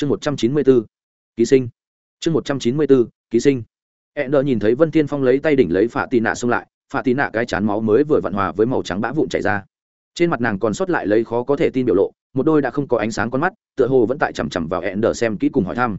chương một trăm chín mươi bốn ký sinh. Chương một trăm chín mươi bốn ký sinh. Hẹn nờ nhìn thấy vân thiên phong lấy tay đỉnh lấy phạ tì nạ xông lại, phạ tì nạ cái chán máu mới vừa vặn hòa với màu trắng bã vụn chảy ra. Trên mặt nàng còn sót lại lấy khó có thể tin biểu lộ, một đôi đã không có ánh sáng con mắt, tựa hồ vẫn tại chằm chằm vào hẹn nờ xem kỹ cùng hỏi thăm.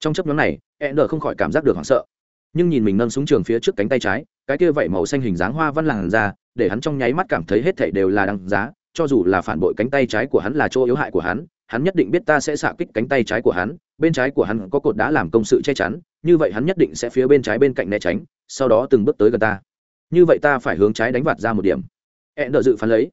Trong chấp nhóm này hẹn nờ không khỏi cảm giác được hoảng sợ. Nhưng nhìn mình nâng súng trường phía trước cánh tay trái, cái kia vậy màu xanh hình dáng hoa văn làn ra để hắn trong nháy mắt cảm thấy hết thảy đều là đăng giá, cho dù là phản bội cánh tay trái của hắn là chỗ yếu hại của hắn hắn nhất định biết ta sẽ xạ kích cánh tay trái của hắn, bên trái của hắn có cột đá làm công sự che chắn, như vậy hắn nhất định sẽ phía bên trái bên cạnh né tránh, sau đó từng bước tới gần ta. Như vậy ta phải hướng trái đánh vạt ra một điểm. Hẹn đợi dự phán lấy.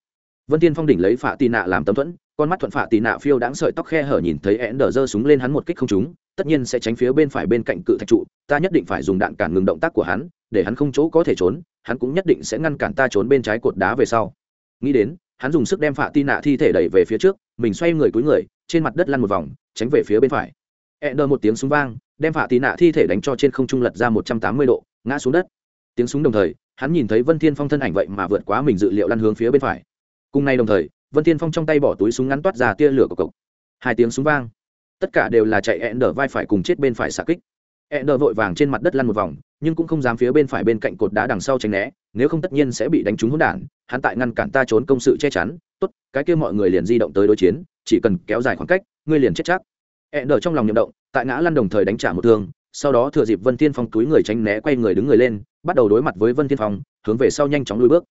Vân tiên phong đỉnh lấy phạ tì nạ làm tấm thuẫn, con mắt thuận phạ tì nạ phiêu đáng sợi tóc khe hở nhìn thấy hẹn đờ giơ súng lên hắn một kích không trúng, tất nhiên sẽ tránh phía bên phải bên cạnh cự thạch trụ, ta nhất định phải dùng đạn cản ngừng động tác của hắn, để hắn không chỗ có thể trốn, hắn cũng nhất định sẽ ngăn cản ta trốn bên trái cột đá về sau. Nghĩ đến hắn dùng sức đem phạ tì nạ thi thể đẩy về phía trước, mình xoay người cúi người, trên mặt đất lăn một vòng, tránh về phía bên phải. E đơ một tiếng súng vang, đem phạ tì nạ thi thể đánh cho trên không trung lật ra một trăm tám mươi độ, ngã xuống đất. Tiếng súng đồng thời, hắn nhìn thấy vân thiên phong thân ảnh vậy mà vượt quá mình dự liệu lăn hướng phía bên phải. Cùng nay đồng thời, vân thiên phong trong tay bỏ túi súng ngắn toát ra tia lửa của cộc hai tiếng súng vang. Tất cả đều là chạy e đờ vai phải cùng chết bên phải xạ kích. E đờ vội vàng trên mặt đất lăn một vòng, nhưng cũng không dám phía bên phải bên cạnh cột đá đằng sau tránh né, nếu không tất nhiên sẽ bị đánh trúng hỗn đản hắn tại ngăn cản ta trốn công sự che chắn, tốt, cái kia mọi người liền di động tới đối chiến, chỉ cần kéo dài khoảng cách, ngươi liền chết chắc. Hẹn đờ trong lòng nhậm động, tại ngã lăn đồng thời đánh trả một thương, sau đó thừa dịp vân thiên phong túi người tránh né quay người đứng người lên, bắt đầu đối mặt với vân thiên phong, hướng về sau nhanh chóng lui bước.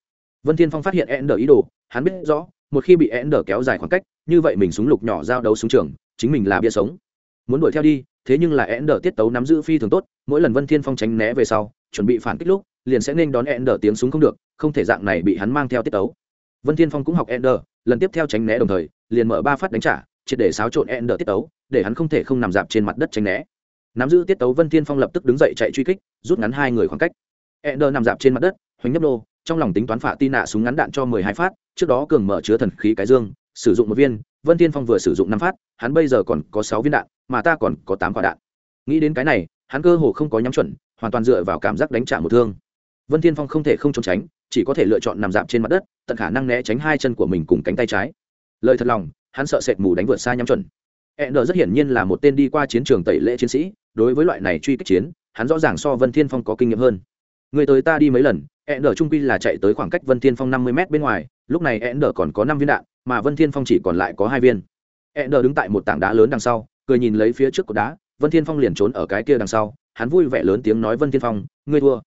Vân thiên phong phát hiện hẹn đờ ý đồ, hắn biết rõ, một khi bị hẹn đờ kéo dài khoảng cách, như vậy mình súng lục nhỏ giao đấu súng trường, chính mình là bia sống. Muốn đuổi theo đi, thế nhưng là e đờ tiết tấu nắm giữ phi thường tốt, mỗi lần vân thiên phong tránh né về sau, chuẩn bị phản kích lúc liền sẽ nên đón Ender tiếng súng không được không thể dạng này bị hắn mang theo tiết tấu. Vân thiên phong cũng học Ender, lần tiếp theo tránh né đồng thời liền mở ba phát đánh trả triệt để xáo trộn Ender tiết tấu để hắn không thể không nằm dạp trên mặt đất tránh né. Nắm giữ tiết tấu vân thiên phong lập tức đứng dậy chạy truy kích rút ngắn hai người khoảng cách. Ender nằm dạp trên mặt đất hoành nhấp nô trong lòng tính toán phạ tin nạ súng ngắn đạn cho mười hai phát trước đó cường mở chứa thần khí cái dương sử dụng một viên vân thiên phong vừa sử dụng năm phát hắn bây giờ còn có sáu viên đạn mà ta còn có tám quả đạn. Nghĩ đến cái này hắn cơ hồ không có nhắm chuẩn hoàn toàn dựa vào cảm giác đánh trả một thương vân thiên phong không thể không trốn tránh, chỉ có thể lựa chọn nằm dạp trên mặt đất, tận khả năng né tránh hai chân của mình cùng cánh tay trái. Lời thật lòng, hắn sợ sệt mù đánh vượt xa nhắm chuẩn. E n rất hiển nhiên là một tên đi qua chiến trường tẩy lễ chiến sĩ, đối với loại này truy kích chiến, hắn rõ ràng so vân thiên phong có kinh nghiệm hơn. Người tới ta đi mấy lần e n trung quy là chạy tới khoảng cách vân thiên phong năm mươi m bên ngoài, lúc này e n còn có năm viên đạn, mà vân thiên phong chỉ còn lại có hai viên. E n đứng tại một tảng đá lớn đằng sau, cười nhìn lấy phía trước cột đá, vân thiên phong liền trốn ở cái kia đằng sau, hắn vui vẻ lớn tiếng nói vân thiên phong, ngươi thua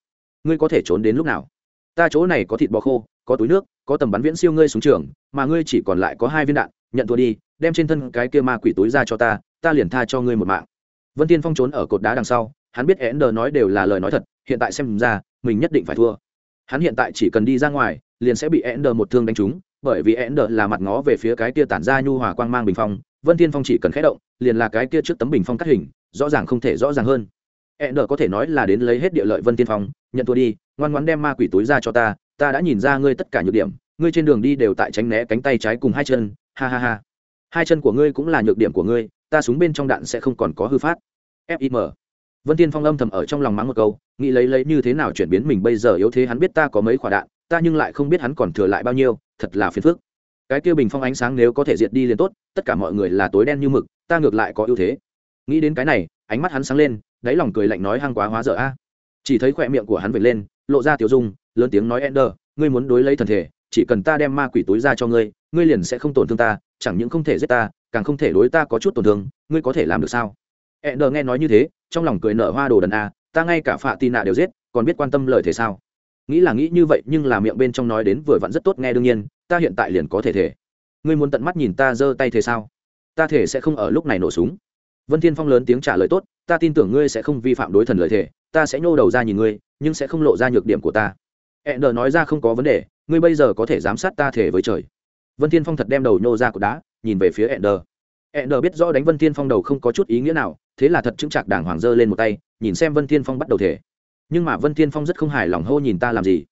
ngươi có thể trốn đến lúc nào? Ta chỗ này có thịt bò khô, có túi nước, có tầm bắn viễn siêu ngươi xuống trường, mà ngươi chỉ còn lại có hai viên đạn, nhận thua đi, đem trên thân cái kia ma quỷ túi ra cho ta ta liền tha cho ngươi một mạng. Vân tiên phong trốn ở cột đá đằng sau, hắn biết én đờ nói đều là lời nói thật, hiện tại xem ra, mình nhất định phải thua. Hắn hiện tại chỉ cần đi ra ngoài, liền sẽ bị én đờ một thương đánh trúng, bởi vì én đờ là mặt ngó về phía cái kia tản ra nhu hòa quang mang bình phong, vân tiên phong chỉ cần khé động, liền là cái kia trước tấm bình phong cắt hình, rõ ràng không thể rõ ràng hơn. Én đờ có thể nói là đến lấy hết địa lợi vân tiên phong nhận thua đi, ngoan ngoãn đem ma quỷ túi ra cho ta ta đã nhìn ra ngươi tất cả nhược điểm, ngươi trên đường đi đều tại tránh né cánh tay trái cùng hai chân, ha ha ha. Hai chân của ngươi cũng là nhược điểm của ngươi, ta súng bên trong đạn sẽ không còn có hư phát. Fim vân tiên phong âm thầm ở trong lòng mắng một câu, nghĩ lấy lấy như thế nào chuyển biến mình bây giờ yếu thế hắn biết ta có mấy quả đạn, ta nhưng lại không biết hắn còn thừa lại bao nhiêu, thật là phiền phức. Cái kia bình phong ánh sáng nếu có thể diệt đi liền tốt, tất cả mọi người là tối đen như mực, ta ngược lại có ưu thế. Nghĩ đến cái này, ánh mắt hắn sáng lên, đáy lòng cười lạnh nói hăng quá hóa dở a chỉ thấy khỏe miệng của hắn vệt lên, lộ ra tiểu dung, lớn tiếng nói, ender, ngươi muốn đối lấy thần thể, chỉ cần ta đem ma quỷ túi ra cho ngươi ngươi liền sẽ không tổn thương ta, chẳng những không thể giết ta, càng không thể đối ta có chút tổn thương, ngươi có thể làm được sao? Ender nghe nói như thế, trong lòng cười nở hoa đồ đần a, ta ngay cả phạ tì nạ đều giết, còn biết quan tâm lời thế sao? Nghĩ là nghĩ như vậy, nhưng là miệng bên trong nói đến vừa vặn rất tốt, nghe đương nhiên, ta hiện tại liền có thể thể. Ngươi muốn tận mắt nhìn ta giơ tay thế sao? Ta thể sẽ không ở lúc này nổ súng. Vân thiên phong lớn tiếng trả lời, tốt, ta tin tưởng ngươi sẽ không vi phạm đối thần lời thể ta sẽ nhô đầu ra nhìn ngươi, nhưng sẽ không lộ ra nhược điểm của ta. E n nói ra không có vấn đề, ngươi bây giờ có thể giám sát ta thể với trời. Vân thiên phong thật đem đầu nhô ra của đá, nhìn về phía e n e n biết rõ đánh vân thiên phong đầu không có chút ý nghĩa nào, thế là thật chứng chạc đàng hoàng dơ lên một tay, nhìn xem vân thiên phong bắt đầu thể. Nhưng mà vân thiên phong rất không hài lòng hô nhìn ta làm gì.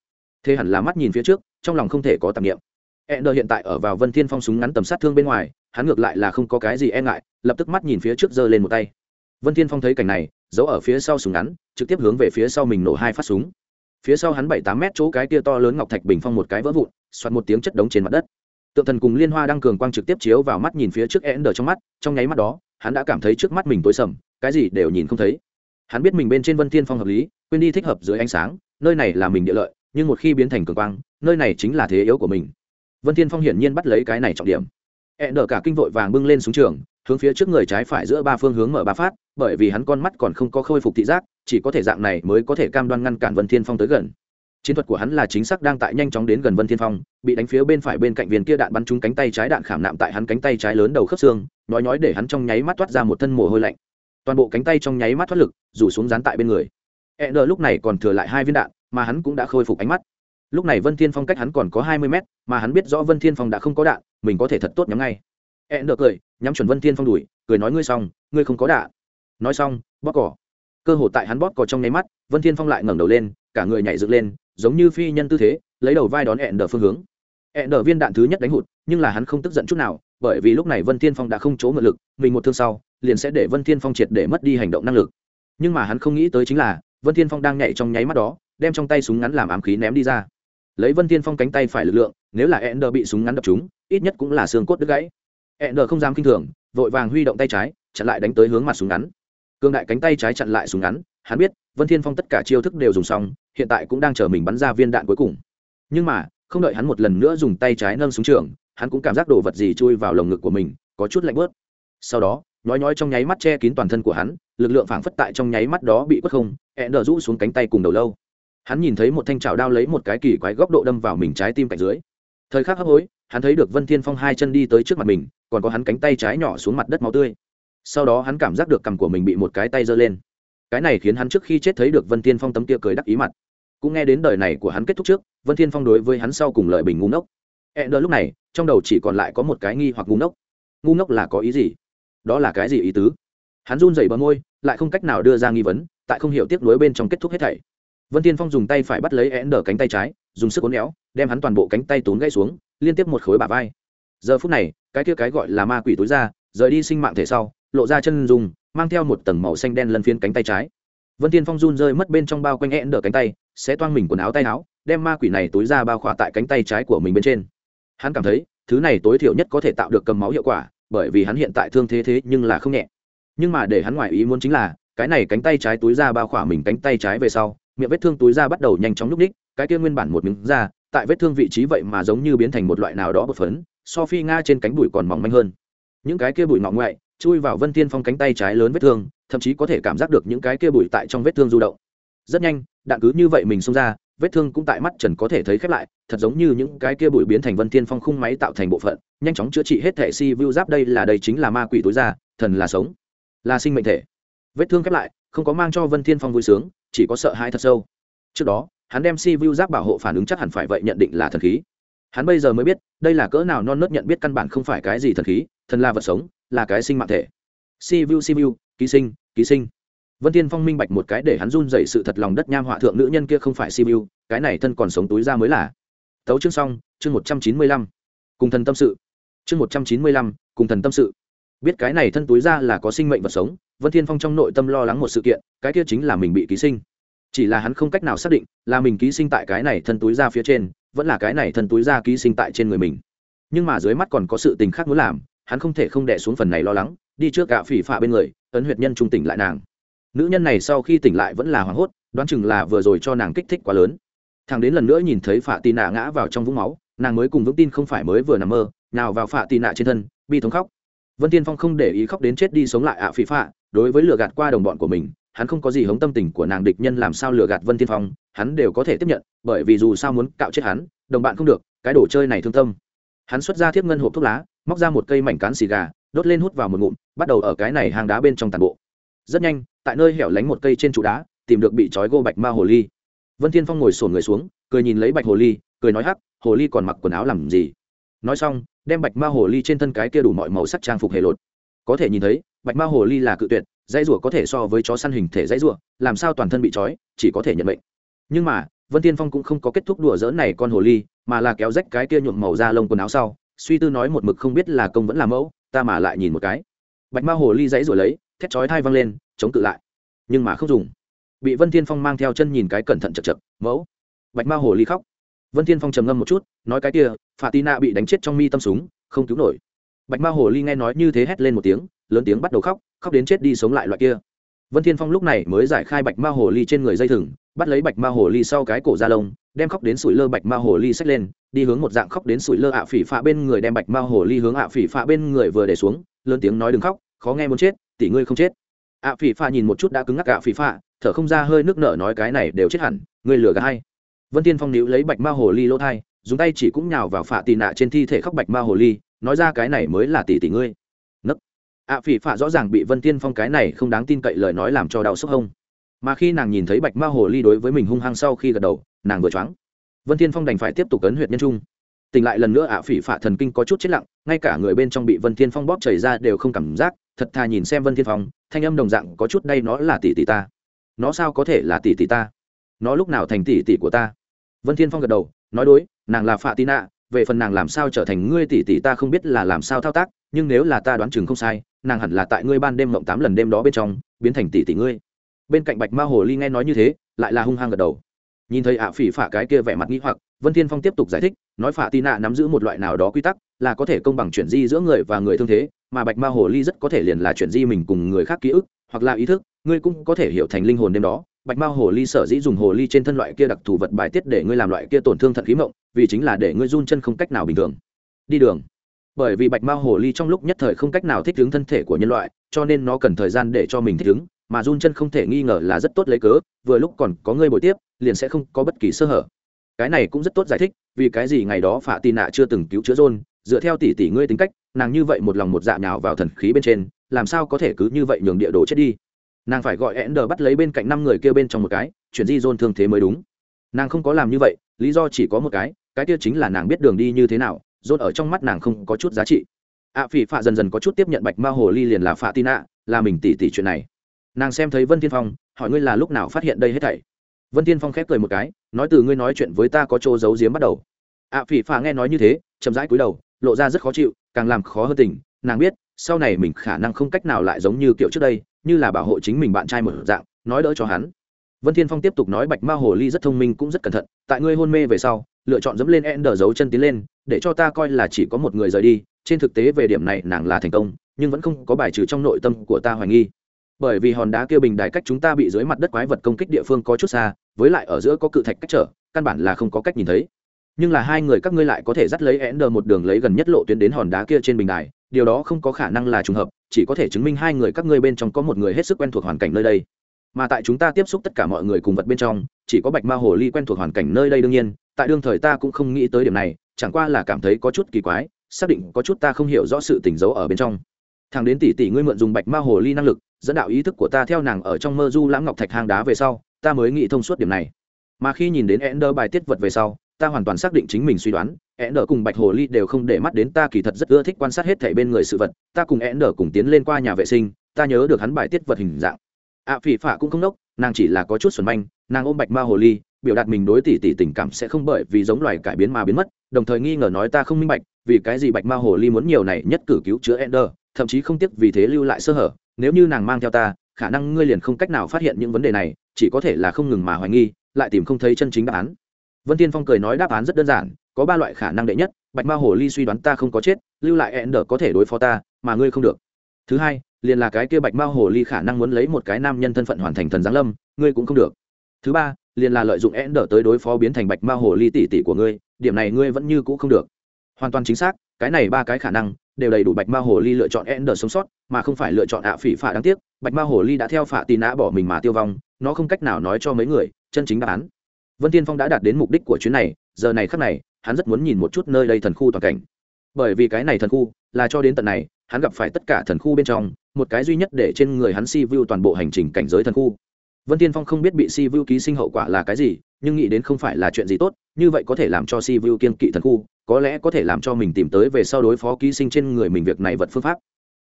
Thế hẳn là mắt nhìn phía trước, trong lòng không thể có tạp nghiệm e n hiện tại ở vào vân thiên phong súng ngắn tầm sát thương bên ngoài, hắn ngược lại là không có cái gì e ngại, lập tức mắt nhìn phía trước giơ lên một tay. Vân thiên phong thấy cảnh này, giấu ở phía sau súng ngắn trực tiếp hướng về phía sau mình nổ hai phát súng. Phía sau hắn bảy tám mét chỗ cái kia to lớn ngọc thạch bình phong một cái vỡ vụn xoát một tiếng chất đống trên mặt đất. Tượng thần cùng liên hoa đang cường quang trực tiếp chiếu vào mắt nhìn phía trước ender trong mắt, trong nháy mắt đó, hắn đã cảm thấy trước mắt mình tối sầm, cái gì đều nhìn không thấy. Hắn biết mình bên trên vân thiên phong hợp lý, quên đi thích hợp dưới ánh sáng, nơi này là mình địa lợi, nhưng một khi biến thành cường quang, nơi này chính là thế yếu của mình. Vân thiên phong hiển nhiên bắt lấy cái này trọng điểm. E cả kinh vội vàng bưng lên xuống trường hướng phía trước người trái phải giữa ba phương hướng mở ba phát, bởi vì hắn con mắt còn không có khôi phục thị giác, chỉ có thể dạng này mới có thể cam đoan ngăn cản vân thiên phong tới gần. Chiến thuật của hắn là chính xác đang tại nhanh chóng đến gần vân thiên phong, bị đánh phía bên phải bên cạnh viên kia đạn bắn trúng cánh tay trái đạn khảm nạm tại hắn cánh tay trái lớn đầu khớp xương, nói nói để hắn trong nháy mắt toát ra một thân mồ hôi lạnh. Toàn bộ cánh tay trong nháy mắt thoát lực, rủ xuống dán tại bên người. E n lúc này còn thừa lại hai viên đạn, mà hắn cũng đã khôi phục ánh mắt. Lúc này vân thiên phong cách hắn còn có hai mươi mét, mà hắn biết rõ vân thiên phong đã không có đạn, mình có thể thật tốt nhắm ngay. E ẹn n cười, nhắm chuẩn vân thiên phong đuổi cười nói ngươi xong, ngươi không có đạ. nói xong, bóp cỏ. Cơ hội tại hắn bóp cỏ trong nháy mắt, vân thiên phong lại ngẩng đầu lên, cả người nhảy dựng lên, giống như phi nhân tư thế, lấy đầu vai đón e ẹn đờ phương hướng. E ẹn đờ viên đạn thứ nhất đánh hụt, nhưng là hắn không tức giận chút nào, bởi vì lúc này vân thiên phong đã không chỗ ngự lực, mình một thương sau, liền sẽ để vân thiên phong triệt để mất đi hành động năng lực. Nhưng mà hắn không nghĩ tới chính là, vân thiên phong đang nhảy trong nháy mắt đó, đem trong tay súng ngắn làm ám khí ném đi ra. Lấy vân thiên phong cánh tay phải lực lượng, nếu là ẹn đờ bị súng ngắn đập trúng, ít nhất cũng là xương cốt đứt gãy hẹn đờ không dám kinh thường, vội vàng huy động tay trái, chặn lại đánh tới hướng mặt súng ngắn. Cương đại cánh tay trái chặn lại súng ngắn, hắn biết, vân thiên phong tất cả chiêu thức đều dùng xong, hiện tại cũng đang chờ mình bắn ra viên đạn cuối cùng. Nhưng mà, không đợi hắn một lần nữa dùng tay trái nâng súng trường, hắn cũng cảm giác đồ vật gì chui vào lồng ngực của mình, có chút lạnh bớt. Sau đó, nhói nhói trong nháy mắt che kín toàn thân của hắn, lực lượng phảng phất tại trong nháy mắt đó bị quất không hẹn đờ rũ xuống cánh tay cùng đầu lâu. Hắn nhìn thấy một thanh chảo đao lấy một cái kỳ quái góc độ đâm vào mình trái tim cạnh dưới. Thời khắc hấp hối hắn thấy được vân thiên phong hai chân đi tới trước mặt mình, còn có hắn cánh tay trái nhỏ xuống mặt đất máu tươi. Sau đó hắn cảm giác được cằm của mình bị một cái tay giơ lên. Cái này khiến hắn trước khi chết thấy được vân thiên phong tấm kia cười đắc ý mặt. Cũng nghe đến đời này của hắn kết thúc trước, vân thiên phong đối với hắn sau cùng lợi bình ngu ngốc. E đỡ lúc này, trong đầu chỉ còn lại có một cái nghi hoặc ngu ngốc. Ngu ngốc là có ý gì? Đó là cái gì ý tứ? Hắn run rẩy bờ môi, lại không cách nào đưa ra nghi vấn, tại không hiểu tiếc nuối bên trong kết thúc hết thảy. Vân thiên phong dùng tay phải bắt lấy e đỡ cánh tay trái, dùng sức uốn éo, đem hắn toàn bộ cánh tay tốn gãy xuống liên tiếp một khối bả vai. Giờ phút này, cái kia cái gọi là ma quỷ túi ra, rời đi sinh mạng thể sau, lộ ra chân dùng mang theo một tầng màu xanh đen lân phiến cánh tay trái. Vân tiên phong run rơi mất bên trong bao quanh e hẹn đỡ cánh tay sẽ toang mình quần áo tay áo, đem ma quỷ này túi ra bao khỏa tại cánh tay trái của mình bên trên. Hắn cảm thấy, thứ này tối thiểu nhất có thể tạo được cầm máu hiệu quả, bởi vì hắn hiện tại thương thế thế nhưng là không nhẹ. Nhưng mà để hắn ngoài ý muốn chính là, cái này cánh tay trái túi ra bao khỏa mình cánh tay trái về sau, miệng vết thương túi ra bắt đầu nhanh chóng nhúc ních cái kia nguyên bản một miếng da tại vết thương vị trí vậy mà giống như biến thành một loại nào đó bột phấn, so phi nga trên cánh bụi còn mỏng manh hơn. Những cái kia bụi ngọ ngoại, chui vào vân thiên phong cánh tay trái lớn vết thương, thậm chí có thể cảm giác được những cái kia bụi tại trong vết thương du động. Rất nhanh, đạn cứ như vậy mình xông ra, vết thương cũng tại mắt trần có thể thấy khép lại, thật giống như những cái kia bụi biến thành vân thiên phong khung máy tạo thành bộ phận, nhanh chóng chữa trị hết thể si vu giáp đây là đây chính là ma quỷ tối ra, thần là sống, là sinh mệnh thể. Vết thương khép lại, không có mang cho vân thiên phong vui sướng, chỉ có sợ hãi thật sâu. Trước đó hắn đem si vu giáp bảo hộ phản ứng chắc hẳn phải vậy nhận định là thần khí. Hắn bây giờ mới biết, đây là cỡ nào non nớt nhận biết căn bản không phải cái gì thần khí, thần là vật sống, là cái sinh mạng thể. Si vu si vu, ký sinh ký sinh. Vân thiên phong minh bạch một cái để hắn run dậy sự thật lòng đất nham họa thượng nữ nhân kia không phải si vu, cái này thân còn sống túi ra mới là. Tấu chương xong, chương một trăm chín mươi lăm. Cùng thần tâm sự. Chương một trăm chín mươi lăm, cùng thần tâm sự. Biết cái này thân túi ra là có sinh mệnh vật sống, vân thiên phong trong nội tâm lo lắng một sự kiện, cái kia chính là mình bị ký sinh chỉ là hắn không cách nào xác định là mình ký sinh tại cái này thân túi ra phía trên, vẫn là cái này thân túi ra ký sinh tại trên người mình. Nhưng mà dưới mắt còn có sự tình khác muốn làm, hắn không thể không đẻ xuống phần này lo lắng, đi trước gạ phỉ phạ bên người, ấn huyệt nhân trung tỉnh lại nàng. Nữ nhân này sau khi tỉnh lại vẫn là hoảng hốt, đoán chừng là vừa rồi cho nàng kích thích quá lớn. Thằng đến lần nữa nhìn thấy phạ tì nạ ngã vào trong vũng máu, nàng mới cùng vững tin không phải mới vừa nằm mơ, nào vào phạ tì nạ trên thân, bi thống khóc. Vân tiên phong không để ý khóc đến chết đi sống lại ạ phỉ phạ, đối với lừa gạt qua đồng bọn của mình hắn không có gì hống tâm tình của nàng địch nhân làm sao lừa gạt vân tiên phong, hắn đều có thể tiếp nhận, bởi vì dù sao muốn cạo chết hắn, đồng bạn không được, cái đồ chơi này thương tâm. Hắn xuất ra thiếp ngân hộp thuốc lá, móc ra một cây mảnh cán xì gà, đốt lên hút vào một ngụm, bắt đầu ở cái này hang đá bên trong tàn bộ. Rất nhanh, tại nơi hẻo lánh một cây trên trụ đá, tìm được bị trói gô bạch ma hồ ly. Vân thiên phong ngồi sổn người xuống, cười nhìn lấy bạch hồ ly, cười nói hắc, hồ ly còn mặc quần áo làm gì? Nói xong, đem bạch ma hồ ly trên thân cái kia đủ mọi màu sắc trang phục hề lột. Có thể nhìn thấy, bạch ma hồ ly là cự tuyệt dãy rủa có thể so với chó săn hình thể dãy rủa làm sao toàn thân bị trói, chỉ có thể nhận mệnh. Nhưng mà, vân tiên phong cũng không có kết thúc đùa dỡn này con hồ ly, mà là kéo rách cái kia nhuộm màu da lông quần áo sau, suy tư nói một mực không biết là công vẫn là mẫu, ta mà lại nhìn một cái. Bạch ma hồ ly dãy rồi lấy, thét chói thai văng lên, chống cự lại. Nhưng mà không dùng. Bị vân thiên phong mang theo chân nhìn cái cẩn thận chật chật, mẫu. Bạch ma hồ ly khóc. Vân thiên phong trầm ngâm một chút, nói cái kia phà tì nạ bị đánh chết trong mi tâm súng, không cứu nổi. Bạch ma hồ ly nghe nói như thế hét lên một tiếng lớn tiếng bắt đầu khóc khóc đến chết đi sống lại loại kia. Vân thiên phong lúc này mới giải khai bạch ma hồ ly trên người dây thừng, bắt lấy bạch ma hồ ly sau cái cổ da lông, đem khóc đến sủi lơ bạch ma hồ ly xách lên, đi hướng một dạng khóc đến sủi lơ ạ phỉ phạ bên người đem bạch ma hồ ly hướng ạ phỉ phạ bên người vừa để xuống, lớn tiếng nói đừng khóc, khó nghe muốn chết, tỷ ngươi không chết. Ạ phỉ phạ nhìn một chút đã cứng ngắc ạ phỉ phạ, thở không ra hơi nước nở nói cái này đều chết hẳn, ngươi lừa gà hay vân Thiên phong níu lấy bạch ma hồ ly lỗ thai dùng tay chỉ cũng nhào vào phạ tì nạ trên thi thể khóc bạch ma hồ ly, nói ra cái này mới là tỷ tỷ ngươi nấc ạ phỉ phạ rõ ràng bị vân tiên phong cái này không đáng tin cậy lời nói làm cho đau sốc hông. Mà khi nàng nhìn thấy bạch ma hồ ly đối với mình hung hăng sau khi gật đầu, nàng vừa choáng. Vân tiên phong đành phải tiếp tục ấn huyệt nhân trung. Tỉnh lại lần nữa ạ phỉ phạ thần kinh có chút chết lặng, ngay cả người bên trong bị vân thiên phong bóp chảy ra đều không cảm giác, thật thà nhìn xem vân thiên phong, thanh âm đồng dạng có chút đây nó là tỷ tỷ ta. Nó sao có thể là tỷ tỷ ta? Nó lúc nào thành tỷ tỷ của ta? Vân thiên phong gật đầu, nói đối, nàng là phạ Tina. về phần nàng làm sao trở thành ngươi tỷ tỷ ta không biết là làm sao thao tác nhưng nếu là ta đoán chừng không sai, nàng hẳn là tại ngươi ban đêm mộng tám lần đêm đó bên trong, biến thành tỷ tỷ ngươi. Bên cạnh bạch ma hồ ly nghe nói như thế, lại là hung hăng gật đầu. Nhìn thấy ạ phỉ phả cái kia vẻ mặt nghĩ hoặc, vân thiên phong tiếp tục giải thích, nói phả tì nạ nắm giữ một loại nào đó quy tắc, là có thể công bằng chuyển di giữa người và người thương thế, mà bạch ma hồ ly rất có thể liền là chuyển di mình cùng người khác ký ức, hoặc là ý thức, ngươi cũng có thể hiểu thành linh hồn đêm đó. Bạch ma hồ ly sở dĩ dùng hồ ly trên thân loại kia đặc thù vật bài tiết để ngươi làm loại kia tổn thương thận khí mộng, vì chính là để ngươi run chân không cách nào bình thường. Đi đường bởi vì bạch ma hồ ly trong lúc nhất thời không cách nào thích ứng thân thể của nhân loại, cho nên nó cần thời gian để cho mình thích ứng, mà run chân không thể nghi ngờ là rất tốt lấy cớ, vừa lúc còn có ngươi bồi tiếp, liền sẽ không có bất kỳ sơ hở. Cái này cũng rất tốt giải thích, vì cái gì ngày đó phạ tì nạ chưa từng cứu chữa rôn dựa theo tỷ tỷ ngươi tính cách, nàng như vậy một lòng một dạ nhào vào thần khí bên trên, làm sao có thể cứ như vậy nhường địa đồ chết đi? Nàng phải gọi ed bắt lấy bên cạnh năm người kêu bên trong một cái, chuyển di rôn thương thế mới đúng. Nàng không có làm như vậy, lý do chỉ có một cái cái kia chính là nàng biết đường đi như thế nào dồn ở trong mắt nàng không có chút giá trị. Ạ phỉ phạ dần dần có chút tiếp nhận bạch ma hồ ly liền là phạ tin ạ là mình tỉ tỉ chuyện này. Nàng xem thấy vân tiên phong, hỏi ngươi là lúc nào phát hiện đây hết thảy? Vân tiên phong khép cười một cái, nói từ ngươi nói chuyện với ta có chỗ giấu giếm bắt đầu. Ạ phỉ phạ nghe nói như thế, chậm rãi cúi đầu, lộ ra rất khó chịu, càng làm khó hơn tình. Nàng biết, sau này mình khả năng không cách nào lại giống như kiểu trước đây, như là bảo hộ chính mình bạn trai một dạng, nói đỡ cho hắn. Vân thiên phong tiếp tục nói bạch ma hồ ly rất thông minh cũng rất cẩn thận, tại ngươi hôn mê về sau lựa chọn dẫm lên ender giấu chân tiến lên, để cho ta coi là chỉ có một người rời đi. Trên thực tế về điểm này nàng là thành công, nhưng vẫn không có bài trừ trong nội tâm của ta hoài nghi. Bởi vì hòn đá kia bình đài cách chúng ta bị dưới mặt đất quái vật công kích địa phương có chút xa, với lại ở giữa có cự thạch cách trở, căn bản là không có cách nhìn thấy. Nhưng là hai người các ngươi lại có thể dắt lấy ender một đường lấy gần nhất lộ tuyến đến hòn đá kia trên bình đài, điều đó không có khả năng là trùng hợp, chỉ có thể chứng minh hai người các ngươi bên trong có một người hết sức quen thuộc hoàn cảnh nơi đây. Mà tại chúng ta tiếp xúc tất cả mọi người cùng vật bên trong, chỉ có bạch ma hồ ly quen thuộc hoàn cảnh nơi đây đương nhiên tại đương thời ta cũng không nghĩ tới điểm này chẳng qua là cảm thấy có chút kỳ quái xác định có chút ta không hiểu rõ sự tình giấu ở bên trong. Thằng đến tỷ tỷ ngươi mượn dùng bạch ma hồ ly năng lực dẫn đạo ý thức của ta theo nàng ở trong mơ du lãng ngọc thạch hang đá về sau ta mới nghĩ thông suốt điểm này. Mà khi nhìn đến ender bài tiết vật về sau ta hoàn toàn xác định chính mình suy đoán ender cùng bạch hồ ly đều không để mắt đến ta kỳ thật rất ưa thích quan sát hết thảy bên người sự vật ta cùng ender cùng tiến lên qua nhà vệ sinh ta nhớ được hắn bài tiết vật hình dạng. Ạ à, phỉ phả cũng không đốc nàng chỉ là có chút xuẩn manh nàng ôm bạch ma hồ ly biểu đạt mình đối tỷ tỷ tình cảm sẽ không bởi vì giống loài cải biến mà biến mất, đồng thời nghi ngờ nói ta không minh bạch, vì cái gì bạch ma hồ ly muốn nhiều này nhất cử cứu chữa ender, thậm chí không tiếc vì thế lưu lại sơ hở, nếu như nàng mang theo ta, khả năng ngươi liền không cách nào phát hiện những vấn đề này, chỉ có thể là không ngừng mà hoài nghi, lại tìm không thấy chân chính đáp án. Vân tiên phong cười nói đáp án rất đơn giản, có ba loại khả năng đệ nhất, bạch ma hồ ly suy đoán ta không có chết, lưu lại ender có thể đối phó ta, mà ngươi không được. Thứ hai, liền là cái kia bạch ma hồ ly khả năng muốn lấy một cái nam nhân thân phận hoàn thành thần giáng lâm, ngươi cũng không được. Thứ ba liền là lợi dụng ender tới đối phó biến thành bạch ma hồ ly tỷ tỷ của ngươi, điểm này ngươi vẫn như cũ không được. Hoàn toàn chính xác, cái này ba cái khả năng đều đầy đủ bạch ma hồ ly lựa chọn ender sống sót, mà không phải lựa chọn ạ phỉ phả đáng tiếc, bạch ma hồ ly đã theo phả tì nã bỏ mình mà tiêu vong, nó không cách nào nói cho mấy người, chân chính đáp án. Vân tiên phong đã đạt đến mục đích của chuyến này, giờ này khắc này, hắn rất muốn nhìn một chút nơi đây thần khu toàn cảnh. Bởi vì cái này thần khu là cho đến tận này, hắn gặp phải tất cả thần khu bên trong, một cái duy nhất để trên người hắn si vu toàn bộ hành trình cảnh giới thần khu vân tiên phong không biết bị si vu ký sinh hậu quả là cái gì, nhưng nghĩ đến không phải là chuyện gì tốt, như vậy có thể làm cho si vu kiên kỵ thần khu, có lẽ có thể làm cho mình tìm tới về sau đối phó ký sinh trên người mình việc này vật phương pháp.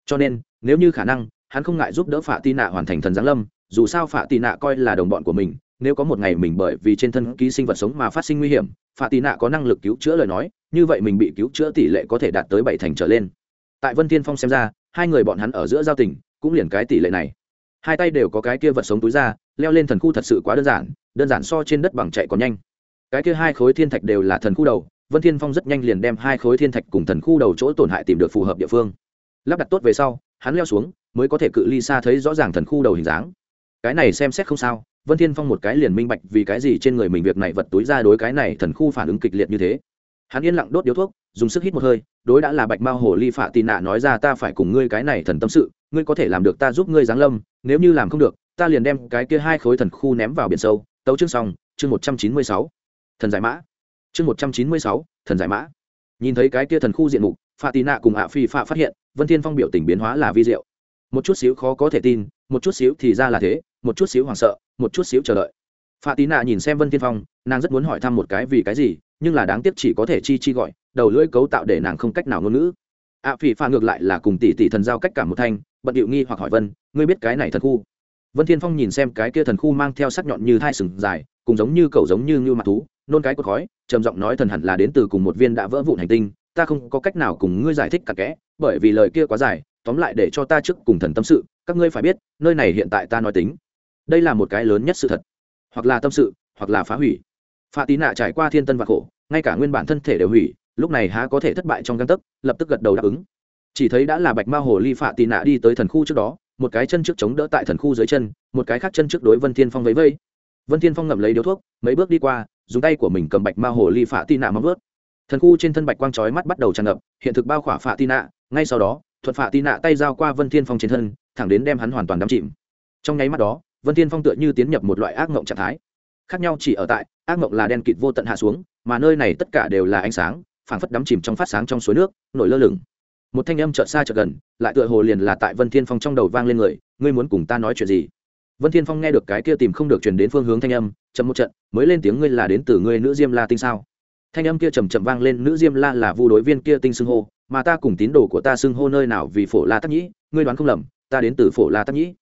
Cho nên, nếu như khả năng, hắn không ngại giúp đỡ phạ tị nạ hoàn thành thần giáng lâm, dù sao phạ tị nạ coi là đồng bọn của mình, nếu có một ngày mình bởi vì trên thân ký sinh vật sống mà phát sinh nguy hiểm, phạ tị nạ có năng lực cứu chữa lời nói, như vậy mình bị cứu chữa tỷ lệ có thể đạt tới bảy thành trở lên. Tại vân thiên phong xem ra, hai người bọn hắn ở giữa giao tình, cũng liền cái tỷ lệ này hai tay đều có cái kia vật sống túi ra, leo lên thần khu thật sự quá đơn giản đơn giản so trên đất bằng chạy còn nhanh. Cái kia hai khối thiên thạch đều là thần khu đầu, vân thiên phong rất nhanh liền đem hai khối thiên thạch cùng thần khu đầu chỗ tổn hại tìm được phù hợp địa phương. Lắp đặt tốt về sau, hắn leo xuống, mới có thể cự ly xa thấy rõ ràng thần khu đầu hình dáng. Cái này xem xét không sao, vân thiên phong một cái liền minh bạch vì cái gì trên người mình việc này vật túi ra đối cái này thần khu phản ứng kịch liệt như thế. Hắn yên lặng đốt điếu thuốc dùng sức hít một hơi, đối đã là bạch mao hồ ly phạ tì nạ nói ra, ta phải cùng ngươi cái này thần tâm sự, ngươi có thể làm được ta giúp ngươi giáng lâm, nếu như làm không được, ta liền đem cái kia hai khối thần khu ném vào biển sâu. Tấu chương xong, chương một trăm chín mươi sáu. Thần giải mã. Chương một trăm chín mươi sáu, thần giải mã. Nhìn thấy cái kia thần khu diện mục, phạ tì nạ cùng ạ phi phạ phát hiện, vân thiên phong biểu tình biến hóa là vi diệu. Một chút xíu khó có thể tin, một chút xíu thì ra là thế, một chút xíu hoảng sợ, một chút xíu chờ đợi. Phạ tì nạ nhìn xem vân thiên phong, nàng rất muốn hỏi thăm một cái vì cái gì nhưng là đáng tiếc chỉ có thể chi chi gọi, đầu lưỡi cấu tạo để nàng không cách nào ngôn ngữ. Ạ phỉ pha ngược lại là cùng tỷ tỷ thần giao cách cả một thanh, bận điệu nghi hoặc hỏi vân, ngươi biết cái này thần khu? Vân thiên phong nhìn xem cái kia thần khu mang theo sắc nhọn như thai sừng dài, cùng giống như cầu giống như như mặt thú, nôn cái cột khói, trầm giọng nói thần hẳn là đến từ cùng một viên đã vỡ vụn hành tinh, ta không có cách nào cùng ngươi giải thích cả kẽ, bởi vì lời kia quá dài, tóm lại để cho ta trước cùng thần tâm sự, các ngươi phải biết, nơi này hiện tại ta nói tính. Đây là một cái lớn nhất sự thật, hoặc là tâm sự, hoặc là phá hủy pha Tín nạ trải qua thiên tân và khổ, ngay cả nguyên bản thân thể đều hủy, lúc này há có thể thất bại trong găng tấc, lập tức gật đầu đáp ứng. Chỉ thấy đã là bạch ma hồ ly phạ Tín nạ đi tới thần khu trước đó, một cái chân trước chống đỡ tại thần khu dưới chân, một cái khác chân trước đối vân thiên phong vẫy vây vân thiên phong ngậm lấy điếu thuốc, mấy bước đi qua, dùng tay của mình cầm bạch ma hồ ly phạ Tín nạ móng vớt thần khu trên thân bạch quang chói mắt bắt đầu tràn ngập, hiện thực bao khỏa phạ Tín nạ, ngay sau đó thuật phạ Tín nạ tay giao qua vân thiên phong trên thân, thẳng đến đem hắn hoàn toàn đắm chìm. Trong nháy mắt đó, vân thiên phong tựa như tiến nhập một loại ác ngộng trạng thái. Khác nhau chỉ ở tại ác mộng là đen kịt vô tận hạ xuống, mà nơi này tất cả đều là ánh sáng, phảng phất đắm chìm trong phát sáng trong suối nước, nổi lơ lửng. Một thanh âm chợt xa chợt gần, lại tựa hồ liền là tại vân thiên phong trong đầu vang lên người, ngươi muốn cùng ta nói chuyện gì? Vân thiên phong nghe được cái kia tìm không được truyền đến phương hướng thanh âm, chậm một trận, mới lên tiếng, ngươi là đến từ ngươi nữ diêm la tinh sao? Thanh âm kia chầm chậm vang lên, nữ diêm la là vu đối viên kia tinh xưng hô, mà ta cùng tín đồ của ta xưng hô nơi nào vì phổ la tắc nhĩ, ngươi đoán không lầm, ta đến từ phổ la tắc nhĩ.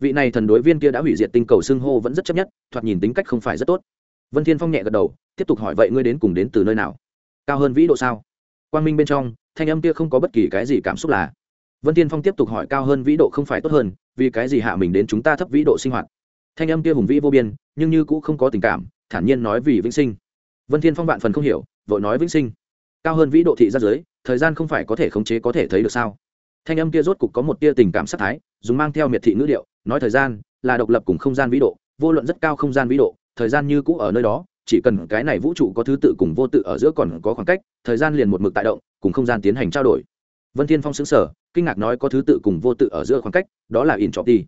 Vị này thần đối viên kia đã hủy diệt tinh cầu xưng hô vẫn rất chấp nhất, thoạt nhìn tính cách không phải rất tốt vân thiên phong nhẹ gật đầu, tiếp tục hỏi, vậy ngươi đến cùng đến từ nơi nào? Cao hơn vĩ độ sao? Quang minh bên trong, thanh âm kia không có bất kỳ cái gì cảm xúc là. Vân thiên phong tiếp tục hỏi, cao hơn vĩ độ không phải tốt hơn, vì cái gì hạ mình đến chúng ta thấp vĩ độ sinh hoạt? Thanh âm kia hùng vĩ vô biên, nhưng như cũng không có tình cảm, thản nhiên nói vì vĩnh sinh. Vân thiên phong vạn phần không hiểu, vội nói vĩnh sinh. Cao hơn vĩ độ thị ra giới, thời gian không phải có thể khống chế có thể thấy được sao? Thanh âm kia rốt cục có một tia tình cảm sát thái, dùng mang theo miệt thị ngữ điệu, nói thời gian là độc lập cùng không gian vĩ độ, vô luận rất cao không gian vĩ độ thời gian như cũ ở nơi đó, chỉ cần cái này vũ trụ có thứ tự cùng vô tự ở giữa còn có khoảng cách, thời gian liền một mực tại động, cùng không gian tiến hành trao đổi. Vân thiên phong xứng sở kinh ngạc nói có thứ tự cùng vô tự ở giữa khoảng cách, đó là in trọc đi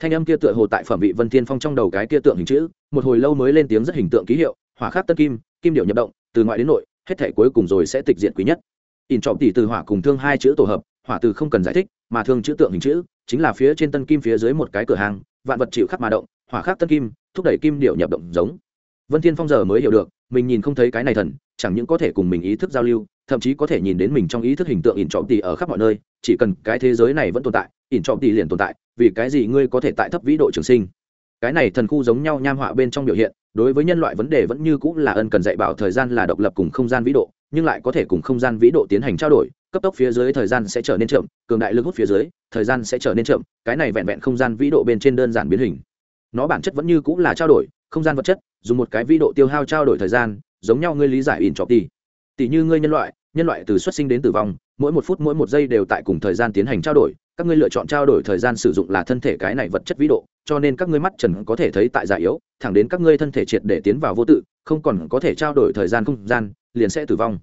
thanh âm kia tựa hồ tại phẩm vị vân thiên phong trong đầu cái kia tượng hình chữ, một hồi lâu mới lên tiếng rất hình tượng ký hiệu, hỏa khắc tân kim kim điệu nhập động, từ ngoại đến nội, hết thể cuối cùng rồi sẽ tịch diện quý nhất. In trọc tỷ từ hỏa cùng thương hai chữ tổ hợp, hỏa từ không cần giải thích, mà thương chữ tượng hình chữ, chính là phía trên tân kim phía dưới một cái cửa hàng, vạn vật chịu khắc mà động, hỏa khắc tân kim thúc đẩy kim điệu nhập động giống. Vân thiên phong giờ mới hiểu được, mình nhìn không thấy cái này thần, chẳng những có thể cùng mình ý thức giao lưu, thậm chí có thể nhìn đến mình trong ý thức hình tượng ỉn trọng tỷ ở khắp mọi nơi, chỉ cần cái thế giới này vẫn tồn tại, ỉn trọng tỷ liền tồn tại, vì cái gì ngươi có thể tại thấp vĩ độ trường sinh? Cái này thần khu giống nhau nham họa bên trong biểu hiện, đối với nhân loại vấn đề vẫn như cũng là ân cần dạy bảo thời gian là độc lập cùng không gian vĩ độ, nhưng lại có thể cùng không gian vĩ độ tiến hành trao đổi, cấp tốc phía dưới thời gian sẽ trở nên chậm, cường đại lực hút phía dưới, thời gian sẽ trở nên chậm, cái này vẹn vẹn không gian vĩ độ bên trên đơn giản biến hình nó bản chất vẫn như cũng là trao đổi, không gian vật chất, dùng một cái vi độ tiêu hao trao đổi thời gian, giống nhau ngươi lý giải ỉn trọc tỷ tỷ như ngươi nhân loại nhân loại từ xuất sinh đến tử vong, mỗi một phút mỗi một giây đều tại cùng thời gian tiến hành trao đổi, các ngươi lựa chọn trao đổi thời gian sử dụng là thân thể cái này vật chất vĩ độ, cho nên các ngươi mắt trần có thể thấy tại già yếu, thẳng đến các ngươi thân thể triệt để tiến vào vô tự, không còn có thể trao đổi thời gian không gian, liền sẽ tử vong.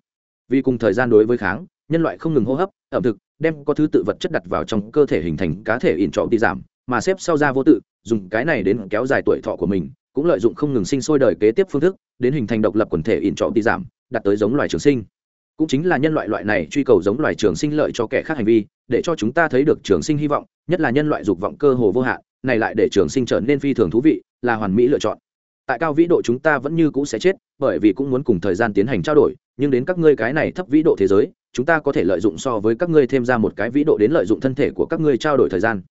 Vì cùng thời gian đối với kháng, nhân loại không ngừng hô hấp, ẩm thực, đem có thứ tự vật chất đặt vào trong cơ thể hình thành cá thể ỉn trọ đi giảm mà xếp sau ra vô tự, dùng cái này đến kéo dài tuổi thọ của mình, cũng lợi dụng không ngừng sinh sôi đời kế tiếp phương thức, đến hình thành độc lập quần thể ỉn trọ đi giảm đặt tới giống loài trường sinh. Cũng chính là nhân loại loại này truy cầu giống loài trường sinh lợi cho kẻ khác hành vi, để cho chúng ta thấy được trường sinh hy vọng, nhất là nhân loại dục vọng cơ hồ vô hạn, này lại để trường sinh trở nên phi thường thú vị, là hoàn mỹ lựa chọn. Tại cao vĩ độ chúng ta vẫn như cũ sẽ chết, bởi vì cũng muốn cùng thời gian tiến hành trao đổi, nhưng đến các ngươi cái này thấp vĩ độ thế giới, chúng ta có thể lợi dụng so với các ngươi thêm ra một cái vĩ độ đến lợi dụng thân thể của các ngươi trao đổi thời gian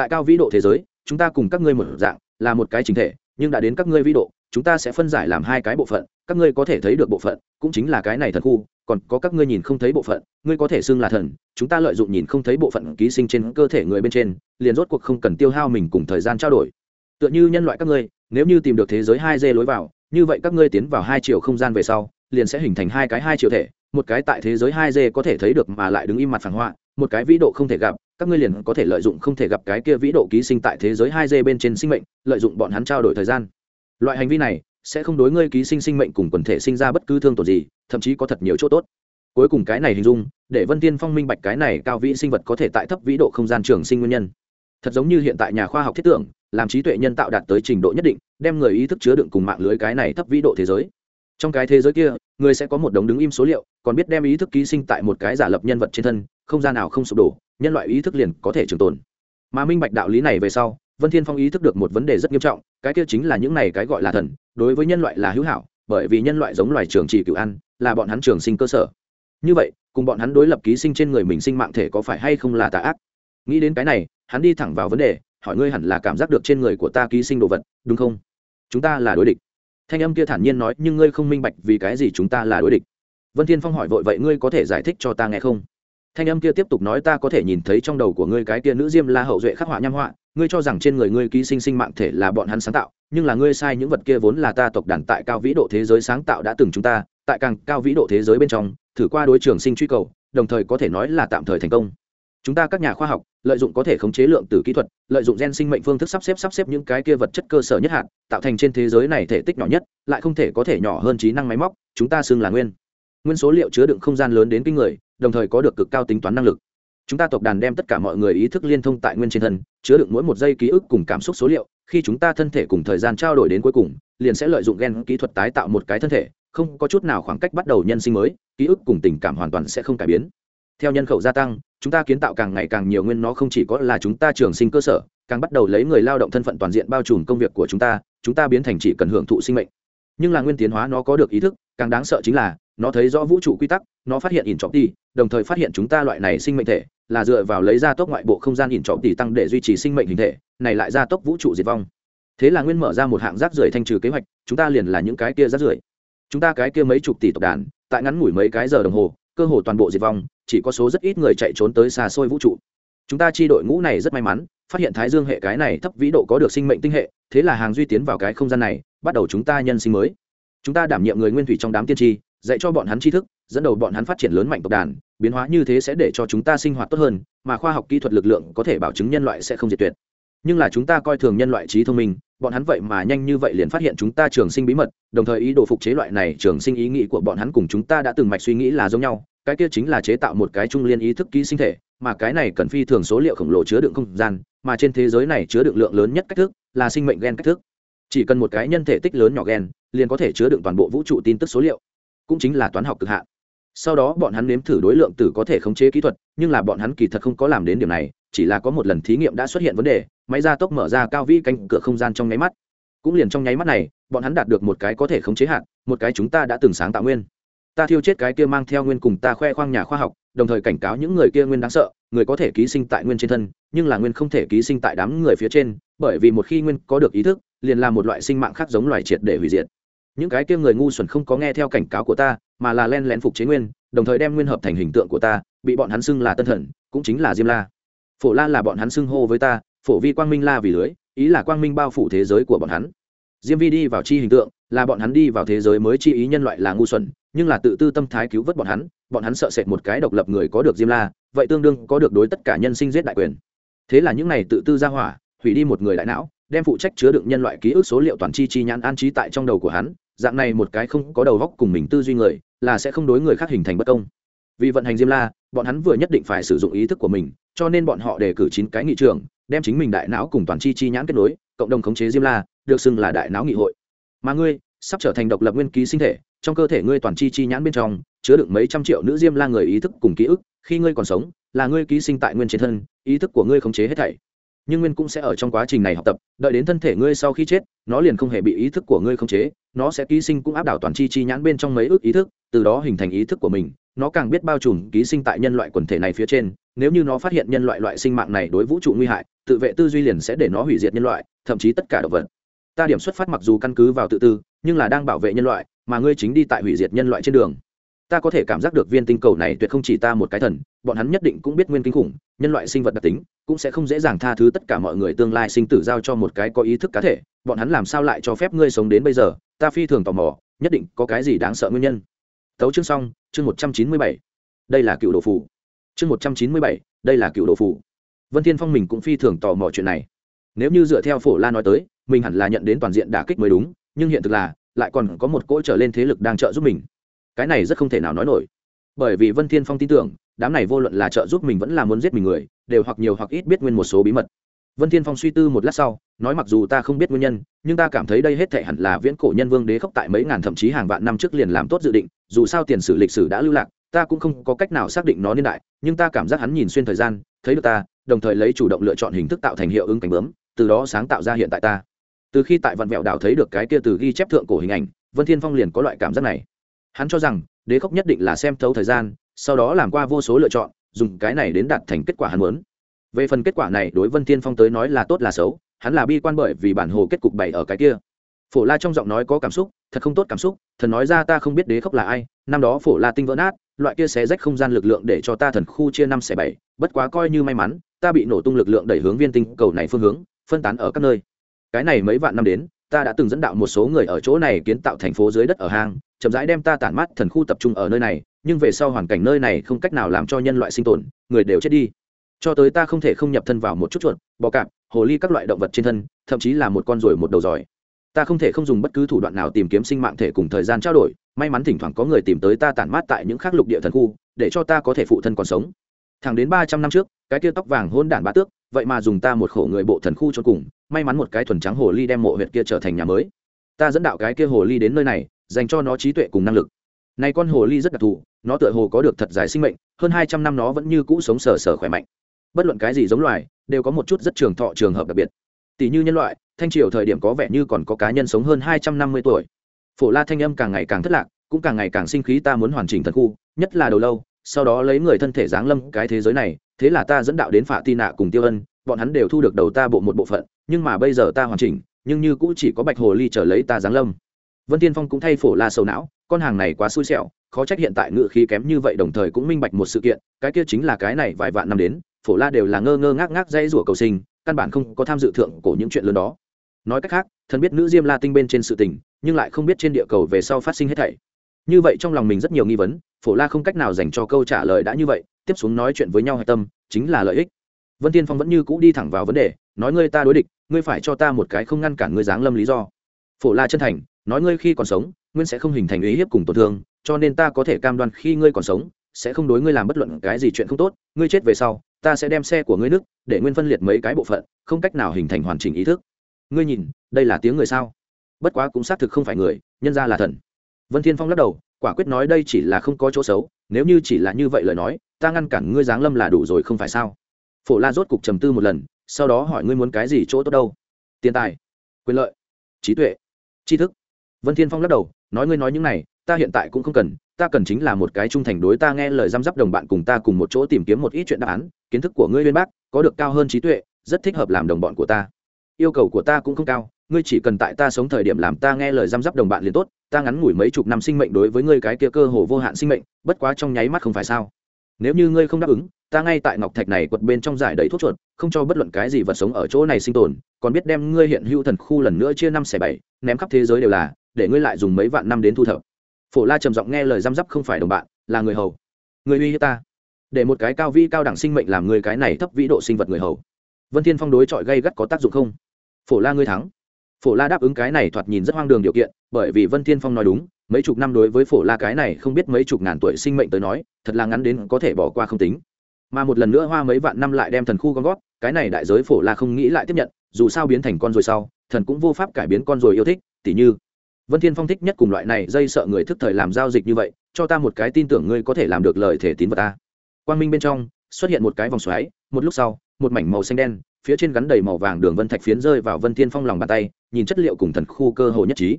tại cao vĩ độ thế giới, chúng ta cùng các ngươi một dạng, là một cái chính thể, nhưng đã đến các ngươi vĩ độ, chúng ta sẽ phân giải làm hai cái bộ phận, các ngươi có thể thấy được bộ phận, cũng chính là cái này thần khu, còn có các ngươi nhìn không thấy bộ phận, ngươi có thể xưng là thần, chúng ta lợi dụng nhìn không thấy bộ phận ký sinh trên cơ thể người bên trên, liền rốt cuộc không cần tiêu hao mình cùng thời gian trao đổi. Tựa như nhân loại các ngươi, nếu như tìm được thế giới hai d lối vào, như vậy các ngươi tiến vào hai chiều không gian về sau, liền sẽ hình thành hai cái hai chiều thể một cái tại thế giới hai d có thể thấy được mà lại đứng im mặt phản họa, một cái vĩ độ không thể gặp, các ngươi liền có thể lợi dụng không thể gặp cái kia vĩ độ ký sinh tại thế giới hai d bên trên sinh mệnh, lợi dụng bọn hắn trao đổi thời gian. Loại hành vi này sẽ không đối ngươi ký sinh sinh mệnh cùng quần thể sinh ra bất cứ thương tổn gì, thậm chí có thật nhiều chỗ tốt. Cuối cùng cái này hình dung, để vân tiên phong minh bạch cái này cao vĩ sinh vật có thể tại thấp vĩ độ không gian trường sinh nguyên nhân. Thật giống như hiện tại nhà khoa học thiết tưởng, làm trí tuệ nhân tạo đạt tới trình độ nhất định, đem người ý thức chứa đựng cùng mạng lưới cái này thấp vĩ độ thế giới. Trong cái thế giới kia người sẽ có một đống đứng im số liệu, còn biết đem ý thức ký sinh tại một cái giả lập nhân vật trên thân, không gian nào không sụp đổ, nhân loại ý thức liền có thể trường tồn. Mà minh bạch đạo lý này về sau, vân thiên phong ý thức được một vấn đề rất nghiêm trọng, cái kia chính là những này cái gọi là thần, đối với nhân loại là hữu hảo, bởi vì nhân loại giống loài trường trì cựu ăn, là bọn hắn trường sinh cơ sở. Như vậy, cùng bọn hắn đối lập ký sinh trên người mình sinh mạng thể có phải hay không là tà ác? Nghĩ đến cái này, hắn đi thẳng vào vấn đề, hỏi ngươi hẳn là cảm giác được trên người của ta ký sinh đồ vật, đúng không? Chúng ta là đối địch thanh âm kia thản nhiên nói, nhưng ngươi không minh bạch vì cái gì chúng ta là đối địch. Vân thiên phong hỏi vội vậy ngươi có thể giải thích cho ta nghe không? Thanh âm kia tiếp tục nói, ta có thể nhìn thấy trong đầu của ngươi cái kia nữ diêm la hậu duệ khắc họa nham họa, ngươi cho rằng trên người ngươi ký sinh sinh mạng thể là bọn hắn sáng tạo, nhưng là ngươi sai những vật kia vốn là ta tộc đàn tại cao vĩ độ thế giới sáng tạo đã từng chúng ta, tại càng cao vĩ độ thế giới bên trong, thử qua đối trường sinh truy cầu, đồng thời có thể nói là tạm thời thành công. Chúng ta các nhà khoa học lợi dụng có thể khống chế lượng tử kỹ thuật, lợi dụng gen sinh mệnh phương thức sắp xếp sắp xếp những cái kia vật chất cơ sở nhất hạn tạo thành trên thế giới này thể tích nhỏ nhất, lại không thể có thể nhỏ hơn trí năng máy móc, chúng ta xưng là nguyên. Nguyên số liệu chứa đựng không gian lớn đến kinh người, đồng thời có được cực cao tính toán năng lực. Chúng ta tộc đàn đem tất cả mọi người ý thức liên thông tại nguyên trên thân, chứa đựng mỗi một giây ký ức cùng cảm xúc số liệu, khi chúng ta thân thể cùng thời gian trao đổi đến cuối cùng, liền sẽ lợi dụng gen kỹ thuật tái tạo một cái thân thể, không có chút nào khoảng cách bắt đầu nhân sinh mới, ký ức cùng tình cảm hoàn toàn sẽ không cải biến. Theo nhân khẩu gia tăng chúng ta kiến tạo càng ngày càng nhiều nguyên nó không chỉ có là chúng ta trường sinh cơ sở, càng bắt đầu lấy người lao động thân phận toàn diện bao trùm công việc của chúng ta chúng ta biến thành chỉ cần hưởng thụ sinh mệnh. Nhưng là nguyên tiến hóa nó có được ý thức, càng đáng sợ chính là, nó thấy rõ vũ trụ quy tắc, nó phát hiện ỉn trọng tỷ đồng thời phát hiện chúng ta loại này sinh mệnh thể là dựa vào lấy ra tốc ngoại bộ không gian ỉn trọng tỷ tăng để duy trì sinh mệnh hình thể, này lại gia tốc vũ trụ diệt vong. Thế là nguyên mở ra một hạng rác rưởi thanh trừ kế hoạch, chúng ta liền là những cái kia rác rưởi. Chúng ta cái kia mấy chục tỷ tộc đàn, tại ngắn ngủi mấy cái giờ đồng hồ cơ hồ toàn bộ diệt vong, chỉ có số rất ít người chạy trốn tới xa xôi vũ trụ. Chúng ta chi đội ngũ này rất may mắn, phát hiện thái dương hệ cái này thấp vĩ độ có được sinh mệnh tinh hệ, thế là hàng duy tiến vào cái không gian này, bắt đầu chúng ta nhân sinh mới. Chúng ta đảm nhiệm người nguyên thủy trong đám tiên tri, dạy cho bọn hắn tri thức, dẫn đầu bọn hắn phát triển lớn mạnh tộc đàn, biến hóa như thế sẽ để cho chúng ta sinh hoạt tốt hơn, mà khoa học kỹ thuật lực lượng có thể bảo chứng nhân loại sẽ không diệt tuyệt. Nhưng là chúng ta coi thường nhân loại trí thông minh, bọn hắn vậy mà nhanh như vậy liền phát hiện chúng ta trường sinh bí mật, đồng thời ý đồ phục chế loại này trường sinh ý nghĩ của bọn hắn cùng chúng ta đã từng mạch suy nghĩ là giống nhau cái kia chính là chế tạo một cái trung liên ý thức ký sinh thể, mà cái này cần phi thường số liệu khổng lồ chứa đựng không gian, mà trên thế giới này chứa đựng lượng lớn nhất cách thức là sinh mệnh gen cách thức. Chỉ cần một cái nhân thể tích lớn nhỏ gen, liền có thể chứa đựng toàn bộ vũ trụ tin tức số liệu, cũng chính là toán học cực hạn. Sau đó bọn hắn nếm thử đối lượng tử có thể khống chế kỹ thuật, nhưng là bọn hắn kỳ thật không có làm đến điểm này, chỉ là có một lần thí nghiệm đã xuất hiện vấn đề, máy gia tốc mở ra cao vĩ canh cửa không gian trong nháy mắt. Cũng liền trong nháy mắt này, bọn hắn đạt được một cái có thể khống chế hạn, một cái chúng ta đã từng sáng tạo nguyên ta thiêu chết cái kia mang theo nguyên cùng ta khoe khoang nhà khoa học, đồng thời cảnh cáo những người kia nguyên đáng sợ, người có thể ký sinh tại nguyên trên thân, nhưng là nguyên không thể ký sinh tại đám người phía trên, bởi vì một khi nguyên có được ý thức, liền là một loại sinh mạng khác giống loài triệt để hủy diệt. Những cái kia người ngu xuẩn không có nghe theo cảnh cáo của ta, mà là len lén phục chế nguyên, đồng thời đem nguyên hợp thành hình tượng của ta, bị bọn hắn xưng là tân thần, cũng chính là diêm la. Phổ la là bọn hắn xưng hô với ta, phổ vi quang minh la vì lưới, ý là quang minh bao phủ thế giới của bọn hắn. Diêm vi đi vào chi hình tượng, là bọn hắn đi vào thế giới mới chi ý nhân loại là ngu xuẩn nhưng là tự tư tâm thái cứu vớt bọn hắn bọn hắn sợ sệt một cái độc lập người có được diêm la, vậy tương đương có được đối tất cả nhân sinh giết đại quyền. Thế là những này tự tư ra hỏa, hủy đi một người đại não, đem phụ trách chứa đựng nhân loại ký ức số liệu toàn chi chi nhãn an trí tại trong đầu của hắn, dạng này một cái không có đầu góc cùng mình tư duy người, là sẽ không đối người khác hình thành bất công. Vì vận hành diêm la, bọn hắn vừa nhất định phải sử dụng ý thức của mình, cho nên bọn họ đề cử chín cái nghị trường đem chính mình đại não cùng toàn chi chi nhãn kết nối, cộng đồng khống chế diêm la, được xưng là đại não nghị hội. Mà ngươi, sắp trở thành độc lập nguyên ký sinh thể trong cơ thể ngươi toàn chi chi nhãn bên trong, chứa đựng mấy trăm triệu nữ diêm la người ý thức cùng ký ức, khi ngươi còn sống, là ngươi ký sinh tại nguyên trên thân, ý thức của ngươi khống chế hết thảy. Nhưng nguyên cũng sẽ ở trong quá trình này học tập, đợi đến thân thể ngươi sau khi chết, nó liền không hề bị ý thức của ngươi khống chế, nó sẽ ký sinh cũng áp đảo toàn chi chi nhãn bên trong mấy ước ý thức, từ đó hình thành ý thức của mình, nó càng biết bao trùm ký sinh tại nhân loại quần thể này phía trên, nếu như nó phát hiện nhân loại loại sinh mạng này đối vũ trụ nguy hại, tự vệ tư duy liền sẽ để nó hủy diệt nhân loại, thậm chí tất cả động vật. Ta điểm xuất phát mặc dù căn cứ vào tự tư, nhưng là đang bảo vệ nhân loại mà ngươi chính đi tại hủy diệt nhân loại trên đường. Ta có thể cảm giác được viên tinh cầu này tuyệt không chỉ ta một cái thần, bọn hắn nhất định cũng biết nguyên kinh khủng, nhân loại sinh vật đặc tính, cũng sẽ không dễ dàng tha thứ tất cả mọi người tương lai sinh tử giao cho một cái có ý thức cá thể. Bọn hắn làm sao lại cho phép ngươi sống đến bây giờ? Ta phi thường tò mò, nhất định có cái gì đáng sợ nguyên nhân? Tấu chương xong, chương một trăm chín mươi bảy. Đây là cựu đồ phủ chương một trăm chín mươi bảy, đây là cựu đồ phủ vân thiên phong mình cũng phi thường tò mò chuyện này. Nếu như dựa theo phổ la nói tới, mình hẳn là nhận đến toàn diện đả kích mới đúng, nhưng hiện thực là lại còn có một cỗ trở lên thế lực đang trợ giúp mình. Cái này rất không thể nào nói nổi. Bởi vì vân thiên phong tin tưởng, đám này vô luận là trợ giúp mình vẫn là muốn giết mình người, đều hoặc nhiều hoặc ít biết nguyên một số bí mật. Vân thiên phong suy tư một lát sau, nói mặc dù ta không biết nguyên nhân, nhưng ta cảm thấy đây hết thể hẳn là viễn cổ nhân vương đế khốc tại mấy ngàn thậm chí hàng vạn năm trước liền làm tốt dự định, dù sao tiền sử lịch sử đã lưu lạc, ta cũng không có cách nào xác định nó niên đại, nhưng ta cảm giác hắn nhìn xuyên thời gian, thấy được ta, đồng thời lấy chủ động lựa chọn hình thức tạo thành hiệu ứng cánh bướm, từ đó sáng tạo ra hiện tại ta từ khi tại vạn vẹo đảo thấy được cái kia từ ghi chép thượng cổ hình ảnh, vân thiên phong liền có loại cảm giác này. Hắn cho rằng, đế khốc nhất định là xem thấu thời gian, sau đó làm qua vô số lựa chọn, dùng cái này đến đạt thành kết quả hắn muốn. Về phần kết quả này đối vân thiên phong tới nói là tốt là xấu, hắn là bi quan bởi vì bản hồ kết cục bày ở cái kia. Phổ la trong giọng nói có cảm xúc, thật không tốt cảm xúc, thần nói ra ta không biết đế khốc là ai, năm đó phổ la tinh vỡ nát, loại kia xé rách không gian lực lượng để cho ta thần khu chia năm xẻ bảy, bất quá coi như may mắn, ta bị nổ tung lực lượng đẩy hướng viên tinh cầu này phương hướng, phân tán ở các nơi cái này mấy vạn năm đến, ta đã từng dẫn đạo một số người ở chỗ này kiến tạo thành phố dưới đất ở hang, chậm rãi đem ta tản mát thần khu tập trung ở nơi này, nhưng về sau hoàn cảnh nơi này không cách nào làm cho nhân loại sinh tồn, người đều chết đi. Cho tới ta không thể không nhập thân vào một chút chuột, bò cạp, hồ ly các loại động vật trên thân, thậm chí là một con ruồi một đầu giỏi. Ta không thể không dùng bất cứ thủ đoạn nào tìm kiếm sinh mạng thể cùng thời gian trao đổi, may mắn thỉnh thoảng có người tìm tới ta tản mát tại những khác lục địa thần khu, để cho ta có thể phụ thân còn sống. Thẳng đến ba trăm năm trước, cái kia tóc vàng hôn đản bá tước, vậy mà dùng ta một khổ người bộ thần khu cho cùng may mắn một cái thuần trắng hồ ly đem mộ huyệt kia trở thành nhà mới. Ta dẫn đạo cái kia hồ ly đến nơi này, dành cho nó trí tuệ cùng năng lực. Nay con hồ ly rất đặc thù, nó tựa hồ có được thật dài sinh mệnh, hơn hai trăm năm nó vẫn như cũ sống sờ sờ khỏe mạnh. Bất luận cái gì giống loài, đều có một chút rất trường thọ trường hợp đặc biệt. Tỷ như nhân loại, thanh triều thời điểm có vẻ như còn có cá nhân sống hơn hai trăm năm mươi tuổi. Phổ la thanh âm càng ngày càng thất lạc, cũng càng ngày càng sinh khí ta muốn hoàn chỉnh thần khu, nhất là đầu lâu, sau đó lấy người thân thể giáng lâm cái thế giới này, thế là ta dẫn đạo đến phạ ti nạ cùng tiêu ân bọn hắn đều thu được đầu ta bộ một bộ phận, nhưng mà bây giờ ta hoàn chỉnh, nhưng như cũ chỉ có bạch hồ ly trở lấy ta giáng lâm. Vân tiên phong cũng thay phổ la sầu não, con hàng này quá xui xẻo, khó trách hiện tại ngự khí kém như vậy đồng thời cũng minh bạch một sự kiện, cái kia chính là cái này vài vạn năm đến, phổ la đều là ngơ ngơ ngác ngác dây rủa cầu sinh, căn bản không có tham dự thượng cổ những chuyện lớn đó. Nói cách khác, thần biết nữ diêm la tinh bên trên sự tình, nhưng lại không biết trên địa cầu về sau phát sinh hết thảy. Như vậy trong lòng mình rất nhiều nghi vấn, phổ la không cách nào dành cho câu trả lời đã như vậy, tiếp xuống nói chuyện với nhau hạch tâm, chính là lợi ích vân tiên phong vẫn như cũ đi thẳng vào vấn đề, nói ngươi ta đối địch, ngươi phải cho ta một cái không ngăn cản ngươi giáng lâm lý do. Phổ la chân thành, nói ngươi khi còn sống nguyên sẽ không hình thành ý hiếp cùng tổn thương, cho nên ta có thể cam đoan khi ngươi còn sống, sẽ không đối ngươi làm bất luận cái gì chuyện không tốt, ngươi chết về sau, ta sẽ đem xe của ngươi nước để nguyên phân liệt mấy cái bộ phận, không cách nào hình thành hoàn chỉnh ý thức. Ngươi nhìn, đây là tiếng người sao? Bất quá cũng xác thực không phải người, nhân ra là thần. Vân thiên phong lắc đầu, quả quyết nói đây chỉ là không có chỗ xấu, nếu như chỉ là như vậy lời nói, ta ngăn cản ngươi giáng lâm là đủ rồi không phải sao? Phổ la rốt cục trầm tư một lần, sau đó hỏi ngươi muốn cái gì chỗ tốt đâu? Tiền tài, quyền lợi, trí tuệ, tri thức. Vân thiên phong lắc đầu, nói ngươi nói những này, ta hiện tại cũng không cần, ta cần chính là một cái trung thành đối ta nghe lời giam giáp đồng bạn cùng ta cùng một chỗ tìm kiếm một ít chuyện đáp án, kiến thức của ngươi liên bác, có được cao hơn trí tuệ, rất thích hợp làm đồng bọn của ta. Yêu cầu của ta cũng không cao, ngươi chỉ cần tại ta sống thời điểm làm ta nghe lời giam giáp đồng bạn liền tốt, ta ngắn ngủi mấy chục năm sinh mệnh đối với ngươi cái kia cơ hồ vô hạn sinh mệnh, bất quá trong nháy mắt không phải sao? Nếu như ngươi không đáp ứng ta ngay tại ngọc thạch này quật bên trong giải đầy thuốc chuột, không cho bất luận cái gì vật sống ở chỗ này sinh tồn, còn biết đem ngươi hiện hữu thần khu lần nữa chia năm xẻ bảy, ném khắp thế giới đều là, để ngươi lại dùng mấy vạn năm đến thu thập. Phổ la trầm giọng nghe lời răm rắp không phải đồng bạn, là người hầu. Người uy hiếp ta. Để một cái cao vi cao đẳng sinh mệnh làm người cái này thấp vĩ độ sinh vật người hầu. Vân thiên phong đối chọi gây gắt có tác dụng không? Phổ la ngươi thắng. Phổ la đáp ứng cái này thoạt nhìn rất hoang đường điều kiện, bởi vì vân thiên phong nói đúng, mấy chục năm đối với phổ la cái này không biết mấy chục ngàn tuổi sinh mệnh tới nói, thật là ngắn đến có thể bỏ qua không tính mà một lần nữa hoa mấy vạn năm lại đem thần khu con gót cái này đại giới phổ la không nghĩ lại tiếp nhận, dù sao biến thành con rồi sau, thần cũng vô pháp cải biến con rồi yêu thích, tỉ như, vân thiên phong thích nhất cùng loại này dây sợ người thức thời làm giao dịch như vậy, cho ta một cái tin tưởng ngươi có thể làm được lời thể tín vật ta. Quang minh bên trong, xuất hiện một cái vòng xoáy, một lúc sau, một mảnh màu xanh đen, phía trên gắn đầy màu vàng đường vân thạch phiến rơi vào vân thiên phong lòng bàn tay, nhìn chất liệu cùng thần khu cơ hồ nhất trí.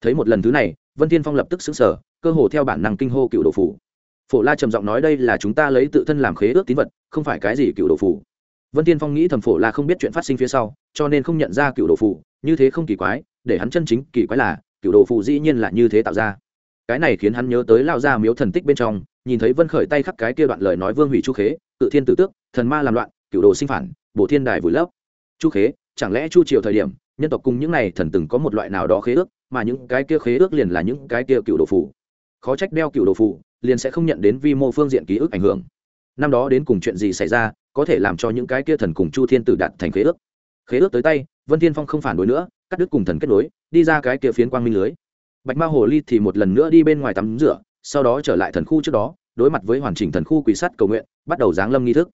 Thấy một lần thứ này, vân thiên phong lập tức xứng sở cơ hồ theo bản năng kinh hô cựu đồ phủ phổ la trầm giọng nói đây là chúng ta lấy tự thân làm khế ước tín vật, không phải cái gì cựu đồ phủ vân thiên phong nghĩ thầm phổ la không biết chuyện phát sinh phía sau, cho nên không nhận ra cựu đồ phủ như thế không kỳ quái, để hắn chân chính kỳ quái là, cựu đồ phủ dĩ nhiên là như thế tạo ra. Cái này khiến hắn nhớ tới lao ra miếu thần tích bên trong, nhìn thấy vân khởi tay khắc cái kia đoạn lời nói vương hủy chu khế tự thiên tử tước, thần ma làm loạn, cựu đồ sinh phản, bổ thiên đài vùi lấp. Chu khế, chẳng lẽ chu triều thời điểm, nhân tộc cùng những này thần từng có một loại nào đó khế ước, mà những cái kia khế ước liền là những cái kia cựu đồ phủ khó trách đeo cựu đồ phủ liền sẽ không nhận đến vi mô phương diện ký ức ảnh hưởng. Năm đó đến cùng chuyện gì xảy ra, có thể làm cho những cái kia thần cùng chu thiên tử đạt thành khế ước. Khế ước tới tay, vân thiên phong không phản đối nữa, cắt đứt cùng thần kết nối, đi ra cái kia phiến quang minh lưới. Bạch ma hồ ly thì một lần nữa đi bên ngoài tắm rửa, sau đó trở lại thần khu trước đó, đối mặt với hoàn chỉnh thần khu quỷ sắt cầu nguyện, bắt đầu giáng lâm nghi thức.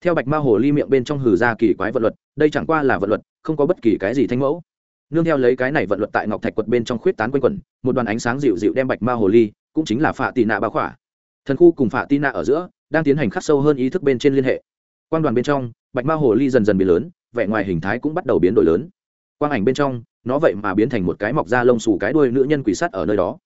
Theo bạch ma hồ ly miệng bên trong hừ ra kỳ quái vận luật, đây chẳng qua là vận luật, không có bất kỳ cái gì thanh mẫu. Nương theo lấy cái này vận luật tại ngọc thạch quật bên trong khuyết tán quanh quẩn, một đoàn ánh sáng dịu dịu đem bạch ma hồ ly cũng chính là phạ tị nạ bao khỏa. Thần khu cùng phạ tị nạ ở giữa đang tiến hành khắc sâu hơn ý thức bên trên liên hệ. Quan đoàn bên trong, bạch ma hồ ly dần dần biến lớn, vẻ ngoài hình thái cũng bắt đầu biến đổi lớn. Quang ảnh bên trong, nó vậy mà biến thành một cái mọc da lông xù cái đuôi nữ nhân quỷ sắt ở nơi đó.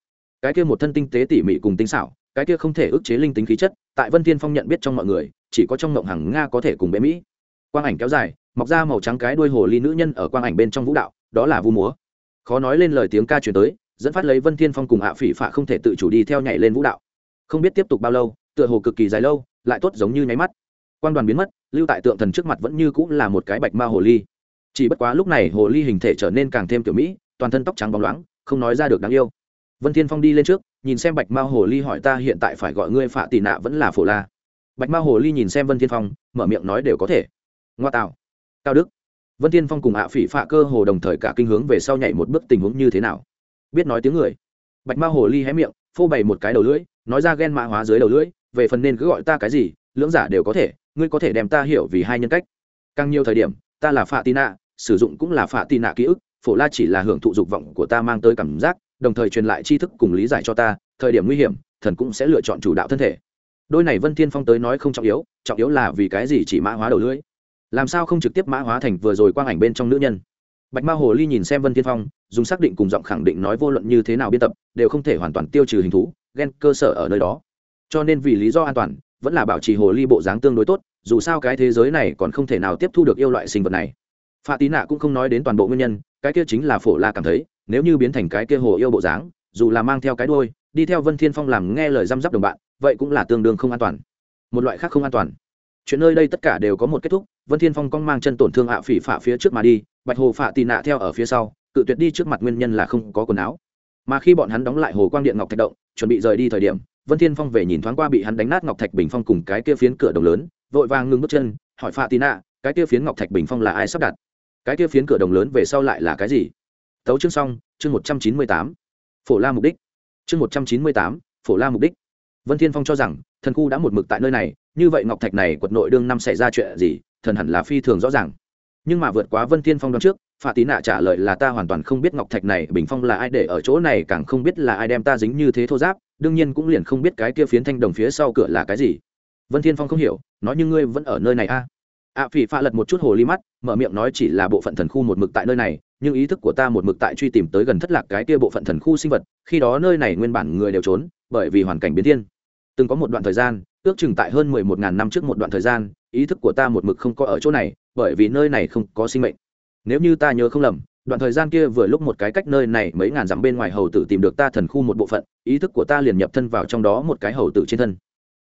Cái kia một thân tinh tế tỉ mỉ cùng tinh xảo, cái kia không thể ức chế linh tính khí chất, tại vân thiên phong nhận biết trong mọi người, chỉ có trong ngộng hàng nga có thể cùng bệ mỹ quang ảnh kéo dài, mọc ra màu trắng cái đuôi hồ ly nữ nhân ở quang ảnh bên trong vũ đạo, đó là vu múa. Khó nói lên lời tiếng ca truyền tới dẫn phát lấy vân thiên phong cùng ạ phỉ phạ không thể tự chủ đi theo nhảy lên vũ đạo. Không biết tiếp tục bao lâu, tựa hồ cực kỳ dài lâu, lại tốt giống như nháy mắt. Quan đoàn biến mất, lưu tại tượng thần trước mặt vẫn như cũng là một cái bạch ma hồ ly. Chỉ bất quá lúc này hồ ly hình thể trở nên càng thêm kiểu mỹ, toàn thân tóc trắng bóng loáng, không nói ra được đáng yêu. Vân thiên phong đi lên trước, nhìn xem bạch ma hồ ly hỏi ta hiện tại phải gọi ngươi phạ tị nạ vẫn là phổ la. Bạch ma hồ ly nhìn xem vân thiên phong, mở miệng nói đều có thể. Ngoa tạo. Cao đức. Vân thiên phong cùng ạ phỉ phạ cơ hồ đồng thời cả kinh hướng về sau nhảy một bước tình huống như thế nào biết nói tiếng người. Bạch ma hồ ly hé miệng, phô bày một cái đầu lưỡi, nói ra ghen mã hóa dưới đầu lưỡi, về phần nên cứ gọi ta cái gì, lưỡng giả đều có thể, ngươi có thể đem ta hiểu vì hai nhân cách. Càng nhiều thời điểm, ta là phạ tị nạ sử dụng cũng là phạ tị nạ ký ức, phổ la chỉ là hưởng thụ dục vọng của ta mang tới cảm giác, đồng thời truyền lại tri thức cùng lý giải cho ta, thời điểm nguy hiểm, thần cũng sẽ lựa chọn chủ đạo thân thể. Đôi này vân thiên phong tới nói không trọng yếu trọng yếu là vì cái gì chỉ mã hóa đầu lưỡi? Làm sao không trực tiếp mã hóa thành vừa rồi quang ảnh bên trong nữ nhân? Bạch ma hồ ly nhìn xem vân thiên phong, dùng xác định cùng giọng khẳng định nói vô luận như thế nào biên tập, đều không thể hoàn toàn tiêu trừ hình thú, ghen cơ sở ở nơi đó. Cho nên vì lý do an toàn, vẫn là bảo trì hồ ly bộ dáng tương đối tốt, dù sao cái thế giới này còn không thể nào tiếp thu được yêu loại sinh vật này. Pha tí nạ cũng không nói đến toàn bộ nguyên nhân, cái kia chính là phổ la cảm thấy, nếu như biến thành cái kia hồ yêu bộ dáng, dù là mang theo cái đôi đi theo vân thiên phong làm nghe lời răm rắp đồng bạn, vậy cũng là tương đương không an toàn. Một loại khác không an toàn. Chuyện nơi đây tất cả đều có một kết thúc vân thiên phong cong mang chân tổn thương ạ phỉ phả phía trước mà đi, bạch hồ phả tì nạ theo ở phía sau, cự tuyệt đi trước mặt nguyên nhân là không có quần áo. Mà khi bọn hắn đóng lại hồ quang điện ngọc thạch động, chuẩn bị rời đi thời điểm, vân thiên phong về nhìn thoáng qua bị hắn đánh nát ngọc thạch bình phong cùng cái kia phiến cửa đồng lớn, vội vàng ngưng bước chân, hỏi phạ tì nạ, cái kia phiến ngọc thạch bình phong là ai sắp đặt? Cái kia phiến cửa đồng lớn về sau lại là cái gì? Tấu chương xong, chương một trăm chín mươi tám. Phổ la mục đích. Chương một trăm chín mươi tám, phổ la mục đích. Vân thiên phong cho rằng, thần khu đã một mực tại nơi này, như vậy ngọc thạch này quật nội đương năm xảy ra chuyện gì thần hẳn là phi thường rõ ràng. Nhưng mà vượt quá vân thiên phong đoán trước, phạ tín nạ trả lời là ta hoàn toàn không biết ngọc thạch này, bình phong là ai để ở chỗ này, càng không biết là ai đem ta dính như thế thô giáp, đương nhiên cũng liền không biết cái kia phiến thanh đồng phía sau cửa là cái gì. Vân thiên phong không hiểu, nói như ngươi vẫn ở nơi này à? a à? ạ phỉ phạ lật một chút hồ ly mắt, mở miệng nói chỉ là bộ phận thần khu một mực tại nơi này, nhưng ý thức của ta một mực tại truy tìm tới gần thất lạc cái kia bộ phận thần khu sinh vật, khi đó nơi này nguyên bản người đều trốn, bởi vì hoàn cảnh biến thiên. Từng có một đoạn thời gian, ước chừng tại hơn mười một ngàn năm trước một đoạn thời gian ý thức của ta một mực không có ở chỗ này, bởi vì nơi này không có sinh mệnh. Nếu như ta nhớ không lầm, đoạn thời gian kia vừa lúc một cái cách nơi này mấy ngàn dặm bên ngoài hầu tử tìm được ta thần khu một bộ phận, ý thức của ta liền nhập thân vào trong đó một cái hầu tử trên thân.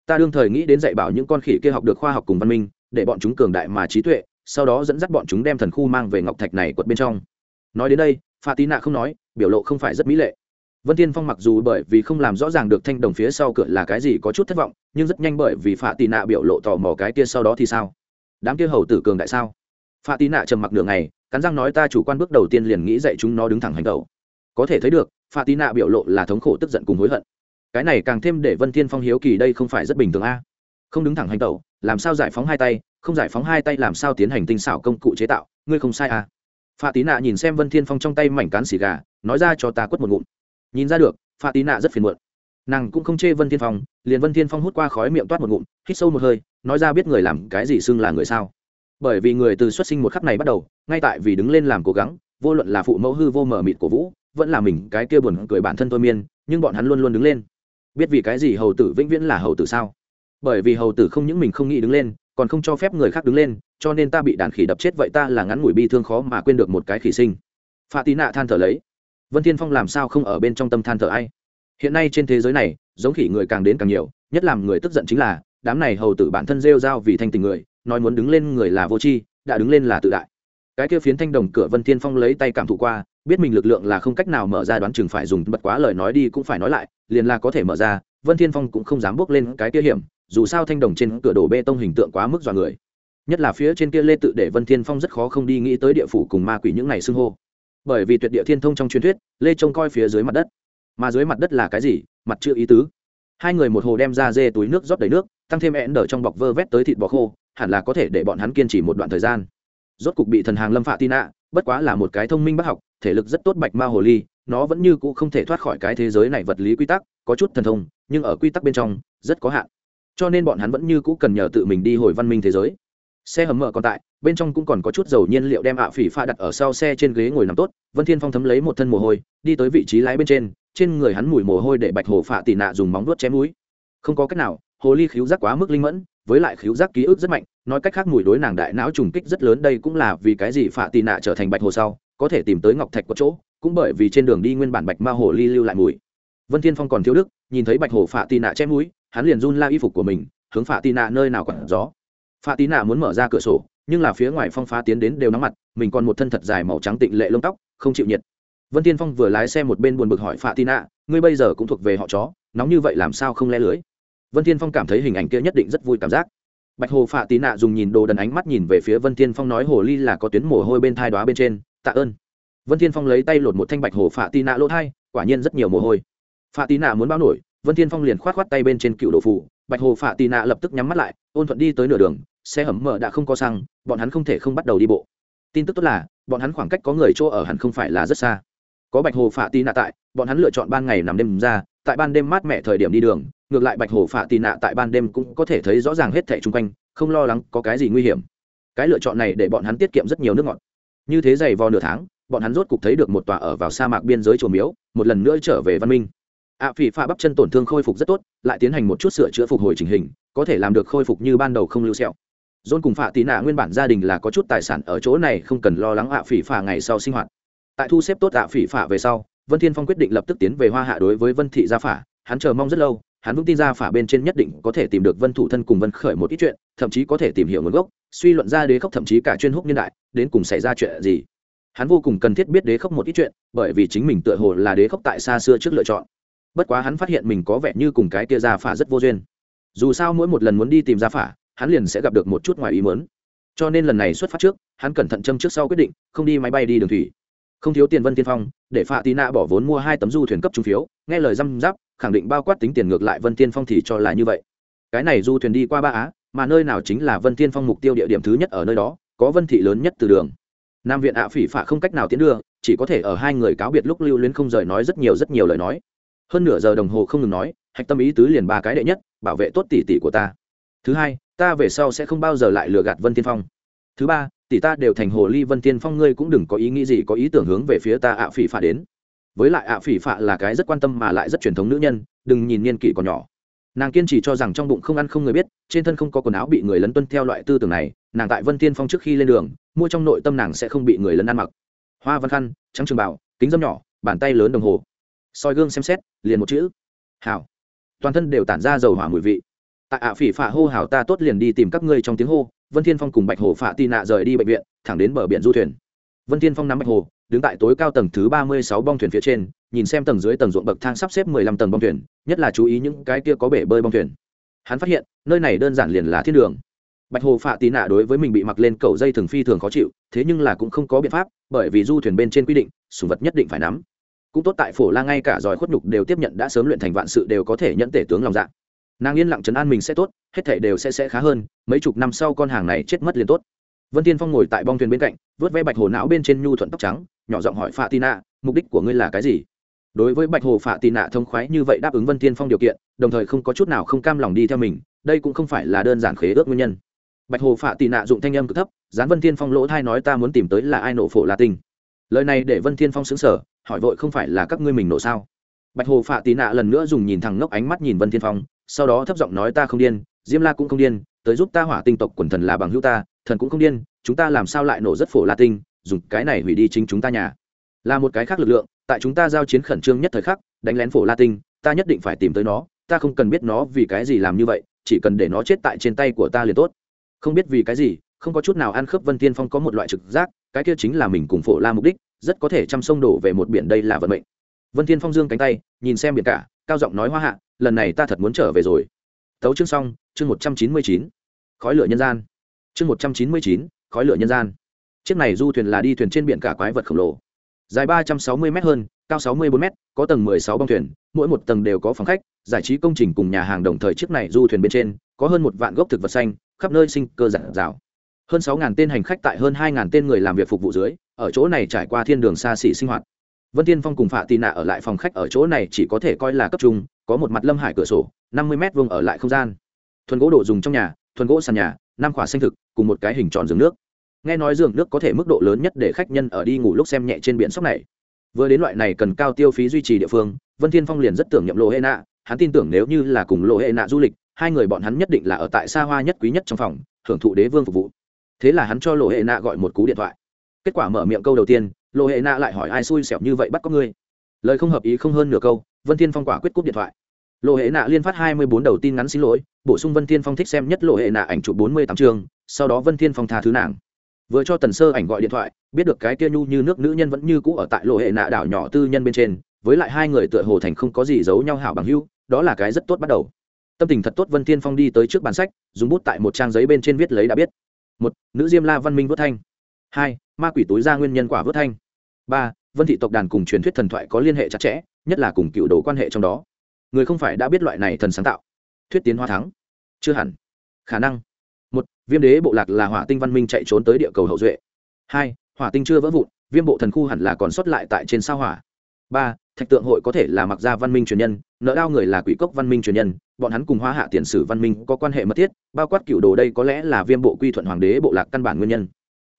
Ta đương thời nghĩ đến dạy bảo những con khỉ kia học được khoa học cùng văn minh, để bọn chúng cường đại mà trí tuệ, sau đó dẫn dắt bọn chúng đem thần khu mang về ngọc thạch này quật bên trong. Nói đến đây pha tí nạ không nói, biểu lộ không phải rất mỹ lệ vân tiên phong mặc dù bởi vì không làm rõ ràng được thanh đồng phía sau cửa là cái gì có chút thất vọng nhưng rất nhanh bởi vì Phạ Tỳ nạ biểu lộ tò mò cái kia sau đó thì sao? Đám kia hầu tử cường đại sao? Phạ Tỳ nạ trầm mặc đường ngày, cắn răng nói ta chủ quan bước đầu tiên liền nghĩ dạy chúng nó đứng thẳng hành động. có thể thấy được Phạ Tỳ nạ biểu lộ là thống khổ tức giận cùng hối hận. Cái này càng thêm để vân thiên phong hiếu kỳ đây không phải rất bình thường a. Không đứng thẳng hành động, làm sao giải phóng hai tay không giải phóng hai tay làm sao tiến hành tinh xảo công cụ chế tạo ngươi không sai à? Phạ Tỳ nạ nhìn xem vân thiên phong trong tay mảnh cán xì gà nói ra cho ta quất một ngụm nhìn ra được pha tí nạ rất phiền muộn. Nàng cũng không chê vân thiên phong, liền vân thiên phong hút qua khói miệng toát một ngụm, hít sâu một hơi, nói ra biết người làm cái gì xưng là người sao. Bởi vì người từ xuất sinh một khắc này bắt đầu, ngay tại vì đứng lên làm cố gắng, vô luận là phụ mẫu hư vô mở mịt của vũ, vẫn là mình, cái kia buồn cười bản thân thôi miên, nhưng bọn hắn luôn luôn đứng lên. Biết vì cái gì hầu tử vĩnh viễn là hầu tử sao? Bởi vì hầu tử không những mình không nghĩ đứng lên, còn không cho phép người khác đứng lên, cho nên ta bị đàn khỉ đập chết vậy ta là ngắn ngủi bi thương khó mà quên được một cái khỉ sinh. Pha tí nạ than thở lấy vân thiên phong làm sao không ở bên trong tâm than thở ai? Hiện nay trên thế giới này, giống khỉ người càng đến càng nhiều, nhất làm người tức giận chính là, đám này hầu tử bản thân rêu rao vì thanh tình người, nói muốn đứng lên người là vô tri, đã đứng lên là tự đại. Cái kia phiến thanh đồng cửa vân thiên phong lấy tay cảm thụ qua, biết mình lực lượng là không cách nào mở ra đoán chừng phải dùng bật quá lời nói đi cũng phải nói lại, liền là có thể mở ra, vân thiên phong cũng không dám bước lên cái kia hiểm, dù sao thanh đồng trên cửa đổ bê tông hình tượng quá mức dọa người. Nhất là phía trên kia lê tự để vân thiên phong rất khó không đi nghĩ tới địa phủ cùng ma quỷ những ngày xưng hô bởi vì tuyệt địa thiên thông trong truyền thuyết, lê trông coi phía dưới mặt đất. Mà dưới mặt đất là cái gì? Mặt chưa ý tứ. Hai người một hồ đem ra dê túi nước rót đầy nước, tăng thêm én đờ trong bọc vơ vét tới thịt bò khô, hẳn là có thể để bọn hắn kiên trì một đoạn thời gian. Rốt cục bị thần hàng lâm phạ tin ạ, bất quá là một cái thông minh bác học, thể lực rất tốt bạch ma hồ ly, nó vẫn như cũ không thể thoát khỏi cái thế giới này vật lý quy tắc, có chút thần thông, nhưng ở quy tắc bên trong, rất có hạn. Cho nên bọn hắn vẫn như cũ cần nhờ tự mình đi hồi văn minh thế giới xe hầm mở còn tại, bên trong cũng còn có chút dầu nhiên liệu đem ạ phỉ pha đặt ở sau xe trên ghế ngồi nằm tốt. Vân thiên phong thấm lấy một thân mồ hôi, đi tới vị trí lái bên trên trên người hắn mùi mồ hôi để bạch hồ phạ tị nạ dùng móng vuốt chém mũi không có cách nào, hồ ly khíu giác quá mức linh mẫn, với lại khíu giác ký ức rất mạnh, nói cách khác mùi đối nàng đại não trùng kích rất lớn, đây cũng là vì cái gì phạ tị nạ trở thành bạch hồ sau, có thể tìm tới ngọc thạch có chỗ, cũng bởi vì trên đường đi nguyên bản bạch ma hồ ly lưu lại mùi. Vân thiên phong còn thiếu đức, nhìn thấy bạch hồ phạ tị nạ chém mũi hắn liền run la y phục của mình, hướng phạ tị nạ nơi nào quản gió phạ Tí nạ muốn mở ra cửa sổ, nhưng là phía ngoài phong phá tiến đến đều nóng mặt, mình còn một thân thật dài màu trắng tịnh lệ lông tóc, không chịu nhiệt. Vân tiên phong vừa lái xe một bên buồn bực hỏi phạ Tí ạ ngươi bây giờ cũng thuộc về họ chó, nóng như vậy làm sao không le lưới? Vân tiên phong cảm thấy hình ảnh kia nhất định rất vui cảm giác. Bạch hồ phạ tí nạ dùng nhìn đồ đần ánh mắt nhìn về phía vân tiên phong nói, hồ ly là có tuyến mồ hôi bên thai đoá bên trên, tạ ơn. Vân tiên phong lấy tay lột một thanh bạch hồ phạ tí nạ lỗ thai, quả nhiên rất nhiều mồ hôi. Phạ tí nạ muốn bao nổi, vân tiên phong liền khoát khoát tay bên trên cựu đồ phủ bạch hồ phạ tì nạ lập tức nhắm mắt lại, ôn thuận đi tới nửa đường, xe hầm mở đã không có xăng, bọn hắn không thể không bắt đầu đi bộ. Tin tức tốt là, bọn hắn khoảng cách có người chỗ ở hẳn không phải là rất xa. Có bạch hồ phạ tì nạ tại, bọn hắn lựa chọn ban ngày nằm đêm ra, tại ban đêm mát mẻ thời điểm đi đường, ngược lại bạch hồ phạ tì nạ tại ban đêm cũng có thể thấy rõ ràng hết thẻ chung quanh, không lo lắng có cái gì nguy hiểm. Cái lựa chọn này để bọn hắn tiết kiệm rất nhiều nước ngọt. Như thế dày vò nửa tháng, bọn hắn rốt cục thấy được một tòa ở vào sa mạc biên giới chùa miếu, một lần nữa trở về văn minh ạ à, phỉ pha bắp chân tổn thương khôi phục rất tốt lại tiến hành một chút sửa chữa phục hồi trình hình có thể làm được khôi phục như ban đầu không lưu sẹo. Dôn cùng phạ tì nạ nguyên bản gia đình là có chút tài sản ở chỗ này không cần lo lắng ạ à, phỉ pha ngày sau sinh hoạt. Tại thu xếp tốt ạ phỉ phạ về sau vân thiên phong quyết định lập tức tiến về hoa hạ đối với vân thị gia phả. Hắn chờ mong rất lâu hắn vững tin gia phả bên trên nhất định có thể tìm được vân thủ thân cùng vân khởi một ít chuyện thậm chí có thể tìm hiểu nguồn gốc suy luận ra đế khốc thậm chí cả chuyên húc niên đại đến cùng xảy ra chuyện gì. Hắn vô cùng cần thiết biết đế khốc một ít chuyện bởi vì chính mình tựa hồ là đế khốc tại xa xưa trước lựa chọn bất quá hắn phát hiện mình có vẻ như cùng cái kia gia phả rất vô duyên. Dù sao mỗi một lần muốn đi tìm gia phả, hắn liền sẽ gặp được một chút ngoài ý muốn. Cho nên lần này xuất phát trước, hắn cẩn thận châm trước sau quyết định, không đi máy bay đi đường thủy. Không thiếu tiền vân tiên phong, để phạ tì nạ bỏ vốn mua hai tấm du thuyền cấp trung phiếu, nghe lời răm giáp khẳng định bao quát tính tiền ngược lại vân tiên phong thì cho là như vậy. Cái này du thuyền đi qua ba á, mà nơi nào chính là vân tiên phong mục tiêu địa điểm thứ nhất ở nơi đó, có vân thị lớn nhất từ đường. Nam viện ạ phỉ phạ không cách nào tiến đưa, chỉ có thể ở hai người cáo biệt lúc lưu luyến không rời nói rất nhiều rất nhiều lời nói hơn nửa giờ đồng hồ không ngừng nói, hạch tâm ý tứ liền ba cái đệ nhất, bảo vệ tốt tỷ tỷ của ta. Thứ hai, ta về sau sẽ không bao giờ lại lừa gạt vân tiên phong. Thứ ba, tỷ ta đều thành hồ ly vân tiên phong, ngươi cũng đừng có ý nghĩ gì, có ý tưởng hướng về phía ta ạ phỉ phạ đến. Với lại ạ phỉ phạ là cái rất quan tâm mà lại rất truyền thống nữ nhân, đừng nhìn niên kỷ còn nhỏ. Nàng kiên trì cho rằng trong bụng không ăn không người biết, trên thân không có quần áo bị người lấn tuân theo loại tư tưởng này, nàng tại vân tiên phong trước khi lên đường, mua trong nội tâm nàng sẽ không bị người lấn ăn mặc. Hoa văn khăn, trắng trường bảo, kính dâm nhỏ, bàn tay lớn đồng hồ soi gương xem xét, liền một chữ. Hảo. Toàn thân đều tản ra dầu hỏa mùi vị. Tại ạ phỉ phả hô hảo ta tốt liền đi tìm các ngươi trong tiếng hô, vân thiên phong cùng bạch hồ phạ tì nạ rời đi bệnh viện, thẳng đến bờ biển du thuyền. Vân thiên phong nắm bạch hồ, đứng tại tối cao tầng thứ ba mươi sáu bong thuyền phía trên, nhìn xem tầng dưới tầng ruộng bậc thang sắp xếp mười lăm tầng bong thuyền, nhất là chú ý những cái kia có bể bơi bong thuyền. Hắn phát hiện, nơi này đơn giản liền là thiên đường. Bạch hồ phạ tì nạ đối với mình bị mặc lên cầu dây thường phi thường khó chịu, thế nhưng là cũng không có biện pháp, bởi vì du thuyền bên trên quy định, sùng vật nhất định phải nắm cũng tốt tại phổ la ngay cả giỏi khuất nhục đều tiếp nhận đã sớm luyện thành vạn sự đều có thể nhận tể tướng lòng dạ. Nàng yên lặng chấn an mình sẽ tốt, hết thể đều sẽ sẽ khá hơn, mấy chục năm sau con hàng này chết mất liền tốt. Vân tiên phong ngồi tại bong thuyền bên cạnh, vớt ve bạch hồ não bên trên nhu thuận tóc trắng, nhỏ giọng hỏi phạ tina nạ mục đích của ngươi là cái gì? Đối với bạch hồ phạ tina nạ thông khoái như vậy đáp ứng vân tiên phong điều kiện, đồng thời không có chút nào không cam lòng đi theo mình, đây cũng không phải là đơn giản khế ước nguyên nhân. Bạch hồ phạ tina nạ dụng thanh âm cực thấp, dán vân tiên phong lỗ thai nói ta muốn tìm tới là ai nổ phổ la tinh lời này để vân thiên phong xứng sở hỏi vội không phải là các ngươi mình nổ sao? Bạch hồ phạ tì nạ lần nữa dùng nhìn thẳng ngốc ánh mắt nhìn vân thiên phong, sau đó thấp giọng nói ta không điên, diêm la cũng không điên, tới giúp ta hỏa tinh tộc quần thần là bằng hữu ta, thần cũng không điên, chúng ta làm sao lại nổ rất phổ la tinh, dùng cái này hủy đi chính chúng ta nhà. Là một cái khác lực lượng, tại chúng ta giao chiến khẩn trương nhất thời khắc, đánh lén phổ la tinh, ta nhất định phải tìm tới nó, ta không cần biết nó vì cái gì làm như vậy, chỉ cần để nó chết tại trên tay của ta liền tốt. Không biết vì cái gì không có chút nào ăn khớp vân tiên phong có một loại trực giác, cái kia chính là mình cùng phổ la mục đích, rất có thể chăm sông đổ về một biển đây là vận mệnh. Vân tiên phong dương cánh tay, nhìn xem biển cả, cao giọng nói hoa hạ, lần này ta thật muốn trở về rồi. Tấu chương xong, chương một trăm chín mươi chín. Khói lửa nhân gian. Chương một trăm chín mươi chín, khói lửa nhân gian. Chiếc này du thuyền là đi thuyền trên biển cả quái vật khổng lồ. Dài ba trăm sáu mươi m hơn, cao sáu mươi bốn m có tầng mười sáu bong thuyền, mỗi một tầng đều có phòng khách, giải trí công trình cùng nhà hàng đồng thời chiếc này du thuyền bên trên, có hơn một vạn gốc thực vật xanh, khắp nơi sinh cơ giản rào hơn sáu ngàn tên hành khách tại hơn hai ngàn tên người làm việc phục vụ dưới, ở chỗ này trải qua thiên đường xa xỉ sinh hoạt. Vân tiên phong cùng phạ tì nạ ở lại phòng khách ở chỗ này chỉ có thể coi là cấp trung, có một mặt lâm hải cửa sổ, năm mươi m vuông ở lại không gian. Thuần gỗ đồ dùng trong nhà, thuần gỗ sàn nhà, năm khỏa xanh thực, cùng một cái hình tròn giường nước. Nghe nói giường nước có thể mức độ lớn nhất để khách nhân ở đi ngủ lúc xem nhẹ trên biển sóc này. Vừa đến loại này cần cao tiêu phí duy trì địa phương, vân thiên phong liền rất tưởng nhậm lộ hệ nạ, hắn tin tưởng nếu như là cùng lộ hệ nạ du lịch, hai người bọn hắn nhất định là ở tại xa hoa nhất quý nhất trong phòng thưởng thụ đế vương phục vụ thế là hắn cho lộ hệ nạ gọi một cú điện thoại. Kết quả mở miệng câu đầu tiên lộ hệ nạ lại hỏi ai xui xẻo như vậy bắt có ngươi? Lời không hợp ý không hơn nửa câu, vân thiên phong quả quyết cúp điện thoại. Lộ hệ nạ liên phát hai mươi bốn đầu tin ngắn xin lỗi, bổ sung vân thiên phong thích xem nhất lộ hệ nạ ảnh chụp bốn mươi tám chương, sau đó vân thiên phong tha thứ nàng. Vừa cho tần sơ ảnh gọi điện thoại, biết được cái kia nhu như nước nữ nhân vẫn như cũ ở tại lộ hệ nạ đảo nhỏ tư nhân bên trên, với lại hai người tựa hồ thành không có gì giấu nhau hảo bằng hữu, đó là cái rất tốt bắt đầu. Tâm tình thật tốt vân thiên phong đi tới trước bàn sách, dùng bút tại một trang giấy bên trên viết lấy đã biết một, nữ diêm la văn minh vớt thanh. Hai, ma quỷ túi ra nguyên nhân quả vớt thanh. Ba, vân thị tộc đàn cùng truyền thuyết thần thoại có liên hệ chặt chẽ, nhất là cùng cựu đồ quan hệ trong đó. Người không phải đã biết loại này thần sáng tạo. Thuyết tiến hoa thắng. Chưa hẳn. Khả năng. Một, viêm đế bộ lạc là hỏa tinh văn minh chạy trốn tới địa cầu hậu duệ. Hai, hỏa tinh chưa vỡ vụn, viêm bộ thần khu hẳn là còn sót lại tại trên sao hỏa. Ba thạch tượng hội có thể là mặc gia văn minh truyền nhân, nợ đao người là quỷ cốc văn minh truyền nhân, bọn hắn cùng hoa hạ tiền sử văn minh có quan hệ mật thiết, bao quát cựu đồ đây có lẽ là viêm bộ quy thuận hoàng đế bộ lạc căn bản nguyên nhân.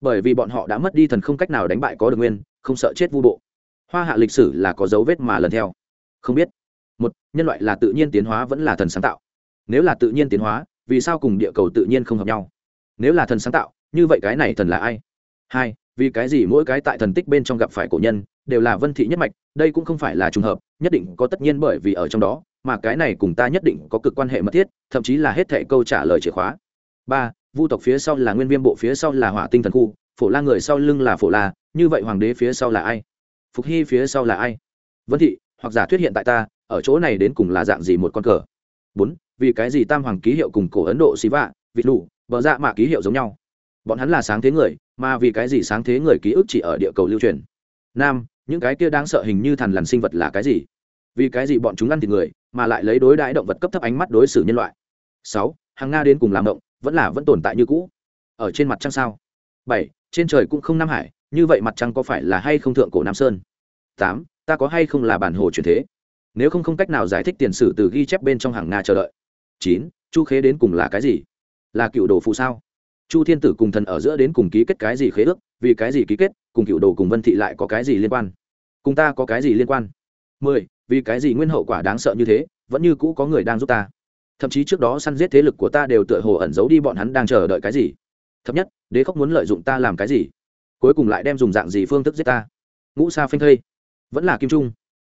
Bởi vì bọn họ đã mất đi thần không cách nào đánh bại có được nguyên, không sợ chết vu bộ. Hoa hạ lịch sử là có dấu vết mà lần theo. Không biết. Một, nhân loại là tự nhiên tiến hóa vẫn là thần sáng tạo. Nếu là tự nhiên tiến hóa, vì sao cùng địa cầu tự nhiên không hợp nhau? Nếu là thần sáng tạo, như vậy cái này thần là ai? Hai vì cái gì mỗi cái tại thần tích bên trong gặp phải cổ nhân đều là vân thị nhất mạch, đây cũng không phải là trùng hợp, nhất định có tất nhiên bởi vì ở trong đó, mà cái này cùng ta nhất định có cực quan hệ mật thiết, thậm chí là hết thệ câu trả lời chìa khóa. Ba, vu tộc phía sau là nguyên viêm bộ phía sau là hỏa tinh thần khu, phổ la người sau lưng là phổ la, như vậy hoàng đế phía sau là ai? Phục hy phía sau là ai? Vân thị, hoặc giả thuyết hiện tại ta, ở chỗ này đến cùng là dạng gì một con cờ? Bốn, vì cái gì tam hoàng ký hiệu cùng cổ ấn độ xí vạ, vịt lụ vợ dạ mạ ký hiệu giống nhau? Bọn hắn là sáng thế người mà vì cái gì sáng thế người ký ức chỉ ở địa cầu lưu truyền? Nam, những cái kia đáng sợ hình như thằn lằn sinh vật là cái gì? Vì cái gì bọn chúng ăn thịt người mà lại lấy đối đãi động vật cấp thấp ánh mắt đối xử nhân loại? Sáu hàng nga đến cùng làm động vẫn là vẫn tồn tại như cũ? Ở trên mặt trăng sao? Bảy trên trời cũng không nam hải như vậy mặt trăng có phải là hay không thượng cổ nam sơn? Tám ta có hay không là bản hồ truyền thế? Nếu không không cách nào giải thích tiền sử từ ghi chép bên trong hàng nga chờ đợi. Chín chu khế đến cùng là cái gì? Là cựu đồ phụ sao? Chu thiên tử cùng thần ở giữa đến cùng ký kết cái gì khế ước, vì cái gì ký kết, cùng cựu đồ cùng vân thị lại có cái gì liên quan? Cùng ta có cái gì liên quan? Mười, vì cái gì nguyên hậu quả đáng sợ như thế, vẫn như cũ có người đang giúp ta? Thậm chí trước đó săn giết thế lực của ta đều tựa hồ ẩn giấu đi bọn hắn đang chờ đợi cái gì. Thấp nhất, đế khóc muốn lợi dụng ta làm cái gì? Cuối cùng lại đem dùng dạng gì phương thức giết ta? Ngũ sa phanh thây. Vẫn là kim trung.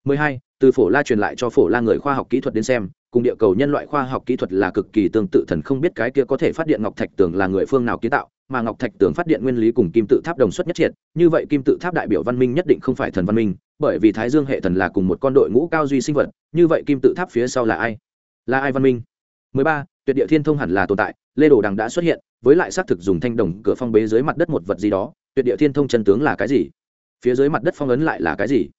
Mười hai, từ phổ la truyền lại cho phổ la người khoa học kỹ thuật đến xem cùng địa cầu nhân loại khoa học kỹ thuật là cực kỳ tương tự, thần không biết cái kia có thể phát điện ngọc thạch tường là người phương nào kiến tạo, mà ngọc thạch tường phát điện nguyên lý cùng kim tự tháp đồng xuất nhất triệt, như vậy kim tự tháp đại biểu văn minh nhất định không phải thần văn minh, bởi vì thái dương hệ thần là cùng một con đội ngũ cao duy sinh vật, như vậy kim tự tháp phía sau là ai? Là ai văn minh? 13. tuyệt địa thiên thông hẳn là tồn tại, lê đồ đằng đã xuất hiện, với lại xác thực dùng thanh đồng cửa phong bế dưới mặt đất một vật gì đó, tuyệt địa thiên thông chân tướng là cái gì? Phía dưới mặt đất phong ấn lại là cái gì?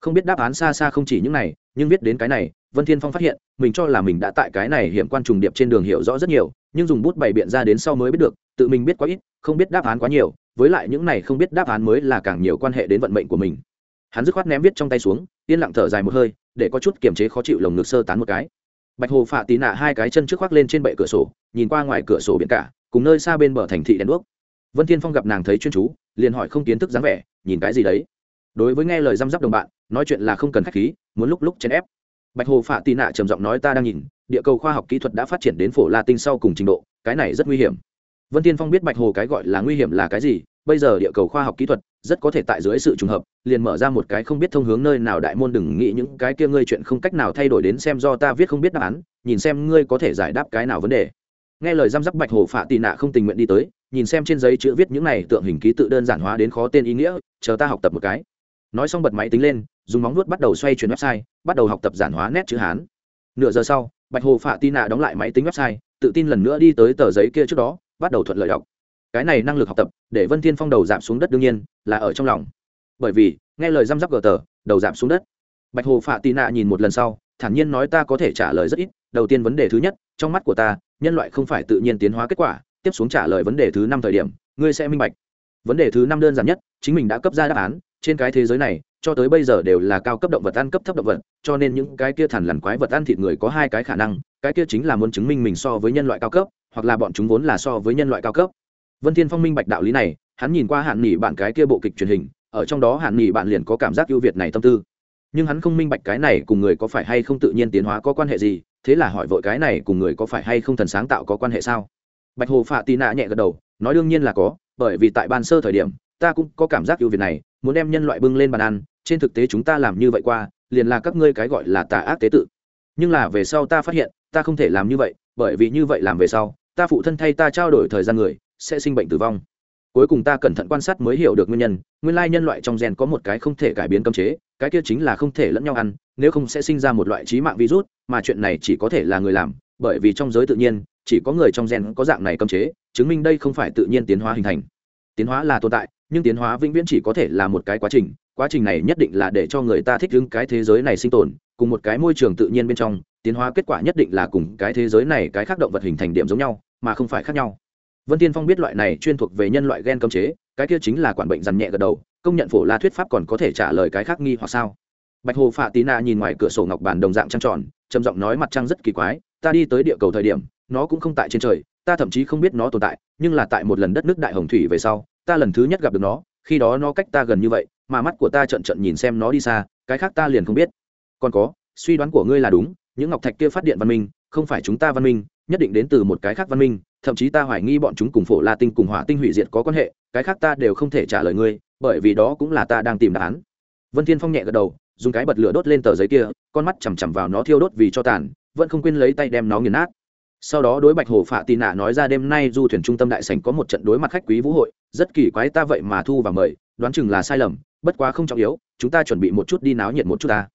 Không biết đáp án xa xa không chỉ những này, nhưng biết đến cái này, vân thiên phong phát hiện, mình cho là mình đã tại cái này hiểm quan trùng điệp trên đường hiểu rõ rất nhiều, nhưng dùng bút bày biện ra đến sau mới biết được, tự mình biết quá ít, không biết đáp án quá nhiều, với lại những này không biết đáp án mới là càng nhiều quan hệ đến vận mệnh của mình. Hắn dứt khoát ném viết trong tay xuống, yên lặng thở dài một hơi, để có chút kiềm chế khó chịu lồng ngực sơ tán một cái. Bạch hồ phạ tí nạ hai cái chân trước khoác lên trên bệ cửa sổ, nhìn qua ngoài cửa sổ biển cả, cùng nơi xa bên bờ thành thị đèn đuốc. Vân thiên phong gặp nàng thấy chuyên chú, liền hỏi không kiến thức dáng vẻ, nhìn cái gì đấy? Đối với nghe lời răm rắp đồng bạn nói chuyện là không cần khách khí, muốn lúc lúc chèn ép. Bạch hồ phạ tì nạ trầm giọng nói ta đang nhìn, địa cầu khoa học kỹ thuật đã phát triển đến phổ la tinh sau cùng trình độ, cái này rất nguy hiểm. Vân tiên phong biết bạch hồ cái gọi là nguy hiểm là cái gì, bây giờ địa cầu khoa học kỹ thuật rất có thể tại dưới sự trùng hợp, liền mở ra một cái không biết thông hướng nơi nào đại môn đừng nghĩ những cái kia ngươi chuyện không cách nào thay đổi đến xem do ta viết không biết đáp án, nhìn xem ngươi có thể giải đáp cái nào vấn đề. Nghe lời giam giáp bạch hồ phạ tì nạ không tình nguyện đi tới, nhìn xem trên giấy chữ viết những này tượng hình ký tự đơn giản hóa đến khó tên ý nghĩa, chờ ta học tập một cái nói xong bật máy tính lên, dùng móng nuốt bắt đầu xoay chuyển website, bắt đầu học tập giản hóa nét chữ hán. Nửa giờ sau, bạch hồ phạ tin nạ đóng lại máy tính website, tự tin lần nữa đi tới tờ giấy kia trước đó, bắt đầu thuận lợi đọc. Cái này năng lực học tập, để vân thiên phong đầu giảm xuống đất đương nhiên, là ở trong lòng. Bởi vì, nghe lời răm rắp gờ tờ, đầu giảm xuống đất. Bạch hồ phạ tì nạ nhìn một lần sau, thản nhiên nói ta có thể trả lời rất ít, đầu tiên vấn đề thứ nhất, trong mắt của ta, nhân loại không phải tự nhiên tiến hóa kết quả, tiếp xuống trả lời vấn đề thứ năm thời điểm, ngươi sẽ minh bạch. Vấn đề thứ năm đơn giản nhất, chính mình đã cấp ra đáp án trên cái thế giới này, cho tới bây giờ đều là cao cấp động vật ăn cấp thấp động vật, cho nên những cái kia thằn lằn quái vật ăn thịt người có hai cái khả năng, cái kia chính là muốn chứng minh mình so với nhân loại cao cấp, hoặc là bọn chúng vốn là so với nhân loại cao cấp. Vân thiên phong minh bạch đạo lý này, hắn nhìn qua hạn nghỉ bạn cái kia bộ kịch truyền hình, ở trong đó hạn nghỉ bạn liền có cảm giác ưu việt này tâm tư. Nhưng hắn không minh bạch cái này cùng người có phải hay không tự nhiên tiến hóa có quan hệ gì, thế là hỏi vội cái này cùng người có phải hay không thần sáng tạo có quan hệ sao? Bạch hồ phạ tì nạ nhẹ gật đầu, nói đương nhiên là có, bởi vì tại ban sơ thời điểm, ta cũng có cảm giác ưu việt này muốn đem nhân loại bưng lên bàn ăn, trên thực tế chúng ta làm như vậy qua, liền là các ngươi cái gọi là tà ác tế tự. Nhưng là về sau ta phát hiện, ta không thể làm như vậy, bởi vì như vậy làm về sau, ta phụ thân thay ta trao đổi thời gian người, sẽ sinh bệnh tử vong. Cuối cùng ta cẩn thận quan sát mới hiểu được nguyên nhân, nguyên lai nhân loại trong gen có một cái không thể cải biến cấm chế, cái kia chính là không thể lẫn nhau ăn, nếu không sẽ sinh ra một loại trí mạng virus, mà chuyện này chỉ có thể là người làm, bởi vì trong giới tự nhiên, chỉ có người trong gen có dạng này cấm chế, chứng minh đây không phải tự nhiên tiến hóa hình thành. Tiến hóa là tồn tại nhưng tiến hóa vĩnh viễn chỉ có thể là một cái quá trình quá trình này nhất định là để cho người ta thích ứng cái thế giới này sinh tồn, cùng một cái môi trường tự nhiên bên trong, tiến hóa kết quả nhất định là cùng cái thế giới này cái khác động vật hình thành điểm giống nhau, mà không phải khác nhau. Vân tiên phong biết loại này chuyên thuộc về nhân loại gen cấm chế, cái kia chính là quản bệnh dằn nhẹ gật đầu, công nhận phổ la thuyết pháp còn có thể trả lời cái khác nghi hoặc sao? Bạch hồ phạ tí na nhìn ngoài cửa sổ ngọc bàn đồng dạng trăng tròn, trầm giọng nói mặt trăng rất kỳ quái, ta đi tới địa cầu thời điểm, nó cũng không tại trên trời ta thậm chí không biết nó tồn tại, nhưng là tại một lần đất nước đại hồng thủy về sau, ta lần thứ nhất gặp được nó, khi đó nó cách ta gần như vậy, mà mắt của ta trận trận nhìn xem nó đi xa, cái khác ta liền không biết. Còn có, suy đoán của ngươi là đúng, những ngọc thạch kia phát điện văn minh, không phải chúng ta văn minh, nhất định đến từ một cái khác văn minh, thậm chí ta hoài nghi bọn chúng cùng phổ la tinh cùng hỏa tinh hủy diệt có quan hệ, cái khác ta đều không thể trả lời ngươi, bởi vì đó cũng là ta đang tìm đáp án. Vân thiên phong nhẹ gật đầu, dùng cái bật lửa đốt lên tờ giấy kia, con mắt chằm chằm vào nó thiêu đốt vì cho tàn, vẫn không quên lấy tay đem nó nghiền nát sau đó đối bạch hồ phạ tì nạ nói ra đêm nay du thuyền trung tâm đại sảnh có một trận đối mặt khách quý vũ hội, rất kỳ quái ta vậy mà thu và mời, đoán chừng là sai lầm, bất quá không trọng yếu, chúng ta chuẩn bị một chút đi náo nhiệt một chút ta.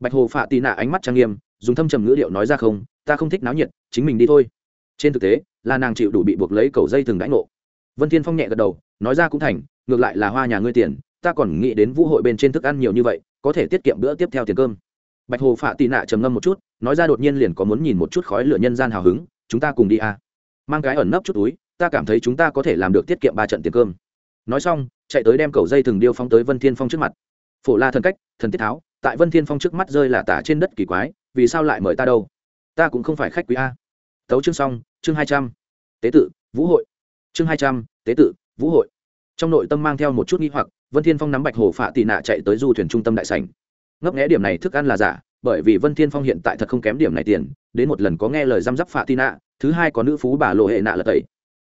Bạch hồ phạ tì nạ ánh mắt trang nghiêm, dùng thâm trầm ngữ điệu nói ra không, ta không thích náo nhiệt, chính mình đi thôi. Trên thực tế, là nàng chịu đủ bị buộc lấy cầu dây thường đãi ngộ. Vân thiên phong nhẹ gật đầu, nói ra cũng thành, ngược lại là hoa nhà ngươi tiền, ta còn nghĩ đến vũ hội bên trên thức ăn nhiều như vậy, có thể tiết kiệm bữa tiếp theo tiền cơm. Bạch hồ phạ tị nạ trầm ngâm một chút, nói ra đột nhiên liền có muốn nhìn một chút khói lửa nhân gian hào hứng chúng ta cùng đi à. mang cái ẩn nấp chút túi, ta cảm thấy chúng ta có thể làm được tiết kiệm ba trận tiền cơm. Nói xong, chạy tới đem cầu dây thừng điêu phóng tới vân thiên phong trước mặt. Phổ la thần cách, thần tiết tháo, tại vân thiên phong trước mắt rơi là tả trên đất kỳ quái, vì sao lại mời ta đâu? Ta cũng không phải khách quý a. Tấu chương xong, chương hai trăm. Tế tự, vũ hội. Chương hai trăm, tế tự, vũ hội. Trong nội tâm mang theo một chút nghi hoặc, vân thiên phong nắm bạch hồ phạ tị nạ chạy tới du thuyền trung tâm đại sảnh. Ngấp nghẽ điểm này thức ăn là giả bởi vì vân thiên phong hiện tại thật không kém điểm này tiền, đến một lần có nghe lời răm rắp phạ tị nạ, thứ hai có nữ phú bà lộ hệ nạ là tẩy.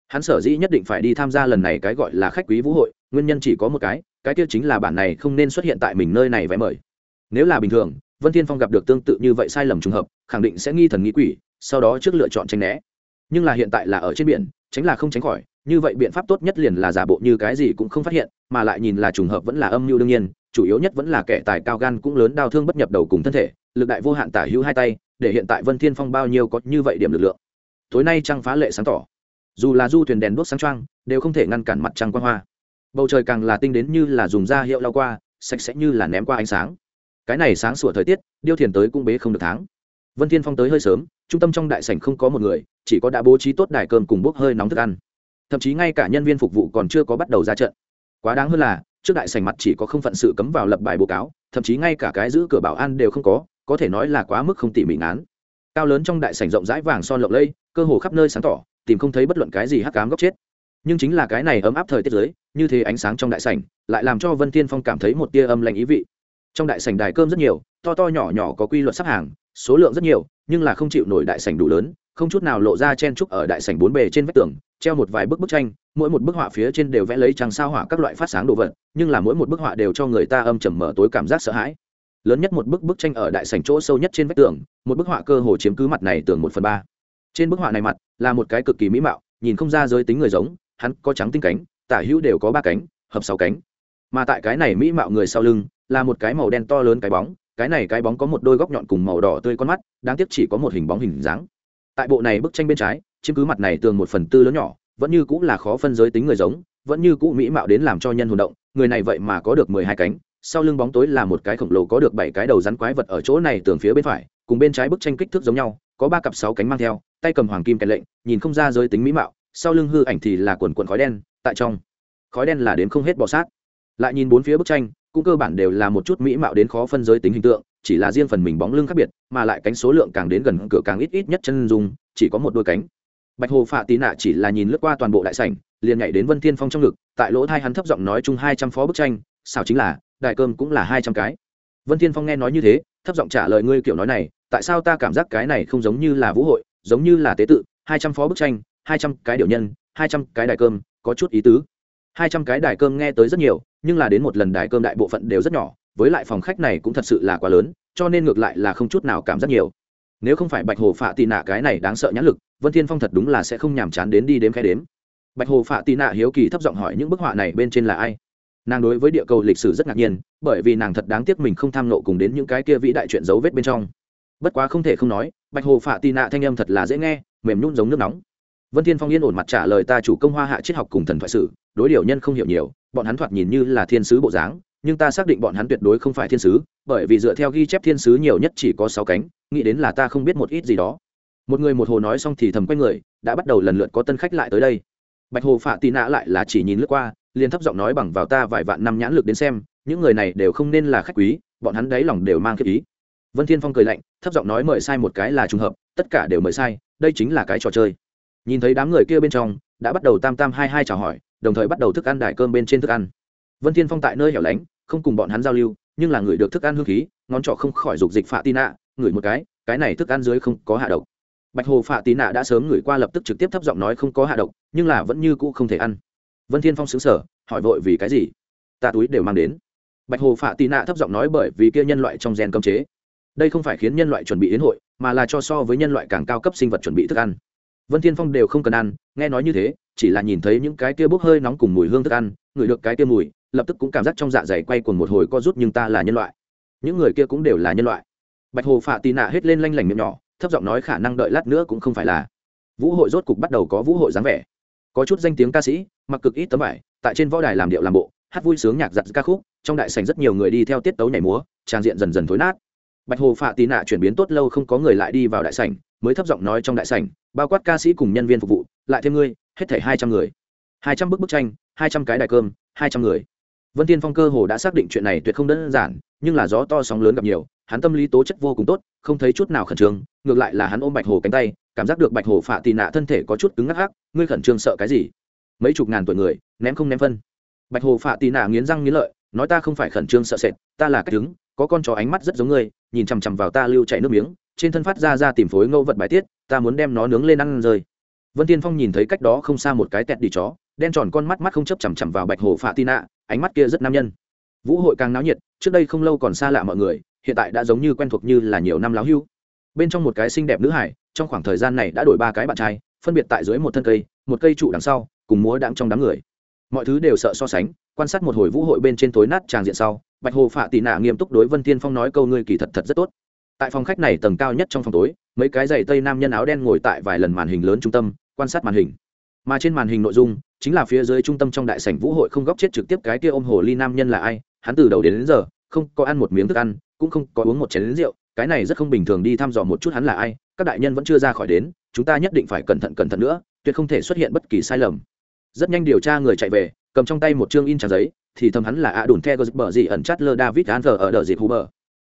Hắn sở dĩ nhất định phải đi tham gia lần này cái gọi là khách quý vũ hội, nguyên nhân chỉ có một cái cái kia chính là bản này không nên xuất hiện tại mình nơi này vẽ mời. Nếu là bình thường, vân thiên phong gặp được tương tự như vậy sai lầm trùng hợp, khẳng định sẽ nghi thần nghi quỷ, sau đó trước lựa chọn tránh né. Nhưng là hiện tại là ở trên biển, tránh là không tránh khỏi, như vậy biện pháp tốt nhất liền là giả bộ như cái gì cũng không phát hiện, mà lại nhìn là trùng hợp vẫn là âm mưu đương nhiên, chủ yếu nhất vẫn là kẻ tài cao gan cũng lớn đau thương bất nhập đầu cùng thân thể lực đại vô hạn tả hữu hai tay, để hiện tại vân thiên phong bao nhiêu có như vậy điểm lực lượng. Tối nay trăng phá lệ sáng tỏ. Dù là du thuyền đèn đuốc sáng trăng đều không thể ngăn cản mặt trăng quang hoa. Bầu trời càng là tinh đến như là dùng da hiệu lao qua, sạch sẽ như là ném qua ánh sáng. Cái này sáng sủa thời tiết, điêu thiền tới cũng bế không được tháng. Vân thiên phong tới hơi sớm, trung tâm trong đại sảnh không có một người, chỉ có đã bố trí tốt đài cơm cùng bốc hơi nóng thức ăn. Thậm chí ngay cả nhân viên phục vụ còn chưa có bắt đầu ra trận. Quá đáng hơn là, trước đại sảnh mặt chỉ có không phận sự cấm vào lập bài báo cáo, thậm chí ngay cả cái giữ cửa bảo an đều không có có thể nói là quá mức không tỉ mỉ ngán. Cao lớn trong đại sảnh rộng rãi vàng son lộng lây cơ hồ khắp nơi sáng tỏ, tìm không thấy bất luận cái gì hắc cám góc chết. Nhưng chính là cái này ấm áp thời tiết giới như thế ánh sáng trong đại sảnh, lại làm cho vân thiên phong cảm thấy một tia âm lạnh ý vị. Trong đại sảnh đài cơm rất nhiều, to to nhỏ nhỏ có quy luật sắp hàng, số lượng rất nhiều, nhưng là không chịu nổi đại sảnh đủ lớn, không chút nào lộ ra chen trúc ở đại sảnh bốn bề trên vách tường, treo một vài bức bức tranh, mỗi một bức họa phía trên đều vẽ lấy trăng sao hỏa các loại phát sáng đồ vật, nhưng là mỗi một bức họa đều cho người ta âm trầm mở tối cảm giác sợ hãi lớn nhất một bức bức tranh ở đại sảnh chỗ sâu nhất trên vách tường, một bức họa cơ hồ chiếm cứ mặt này tường một phần ba. Trên bức họa này mặt là một cái cực kỳ mỹ mạo, nhìn không ra giới tính người giống, hắn có trắng tinh cánh, tả hữu đều có ba cánh, hợp sáu cánh. Mà tại cái này mỹ mạo người sau lưng là một cái màu đen to lớn cái bóng, cái này cái bóng có một đôi góc nhọn cùng màu đỏ tươi con mắt, đáng tiếc chỉ có một hình bóng hình dáng. Tại bộ này bức tranh bên trái, chiếm cứ mặt này tường một phần tư lớn nhỏ, vẫn như cũng là khó phân giới tính người giống, vẫn như cũ mỹ mạo đến làm cho nhân hồn động, người này vậy mà có được mười hai cánh sau lưng bóng tối là một cái khổng lồ có được bảy cái đầu rắn quái vật ở chỗ này tường phía bên phải, cùng bên trái bức tranh kích thước giống nhau, có ba cặp sáu cánh mang theo, tay cầm hoàng kim kèn lệnh, nhìn không ra giới tính mỹ mạo, sau lưng hư ảnh thì là quần quần khói đen, tại trong, khói đen là đến không hết bọ sát. Lại nhìn bốn phía bức tranh, cũng cơ bản đều là một chút mỹ mạo đến khó phân giới tính hình tượng, chỉ là riêng phần mình bóng lưng khác biệt, mà lại cánh số lượng càng đến gần cửa càng ít ít nhất chân dùng chỉ có một đôi cánh. Bạch hồ phạ tí nạ chỉ là nhìn lướt qua toàn bộ đại sảnh, liền nhảy đến vân thiên phong trong ngực, tại lỗ thai hắn thấp giọng nói chung hai trăm phó bức tranh, xảo chính là đại cơm cũng là hai trăm cái. Vân thiên phong nghe nói như thế, thấp giọng trả lời ngươi kiểu nói này, tại sao ta cảm giác cái này không giống như là vũ hội, giống như là tế tự, hai trăm phó bức tranh, hai trăm cái điều nhân, hai trăm cái đại cơm, có chút ý tứ. Hai trăm cái đại cơm nghe tới rất nhiều, nhưng là đến một lần đại cơm đại bộ phận đều rất nhỏ, với lại phòng khách này cũng thật sự là quá lớn, cho nên ngược lại là không chút nào cảm giác nhiều. Nếu không phải bạch hồ phạ tì nạ cái này đáng sợ nhãn lực, vân thiên phong thật đúng là sẽ không nhàm chán đến đi đếm khai đếm. Bạch hồ phạ tì nạ hiếu kỳ thấp giọng hỏi những bức họa này bên trên là ai? Nàng đối với địa cầu lịch sử rất ngạc nhiên, bởi vì nàng thật đáng tiếc mình không tham nộ cùng đến những cái kia vĩ đại chuyện dấu vết bên trong. Bất quá không thể không nói, bạch hồ phạ tì nạ thanh âm thật là dễ nghe, mềm nhún giống nước nóng. Vân thiên phong yên ổn mặt trả lời ta chủ công hoa hạ triết học cùng thần thoại sử, đối điều nhân không hiểu nhiều, bọn hắn thoạt nhìn như là thiên sứ bộ dáng, nhưng ta xác định bọn hắn tuyệt đối không phải thiên sứ, bởi vì dựa theo ghi chép thiên sứ nhiều nhất chỉ có sáu cánh, nghĩ đến là ta không biết một ít gì đó. Một người một hồ nói xong thì thầm quay người, đã bắt đầu lần lượt có tân khách lại tới đây. Bạch hồ phạ tì nạ lại là chỉ nhìn lướt qua liền thấp giọng nói bằng vào ta vài vạn năm nhãn lực đến xem, những người này đều không nên là khách quý, bọn hắn đáy lòng đều mang khiếp ý. Vân thiên phong cười lạnh, thấp giọng nói mời sai một cái là trùng hợp, tất cả đều mời sai, đây chính là cái trò chơi. Nhìn thấy đám người kia bên trong, đã bắt đầu tam tam hai hai chào hỏi, đồng thời bắt đầu thức ăn đài cơm bên trên thức ăn. Vân thiên phong tại nơi hẻo lánh, không cùng bọn hắn giao lưu, nhưng là người được thức ăn hương khí, ngón trỏ không khỏi dục dịch phạ tina nạ ngửi một cái cái này thức ăn dưới không có hạ độc. Bạch hồ phạ tì nạ đã sớm ngửi qua lập tức trực tiếp thấp giọng nói không có hạ độc, nhưng là vẫn như cũ không thể ăn vân thiên phong xứng sở hỏi vội vì cái gì? Ta túi đều mang đến. Bạch hồ phạ tì nạ thấp giọng nói bởi vì kia nhân loại trong gen cấm chế. Đây không phải khiến nhân loại chuẩn bị đến hội, mà là cho so với nhân loại càng cao cấp sinh vật chuẩn bị thức ăn. Vân thiên phong đều không cần ăn, nghe nói như thế, chỉ là nhìn thấy những cái kia bốc hơi nóng cùng mùi hương thức ăn, ngửi được cái kia mùi, lập tức cũng cảm giác trong dạ dày quay cuồng một hồi co rút nhưng ta là nhân loại. Những người kia cũng đều là nhân loại. Bạch hồ phạ tì nạ hết lên lanh lảnh miệng nhỏ, thấp giọng nói khả năng đợi lát nữa cũng không phải là. Vũ hội rốt cục bắt đầu có vũ hội dáng vẻ. Có chút danh tiếng ca sĩ mặc cực ít tấm vải, tại trên võ đài làm điệu làm bộ, hát vui sướng nhạc giặt ca khúc, trong đại sảnh rất nhiều người đi theo tiết tấu nhảy múa, trang diện dần dần thối nát. Bạch hồ phạ tì nạ chuyển biến tốt lâu không có người lại đi vào đại sảnh, mới thấp giọng nói trong đại sảnh, bao quát ca sĩ cùng nhân viên phục vụ, lại thêm ngươi, hết thảy hai trăm người. Hai trăm bức bức tranh, hai trăm cái đài cơm, hai trăm người. Vân tiên phong cơ hồ đã xác định chuyện này tuyệt không đơn giản, nhưng là gió to sóng lớn gặp nhiều, hắn tâm lý tố chất vô cùng tốt, không thấy chút nào khẩn trương, ngược lại là hắn ôm bạch hồ cánh tay, cảm giác được bạch hồ phạ tì nạ thân thể có chút cứng ngắc hắc, ngươi khẩn trương sợ cái gì? Mấy chục ngàn tuổi người, ném không ném phân. Bạch hồ phạ tì nạ nghiến răng nghiến lợi, nói ta không phải khẩn trương sợ sệt, ta là cách đứng, có con chó ánh mắt rất giống ngươi, nhìn chằm chằm vào ta lưu chảy nước miếng, trên thân phát ra ra tìm phối ngẫu vật bài tiết, ta muốn đem nó nướng lên ăn rơi. Vân tiên phong nhìn thấy cách đó không xa một cái tẹt đi chó, đen tròn con mắt mắt không chấp chằm chằm vào bạch hồ phạ tì nạ, ánh mắt kia rất nam nhân. Vũ hội càng náo nhiệt, trước đây không lâu còn xa lạ mọi người, hiện tại đã giống như quen thuộc như là nhiều năm láo hưu. Bên trong một cái xinh đẹp nữ hải, trong khoảng thời gian này đã đổi ba cái bạn trai, phân biệt tại dưới một thân cây, một cây trụ đằng sau cùng múa đãng trong đám người. Mọi thứ đều sợ so sánh quan sát một hồi vũ hội bên trên tối nát tràng diện sau bạch hồ phạ tị nạ nghiêm túc đối vân thiên phong nói câu ngươi kỳ thật thật rất tốt. Tại phòng khách này tầng cao nhất trong phòng tối mấy cái giày tây nam nhân áo đen ngồi tại vài lần màn hình lớn trung tâm quan sát màn hình. Mà trên màn hình nội dung chính là phía dưới trung tâm trong đại sảnh vũ hội không góc chết trực tiếp cái kia ôm hồ ly nam nhân là ai hắn từ đầu đến, đến giờ không có ăn một miếng thức ăn cũng không có uống một chén lính rượu cái này rất không bình thường đi thăm dò một chút hắn là ai các đại nhân vẫn chưa ra khỏi đến chúng ta nhất định phải cẩn thận cẩn thận nữa tuyệt không thể xuất hiện bất kỳ sai lầm rất nhanh điều tra người chạy về, cầm trong tay một chương in trang giấy, thì thầm hắn là a đùn theo bờ gì ẩn chát lơ david an ở đợt dịp huber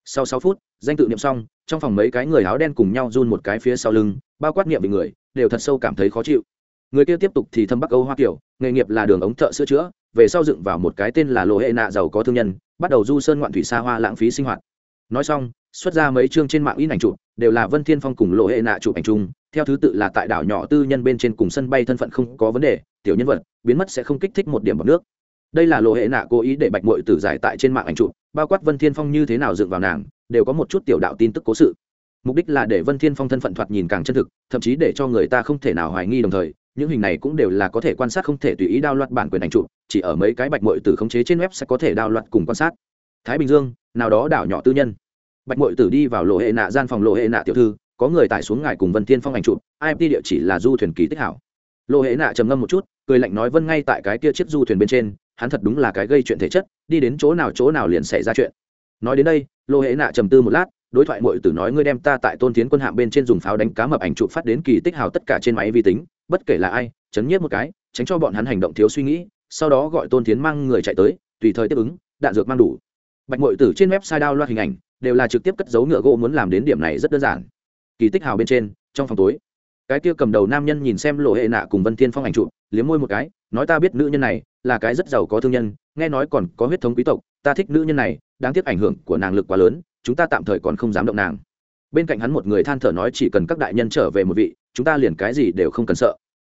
sau sáu phút, danh tự niệm xong, trong phòng mấy cái người áo đen cùng nhau run một cái phía sau lưng, bao quát niệm về người, đều thật sâu cảm thấy khó chịu. Người kia tiếp tục thì thâm bắc âu hoa kiểu nghề nghiệp là đường ống thợ sửa chữa, về sau dựng vào một cái tên là lô hệ nạ giàu có thương nhân, bắt đầu du sơn ngoạn thủy xa hoa lãng phí sinh hoạt. Nói xong, xuất ra mấy chương trên mạng in ảnh chụp, đều là vân thiên phong cùng lộ hệ nạ chụp ảnh chung, theo thứ tự là tại đảo nhỏ tư nhân bên trên cùng sân bay thân phận không có vấn đề tiểu nhân vật, biến mất sẽ không kích thích một điểm bọc nước. Đây là lộ hệ nạ cố ý để bạch mội tử giải tại trên mạng ảnh chụp, bao quát vân thiên phong như thế nào dựng vào nàng, đều có một chút tiểu đạo tin tức cố sự. Mục đích là để vân thiên phong thân phận thoạt nhìn càng chân thực, thậm chí để cho người ta không thể nào hoài nghi đồng thời, những hình này cũng đều là có thể quan sát không thể tùy ý đao loạt bản quyền ảnh chụp, chỉ ở mấy cái bạch mội tử khống chế trên web sẽ có thể đao loạt cùng quan sát. Thái bình dương, nào đó đảo nhỏ tư nhân. Bạch mội tử đi vào lộ hệ nạ gian phòng lộ hệ nạ tiểu thư, có người tải xuống ngài cùng vân thiên phong ảnh chụp ip địa chỉ là du thuyền kỳ tích hảo lộ hệ nạ trầm ngâm một chút, cười lạnh nói vân ngay tại cái kia chiếc du thuyền bên trên, hắn thật đúng là cái gây chuyện thể chất, đi đến chỗ nào chỗ nào liền xảy ra chuyện. Nói đến đây lộ hệ nạ trầm tư một lát, đối thoại mội tử nói ngươi đem ta tại tôn tiến quân hạm bên trên dùng pháo đánh cá mập ảnh chụp phát đến kỳ tích hào tất cả trên máy vi tính, bất kể là ai, chấn nhiếp một cái, tránh cho bọn hắn hành động thiếu suy nghĩ, sau đó gọi tôn tiến mang người chạy tới, tùy thời tiếp ứng, đạn dược mang đủ. Bạch mội tử trên website đao loạt hình ảnh, đều là trực tiếp cất dấu ngựa gỗ muốn làm đến điểm này rất đơn giản. Kỳ tích hào bên trên, trong phòng tối cái kia cầm đầu nam nhân nhìn xem lộ hệ nạ cùng vân thiên phong ảnh trụ, liếm môi một cái nói ta biết nữ nhân này là cái rất giàu có thương nhân nghe nói còn có huyết thống quý tộc ta thích nữ nhân này đáng tiếc ảnh hưởng của nàng lực quá lớn chúng ta tạm thời còn không dám động nàng. Bên cạnh hắn một người than thở nói chỉ cần các đại nhân trở về một vị chúng ta liền cái gì đều không cần sợ.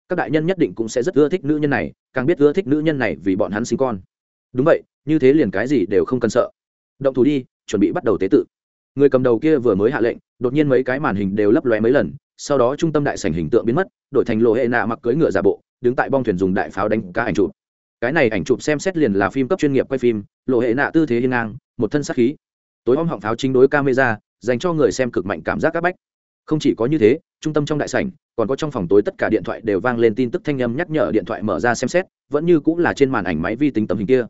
Các đại nhân nhất định cũng sẽ rất ưa thích nữ nhân này càng biết ưa thích nữ nhân này vì bọn hắn sinh con. Đúng vậy như thế liền cái gì đều không cần sợ. Động thủ đi chuẩn bị bắt đầu tế tự. Người cầm đầu kia vừa mới hạ lệnh đột nhiên mấy cái màn hình đều lấp lóe mấy lần sau đó trung tâm đại sảnh hình tượng biến mất, đổi thành lộ hệ nạ mặc cưỡi ngựa giả bộ, đứng tại bong thuyền dùng đại pháo đánh cá ảnh chụp. Cái này ảnh chụp xem xét liền là phim cấp chuyên nghiệp quay phim lộ hệ nạ tư thế hiên ngang, một thân sát khí. Tối om họng pháo chính đối camera, dành cho người xem cực mạnh cảm giác áp bách. Không chỉ có như thế, trung tâm trong đại sảnh, còn có trong phòng tối tất cả điện thoại đều vang lên tin tức thanh âm nhắc nhở điện thoại mở ra xem xét, vẫn như cũng là trên màn ảnh máy vi tính tấm hình kia.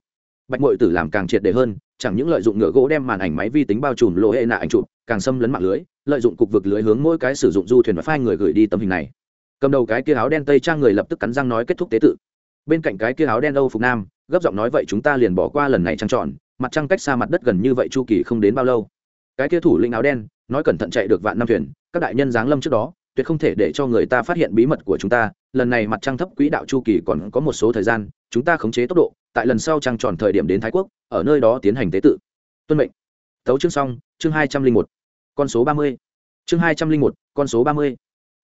Bạch mội tử làm càng triệt để hơn, chẳng những lợi dụng ngựa gỗ đem màn ảnh máy vi tính bao trùm lộ hệ nạ ảnh chụp, càng xâm lấn mạng lưới lợi dụng cục vực lưới hướng mỗi cái sử dụng du thuyền và phai người gửi đi tấm hình này. Cầm đầu cái kia áo đen tây trang người lập tức cắn răng nói kết thúc tế tự. Bên cạnh cái kia áo đen âu phục nam, gấp giọng nói vậy chúng ta liền bỏ qua lần này trăng tròn, mặt trăng cách xa mặt đất gần như vậy chu kỳ không đến bao lâu. Cái kia thủ lĩnh áo đen, nói cẩn thận chạy được vạn năm thuyền, các đại nhân giáng lâm trước đó, tuyệt không thể để cho người ta phát hiện bí mật của chúng ta, lần này mặt trăng thấp quỹ đạo chu kỳ còn có một số thời gian, chúng ta khống chế tốc độ, tại lần sau trăng tròn thời điểm đến thái quốc, ở nơi đó tiến hành tế tự. Tuân mệnh. Thấu chương xong, chương hai trăm linh một con số ba mươi. Chương hai trăm linh một, con số ba mươi.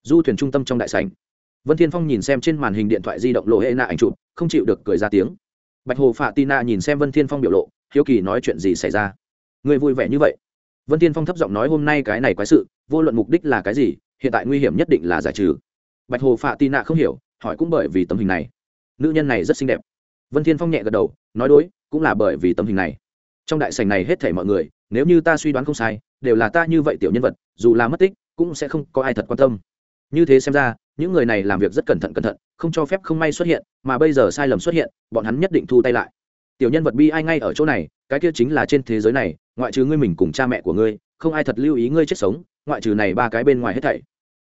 Du thuyền trung tâm trong đại sảnh. Vân thiên phong nhìn xem trên màn hình điện thoại di động lộ hệ nạ ảnh chụp, không chịu được cười ra tiếng. Bạch hồ phạ tina nhìn xem vân thiên phong biểu lộ, hiếu kỳ nói chuyện gì xảy ra? Người vui vẻ như vậy. Vân thiên phong thấp giọng nói hôm nay cái này quái sự, vô luận mục đích là cái gì, hiện tại nguy hiểm nhất định là giải trừ. Bạch hồ phạ tina không hiểu, hỏi cũng bởi vì tấm hình này. Nữ nhân này rất xinh đẹp. Vân thiên phong nhẹ gật đầu, nói đối, cũng là bởi vì tấm hình này. Trong đại sảnh này hết thảy mọi người, nếu như ta suy đoán không sai đều là ta như vậy tiểu nhân vật, dù là mất tích, cũng sẽ không có ai thật quan tâm. Như thế xem ra, những người này làm việc rất cẩn thận cẩn thận, không cho phép không may xuất hiện, mà bây giờ sai lầm xuất hiện, bọn hắn nhất định thu tay lại. Tiểu nhân vật bi ai ngay ở chỗ này, cái kia chính là trên thế giới này, ngoại trừ ngươi mình cùng cha mẹ của ngươi, không ai thật lưu ý ngươi chết sống, ngoại trừ này ba cái bên ngoài hết thảy.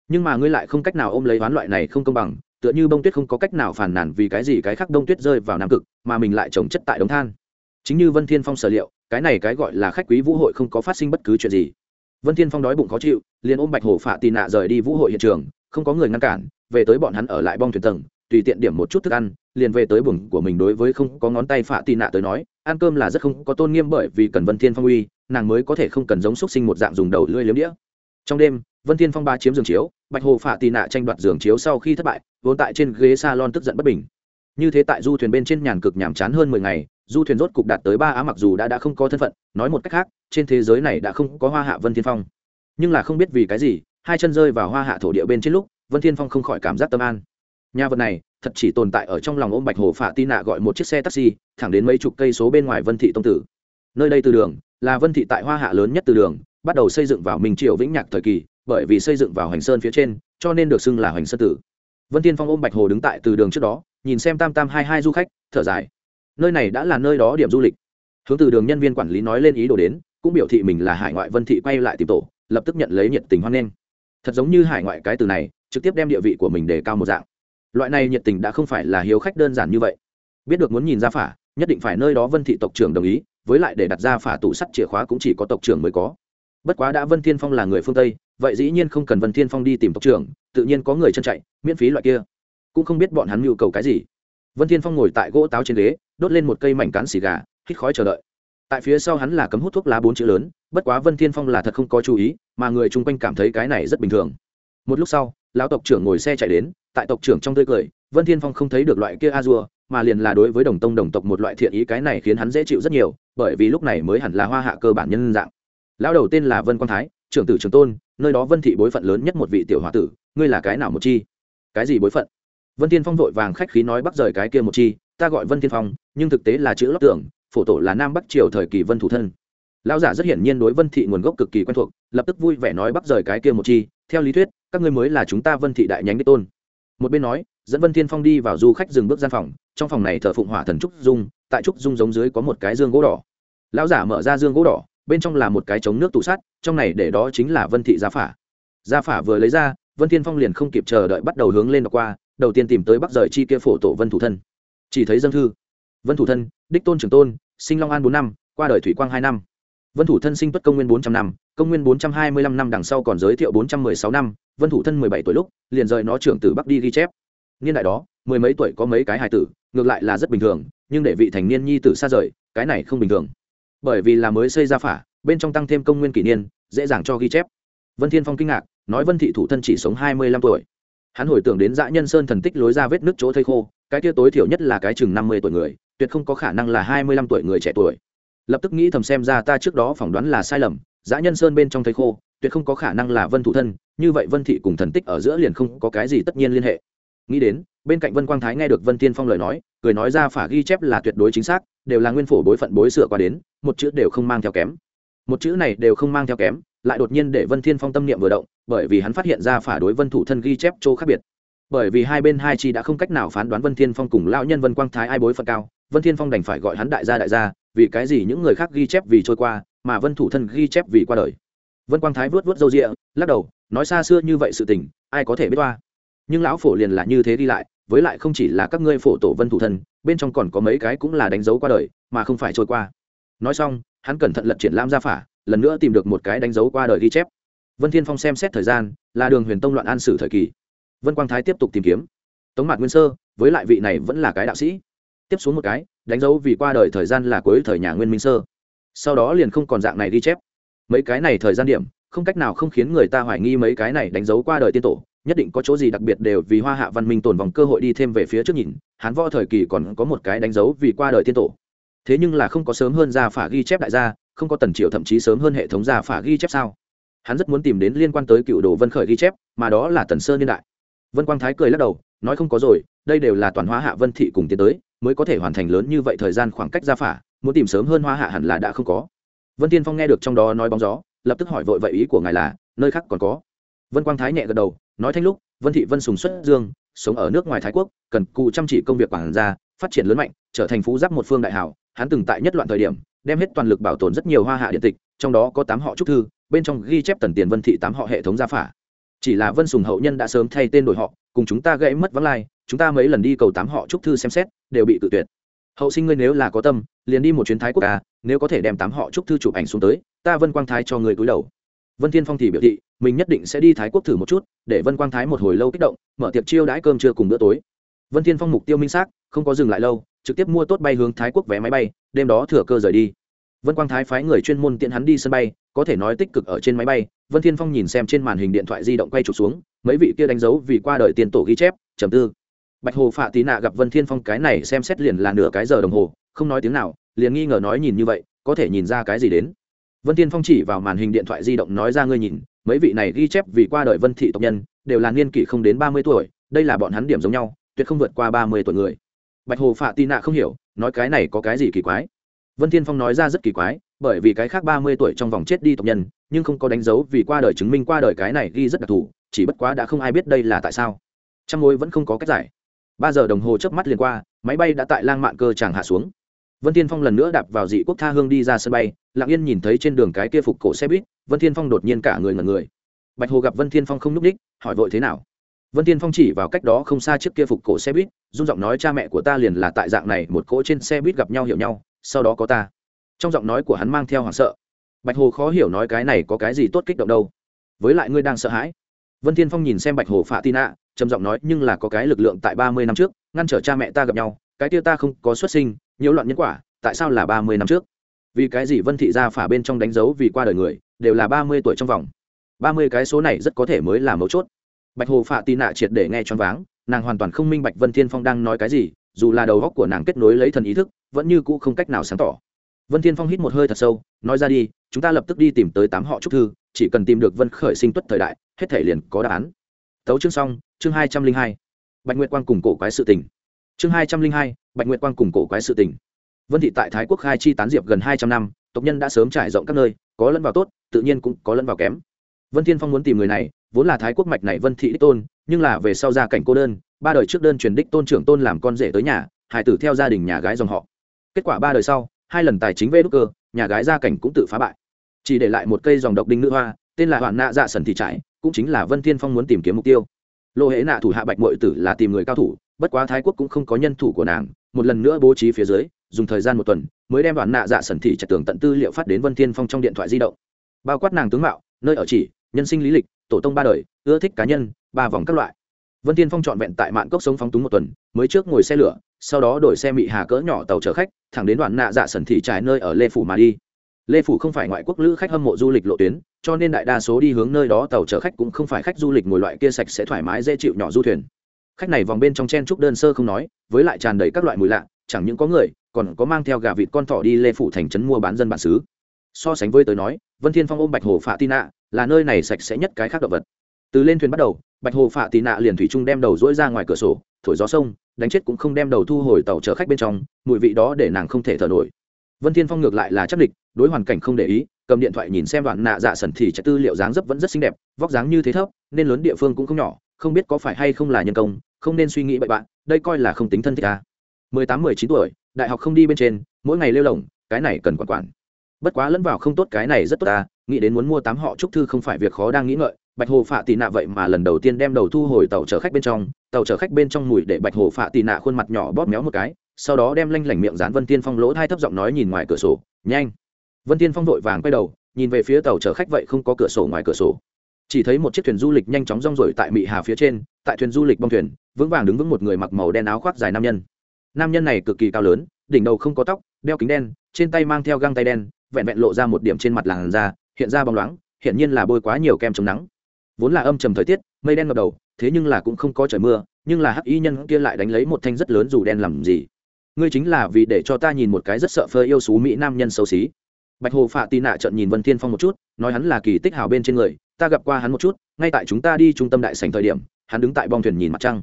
Nhưng mà ngươi lại không cách nào ôm lấy ván loại này không công bằng, tựa như bông tuyết không có cách nào phản nàn vì cái gì cái khác đông tuyết rơi vào nam cực, mà mình lại trồng chất tại đống than. Chính như vân thiên phong sở liệu cái này cái gọi là khách quý vũ hội không có phát sinh bất cứ chuyện gì. Vân thiên phong đói bụng khó chịu, liền ôm bạch hổ phạ tì nạ rời đi vũ hội hiện trường, không có người ngăn cản, về tới bọn hắn ở lại bong thuyền tầng, tùy tiện điểm một chút thức ăn, liền về tới buồng của mình đối với không có ngón tay phạ tì nạ tới nói, ăn cơm là rất không có tôn nghiêm bởi vì cần vân thiên phong uy, nàng mới có thể không cần giống xúc sinh một dạng dùng đầu lưỡi liếm đĩa. Trong đêm, vân thiên phong ba chiếm giường chiếu, bạch hồ phạ tì nạ tranh đoạt giường chiếu sau khi thất bại, vốn tại trên ghế salon tức giận bất bình. Như thế tại du thuyền bên trên nhàn cực nhàm chán hơn mười ngày du thuyền rốt cục đạt tới ba á mặc dù đã đã không có thân phận, nói một cách khác, trên thế giới này đã không có hoa hạ vân thiên phong. Nhưng là không biết vì cái gì, hai chân rơi vào hoa hạ thổ địa bên trên lúc, vân thiên phong không khỏi cảm giác tâm an. Nhà vật này, thật chỉ tồn tại ở trong lòng ôm bạch hồ phạ tì nạ gọi một chiếc xe taxi, thẳng đến mấy chục cây số bên ngoài vân thị tông tử. Nơi đây từ đường, là vân thị tại hoa hạ lớn nhất từ đường, bắt đầu xây dựng vào minh triều vĩnh nhạc thời kỳ, bởi vì xây dựng vào hành sơn phía trên, cho nên được xưng là hành sơn tử. Vân Thiên phong ôm bạch hồ đứng tại từ đường trước đó, nhìn xem tam tam hai hai du khách, thở dài nơi này đã là nơi đó điểm du lịch. Hướng từ đường nhân viên quản lý nói lên ý đồ đến, cũng biểu thị mình là hải ngoại vân thị quay lại tìm tổ, lập tức nhận lấy nhiệt tình hoan nghênh. Thật giống như hải ngoại cái từ này, trực tiếp đem địa vị của mình đề cao một dạng. Loại này nhiệt tình đã không phải là hiếu khách đơn giản như vậy. Biết được muốn nhìn ra phả, nhất định phải nơi đó vân thị tộc trưởng đồng ý, với lại để đặt ra phả tủ sắt chìa khóa cũng chỉ có tộc trưởng mới có. Bất quá đã vân thiên phong là người phương tây, vậy dĩ nhiên không cần vân thiên phong đi tìm tộc trưởng, tự nhiên có người chân chạy, miễn phí loại kia. Cũng không biết bọn hắn nhu cầu cái gì vân thiên phong ngồi tại gỗ táo trên ghế, đốt lên một cây mảnh cán xì gà, hít khói chờ đợi. Tại phía sau hắn là cấm hút thuốc lá bốn chữ lớn, bất quá vân thiên phong là thật không có chú ý, mà người chung quanh cảm thấy cái này rất bình thường. Một lúc sau, lão tộc trưởng ngồi xe chạy đến, tại tộc trưởng trong tươi cười, vân thiên phong không thấy được loại kia a dua, mà liền là đối với đồng tông đồng tộc một loại thiện ý cái này khiến hắn dễ chịu rất nhiều, bởi vì lúc này mới hẳn là hoa hạ cơ bản nhân dạng. Lão đầu tên là vân quang thái, trưởng tử trường tôn, nơi đó vân thị bối phận lớn nhất một vị tiểu hòa tử, ngươi là cái nào một chi? Cái gì bối phận? Vân tiên phong vội vàng khách khí nói bắt rời cái kia một chi, ta gọi vân tiên phong, nhưng thực tế là chữ lót tưởng, phổ tổ là nam bắc triều thời kỳ vân thủ thân. Lão giả rất hiển nhiên đối vân thị nguồn gốc cực kỳ quen thuộc, lập tức vui vẻ nói bắc rời cái kia một chi, theo lý thuyết, các ngươi mới là chúng ta vân thị đại nhánh đích tôn. Một bên nói, dẫn vân thiên phong đi vào du khách dừng bước gian phòng, trong phòng này thờ phụng hỏa thần trúc dung, tại trúc dung giống dưới có một cái dương gỗ đỏ. Lão giả mở ra dương gỗ đỏ, bên trong là một cái chống nước tủ sắt, trong này để đó chính là vân thị gia phả. Gia phả vừa lấy ra, vân thiên phong liền không kịp chờ đợi bắt đầu hướng lên đọc qua đầu tiên tìm tới bắc rời chi kia phổ tổ vân thủ thân. Chỉ thấy dân thư. Vân thủ thân, đích tôn trưởng tôn, sinh long an bốn năm, qua đời thủy quang hai năm. Vân thủ thân sinh tuất công nguyên bốn trăm năm, công nguyên bốn trăm hai mươi lăm năm đằng sau còn giới thiệu bốn trăm mười sáu năm, vân thủ thân mười bảy tuổi lúc, liền rời nó trưởng từ bắc đi ghi chép. Niên đại đó, mười mấy tuổi có mấy cái hài tử, ngược lại là rất bình thường, nhưng để vị thành niên nhi tử xa rời, cái này không bình thường. Bởi vì là mới xây ra phả, bên trong tăng thêm công nguyên kỷ niên, dễ dàng cho ghi chép. Vân thiên phong kinh ngạc, nói vân thị thủ thân chỉ sống hai mươi lăm tuổi hắn hồi tưởng đến dã nhân sơn thần tích lối ra vết nước chỗ thây khô, cái kia tối thiểu nhất là cái chừng năm mươi tuổi người, tuyệt không có khả năng là hai mươi lăm tuổi người trẻ tuổi. Lập tức nghĩ thầm xem ra ta trước đó phỏng đoán là sai lầm, dã nhân sơn bên trong thây khô, tuyệt không có khả năng là vân thủ thân, như vậy vân thị cùng thần tích ở giữa liền không có cái gì tất nhiên liên hệ. Nghĩ đến, bên cạnh vân quang thái nghe được vân tiên phong lời nói, cười nói ra phả ghi chép là tuyệt đối chính xác, đều là nguyên phổ bối phận bối sửa qua đến, một chữ đều không mang theo kém. Một chữ này đều không mang theo kém, lại đột nhiên để vân thiên phong tâm niệm vừa động bởi vì hắn phát hiện ra phả đối vân thủ thân ghi chép chỗ khác biệt. Bởi vì hai bên hai chi đã không cách nào phán đoán vân thiên phong cùng lão nhân vân quang thái ai bối phận cao, vân thiên phong đành phải gọi hắn đại gia đại gia, vì cái gì những người khác ghi chép vì trôi qua, mà vân thủ thân ghi chép vì qua đời. Vân quang thái vuốt vuốt râu rịa lắc đầu, nói xa xưa như vậy sự tình, ai có thể biết qua nhưng lão phổ liền là như thế đi lại, với lại không chỉ là các ngươi phổ tổ vân thủ thân, bên trong còn có mấy cái cũng là đánh dấu qua đời, mà không phải trôi qua. Nói xong, hắn cẩn thận lật triển lãm ra phả, lần nữa tìm được một cái đánh dấu qua đời ghi chép vân thiên phong xem xét thời gian, là đường huyền tông loạn an sử thời kỳ. Vân quang thái tiếp tục tìm kiếm. Tống mạc nguyên sơ, với lại vị này vẫn là cái đạo sĩ. Tiếp xuống một cái, đánh dấu vì qua đời thời gian là cuối thời nhà nguyên minh sơ. Sau đó liền không còn dạng này ghi chép. Mấy cái này thời gian điểm, không cách nào không khiến người ta hoài nghi mấy cái này đánh dấu qua đời tiên tổ, nhất định có chỗ gì đặc biệt đều vì hoa hạ văn minh tồn vòng cơ hội đi thêm về phía trước nhìn, hán võ thời kỳ còn có một cái đánh dấu vì qua đời tiên tổ. Thế nhưng là không có sớm hơn ra phả ghi chép đại gia, không có tần triệu thậm chí sớm hơn hệ thống ra phả ghi chép sao? Hắn rất muốn tìm đến liên quan tới cựu đồ vân khởi ghi chép, mà đó là tần sơn niên đại. Vân quang thái cười lắc đầu, nói không có rồi, đây đều là toàn hoa hạ vân thị cùng tiến tới, mới có thể hoàn thành lớn như vậy thời gian khoảng cách ra phả, muốn tìm sớm hơn hoa hạ hẳn là đã không có. Vân tiên phong nghe được trong đó nói bóng gió, lập tức hỏi vội vậy ý của ngài là, nơi khác còn có? Vân quang thái nhẹ gật đầu, nói thanh lúc, vân thị vân sùng xuất dương, sống ở nước ngoài thái quốc, cần cụ chăm chỉ công việc quản gia, phát triển lớn mạnh, trở thành phú giáp một phương đại hảo, hắn từng tại nhất loạn thời điểm, đem hết toàn lực bảo tồn rất nhiều hoa hạ điện tịch, trong đó có tám họ trúc thư bên trong ghi chép tần tiền vân thị tám họ hệ thống gia phả. Chỉ là vân sùng hậu nhân đã sớm thay tên đổi họ, cùng chúng ta gãy mất vắng lai, chúng ta mấy lần đi cầu tám họ trúc thư xem xét, đều bị tự tuyệt. Hậu sinh ngươi nếu là có tâm, liền đi một chuyến thái quốc ca nếu có thể đem tám họ trúc thư chụp ảnh xuống tới, ta vân quang thái cho người cúi đầu. Vân thiên phong thì biểu thị, mình nhất định sẽ đi thái quốc thử một chút, để vân quang thái một hồi lâu kích động, mở tiệc chiêu đãi cơm trưa cùng bữa tối. Vân thiên phong mục tiêu minh xác, không có dừng lại lâu, trực tiếp mua tốt bay hướng thái quốc vé máy bay, đêm đó thừa cơ rời đi vân quang thái phái người chuyên môn tiện hắn đi sân bay, có thể nói tích cực ở trên máy bay. Vân thiên phong nhìn xem trên màn hình điện thoại di động quay chụp xuống, mấy vị kia đánh dấu vì qua đời tiền tổ ghi chép, trầm tư. Bạch hồ phạ tí nạ gặp vân thiên phong cái này xem xét liền là nửa cái giờ đồng hồ, không nói tiếng nào, liền nghi ngờ nói nhìn như vậy, có thể nhìn ra cái gì đến? Vân thiên phong chỉ vào màn hình điện thoại di động nói ra ngươi nhìn, mấy vị này ghi chép vì qua đời vân thị tộc nhân, đều là niên kỷ không đến ba mươi tuổi, đây là bọn hắn điểm giống nhau, tuyệt không vượt qua ba mươi tuổi người. Bạch hồ phạ tì nạ không hiểu, nói cái này có cái gì kỳ quái? Vân thiên phong nói ra rất kỳ quái, bởi vì cái khác ba mươi tuổi trong vòng chết đi tộc nhân, nhưng không có đánh dấu vì qua đời chứng minh qua đời cái này ghi rất đặc thù, chỉ bất quá đã không ai biết đây là tại sao. Trăm mối vẫn không có cách giải. Ba giờ đồng hồ chớp mắt liền qua, máy bay đã tại lang mạn cơ chàng hạ xuống. Vân thiên phong lần nữa đạp vào dị quốc tha hương đi ra sân bay, lặng yên nhìn thấy trên đường cái kia phục cổ xe buýt, vân thiên phong đột nhiên cả người ngẩn người. Bạch hồ gặp vân thiên phong không núp đích hỏi vội thế nào? Vân thiên phong chỉ vào cách đó không xa chiếc kia phục cổ xe buýt, run giọng nói, cha mẹ của ta liền là tại dạng này, một cỗ trên xe buýt gặp nhau hiểu nhau sau đó có ta. Trong giọng nói của hắn mang theo hoảng sợ. Bạch hồ khó hiểu nói cái này có cái gì tốt kích động đâu. Với lại ngươi đang sợ hãi. Vân thiên phong nhìn xem bạch hồ phạ tin ạ trầm giọng nói, nhưng là có cái lực lượng tại ba mươi năm trước, ngăn trở cha mẹ ta gặp nhau, cái kia ta không có xuất sinh, nhiễu loạn nhân quả, tại sao là ba mươi năm trước? Vì cái gì vân thị gia phả bên trong đánh dấu vì qua đời người, đều là ba mươi tuổi trong vòng? Ba mươi cái số này rất có thể mới là mấu chốt. Bạch hồ phạ tin nạ triệt để nghe choáng váng, nàng hoàn toàn không minh bạch vân thiên phong đang nói cái gì, dù là đầu góc của nàng kết nối lấy thần ý thức vẫn như cũ không cách nào sáng tỏ. Vân thiên phong hít một hơi thật sâu, nói ra đi, chúng ta lập tức đi tìm tới tám họ trúc thư, chỉ cần tìm được vân khởi sinh tuất thời đại, hết thể liền có đáp án. Tấu chương xong, chương hai trăm linh hai. Bạch nguyệt quang cùng cổ quái sự tình. Chương hai trăm linh hai, bạch nguyệt quang cùng cổ quái sự tình. Vân thị tại thái quốc khai chi tán diệp gần hai trăm năm, tộc nhân đã sớm trải rộng các nơi, có lẫn vào tốt, tự nhiên cũng có lẫn vào kém. Vân thiên phong muốn tìm người này, vốn là thái quốc mạch này vân thị đích tôn, nhưng là về sau gia cảnh cô đơn, ba đời trước đơn truyền đích tôn trưởng tôn làm con rể tới nhà hải tử theo gia đình nhà gái dòng họ kết quả ba đời sau, hai lần tài chính vê đúc cơ, nhà gái gia cảnh cũng tự phá bại. Chỉ để lại một cây dòng độc đinh nữ hoa, tên là hoạn nạ dạ sần thị trải cũng chính là vân thiên phong muốn tìm kiếm mục tiêu. Lô hễ nạ thủ hạ bạch mội tử là tìm người cao thủ, bất quá thái quốc cũng không có nhân thủ của nàng, một lần nữa bố trí phía dưới, dùng thời gian một tuần, mới đem đoạn nạ dạ sần thị trạch tường tận tư liệu phát đến vân thiên phong trong điện thoại di động. Bao quát nàng tướng mạo, nơi ở chỉ, nhân sinh lý lịch, tổ tông ba đời, ưa thích cá nhân, ba vòng các loại vân thiên phong trọn vẹn tại mạn cốc sống phóng túng một tuần, mới trước ngồi xe lửa, sau đó đổi xe mị hà cỡ nhỏ tàu chở khách, thẳng đến đoạn nạ dạ sần thị trải nơi ở lê phủ mà đi. Lê phủ không phải ngoại quốc lữ khách hâm mộ du lịch lộ tuyến, cho nên đại đa số đi hướng nơi đó tàu chở khách cũng không phải khách du lịch ngồi loại kia sạch sẽ thoải mái dễ chịu nhỏ du thuyền. Khách này vòng bên trong chen trúc đơn sơ không nói, với lại tràn đầy các loại mùi lạ, chẳng những có người, còn có mang theo gà vịt con thỏ đi lê phủ thành trấn mua bán dân bản xứ. So sánh với tới nói, vân thiên phong ôm bạch hồ phạ tị là nơi này sạch sẽ nhất cái khác động vật từ lên thuyền bắt đầu, bạch hồ phạ tị nạ liền thủy trung đem đầu dỗi ra ngoài cửa sổ, thổi gió sông, đánh chết cũng không đem đầu thu hồi tàu chở khách bên trong, mùi vị đó để nàng không thể thở nổi vân thiên phong ngược lại là chắc địch, đối hoàn cảnh không để ý, cầm điện thoại nhìn xem đoạn nạ dạ sần thì chạy tư liệu dáng dấp vẫn rất xinh đẹp, vóc dáng như thế thấp, nên lớn địa phương cũng không nhỏ, không biết có phải hay không là nhân công, không nên suy nghĩ bậy bạn, đây coi là không tính thân thích à. mười tám, mười chín tuổi, đại học không đi bên trên, mỗi ngày lêu lỏng, cái này cần quản quản bất quá lẫn vào không tốt cái này rất tốt ta nghĩ đến muốn mua tám họ trúc thư không phải việc khó đang nghĩ ngợi bạch hồ phạ tị nạ vậy mà lần đầu tiên đem đầu thu hồi tàu chở khách bên trong, tàu chở khách bên trong mùi để bạch hồ phạ tị nạ khuôn mặt nhỏ bóp méo một cái, sau đó đem lanh lảnh miệng dán vân tiên phong lỗ thai thấp giọng nói nhìn ngoài cửa sổ, nhanh. Vân tiên phong vội vàng quay đầu, nhìn về phía tàu chở khách vậy không có cửa sổ ngoài cửa sổ. Chỉ thấy một chiếc thuyền du lịch nhanh chóng rong rổi tại mị hà phía trên, tại thuyền du lịch bong thuyền, vững vàng đứng vững một người mặc màu đen áo khoác dài nam nhân. Nam nhân này cực kỳ cao lớn, đỉnh đầu không có tóc, đeo kính đen, trên tay mang theo găng tay đen, vẹn vẹn lộ ra một điểm trên mặt làn da, hiện ra bóng loáng hiện nhiên là bôi quá nhiều kem chống nắng vốn là âm trầm thời tiết, mây đen ngập đầu, thế nhưng là cũng không có trời mưa, nhưng là hắc y nhân kia lại đánh lấy một thanh rất lớn dù đen làm gì. Ngươi chính là vì để cho ta nhìn một cái rất sợ phơi yêu xú mỹ nam nhân xấu xí. Bạch hồ phạ tì nạ trận nhìn vân thiên phong một chút, nói hắn là kỳ tích hào bên trên người, ta gặp qua hắn một chút, ngay tại chúng ta đi trung tâm đại sành thời điểm, hắn đứng tại bong thuyền nhìn mặt trăng.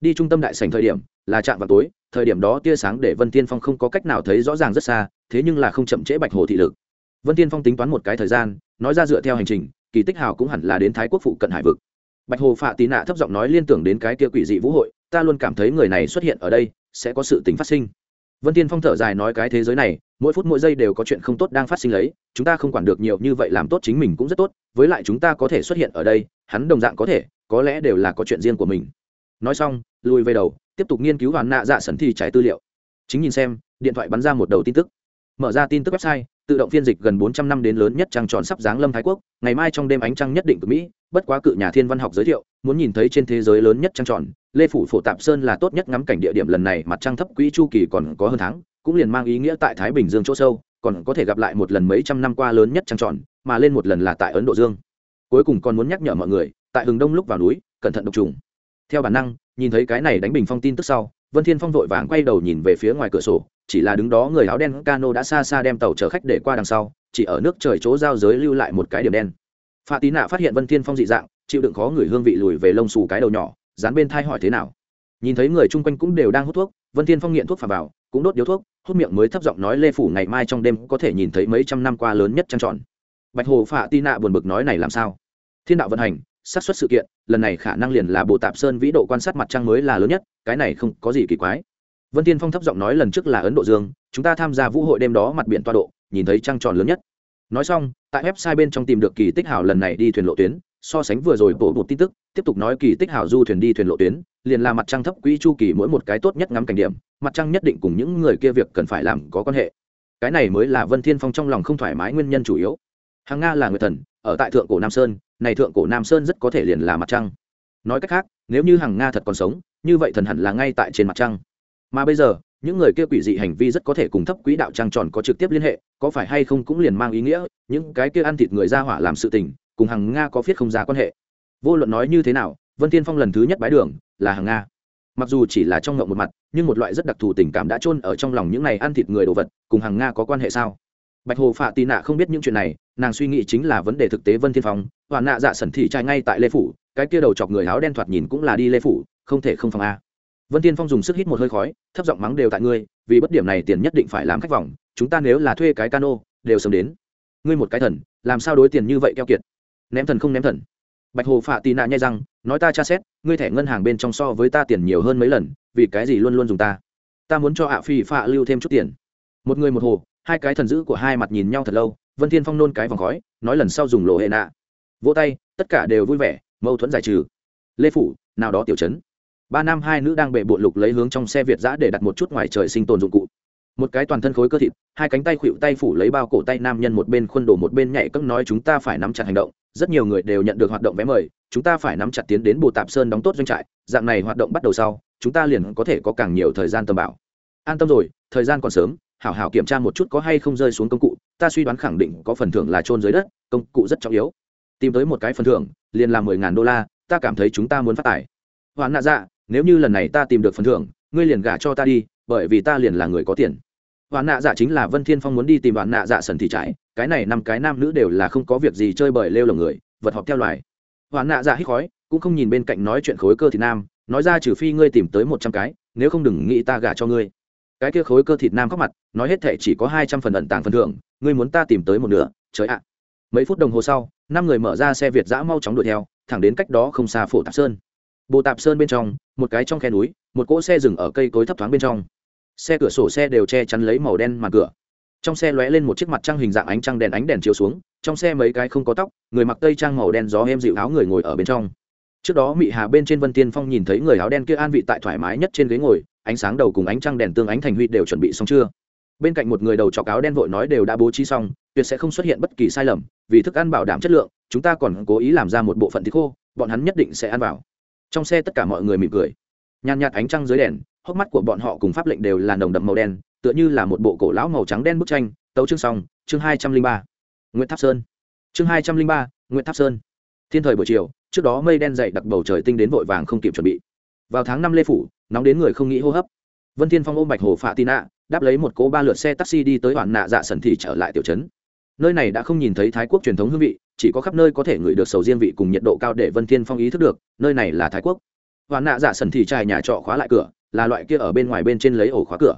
Đi trung tâm đại sành thời điểm, là chạm vào tối, thời điểm đó tia sáng để vân thiên phong không có cách nào thấy rõ ràng rất xa, thế nhưng là không chậm trễ bạch hồ thị lực. Vân thiên phong tính toán một cái thời gian, nói ra dựa theo hành trình kỳ tích hào cũng hẳn là đến thái quốc phụ cận hải vực. Bạch hồ phạ tì nạ thấp giọng nói liên tưởng đến cái kia quỷ dị vũ hội, ta luôn cảm thấy người này xuất hiện ở đây sẽ có sự tính phát sinh. Vân tiên phong thở dài nói cái thế giới này, mỗi phút mỗi giây đều có chuyện không tốt đang phát sinh lấy, chúng ta không quản được nhiều như vậy làm tốt chính mình cũng rất tốt, với lại chúng ta có thể xuất hiện ở đây, hắn đồng dạng có thể, có lẽ đều là có chuyện riêng của mình. Nói xong, lùi về đầu, tiếp tục nghiên cứu hoàn nạ dạ sần thi trái tư liệu. Chính nhìn xem, điện thoại bắn ra một đầu tin tức. Mở ra tin tức website tự động phiên dịch gần bốn trăm năm đến lớn nhất trăng tròn sắp giáng lâm thái quốc, ngày mai trong đêm ánh trăng nhất định của mỹ, bất quá cự nhà thiên văn học giới thiệu, muốn nhìn thấy trên thế giới lớn nhất trăng tròn, lê phủ phổ tạp sơn là tốt nhất ngắm cảnh địa điểm lần này mặt trăng thấp quỹ chu kỳ còn có hơn tháng, cũng liền mang ý nghĩa tại thái bình dương chỗ sâu, còn có thể gặp lại một lần mấy trăm năm qua lớn nhất trăng tròn, mà lên một lần là tại ấn độ dương. Cuối cùng còn muốn nhắc nhở mọi người, tại hừng đông lúc vào núi, cẩn thận độc trùng. Theo bản năng, nhìn thấy cái này đánh bình phong tin tức sau vân thiên phong vội vàng quay đầu nhìn về phía ngoài cửa sổ, chỉ là đứng đó người áo đen cano đã xa xa đem tàu chở khách để qua đằng sau, chỉ ở nước trời chỗ giao giới lưu lại một cái điểm đen. Pha tí nạ phát hiện vân thiên phong dị dạng, chịu đựng khó người hương vị lùi về lông xù cái đầu nhỏ, dán bên thai hỏi thế nào. Nhìn thấy người chung quanh cũng đều đang hút thuốc, vân thiên phong nghiện thuốc phà vào, cũng đốt điếu thuốc, hút miệng mới thấp giọng nói lê phủ ngày mai trong đêm có thể nhìn thấy mấy trăm năm qua lớn nhất trăng tròn. Bạch hồ phạ tị nạ buồn bực nói này làm sao? Thiên đạo vận hành xác suất sự kiện, lần này khả năng liền là bộ tạp sơn vĩ độ quan sát mặt trăng mới là lớn nhất, cái này không có gì kỳ quái. Vân tiên phong thấp giọng nói lần trước là ấn độ dương, chúng ta tham gia vũ hội đêm đó mặt biển toa độ, nhìn thấy trăng tròn lớn nhất. Nói xong, tại website bên trong tìm được kỳ tích hảo lần này đi thuyền lộ tuyến, so sánh vừa rồi bổ một tin tức, tiếp tục nói kỳ tích hảo du thuyền đi thuyền lộ tuyến, liền là mặt trăng thấp quỹ chu kỳ mỗi một cái tốt nhất ngắm cảnh điểm, mặt trăng nhất định cùng những người kia việc cần phải làm có quan hệ. Cái này mới là vân thiên phong trong lòng không thoải mái nguyên nhân chủ yếu hàng nga là người thần, ở tại thượng cổ nam sơn, này thượng cổ nam sơn rất có thể liền là mặt trăng. Nói cách khác, nếu như hàng nga thật còn sống, như vậy thần hẳn là ngay tại trên mặt trăng. Mà bây giờ, những người kia quỷ dị hành vi rất có thể cùng thấp quỹ đạo trăng tròn có trực tiếp liên hệ, có phải hay không cũng liền mang ý nghĩa, những cái kia ăn thịt người ra hỏa làm sự tình, cùng hàng nga có viết không ra quan hệ. Vô luận nói như thế nào, vân tiên phong lần thứ nhất bái đường là hàng nga. Mặc dù chỉ là trong ngộng một mặt, nhưng một loại rất đặc thù tình cảm đã chôn ở trong lòng những này ăn thịt người đồ vật, cùng hàng nga có quan hệ sao? Bạch hồ phạ tì nạ không biết những chuyện này, nàng suy nghĩ chính là vấn đề thực tế vân thiên phong. Toàn nạ dạ sẩn thị trai ngay tại lê phủ, cái kia đầu chọc người áo đen thoạt nhìn cũng là đi lê phủ, không thể không phòng a. Vân tiên phong dùng sức hít một hơi khói, thấp giọng mắng đều tại ngươi, vì bất điểm này tiền nhất định phải làm khách vòng, chúng ta nếu là thuê cái cano, đều sớm đến. Ngươi một cái thần, làm sao đối tiền như vậy keo kiệt? Ném thần không ném thần. Bạch hồ phạ tì nạ nhai răng, nói ta tra xét, ngươi thẻ ngân hàng bên trong so với ta tiền nhiều hơn mấy lần, vì cái gì luôn luôn dùng ta? Ta muốn cho ạ phi phạ lưu thêm chút tiền. Một người một hồ hai cái thần dữ của hai mặt nhìn nhau thật lâu, vân thiên phong nôn cái vòng khói, nói lần sau dùng lộ hệ nạ. Vỗ tay, tất cả đều vui vẻ, mâu thuẫn giải trừ. Lê phủ, nào đó tiểu chấn ba nam hai nữ đang bệ bộ lục lấy hướng trong xe việt giã để đặt một chút ngoài trời sinh tồn dụng cụ. Một cái toàn thân khối cơ thịt, hai cánh tay khuỵu tay phủ lấy bao cổ tay nam nhân một bên khuôn đổ một bên nhảy cấm nói chúng ta phải nắm chặt hành động. Rất nhiều người đều nhận được hoạt động vé mời, chúng ta phải nắm chặt tiến đến bồ tạp sơn đóng tốt doanh trại, dạng này hoạt động bắt đầu sau, chúng ta liền có thể có càng nhiều thời gian tầm bảo. An tâm rồi, thời gian còn sớm hảo hảo kiểm tra một chút có hay không rơi xuống công cụ, ta suy đoán khẳng định có phần thưởng là trôn dưới đất, công cụ rất trọng yếu. Tìm tới một cái phần thưởng, liền là mười ngàn đô la, ta cảm thấy chúng ta muốn phát tài. Hoạn nạ dạ nếu như lần này ta tìm được phần thưởng, ngươi liền gả cho ta đi, bởi vì ta liền là người có tiền. Hoạn nạ dạ chính là vân thiên phong muốn đi tìm hoạn nạ dạ sần thì trái cái này năm cái nam nữ đều là không có việc gì chơi bời lêu lồng người, vật họp theo loài. Hoạn nạ dạ hít khói, cũng không nhìn bên cạnh nói chuyện khối cơ thì nam, nói ra trừ phi ngươi tìm tới một trăm cái, nếu không đừng nghĩ ta gả cho ngươi cái kia khối cơ thịt nam khóc mặt, nói hết thệ chỉ có hai trăm phần ẩn tàng phần thưởng, ngươi muốn ta tìm tới một nửa, trời ạ. Mấy phút đồng hồ sau, năm người mở ra xe việt giã mau chóng đuổi theo, thẳng đến cách đó không xa phổ tạp sơn. Bồ tạp sơn bên trong, một cái trong khe núi, một cỗ xe dừng ở cây cối thấp thoáng bên trong. Xe cửa sổ xe đều che chắn lấy màu đen màn cửa. Trong xe lóe lên một chiếc mặt trăng hình dạng ánh trăng đèn ánh đèn chiếu xuống, trong xe mấy cái không có tóc, người mặc tây trang màu đen gió êm dịu áo người ngồi ở bên trong trước đó mị hà bên trên vân tiên phong nhìn thấy người áo đen kia an vị tại thoải mái nhất trên ghế ngồi, ánh sáng đầu cùng ánh trăng đèn tương ánh thành huy đều chuẩn bị xong chưa? Bên cạnh một người đầu chọc áo đen vội nói đều đã bố trí xong, tuyệt sẽ không xuất hiện bất kỳ sai lầm, vì thức ăn bảo đảm chất lượng, chúng ta còn cố ý làm ra một bộ phận thịt khô, bọn hắn nhất định sẽ ăn vào. Trong xe tất cả mọi người mỉm cười. Nhàn nhạt ánh trăng dưới đèn, hốc mắt của bọn họ cùng pháp lệnh đều là nồng đậm màu đen, tựa như là một bộ cổ lão màu trắng đen bức tranh. Tấu chương xong, chương hai trăm linh ba. Nguyễn tháp sơn. Chương hai trăm linh ba nguyễn tháp sơn. Thiên thời buổi chiều trước đó mây đen dậy đặc bầu trời tinh đến vội vàng không kịp chuẩn bị. Vào tháng năm lê phủ, nóng đến người không nghĩ hô hấp. Vân thiên phong ôm bạch hồ phạ tì nạ, đáp lấy một cỗ ba lượt xe taxi đi tới hoàn nạ dạ sần thị trở lại tiểu trấn. Nơi này đã không nhìn thấy thái quốc truyền thống hương vị, chỉ có khắp nơi có thể ngửi được sầu riêng vị cùng nhiệt độ cao để vân thiên phong ý thức được, nơi này là thái quốc. Hoàn nạ dạ sần thị trải nhà trọ khóa lại cửa, là loại kia ở bên ngoài bên trên lấy ổ khóa cửa.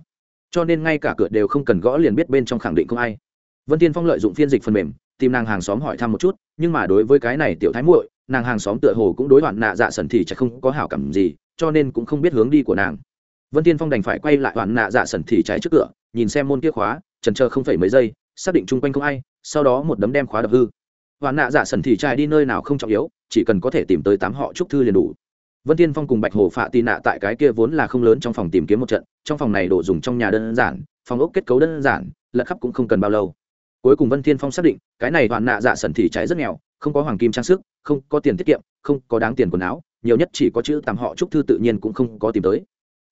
Cho nên ngay cả cửa đều không cần gõ liền biết bên trong khẳng định không ai. Vân thiên phong lợi dụng phiên dịch phần mềm, tìm nàng hàng xóm hỏi thăm một chút, nhưng mà đối với cái này tiểu thái muội nàng hàng xóm tựa hồ cũng đối đoạn nạ dạ sần thì chắc không có hảo cảm gì, cho nên cũng không biết hướng đi của nàng. Vân tiên phong đành phải quay lại đoạn nạ dạ sần thì trái trước cửa, nhìn xem môn kia khóa trần chờ không phải mấy giây, xác định chung quanh không ai, sau đó một đấm đem khóa đập hư. Đoạn nạ dạ sần thì trai đi nơi nào không trọng yếu, chỉ cần có thể tìm tới tám họ trúc thư liền đủ. Vân tiên phong cùng bạch hồ phạ tị nạ tại cái kia vốn là không lớn trong phòng tìm kiếm một trận, trong phòng này đồ dùng trong nhà đơn giản, phòng ốc kết cấu đơn giản, lật khắp cũng không cần bao lâu cuối cùng vân thiên phong xác định, cái này hoạn nạ dạ sần thì trái rất nghèo, không có hoàng kim trang sức, không có tiền tiết kiệm, không có đáng tiền quần áo, nhiều nhất chỉ có chữ tạm họ trúc thư tự nhiên cũng không có tìm tới.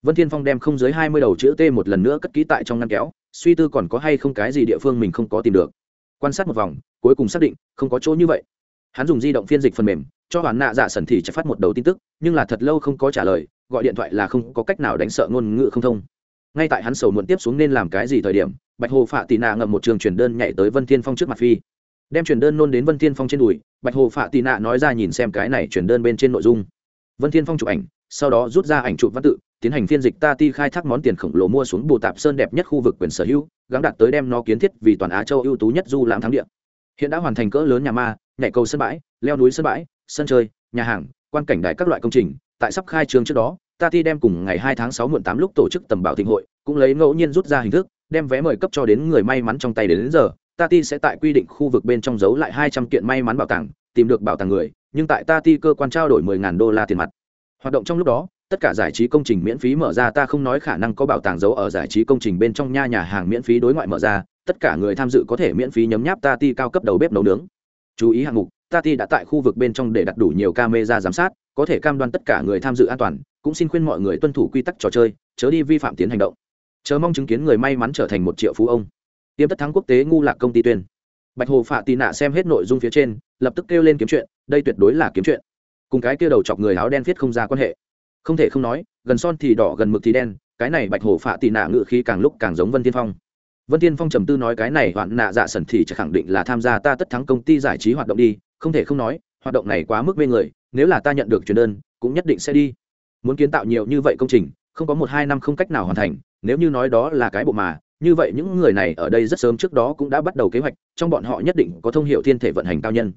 Vân thiên phong đem không dưới hai mươi đầu chữ t một lần nữa cất kỹ tại trong ngăn kéo, suy tư còn có hay không cái gì địa phương mình không có tìm được. Quan sát một vòng, cuối cùng xác định, không có chỗ như vậy. Hắn dùng di động phiên dịch phần mềm, cho hoàn nạ dạ sần thì chạy phát một đầu tin tức, nhưng là thật lâu không có trả lời, gọi điện thoại là không có cách nào đánh sợ ngôn ngữ không thông. Ngay tại hắn sầu muộn tiếp xuống nên làm cái gì thời điểm bạch hồ phạ tì nạ ngậm một trường truyền đơn nhảy tới vân thiên phong trước mặt phi. Đem truyền đơn nôn đến vân thiên phong trên đùi, bạch hồ phạ tì nạ nói ra nhìn xem cái này truyền đơn bên trên nội dung. Vân thiên phong chụp ảnh, sau đó rút ra ảnh chụp văn tự, tiến hành phiên dịch ta ti khai thác món tiền khổng lồ mua xuống bồ tạp sơn đẹp nhất khu vực quyền sở hữu, gắng đạt tới đem nó kiến thiết vì toàn á châu ưu tú nhất du lãm thắng địa. Hiện đã hoàn thành cỡ lớn nhà ma, nhảy cầu sân bãi, leo núi sân bãi, sân chơi, nhà hàng, quan cảnh đại các loại công trình. Tại sắp khai trường trước đó, ta ti đem cùng ngày hai tháng sáu muộn tám lúc tổ chức tầm bảo thịnh hội, cũng lấy ngẫu nhiên rút ra hình thức đem vé mời cấp cho đến người may mắn trong tay đến, đến giờ ta ti sẽ tại quy định khu vực bên trong giấu lại hai trăm kiện may mắn bảo tàng tìm được bảo tàng người nhưng tại ta ti cơ quan trao đổi mười ngàn đô la tiền mặt. Hoạt động trong lúc đó tất cả giải trí công trình miễn phí mở ra ta không nói khả năng có bảo tàng giấu ở giải trí công trình bên trong nha nhà hàng miễn phí đối ngoại mở ra tất cả người tham dự có thể miễn phí nhấm nháp ta ti cao cấp đầu bếp nấu nướng. Chú ý hạng mục ta ti đã tại khu vực bên trong để đặt đủ nhiều camera giám sát có thể cam đoan tất cả người tham dự an toàn cũng xin khuyên mọi người tuân thủ quy tắc trò chơi chớ đi vi phạm tiến hành động chờ mong chứng kiến người may mắn trở thành một triệu phú ông. Tiêm tất thắng quốc tế ngu lạc công ty tuyên. Bạch hồ phạ tì nạ xem hết nội dung phía trên, lập tức kêu lên kiếm chuyện, đây tuyệt đối là kiếm chuyện. Cùng cái kia đầu chọc người áo đen viết không ra quan hệ. Không thể không nói, gần son thì đỏ, gần mực thì đen, cái này bạch hồ phạ tì nạ ngự khí càng lúc càng giống vân tiên phong. Vân tiên phong trầm tư nói cái này hoạn nạ dạ sẩn thì chắc khẳng định là tham gia ta tất thắng công ty giải trí hoạt động đi, không thể không nói, hoạt động này quá mức mê người, nếu là ta nhận được truyền đơn, cũng nhất định sẽ đi. Muốn kiến tạo nhiều như vậy công trình, không có một hai năm không cách nào hoàn thành nếu như nói đó là cái bộ mà, như vậy những người này ở đây rất sớm trước đó cũng đã bắt đầu kế hoạch, trong bọn họ nhất định có thông hiệu thiên thể vận hành cao nhân.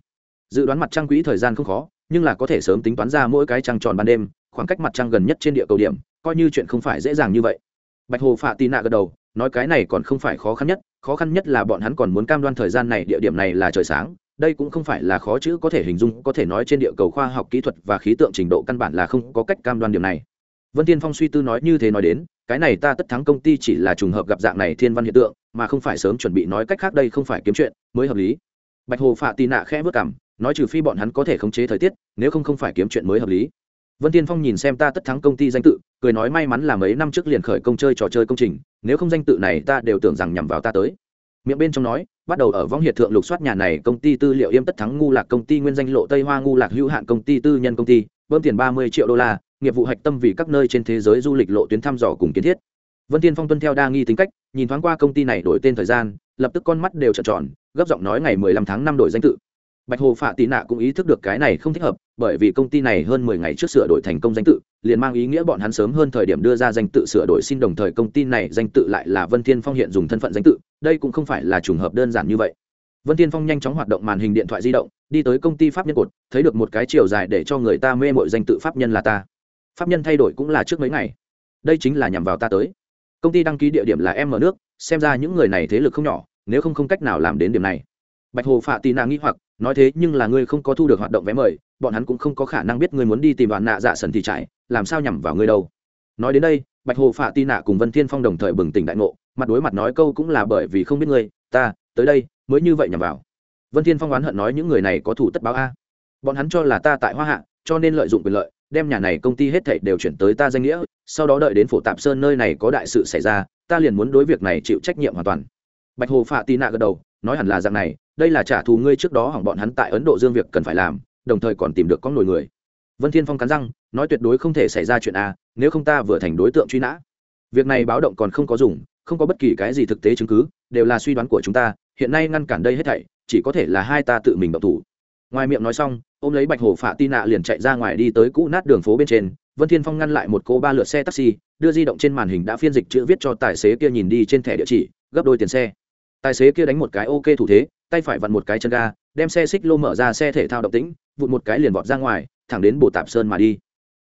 Dự đoán mặt trăng quỹ thời gian không khó, nhưng là có thể sớm tính toán ra mỗi cái trăng tròn ban đêm, khoảng cách mặt trăng gần nhất trên địa cầu điểm, coi như chuyện không phải dễ dàng như vậy. Bạch hồ phạ tì nạ gật đầu, nói cái này còn không phải khó khăn nhất, khó khăn nhất là bọn hắn còn muốn cam đoan thời gian này địa điểm này là trời sáng, đây cũng không phải là khó chữ, có thể hình dung, có thể nói trên địa cầu khoa học kỹ thuật và khí tượng trình độ căn bản là không có cách cam đoan điểm này vân tiên phong suy tư nói như thế nói đến, cái này ta tất thắng công ty chỉ là trùng hợp gặp dạng này thiên văn hiện tượng, mà không phải sớm chuẩn bị nói cách khác đây không phải kiếm chuyện, mới hợp lý. Bạch hồ phạ tì nạ khẽ vất cảm nói trừ phi bọn hắn có thể khống chế thời tiết, nếu không không phải kiếm chuyện mới hợp lý. Vân tiên phong nhìn xem ta tất thắng công ty danh tự, cười nói may mắn là mấy năm trước liền khởi công chơi trò chơi công trình, nếu không danh tự này ta đều tưởng rằng nhằm vào ta tới. Miệng bên trong nói, bắt đầu ở vong hiệt thượng lục soát nhà này công ty tư liệu yêm tất thắng ngu lạc công ty nguyên danh lộ tây hoa ngu lạc hữu hạn công ty tư nhân công ty, bơm tiền ba mươi triệu đô la nghiệp vụ hạch tâm vì các nơi trên thế giới du lịch lộ tuyến thăm dò cùng kiến thiết. Vân tiên phong tuân theo đa nghi tính cách, nhìn thoáng qua công ty này đổi tên thời gian, lập tức con mắt đều trợn tròn, gấp giọng nói ngày mười lăm tháng năm đổi danh tự. Bạch hồ phạ tị nạ cũng ý thức được cái này không thích hợp, bởi vì công ty này hơn mười ngày trước sửa đổi thành công danh tự, liền mang ý nghĩa bọn hắn sớm hơn thời điểm đưa ra danh tự sửa đổi xin đồng thời công ty này danh tự lại là vân thiên phong hiện dùng thân phận danh tự, đây cũng không phải là trùng hợp đơn giản như vậy. Vân thiên phong nhanh chóng hoạt động màn hình điện thoại di động, đi tới công ty pháp nhân cột, thấy được một cái chiều dài để cho người ta mê mội danh tự pháp nhân là ta pháp nhân thay đổi cũng là trước mấy ngày. Đây chính là nhằm vào ta tới. Công ty đăng ký địa điểm là em ở nước, xem ra những người này thế lực không nhỏ, nếu không không cách nào làm đến điểm này. Bạch hồ phạ tì nạ nghĩ hoặc, nói thế nhưng là ngươi không có thu được hoạt động vé mời, bọn hắn cũng không có khả năng biết ngươi muốn đi tìm đoạn nạ dạ sần thì chạy, làm sao nhằm vào ngươi đâu. Nói đến đây, bạch hồ phạ tì nạ cùng vân thiên phong đồng thời bừng tỉnh đại ngộ, mặt đối mặt nói câu cũng là bởi vì không biết ngươi, ta, tới đây, mới như vậy nhằm vào. Vân thiên phong oán hận nói những người này có thủ tất báo a. Bọn hắn cho là ta tại hoa hạ, cho nên lợi dụng quyền lợi đem nhà này công ty hết thảy đều chuyển tới ta danh nghĩa, sau đó đợi đến phổ tạp sơn nơi này có đại sự xảy ra, ta liền muốn đối việc này chịu trách nhiệm hoàn toàn. Bạch hồ phạ tì nạ gật đầu, nói hẳn là dạng này, đây là trả thù ngươi trước đó hỏng bọn hắn tại ấn độ dương việc cần phải làm, đồng thời còn tìm được con nổi người. Vân thiên phong cắn răng, nói tuyệt đối không thể xảy ra chuyện a, nếu không ta vừa thành đối tượng truy nã. Việc này báo động còn không có dùng, không có bất kỳ cái gì thực tế chứng cứ, đều là suy đoán của chúng ta, hiện nay ngăn cản đây hết thảy, chỉ có thể là hai ta tự mình động thủ. Ngoài miệng nói xong ôm lấy bạch hồ phạ tin nạ liền chạy ra ngoài đi tới cũ nát đường phố bên trên. Vân thiên phong ngăn lại một cô ba lượt xe taxi, đưa di động trên màn hình đã phiên dịch chữ viết cho tài xế kia nhìn đi trên thẻ địa chỉ, gấp đôi tiền xe. Tài xế kia đánh một cái ok thủ thế, tay phải vặn một cái chân ga, đem xe xích lô mở ra xe thể thao động tĩnh, vụt một cái liền vọt ra ngoài, thẳng đến bồ tạp sơn mà đi.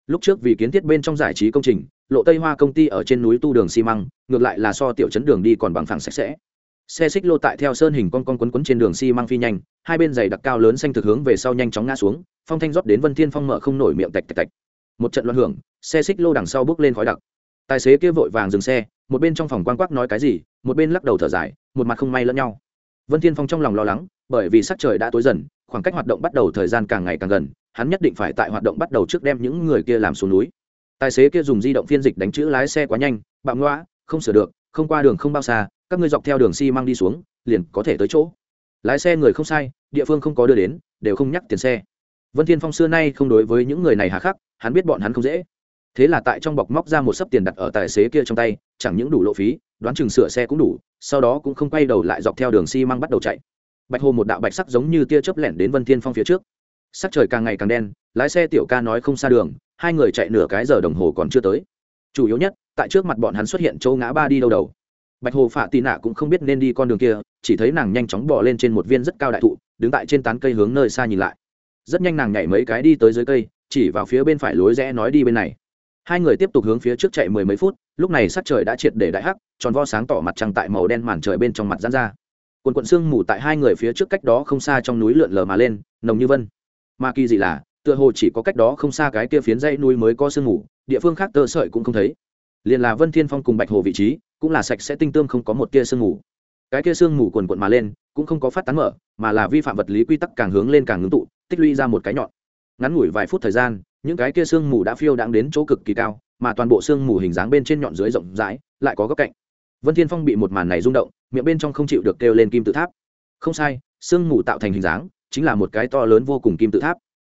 Lúc trước vì kiến thiết bên trong giải trí công trình, lộ tây hoa công ty ở trên núi tu đường xi măng, ngược lại là so tiểu chấn đường đi còn bằng phẳng sạch sẽ xe xích lô tại theo sơn hình con con quấn quấn trên đường xi măng phi nhanh, hai bên giày đặc cao lớn xanh thực hướng về sau nhanh chóng ngã xuống, phong thanh rót đến vân thiên phong mở không nổi miệng tạch tạch tạch. Một trận loạn hưởng, xe xích lô đằng sau bước lên khói đặc. Tài xế kia vội vàng dừng xe, một bên trong phòng quan quắc nói cái gì, một bên lắc đầu thở dài, một mặt không may lẫn nhau. Vân thiên phong trong lòng lo lắng, bởi vì sắc trời đã tối dần, khoảng cách hoạt động bắt đầu thời gian càng ngày càng gần, hắn nhất định phải tại hoạt động bắt đầu trước đem những người kia làm xuống núi. Tài xế kia dùng di động phiên dịch đánh chữ lái xe quá nhanh, bạo ngõa không sửa được, không qua đường không bao xa các ngươi dọc theo đường xi măng đi xuống, liền có thể tới chỗ. Lái xe người không sai, địa phương không có đưa đến, đều không nhắc tiền xe. Vân thiên phong xưa nay không đối với những người này hà khắc, hắn biết bọn hắn không dễ. Thế là tại trong bọc móc ra một sấp tiền đặt ở tài xế kia trong tay, chẳng những đủ lộ phí, đoán chừng sửa xe cũng đủ, sau đó cũng không quay đầu lại dọc theo đường xi măng bắt đầu chạy. Bạch hồ một đạo bạch sắc giống như tia chớp lẻn đến vân thiên phong phía trước. Sắc trời càng ngày càng đen, lái xe tiểu ca nói không xa đường, hai người chạy nửa cái giờ đồng hồ còn chưa tới. Chủ yếu nhất, tại trước mặt bọn hắn xuất hiện chỗ ngã ba đi đâu đầu bạch hồ phạ tì nạ cũng không biết nên đi con đường kia, chỉ thấy nàng nhanh chóng bỏ lên trên một viên rất cao đại thụ, đứng tại trên tán cây hướng nơi xa nhìn lại. Rất nhanh nàng nhảy mấy cái đi tới dưới cây, chỉ vào phía bên phải lối rẽ nói đi bên này. Hai người tiếp tục hướng phía trước chạy mười mấy phút, lúc này sát trời đã triệt để đại hắc, tròn vo sáng tỏ mặt trăng tại màu đen màn trời bên trong mặt dán ra. Quần quận sương mù tại hai người phía trước cách đó không xa trong núi lượn lờ mà lên, nồng như vân. Mà kỳ dị là, tựa hồ chỉ có cách đó không xa cái kia phiến dãy núi mới có sương mù, địa phương khác tơ sợi cũng không thấy. Liền là vân thiên phong cùng bạch hồ vị trí cũng là sạch sẽ tinh tương không có một tia sương mù. Cái kia sương mù quần quận mà lên, cũng không có phát tán mở, mà là vi phạm vật lý quy tắc càng hướng lên càng ngưng tụ, tích lũy ra một cái nhọn. Ngắn ngủi vài phút thời gian, những cái kia sương mù đã phiêu đang đến chỗ cực kỳ cao, mà toàn bộ sương mù hình dáng bên trên nhọn dưới rộng rãi, lại có góc cạnh. Vân thiên phong bị một màn này rung động, miệng bên trong không chịu được kêu lên kim tự tháp. Không sai, sương mù tạo thành hình dáng, chính là một cái to lớn vô cùng kim tự tháp.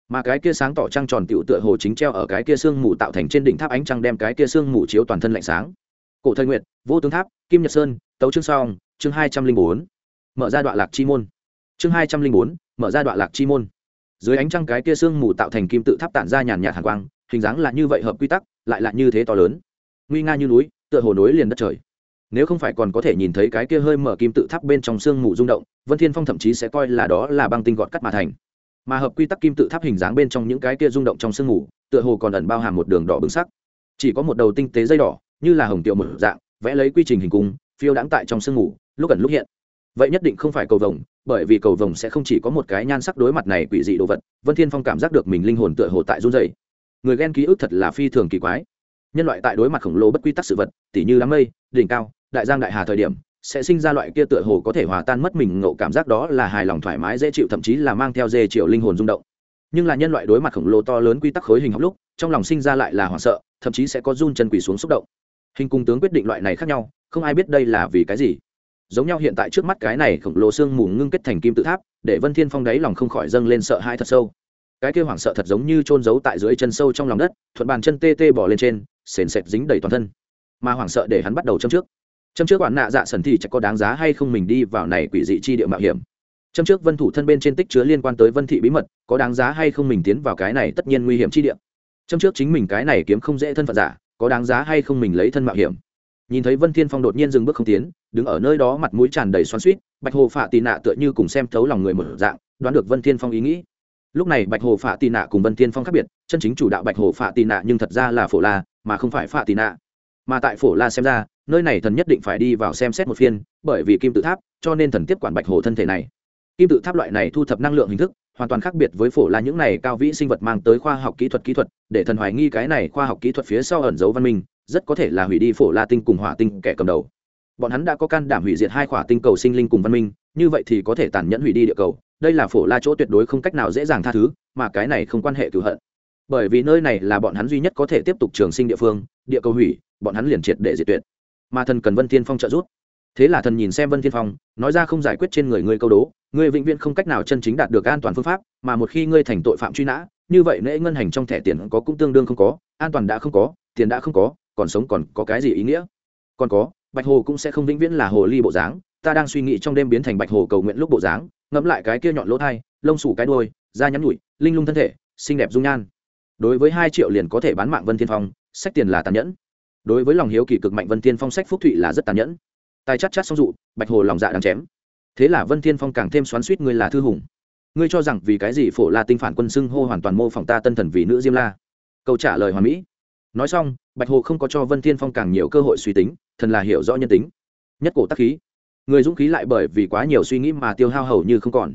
Mà cái kia sáng tỏ trăng tròn tiểu tựa hồ chính treo ở cái kia sương mù tạo thành trên đỉnh tháp ánh trăng đem cái kia sương mù chiếu toàn thân lạnh sáng cổ thời nguyệt, vô tướng tháp, kim nhật sơn, tấu chương song, chương hai trăm linh bốn. Mở ra đoạn lạc chi môn. Chương hai trăm linh bốn, mở ra đoạn lạc chi môn. Dưới ánh trăng cái kia sương mù tạo thành kim tự tháp tản ra nhàn nhạt hàn quang, hình dáng là như vậy hợp quy tắc, lại là như thế to lớn. Nguy nga như núi, tựa hồ núi liền đất trời. Nếu không phải còn có thể nhìn thấy cái kia hơi mở kim tự tháp bên trong sương mù rung động, vân thiên phong thậm chí sẽ coi là đó là băng tinh gọt cắt mà thành. Mà hợp quy tắc kim tự tháp hình dáng bên trong những cái kia rung động trong sương mù, tựa hồ còn ẩn bao hàm một đường đỏ bừng sắc. Chỉ có một đầu tinh tế dây đỏ như là hồng tiểu một dạng vẽ lấy quy trình hình cung phiêu đãng tại trong sương ngủ, lúc ẩn lúc hiện. Vậy nhất định không phải cầu vồng bởi vì cầu vồng sẽ không chỉ có một cái nhan sắc đối mặt này quỷ dị đồ vật vân thiên phong cảm giác được mình linh hồn tựa hồ tại run rẩy. Người ghen ký ức thật là phi thường kỳ quái. Nhân loại tại đối mặt khổng lồ bất quy tắc sự vật tỉ như đám mây đỉnh cao đại giang đại hà thời điểm sẽ sinh ra loại kia tựa hồ có thể hòa tan mất mình ngộ cảm giác đó là hài lòng thoải mái dễ chịu thậm chí là mang theo dê triệu linh hồn rung động. Nhưng là nhân loại đối mặt khổng lồ to lớn quy tắc khối hình học lúc trong lòng sinh ra lại là hoảng sợ thậm chí sẽ có run chân quỷ xuống xúc động hình cung tướng quyết định loại này khác nhau, không ai biết đây là vì cái gì. Giống nhau hiện tại trước mắt cái này khổng lồ xương mù ngưng kết thành kim tự tháp, để vân thiên phong đáy lòng không khỏi dâng lên sợ hãi thật sâu. Cái kia hoảng sợ thật giống như trôn giấu tại dưới chân sâu trong lòng đất, thuận bàn chân tê tê bỏ lên trên, sền sệt dính đầy toàn thân. Mà hoảng sợ để hắn bắt đầu châm trước. Châm trước quản nạ dạ sần thì chắc có đáng giá hay không mình đi vào này quỷ dị chi địa mạo hiểm. Châm trước vân thủ thân bên trên tích chứa liên quan tới vân thị bí mật, có đáng giá hay không mình tiến vào cái này tất nhiên nguy hiểm chi địa. Châm trước chính mình cái này kiếm không dễ thân phận giả có đáng giá hay không mình lấy thân mạo hiểm. Nhìn thấy vân thiên phong đột nhiên dừng bước không tiến, đứng ở nơi đó mặt mũi tràn đầy xoắn suýt bạch hồ phạ tì nạ tựa như cùng xem thấu lòng người một dạng, đoán được vân thiên phong ý nghĩ. Lúc này bạch hồ phạ tì nạ cùng vân thiên phong khác biệt, chân chính chủ đạo bạch hồ phạ tì nạ nhưng thật ra là phổ la, mà không phải phạ tì nạ. Mà tại phổ la xem ra, nơi này thần nhất định phải đi vào xem xét một phiên, bởi vì kim tự tháp, cho nên thần tiếp quản bạch hồ thân thể này. Kim tự tháp loại này thu thập năng lượng hình thức hoàn toàn khác biệt với phổ là những này cao vĩ sinh vật mang tới khoa học kỹ thuật kỹ thuật, để thần hoài nghi cái này khoa học kỹ thuật phía sau ẩn dấu văn minh, rất có thể là hủy đi phổ la tinh cùng hỏa tinh kẻ cầm đầu. Bọn hắn đã có can đảm hủy diệt hai khỏa tinh cầu sinh linh cùng văn minh, như vậy thì có thể tàn nhẫn hủy đi địa cầu. Đây là phổ la chỗ tuyệt đối không cách nào dễ dàng tha thứ, mà cái này không quan hệ cựu hận. Bởi vì nơi này là bọn hắn duy nhất có thể tiếp tục trường sinh địa phương, địa cầu hủy, bọn hắn liền triệt để diệt tuyệt. Mà thần cần vân thiên phong trợ giúp thế là thần nhìn xem vân thiên phong, nói ra không giải quyết trên người ngươi câu đố, ngươi vĩnh viễn không cách nào chân chính đạt được an toàn phương pháp, mà một khi ngươi thành tội phạm truy nã, như vậy nễ ngân hành trong thẻ tiền có cũng tương đương không có, an toàn đã không có, tiền đã không có, còn sống còn có cái gì ý nghĩa? Còn có, bạch hồ cũng sẽ không vĩnh viễn là hồ ly bộ dáng, ta đang suy nghĩ trong đêm biến thành bạch hồ cầu nguyện lúc bộ dáng, ngẫm lại cái kia nhọn lỗ thai, lông sủ cái đôi da nhắn nhụi linh lung thân thể, xinh đẹp dung nhan. Đối với hai triệu liền có thể bán mạng vân thiên phong, sách tiền là tàn nhẫn. Đối với lòng hiếu kỳ cực mạnh vân thiên phong sách phúc thụy là rất tàn nhẫn tài chát chát xong dụ, bạch hồ lòng dạ đang chém. Thế là vân thiên phong càng thêm xoắn suýt ngươi là thư hùng. Ngươi cho rằng vì cái gì phổ la tinh phản quân xưng hô hoàn toàn mô phỏng ta tân thần vì nữ diêm la? Câu trả lời hoàn mỹ. Nói xong, bạch hồ không có cho vân thiên phong càng nhiều cơ hội suy tính, thần là hiểu rõ nhân tính. Nhất cổ tắc khí. Người dũng khí lại bởi vì quá nhiều suy nghĩ mà tiêu hao hầu như không còn.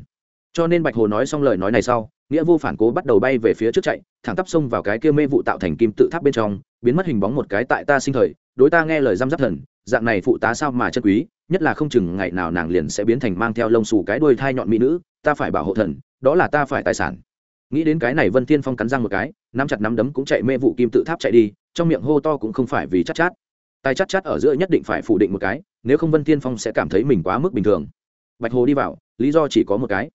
Cho nên bạch hồ nói xong lời nói này sau, nghĩa vô phản cố bắt đầu bay về phía trước chạy, thẳng tắp xông vào cái kia mê vụ tạo thành kim tự tháp bên trong, biến mất hình bóng một cái tại ta sinh thời, đối ta nghe lời giam giáp thần dạng này phụ tá sao mà chân quý nhất là không chừng ngày nào nàng liền sẽ biến thành mang theo lông xù cái đuôi thai nhọn mỹ nữ ta phải bảo hộ thần đó là ta phải tài sản. Nghĩ đến cái này vân thiên phong cắn răng một cái nắm chặt nắm đấm cũng chạy mê vụ kim tự tháp chạy đi trong miệng hô to cũng không phải vì chắc chát, chát. Tay chắc chát ở giữa nhất định phải phủ định một cái nếu không vân thiên phong sẽ cảm thấy mình quá mức bình thường. Bạch hồ đi vào lý do chỉ có một cái.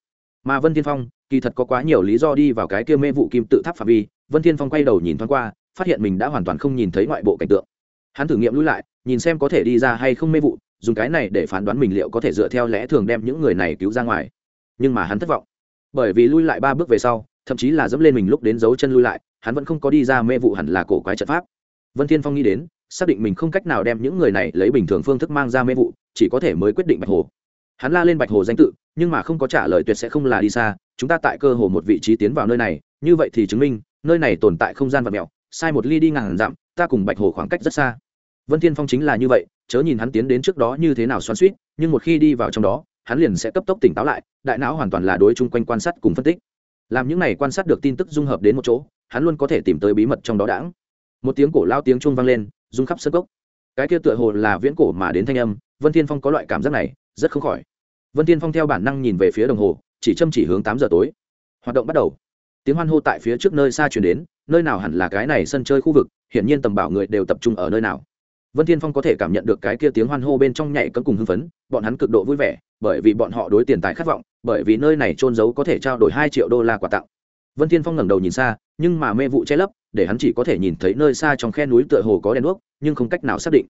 Mà vân thiên phong kỳ thật có quá nhiều lý do đi vào cái kia mê vụ kim tự tháp phạm vi vân thiên phong quay đầu nhìn thoáng qua phát hiện mình đã hoàn toàn không nhìn thấy ngoại bộ cảnh tượng. Hắn thử nghiệm lui lại nhìn xem có thể đi ra hay không mê vụ, dùng cái này để phán đoán mình liệu có thể dựa theo lẽ thường đem những người này cứu ra ngoài. Nhưng mà hắn thất vọng. Bởi vì lui lại ba bước về sau, thậm chí là dẫm lên mình lúc đến dấu chân lui lại, hắn vẫn không có đi ra mê vụ hẳn là cổ quái trận pháp. Vân thiên phong nghĩ đến, xác định mình không cách nào đem những người này lấy bình thường phương thức mang ra mê vụ, chỉ có thể mới quyết định bạch hồ. Hắn la lên bạch hồ danh tự, nhưng mà không có trả lời tuyệt sẽ không là đi xa, chúng ta tại cơ hồ một vị trí tiến vào nơi này, như vậy thì chứng minh, nơi này tồn tại không gian vật mèo sai một ly đi ngàn dặm, ta cùng bạch hồ khoảng cách rất xa vân thiên phong chính là như vậy, chớ nhìn hắn tiến đến trước đó như thế nào xoắn suýt nhưng một khi đi vào trong đó, hắn liền sẽ cấp tốc tỉnh táo lại, đại não hoàn toàn là đối chung quanh quan sát cùng phân tích. Làm những này quan sát được tin tức dung hợp đến một chỗ, hắn luôn có thể tìm tới bí mật trong đó đãng. Một tiếng cổ lao tiếng chuông vang lên, rung khắp sân cốc. Cái kia tựa hồ là viễn cổ mà đến thanh âm, vân thiên phong có loại cảm giác này, rất không khỏi. Vân thiên phong theo bản năng nhìn về phía đồng hồ, chỉ châm chỉ hướng tám giờ tối. Hoạt động bắt đầu. Tiếng hoan hô tại phía trước nơi xa truyền đến, nơi nào hẳn là cái này sân chơi khu vực, hiển nhiên tầm bảo người đều tập trung ở nơi nào vân thiên phong có thể cảm nhận được cái kia tiếng hoan hô bên trong nhảy cấm cùng hưng phấn, bọn hắn cực độ vui vẻ, bởi vì bọn họ đối tiền tài khát vọng, bởi vì nơi này trôn giấu có thể trao đổi hai triệu đô la quà tặng. Vân thiên phong ngẩng đầu nhìn xa, nhưng mà mê vụ che lấp, để hắn chỉ có thể nhìn thấy nơi xa trong khe núi tựa hồ có đèn đuốc, nhưng không cách nào xác định.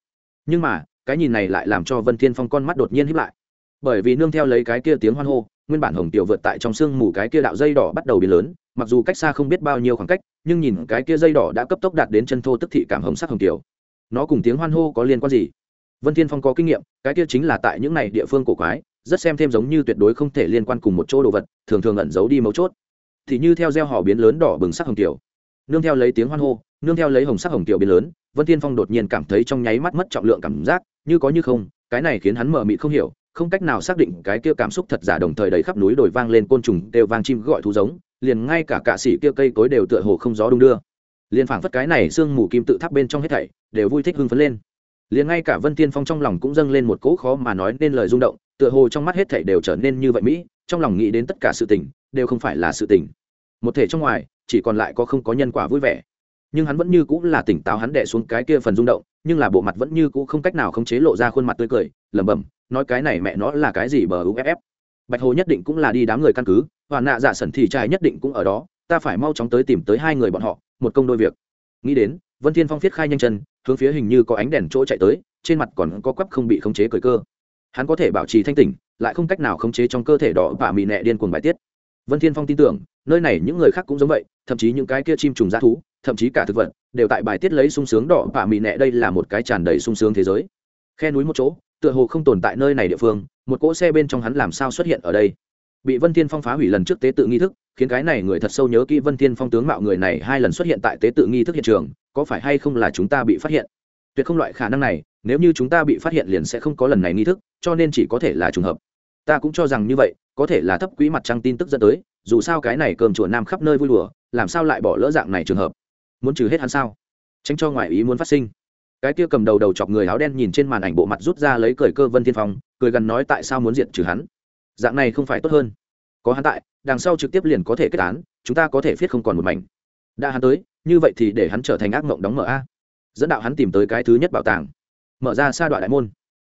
Nhưng mà, cái nhìn này lại làm cho vân thiên phong con mắt đột nhiên híp lại. Bởi vì nương theo lấy cái kia tiếng hoan hô, nguyên bản hồng tiểu vượt tại trong sương mù cái kia đạo dây đỏ bắt đầu biến lớn, mặc dù cách xa không biết bao nhiêu khoảng cách, nhưng nhìn cái kia dây đỏ đã cấp tốc đạt đến chân thô tức thị cảm hồng sắc hồng tiểu nó cùng tiếng hoan hô có liên quan gì? Vân thiên phong có kinh nghiệm, cái kia chính là tại những này địa phương cổ quái, rất xem thêm giống như tuyệt đối không thể liên quan cùng một chỗ đồ vật, thường thường ẩn giấu đi mấu chốt. Thì như theo gieo hò biến lớn đỏ bừng sắc hồng tiểu. Nương theo lấy tiếng hoan hô, nương theo lấy hồng sắc hồng tiểu biến lớn, vân thiên phong đột nhiên cảm thấy trong nháy mắt mất trọng lượng cảm giác, như có như không, cái này khiến hắn mờ mịt không hiểu, không cách nào xác định cái kia cảm xúc thật giả đồng thời đầy khắp núi đồi vang lên côn trùng, đều vang chim gọi thú giống, liền ngay cả cạ sĩ kia cây cối đều tựa hồ không gió đung đưa liền phảng phất cái này sương mù kim tự tháp bên trong hết thảy đều vui thích hưng phấn lên. Liền ngay cả vân tiên phong trong lòng cũng dâng lên một cỗ khó mà nói nên lời rung động, tựa hồ trong mắt hết thảy đều trở nên như vậy mỹ, trong lòng nghĩ đến tất cả sự tình, đều không phải là sự tình. Một thể trong ngoài, chỉ còn lại có không có nhân quả vui vẻ. Nhưng hắn vẫn như cũng là tỉnh táo hắn đẻ xuống cái kia phần rung động, nhưng là bộ mặt vẫn như cũ không cách nào không chế lộ ra khuôn mặt tươi cười, lẩm bẩm, nói cái này mẹ nó là cái gì bờ uff bạch hồ nhất định cũng là đi đám người căn cứ và nạ dạ sẩn thì trai nhất định cũng ở đó ta phải mau chóng tới tìm tới hai người bọn họ, một công đôi việc. Nghĩ đến, vân thiên phong viết khai nhanh chân, hướng phía hình như có ánh đèn chỗ chạy tới, trên mặt còn có quắp không bị khống chế cởi cơ. Hắn có thể bảo trì thanh tỉnh, lại không cách nào khống chế trong cơ thể đỏ và mị nẹ điên cuồng bài tiết. Vân thiên phong tin tưởng, nơi này những người khác cũng giống vậy, thậm chí những cái kia chim trùng g thú, thậm chí cả thực vật, đều tại bài tiết lấy sung sướng đỏ và mị nẹ đây là một cái tràn đầy sung sướng thế giới. Khe núi một chỗ, tựa hồ không tồn tại nơi này địa phương, một cỗ xe bên trong hắn làm sao xuất hiện ở đây? Bị vân thiên phong phá hủy lần trước tế tự nghi thức khiến cái này người thật sâu nhớ kỹ vân thiên phong tướng mạo người này hai lần xuất hiện tại tế tự nghi thức hiện trường, có phải hay không là chúng ta bị phát hiện? Tuyệt không loại khả năng này, nếu như chúng ta bị phát hiện liền sẽ không có lần này nghi thức, cho nên chỉ có thể là trùng hợp. Ta cũng cho rằng như vậy, có thể là thấp quỹ mặt trăng tin tức dẫn tới, dù sao cái này cơm chùa nam khắp nơi vui đùa, làm sao lại bỏ lỡ dạng này trường hợp? Muốn trừ hết hắn sao? Tránh cho ngoại ý muốn phát sinh. Cái kia cầm đầu đầu chọc người áo đen nhìn trên màn ảnh bộ mặt rút ra lấy cười cơ vân thiên phong, cười gần nói tại sao muốn diện trừ hắn? Dạng này không phải tốt hơn có hắn tại, đằng sau trực tiếp liền có thể kết án, chúng ta có thể viết không còn một mảnh. Đã hắn tới, như vậy thì để hắn trở thành ác mộng đóng mở a. Dẫn đạo hắn tìm tới cái thứ nhất bảo tàng. Mở ra sa đoạn đại môn.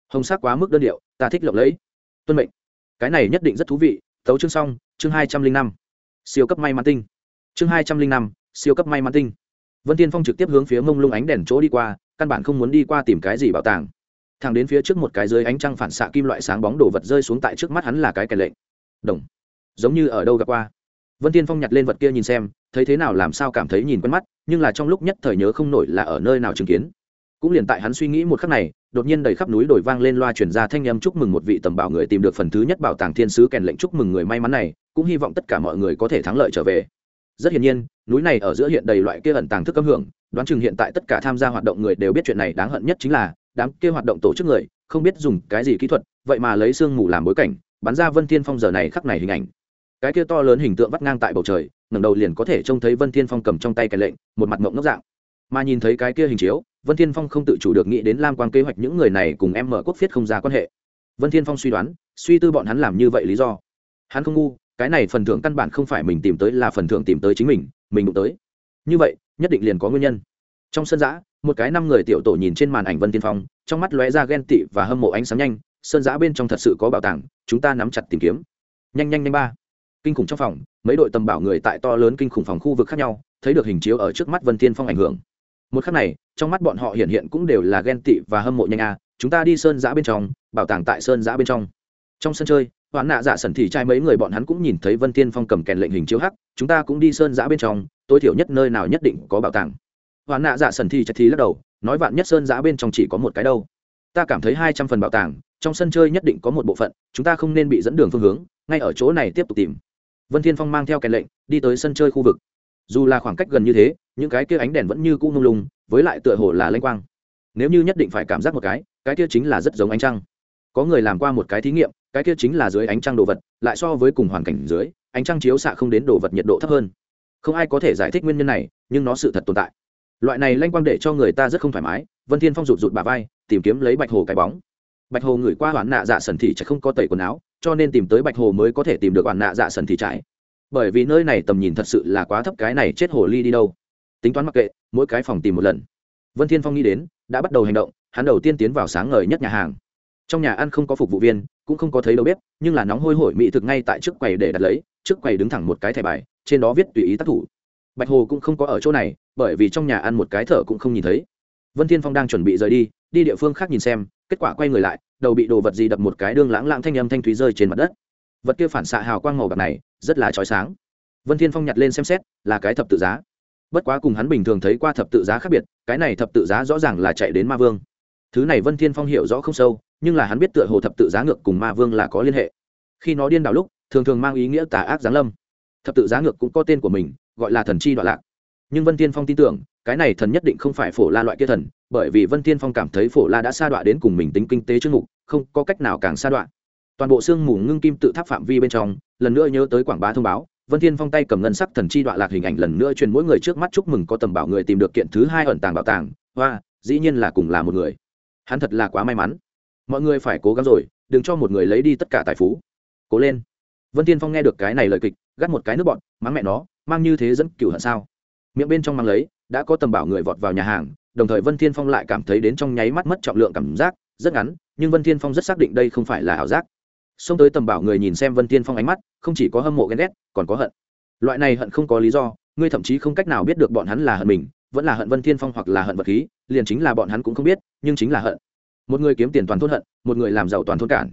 Hồng sắc quá mức đơn điệu, ta thích lộng lẫy. Tuân mệnh. Cái này nhất định rất thú vị, tấu chương xong, chương hai trăm linh năm. Siêu cấp may mắn tinh. Chương hai trăm linh năm, siêu cấp may mắn tinh. Vân tiên phong trực tiếp hướng phía mông lung ánh đèn chỗ đi qua, căn bản không muốn đi qua tìm cái gì bảo tàng. Thẳng đến phía trước một cái dưới ánh trăng phản xạ kim loại sáng bóng đồ vật rơi xuống tại trước mắt hắn là cái kèn lệnh. Đồng giống như ở đâu gặp qua. Vân tiên phong nhặt lên vật kia nhìn xem, thấy thế nào làm sao cảm thấy nhìn quen mắt, nhưng là trong lúc nhất thời nhớ không nổi là ở nơi nào chứng kiến. Cũng liền tại hắn suy nghĩ một khắc này, đột nhiên đầy khắp núi đổi vang lên loa chuyển ra thanh âm chúc mừng một vị tầm bảo người tìm được phần thứ nhất bảo tàng thiên sứ kèn lệnh chúc mừng người may mắn này, cũng hy vọng tất cả mọi người có thể thắng lợi trở về. Rất hiển nhiên, núi này ở giữa hiện đầy loại kia ẩn tàng thức âm hưởng, đoán chừng hiện tại tất cả tham gia hoạt động người đều biết chuyện này đáng hận nhất chính là, đám kia hoạt động tổ chức người, không biết dùng cái gì kỹ thuật, vậy mà lấy sương mù làm bối cảnh, bắn ra vân thiên phong giờ này khắc này hình ảnh cái kia to lớn hình tượng vắt ngang tại bầu trời, ngẩng đầu liền có thể trông thấy vân thiên phong cầm trong tay cái lệnh, một mặt mộng ngốc dạng. Mà nhìn thấy cái kia hình chiếu, vân thiên phong không tự chủ được nghĩ đến lam quang kế hoạch những người này cùng em mở quốc phiết không ra quan hệ. Vân thiên phong suy đoán, suy tư bọn hắn làm như vậy lý do. Hắn không ngu, cái này phần thưởng căn bản không phải mình tìm tới là phần thưởng tìm tới chính mình mình đụng tới. Như vậy, nhất định liền có nguyên nhân. Trong sân giã, một cái năm người tiểu tổ nhìn trên màn ảnh vân tiên phong, trong mắt lóe ra ghen tị và hâm mộ ánh sáng nhanh sơn giã bên trong thật sự có bảo tàng, chúng ta nắm chặt tìm kiếm. Nhanh nhanh nhanh ba kinh khủng trong phòng, mấy đội tầm bảo người tại to lớn kinh khủng phòng khu vực khác nhau, thấy được hình chiếu ở trước mắt vân Thiên phong ảnh hưởng. Một khắc này, trong mắt bọn họ hiện hiện cũng đều là ghen tị và hâm mộ nhanh a, chúng ta đi sơn giã bên trong, bảo tàng tại sơn giã bên trong. Trong sân chơi, hoán nạ dạ sẩn thì trai mấy người bọn hắn cũng nhìn thấy vân Thiên phong cầm kèn lệnh hình chiếu hắc, chúng ta cũng đi sơn giã bên trong, tối thiểu nhất nơi nào nhất định có bảo tàng. Hoán nạ dạ sẩn thì chật thì lắc đầu, nói vạn nhất sơn giã bên trong chỉ có một cái đâu. Ta cảm thấy hai trăm phần bảo tàng, trong sân chơi nhất định có một bộ phận, chúng ta không nên bị dẫn đường phương hướng, ngay ở chỗ này tiếp tục tìm vân thiên phong mang theo kèn lệnh, đi tới sân chơi khu vực. Dù là khoảng cách gần như thế, những cái kia ánh đèn vẫn như cũ ngông lung, với lại tựa hồ là lanh quang. Nếu như nhất định phải cảm giác một cái cái kia chính là rất giống ánh trăng. Có người làm qua một cái thí nghiệm, cái kia chính là dưới ánh trăng đồ vật, lại so với cùng hoàn cảnh dưới, ánh trăng chiếu xạ không đến đồ vật nhiệt độ thấp hơn. Không ai có thể giải thích nguyên nhân này, nhưng nó sự thật tồn tại. Loại này lanh quang để cho người ta rất không thoải mái, vân thiên phong rụt rụt bà vai, tìm kiếm lấy bạch hồ cái bóng bạch hồ ngửi qua hoàn nạ dạ sần thì chạy không có tẩy quần áo, cho nên tìm tới bạch hồ mới có thể tìm được hoàn nạ dạ sần thì trải bởi vì nơi này tầm nhìn thật sự là quá thấp, cái này chết hồ ly đi đâu. Tính toán mặc kệ, mỗi cái phòng tìm một lần. Vân thiên phong nghĩ đến, đã bắt đầu hành động, hắn đầu tiên tiến vào sáng ngời nhất nhà hàng. Trong nhà ăn không có phục vụ viên, cũng không có thấy đâu biết nhưng là nóng hôi hổi mỹ thực ngay tại trước quầy để đặt lấy, trước quầy đứng thẳng một cái thẻ bài, trên đó viết tùy ý tác thủ. Bạch hồ cũng không có ở chỗ này, bởi vì trong nhà ăn một cái thở cũng không nhìn thấy. Vân thiên phong đang chuẩn bị rời đi đi địa phương khác nhìn xem kết quả quay người lại, đầu bị đồ vật gì đập một cái đương lãng lãng thanh âm thanh thúy rơi trên mặt đất. Vật kia phản xạ hào quang màu bạc này, rất là chói sáng. Vân thiên phong nhặt lên xem xét, là cái thập tự giá. Bất quá cùng hắn bình thường thấy qua thập tự giá khác biệt, cái này thập tự giá rõ ràng là chạy đến ma vương. Thứ này vân thiên phong hiểu rõ không sâu, nhưng là hắn biết tựa hồ thập tự giá ngược cùng ma vương là có liên hệ. Khi nó điên đảo lúc, thường thường mang ý nghĩa tà ác giáng lâm. Thập tự giá ngược cũng có tên của mình, gọi là thần chi đoạn lạc. Nhưng vân thiên phong tin tưởng cái này thần nhất định không phải phổ la loại kia thần, bởi vì vân thiên phong cảm thấy phổ la đã sa đọa đến cùng mình tính kinh tế chương mục, không có cách nào càng sa đọa. Toàn bộ xương mù ngưng kim tự tháp phạm vi bên trong, lần nữa nhớ tới quảng bá thông báo, vân thiên phong tay cầm ngân sắc thần chi đoạn lạc hình ảnh lần nữa truyền mỗi người trước mắt chúc mừng có tầm bảo người tìm được kiện thứ hai ẩn tàng bảo tàng. Và dĩ nhiên là cùng là một người. Hắn thật là quá may mắn. Mọi người phải cố gắng rồi, đừng cho một người lấy đi tất cả tài phú. Cố lên. Vân thiên phong nghe được cái này lời kịch, gắt một cái nước bọn, mắng mẹ nó, mang như thế dẫn cửu hận sao? Miệng bên trong mang lấy đã có tầm bảo người vọt vào nhà hàng, đồng thời vân thiên phong lại cảm thấy đến trong nháy mắt mất trọng lượng cảm giác, rất ngắn, nhưng vân thiên phong rất xác định đây không phải là ảo giác. Xông tới tầm bảo người nhìn xem vân thiên phong ánh mắt, không chỉ có hâm mộ ghen ghét, còn có hận. Loại này hận không có lý do, ngươi thậm chí không cách nào biết được bọn hắn là hận mình, vẫn là hận vân thiên phong hoặc là hận vật khí, liền chính là bọn hắn cũng không biết, nhưng chính là hận. Một người kiếm tiền toàn thôn hận, một người làm giàu toàn thôn cản.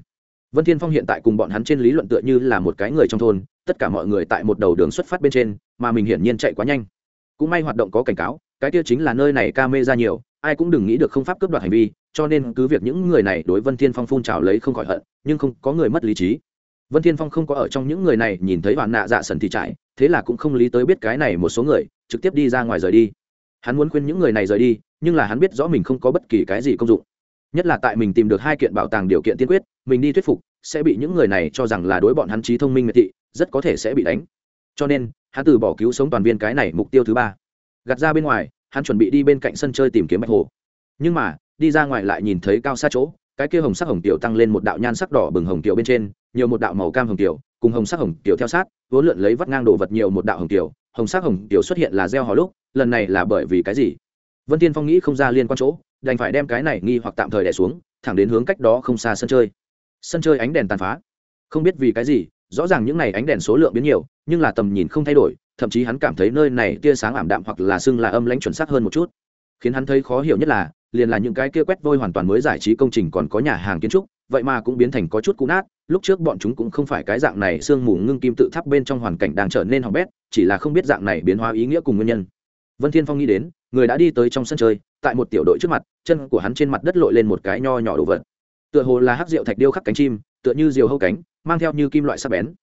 Vân thiên phong hiện tại cùng bọn hắn trên lý luận tựa như là một cái người trong thôn, tất cả mọi người tại một đầu đường xuất phát bên trên, mà mình hiển nhiên chạy quá nhanh cũng may hoạt động có cảnh cáo, cái kia chính là nơi này ca mê ra nhiều, ai cũng đừng nghĩ được không pháp cướp đoạt hành vi, cho nên cứ việc những người này đối vân thiên phong phun trào lấy không khỏi hận, nhưng không có người mất lý trí. Vân thiên phong không có ở trong những người này nhìn thấy bạn nạ dạ sần thì chạy, thế là cũng không lý tới biết cái này một số người, trực tiếp đi ra ngoài rời đi. Hắn muốn khuyên những người này rời đi, nhưng là hắn biết rõ mình không có bất kỳ cái gì công dụng. Nhất là tại mình tìm được hai kiện bảo tàng điều kiện tiên quyết, mình đi thuyết phục, sẽ bị những người này cho rằng là đối bọn hắn trí thông minh miệt thị, rất có thể sẽ bị đánh cho nên, hắn từ bỏ cứu sống toàn viên cái này mục tiêu thứ ba. Gạt ra bên ngoài, hắn chuẩn bị đi bên cạnh sân chơi tìm kiếm bạch hồ. Nhưng mà, đi ra ngoài lại nhìn thấy cao xa chỗ, cái kia hồng sắc hồng tiểu tăng lên một đạo nhan sắc đỏ bừng hồng tiểu bên trên, nhiều một đạo màu cam hồng tiểu, cùng hồng sắc hồng tiểu theo sát vốn lượn lấy vắt ngang đồ vật nhiều một đạo hồng tiểu, hồng sắc hồng tiểu xuất hiện là gieo hò lúc, lần này là bởi vì cái gì? Vân tiên phong nghĩ không ra liên quan chỗ, đành phải đem cái này nghi hoặc tạm thời đẻ xuống, thẳng đến hướng cách đó không xa sân chơi. Sân chơi ánh đèn tàn phá. Không biết vì cái gì rõ ràng những n à y ánh đèn số lượng biến nhiều, nhưng là tầm nhìn không thay đổi, thậm chí hắn cảm thấy nơi này tia sáng ảm đạm hoặc là sưng là âm lãnh chuẩn xác hơn một chút. Khiến hắn thấy khó hiểu nhất là, liền là những cái kia quét vôi hoàn toàn mới giải trí công trình còn có nhà hàng kiến trúc, vậy mà cũng biến thành có chút cũ nát, lúc trước bọn chúng cũng không phải cái dạng này, sương mù ngưng kim tự tháp bên trong hoàn cảnh đang trở nên hỏng bét, chỉ là không biết dạng này biến hóa ý nghĩa cùng nguyên nhân. Vân thiên phong nghĩ đến, người đã đi tới trong sân chơi, tại một tiểu đội trước mặt, chân của hắn trên mặt đất lội lên một cái nho nhỏ đồ vật. Tựa hồ là hắc rượu thạch điêu khắc cánh chim, tựa như diều hâu cánh mang theo như kim loại sắc bén.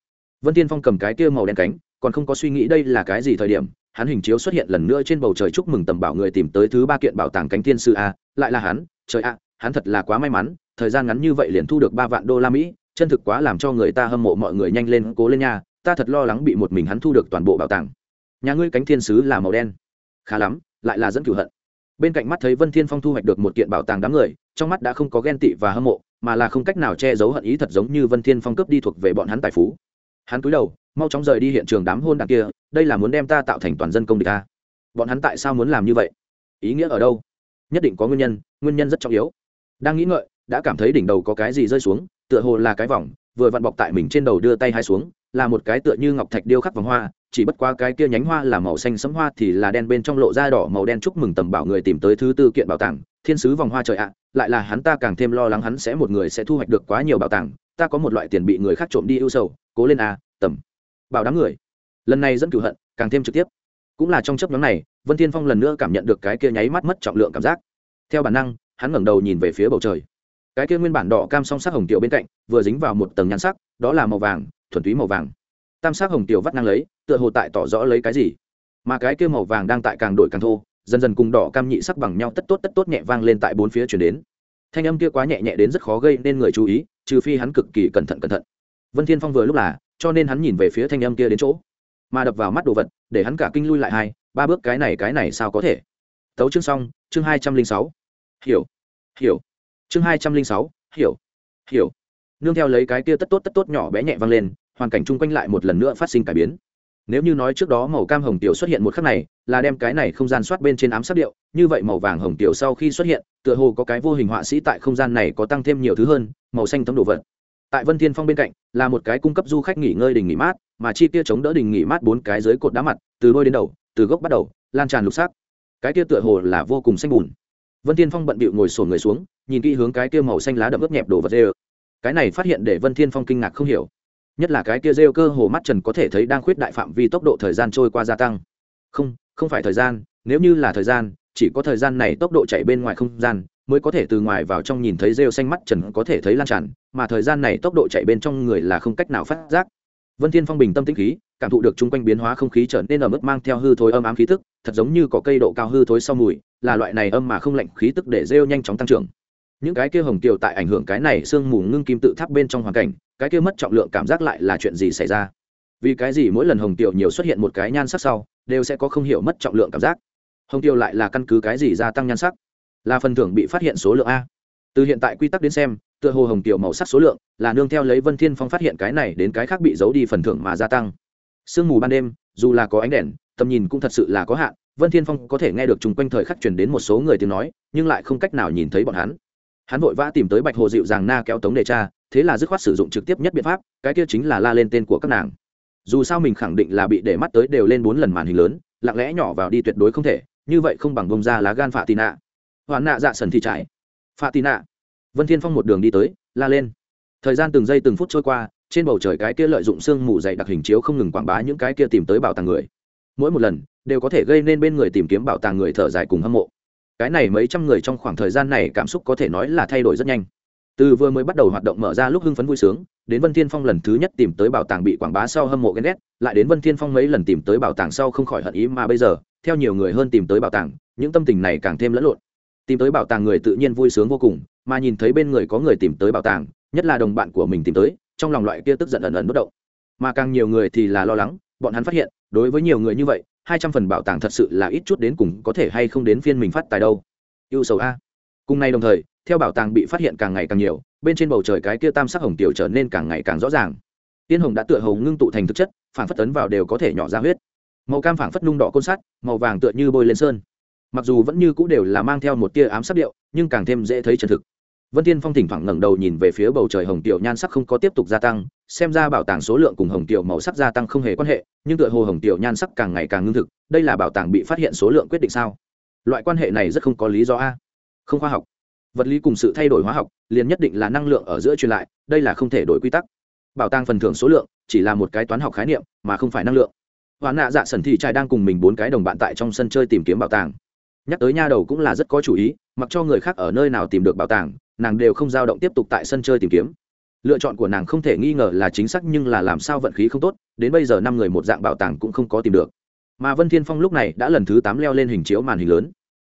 Vân thiên phong cầm cái kia màu đen cánh, còn không có suy nghĩ đây là cái gì thời điểm, hắn hình chiếu xuất hiện lần nữa trên bầu trời chúc mừng tầm bảo người tìm tới thứ ba kiện bảo tàng cánh thiên sư a, lại là hắn, trời ạ, hắn thật là quá may mắn, thời gian ngắn như vậy liền thu được ba vạn đô la mỹ, chân thực quá làm cho người ta hâm mộ mọi người nhanh lên, cố lên nha, ta thật lo lắng bị một mình hắn thu được toàn bộ bảo tàng. Nhà ngươi cánh thiên sứ là màu đen. Khá lắm, lại là dẫn cửu hận. Bên cạnh mắt thấy vân thiên phong thu hoạch được một kiện bảo tàng đám người, trong mắt đã không có ghen tị và hâm mộ mà là không cách nào che giấu hận ý thật giống như vân thiên phong cướp đi thuộc về bọn hắn tài phú. Hắn cúi đầu, mau chóng rời đi hiện trường đám hôn đ kia, đây là muốn đem ta tạo thành toàn dân công địch ta. Bọn hắn tại sao muốn làm như vậy? Ý nghĩa ở đâu? Nhất định có nguyên nhân nguyên nhân rất trọng yếu. Đang nghĩ ngợi, đã cảm thấy đỉnh đầu có cái gì rơi xuống, tựa hồ là cái vòng, vừa vặn bọc tại mình trên đầu đưa tay hai xuống, là một cái tựa như ngọc thạch điêu khắc vòng hoa, chỉ bất qua cái kia nhánh hoa là màu xanh sẫm hoa thì là đen bên trong lộ ra đỏ màu đen chúc mừng tầm bảo người tìm tới thứ tư kiện bảo tàng thiên sứ vòng hoa trời ạ, lại là hắn ta càng thêm lo lắng hắn sẽ một người sẽ thu hoạch được quá nhiều bảo tàng, ta có một loại tiền bị người khác trộm đi ưu sầu, cố lên a, tầm. Bảo đám người. Lần này dẫn cửu hận, càng thêm trực tiếp. Cũng là trong chấp nhóm này, vân thiên phong lần nữa cảm nhận được cái kia nháy mắt mất trọng lượng cảm giác. Theo bản năng, hắn ngẩng đầu nhìn về phía bầu trời. Cái kia nguyên bản đỏ cam song sắc hồng tiểu bên cạnh, vừa dính vào một tầng nhăn sắc, đó là màu vàng, thuần túy màu vàng. Tam sắc hồng tiểu vắt ngang lấy, tựa hồ tại tỏ rõ lấy cái gì. Mà cái kia màu vàng đang tại càng đổi càng thô dần dần cùng đỏ cam nhị sắc bằng nhau tất tốt tất tốt nhẹ vang lên tại bốn phía chuyển đến. Thanh âm kia quá nhẹ nhẹ đến rất khó gây nên người chú ý, trừ phi hắn cực kỳ cẩn thận cẩn thận. Vân thiên phong vừa lúc là, cho nên hắn nhìn về phía thanh âm kia đến chỗ, mà đập vào mắt đồ vật, để hắn cả kinh lui lại hai, ba bước cái này cái này sao có thể? Tấu chương xong, chương hai trăm linh sáu. Hiểu hiểu. Chương hai trăm linh sáu, hiểu hiểu. Nương theo lấy cái kia tất tốt tất tốt nhỏ bé nhẹ vang lên, hoàn cảnh chung quanh lại một lần nữa phát sinh cải biến nếu như nói trước đó màu cam hồng tiểu xuất hiện một khắc này, là đem cái này không gian soát bên trên ám sát điệu, như vậy màu vàng hồng tiểu sau khi xuất hiện, tựa hồ có cái vô hình họa sĩ tại không gian này có tăng thêm nhiều thứ hơn, màu xanh tấm đồ vật. Tại vân thiên phong bên cạnh, là một cái cung cấp du khách nghỉ ngơi đình nghỉ mát, mà chi kia chống đỡ đình nghỉ mát bốn cái dưới cột đá mặt, từ đôi đến đầu, từ gốc bắt đầu, lan tràn lục sắc. Cái kia tựa hồ là vô cùng xanh bùn. Vân thiên phong bận bịu ngồi sồn người xuống, nhìn kỹ hướng cái kia màu xanh lá đậm ướt nhẹp đồ vật dê cái này phát hiện để vân thiên phong kinh ngạc không hiểu nhất là cái kia rêu cơ hồ mắt trần có thể thấy đang khuyết đại phạm vi tốc độ thời gian trôi qua gia tăng. Không không phải thời gian, nếu như là thời gian, chỉ có thời gian này tốc độ chạy bên ngoài không gian, mới có thể từ ngoài vào trong nhìn thấy rêu xanh mắt trần có thể thấy lan tràn, mà thời gian này tốc độ chạy bên trong người là không cách nào phát giác. Vân thiên phong bình tâm tĩnh khí, cảm thụ được chung quanh biến hóa không khí trở nên ở mức mang theo hư thối âm ám khí tức, thật giống như có cây độ cao hư thối sau mùi, là loại này âm mà không lạnh khí tức để rêu nhanh chóng tăng trưởng. Những cái kia hồng tiểu tại ảnh hưởng cái này sương mù ngưng kim tự tháp bên trong hoàn cảnh cái kia mất trọng lượng cảm giác lại là chuyện gì xảy ra? Vì cái gì mỗi lần hồng tiểu nhiều xuất hiện một cái nhan sắc sau, đều sẽ có không hiểu mất trọng lượng cảm giác? Hồng Tiêu lại là căn cứ cái gì gia tăng nhan sắc? Là phần thưởng bị phát hiện số lượng a. Từ hiện tại quy tắc đến xem, tựa hồ hồng tiểu màu sắc số lượng là nương theo lấy vân thiên phong phát hiện cái này đến cái khác bị giấu đi phần thưởng mà gia tăng. Sương mù ban đêm, dù là có ánh đèn, tầm nhìn cũng thật sự là có hạn, vân thiên phong có thể nghe được chung quanh thời khắc truyền đến một số người tiếng nói, nhưng lại không cách nào nhìn thấy bọn hắn hắn vội vã tìm tới bạch hồ dịu dàng na kéo tống đề cha, thế là dứt khoát sử dụng trực tiếp nhất biện pháp, cái kia chính là la lên tên của các nàng. Dù sao mình khẳng định là bị để mắt tới đều lên bốn lần màn hình lớn, lặng lẽ nhỏ vào đi tuyệt đối không thể, như vậy không bằng bông ra lá gan phạ tì nạ hoàn nạ dạ sần thì trải. Phạ tì nạ vân thiên phong một đường đi tới, la lên. Thời gian từng giây từng phút trôi qua, trên bầu trời cái kia lợi dụng sương mù dày đặc hình chiếu không ngừng quảng bá những cái kia tìm tới bảo tàng người. Mỗi một lần, đều có thể gây nên bên người tìm kiếm bảo tàng người thở dài cùng hâm mộ cái này mấy trăm người trong khoảng thời gian này cảm xúc có thể nói là thay đổi rất nhanh. Từ vừa mới bắt đầu hoạt động mở ra lúc hưng phấn vui sướng, đến vân thiên phong lần thứ nhất tìm tới bảo tàng bị quảng bá sau hâm mộ ghen ghét, lại đến vân thiên phong mấy lần tìm tới bảo tàng sau không khỏi hận ý mà bây giờ, theo nhiều người hơn tìm tới bảo tàng, những tâm tình này càng thêm lẫn lộn. Tìm tới bảo tàng người tự nhiên vui sướng vô cùng, mà nhìn thấy bên người có người tìm tới bảo tàng, nhất là đồng bạn của mình tìm tới, trong lòng loại kia tức giận ẩn ẩn bất động. Mà càng nhiều người thì là lo lắng, bọn hắn phát hiện, đối với nhiều người như vậy hai trăm phần bảo tàng thật sự là ít chút đến cùng có thể hay không đến phiên mình phát tài đâu. Ưu sầu a. Cùng nay đồng thời, theo bảo tàng bị phát hiện càng ngày càng nhiều, bên trên bầu trời cái kia tam sắc hồng tiểu trở nên càng ngày càng rõ ràng. Tiên hồng đã tựa hầu ngưng tụ thành thực chất phản phất tấn vào đều có thể nhỏ ra huyết. Màu cam phản phất nung đỏ côn sắt, màu vàng tựa như bôi lên sơn. Mặc dù vẫn như c ũ đều là mang theo một tia ám sắc điệu, nhưng càng thêm dễ thấy chân thực. Vân tiên phong thỉnh thoảng ngẩng đầu nhìn về phía bầu trời hồng tiểu nhan sắc không có tiếp tục gia tăng xem ra bảo tàng số lượng cùng hồng tiểu màu sắc gia tăng không hề quan hệ, nhưng tựa hồ hồng tiểu nhan sắc càng ngày càng ngưng thực, đây là bảo tàng bị phát hiện số lượng quyết định sao? Loại quan hệ này rất không có lý do a. Không khoa học. Vật lý cùng sự thay đổi hóa học, liền nhất định là năng lượng ở giữa truyền lại, đây là không thể đổi quy tắc. Bảo tàng phần thưởng số lượng, chỉ là một cái toán học khái niệm, mà không phải năng lượng. Hoàn nạ dạ sần thị trai đang cùng mình bốn cái đồng bạn tại trong sân chơi tìm kiếm bảo tàng. Nhắc tới nha đầu cũng là rất có chủ ý, mặc cho người khác ở nơi nào tìm được bảo tàng, nàng đều không dao động tiếp tục tại sân chơi tìm kiếm lựa chọn của nàng không thể nghi ngờ là chính xác nhưng là làm sao vận khí không tốt, đến bây giờ năm người một dạng bảo tàng cũng không có tìm được. Mà vân thiên phong lúc này đã lần thứ tám leo lên hình chiếu màn hình lớn.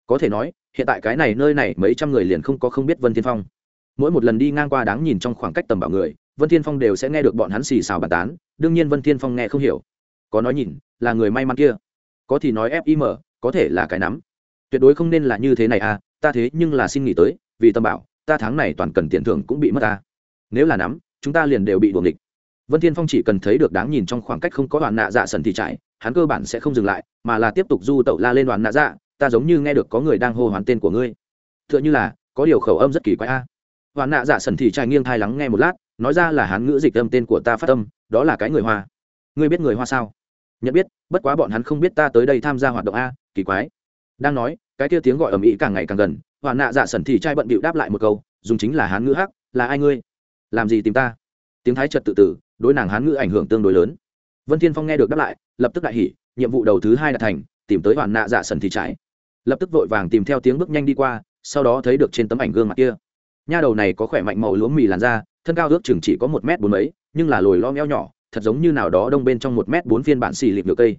Có thể nói, hiện tại cái này nơi này mấy trăm người liền không có không biết vân thiên phong. Mỗi một lần đi ngang qua đáng nhìn trong khoảng cách tầm bảo người, vân thiên phong đều sẽ nghe được bọn hắn xì xào bàn tán, đương nhiên vân thiên phong nghe không hiểu. Có nói nhìn, là người may mắn kia. Có thì nói fim có thể là cái nắm. Tuyệt đối không nên là như thế này à ta thế nhưng là xin nghỉ tới, vì tâm bảo, ta tháng này toàn cần tiền thưởng cũng bị mất ta nếu là nắm, chúng ta liền đều bị đuồng địch vân thiên phong chỉ cần thấy được đáng nhìn trong khoảng cách không có đoàn nạ dạ sần thì chạy, hắn cơ bản sẽ không dừng lại, mà là tiếp tục du tẩu la lên đoàn nạ dạ ta giống như nghe được có người đang hô hoán tên của ngươi. Tựa như là, có điều khẩu âm rất kỳ quái a. Đoàn nạ dạ sần thì chạy nghiêng thai lắng nghe một lát, nói ra là hắn ngữ dịch âm tên của ta phát âm, đó là cái người hoa. Ngươi biết người hoa sao? Nhận biết, bất quá bọn hắn không biết ta tới đây tham gia hoạt động a, kỳ quái. Đang nói, cái kia tiếng gọi ầm ĩ càng ngày càng gần hoàn nạ dạ sẩn thì trai bận bịu đáp lại một câu, dùng chính là hán ngữ hắc, là ai ngươi? Làm gì tìm ta? Tiếng thái trật tự tử, đối nàng hán ngữ ảnh hưởng tương đối lớn. Vân thiên phong nghe được đáp lại, lập tức đại hỉ, nhiệm vụ đầu thứ hai đã thành, tìm tới hoàn nạ dạ sẩn thì trái lập tức vội vàng tìm theo tiếng bước nhanh đi qua, sau đó thấy được trên tấm ảnh gương mặt kia. Nha đầu này có khỏe mạnh màu lúa mì làn da, thân cao ước chừng chỉ có một m bốn mấy, nhưng là lồi lo meo nhỏ, thật giống như nào đó đông bên trong một m bốn phiên bản xì lịp được cây.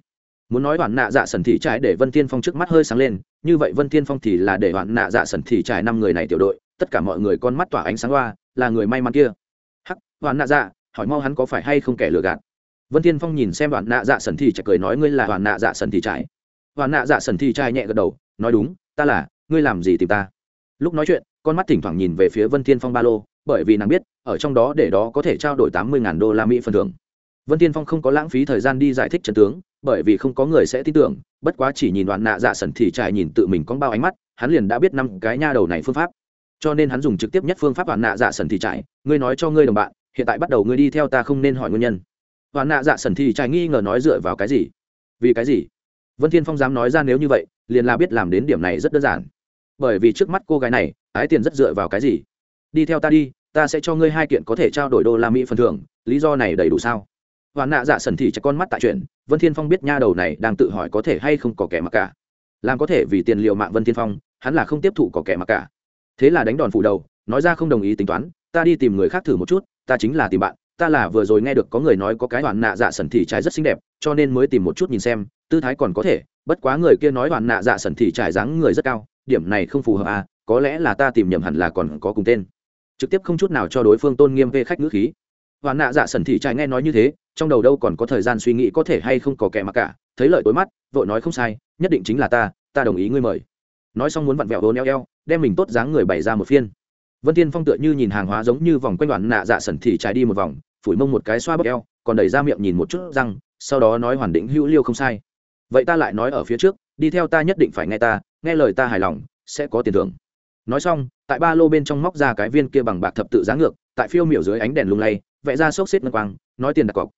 Muốn nói hoàn nạ dạ sẩn thị trái để vân thiên phong trước mắt hơi sáng lên, như vậy vân thiên phong thì là để hoàn nạ dạ sẩn thị trái năm người này tiểu đội, tất cả mọi người con mắt tỏa ánh sáng loa là người may mắn kia hoàn nạ dạ hỏi mau hắn có phải hay không kẻ lừa gạt. Vân thiên phong nhìn xem hoàn nạ dạ sẩn thị trái cười nói ngươi là hoàn nạ dạ sẩn thị trái hoàn nạ dạ sẩn thị trái nhẹ gật đầu, nói đúng, ta là, ngươi làm gì tìm ta? Lúc nói chuyện, con mắt thỉnh thoảng nhìn về phía vân thiên phong ba lô, bởi vì nàng biết, ở trong đó để đó có thể trao đổi tám mươi ngàn đô la mỹ phần thưởng. Vân thiên phong không có lãng phí thời gian đi giải thích trần tướng, bởi vì không có người sẽ tin tưởng, bất quá chỉ nhìn đoạn nạ dạ sẩn thì trải nhìn tự mình con bao ánh mắt, hắn liền đã biết năm cái nha đầu này phương pháp. Cho nên hắn dùng trực tiếp nhất phương pháp đoạn nạ dạ sẩn thì trải, ngươi nói cho ngươi đồng bạn hiện tại bắt đầu ngươi đi theo ta không nên hỏi nguyên nhân. Hoàn nạ dạ sần thì trải nghi ngờ nói dựa vào cái gì? Vì cái gì? Vân thiên phong dám nói ra nếu như vậy, liền là biết làm đến điểm này rất đơn giản. Bởi vì trước mắt cô gái này, ái tiền rất dựa vào cái gì? Đi theo ta đi, ta sẽ cho ngươi hai kiện có thể trao đổi đô la mỹ phần thưởng, lý do này đầy đủ sao? Hoàn nạ dạ sần thì chạy con mắt tại chuyện, vân thiên phong biết nha đầu này đang tự hỏi có thể hay không có kẻ mặc cả. Làm có thể vì tiền liệu mạng vân thiên phong, hắn là không tiếp thụ có kẻ mặc cả. Thế là đánh đòn phủ đầu, nói ra không đồng ý tính toán, ta đi tìm người khác thử một chút ta chính là tìm bạn, ta là vừa rồi nghe được có người nói có cái hoàn nạ dạ sẩn thị trái rất xinh đẹp, cho nên mới tìm một chút nhìn xem, tư thái còn có thể, bất quá người kia nói hoàn nạ dạ sẩn thị trải dáng người rất cao, điểm này không phù hợp à có lẽ là ta tìm nhầm hẳn là còn có cùng tên. Trực tiếp không chút nào cho đối phương tôn nghiêm về khách ngữ khí. Hoàn nạ dạ sẩn thị trải nghe nói như thế, trong đầu đâu còn có thời gian suy nghĩ có thể hay không có kẻ mặc cả, thấy lợi tối mắt, vội nói không sai, nhất định chính là ta ta đồng ý ngươi mời. Nói xong muốn vặn vẹo hôn eo eo, đem mình tốt dáng người bày ra một phiên vân tiên phong tựa như nhìn hàng hóa giống như vòng quanh đoạn nạ dạ sẩn thì trái đi một vòng, phủi mông một cái xoa bóp eo, còn đẩy ra miệng nhìn một chút răng, sau đó nói hoàn định hữu liêu không sai. Vậy ta lại nói ở phía trước, đi theo ta nhất định phải nghe ta, nghe lời ta hài lòng, sẽ có tiền thưởng. Nói xong, tại ba lô bên trong móc ra cái viên kia bằng bạc thập tự giá ngược, tại phiêu miểu dưới ánh đèn lung lay, vẽ ra xốc xếp ngân quang, nói tiền đặt cọc.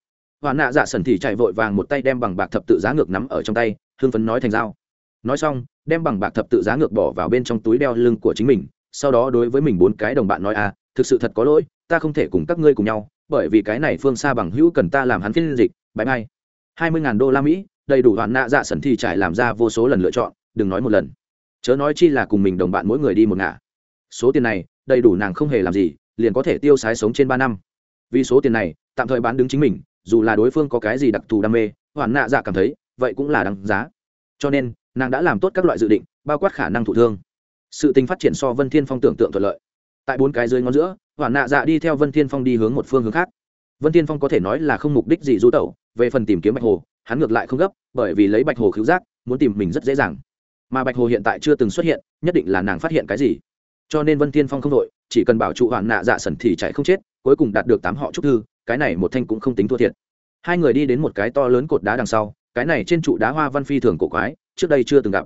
Hoàn nạ dạ sẩn thì chạy vội vàng một tay đem bằng bạc thập tự giá ngược nắm ở trong tay hương phấn nói thành dao. Nói xong, đem bằng bạc thập tự giá ngược bỏ vào bên trong túi đeo lưng của chính mình sau đó đối với mình bốn cái đồng bạn nói à thực sự thật có lỗi, ta không thể cùng các ngươi cùng nhau, bởi vì cái này phương xa bằng hữu cần ta làm hắn phiên dịch bãi mai hai mươi ngàn đô la mỹ, đầy đủ hoàn nạ dạ sần thì trải làm ra vô số lần lựa chọn, đừng nói một lần. Chớ nói chi là cùng mình đồng bạn mỗi người đi một ngả. Số tiền này, đầy đủ nàng không hề làm gì, liền có thể tiêu sái sống trên ba năm. Vì số tiền này, tạm thời bán đứng chính mình, dù là đối phương có cái gì đặc thù đam mê, hoàn nạ dạ cảm thấy, vậy cũng là đáng giá. Cho nên, nàng đã làm tốt các loại dự định, bao quát khả năng thụ thương sự tình phát triển so vân thiên phong tưởng tượng thuận lợi. Tại bốn cái dưới ngón giữa hoàn nạ dạ đi theo vân thiên phong đi hướng một phương hướng khác. Vân thiên phong có thể nói là không mục đích gì du tẩu, về phần tìm kiếm bạch hồ, hắn ngược lại không gấp, bởi vì lấy bạch hồ cứu giác, muốn tìm mình rất dễ dàng. Mà bạch hồ hiện tại chưa từng xuất hiện, nhất định là nàng phát hiện cái gì. Cho nên vân thiên phong không đội chỉ cần bảo trụ hoàn nạ dạ sẩn thì chạy không chết, cuối cùng đạt được tám họ trúc thư, cái này một thanh cũng không tính thua thiệt. Hai người đi đến một cái to lớn cột đá đằng sau, cái này trên trụ đá hoa văn phi thường cổ quái, trước đây chưa từng gặp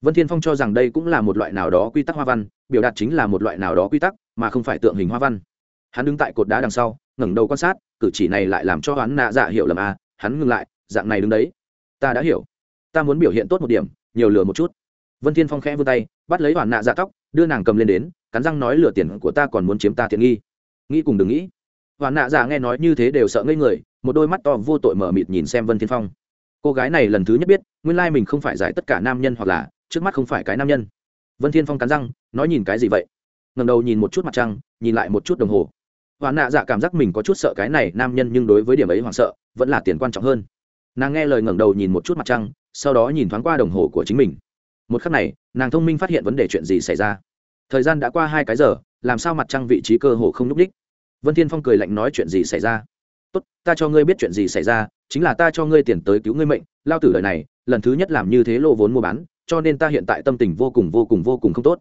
vân thiên phong cho rằng đây cũng là một loại nào đó quy tắc hoa văn, biểu đạt chính là một loại nào đó quy tắc, mà không phải tượng hình hoa văn. Hắn đứng tại cột đá đằng sau, ngẩng đầu quan sát, cử chỉ này lại làm cho hắn nạ dạ hiểu lầm à hắn ngừng lại, dạng này đứng đấy. Ta đã hiểu. Ta muốn biểu hiện tốt một điểm, nhiều lừa một chút. Vân thiên phong khẽ vươn tay, bắt lấy hoàn nạ dạ tóc, đưa nàng cầm lên đến, cắn răng nói lừa tiền của ta còn muốn chiếm ta tiện nghi. Nghĩ cùng đừng nghĩ. Hoàn nạ dạ nghe nói như thế đều sợ ngây người, một đôi mắt to vô tội mở mịt nhìn xem vân thiên phong. Cô gái này lần thứ nhất biết, nguyên lai mình không phải giải tất cả nam nhân hoặc là trước mắt không phải cái nam nhân. Vân thiên phong cắn răng, nói nhìn cái gì vậy? Ngầm đầu nhìn một chút mặt trăng, nhìn lại một chút đồng hồ. Hoàn nạ dạ cảm giác mình có chút sợ cái này nam nhân nhưng đối với điểm ấy hoảng sợ, vẫn là tiền quan trọng hơn. Nàng nghe lời ngẩng đầu nhìn một chút mặt trăng, sau đó nhìn thoáng qua đồng hồ của chính mình. Một khắc này, nàng thông minh phát hiện vấn đề chuyện gì xảy ra. Thời gian đã qua hai cái giờ, làm sao mặt trăng vị trí cơ hồ không n ú c đích? Vân thiên phong cười lạnh nói chuyện gì xảy ra? Tốt, ta cho ngươi biết chuyện gì xảy ra, chính là ta cho ngươi tiền tới cứu ngươi mệnh, lao tử đời này, lần thứ nhất làm như thế lô vốn mua bán cho nên ta hiện tại tâm tình vô cùng vô cùng vô cùng không tốt.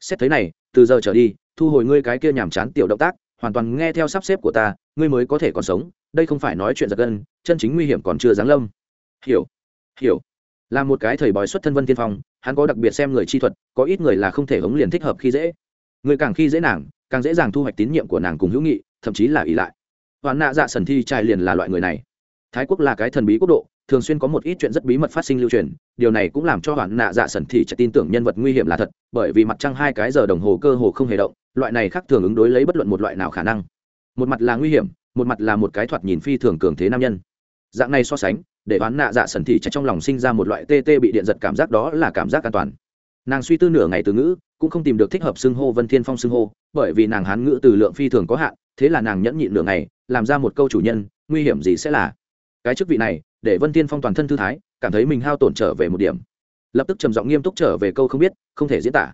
Xét thấy này, từ giờ trở đi, thu hồi ngươi cái kia nhàm chán tiểu động tác, hoàn toàn nghe theo sắp xếp của ta, ngươi mới có thể còn sống, đây không phải nói chuyện giật gân, chân chính nguy hiểm còn chưa giáng lâm. Hiểu hiểu. Là một cái thầy bói xuất thân vân tiên phong, hắn có đặc biệt xem người chi thuật, có ít người là không thể hống liền thích hợp khi dễ. Người càng khi dễ nàng, càng dễ dàng thu hoạch tín nhiệm của nàng cùng hữu nghị, thậm chí là ỷ lại. Hoàn nạ dạ sần thi trai liền là loại người này. Thái quốc là cái thần bí quốc độ thường xuyên có một ít chuyện rất bí mật phát sinh lưu truyền, điều này cũng làm cho hoạn nạ dạ sần thị chạy tin tưởng nhân vật nguy hiểm là thật, bởi vì mặt trăng hai cái giờ đồng hồ cơ hồ không hề động, loại này khác thường ứng đối lấy bất luận một loại nào khả năng. Một mặt là nguy hiểm, một mặt là một cái thoạt nhìn phi thường cường thế nam nhân. Dạng này so sánh, để hoạn nạ dạ sần thị chạy trong lòng sinh ra một loại tê tê bị điện giật cảm giác đó là cảm giác an toàn. Nàng suy tư nửa ngày từ ngữ, cũng không tìm được thích hợp xưng hô vân thiên phong xưng hô, bởi vì nàng hán ngữ từ lượng phi thường có hạn, thế là nàng nhẫn nhịn nửa ngày, làm ra một câu chủ nhân, nguy hiểm gì sẽ là. Cái chức vị này để vân thiên phong toàn thân thư thái, cảm thấy mình hao tổn trở về một điểm. Lập tức trầm giọng nghiêm túc trở về câu không biết, không thể diễn tả.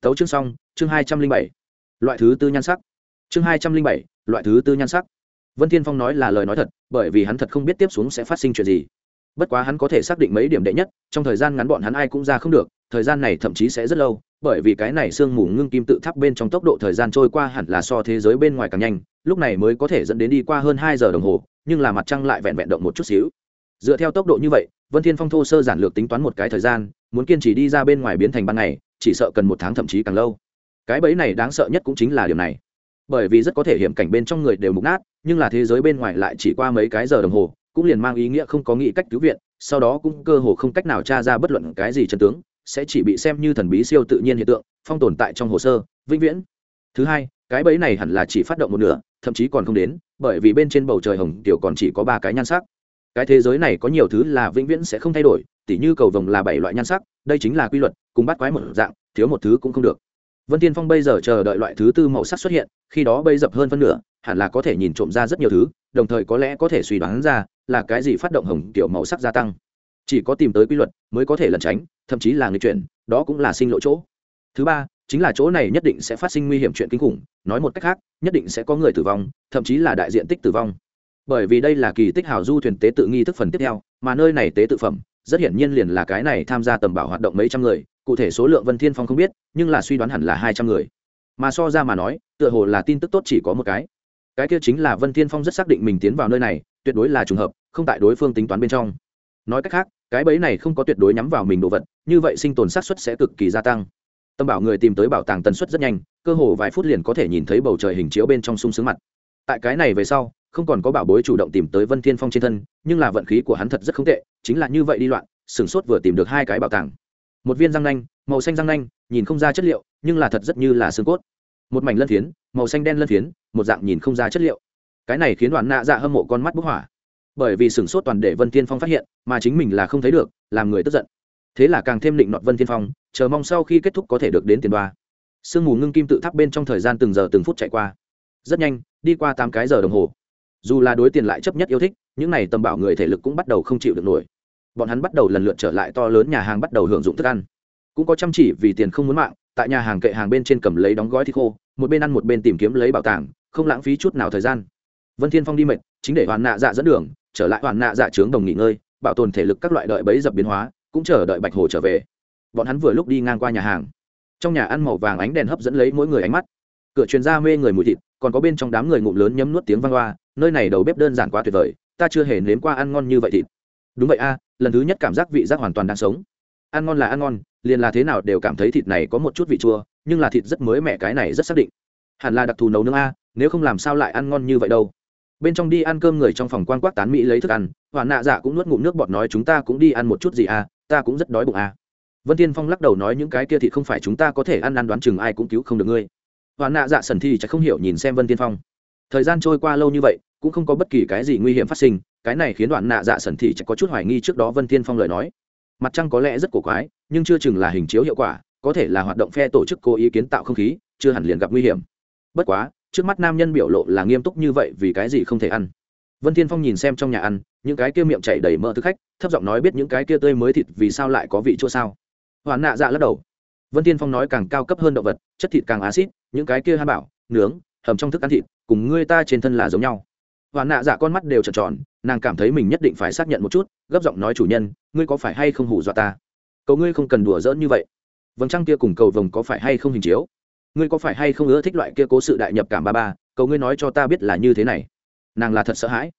Tấu chương xong, chương hai trăm linh bảy. Loại thứ tư nhan sắc. Chương hai trăm linh bảy, loại thứ tư nhan sắc. Vân thiên phong nói là lời nói thật, bởi vì hắn thật không biết tiếp xuống sẽ phát sinh chuyện gì. Bất quá hắn có thể xác định mấy điểm đệ nhất, trong thời gian ngắn bọn hắn ai cũng ra không được, thời gian này thậm chí sẽ rất lâu, bởi vì cái này sương mù ngưng kim tự tháp bên trong tốc độ thời gian trôi qua hẳn là so thế giới bên ngoài càng nhanh, lúc này mới có thể dẫn đến đi qua hơn hai giờ đồng hồ, nhưng là mặt trăng lại vẹn vẹn động một chút xíu dựa theo tốc độ như vậy, vân thiên phong thô sơ giản lược tính toán một cái thời gian, muốn kiên trì đi ra bên ngoài biến thành ban ngày, chỉ sợ cần một tháng thậm chí càng lâu. Cái bẫy này đáng sợ nhất cũng chính là điều này. Bởi vì rất có thể hiểm cảnh bên trong người đều mục nát, nhưng là thế giới bên ngoài lại chỉ qua mấy cái giờ đồng hồ, cũng liền mang ý nghĩa không có nghĩ cách cứu viện, sau đó cũng cơ hồ không cách nào tra ra bất luận cái gì chân tướng, sẽ chỉ bị xem như thần bí siêu tự nhiên hiện tượng, phong tồn tại trong hồ sơ, vĩnh viễn. Thứ hai, cái bẫy này hẳn là chỉ phát động một nửa, thậm chí còn không đến, bởi vì bên trên bầu trời hồng tiểu còn chỉ có ba cái nhan sắc cái thế giới này có nhiều thứ là vĩnh viễn sẽ không thay đổi, tỉ như cầu vồng là bảy loại nhan sắc, đây chính là quy luật, cùng bắt quái một dạng, thiếu một thứ cũng không được. Vân tiên phong bây giờ chờ đợi loại thứ tư màu sắc xuất hiện, khi đó bây dập hơn phân nửa, hẳn là có thể nhìn trộm ra rất nhiều thứ, đồng thời có lẽ có thể suy đoán ra là cái gì phát động hồng tiểu màu sắc gia tăng. Chỉ có tìm tới quy luật mới có thể lẩn tránh, thậm chí là người chuyển, đó cũng là sinh lộ chỗ. Thứ ba, chính là chỗ này nhất định sẽ phát sinh nguy hiểm chuyện kinh khủng, nói một cách khác, nhất định sẽ có người tử vong, thậm chí là đại diện tích tử vong bởi vì đây là kỳ tích hào du thuyền tế tự nghi thức phần tiếp theo, mà nơi này tế tự phẩm, rất hiển nhiên liền là cái này tham gia tầm bảo hoạt động mấy trăm người, cụ thể số lượng vân thiên phong không biết, nhưng là suy đoán hẳn là hai trăm người. Mà so ra mà nói, tựa hồ là tin tức tốt chỉ có một cái. Cái kia chính là vân thiên phong rất xác định mình tiến vào nơi này, tuyệt đối là trùng hợp, không tại đối phương tính toán bên trong. Nói cách khác, cái bẫy này không có tuyệt đối nhắm vào mình đồ vật, như vậy sinh tồn xác suất sẽ cực kỳ gia tăng. Tâm bảo người tìm tới bảo tàng tần suất rất nhanh, cơ hồ vài phút liền có thể nhìn thấy bầu trời hình chiếu bên trong sung sướng mặt. Tại cái này về sau không còn có bảo bối chủ động tìm tới vân thiên phong trên thân, nhưng là vận khí của hắn thật rất không tệ, chính là như vậy đi loạn sửng sốt vừa tìm được hai cái bảo tàng. Một viên răng nanh, màu xanh răng nanh, nhìn không ra chất liệu, nhưng là thật rất như là xương cốt. Một mảnh lân phiến, màu xanh đen lân phiến, một dạng nhìn không ra chất liệu. Cái này khiến đoàn nạ dạ hâm mộ con mắt bức hỏa. Bởi vì sửng sốt toàn để vân Thiên phong phát hiện, mà chính mình là không thấy được, làm người tức giận. Thế là càng thêm định nọt vân Thiên phong, chờ mong sau khi kết thúc có thể được đến tiền đoa. Sương mù ngưng kim tự tháp bên trong thời gian từng giờ từng phút chạy qua. Rất nhanh, đi qua tám cái giờ đồng hồ dù là đối tiền lại chấp nhất yêu thích, những n à y tầm bảo người thể lực cũng bắt đầu không chịu được nổi. Bọn hắn bắt đầu lần lượt trở lại to lớn nhà hàng bắt đầu hưởng dụng thức ăn. Cũng có chăm chỉ vì tiền không muốn mạng, tại nhà hàng kệ hàng bên trên cầm lấy đóng gói thịt khô, một bên ăn một bên tìm kiếm lấy bảo tàng, không lãng phí chút nào thời gian. Vân thiên phong đi mệt, chính để hoàn nạ dạ dẫn đường, trở lại hoàn nạ dạ trướng đồng nghỉ ngơi, bảo tồn thể lực các loại đợi bấy dập biến hóa, cũng chờ đợi bạch hồ trở về. Bọn hắn vừa lúc đi ngang qua nhà hàng. Trong nhà ăn màu vàng ánh đèn hấp dẫn lấy mỗi người ánh mắt. Cửa truyền ra mê người mùi thịt, còn có bên trong đám người ngụm lớn nhấm nuốt tiếng vang hoa nơi này đầu bếp đơn giản quá tuyệt vời, ta chưa hề nếm qua ăn ngon như vậy thịt. Đúng vậy a, lần thứ nhất cảm giác vị giác hoàn toàn đang sống. Ăn ngon là ăn ngon, liền là thế nào đều cảm thấy thịt này có một chút vị chua, nhưng là thịt rất mới mẻ cái này rất xác định. Hẳn là đặc thù nấu nướng a, nếu không làm sao lại ăn ngon như vậy đâu. Bên trong đi ăn cơm người trong phòng quan quát tán mỹ lấy thức ăn hoàn nạ dạ cũng nuốt ngụm nước bọt nói chúng ta cũng đi ăn một chút gì a, ta cũng rất đói bụng a. Vân tiên phong lắc đầu nói những cái kia thì không phải chúng ta có thể ăn ăn đoán chừng ai cũng cứu không được ngươi. Hoàn nạ dạ sần thi chắc không hiểu nhìn xem vân tiên phong. Thời gian trôi qua lâu như vậy cũng không có bất kỳ cái gì nguy hiểm phát sinh, cái này khiến đoạn nạ dạ sần thị chắc có chút hoài nghi trước đó vân thiên phong lời nói. Mặt trăng có lẽ rất cổ quái, nhưng chưa chừng là hình chiếu hiệu quả, có thể là hoạt động phe tổ chức cố ý kiến tạo không khí, chưa hẳn liền gặp nguy hiểm. Bất quá, trước mắt nam nhân biểu lộ là nghiêm túc như vậy vì cái gì không thể ăn. Vân thiên phong nhìn xem trong nhà ăn, những cái kia miệng chảy đầy mỡ thức khách, thấp giọng nói biết những cái kia tươi mới thịt vì sao lại có vị chua sao. Hoàn nạ dạ lắc đầu. Vân thiên phong nói càng cao cấp hơn động vật, chất thịt càng acid những cái kia han bảo, nướng, hầm trong thức ăn thịt, cùng ngươi ta trên thân là giống nhau và nạ dạ con mắt đều tròn tròn, nàng cảm thấy mình nhất định phải xác nhận một chút, gấp giọng nói chủ nhân, ngươi có phải hay không hù dọa ta? Cầu ngươi không cần đùa giỡn như vậy. Vầng trăng kia cùng cầu vồng có phải hay không hình chiếu? Ngươi có phải hay không ưa thích loại kia cố sự đại nhập cảm ba ba? Cầu ngươi nói cho ta biết là như thế này. Nàng là thật sợ hãi.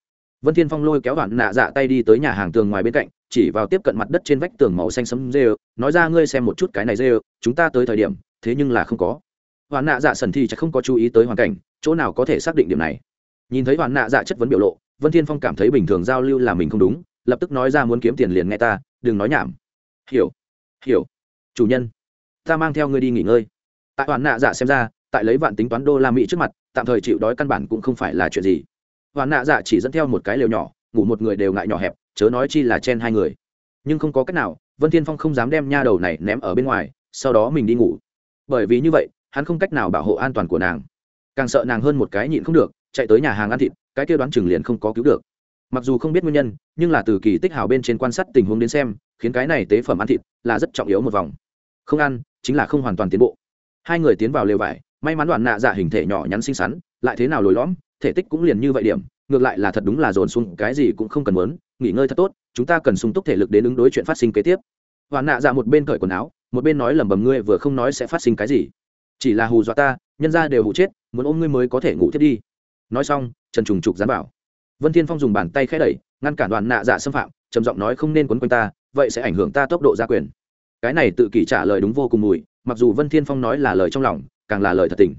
Vân thiên phong lôi kéo đoạn nạ dạ tay đi tới nhà hàng tường ngoài bên cạnh, chỉ vào tiếp cận mặt đất trên vách tường màu xanh sấm rêu, nói ra, ngươi xem một chút cái này rêu, chúng ta tới thời điểm, thế nhưng là không có. Hoàn nạ dạ sần thì chắc không có chú ý tới hoàn cảnh, chỗ nào có thể xác định điểm này? Nhìn thấy hoàn nạ dạ chất vấn biểu lộ, vân thiên phong cảm thấy bình thường giao lưu là mình không đúng, lập tức nói ra muốn kiếm tiền liền nghe ta, đừng nói nhảm. Hiểu hiểu. Chủ nhân, ta mang theo ngươi đi nghỉ ngơi. Tại hoàn nạ dạ xem ra, tại lấy vạn tính toán đô la mỹ trước mặt, tạm thời chịu đói căn bản cũng không phải là chuyện gì. Hoàn nạ dạ chỉ dẫn theo một cái lều nhỏ, ngủ một người đều ngại nhỏ hẹp, chớ nói chi là chen hai người. Nhưng không có cách nào, vân thiên phong không dám đem nha đầu này ném ở bên ngoài, sau đó mình đi ngủ. Bởi vì như vậy, hắn không cách nào bảo hộ an toàn của nàng. Càng sợ nàng hơn một cái nhịn không được chạy tới nhà hàng ăn thịt, cái kia đoán chừng liền không có cứu được. Mặc dù không biết nguyên nhân, nhưng là từ kỳ tích hào bên trên quan sát tình huống đến xem, khiến cái này tế phẩm ăn thịt là rất trọng yếu một vòng. Không ăn, chính là không hoàn toàn tiến bộ. Hai người tiến vào lều vải, may mắn đoàn nạ dạ hình thể nhỏ nhắn xinh xắn, lại thế nào lồi lõm, thể tích cũng liền như vậy điểm, ngược lại là thật đúng là dồn xuống, cái gì cũng không cần muốn, nghỉ ngơi thật tốt, chúng ta cần sung túc thể lực đến ứng đối chuyện phát sinh kế tiếp. Hoàn nạ dạ một bên cởi quần áo, một bên nói lẩm bẩm, ngươi vừa không nói sẽ phát sinh cái gì. Chỉ là hù dọa ta, nhân ra đều hù chết, muốn ôm ngươi mới có thể ngủ thiết đi nói xong, trần trùng trục dán bảo vân thiên phong dùng bàn tay khẽ đẩy, ngăn cản đoàn nạ dạ xâm phạm, trầm giọng nói không nên quấn quanh ta, vậy sẽ ảnh hưởng ta tốc độ gia quyền. Cái này tự kỷ trả lời đúng vô cùng mùi, mặc dù vân thiên phong nói là lời trong lòng, càng là lời thật tình.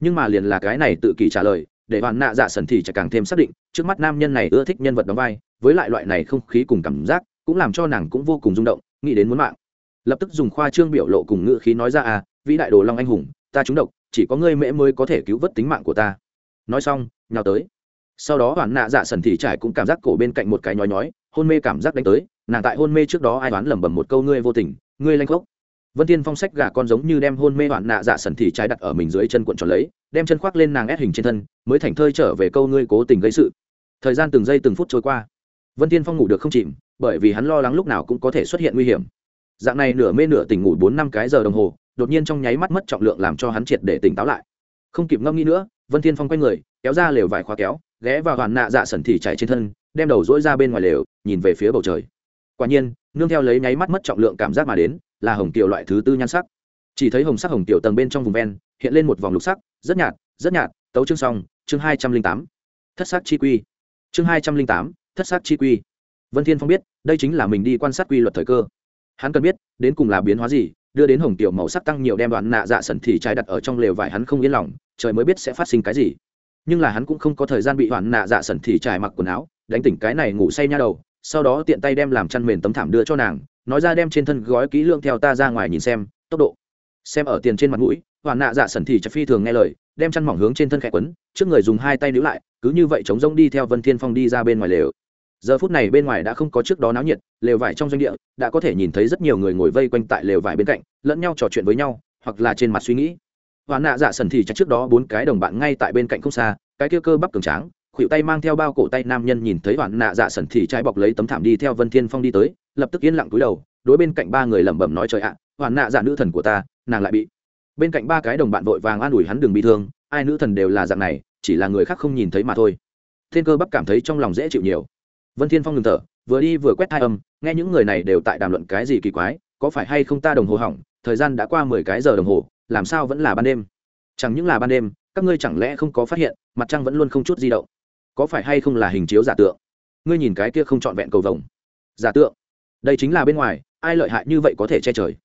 Nhưng mà liền là cái này tự kỷ trả lời, để đoàn nạ dạ sần thì chả càng thêm xác định, trước mắt nam nhân này ưa thích nhân vật đóng vai, với lại loại này không khí cùng cảm giác, cũng làm cho nàng cũng vô cùng rung động, nghĩ đến muốn mạng. Lập tức dùng khoa trương biểu lộ cùng ngữ khí nói ra à vĩ đại đồ long anh hùng, ta trúng độc, chỉ có ngươi mễ mới có thể cứu vớt tính mạng của ta nói xong, nhào tới. Sau đó hoàn nạ dạ sần thì trải cũng cảm giác cổ bên cạnh một cái nhói nhói, hôn mê cảm giác đánh tới, nàng tại hôn mê trước đó ai đoán lẩm bẩm một câu ngươi vô tình, ngươi lanh khốc. Vân thiên phong sách gà con giống như đem hôn mê hoạn nạ dạ sần thì trái đặt ở mình dưới chân cuộn tròn lấy, đem chân khoác lên nàng ép hình trên thân, mới thảnh thơi trở về câu ngươi cố tình gây sự. Thời gian từng giây từng phút trôi qua. Vân thiên phong ngủ được không chìm, bởi vì hắn lo lắng lúc nào cũng có thể xuất hiện nguy hiểm. Dạng này nửa mê nửa tỉnh ngủ bốn năm cái giờ đồng hồ, đột nhiên trong nháy mắt mất trọng lượng làm cho hắn triệt để tỉnh táo lại không kịp ngâm nghĩ nữa, vân thiên phong quay người, kéo ra lều vải khóa kéo, ghé vào hoàn nạ dạ sẩn thì chạy trên thân, đem đầu dỗi ra bên ngoài lều, nhìn về phía bầu trời. Quả nhiên, nương theo lấy nháy mắt mất trọng lượng cảm giác mà đến, là hồng tiểu loại thứ tư nhan sắc. Chỉ thấy hồng sắc hồng tiểu tầng bên trong vùng ven, hiện lên một vòng lục sắc, rất nhạt rất nhạt, tấu chương xong, chương hai trăm linh tám. Thất sắc chi quy. Chương hai trăm linh tám, thất sắc chi quy. Vân thiên phong biết, đây chính là mình đi quan sát quy luật thời cơ. Hắn cần biết, đến cùng là biến hóa gì đưa đến hồng tiểu màu sắc tăng nhiều đem đoạn nạ dạ sẩn thì trai đặt ở trong lều vải hắn không yên lòng, trời mới biết sẽ phát sinh cái gì. Nhưng là hắn cũng không có thời gian bị đoạn nạ dạ sẩn thì trải mặc quần áo, đánh tỉnh cái này ngủ say nha đầu, sau đó tiện tay đem làm chăn mền tấm thảm đưa cho nàng, nói ra đem trên thân gói kỹ lương theo ta ra ngoài nhìn xem, tốc độ. Xem ở tiền trên mặt mũi hoàn nạ dạ sẩn thì chặt phi thường nghe lời, đem chăn mỏng hướng trên thân khẽ quấn, trước người dùng hai tay níu lại, cứ như vậy chống rông đi theo vân thiên phong đi ra bên ngoài lều giờ phút này bên ngoài đã không có trước đó náo nhiệt, lều vải trong doanh địa đã có thể nhìn thấy rất nhiều người ngồi vây quanh tại lều vải bên cạnh, lẫn nhau trò chuyện với nhau, hoặc là trên mặt suy nghĩ. Hoàn nạ dạ sẩn thì chắc trước đó bốn cái đồng bạn ngay tại bên cạnh không xa, cái kia cơ bắp cường tráng khuỵu tay mang theo bao cổ tay nam nhân nhìn thấy hoàn nạ dạ sẩn thì trai bọc lấy tấm thảm đi theo vân thiên phong đi tới, lập tức yên lặng cúi đầu, đối bên cạnh ba người lẩm bẩm nói, trời ạ hoàn nạ dạ nữ thần của ta, nàng lại bị bên cạnh ba cái đồng bạn vội vàng an ủi hắn đừng bị thương, ai nữ thần đều là dạng này, chỉ là người khác không nhìn thấy mà thôi. Thiên cơ bắp cảm thấy trong lòng dễ chịu nhiều vân thiên phong ngừng thở, vừa đi vừa quét hai âm, nghe những người này đều tại đàm luận cái gì kỳ quái, có phải hay không ta đồng hồ hỏng, thời gian đã qua mười cái giờ đồng hồ, làm sao vẫn là ban đêm? Chẳng những là ban đêm, các ngươi chẳng lẽ không có phát hiện, mặt trăng vẫn luôn không chút di động? Có phải hay không là hình chiếu giả tượng? Ngươi nhìn cái kia không trọn vẹn cầu vồng. Giả tượng? Đây chính là bên ngoài, ai lợi hại như vậy có thể che trời?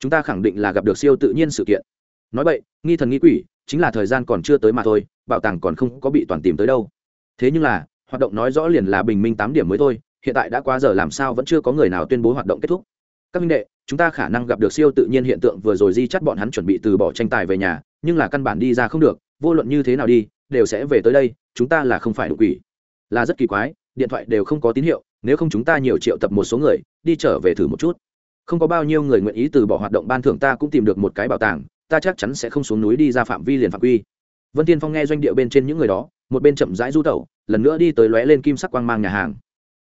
Chúng ta khẳng định là gặp được siêu tự nhiên sự kiện. Nói vậy nghi thần nghi quỷ, chính là thời gian còn chưa tới mà thôi, bảo tàng còn không có bị toàn tìm tới đâu. Thế nhưng là hoạt động nói rõ liền là bình minh tám điểm mới thôi, hiện tại đã quá giờ làm sao vẫn chưa có người nào tuyên bố hoạt động kết thúc. Các minh đệ, chúng ta khả năng gặp được siêu tự nhiên hiện tượng vừa rồi di chắt bọn hắn chuẩn bị từ bỏ tranh tài về nhà, nhưng là căn bản đi ra không được, vô luận như thế nào đi, đều sẽ về tới đây, chúng ta là không phải đ quỷ. Là rất kỳ quái, điện thoại đều không có tín hiệu, nếu không chúng ta nhiều triệu tập một số người, đi trở về thử một chút. Không có bao nhiêu người nguyện ý từ bỏ hoạt động ban thưởng ta cũng tìm được một cái bảo tàng, ta chắc chắn sẽ không xuống núi đi ra phạm vi liền phạm quy. Vân tiên phong nghe doanh địa bên trên những người đó, một bên chậm rãi du tẩu lần nữa đi tới lóe lên kim sắc quang mang nhà hàng.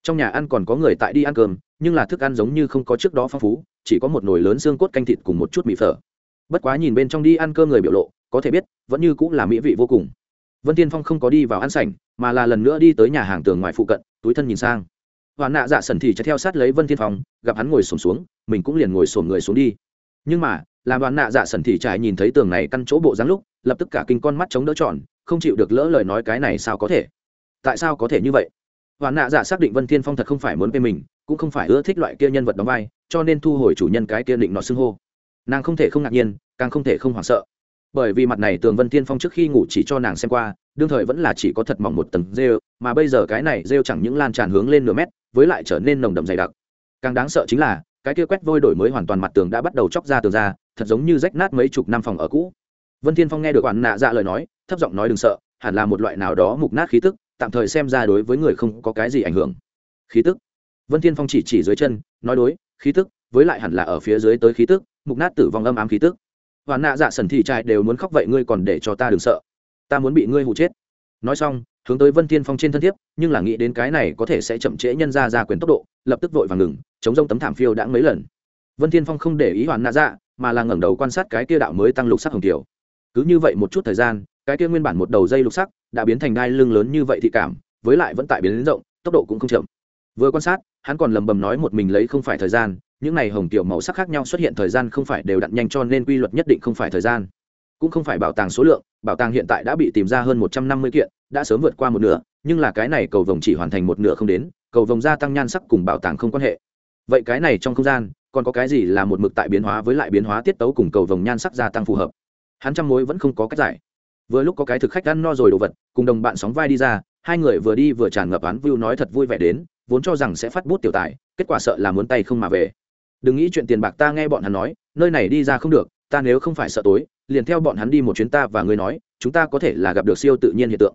Trong nhà ăn còn có người tại đi ăn cơm, nhưng là thức ăn giống như không có trước đó phong phú, chỉ có một nồi lớn xương cốt canh thịt cùng một chút mì phở. Bất quá nhìn bên trong đi ăn cơm người biểu lộ, có thể biết, vẫn như cũng là mỹ vị vô cùng. Vân tiên phong không có đi vào ăn sảnh, mà là lần nữa đi tới nhà hàng tường ngoài phụ cận, túi thân nhìn sang. Hoàn nạ dạ sần thì chạy theo sát lấy vân tiên phong, gặp hắn ngồi sổm xuống, mình cũng liền ngồi sổm người xuống đi. Nhưng mà, làm đoàn nạ dạ sần thì trải nhìn thấy tường này căn chỗ bộ dáng lúc, lập tức cả kinh con mắt chống đỡ tròn, không chịu được lỡ lời nói cái này sao có thể tại sao có thể như vậy? Hoàn nạ giả xác định vân thiên phong thật không phải muốn bên mình, cũng không phải ưa thích loại kia nhân vật đóng vai, cho nên thu hồi chủ nhân cái kia định nọ xưng hô. Nàng không thể không ngạc nhiên, càng không thể không hoảng sợ. Bởi vì mặt này tường vân thiên phong trước khi ngủ chỉ cho nàng xem qua, đương thời vẫn là chỉ có thật mỏng một tầng rêu, mà bây giờ cái này rêu chẳng những lan tràn hướng lên nửa mét, với lại trở nên nồng đậm dày đặc. Càng đáng sợ chính là, cái kia quét vôi đổi mới hoàn toàn mặt tường đã bắt đầu chóc ra tường ra, thật giống như rách nát mấy chục năm phòng ở cũ. Vân thiên phong nghe được quản nạ dạ lời nói, thấp giọng nói đừng sợ, hẳn là một loại nào đó mục nát khí tức tạm thời xem ra đối với người không có cái gì ảnh hưởng. Khí tức. Vân thiên phong chỉ chỉ dưới chân, nói đối, khí tức, với lại hẳn là ở phía dưới tới khí tức, mục nát tử vong âm ám khí tức. Hoàn nạ dạ sần thị trai đều muốn khóc vậy ngươi còn để cho ta đừng sợ. Ta muốn bị ngươi hụ chết. Nói xong, hướng tới vân thiên phong trên thân tiếp nhưng là nghĩ đến cái này có thể sẽ chậm trễ nhân ra ra quyền tốc độ, lập tức vội và ngừng, chống rông tấm thảm phiêu đã mấy lần. Vân thiên phong không để ý hoàn nạ dạ mà là ngẩng đầu quan sát cái kia đạo mới tăng lục sắc hồng tiểu cứ như vậy một chút thời gian cái kia nguyên bản một đầu dây lục sắc đã biến thành đai lưng lớn như vậy thị cảm, với lại vẫn tại biến lớn rộng, tốc độ cũng không chậm. Vừa quan sát, hắn còn lầm bầm nói một mình lấy không phải thời gian, những này hồng tiểu màu sắc khác nhau xuất hiện thời gian không phải đều đặn nhanh cho nên quy luật nhất định không phải thời gian. Cũng không phải bảo tàng số lượng, bảo tàng hiện tại đã bị tìm ra hơn một trăm năm mươi kiện, đã sớm vượt qua một nửa, nhưng là cái này cầu vồng chỉ hoàn thành một nửa không đến, cầu vồng gia tăng nhan sắc cùng bảo tàng không quan hệ. Vậy cái này trong không gian, còn có cái gì là một mực tại biến hóa với lại biến hóa tiết tấu cùng cầu vồng nhan sắc gia tăng phù hợp? Hắn trăm mối vẫn không có cách giải vừa lúc có cái thực khách ăn no rồi đồ vật, cùng đồng bạn sóng vai đi ra, hai người vừa đi vừa tràn ngập án view nói thật vui vẻ đến, vốn cho rằng sẽ phát bút tiểu tài, kết quả sợ là muốn tay không mà về. Đừng nghĩ chuyện tiền bạc ta nghe bọn hắn nói, nơi này đi ra không được, ta nếu không phải sợ tối, liền theo bọn hắn đi một chuyến ta và ngươi nói, chúng ta có thể là gặp được siêu tự nhiên hiện tượng.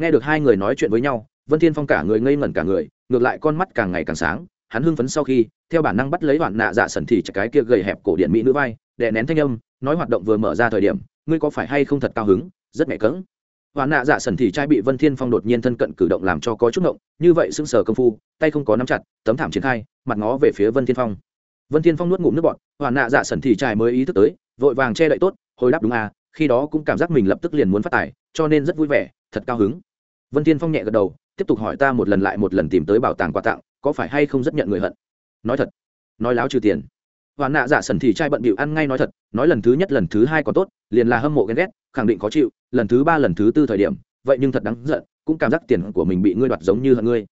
Nghe được hai người nói chuyện với nhau, vân thiên phong cả người ngây ngẩn cả người, ngược lại con mắt càng ngày càng sáng, hắn hưng phấn sau khi, theo bản năng bắt lấy hoạn nạ dạ sần thì cái kia gầy hẹp cổ điện mỹ nữ vai, đè nén thanh âm, nói hoạt động vừa mở ra thời điểm, ngươi có phải hay không thật cao hứng rất mẹ cỡng. Hoàn nạ dạ sần thì trai bị vân thiên phong đột nhiên thân cận cử động làm cho có chút ngộng, như vậy sững sờ công phu, tay không có nắm chặt, tấm thảm triển khai, mặt ngó về phía vân thiên phong. Vân thiên phong nuốt ngụm nước bọt hoàn nạ dạ sần thì trai mới ý thức tới, vội vàng che đậy tốt, hồi đáp đúng à khi đó cũng cảm giác mình lập tức liền muốn phát tài, cho nên rất vui vẻ, thật cao hứng. Vân thiên phong nhẹ gật đầu, tiếp tục hỏi ta một lần lại một lần tìm tới bảo tàng quà tặng, có phải hay không rất nhận người hận? Nói thật, nói láo trừ tiền. Hoàn nạ dạ sần thì trai bận bịu ăn ngay nói thật, nói lần thứ nhất lần thứ hai còn tốt, liền là hâm mộ ghen ghét, khẳng định khó chịu lần thứ ba lần thứ tư thời điểm, vậy nhưng thật đáng giận, cũng cảm giác tiền của mình bị ngươi đoạt giống như hận ngươi.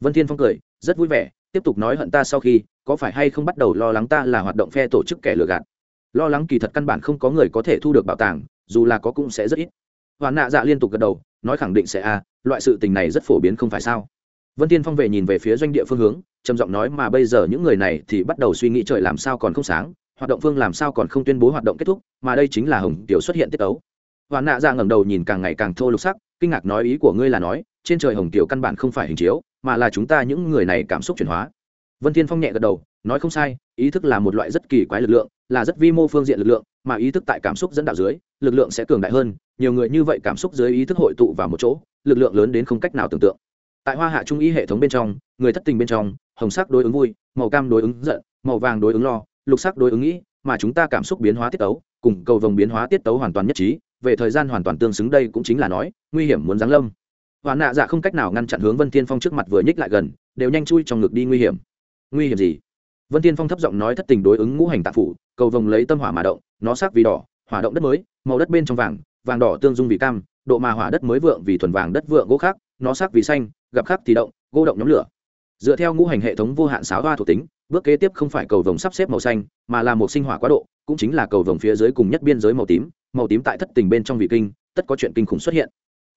Vân thiên phong cười, rất vui vẻ, tiếp tục nói hận ta sau khi, có phải hay không bắt đầu lo lắng ta là hoạt động phe tổ chức kẻ lừa gạt? Lo lắng kỳ thật căn bản không có người có thể thu được bảo tàng, dù là có cũng sẽ rất ít. Hoàn nạ dạ liên tục gật đầu, nói khẳng định sẽ a, loại sự tình này rất phổ biến không phải sao? Vân tiên phong về nhìn về phía doanh địa phương hướng, trầm giọng nói mà bây giờ những người này thì bắt đầu suy nghĩ trời làm sao còn không sáng, hoạt động phương làm sao còn không tuyên bố hoạt động kết thúc, mà đây chính là hồng tiểu xuất hiện tiết ấu hoàn nạ dạ ngẩng đầu nhìn càng ngày càng thô lục sắc, kinh ngạc nói ý của ngươi là nói, trên trời hồng tiểu căn bản không phải hình chiếu, mà là chúng ta những người này cảm xúc chuyển hóa. Vân thiên phong nhẹ gật đầu, nói không sai, ý thức là một loại rất kỳ quái lực lượng, là rất vi mô phương diện lực lượng, mà ý thức tại cảm xúc dẫn đạo dưới, lực lượng sẽ cường đại hơn, nhiều người như vậy cảm xúc dưới ý thức hội tụ vào một chỗ, lực lượng lớn đến không cách nào tưởng tượng. Tại hoa hạ trung ý hệ thống bên trong, người thất tình bên trong, hồng sắc đối ứng vui, màu cam đối ứng giận, màu vàng đối ứng lo, lục sắc đối ứng nghĩ, mà chúng ta cảm xúc biến hóa tiết tấu, cùng cầu vồng biến hóa tiết tấu hoàn toàn nhất trí về thời gian hoàn toàn tương xứng đây cũng chính là nói, nguy hiểm muốn giáng lâm. Hoàn nạ dạ không cách nào ngăn chặn hướng vân thiên phong trước mặt vừa nhích lại gần, đều nhanh chui trong ngực đi nguy hiểm. Nguy hiểm gì? Vân thiên phong thấp giọng nói thất tình đối ứng ngũ hành tạ phủ, cầu vồng lấy tâm hỏa mà động, nó sắc vì đỏ, hỏa động đất mới, màu đất bên trong vàng vàng đỏ tương dung vì cam, độ mà hỏa đất mới vượng vì thuần vàng đất vượng gỗ khác, nó sắc vì xanh, gặp khắc thì động, gỗ động nhóm lửa. Dựa theo ngũ hành hệ thống vô hạn sáo hoa thuộc tính, bước kế tiếp không phải cầu vồng sắp xếp màu xanh, mà là một sinh hỏa quá độ, cũng chính là cầu vồng phía dưới cùng nhất biên giới màu tím màu tím tại thất tình bên trong vị kinh, tất có chuyện kinh khủng xuất hiện.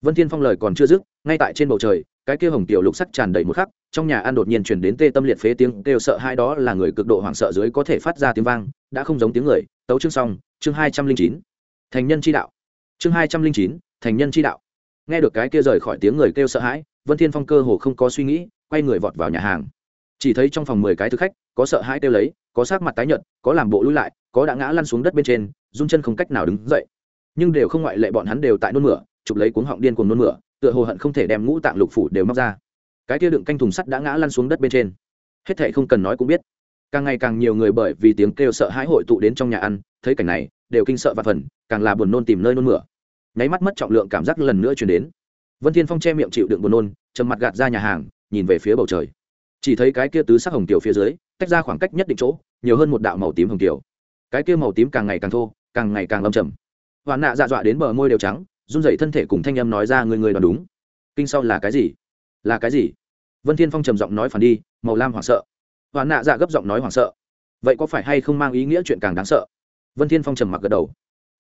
Vân thiên phong lời còn chưa dứt, ngay tại trên bầu trời, cái kia hồng tiểu lục sắc tràn đầy một khắc, trong nhà ăn đột nhiên truyền đến tê tâm liệt phế tiếng kêu sợ hai đó là người cực độ hoảng sợ dưới có thể phát ra tiếng vang, đã không giống tiếng người, tấu chương xong, chương hai trăm linh chín. Thành nhân chi đạo. Chương hai trăm linh chín, thành nhân chi đạo. Nghe được cái kia rời khỏi tiếng người kêu sợ hãi, vân thiên phong cơ hồ không có suy nghĩ, quay người vọt vào nhà hàng. Chỉ thấy trong phòng mười cái thực khách, có sợ hãi kêu lấy, có sát mặt tái nhợt, có làm bộ lui lại có đã ngã lăn xuống đất bên trên, run chân không cách nào đứng dậy. Nhưng đều không ngoại lệ bọn hắn đều tại nôn mửa, chụp lấy cuống họng điên cuồng nôn mửa, tựa hồ hận không thể đem ngũ tạng lục phủ đều móc ra. Cái kia đựng canh thùng sắt đã ngã lăn xuống đất bên trên. Hết thệ không cần nói cũng biết. Càng ngày càng nhiều người bởi vì tiếng kêu sợ hãi hội tụ đến trong nhà ăn, thấy cảnh này, đều kinh sợ và phần, càng là buồn nôn tìm nơi nôn mửa. Nháy mắt mất trọng lượng cảm giác lần nữa chuyển đến. Vân thiên phong che miệng chịu đựng buồn nôn, trầm mặt gạt ra nhà hàng, nhìn về phía bầu trời. Chỉ thấy cái kia tứ sắc hồng tiểu phía dưới, tách ra khoảng cách nhất định chỗ, nhiều hơn một đạo màu tím hồng tiểu cái kia màu tím càng ngày càng thô, càng ngày càng lâm trầm. Hoàn nạ dạ dọa đến bờ môi đều trắng, run rẩy thân thể cùng thanh âm nói ra người người đoán đúng. Kinh sau là cái gì? Là cái gì? Vân thiên phong trầm giọng nói phản đi, màu lam hoảng sợ. Hoàn nạ dạ gấp giọng nói hoảng sợ. Vậy có phải hay không mang ý nghĩa chuyện càng đáng sợ? Vân thiên phong trầm mặc gật đầu.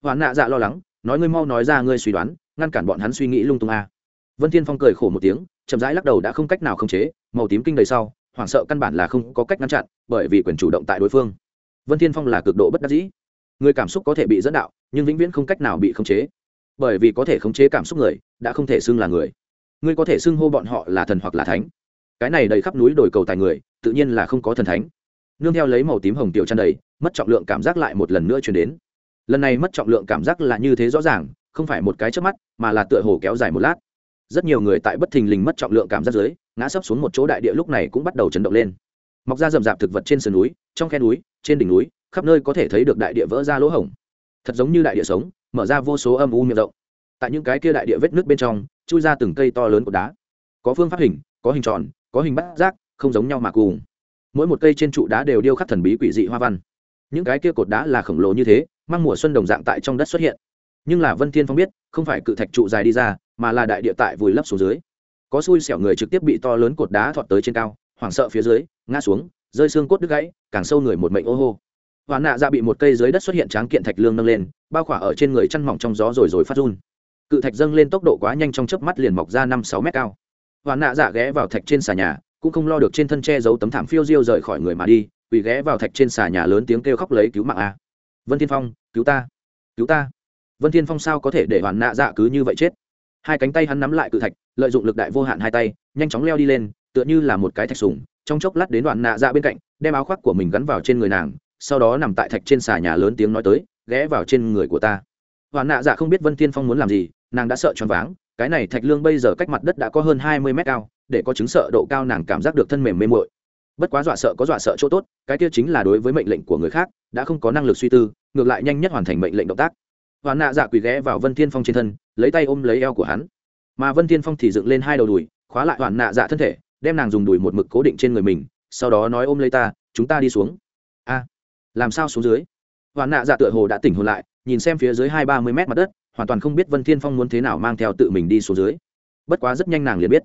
Hoàn nạ dạ lo lắng, nói ngươi mau nói ra ngươi suy đoán, ngăn cản bọn hắn suy nghĩ lung tung a. À. vân thiên phong cười khổ một tiếng, chậm rãi lắc đầu đã không cách nào khống chế, màu tím kinh đầy sau, hoảng sợ căn bản là không có cách ngăn chặn, bởi vì quyền chủ động tại đối phương vân thiên phong là cực độ bất đắc dĩ. Người cảm xúc có thể bị dẫn đạo, nhưng vĩnh viễn không cách nào bị khống chế. Bởi vì có thể khống chế cảm xúc người, đã không thể xưng là người. Ngươi có thể xưng hô bọn họ là thần hoặc là thánh. Cái này đầy khắp núi đồi cầu tài người, tự nhiên là không có thần thánh. Nương theo lấy màu tím hồng tiểu tràn đầy, mất trọng lượng cảm giác lại một lần nữa chuyển đến. Lần này mất trọng lượng cảm giác là như thế rõ ràng, không phải một cái trước mắt, mà là tựa hồ kéo dài một lát. Rất nhiều người tại bất thình lình mất trọng lượng cảm giác dưới, ngã sấp xuống một chỗ đại địa lúc này cũng bắt đầu chấn động lên mọc ra rậm rạp thực vật trên sườn núi, trong khe núi, trên đỉnh núi, khắp nơi có thể thấy được đại địa vỡ ra lỗ hổng. Thật giống như đại địa sống, mở ra vô số âm u miệng rộng. Tại những cái kia đại địa vết nước bên trong, chui ra từng cây to lớn của đá. Có phương pháp hình, có hình tròn, có hình bát giác, không giống nhau mà cùng. Mỗi một cây trên trụ đá đều điêu khắc thần bí quỷ dị hoa văn. Những cái kia cột đá là khổng lồ như thế, mang mùa xuân đồng dạng tại trong đất xuất hiện. Nhưng là vân thiên phong biết, không phải cự thạch trụ dài đi ra, mà là đại địa tại vùi lấp xuống dưới. Có xui xẻo người trực tiếp bị to lớn cột đá thọt tới trên cao, hoảng sợ phía dưới ngã xuống, rơi xương cốt đứt gãy, càng sâu người một mệnh ô hô. Hoàn nạ ra bị một cây dưới đất xuất hiện tráng kiện thạch lương nâng lên, bao khỏa ở trên người chăn mỏng trong gió rồi rồi phát run. Cự thạch dâng lên tốc độ quá nhanh trong chớp mắt liền mọc ra năm sáu mét cao. Hoàn nạ dạ ghé vào thạch trên xà nhà, cũng không lo được trên thân che giấu tấm thảm phiêu diêu rời khỏi người mà đi vì ghé vào thạch trên xà nhà lớn tiếng kêu khóc lấy cứu mạng a. Vân thiên phong, cứu ta cứu ta. Vân thiên phong sao có thể để hoàn nạ dạ cứ như vậy chết? Hai cánh tay hắn nắm lại cự thạch, lợi dụng lực đại vô hạn hai tay, nhanh chóng leo đi lên, tựa như là một cái thạch sùng trong chốc lát đến đoạn nạ dạ bên cạnh, đem áo khoác của mình gắn vào trên người nàng, sau đó nằm tại thạch trên xà nhà lớn tiếng nói tới, ghé vào trên người của ta. Đoạn nạ dạ không biết vân thiên phong muốn làm gì, nàng đã sợ choáng váng, cái này thạch lương bây giờ cách mặt đất đã có hơn hai mươi mét cao, để có chứng sợ độ cao nàng cảm giác được thân mềm mê mội bất quá dọa sợ có dọa sợ chỗ tốt, cái kia chính là đối với mệnh lệnh của người khác, đã không có năng lực suy tư, ngược lại nhanh nhất hoàn thành mệnh lệnh động tác. Hoàn nạ dạ quỳ ghé vào vân thiên phong trên thân, lấy tay ôm lấy eo của hắn. Mà vân thiên phong thì dựng lên hai đầu đùi, khóa lại hoàn nạ dạ thân thể đem nàng dùng đùi một mực cố định trên người mình, sau đó nói ôm lấy ta, chúng ta đi xuống. A, làm sao xuống dưới? Hoàn nạ dạ tựa hồ đã tỉnh hồn lại, nhìn xem phía dưới hai ba mươi mét mặt đất, hoàn toàn không biết vân thiên phong muốn thế nào mang theo tự mình đi xuống dưới. Bất quá rất nhanh nàng liền biết.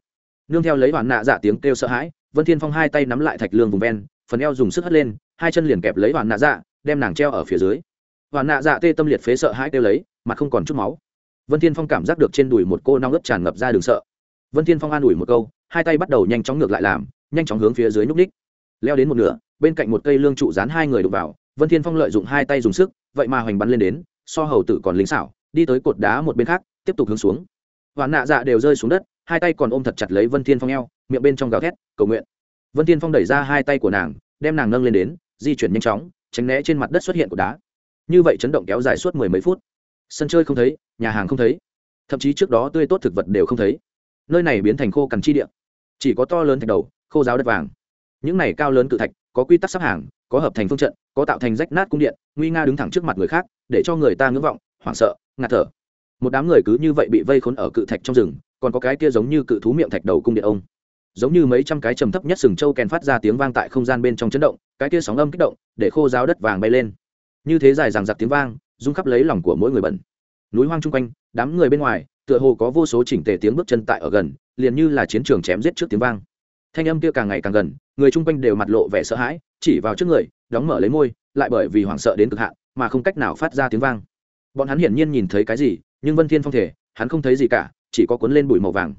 Nương theo lấy hoàn nạ dạ tiếng kêu sợ hãi, vân thiên phong hai tay nắm lại thạch lương vùng ven, phần eo dùng sức hất lên, hai chân liền kẹp lấy hoàn nạ dạ đem nàng treo ở phía dưới. Hoàn nạ dạ tê tâm liệt phế sợ hãi kêu lấy, mặt không còn chút máu. Vân thiên phong cảm giác được trên đùi một cô nong ướt tràn ngập ra đường sợ. Vân thiên phong an ủi một câu hai tay bắt đầu nhanh chóng ngược lại làm, nhanh chóng hướng phía dưới núp đích. Leo đến một nửa, bên cạnh một cây lương trụ dán hai người đụng vào, vân thiên phong lợi dụng hai tay dùng sức, vậy mà hoành bắn lên đến, so hầu tử còn lính xảo, đi tới cột đá một bên khác, tiếp tục hướng xuống. Hoàn nạ dạ đều rơi xuống đất, hai tay còn ôm thật chặt lấy vân thiên phong eo, miệng bên trong gào thét, cầu nguyện. Vân thiên phong đẩy ra hai tay của nàng, đem nàng nâng lên đến, di chuyển nhanh chóng, tránh né trên mặt đất xuất hiện của đá. Như vậy chấn động kéo dài suốt mười mấy phút. Sân chơi không thấy, nhà hàng không thấy. Thậm chí trước đó tươi tốt thực vật đều không thấy nơi này biến thành khô cằn chi địa. Chỉ có to lớn thạch đầu, khô giáo đất vàng. Những này cao lớn cự thạch, có quy tắc sắp hàng, có hợp thành phương trận, có tạo thành rách nát cung điện, nguy nga đứng thẳng trước mặt người khác, để cho người ta ngưỡng vọng, hoảng sợ, ngạt thở. Một đám người cứ như vậy bị vây khốn ở cự thạch trong rừng, còn có cái kia giống như cự thú miệng thạch đầu cung điện ông. Giống như mấy trăm cái trầm thấp nhất sừng châu kèn phát ra tiếng vang tại không gian bên trong chấn động, cái kia sóng âm kích động, để khô giáo đất vàng bay lên. Như thế dài dằng dặc tiếng vang, rung khắp lấy lòng của mỗi người bẩn núi hoang chung quanh, đám người bên ngoài tựa hồ có vô số chỉnh tề tiếng bước chân tại ở gần, liền như là chiến trường chém giết trước tiếng vang. Thanh âm kia càng ngày càng gần, người chung quanh đều mặt lộ vẻ sợ hãi, chỉ vào trước người, đóng mở lấy môi, lại bởi vì hoảng sợ đến cực hạn, mà không cách nào phát ra tiếng vang. Bọn hắn hiển nhiên nhìn thấy cái gì, nhưng vân thiên phong thể, hắn không thấy gì cả, chỉ có cuốn lên bụi màu vàng.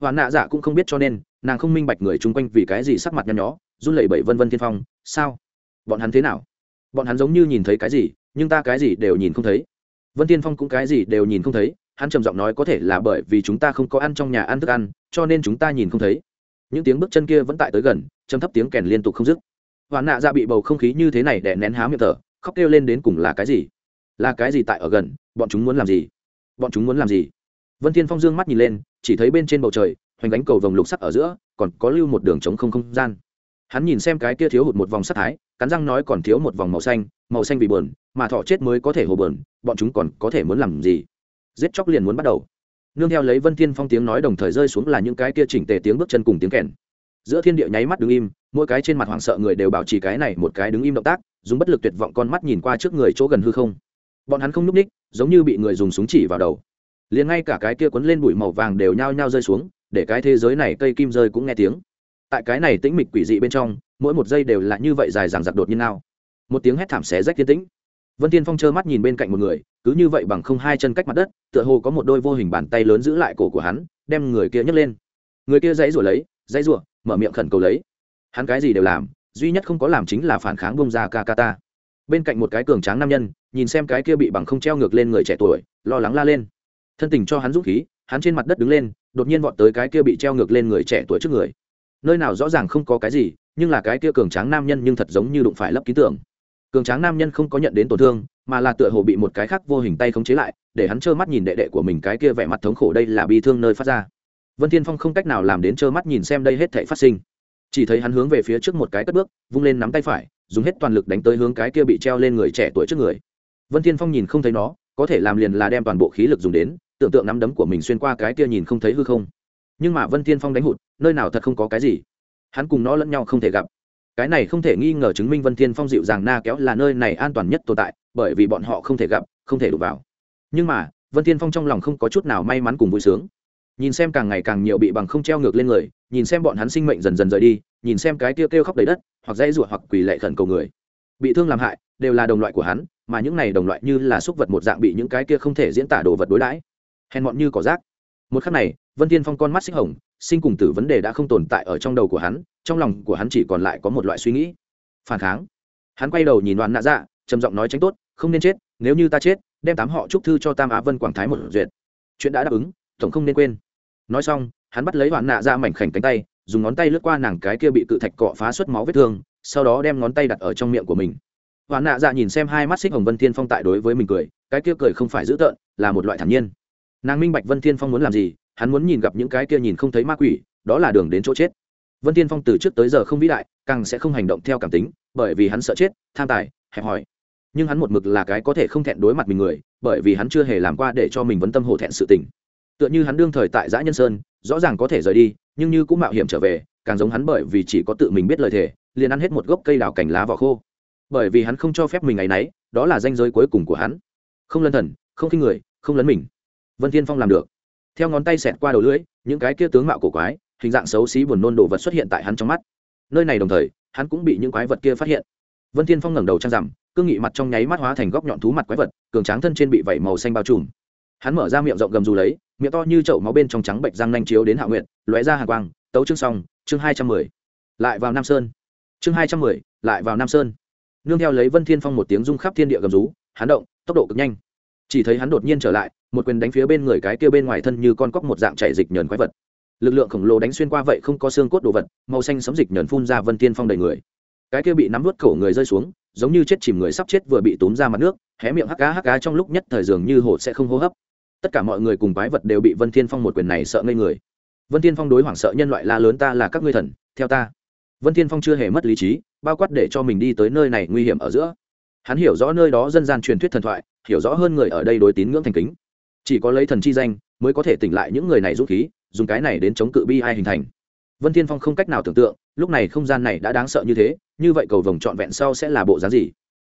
Hoàn nạ dạ cũng không biết cho nên, nàng không minh bạch người chung quanh vì cái gì sắc mặt nhăn nhó, run lẩy bẩy vân vân thiên phong, sao? Bọn hắn thế nào? Bọn hắn giống như nhìn thấy cái gì, nhưng ta cái gì đều nhìn không thấy. Vân thiên phong cũng cái gì đều nhìn không thấy hắn trầm giọng nói có thể là bởi vì chúng ta không có ăn trong nhà ăn thức ăn, cho nên chúng ta nhìn không thấy. Những tiếng bước chân kia vẫn tại tới gần, trầm thấp tiếng kèn liên tục không dứt. Hoàn nạ ra bị bầu không khí như thế này để nén há miệng thở, khóc kêu lên đến cùng là cái gì? Là cái gì tại ở gần? Bọn chúng muốn làm gì? Bọn chúng muốn làm gì? Vân thiên phong dương mắt nhìn lên, chỉ thấy bên trên bầu trời, hoành đánh cầu vồng lục sắc ở giữa, còn có lưu một đường trống không không gian. Hắn nhìn xem cái kia thiếu hụt một vòng sắc thái, cắn răng nói còn thiếu một vòng màu xanh màu xanh vì buồn, mà thọ chết mới có thể hồ buồn, bọn chúng còn có thể muốn làm gì? Giết chóc liền muốn bắt đầu. Nương theo lấy vân thiên phong tiếng nói đồng thời rơi xuống là những cái kia chỉnh tề tiếng bước chân cùng tiếng kèn. Giữa thiên địa nháy mắt đứng im, mỗi cái trên mặt hoảng sợ người đều bảo trì cái này một cái đứng im động tác, dùng bất lực tuyệt vọng con mắt nhìn qua trước người chỗ gần hư không. Bọn hắn không n ú c ních giống như bị người dùng súng chỉ vào đầu. Liền ngay cả cái kia quấn lên bụi màu vàng đều nhao nhao rơi xuống, để cái thế giới này cây kim rơi cũng nghe tiếng. Tại cái này tĩnh mịch quỷ dị bên trong, mỗi một giây đều là như vậy dài dằng giặc đột nhiên nào. Một tiếng hét thảm xé rách thiên tĩnh vân tiên phong trơ mắt nhìn bên cạnh một người, cứ như vậy bằng không hai chân cách mặt đất, tựa hồ có một đôi vô hình bàn tay lớn giữ lại cổ của hắn, đem người kia nhấc lên. Người kia dãy rủa lấy, dãy rủa, mở miệng khẩn cầu lấy. Hắn cái gì đều làm, duy nhất không có làm chính là phản kháng bông ra ca ca ta bên cạnh một cái cường tráng nam nhân, nhìn xem cái kia bị bằng không treo ngược lên người trẻ tuổi, lo lắng la lên. Thân tình cho hắn dũng khí, hắn trên mặt đất đứng lên, đột nhiên vọt tới cái kia bị treo ngược lên người trẻ tuổi trước người. Nơi nào rõ ràng không có cái gì, nhưng là cái kia cường tráng nam nhân nhưng thật giống như đụng phải lấp ký tưởng cường tráng nam nhân không có nhận đến tổn thương, mà là tựa hồ bị một cái khác vô hình tay khống chế lại, để hắn trơ mắt nhìn đệ đệ của mình cái kia vẻ mặt thống khổ đây là bi thương nơi phát ra. Vân thiên phong không cách nào làm đến trơ mắt nhìn xem đây hết thảy phát sinh. Chỉ thấy hắn hướng về phía trước một cái cất bước, vung lên nắm tay phải, dùng hết toàn lực đánh tới hướng cái kia bị treo lên người trẻ tuổi trước người. Vân thiên phong nhìn không thấy nó, có thể làm liền là đem toàn bộ khí lực dùng đến, tưởng tượng nắm đấm của mình xuyên qua cái kia nhìn không thấy hư không. Nhưng mà vân thiên phong đánh hụt, nơi nào thật không có cái gì. Hắn cùng nó lẫn nhau không thể gặp cái này không thể nghi ngờ chứng minh vân thiên phong dịu dàng na kéo là nơi này an toàn nhất tồn tại, bởi vì bọn họ không thể gặp, không thể đụng vào. Nhưng mà, vân thiên phong trong lòng không có chút nào may mắn cùng vui sướng. Nhìn xem càng ngày càng nhiều bị bằng không treo ngược lên người, nhìn xem bọn hắn sinh mệnh dần dần rời đi, nhìn xem cái kia kêu khóc đầy đất, hoặc dãy ruột hoặc quỳ lệ khẩn cầu người. Bị thương làm hại, đều là đồng loại của hắn, mà những này đồng loại như là xúc vật một dạng bị những cái kia không thể diễn tả đồ vật đối đãi. Hèn mọn như cỏ rác. Một khắc này vân thiên phong con mắt xích hồng, sinh cùng tử vấn đề đã không tồn tại ở trong đầu của hắn, trong lòng của hắn chỉ còn lại có một loại suy nghĩ. Phản kháng. Hắn quay đầu nhìn đoàn nạ dạ trầm giọng nói tránh tốt, không nên chết, nếu như ta chết, đem tám họ chúc thư cho tam á vân quảng thái một duyệt. Chuyện đã đáp ứng, tổng không nên quên. Nói xong, hắn bắt lấy đoàn nạ dạ mảnh khảnh cánh tay, dùng ngón tay lướt qua nàng cái kia bị cự thạch cọ phá xuất máu vết thương, sau đó đem ngón tay đặt ở trong miệng của mình. Đoàn nạ dạ nhìn xem hai mắt xích hồng vân thiên phong tại đối với mình cười, cái kia cười không phải dữ tợn, là một loại thản nhiên. Nàng minh bạch vân thiên phong muốn làm gì hắn muốn nhìn gặp những cái kia nhìn không thấy ma quỷ, đó là đường đến chỗ chết. Vân thiên phong từ trước tới giờ không vĩ đại, càng sẽ không hành động theo cảm tính, bởi vì hắn sợ chết, tham tài, hẹp hòi. Nhưng hắn một mực là cái có thể không thẹn đối mặt mình người, bởi vì hắn chưa hề làm qua để cho mình vấn tâm hổ thẹn sự tình. Tựa như hắn đương thời tại giã nhân sơn, rõ ràng có thể rời đi, nhưng như cũng mạo hiểm trở về, càng giống hắn bởi vì chỉ có tự mình biết lời thề, liền ăn hết một gốc cây đào cành lá vỏ khô. Bởi vì hắn không cho phép mình ngày nấy đó là danh giới cuối cùng của hắn. Không lân thần, không khinh người, không lấn mình. Vân thiên phong làm được theo ngón tay xẹt qua đầu lưỡi, những cái kia tướng mạo cổ quái, hình dạng xấu xí buồn nôn đồ vật xuất hiện tại hắn trong mắt. Nơi này đồng thời, hắn cũng bị những quái vật kia phát hiện. Vân thiên phong ngẩng đầu trang rằm, cương nghị mặt trong nháy mắt hóa thành góc nhọn thú mặt quái vật, cường tráng thân trên bị vảy màu xanh bao trùm. Hắn mở ra miệng rộng gầm dù lấy, miệng to như chậu máu bên trong trắng bệnh răng nanh chiếu đến hạ nguyện lóe ra hàng quang, tấu chương xong, chương hai trăm mười. Lại vào nam sơn. Chương hai trăm mười, lại vào nam sơn. Nương theo lấy vân thiên phong một tiếng rung khắp thiên địa gầm rú, hắn động, tốc độ cực nhanh chỉ thấy hắn đột nhiên trở lại, một quyền đánh phía bên người cái kia bên ngoài thân như con cóc một dạng chảy dịch nhờn quái vật. Lực lượng khổng lồ đánh xuyên qua vậy không có xương cốt đồ vật, màu xanh sấm dịch nhờn phun ra vân thiên phong đầy người. Cái kia bị nắm vút cổ người rơi xuống, giống như chết chìm người sắp chết vừa bị túm ra mặt nước, hé miệng hắc cá hắc cá trong lúc nhất thời dường như hồ sẽ không hô hấp. Tất cả mọi người cùng quái vật đều bị vân thiên phong một quyền này sợ ngây người. Vân thiên phong đối hoảng sợ nhân loại la lớn, ta là các ngươi thần, theo ta. Vân thiên phong chưa hề mất lý trí, bao quát để cho mình đi tới nơi này nguy hiểm ở giữa hắn hiểu rõ nơi đó dân gian truyền thuyết thần thoại, hiểu rõ hơn người ở đây đối tín ngưỡng thành kính. Chỉ có lấy thần chi danh mới có thể tỉnh lại những người này dũng khí, dùng cái này đến chống cự bi ai hình thành. Vân thiên phong không cách nào tưởng tượng, lúc này không gian này đã đáng sợ như thế, như vậy cầu vồng trọn vẹn sau sẽ là bộ dáng gì?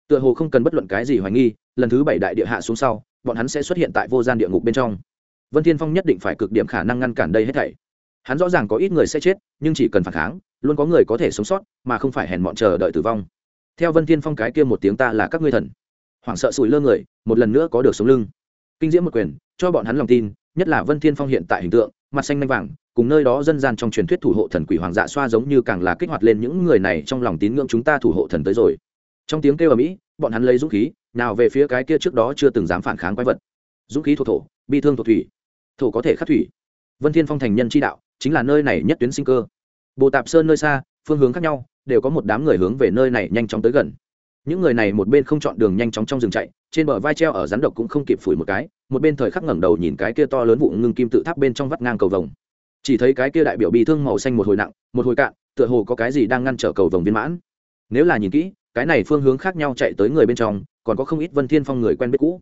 Tựa hồ không cần bất luận cái gì hoài nghi, lần thứ bảy đại địa hạ xuống sau, bọn hắn sẽ xuất hiện tại vô gian địa ngục bên trong. Vân thiên phong nhất định phải cực điểm khả năng ngăn cản đây hết thảy. Hắn rõ ràng có ít người sẽ chết, nhưng chỉ cần phản kháng, luôn có người có thể sống sót, mà không phải hèn mọn chờ đợi tử vong theo vân thiên phong cái kia một tiếng ta là các ngươi thần. Hoảng sợ sùi lơ người, một lần nữa có được sống lưng. Kinh diễm một quyền, cho bọn hắn lòng tin, nhất là vân thiên phong hiện tại hình tượng, mặt xanh manh vàng, cùng nơi đó dân gian trong truyền thuyết thủ hộ thần quỷ hoàng dạ xoa giống như càng là kích hoạt lên những người này trong lòng tín ngưỡng chúng ta thủ hộ thần tới rồi. Trong tiếng kêu ở mỹ bọn hắn lấy dũng khí, nào về phía cái kia trước đó chưa từng dám phản kháng quái vật. Dũng khí thuộc thổ, bi thương thuộc thủy. Thổ có thể khắc thủy. Vân thiên phong thành nhân chi đạo, chính là nơi này nhất tuyến sinh cơ. Bồ tạp sơn nơi xa, phương hướng khác nhau đều có một đám người hướng về nơi này nhanh chóng tới gần. Những người này một bên không chọn đường nhanh chóng trong rừng chạy, trên bờ vai treo ở rắn độc cũng không kịp phủi một cái, một bên thời khắc ngẩng đầu nhìn cái kia to lớn vụ ngưng kim tự tháp bên trong vắt ngang cầu vồng. Chỉ thấy cái kia đại biểu bị thương màu xanh một hồi nặng, một hồi cạn, tựa hồ có cái gì đang ngăn trở cầu vồng viên mãn. Nếu là nhìn kỹ, cái này phương hướng khác nhau chạy tới người bên trong, còn có không ít vân thiên phong người quen biết cũ.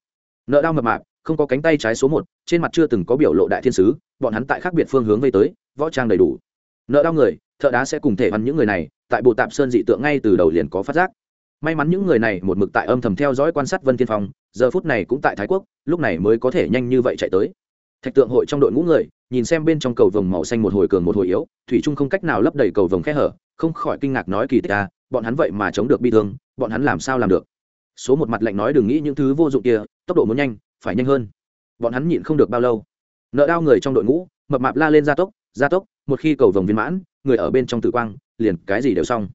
Nợ đau mập mạp, không có cánh tay trái số một, trên mặt chưa từng có biểu lộ đại thiên sứ, bọn hắn tại khác biệt phương hướng vây tới, võ trang đầy đủ nợ đau người, thợ đá sẽ cùng thể văn những người này, tại bộ tạp sơn dị tượng ngay từ đầu liền có phát giác. May mắn những người này một mực tại âm thầm theo dõi quan sát vân thiên phong, giờ phút này cũng tại thái quốc, lúc này mới có thể nhanh như vậy chạy tới. Thạch tượng hội trong đội ngũ người, nhìn xem bên trong cầu vồng màu xanh một hồi cường một hồi yếu, thủy trung không cách nào lấp đầy cầu vồng khe hở, không khỏi kinh ngạc nói kỳ tích à bọn hắn vậy mà chống được bi thương, bọn hắn làm sao làm được? Số một mặt lạnh nói đừng nghĩ những thứ vô dụng kia, tốc độ muốn nhanh, phải nhanh hơn. Bọn hắn nhịn không được bao lâu. Nợ đao người trong đội ngũ, mập mạp la lên gia tốc gia tốc một khi cầu vồng viên mãn, người ở bên trong tử quang, liền cái gì đều xong.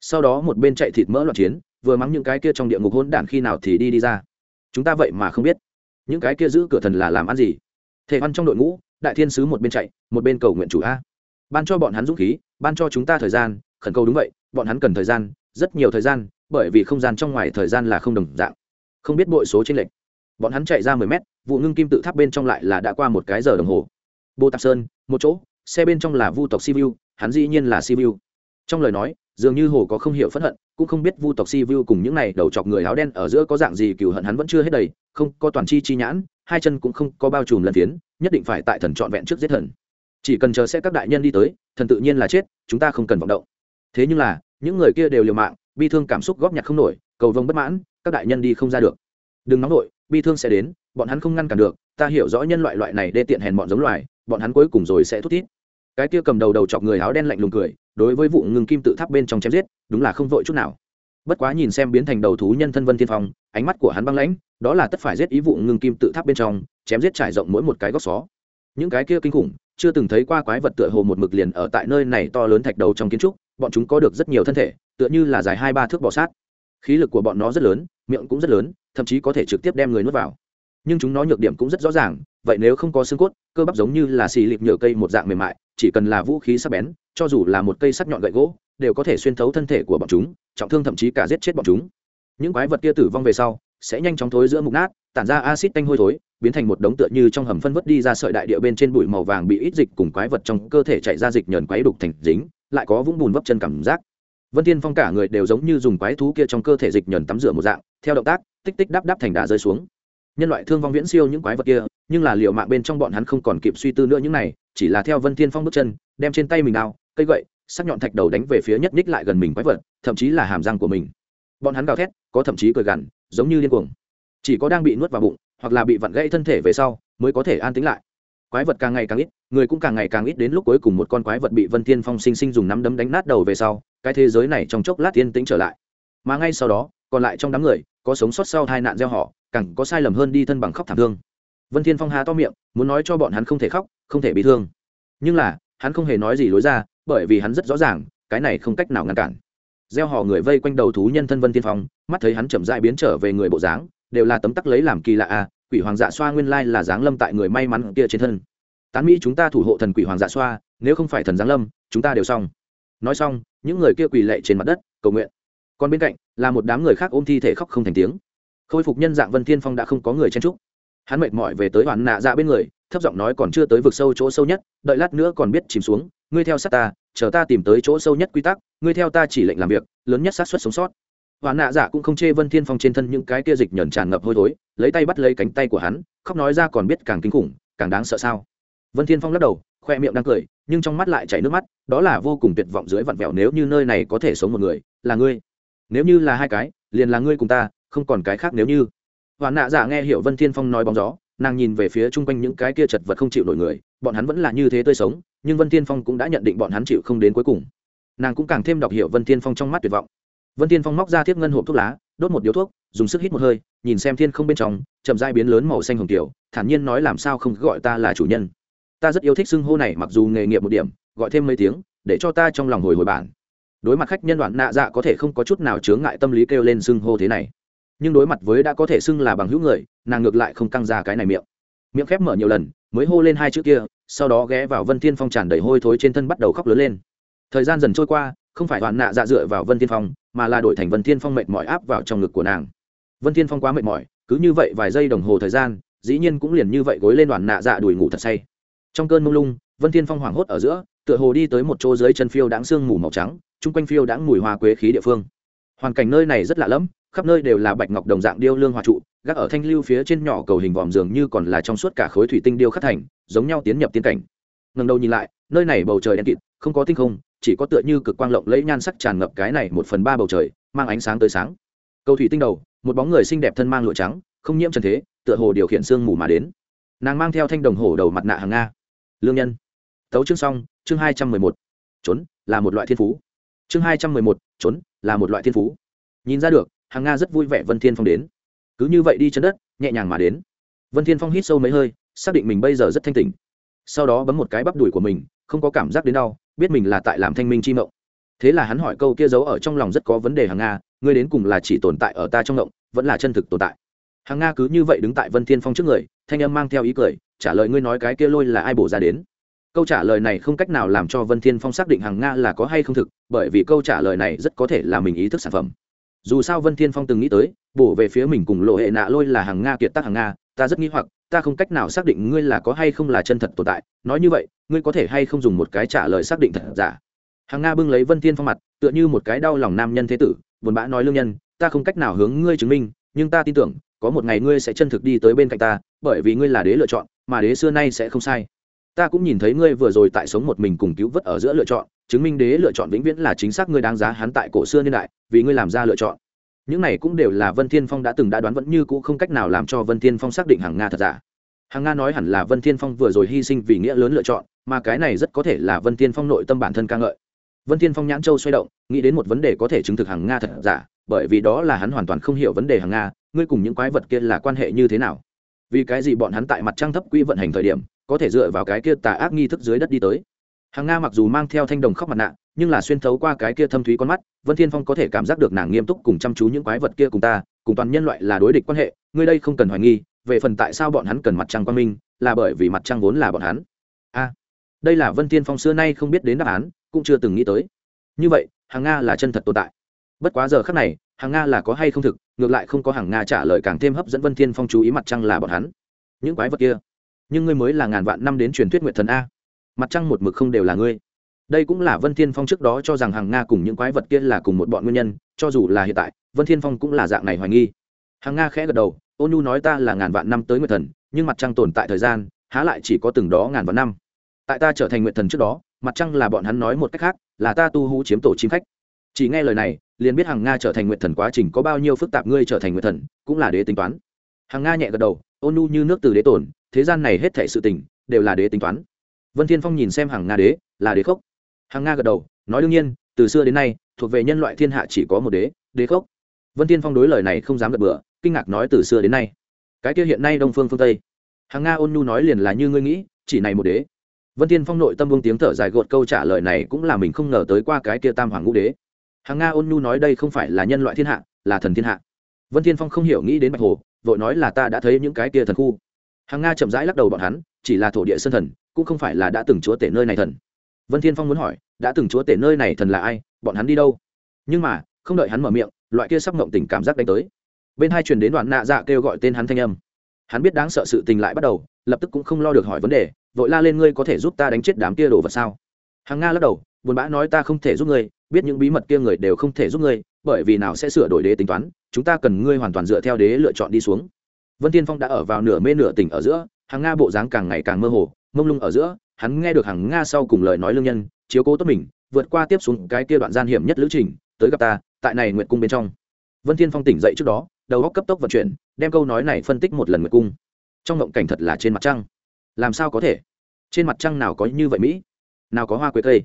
Sau đó một bên chạy thịt mỡ loạn chiến, vừa mắng những cái kia trong địa ngục hỗn đản khi nào thì đi đi ra. Chúng ta vậy mà không biết, những cái kia giữ cửa thần là làm ăn gì? Thể văn trong đội ngũ, đại thiên sứ một bên chạy, một bên cầu nguyện chủ a. Ban cho bọn hắn dũng khí, ban cho chúng ta thời gian, khẩn cầu đúng vậy, bọn hắn cần thời gian, rất nhiều thời gian, bởi vì không gian trong ngoài thời gian là không đồng dạng. Không biết bội số trên lệnh bọn hắn chạy ra mười mét, vụ ngưng kim tự tháp bên trong lại là đã qua một cái giờ đồng hồ. Bô tạp sơn, một chỗ xe bên trong là vu tộc sivu hắn dĩ nhiên là sivu trong lời nói, dường như hồ có không hiểu phẫn hận, cũng không biết vu tộc sivu cùng những này đầu chọc người áo đen ở giữa có dạng gì, cừu hận hắn vẫn chưa hết đầy, không có toàn chi chi nhãn, hai chân cũng không có bao trùm lần phiến nhất định phải tại thần trọn vẹn trước giết thần. Chỉ cần chờ sẽ các đại nhân đi tới, thần tự nhiên là chết, chúng ta không cần vọng động. Thế nhưng là, những người kia đều liều mạng, bi thương cảm xúc góp nhặt không nổi, cầu vông bất mãn, các đại nhân đi không ra được. Đừng nóng nổi bi thương sẽ đến, bọn hắn không ngăn cản được, ta hiểu rõ nhân loại loại này đê tiện hèn bọn giống loài bọn hắn cuối cùng rồi sẽ thút thít. Cái kia cầm đầu đầu chọc người áo đen lạnh lùng cười, đối với vụ ngừng kim tự tháp bên trong chém giết, đúng là không vội chút nào. Bất quá nhìn xem biến thành đầu thú nhân thân vân tiên phong, ánh mắt của hắn băng lãnh, đó là tất phải giết ý vụ ngừng kim tự tháp bên trong, chém giết trải rộng mỗi một cái góc xó. Những cái kia kinh khủng, chưa từng thấy qua quái vật tựa hồ một mực liền ở tại nơi này to lớn thạch đầu trong kiến trúc, bọn chúng có được rất nhiều thân thể, tựa như là dài hai ba thước bò sát. Khí lực của bọn nó rất lớn, miệng cũng rất lớn, thậm chí có thể trực tiếp đem người nuốt vào nhưng chúng nó nhược điểm cũng rất rõ ràng, vậy nếu không có xương cốt, cơ bắp giống như là xì lịp nhựa cây một dạng mềm mại, chỉ cần là vũ khí sắc bén, cho dù là một cây sắc nhọn gậy gỗ, đều có thể xuyên thấu thân thể của bọn chúng, trọng thương thậm chí cả giết chết bọn chúng. Những quái vật kia tử vong về sau, sẽ nhanh chóng thối giữa mục nát, tản ra acid tanh hôi thối, biến thành một đống tựa như trong hầm phân vứt đi ra sợi đại địa bên trên bụi màu vàng bị ít dịch cùng quái vật trong cơ thể chạy ra dịch nhờn quái đục thành dính, lại có vũng bùn vấp chân cảm giác. Vân thiên phong cả người đều giống như dùng quái thú kia trong cơ thể dịch nhờn tắm rửa một dạng, theo động tác, tích tích đắp đắp thành đá rơi xuống nhân loại thương vong viễn siêu những quái vật kia, nhưng là liệu mạng bên trong bọn hắn không còn kịp suy tư nữa những này, chỉ là theo vân thiên phong bước chân, đem trên tay mình đao, cây gậy, sắc nhọn thạch đầu đánh về phía nhất ních lại gần mình quái vật, thậm chí là hàm răng của mình. Bọn hắn gào thét, có thậm chí cười gằn, giống như điên cuồng. Chỉ có đang bị nuốt vào bụng, hoặc là bị vặn gãy thân thể về sau, mới có thể an tĩnh lại. Quái vật càng ngày càng ít, người cũng càng ngày càng ít đến lúc cuối cùng một con quái vật bị vân thiên phong sinh sinh dùng nắm đấm đánh nát đầu về sau, cái thế giới này trong chốc lát yên tĩnh trở lại. Mà ngay sau đó, còn lại trong đám người có sống sót sau tai nạn gieo họ, càng có sai lầm hơn đi thân bằng khóc thảm thương. Vân thiên phong há to miệng, muốn nói cho bọn hắn không thể khóc, không thể bị thương. Nhưng là, hắn không hề nói gì lối ra, bởi vì hắn rất rõ ràng, cái này không cách nào ngăn cản. Gieo họ người vây quanh đầu thú nhân thân vân thiên phong, mắt thấy hắn chậm rãi biến trở về người bộ dáng, đều là tấm tắc lấy làm kỳ lạ à quỷ hoàng dạ xoa nguyên lai là dáng lâm tại người may mắn kia trên thân. Tán mỹ chúng ta thủ hộ thần quỷ hoàng dạ xoa, nếu không phải thần giáng lâm, chúng ta đều xong. Nói xong, những người kia quỳ lệ trên mặt đất, cầu nguyện còn bên cạnh, là một đám người khác ôm thi thể khóc không thành tiếng. Khôi phục nhân dạng vân thiên phong đã không có người chen trúc hắn mệt mỏi về tới hoàn nạ dạ bên người, thấp giọng nói còn chưa tới vực sâu chỗ sâu nhất, đợi lát nữa còn biết chìm xuống, ngươi theo sát ta, chờ ta tìm tới chỗ sâu nhất quy tắc, ngươi theo ta chỉ lệnh làm việc, lớn nhất xác suất sống sót. Hoàn nạ dạ cũng không chê vân thiên phong trên thân những cái kia dịch nhờn tràn ngập hôi thối, lấy tay bắt lấy cánh tay của hắn, khóc nói ra còn biết càng kinh khủng, càng đáng sợ sao. Vân thiên phong lắc đầu, khoe miệng đang cười, nhưng trong mắt lại chảy nước mắt, đó là vô cùng tuyệt vọng dưới vặn vẹo nếu như nơi này có thể sống một người, là ngươi nếu như là hai cái, liền là ngươi cùng ta, không còn cái khác nếu như. Hoàn nạ giả nghe hiểu vân thiên phong nói bóng gió, nàng nhìn về phía chung quanh những cái kia chật vật không chịu nổi người, bọn hắn vẫn là như thế tươi sống, nhưng vân thiên phong cũng đã nhận định bọn hắn chịu không đến cuối cùng. Nàng cũng càng thêm đọc hiểu vân thiên phong trong mắt tuyệt vọng. Vân thiên phong móc ra thiếp ngân hộp thuốc lá, đốt một điếu thuốc, dùng sức hít một hơi, nhìn xem thiên không bên trong, chậm dai biến lớn màu xanh hồng tiểu, thản nhiên nói làm sao không gọi ta là chủ nhân. Ta rất yêu thích xưng hô này, mặc dù nghề nghiệp một điểm, gọi thêm mấy tiếng, để cho ta trong lòng hồi hồi bản đối mặt khách nhân đoạn nạ dạ có thể không có chút nào chướng ngại tâm lý kêu lên xưng hô thế này. Nhưng đối mặt với đã có thể xưng là bằng hữu người, nàng ngược lại không căng ra cái này miệng. Miệng khép mở nhiều lần, mới hô lên hai chữ kia, sau đó ghé vào vân thiên phong tràn đầy hôi thối trên thân bắt đầu khóc lớn lên. Thời gian dần trôi qua, không phải đoạn nạ dạ dựa vào vân thiên phong, mà là đổi thành vân thiên phong mệt mỏi áp vào trong ngực của nàng. Vân thiên phong quá mệt mỏi, cứ như vậy vài giây đồng hồ thời gian, dĩ nhiên cũng liền như vậy gối lên đoàn nạ dạ đuổi ngủ thật say. Trong cơn mông lung, vân thiên phong hoảng hốt ở giữa tựa hồ đi tới một chỗ dưới chân phiêu đáng sương mù màu trắng, chung quanh phiêu đáng mùi hoa quế khí địa phương. Hoàn cảnh nơi này rất lạ lẫm, khắp nơi đều là bạch ngọc đồng dạng điêu lương hòa trụ, gác ở thanh lưu phía trên nhỏ cầu hình vòm dường như còn là trong suốt cả khối thủy tinh điêu khắc thành, giống nhau tiến nhập tiên cảnh. Ngần đầu nhìn lại, nơi này bầu trời đen kịt, không có tinh không, chỉ có tựa như cực quang lộng lẫy nhan sắc tràn ngập cái này một phần ba bầu trời, mang ánh sáng tới sáng. Cầu thủy tinh đầu, một bóng người xinh đẹp thân mang lụa trắng, không nhiễm trần thế, tựa hồ điều khiển sương mù mà đến. Nàng mang theo thanh đồng hổ đầu mặt nạ hàng nga. Lương nhân. Tấu chương xong chương hai trăm mười một, trốn là một loại thiên phú. chương hai trăm mười một, trốn là một loại thiên phú. nhìn ra được, hàng nga rất vui vẻ vân thiên phong đến. cứ như vậy đi chân đất, nhẹ nhàng mà đến. Vân thiên phong hít sâu mấy hơi, xác định mình bây giờ rất thanh tỉnh. sau đó bấm một cái bắp đùi của mình, không có cảm giác đến đau, biết mình là tại làm thanh minh chi mộng. thế là hắn hỏi câu kia giấu ở trong lòng rất có vấn đề hàng nga, ngươi đến cùng là chỉ tồn tại ở ta trong mộng, vẫn là chân thực tồn tại. hàng nga cứ như vậy đứng tại vân thiên phong trước người, thanh âm mang theo ý cười, trả lời ngươi nói cái kia lôi là ai bổ ra đến câu trả lời này không cách nào làm cho vân thiên phong xác định hàng nga là có hay không thực, bởi vì câu trả lời này rất có thể là mình ý thức sản phẩm. Dù sao vân thiên phong từng nghĩ tới, bổ về phía mình cùng lộ hệ nạ lôi là hàng nga kiệt tác hàng nga, ta rất nghĩ hoặc, ta không cách nào xác định ngươi là có hay không là chân thật tồn tại. Nói như vậy, ngươi có thể hay không dùng một cái trả lời xác định thật giả? Hàng nga bưng lấy vân thiên phong mặt, tựa như một cái đau lòng nam nhân thế tử, buồn bã nói lương nhân, ta không cách nào hướng ngươi chứng minh, nhưng ta tin tưởng, có một ngày ngươi sẽ chân thực đi tới bên cạnh ta, bởi vì ngươi là đế lựa chọn, mà đế xưa nay sẽ không sai ta cũng nhìn thấy ngươi vừa rồi tại sống một mình cùng cứu vớt ở giữa lựa chọn, chứng minh đế lựa chọn vĩnh viễn là chính xác, ngươi đáng giá hắn tại cổ xưa niên đại, vì ngươi làm ra lựa chọn. Những này cũng đều là vân thiên phong đã từng đã đoán vẫn như cũ không cách nào làm cho vân thiên phong xác định hàng nga thật giả. Hàng nga nói hẳn là vân thiên phong vừa rồi hy sinh vì nghĩa lớn lựa chọn, mà cái này rất có thể là vân thiên phong nội tâm bản thân ca ngợi. Vân thiên phong nhãn châu xoay động, nghĩ đến một vấn đề có thể chứng thực hàng nga thật giả, bởi vì đó là hắn hoàn toàn không hiểu vấn đề hàng nga, ngươi cùng những quái vật kia là quan hệ như thế nào. Vì cái gì bọn hắn tại mặt trăng thấp quỹ vận hành thời điểm có thể dựa vào cái kia tà ác nghi thức dưới đất đi tới. Hàng nga mặc dù mang theo thanh đồng khóc mặt nạ, nhưng là xuyên thấu qua cái kia thâm thúy con mắt, vân thiên phong có thể cảm giác được nàng nghiêm túc cùng chăm chú những quái vật kia cùng ta, cùng toàn nhân loại là đối địch quan hệ, ngươi đây không cần hoài nghi, về phần tại sao bọn hắn cần mặt trăng quan minh, là bởi vì mặt trăng vốn là bọn hắn. A, đây là vân thiên phong xưa nay không biết đến đáp án, cũng chưa từng nghĩ tới. Như vậy, hàng nga là chân thật tồn tại. Bất quá giờ khắc này, hàng nga là có hay không thực, ngược lại không có hàng nga trả lời càng thêm hấp dẫn vân thiên phong chú ý mặt trăng là bọn hắn. Những quái vật kia nhưng ngươi mới là ngàn vạn năm đến truyền thuyết nguyệt thần a. Mặt trăng một mực không đều là ngươi. Đây cũng là vân thiên phong trước đó cho rằng hàng nga cùng những quái vật kia là cùng một bọn nguyên nhân, cho dù là hiện tại, vân thiên phong cũng là dạng này hoài nghi. Hàng nga khẽ gật đầu ôn nhu nói ta là ngàn vạn năm tới nguyệt thần, nhưng mặt trăng tồn tại thời gian, há lại chỉ có từng đó ngàn vạn năm. Tại ta trở thành nguyệt thần trước đó, mặt trăng là bọn hắn nói một cách khác, là ta tu hú chiếm tổ chim khách. Chỉ nghe lời này, liền biết hàng nga trở thành nguyệt thần quá trình có bao nhiêu phức tạp ngươi trở thành nguyệt thần, cũng là đế tính toán. Hàng nga nhẹ gật đầu ôn nhu như nước từ đế tổn thế gian này hết thảy sự tình, đều là đế tính toán. Vân thiên phong nhìn xem hàng nga đế, là đế khốc. Hàng nga gật đầu, nói đương nhiên, từ xưa đến nay, thuộc về nhân loại thiên hạ chỉ có một đế đế khốc. Vân thiên phong đối lời này không dám gật bừa, kinh ngạc nói từ xưa đến nay. Cái kia hiện nay đông phương phương tây. Hàng nga ôn nhu nói liền là như ngươi nghĩ, chỉ này một đế. Vân thiên phong nội tâm buông tiếng thở dài gột câu trả lời này cũng là mình không ngờ tới qua cái kia tam hoàng ngũ đế. Hàng nga ôn nhu nói đây không phải là nhân loại thiên hạ, là thần thiên hạ. Vân thiên phong không hiểu nghĩ đến bạch hồ, vội nói là ta đã thấy những cái kia thần khu hàng nga chậm rãi lắc đầu bọn hắn, chỉ là thổ địa sơn thần, cũng không phải là đã từng chúa tể nơi này thần. Vân thiên phong muốn hỏi, đã từng chúa tể nơi này thần là ai, bọn hắn đi đâu? Nhưng mà, không đợi hắn mở miệng, loại kia sắp ngộng tình cảm giác đánh tới. Bên hai truyền đến đoạn nạ dạ kêu gọi tên hắn thanh âm. Hắn biết đáng sợ sự tình lại bắt đầu, lập tức cũng không lo được hỏi vấn đề, vội la lên ngươi có thể giúp ta đánh chết đám kia đồ vật sao? Hàng nga lắc đầu, buồn bã nói ta không thể giúp ngươi, biết những bí mật kia người đều không thể giúp ngươi, bởi vì nào sẽ sửa đổi đế tính toán, chúng ta cần ngươi hoàn toàn dựa theo đế lựa chọn đi xuống vân tiên phong đã ở vào nửa mê nửa tỉnh ở giữa, hàng nga bộ dáng càng ngày càng mơ hồ, mông lung ở giữa, hắn nghe được hàng nga sau cùng lời nói lương nhân, chiếu cố tốt mình, vượt qua tiếp xuống cái kia đoạn gian hiểm nhất lữ trình, tới gặp ta, tại này nguyệt cung bên trong. Vân thiên phong tỉnh dậy trước đó, đầu óc cấp tốc vận chuyển, đem câu nói này phân tích một lần nguyệt cung. Trong ngộng cảnh thật là trên mặt trăng. Làm sao có thể? Trên mặt trăng nào có như vậy mỹ? Nào có hoa quế cây?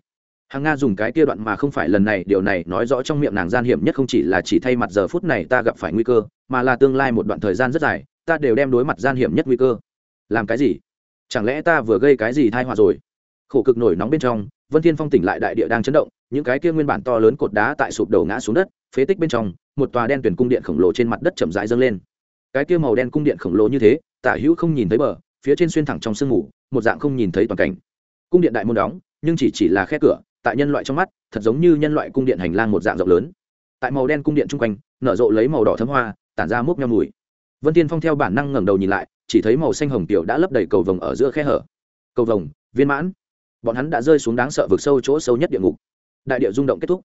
Hàng nga dùng cái kia đoạn mà không phải lần này, điều này nói rõ trong miệng nàng gian hiểm nhất không chỉ là chỉ thay mặt giờ phút này ta gặp phải nguy cơ, mà là tương lai một đoạn thời gian rất dài ta đều đem đối mặt gian hiểm nhất nguy cơ. Làm cái gì? Chẳng lẽ ta vừa gây cái gì thai họa rồi? Khổ cực nổi nóng bên trong, vân thiên phong tỉnh lại đại địa đang chấn động, những cái kia nguyên bản to lớn cột đá tại sụp đổ ngã xuống đất, phế tích bên trong, một tòa đen tuyển cung điện khổng lồ trên mặt đất chậm rãi dâng lên. Cái kia màu đen cung điện khổng lồ như thế, tả hữu không nhìn thấy bờ, phía trên xuyên thẳng trong sương mù, một dạng không nhìn thấy toàn cảnh. Cung điện đại môn đóng, nhưng chỉ chỉ là khe cửa, tại nhân loại trong mắt, thật giống như nhân loại cung điện hành lang một dạng rộng lớn. Tại màu đen cung điện chung quanh, nở rộ lấy màu đỏ thấm hoa, tản ra múc nhau mùi vân tiên phong theo bản năng ngẩng đầu nhìn lại, chỉ thấy màu xanh hồng tiểu đã lấp đầy cầu vồng ở giữa khe hở. Cầu vồng, viên mãn. Bọn hắn đã rơi xuống đáng sợ vực sâu chỗ sâu nhất địa ngục. Đại địa rung động kết thúc.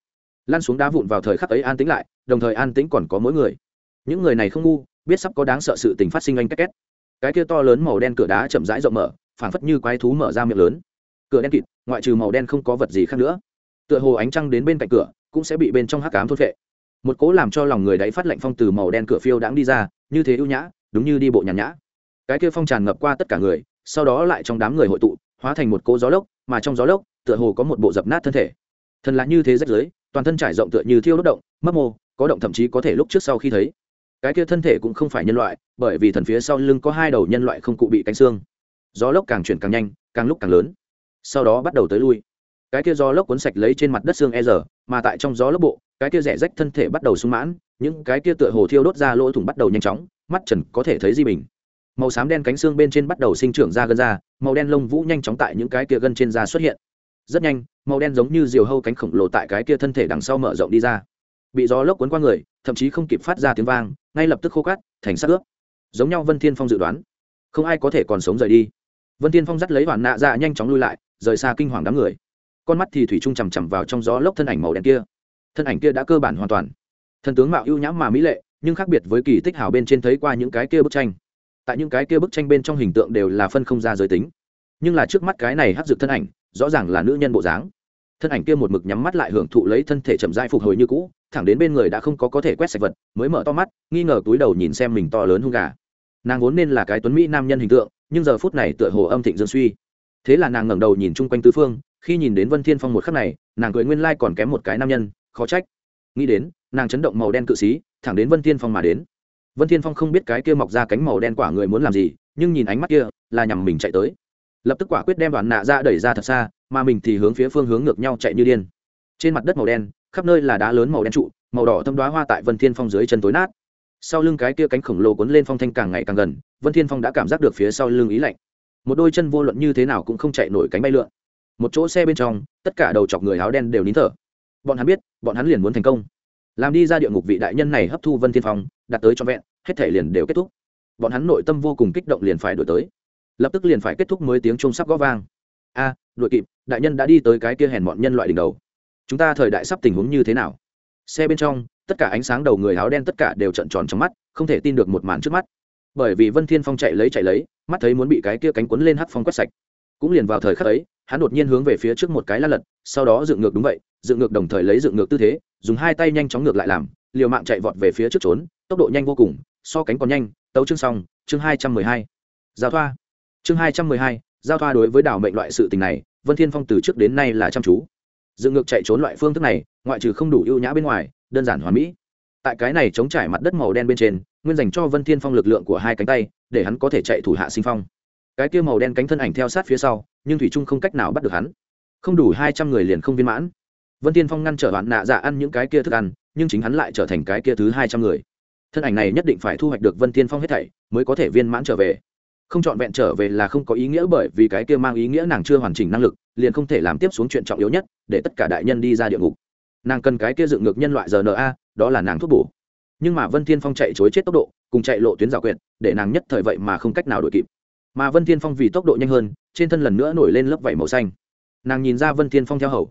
Lăn xuống đá vụn vào thời khắc ấy an tĩnh lại, đồng thời an tĩnh còn có mỗi người. Những người này không ngu, biết sắp có đáng sợ sự tình phát sinh anh cách két. Cái kia to lớn màu đen cửa đá chậm rãi rộng mở, phảng phất như quái thú mở ra miệng lớn. Cửa đen kịt, ngoại trừ màu đen không có vật gì khác nữa. Tựa hồ ánh trăng đến bên cạnh cửa, cũng sẽ bị bên trong hắc cám thôn vệ một cố làm cho lòng người đáy phát lạnh phong từ màu đen cửa phiêu đãng đi ra như thế ưu nhã, đúng như đi bộ nhàn nhã. Cái kia phong tràn ngập qua tất cả người, sau đó lại trong đám người hội tụ, hóa thành một cỗ gió lốc, mà trong gió lốc, tựa hồ có một bộ dập nát thân thể. Thần là như thế rách giới toàn thân trải rộng tựa như thiêu đốt động, mấp mô, có động thậm chí có thể lúc trước sau khi thấy. Cái kia thân thể cũng không phải nhân loại, bởi vì thần phía sau lưng có hai đầu nhân loại không cụ bị cánh xương. Gió lốc càng chuyển càng nhanh, càng lúc càng lớn. Sau đó bắt đầu tới lui. Cái kia gió lốc cuốn sạch lấy trên mặt đất xương e rờ, mà tại trong gió lốc bộ cái kia rẻ rách thân thể bắt đầu sung mãn, những cái kia tựa hồ thiêu đốt ra lỗ thủng bắt đầu nhanh chóng, mắt trần có thể thấy di bình. Màu xám đen cánh xương bên trên bắt đầu sinh trưởng ra gân da, màu đen lông vũ nhanh chóng tại những cái kia gân trên da xuất hiện. Rất nhanh, màu đen giống như diều hâu cánh khổng lồ tại cái kia thân thể đằng sau mở rộng đi ra. Bị gió lốc cuốn qua người, thậm chí không kịp phát ra tiếng vang, ngay lập tức khô cát, thành sắc ướp giống nhau vân thiên phong dự đoán, không ai có thể còn sống rời đi. Vân thiên phong dắt lấy hoàn nạ ra nhanh chóng lui lại, rời xa kinh hoàng đám người. Con mắt thì thủy trung chằm chằm vào trong gió lốc thân ảnh màu đen kia thân ảnh kia đã cơ bản hoàn toàn. Thần tướng mạo ưu nhãm mà mỹ lệ, nhưng khác biệt với kỳ tích hào bên trên thấy qua những cái kia bức tranh. Tại những cái kia bức tranh bên trong hình tượng đều là phân không ra giới tính. Nhưng là trước mắt cái này hấp dực thân ảnh, rõ ràng là nữ nhân bộ dáng. Thân ảnh kia một mực nhắm mắt lại hưởng thụ lấy thân thể chậm dai phục hồi như cũ, thẳng đến bên người đã không có có thể quét sạch vật, mới mở to mắt, nghi ngờ túi đầu nhìn xem mình to lớn hung gà. Nàng vốn nên là cái tuấn mỹ nam nhân hình tượng, nhưng giờ phút này tựa hồ âm thịnh dương suy. Thế là nàng ngẩng đầu nhìn chung quanh tứ phương, khi nhìn đến vân thiên phong một khắc này, nàng cười nguyên lai còn kém một cái nam nhân khó trách. Nghĩ đến, nàng chấn động màu đen cự xí, thẳng đến vân thiên phong mà đến. Vân thiên phong không biết cái kia mọc ra cánh màu đen quả người muốn làm gì, nhưng nhìn ánh mắt kia, là nhằm mình chạy tới. Lập tức quả quyết đem đoàn nạ ra đẩy ra thật xa, mà mình thì hướng phía phương hướng ngược nhau chạy như điên. Trên mặt đất màu đen, khắp nơi là đá lớn màu đen trụ, màu đỏ thâm đoá hoa tại vân thiên phong dưới chân tối nát. Sau lưng cái kia cánh khổng lồ cuốn lên phong thanh càng ngày càng gần, vân thiên phong đã cảm giác được phía sau lưng ý lạnh. Một đôi chân vô luận như thế nào cũng không chạy nổi cánh bay lượn. Một chỗ xe bên trong, tất cả đầu chọc người áo đen đều nín thở bọn hắn biết bọn hắn liền muốn thành công. Làm đi ra địa ngục vị đại nhân này hấp thu vân thiên phong đạt tới cho vẹn hết thể liền đều kết thúc. Bọn hắn nội tâm vô cùng kích động liền phải đổi tới. Lập tức liền phải kết thúc mới tiếng trung sắp gõ vang. A à, đội kịp đại nhân đã đi tới cái kia hèn bọn nhân loại đỉnh đầu. Chúng ta thời đại sắp tình huống như thế nào? Xe bên trong tất cả ánh sáng đầu người áo đen tất cả đều trận tròn trong mắt không thể tin được một màn trước mắt. Bởi vì vân thiên phong chạy lấy chạy lấy mắt thấy muốn bị cái kia cánh quấn lên hắc phong quét sạch. Cũng liền vào thời khắc ấy hắn đột nhiên hướng về phía trước một cái la lật, sau đó dựng ngược đúng vậy, dựng ngược đồng thời lấy dựng ngược tư thế, dùng hai tay nhanh chóng ngược lại làm, liều mạng chạy vọt về phía trước trốn, tốc độ nhanh vô cùng, so cánh còn nhanh, tấu chương xong, chương hai trăm mười hai. Giao thoa. Chương hai trăm mười hai, giao thoa đối với đảo mệnh loại sự tình này, vân thiên phong từ trước đến nay là chăm chú. Dựng ngược chạy trốn loại phương thức này, ngoại trừ không đủ ưu nhã bên ngoài, đơn giản hoàn mỹ. Tại cái này chống trải mặt đất màu đen bên trên, nguyên dành cho vân thiên phong lực lượng của hai cánh tay, để hắn có thể chạy thủ hạ sinh phong cái kia màu đen cánh thân ảnh theo sát phía sau, nhưng thủy trung không cách nào bắt được hắn. Không đủ hai trăm người liền không viên mãn. Vân thiên phong ngăn trở bạn nạ dạ ăn những cái kia thức ăn, nhưng chính hắn lại trở thành cái kia thứ hai trăm người. Thân ảnh này nhất định phải thu hoạch được vân thiên phong hết thảy, mới có thể viên mãn trở về. Không chọn vẹn trở về là không có ý nghĩa bởi vì cái kia mang ý nghĩa nàng chưa hoàn chỉnh năng lực, liền không thể làm tiếp xuống chuyện trọng yếu nhất, để tất cả đại nhân đi ra địa ngục. Nàng cần cái kia dựng ngược nhân loại rna đó là nàng thuốc bổ. Nhưng mà vân thiên phong chạy chối chết tốc độ, cùng chạy lộ tuyến rào quyệt, để nàng nhất thời vậy mà không cách nào đuổi kịp mà vân thiên phong vì tốc độ nhanh hơn, trên thân lần nữa nổi lên lớp vảy màu xanh. Nàng nhìn ra vân thiên phong theo hầu.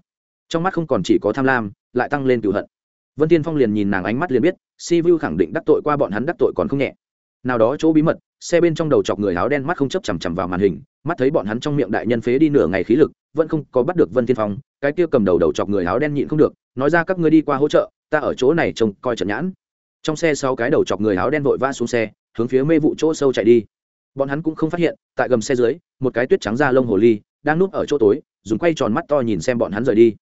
Trong mắt không còn chỉ có tham lam, lại tăng lên cựu hận. Vân thiên phong liền nhìn nàng ánh mắt liền biết, si vu khẳng định đắc tội qua bọn hắn đắc tội còn không nhẹ. Nào đó chỗ bí mật, xe bên trong đầu chọc người áo đen mắt không chấp chằm chằm vào màn hình, mắt thấy bọn hắn trong miệng đại nhân phế đi nửa ngày khí lực, vẫn không có bắt được vân thiên phong, cái kia cầm đầu đầu chọc người áo đen nhịn không được, nói ra các ngươi đi qua hỗ trợ, ta ở chỗ này trông coi trận nhãn. Trong xe sau cái đầu chọc người áo đen vội vã xuống xe, hướng phía mê vụ chỗ sâu chạy đi bọn hắn cũng không phát hiện, tại gầm xe dưới, một cái tuyết trắng da lông hồ ly đang núp ở chỗ tối, dùng quay tròn mắt to nhìn xem bọn hắn rời đi.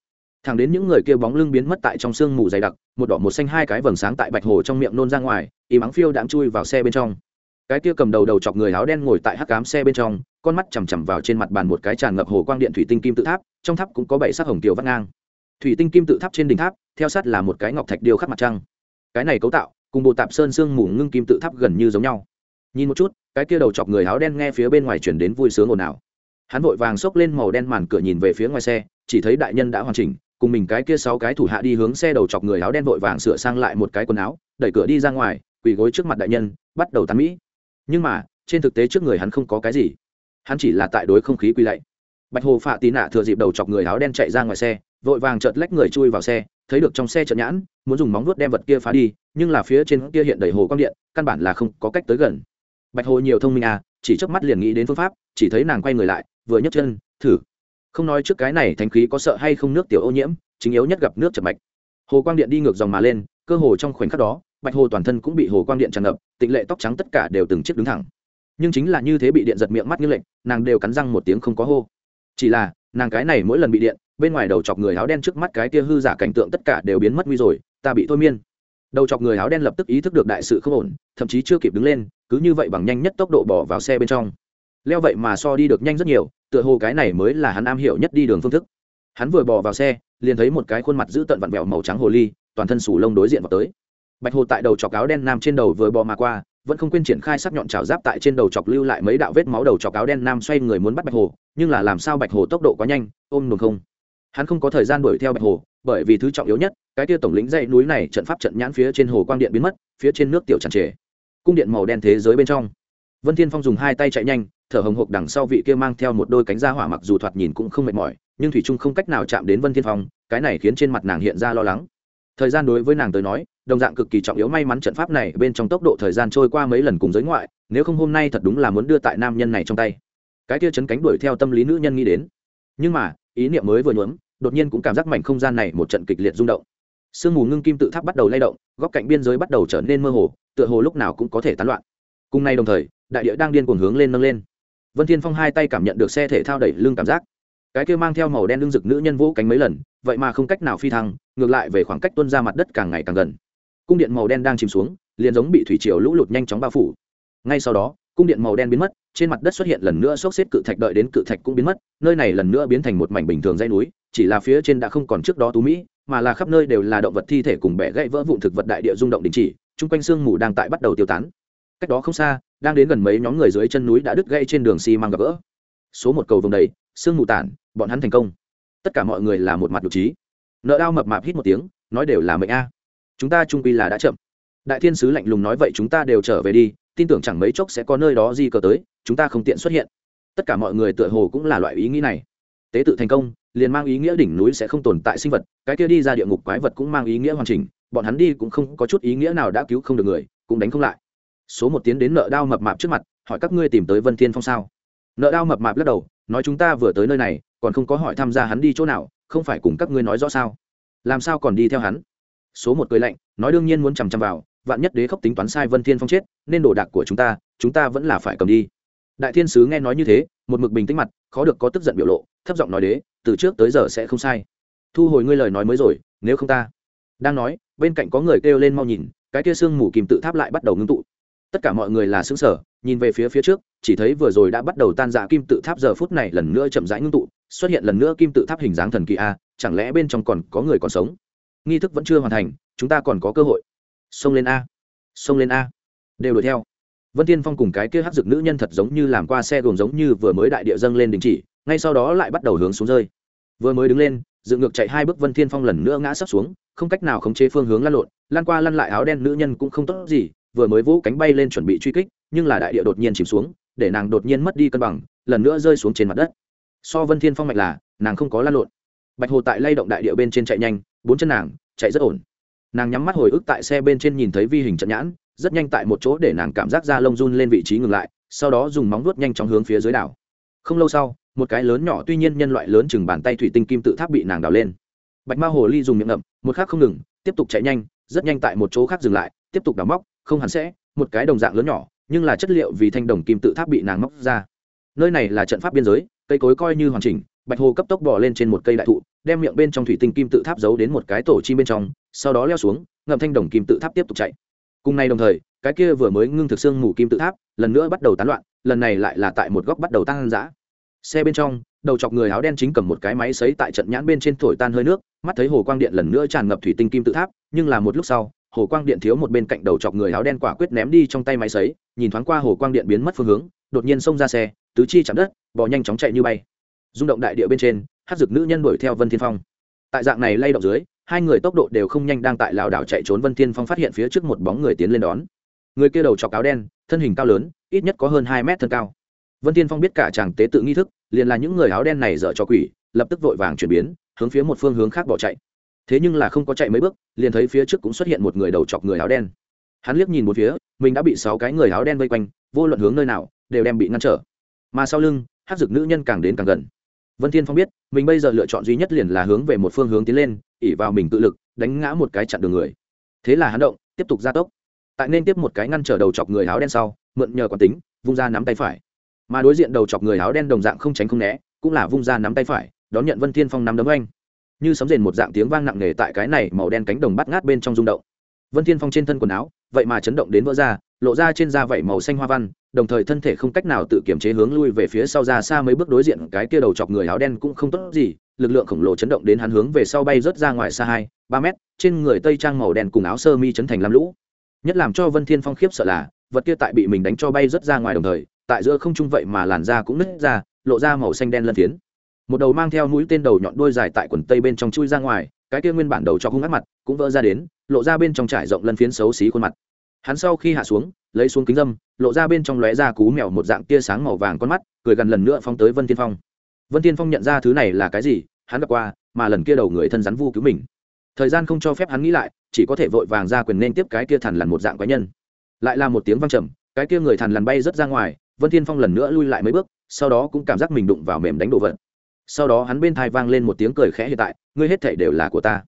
Thẳng đến những người kia bóng lưng biến mất tại trong sương mù dày đặc, một đỏ một xanh hai cái vầng sáng tại bạch hồ trong miệng nôn ra ngoài, y mắng phiêu đãng chui vào xe bên trong. Cái kia cầm đầu đầu chọc người áo đen ngồi tại hắc cám xe bên trong, con mắt chằm chằm vào trên mặt bàn một cái tràn ngập hồ quang điện thủy tinh kim tự tháp, trong tháp cũng có bảy sắc hồng tiểu vắt ngang. Thủy tinh kim tự tháp trên đỉnh tháp, theo sát là một cái ngọc thạch điêu khắc mặt trăng. Cái này cấu tạo, cùng bộ tạp sơn sương mù ngưng kim tự tháp gần như giống nhau nhìn một chút, cái kia đầu chọc người áo đen nghe phía bên ngoài chuyển đến vui sướng ồn ào. Hắn vội vàng xốc lên màu đen màn cửa nhìn về phía ngoài xe, chỉ thấy đại nhân đã hoàn chỉnh, cùng mình cái kia sáu cái thủ hạ đi hướng xe đầu chọc người áo đen vội vàng sửa sang lại một cái quần áo, đẩy cửa đi ra ngoài, quỳ gối trước mặt đại nhân, bắt đầu tán mỹ. Nhưng mà, trên thực tế trước người hắn không có cái gì. Hắn chỉ là tại đối không khí quỳ lạy. Bạch hồ phạ tí nạ thừa dịp đầu chọc người áo đen chạy ra ngoài xe, vội vàng chợt lách người chui vào xe, thấy được trong xe trận nhãn, muốn dùng móng vuốt đem vật kia phá đi, nhưng là phía trên kia hiện đầy hồ quang điện, căn bản là không có cách tới gần bạch hồ nhiều thông minh à chỉ chớp mắt liền nghĩ đến phương pháp, chỉ thấy nàng quay người lại, vừa nhấc chân, thử. Không nói trước cái này thánh khí có sợ hay không nước tiểu ô nhiễm, chính yếu nhất gặp nước chập mạch. Hồ quang điện đi ngược dòng mà lên, cơ hồ trong khoảnh khắc đó, bạch hồ toàn thân cũng bị hồ quang điện tràn ngập tịnh lệ tóc trắng tất cả đều từng chiếc đứng thẳng. Nhưng chính là như thế bị điện giật miệng mắt như lệnh nàng đều cắn răng một tiếng không có hô. Chỉ là, nàng cái này mỗi lần bị điện, bên ngoài đầu chọc người áo đen trước mắt cái kia hư giả cảnh tượng tất cả đều biến mất nguy rồi, ta bị thôi miên. Đầu chọc người áo đen lập tức ý thức được đại sự không ổn, thậm chí chưa kịp đứng lên cứ như vậy bằng nhanh nhất tốc độ bỏ vào xe bên trong. Leo vậy mà so đi được nhanh rất nhiều, tựa hồ cái này mới là hắn am hiểu nhất đi đường phương thức. Hắn vừa bỏ vào xe, liền thấy một cái khuôn mặt giữ tận vặn vẹo màu trắng hồ ly, toàn thân sủ lông đối diện vào tới. Bạch hồ tại đầu chọc áo đen nam trên đầu vừa bò mà qua, vẫn không quên triển khai sắc nhọn trào giáp tại trên đầu chọc lưu lại mấy đạo vết máu đầu chọc áo đen nam xoay người muốn bắt bạch hồ, nhưng là làm sao bạch hồ tốc độ quá nhanh, ôm đồn không. Hắn không có thời gian đuổi theo bạch hồ, bởi vì thứ trọng yếu nhất, cái tia tổng lĩnh dãy núi này trận pháp trận nhãn phía trên hồ quang điện biến mất, phía trên nước tiểu tràn trề cung điện màu đen thế giới bên trong. Vân thiên phong dùng hai tay chạy nhanh, thở hồng hộc đằng sau vị kia mang theo một đôi cánh da hỏa mặc dù thoạt nhìn cũng không mệt mỏi, nhưng thủy trung không cách nào chạm đến vân thiên phong, cái này khiến trên mặt nàng hiện ra lo lắng. Thời gian đối với nàng tới nói, đồng dạng cực kỳ trọng yếu may mắn trận pháp này bên trong tốc độ thời gian trôi qua mấy lần cùng giới ngoại, nếu không hôm nay thật đúng là muốn đưa tại nam nhân này trong tay. Cái kia chấn cánh đuổi theo tâm lý nữ nhân nghĩ đến. Nhưng mà, ý niệm mới vừa nhuốm, đột nhiên cũng cảm giác mảnh không gian này một trận kịch liệt rung động sương mù ngưng kim tự tháp bắt đầu lay động, góc cạnh biên giới bắt đầu trở nên mơ hồ, tựa hồ lúc nào cũng có thể tán loạn. Cùng nay đồng thời, đại địa đang điên cuồng hướng lên nâng lên. Vân thiên phong hai tay cảm nhận được xe thể thao đẩy lưng cảm giác. Cái kia mang theo màu đen lưng rực nữ nhân vỗ cánh mấy lần, vậy mà không cách nào phi thăng, ngược lại về khoảng cách tuôn ra mặt đất càng ngày càng gần. Cung điện màu đen đang chìm xuống, liền giống bị thủy triều lũ lụt nhanh chóng bao phủ. Ngay sau đó, cung điện màu đen biến mất, trên mặt đất xuất hiện lần nữa xốc xếp cự thạch đợi đến cự thạch cũng biến mất, nơi này lần nữa biến thành một mảnh bình thường dãy núi, chỉ là phía trên đã không còn trước đó tú mỹ mà là khắp nơi đều là động vật thi thể cùng bẻ gãy vỡ vụn thực vật đại địa rung động đình chỉ, chung quanh sương mù đang tại bắt đầu tiêu tán. Cách đó không xa, đang đến gần mấy nhóm người dưới chân núi đã đứt gãy trên đường xi măng gặp gỡ. Số một cầu vồng đầy, sương mù tản, bọn hắn thành công. Tất cả mọi người là một mặt đủ trí. Nợ đao mập mạp hít một tiếng, nói đều là mệnh a. Chúng ta trung quy là đã chậm. Đại thiên sứ lạnh lùng nói vậy chúng ta đều trở về đi, tin tưởng chẳng mấy chốc sẽ có nơi đó di cờ tới, chúng ta không tiện xuất hiện. Tất cả mọi người tựa hồ cũng là loại ý nghĩ này. Tế tự thành công liền mang ý nghĩa đỉnh núi sẽ không tồn tại sinh vật, cái kia đi ra địa ngục quái vật cũng mang ý nghĩa hoàn chỉnh, bọn hắn đi cũng không có chút ý nghĩa nào đã cứu không được người, cũng đánh không lại. Số một tiến đến nợ đao mập mạp trước mặt, hỏi các ngươi tìm tới vân thiên phong sao? Nợ đao mập mạp lắc đầu, nói chúng ta vừa tới nơi này, còn không có hỏi tham gia hắn đi chỗ nào, không phải cùng các ngươi nói rõ sao? Làm sao còn đi theo hắn? Số một cười lạnh, nói đương nhiên muốn chằm chằm vào, vạn nhất đế khốc tính toán sai vân thiên phong chết, nên đồ đạc của chúng ta chúng ta vẫn là phải cầm đi. Đại thiên sứ nghe nói như thế, một mực bình tĩnh mặt, khó được có tức giận biểu lộ, thấp giọng nói đế từ trước tới giờ sẽ không sai. Thu hồi ngươi lời nói mới rồi, nếu không ta. Đang nói, bên cạnh có người kêu lên mau nhìn, cái kia sương mù kìm tự tháp lại bắt đầu ngưng tụ. Tất cả mọi người là xứng sở nhìn về phía phía trước, chỉ thấy vừa rồi đã bắt đầu tan dạ kim tự tháp giờ phút này lần nữa chậm rãi ngưng tụ, xuất hiện lần nữa kim tự tháp hình dáng thần kỳ a, chẳng lẽ bên trong còn có người còn sống? Nghi thức vẫn chưa hoàn thành, chúng ta còn có cơ hội. Xông lên a. Xông lên a. Đều đuổi theo. Vân tiên phong cùng cái kia hát dực nữ nhân thật giống như làm qua xe gồm giống như vừa mới đại địa dâng lên đình chỉ ngay sau đó lại bắt đầu hướng xuống rơi. Vừa mới đứng lên dự ngược chạy hai bước vân thiên phong lần nữa ngã sắp xuống, không cách nào khống chế phương hướng lăn lộn lan qua lăn lại áo đen nữ nhân cũng không tốt gì, vừa mới vỗ cánh bay lên chuẩn bị truy kích, nhưng là đại địa đột nhiên chìm xuống, để nàng đột nhiên mất đi cân bằng, lần nữa rơi xuống trên mặt đất. So vân thiên phong mạnh là, nàng không có lăn lộn. Bạch hồ tại lay động đại địa bên trên chạy nhanh, bốn chân nàng, chạy rất ổn. Nàng nhắm mắt hồi ức tại xe bên trên nhìn thấy vi hình trận nhãn, rất nhanh tại một chỗ để nàng cảm giác da lông run lên vị trí ngừng lại, sau đó dùng móng vuốt nhanh chóng hướng phía dưới đảo không lâu sau, một cái lớn nhỏ tuy nhiên nhân loại lớn chừng bàn tay thủy tinh kim tự tháp bị nàng đào lên. Bạch ma hồ ly dùng miệng ngậm, một khác không ngừng, tiếp tục chạy nhanh, rất nhanh tại một chỗ khác dừng lại, tiếp tục đào móc, không hẳn sẽ, một cái đồng dạng lớn nhỏ, nhưng là chất liệu vì thanh đồng kim tự tháp bị nàng móc ra. Nơi này là trận pháp biên giới, cây cối coi như hoàn chỉnh, bạch hồ cấp tốc bỏ lên trên một cây đại thụ, đem miệng bên trong thủy tinh kim tự tháp giấu đến một cái tổ chi bên trong, sau đó leo xuống, ngậm thanh đồng kim tự tháp tiếp tục chạy. Cùng ngày đồng thời, cái kia vừa mới ngưng thực xương mù kim tự tháp, lần nữa bắt đầu tán loạn, lần này lại là tại một góc bắt đầu tăng giã xe bên trong, đầu chọc người áo đen chính cầm một cái máy xấy tại trận nhãn bên trên thổi tan hơi nước, mắt thấy hồ quang điện lần nữa tràn ngập thủy tinh kim tự tháp, nhưng là một lúc sau, hồ quang điện thiếu một bên cạnh đầu chọc người áo đen quả quyết ném đi trong tay máy xấy nhìn thoáng qua hồ quang điện biến mất phương hướng, đột nhiên xông ra xe, tứ chi chạm đất, bò nhanh chóng chạy như bay. Rung động đại địa bên trên, hát dực nữ nhân đuổi theo vân thiên phong. Tại dạng này lay động dưới, hai người tốc độ đều không nhanh đang tại lảo đảo chạy trốn vân thiên phong phát hiện phía trước một bóng người tiến lên đón. Người kia đầu chọc áo đen, thân hình cao lớn, ít nhất có hơn hai mét thân cao. Vân thiên phong biết cả chàng tế tự nghi thức liền là những người áo đen này dở cho quỷ, lập tức vội vàng chuyển biến, hướng phía một phương hướng khác bỏ chạy. Thế nhưng là không có chạy mấy bước, liền thấy phía trước cũng xuất hiện một người đầu chọc người áo đen. Hắn liếc nhìn một phía, mình đã bị sáu cái người áo đen vây quanh, vô luận hướng nơi nào, đều đem bị ngăn trở. Mà sau lưng hát dực nữ nhân càng đến càng gần. Vân thiên phong biết, mình bây giờ lựa chọn duy nhất liền là hướng về một phương hướng tiến lên ỉ vào mình tự lực, đánh ngã một cái chặn đường người. Thế là hắn động, tiếp tục gia tốc. Tại nên tiếp một cái ngăn trở đầu chọc người áo đen sau, mượn nhờ quán tính, vung ra nắm tay phải mà đối diện đầu chọc người áo đen đồng dạng không tránh không né, cũng là vung ra nắm tay phải, đón nhận vân thiên phong nắm đấm anh như sấm rền một dạng tiếng vang nặng nề tại cái này màu đen cánh đồng bắt ngát bên trong rung động. Vân thiên phong trên thân quần áo, vậy mà chấn động đến vỡ ra, lộ ra trên da vảy màu xanh hoa văn, đồng thời thân thể không cách nào tự kiểm chế hướng lui về phía sau ra xa mấy bước đối diện cái kia đầu chọc người áo đen cũng không tốt gì, lực lượng khổng lồ chấn động đến hắn hướng về sau bay rớt ra ngoài xa hai, ba mét, trên người tây trang màu đen cùng áo sơ mi chấn thành lam lũ. Nhất làm cho vân thiên phong khiếp sợ là, vật kia tại bị mình đánh cho bay rớt ra ngoài đồng thời tại giữa không trung vậy mà làn da cũng nứt ra, lộ ra màu xanh đen lân phiến. Một đầu mang theo mũi tên đầu nhọn đuôi dài tại quần tây bên trong chui ra ngoài, cái kia nguyên bản đầu cho hung ác mặt cũng vỡ ra đến, lộ ra bên trong trải rộng lân phiến xấu xí khuôn mặt. Hắn sau khi hạ xuống, lấy xuống kính dâm, lộ ra bên trong lóe ra cú mèo một dạng tia sáng màu vàng con mắt, cười gần lần nữa phóng tới vân tiên phong. Vân tiên phong nhận ra thứ này là cái gì, hắn gặp qua, mà lần kia đầu người thân rắn vu cứu mình. Thời gian không cho phép hắn nghĩ lại, chỉ có thể vội vàng ra quyền nên tiếp cái kia thằn lằn một dạng quái nhân. Lại là một tiếng văng trầm, cái kia người thằn lằn bay rất ra ngoài vân thiên phong lần nữa lui lại mấy bước, sau đó cũng cảm giác mình đụng vào mềm đánh đồ vật. Sau đó hắn bên thai vang lên một tiếng cười khẽ hiện tại, ngươi hết thảy đều là của ta.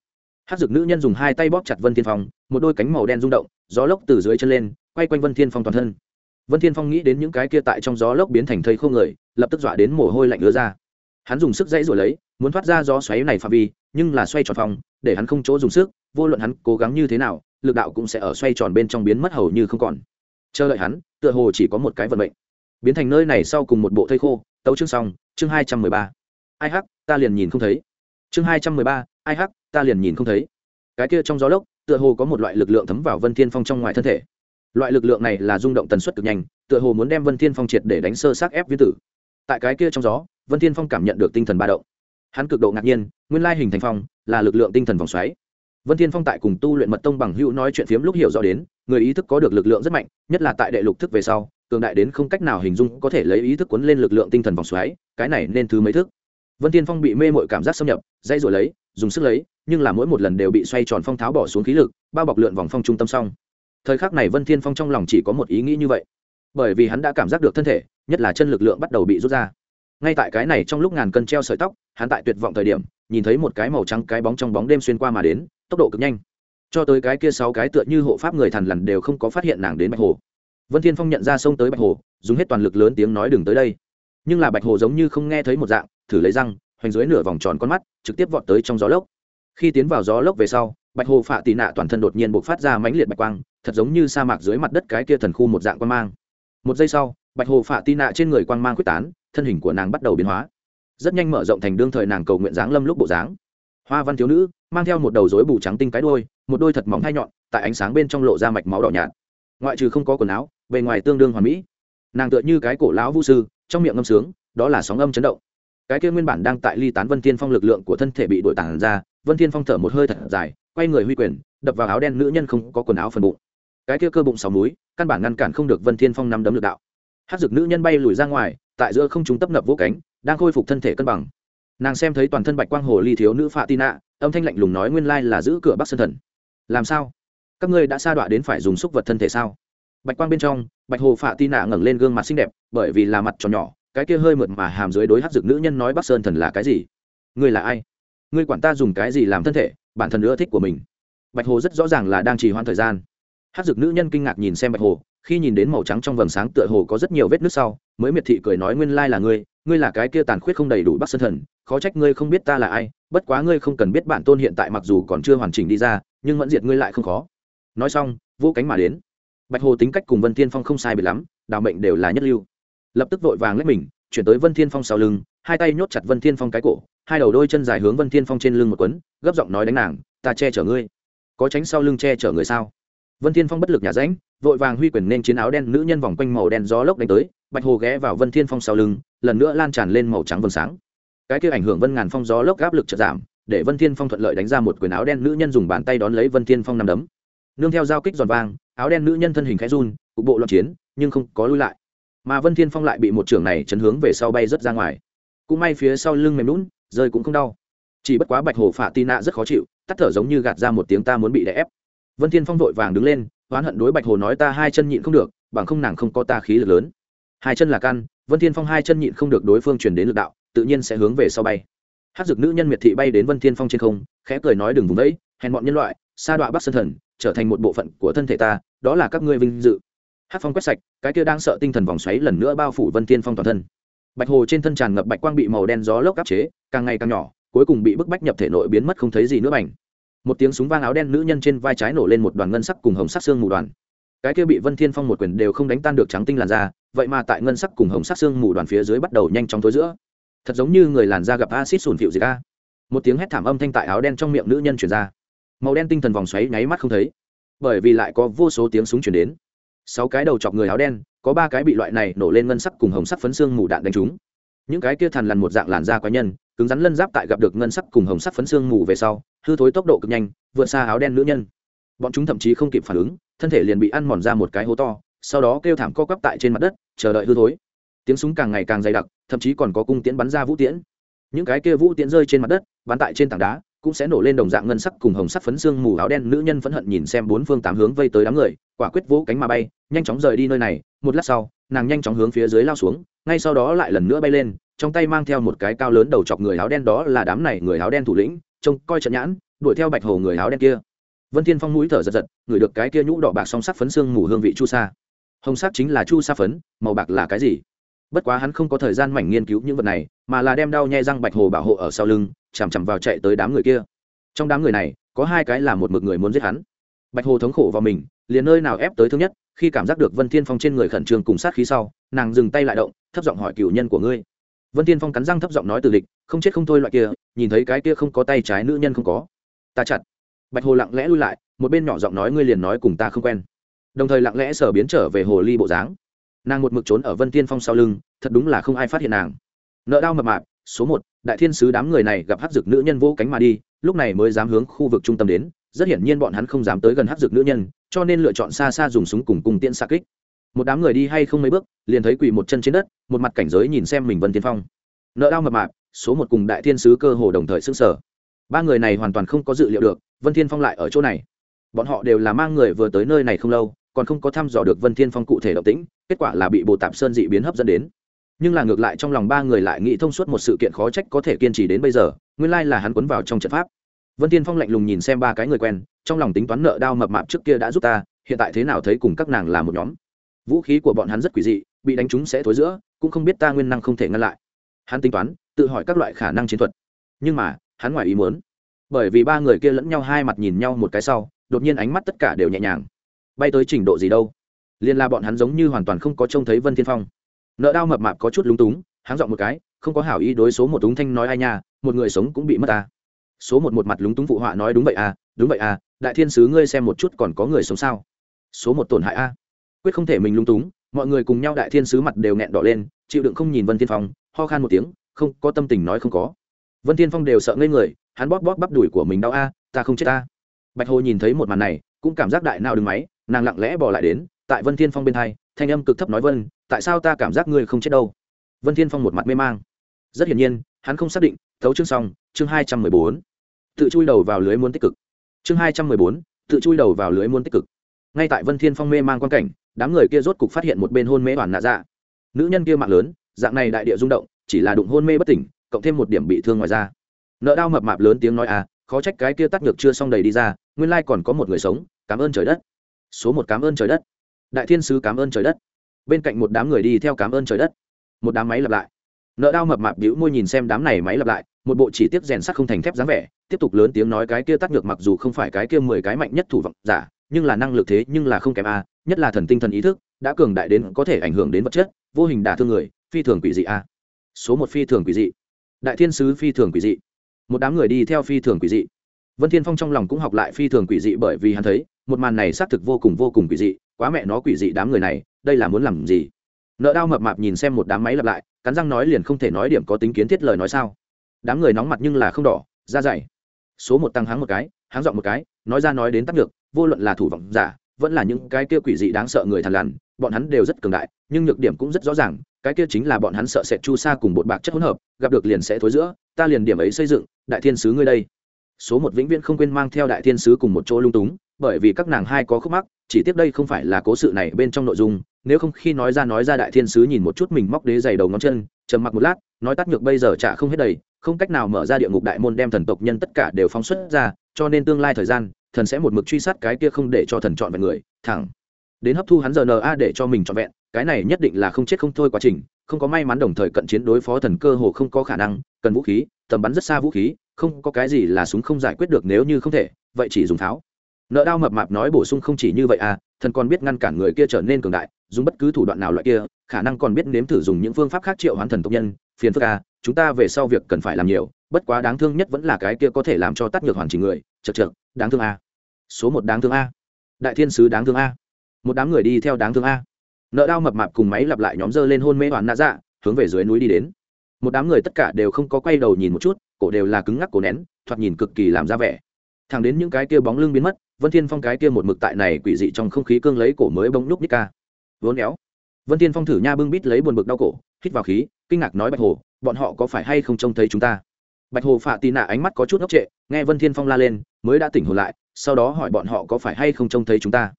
Hát dược nữ nhân dùng hai tay bóp chặt vân thiên phong, một đôi cánh màu đen rung động, gió lốc từ dưới chân lên, quay quanh vân thiên phong toàn thân. Vân thiên phong nghĩ đến những cái kia tại trong gió lốc biến thành thây không người, lập tức dọa đến mồ hôi lạnh ứa ra. Hắn dùng sức dãy rồi lấy, muốn thoát ra gió xoáy này phạm vi, nhưng là xoay tròn phong để hắn không chỗ dùng sức, vô luận hắn cố gắng như thế nào, lực đạo cũng sẽ ở xoay tròn bên trong biến mất hầu như không còn. Chờ đợi hắn, tựa hồ chỉ có một cái vận mệnh biến thành nơi này sau cùng một bộ thây khô, tấu chương xong, chương hai trăm mười ba. Ai hắc, ta liền nhìn không thấy. Chương hai trăm mười ba, ai hắc, ta liền nhìn không thấy. Cái kia trong gió lốc, tựa hồ có một loại lực lượng thấm vào vân thiên phong trong ngoài thân thể. Loại lực lượng này là rung động tần suất cực nhanh, tựa hồ muốn đem vân thiên phong triệt để đánh sơ sát ép viên tử. Tại cái kia trong gió, vân thiên phong cảm nhận được tinh thần ba động. Hắn cực độ ngạc nhiên, nguyên lai hình thành phong là lực lượng tinh thần vòng xoáy. Vân thiên phong tại cùng tu luyện mật tông bằng hữu nói chuyện phiếm lúc hiểu rõ đến, người ý thức có được lực lượng rất mạnh, nhất là tại đệ lục thức về sau cường đại đến không cách nào hình dung có thể lấy ý thức cuốn lên lực lượng tinh thần vòng xoáy, cái này nên thứ mấy thức. Vân thiên phong bị mê mội cảm giác xâm nhập dây rồi lấy, dùng sức lấy, nhưng là mỗi một lần đều bị xoay tròn phong tháo bỏ xuống khí lực, bao bọc lượn vòng phong trung tâm xong. Thời khắc này vân thiên phong trong lòng chỉ có một ý nghĩ như vậy. Bởi vì hắn đã cảm giác được thân thể, nhất là chân lực lượng bắt đầu bị rút ra. Ngay tại cái này trong lúc ngàn cân treo sợi tóc, hắn tại tuyệt vọng thời điểm, nhìn thấy một cái màu trắng cái bóng trong bóng đêm xuyên qua mà đến, tốc độ cực nhanh. Cho tới cái kia sáu cái tựa như hộ pháp người thằn lằn đều không có phát hiện nàng đến bạch hồ vân thiên phong nhận ra xông tới bạch hồ, dùng hết toàn lực lớn tiếng nói đừng tới đây. Nhưng là bạch hồ giống như không nghe thấy một dạng, thử lấy răng, hoành dưới nửa vòng tròn con mắt, trực tiếp vọt tới trong gió lốc. Khi tiến vào gió lốc về sau, bạch hồ phạ tì nạ toàn thân đột nhiên bộc phát ra mãnh liệt bạch quang, thật giống như sa mạc dưới mặt đất cái kia thần khu một dạng quang mang. Một giây sau, bạch hồ phạ tì nạ trên người quang mang quyết tán, thân hình của nàng bắt đầu biến hóa. Rất nhanh mở rộng thành đương thời nàng cầu nguyện dáng lâm lúc bộ dáng. Hoa văn thiếu nữ, mang theo một đầu rối bù trắng tinh cái đôi một đôi thật mỏng hai nhọn, tại ánh sáng bên trong lộ ra mạch máu đỏ nhạt. Ngoại trừ không có quần áo bề ngoài tương đương hoàn mỹ. Nàng tựa như cái cổ lão vũ sư, trong miệng ngâm sướng, đó là sóng âm chấn động. Cái kia nguyên bản đang tại ly tán vân thiên phong lực lượng của thân thể bị đội tản ra, vân thiên phong thở một hơi thật dài, quay người huy quyền, đập vào áo đen nữ nhân không có quần áo phần bụng. Cái kia cơ bụng sáu múi, căn bản ngăn cản không được vân thiên phong nắm đấm lực đạo. Hát dực nữ nhân bay lùi ra ngoài, tại giữa không chúng tấp nập vỗ cánh, đang khôi phục thân thể cân bằng. Nàng xem thấy toàn thân bạch quang hồ ly thiếu nữ phạ tina âm thanh lạnh lùng nói nguyên lai là giữ cửa bắc sơn thần. Làm sao? Các ngươi đã sa đọa đến phải dùng xúc vật thân thể sao? Bạch quang bên trong, bạch hồ phạ tina ngẩng lên gương mặt xinh đẹp, bởi vì là mặt tròn nhỏ, cái kia hơi mượt mà hàm dưới đối hát dực nữ nhân nói bắc sơn thần là cái gì? Ngươi là ai? Ngươi quản ta dùng cái gì làm thân thể, bản thân ưa thích của mình? Bạch hồ rất rõ ràng là đang trì hoãn thời gian. Hát dực nữ nhân kinh ngạc nhìn xem bạch hồ, khi nhìn đến màu trắng trong vầng sáng tựa hồ có rất nhiều vết nước sau, mới miệt thị cười nói nguyên lai là ngươi ngươi là cái kia tàn khuyết không đầy đủ bắc sơn thần, khó trách ngươi không biết ta là ai, bất quá ngươi không cần biết bản tôn hiện tại mặc dù còn chưa hoàn chỉnh đi ra, nhưng mẫn diệt ngươi lại không khó. Nói xong vô cánh mà đến bạch hồ tính cách cùng vân thiên phong không sai biệt lắm, đào mệnh đều là nhất lưu. Lập tức vội vàng lấy mình, chuyển tới vân thiên phong sau lưng, hai tay nhốt chặt vân thiên phong cái cổ, hai đầu đôi chân dài hướng vân thiên phong trên lưng một quấn, gấp giọng nói đánh nàng, ta che chở ngươi. Có tránh sau lưng che chở người sao? Vân thiên phong bất lực nhả rãnh, vội vàng huy quyền nên chiến áo đen nữ nhân vòng quanh màu đen gió lốc đánh tới, bạch hồ ghé vào vân thiên phong sau lưng, lần nữa lan tràn lên màu trắng vầng sáng. Cái kia ảnh hưởng vân ngàn phong gió lốc áp lực chợt giảm, để vân thiên phong thuận lợi đánh ra một quyền áo đen nữ nhân dùng bàn tay đón lấy vân thiên phong nằm đấm. Nương theo giao kích giòn vang áo đen nữ nhân thân hình khẽ run, cục bộ loạn chiến, nhưng không có lui lại. Mà vân thiên phong lại bị một trưởng này chấn hướng về sau bay rất ra ngoài. Cũng may phía sau lưng mềm lún rơi cũng không đau. Chỉ bất quá bạch hồ phạ tì nạ rất khó chịu, tắt thở giống như gạt ra một tiếng ta muốn bị đè ép. Vân thiên phong vội vàng đứng lên, oán hận đối bạch hồ nói ta hai chân nhịn không được, bằng không nàng không có ta khí lực lớn. Hai chân là căn, vân thiên phong hai chân nhịn không được đối phương truyền đến lực đạo, tự nhiên sẽ hướng về sau bay. Hát dược nữ nhân miệt thị bay đến vân thiên phong trên không, khẽ cười nói đừng vùng đấy hèn bọn nhân loại sa đọa bắc sơn thần, trở thành một bộ phận của thân thể ta, đó là các ngươi vinh dự. Hát phong quét sạch, cái kia đang sợ tinh thần vòng xoáy lần nữa bao phủ vân thiên phong toàn thân. Bạch hồ trên thân tràn ngập bạch quang bị màu đen gió lốc áp chế, càng ngày càng nhỏ, cuối cùng bị bức bách nhập thể nội biến mất không thấy gì nữa bảnh một tiếng súng vang áo đen nữ nhân trên vai trái nổ lên một đoàn ngân sắc cùng hồng sắc xương mù đoàn. Cái kia bị vân thiên phong một quyền đều không đánh tan được trắng tinh làn da, vậy mà tại ngân sắc cùng hồng sắc xương mù đoàn phía dưới bắt đầu nhanh chóng tối giữa. Thật giống như người làn da gặp acid sùn phịu gì ca một tiếng hét thảm âm thanh tại áo đen trong miệng nữ nhân chuyển ra màu đen tinh thần vòng xoáy nháy mắt không thấy, bởi vì lại có vô số tiếng súng chuyển đến. Sáu cái đầu chọc người áo đen, có ba cái bị loại này nổ lên ngân sắc cùng hồng sắc phấn xương mù đạn đánh trúng. Những cái kia thằn lằn một dạng làn da quái nhân, cứng rắn lân giáp tại gặp được ngân sắc cùng hồng sắc phấn xương mù về sau, hư thối tốc độ cực nhanh, vượt xa áo đen nữ nhân. Bọn chúng thậm chí không kịp phản ứng, thân thể liền bị ăn mòn ra một cái hố to, sau đó kêu thảm co quắp tại trên mặt đất, chờ đợi hư thối. Tiếng súng càng ngày càng dày đặc, thậm chí còn có cung tiễn bắn ra vũ tiễn. Những cái kia vũ tiễn rơi trên mặt đất, bắn tại trên tảng đá cũng sẽ nổ lên đồng dạng ngân sắc cùng hồng sắc phấn xương mù áo đen. Nữ nhân phẫn hận nhìn xem bốn phương tám hướng vây tới đám người, quả quyết vỗ cánh mà bay, nhanh chóng rời đi nơi này. Một lát sau, nàng nhanh chóng hướng phía dưới lao xuống, ngay sau đó lại lần nữa bay lên, trong tay mang theo một cái cao lớn đầu chọc người áo đen đó là đám này người áo đen thủ lĩnh, trông coi trận nhãn, đuổi theo bạch hồ người áo đen kia. Vân thiên phong mũi thở giật giật ngửi được cái kia nhũ đỏ bạc song sắc phấn xương mù hương vị chu sa. Hồng sắc chính là chu sa phấn, màu bạc là cái gì? Bất quá hắn không có thời gian mảnh nghiên cứu những vật này mà là đem đau nhai răng bạch hồ bảo hộ ở sau lưng, chằm chằm vào chạy tới đám người kia. Trong đám người này, có hai cái là một mực người muốn giết hắn. Bạch hồ thống khổ vào mình, liền nơi nào ép tới thương nhất, khi cảm giác được vân thiên phong trên người khẩn trương cùng sát khí sau, nàng dừng tay lại động, thấp giọng hỏi cửu nhân của ngươi. Vân thiên phong cắn răng thấp giọng nói từ địch, không chết không thôi loại kia, nhìn thấy cái kia không có tay trái nữ nhân không có. Ta chặt. Bạch hồ lặng lẽ lui lại, một bên nhỏ giọng nói ngươi liền nói cùng ta không quen. Đồng thời lặng lẽ sở biến trở về hồ ly bộ dáng. Nàng một mực trốn ở vân thiên phong sau lưng, thật đúng là không ai phát hiện nàng nợ đao mập mạp, số một, đại thiên sứ đám người này gặp hát dược nữ nhân vô cánh mà đi, lúc này mới dám hướng khu vực trung tâm đến, rất hiển nhiên bọn hắn không dám tới gần hát dược nữ nhân, cho nên lựa chọn xa xa dùng súng cùng cùng tiễn xa kích. Một đám người đi hay không mấy bước, liền thấy quỳ một chân trên đất, một mặt cảnh giới nhìn xem mình vân tiên phong. Nợ đao mập mạp, số một cùng đại thiên sứ cơ hồ đồng thời xưng sở ba người này hoàn toàn không có dự liệu được vân thiên phong lại ở chỗ này. Bọn họ đều là mang người vừa tới nơi này không lâu, còn không có thăm dò được vân thiên phong cụ thể động tĩnh, kết quả là bị bồ tạp sơn dị biến hấp dẫn đến nhưng là ngược lại trong lòng ba người lại nghĩ thông suốt một sự kiện khó trách có thể kiên trì đến bây giờ, nguyên lai là hắn quấn vào trong trận pháp. Vân thiên phong lạnh lùng nhìn xem ba cái người quen, trong lòng tính toán nợ đao mập mạp trước kia đã giúp ta, hiện tại thế nào thấy cùng các nàng là một nhóm. Vũ khí của bọn hắn rất quỷ dị, bị đánh trúng sẽ thối giữa, cũng không biết ta nguyên năng không thể ngăn lại. Hắn tính toán, tự hỏi các loại khả năng chiến thuật. Nhưng mà, hắn ngoài ý muốn. Bởi vì ba người kia lẫn nhau hai mặt nhìn nhau một cái sau, đột nhiên ánh mắt tất cả đều nhẹ nhàng. Bay tới trình độ gì đâu? Liên la bọn hắn giống như hoàn toàn không có trông thấy vân thiên phong nợ đao mập mạp có chút lúng túng, háng dọn một cái, không có hảo ý đối số một đúng thanh nói ai nha, một người sống cũng bị mất ta. Số một một mặt lúng túng phụ họa nói đúng vậy à đúng vậy à đại thiên sứ ngươi xem một chút còn có người sống sao? Số một tổn hại a. Quyết không thể mình lúng túng, mọi người cùng nhau đại thiên sứ mặt đều nghẹn đỏ lên, chịu đựng không nhìn vân thiên phong, ho khan một tiếng, không, có tâm tình nói không có. Vân thiên phong đều sợ ngây người, hắn bóp bóp bắp đùi của mình đau a, ta không chết ta. Bạch hồ nhìn thấy một màn này, cũng cảm giác đại nào đứng máy, nàng lặng lẽ bỏ lại đến, tại vân thiên phong bên hai, thanh âm cực thấp nói vân tại sao ta cảm giác ngươi không chết đâu? Vân thiên phong một mặt mê mang. Rất hiển nhiên, hắn không xác định, thấu chương xong, chương hai trăm mười bốn. Tự chui đầu vào lưới muốn tích cực. Chương hai trăm mười bốn, tự chui đầu vào lưới muốn tích cực. Ngay tại vân thiên phong mê mang quan cảnh, đám người kia rốt cục phát hiện một bên hôn mê hoàn nạ dạ. Nữ nhân kia mạng lớn, dạng này đại địa rung động, chỉ là đụng hôn mê bất tỉnh, cộng thêm một điểm bị thương ngoài ra nợ đau mập mạp lớn tiếng nói à khó trách cái kia tắt ngược chưa xong đầy đi ra, nguyên lai còn có một người sống, cảm ơn trời đất. Số một cảm ơn trời đất. Đại thiên sứ cảm ơn trời đất bên cạnh một đám người đi theo cảm ơn trời đất. Một đám máy lặp lại. Nợ đau mập mạp bĩu môi nhìn xem đám này máy lặp lại, một bộ chỉ tiếp rèn sắt không thành thép dáng vẻ, tiếp tục lớn tiếng nói cái kia tắt ngược mặc dù không phải cái kia mười cái mạnh nhất thủ vọng, giả, nhưng là năng lực thế nhưng là không kém a, nhất là thần tinh thần ý thức, đã cường đại đến có thể ảnh hưởng đến vật chất, vô hình đả thương người, phi thường quỷ dị a. Số một phi thường quỷ dị. Đại thiên sứ phi thường quỷ dị. Một đám người đi theo phi thường quỷ dị. Vân thiên phong trong lòng cũng học lại phi thường quỷ dị bởi vì hắn thấy, một màn này xác thực vô cùng vô cùng quỷ dị, quá mẹ nó quỷ dị đám người này đây là muốn làm gì? Nợ đao mập mạp nhìn xem một đám máy lặp lại, cắn răng nói liền không thể nói điểm có tính kiến thiết lời nói sao. Đám người nóng mặt nhưng là không đỏ ra dày. Số một tăng háng một cái, háng dọn một cái, nói ra nói đến tắt được vô luận là thủ vọng giả, vẫn là những cái kia quỷ dị đáng sợ người thằn lằn, bọn hắn đều rất cường đại, nhưng nhược điểm cũng rất rõ ràng, cái kia chính là bọn hắn sợ sệt chu sa cùng bột bạc chất hỗn hợp, gặp được liền sẽ thối giữa, ta liền điểm ấy xây dựng, đại thiên sứ ngươi đây. Số một vĩnh viễn không quên mang theo đại thiên sứ cùng một chỗ lung túng, bởi vì các nàng hai có khúc mắc chỉ tiếp đây không phải là cố sự này bên trong nội dung, nếu không khi nói ra nói ra đại thiên sứ nhìn một chút mình móc đế dày đầu ngón chân, trầm mặc một lát, nói tắt nhược bây giờ chả không hết đầy, không cách nào mở ra địa ngục đại môn đem thần tộc nhân tất cả đều phóng xuất ra, cho nên tương lai thời gian, thần sẽ một mực truy sát cái kia không để cho thần chọn vẹn người, thẳng đến hấp thu hắn giờ na để cho mình chọn vẹn, cái này nhất định là không chết không thôi quá trình, không có may mắn đồng thời cận chiến đối phó thần cơ hồ không có khả năng, cần vũ khí, tầm bắn rất xa vũ khí, không có cái gì là súng không giải quyết được nếu như không thể, vậy chỉ dùng tháo nợ đao mập mạp nói bổ sung không chỉ như vậy à thần còn biết ngăn cản người kia trở nên cường đại, dùng bất cứ thủ đoạn nào loại kia, khả năng còn biết nếm thử dùng những phương pháp khác triệu hoán thần tộc nhân, phiền phức à chúng ta về sau việc cần phải làm nhiều, bất quá đáng thương nhất vẫn là cái kia có thể làm cho tắt ngược hoàn chỉnh người chật chật đáng thương a. Số một đáng thương a. Đại thiên sứ đáng thương a. Một đám người đi theo đáng thương a. Nợ đao mập mạp cùng máy lặp lại nhóm dơ lên hôn mê hoàn nạ dạ hướng về dưới núi đi đến. Một đám người tất cả đều không có quay đầu nhìn một chút, cổ đều là cứng ngắc cổ nén, thoạt nhìn cực kỳ làm ra vẻ thẳng đến những cái kia bóng lưng biến mất, vân thiên phong cái kia một mực tại này quỷ dị trong không khí cương lấy cổ mới bỗng lúc nít ca. Vốn éo. Vân thiên phong thử nha bưng bít lấy buồn bực đau cổ, hít vào khí, kinh ngạc nói bạch hồ, bọn họ có phải hay không trông thấy chúng ta? Bạch hồ phạ tì nạ ánh mắt có chút ngốc trệ, nghe vân thiên phong la lên, mới đã tỉnh hồn lại, sau đó hỏi bọn họ có phải hay không trông thấy chúng ta?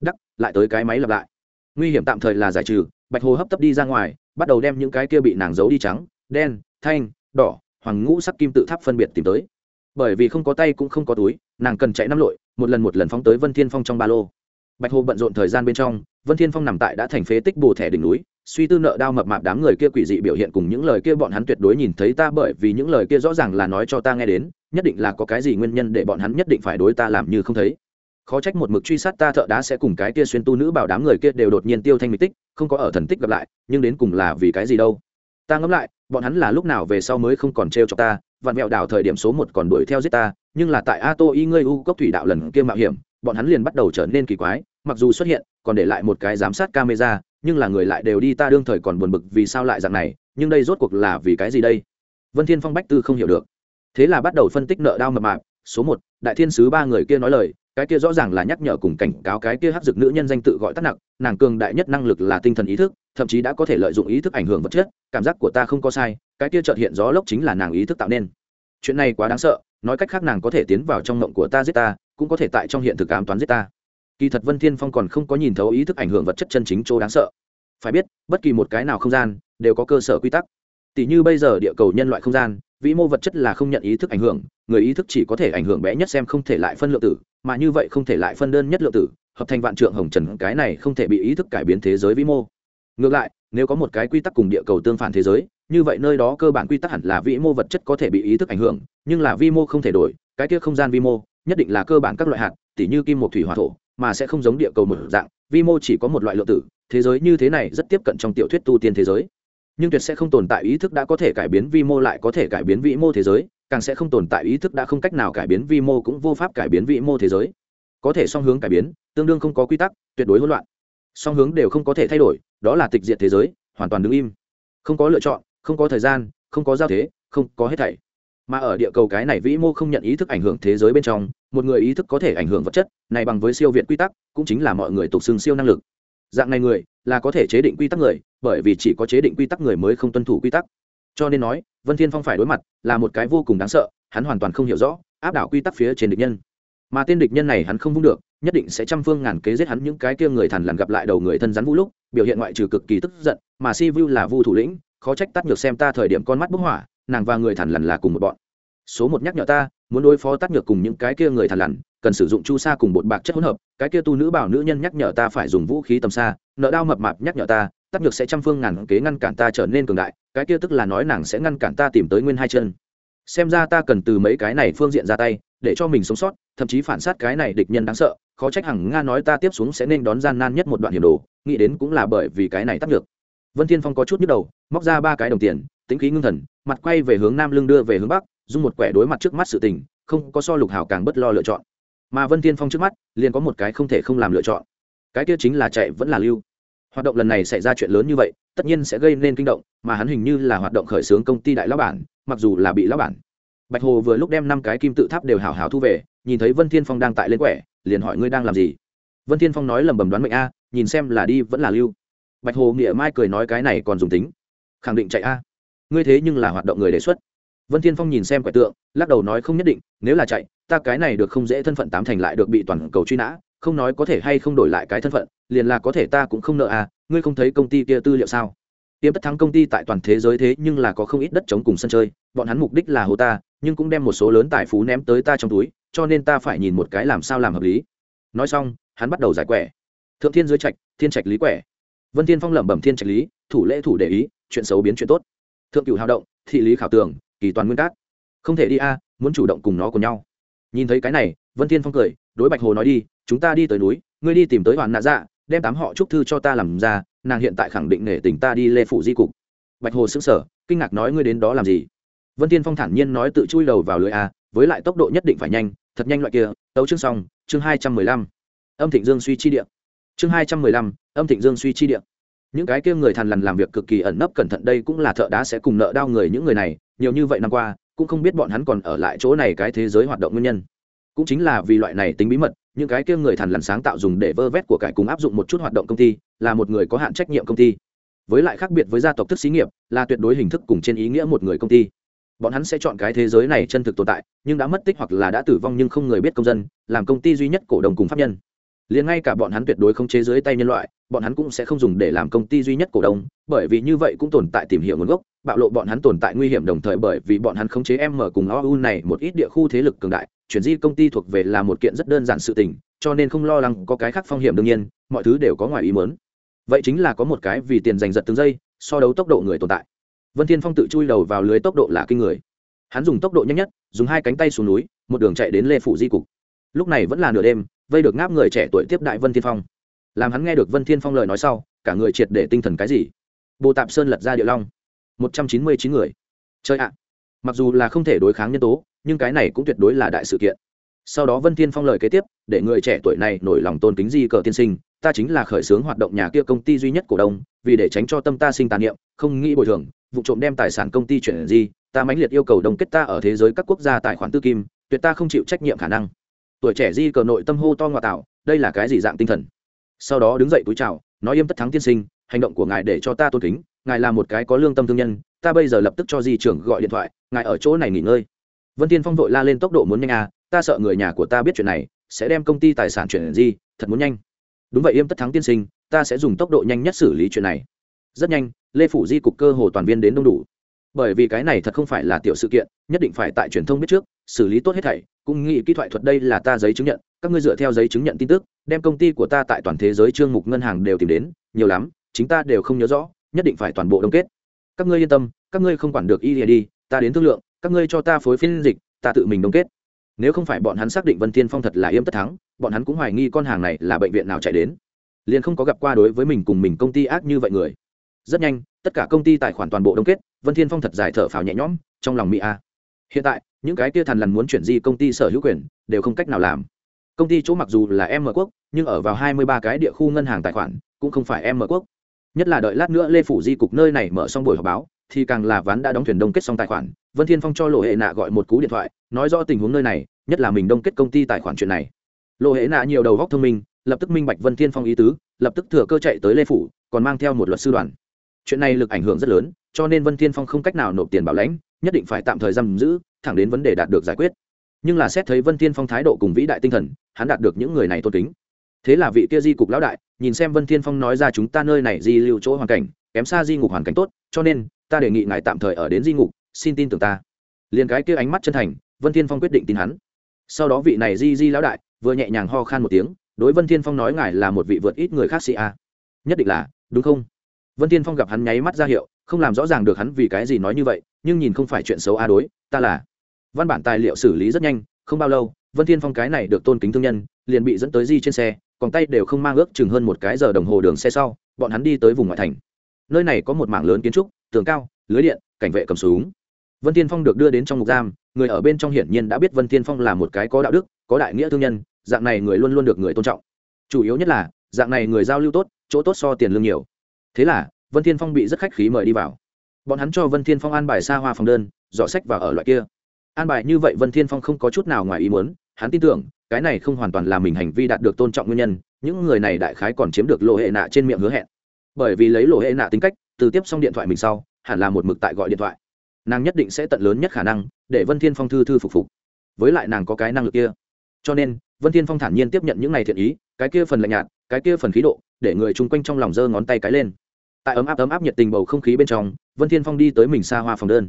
Đắc, lại tới cái máy lặp lại. Nguy hiểm tạm thời là giải trừ, bạch hồ hấp tấp đi ra ngoài, bắt đầu đem những cái kia bị nàng giấu đi trắng, đen, thanh, đỏ, hoàng ngũ sắc kim tự tháp phân biệt tìm tới bởi vì không có tay cũng không có túi, nàng cần chạy năm lội, một lần một lần phóng tới vân thiên phong trong ba lô. Bạch hồ bận rộn thời gian bên trong, vân thiên phong nằm tại đã thành phế tích bồ thẻ đỉnh núi, suy tư nợ đao mập mạp đám người kia quỷ dị biểu hiện cùng những lời kia bọn hắn tuyệt đối nhìn thấy ta bởi vì những lời kia rõ ràng là nói cho ta nghe đến, nhất định là có cái gì nguyên nhân để bọn hắn nhất định phải đối ta làm như không thấy. Khó trách một mực truy sát ta thợ đá sẽ cùng cái kia xuyên tu nữ bảo đám người kia đều đột nhiên tiêu thanh mịch tích, không có ở thần tích gặp lại, nhưng đến cùng là vì cái gì đâu? Ta ngẫm lại, bọn hắn là lúc nào về sau mới không còn t cho ta vạn mẹo đảo thời điểm số một còn đuổi theo giết ta, nhưng là tại a tô y ngươi u cốc thủy đạo lần kia mạo hiểm, bọn hắn liền bắt đầu trở nên kỳ quái, mặc dù xuất hiện, còn để lại một cái giám sát camera, nhưng là người lại đều đi ta đương thời còn buồn bực vì sao lại dạng này, nhưng đây rốt cuộc là vì cái gì đây? Vân thiên phong bách tư không hiểu được. Thế là bắt đầu phân tích nợ đao mập mạp, số một, đại thiên sứ ba người kia nói lời cái kia rõ ràng là nhắc nhở cùng cảnh cáo cái kia hắc dực nữ nhân danh tự gọi tắt nặng nàng cường đại nhất năng lực là tinh thần ý thức, thậm chí đã có thể lợi dụng ý thức ảnh hưởng vật chất, cảm giác của ta không có sai, cái kia chợt hiện gió lốc chính là nàng ý thức tạo nên. Chuyện này quá đáng sợ, nói cách khác nàng có thể tiến vào trong mộng của ta giết ta, cũng có thể tại trong hiện thực ám toán giết ta. Kỳ thật vân thiên phong còn không có nhìn thấu ý thức ảnh hưởng vật chất chân chính chỗ đáng sợ. Phải biết, bất kỳ một cái nào không gian, đều có cơ sở quy tắc. Tỷ như bây giờ địa cầu nhân loại không gian, vĩ mô vật chất là không nhận ý thức ảnh hưởng, người ý thức chỉ có thể ảnh hưởng bé nhất xem không thể lại phân lượng tử mà như vậy không thể lại phân đơn nhất lượng tử, hợp thành vạn trượng hồng trần, cái này không thể bị ý thức cải biến thế giới vĩ mô. Ngược lại, nếu có một cái quy tắc cùng địa cầu tương phản thế giới, như vậy nơi đó cơ bản quy tắc hẳn là vĩ mô vật chất có thể bị ý thức ảnh hưởng, nhưng là vi mô không thể đổi, cái kia không gian vi mô, nhất định là cơ bản các loại hạt, tỉ như kim một thủy hỏa thổ, mà sẽ không giống địa cầu một dạng vi mô chỉ có một loại lượng tử, thế giới như thế này rất tiếp cận trong tiểu thuyết tu tiên thế giới. Nhưng tuyệt sẽ không tồn tại ý thức đã có thể cải biến vi mô lại có thể cải biến vĩ mô thế giới càng sẽ không tồn tại ý thức đã không cách nào cải biến vi mô cũng vô pháp cải biến vĩ mô thế giới. Có thể song hướng cải biến, tương đương không có quy tắc, tuyệt đối hỗn loạn. Song hướng đều không có thể thay đổi, đó là tịch diệt thế giới, hoàn toàn đứng im. Không có lựa chọn, không có thời gian, không có giao thế, không có hết thảy. Mà ở địa cầu cái này vĩ mô không nhận ý thức ảnh hưởng thế giới bên trong, một người ý thức có thể ảnh hưởng vật chất, này bằng với siêu việt quy tắc, cũng chính là mọi người tục xưng siêu năng lực. Dạng này người, là có thể chế định quy tắc người, bởi vì chỉ có chế định quy tắc người mới không tuân thủ quy tắc cho nên nói, vân thiên phong phải đối mặt là một cái vô cùng đáng sợ, hắn hoàn toàn không hiểu rõ, áp đảo quy tắc phía trên địch nhân. Mà tên địch nhân này hắn không vung được, nhất định sẽ trăm phương ngàn kế giết hắn những cái kia người thằn lằn gặp lại đầu người thân rắn vũ lúc, biểu hiện ngoại trừ cực kỳ tức giận, mà si vu là vu thủ lĩnh, khó trách tắt nhược xem ta thời điểm con mắt bức hỏa, nàng và người thằn lằn là cùng một bọn. Số một nhắc nhở ta, muốn đối phó tắt nhược cùng những cái kia người thằn lằn, cần sử dụng chu sa cùng bột bạc chất hỗn hợp, cái kia tu nữ bảo nữ nhân nhắc nhở ta phải dùng vũ khí tầm xa, nợ đao mập mạp nhắc nhở ta, tắt nhược sẽ trăm phương ngàn kế ngăn cản ta trở nên cường đại cái kia tức là nói nàng sẽ ngăn cản ta tìm tới nguyên hai chân. Xem ra ta cần từ mấy cái này phương diện ra tay, để cho mình sống sót, thậm chí phản sát cái này địch nhân đáng sợ, khó trách hằng nga nói ta tiếp xuống sẽ nên đón gian nan nhất một đoạn hiểm đồ, nghĩ đến cũng là bởi vì cái này tắt được vân thiên phong có chút nhức đầu, móc ra ba cái đồng tiền tính khí ngưng thần, mặt quay về hướng nam lưng đưa về hướng bắc, dùng một quẻ đối mặt trước mắt sự tình, không có so lục hào càng bất lo lựa chọn. Mà vân thiên phong trước mắt, liền có một cái không thể không làm lựa chọn. Cái kia chính là chạy vẫn là lưu hoạt động lần này xảy ra chuyện lớn như vậy, tất nhiên sẽ gây nên kinh động, mà hắn hình như là hoạt động khởi xướng công ty đại lão bản, mặc dù là bị lão bản. Bạch hồ vừa lúc đem năm cái kim tự tháp đều hào hào thu về, nhìn thấy vân thiên phong đang tại lên quẻ, liền hỏi ngươi đang làm gì? Vân thiên phong nói lầm bầm đoán mệnh a, nhìn xem là đi vẫn là lưu. Bạch hồ nghĩa mai cười nói cái này còn dùng tính. Khẳng định chạy a. Ngươi thế nhưng là hoạt động người đề xuất. Vân thiên phong nhìn xem quẻ tượng, lắc đầu nói không nhất định, nếu là chạy, ta cái này được không dễ thân phận tám thành lại được bị toàn cầu truy nã không nói có thể hay không đổi lại cái thân phận, liền là có thể ta cũng không nợ à ngươi không thấy công ty kia tư liệu sao? Tiêm tất thắng công ty tại toàn thế giới thế nhưng là có không ít đất chống cùng sân chơi, bọn hắn mục đích là hồ ta, nhưng cũng đem một số lớn tài phú ném tới ta trong túi, cho nên ta phải nhìn một cái làm sao làm hợp lý. Nói xong, hắn bắt đầu giải quẻ. Thượng thiên dưới trạch, thiên trạch lý quẻ. Vân thiên phong lẩm bẩm thiên trạch lý, thủ lễ thủ để ý, chuyện xấu biến chuyện tốt. Thượng cửu hào động, thị lý khảo tường, kỳ toàn nguyên cát. Không thể đi a, muốn chủ động cùng nó cùng nhau. Nhìn thấy cái này, vân thiên phong cười đối bạch hồ nói đi, chúng ta đi tới núi, ngươi đi tìm tới hoàn nạ dạ đem tám họ chúc thư cho ta làm ra, nàng hiện tại khẳng định nể tình ta đi lê phủ di cục. Bạch hồ xứng sở kinh ngạc nói ngươi đến đó làm gì? Vân tiên phong thản nhiên nói tự chui đầu vào lưới a, với lại tốc độ nhất định phải nhanh, thật nhanh loại kia, tấu chương xong, chương hai trăm mười lăm. Âm thịnh dương suy chi địa. Chương hai trăm mười lăm, âm thịnh dương suy chi địa. Những cái kia người thằn lằn làm việc cực kỳ ẩn nấp cẩn thận đây cũng là thợ đá sẽ cùng nợ đau người những người này, nhiều như vậy năm qua, cũng không biết bọn hắn còn ở lại chỗ này cái thế giới hoạt động nguyên nhân cũng chính là vì loại này tính bí mật, những cái kia người thằn lằn sáng tạo dùng để vơ vét của cải cùng áp dụng một chút hoạt động công ty, là một người có hạn trách nhiệm công ty. Với lại khác biệt với gia tộc thức xí nghiệp, là tuyệt đối hình thức cùng trên ý nghĩa một người công ty. Bọn hắn sẽ chọn cái thế giới này chân thực tồn tại, nhưng đã mất tích hoặc là đã tử vong nhưng không người biết công dân, làm công ty duy nhất cổ đồng cùng pháp nhân. Liền ngay cả bọn hắn tuyệt đối không chế dưới tay nhân loại bọn hắn cũng sẽ không dùng để làm công ty duy nhất cổ đông, bởi vì như vậy cũng tồn tại tìm hiểu nguồn gốc, bạo lộ bọn hắn tồn tại nguy hiểm đồng thời bởi vì bọn hắn khống chế em mở cùng au này một ít địa khu thế lực cường đại, chuyển di công ty thuộc về là một kiện rất đơn giản sự tình, cho nên không lo lắng có cái khác phong hiểm đương nhiên, mọi thứ đều có ngoài ý mớn vậy chính là có một cái vì tiền giành giật từng giây, so đấu tốc độ người tồn tại. Vân thiên phong tự chui đầu vào lưới tốc độ là kinh người. Hắn dùng tốc độ nhanh nhất, dùng hai cánh tay xuống núi, một đường chạy đến lê phủ di cục. Lúc này vẫn là nửa đêm, vây được ngáp người trẻ tuổi tiếp đại vân thiên phong làm hắn nghe được vân thiên phong lời nói sau cả người triệt để tinh thần cái gì. Bồ tạp sơn lật ra địa long. Một trăm chín mươi chín người. Chơi ạ. Mặc dù là không thể đối kháng nhân tố nhưng cái này cũng tuyệt đối là đại sự kiện. Sau đó vân thiên phong lời kế tiếp để người trẻ tuổi này nổi lòng tôn kính di cờ tiên sinh ta chính là khởi xướng hoạt động nhà kia công ty duy nhất cổ đông vì để tránh cho tâm ta sinh tàn niệm không nghĩ bồi thường vụ trộm đem tài sản công ty chuyển di, ta mãnh liệt yêu cầu đồng kết ta ở thế giới các quốc gia tài khoản tư kim tuyệt ta không chịu trách nhiệm khả năng. Tuổi trẻ di cờ nội tâm hô to ngoại tạo đây là cái gì dạng tinh thần? Sau đó đứng dậy túi chào, nói im tất thắng tiên sinh, hành động của ngài để cho ta tôn kính, ngài là một cái có lương tâm thương nhân, ta bây giờ lập tức cho di trưởng gọi điện thoại, ngài ở chỗ này nghỉ ngơi. Vân tiên phong vội la lên tốc độ muốn nhanh à ta sợ người nhà của ta biết chuyện này, sẽ đem công ty tài sản chuyển di, thật muốn nhanh. Đúng vậy im tất thắng tiên sinh, ta sẽ dùng tốc độ nhanh nhất xử lý chuyện này. Rất nhanh, lê phủ di cục cơ hồ toàn viên đến đông đủ. Bởi vì cái này thật không phải là tiểu sự kiện, nhất định phải tại truyền thông biết trước, xử lý tốt hết thảy, cũng nghĩ kỹ thoại thuật đây là ta giấy chứng nhận các ngươi dựa theo giấy chứng nhận tin tức, đem công ty của ta tại toàn thế giới trương mục ngân hàng đều tìm đến, nhiều lắm, chính ta đều không nhớ rõ, nhất định phải toàn bộ đông kết. Các ngươi yên tâm, các ngươi không quản được y đi, ta đến thương lượng, các ngươi cho ta phối phiên dịch, ta tự mình đông kết. Nếu không phải bọn hắn xác định vân thiên phong thật là yêm tất thắng, bọn hắn cũng hoài nghi con hàng này là bệnh viện nào chạy đến. Liền không có gặp qua đối với mình cùng mình công ty ác như vậy người. Rất nhanh, tất cả công ty tài khoản toàn bộ đông kết, vân thiên phong thật giải thở phào nhẹ nhõm, trong lòng mỹ a. Hiện tại, những cái kia thằn lằn muốn chuyển di công ty sở hữu quyền, đều không cách nào làm công ty chỗ mặc dù là em mở quốc, nhưng ở vào hai mươi ba cái địa khu ngân hàng tài khoản, cũng không phải em mở quốc. Nhất là đợi lát nữa lê phủ di cục nơi này mở xong buổi họp báo, thì càng là ván đã đóng thuyền đông kết xong tài khoản. Vân thiên phong cho lộ hệ nạ gọi một cú điện thoại, nói rõ tình huống nơi này, nhất là mình đông kết công ty tài khoản chuyện này. Lộ hệ nạ nhiều đầu góc thông minh, lập tức minh bạch vân thiên phong ý tứ, lập tức thừa cơ chạy tới lê phủ, còn mang theo một luật sư đoàn. Chuyện này lực ảnh hưởng rất lớn, cho nên vân thiên phong không cách nào nộp tiền bảo lãnh, nhất định phải tạm thời giam giữ, thẳng đến vấn đề đạt được giải quyết nhưng là xét thấy vân thiên phong thái độ cùng vĩ đại tinh thần, hắn đạt được những người này tôn kính. Thế là vị kia di cục lão đại, nhìn xem vân thiên phong nói ra chúng ta nơi này di lưu chỗ hoàn cảnh, kém xa di ngục hoàn cảnh tốt, cho nên, ta đề nghị ngài tạm thời ở đến di ngục, xin tin tưởng ta. Liền cái kia ánh mắt chân thành, vân thiên phong quyết định tin hắn. Sau đó vị này di di lão đại, vừa nhẹ nhàng ho khan một tiếng, đối vân thiên phong nói ngài là một vị vượt ít người khác sĩ a. Nhất định là, đúng không? Vân thiên phong gặp hắn nháy mắt ra hiệu, không làm rõ ràng được hắn vì cái gì nói như vậy, nhưng nhìn không phải chuyện xấu a đối, ta là văn bản tài liệu xử lý rất nhanh, không bao lâu, vân thiên phong cái này được tôn kính thương nhân, liền bị dẫn tới di trên xe, còn tay đều không mang ước chừng hơn một cái giờ đồng hồ đường xe sau, bọn hắn đi tới vùng ngoại thành. Nơi này có một mảng lớn kiến trúc, tường cao, lưới điện, cảnh vệ cầm súng. Vân thiên phong được đưa đến trong ngục giam, người ở bên trong hiển nhiên đã biết vân thiên phong là một cái có đạo đức, có đại nghĩa thương nhân, dạng này người luôn luôn được người tôn trọng. Chủ yếu nhất là, dạng này người giao lưu tốt, chỗ tốt so tiền lương nhiều. Thế là, vân thiên phong bị rất khách khí mời đi vào. Bọn hắn cho vân thiên phong an bài xa hoa phòng đơn, dọ sách và ở loại kia an bài như vậy vân thiên phong không có chút nào ngoài ý muốn, hắn tin tưởng, cái này không hoàn toàn là mình hành vi đạt được tôn trọng nguyên nhân, những người này đại khái còn chiếm được lộ hệ nạ trên miệng hứa hẹn. Bởi vì lấy lộ hệ nạ tính cách, từ tiếp xong điện thoại mình sau, hẳn là một mực tại gọi điện thoại. Nàng nhất định sẽ tận lớn nhất khả năng, để vân thiên phong thư thư phục phục. Với lại nàng có cái năng lực kia. Cho nên, vân thiên phong thản nhiên tiếp nhận những này thiện ý, cái kia phần lạnh nhạt, cái kia phần khí độ, để người chung quanh trong lòng giơ ngón tay cái lên. Tại ấm áp ấm áp nhiệt tình bầu không khí bên trong, vân thiên phong đi tới mình xa hoa phòng đơn.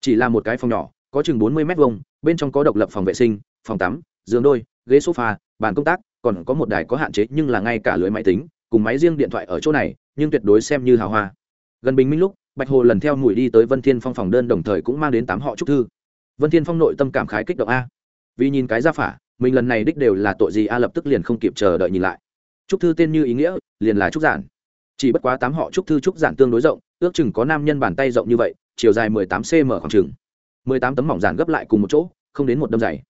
Chỉ là một cái phòng nhỏ có chừng bốn mươi m hai bên trong có độc lập phòng vệ sinh, phòng tắm, giường đôi, ghế sofa, bàn công tác, còn có một đài có hạn chế nhưng là ngay cả lưới máy tính, cùng máy riêng điện thoại ở chỗ này, nhưng tuyệt đối xem như hào hoa. Gần bình minh lúc, bạch hồ lần theo mùi đi tới vân thiên phong phòng đơn đồng thời cũng mang đến tám họ trúc thư. Vân thiên phong nội tâm cảm khái kích động a. Vì nhìn cái ra phả, mình lần này đích đều là tội gì a lập tức liền không kịp chờ đợi nhìn lại. Trúc thư tên như ý nghĩa, liền là trúc giản. Chỉ bất quá tám họ trúc thư trúc giản tương đối rộng, ước chừng có nam nhân bàn tay rộng như vậy, chiều dài mười tám cm khoảng chừng mười tám tấm mỏng giản gấp lại cùng một chỗ, không đến một đâm dày.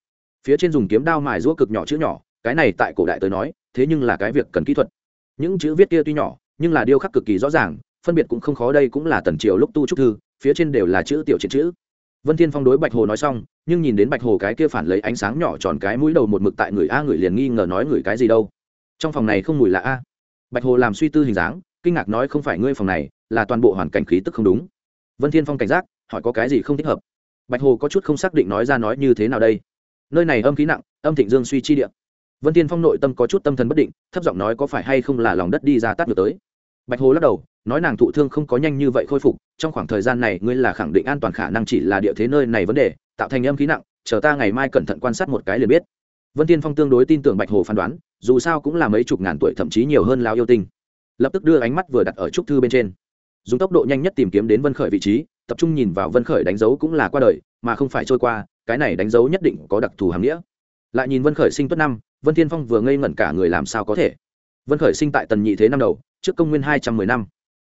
Phía trên dùng kiếm đao mài rũa cực nhỏ chữ nhỏ, cái này tại cổ đại tới nói, thế nhưng là cái việc cần kỹ thuật. Những chữ viết kia tuy nhỏ, nhưng là điêu khắc cực kỳ rõ ràng, phân biệt cũng không khó đây cũng là tần triều lúc tu trúc thư, phía trên đều là chữ tiểu triển chữ. Vân thiên phong đối bạch hồ nói xong, nhưng nhìn đến bạch hồ cái kia phản lấy ánh sáng nhỏ tròn cái mũi đầu một mực tại người a người liền nghi ngờ nói người cái gì đâu. Trong phòng này không mùi là a. Bạch hồ làm suy tư hình dáng, kinh ngạc nói không phải ngươi phòng này, là toàn bộ hoàn cảnh khí tức không đúng. Vân thiên phong cảnh giác, hỏi có cái gì không thích hợp bạch hồ có chút không xác định nói ra nói như thế nào đây. Nơi này âm khí nặng, âm thịnh dương suy chi địa. Vân thiên phong nội tâm có chút tâm thần bất định, thấp giọng nói có phải hay không là lòng đất đi ra tắt ngược tới. Bạch hồ lắc đầu, nói nàng thụ thương không có nhanh như vậy khôi phục, trong khoảng thời gian này ngươi là khẳng định an toàn khả năng chỉ là địa thế nơi này vấn đề, tạo thành âm khí nặng, chờ ta ngày mai cẩn thận quan sát một cái liền biết. Vân tiên phong tương đối tin tưởng bạch hồ phán đoán, dù sao cũng là mấy chục ngàn tuổi thậm chí nhiều hơn lao yêu tinh. Lập tức đưa ánh mắt vừa đặt ở trúc thư bên trên. Dùng tốc độ nhanh nhất tìm kiếm đến vân khởi vị trí tập trung nhìn vào vân khởi đánh dấu cũng là qua đời, mà không phải trôi qua, cái này đánh dấu nhất định có đặc thù hàm nghĩa. Lại nhìn vân khởi sinh tuất năm, vân thiên phong vừa ngây ngẩn cả người làm sao có thể? Vân khởi sinh tại tần nhị thế năm đầu, trước công nguyên hai trăm mười năm.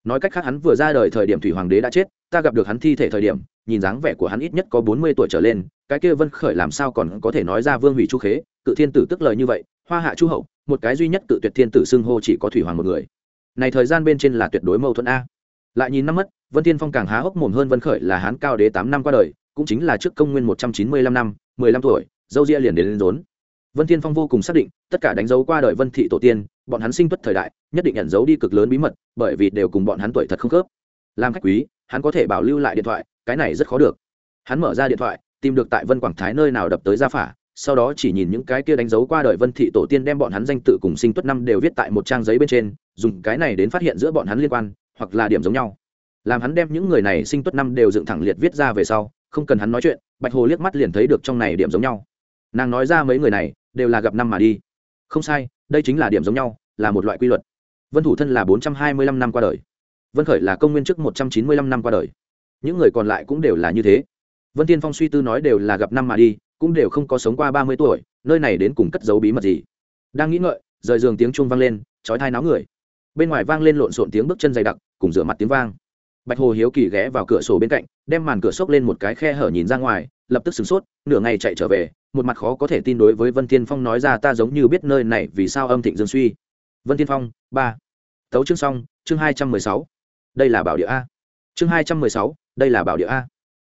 Nói cách khác hắn vừa ra đời thời điểm thủy hoàng đế đã chết, ta gặp được hắn thi thể thời điểm, nhìn dáng vẻ của hắn ít nhất có bốn mươi tuổi trở lên, cái kia vân khởi làm sao còn có thể nói ra vương hủy chu khế, cự thiên tử tức lời như vậy, hoa hạ chu hậu, một cái duy nhất tự tuyệt thiên tử xưng hô chỉ có thủy hoàng một người. Này thời gian bên trên là tuyệt đối mâu thuẫn a. Lại nhìn năm mất vân thiên phong càng há hốc mồm hơn vân khởi là hán cao đế tám năm qua đời, cũng chính là trước công nguyên một trăm chín mươi lăm năm, mười lăm tuổi, dâu ria liền đến lên rốn. Vân thiên phong vô cùng xác định, tất cả đánh dấu qua đời vân thị tổ tiên, bọn hắn sinh tuất thời đại, nhất định nhận dấu đi cực lớn bí mật, bởi vì đều cùng bọn hắn tuổi thật không khớp. Làm khách quý, hắn có thể bảo lưu lại điện thoại, cái này rất khó được. Hắn mở ra điện thoại, tìm được tại vân quảng thái nơi nào đập tới gia phả, sau đó chỉ nhìn những cái kia đánh dấu qua đời vân thị tổ tiên đem bọn hắn danh tự cùng sinh tuất năm đều viết tại một trang giấy bên trên, dùng cái này đến phát hiện giữa bọn hắn liên quan, hoặc là điểm giống nhau làm hắn đem những người này sinh tuất năm đều dựng thẳng liệt viết ra về sau, không cần hắn nói chuyện, bạch hồ liếc mắt liền thấy được trong này điểm giống nhau. Nàng nói ra mấy người này, đều là gặp năm mà đi. Không sai, đây chính là điểm giống nhau, là một loại quy luật. Vân thủ thân là bốn trăm hai mươi lăm năm qua đời. Vân khởi là công nguyên chức một trăm chín mươi lăm năm qua đời. Những người còn lại cũng đều là như thế. Vân tiên phong suy tư nói đều là gặp năm mà đi, cũng đều không có sống qua ba mươi tuổi, nơi này đến cùng cất giấu bí mật gì. Đang nghĩ ngợi, rời giường tiếng chuông vang lên, chói thai náo người. Bên ngoài vang lên lộn xộn tiếng bước chân dày đặc, cùng rửa mặt tiếng vang bạch hồ hiếu kỳ ghé vào cửa sổ bên cạnh, đem màn cửa xốc lên một cái khe hở nhìn ra ngoài, lập tức sửng sốt, nửa ngày chạy trở về, một mặt khó có thể tin đối với vân Thiên phong nói ra ta giống như biết nơi này vì sao âm thịnh dương suy. Vân Thiên phong, ba. Tấu chương xong, chương hai trăm mười sáu. Đây là bảo địa a. Chương hai trăm mười sáu, đây là bảo địa a.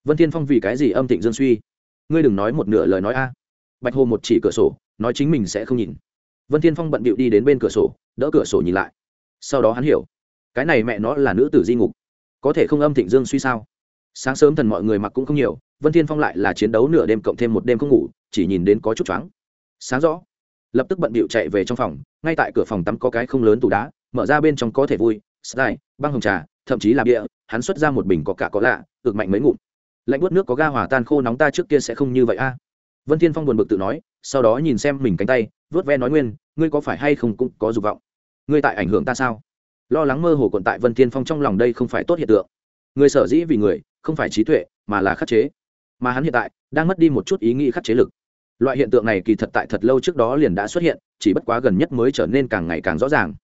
Vân Thiên phong vì cái gì âm thịnh dương suy? Ngươi đừng nói một nửa lời nói a. Bạch hồ một chỉ cửa sổ, nói chính mình sẽ không nhìn. Vân Thiên phong bận bịu đi đến bên cửa sổ, đỡ cửa sổ nhìn lại. Sau đó hắn hiểu, cái này mẹ nó là nữ tử di ngục có thể không âm thịnh dương suy sao? Sáng sớm thần mọi người mặc cũng không nhiều, vân thiên phong lại là chiến đấu nửa đêm cộng thêm một đêm không ngủ, chỉ nhìn đến có chút choáng. Sáng rõ, lập tức bận bịu chạy về trong phòng, ngay tại cửa phòng tắm có cái không lớn tủ đá, mở ra bên trong có thể vui style băng hồng trà, thậm chí là bia, hắn xuất ra một bình có cả có lạ, ực mạnh mấy ngụm. Lạnh bớt nước có ga hòa tan khô nóng ta trước kia sẽ không như vậy a. Vân thiên phong buồn bực tự nói, sau đó nhìn xem mình cánh tay vớt ve nói nguyên, ngươi có phải hay không cũng có dục vọng? Ngươi tại ảnh hưởng ta sao? Lo lắng mơ hồ quận tại vân thiên phong trong lòng đây không phải tốt hiện tượng. Người sở dĩ vì người, không phải trí tuệ, mà là khắc chế. Mà hắn hiện tại, đang mất đi một chút ý nghĩ khắc chế lực. Loại hiện tượng này kỳ thật tại thật lâu trước đó liền đã xuất hiện, chỉ bất quá gần nhất mới trở nên càng ngày càng rõ ràng.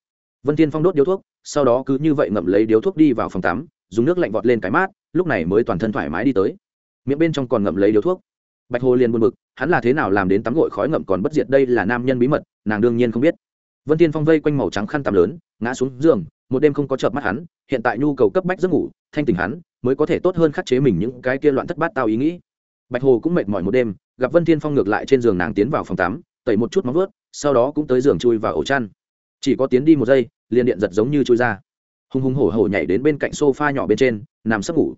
Vân thiên phong đốt điếu thuốc, sau đó cứ như vậy ngậm lấy điếu thuốc đi vào phòng tắm, dùng nước lạnh vọt lên cái mát, lúc này mới toàn thân thoải mái đi tới. Miệng bên trong còn ngậm lấy điếu thuốc. Bạch hồ liền buồn bực, hắn là thế nào làm đến tắm gội khói ngậm còn bất diệt đây là nam nhân bí mật, nàng đương nhiên không biết. Vân thiên phong vây quanh màu trắng khăn tắm lớn, ngã xuống giường một đêm không có chợp mắt hắn, hiện tại nhu cầu cấp bách giấc ngủ, thanh tỉnh hắn, mới có thể tốt hơn khắc chế mình những cái kia loạn thất bát tao ý nghĩ. Bạch hồ cũng mệt mỏi một đêm, gặp vân thiên phong ngược lại trên giường nàng tiến vào phòng tắm, tẩy một chút móng vớt sau đó cũng tới giường chui vào ổ chăn. Chỉ có tiến đi một giây, liền điện giật giống như chui ra. Hùng hùng hổ hổ nhảy đến bên cạnh sofa nhỏ bên trên, nằm sắp ngủ.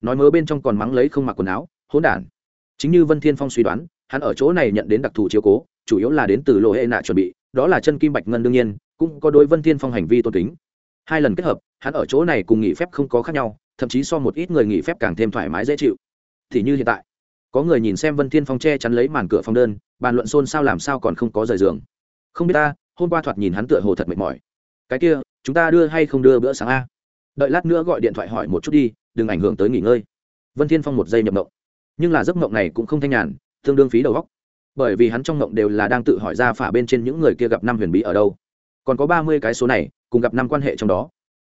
Nói mớ bên trong còn mắng lấy không mặc quần áo, hỗn đản. Chính như vân thiên phong suy đoán, hắn ở chỗ này nhận đến đặc thù chiếu cố, chủ yếu là đến từ lộ hệ nạ chuẩn bị, đó là chân kim bạch ngân đương nhiên, cũng có đối vân thiên phong hành vi tôn kính hai lần kết hợp, hắn ở chỗ này cùng nghỉ phép không có khác nhau, thậm chí so một ít người nghỉ phép càng thêm thoải mái dễ chịu. Thì như hiện tại, có người nhìn xem vân thiên phong che chắn lấy màn cửa phòng đơn, bàn luận xôn xao làm sao còn không có rời giường. Không biết ta, hôm qua thoạt nhìn hắn tựa hồ thật mệt mỏi. Cái kia, chúng ta đưa hay không đưa bữa sáng a? Đợi lát nữa gọi điện thoại hỏi một chút đi, đừng ảnh hưởng tới nghỉ ngơi. Vân thiên phong một giây nhập mộng. Nhưng là giấc mộng này cũng không thanh nhàn, tương đương phí đầu góc bởi vì hắn trong mộng đều là đang tự hỏi ra phả bên trên những người kia gặp năm huyền bí ở đâu. Còn có ba mươi cái số này cùng gặp năm quan hệ trong đó.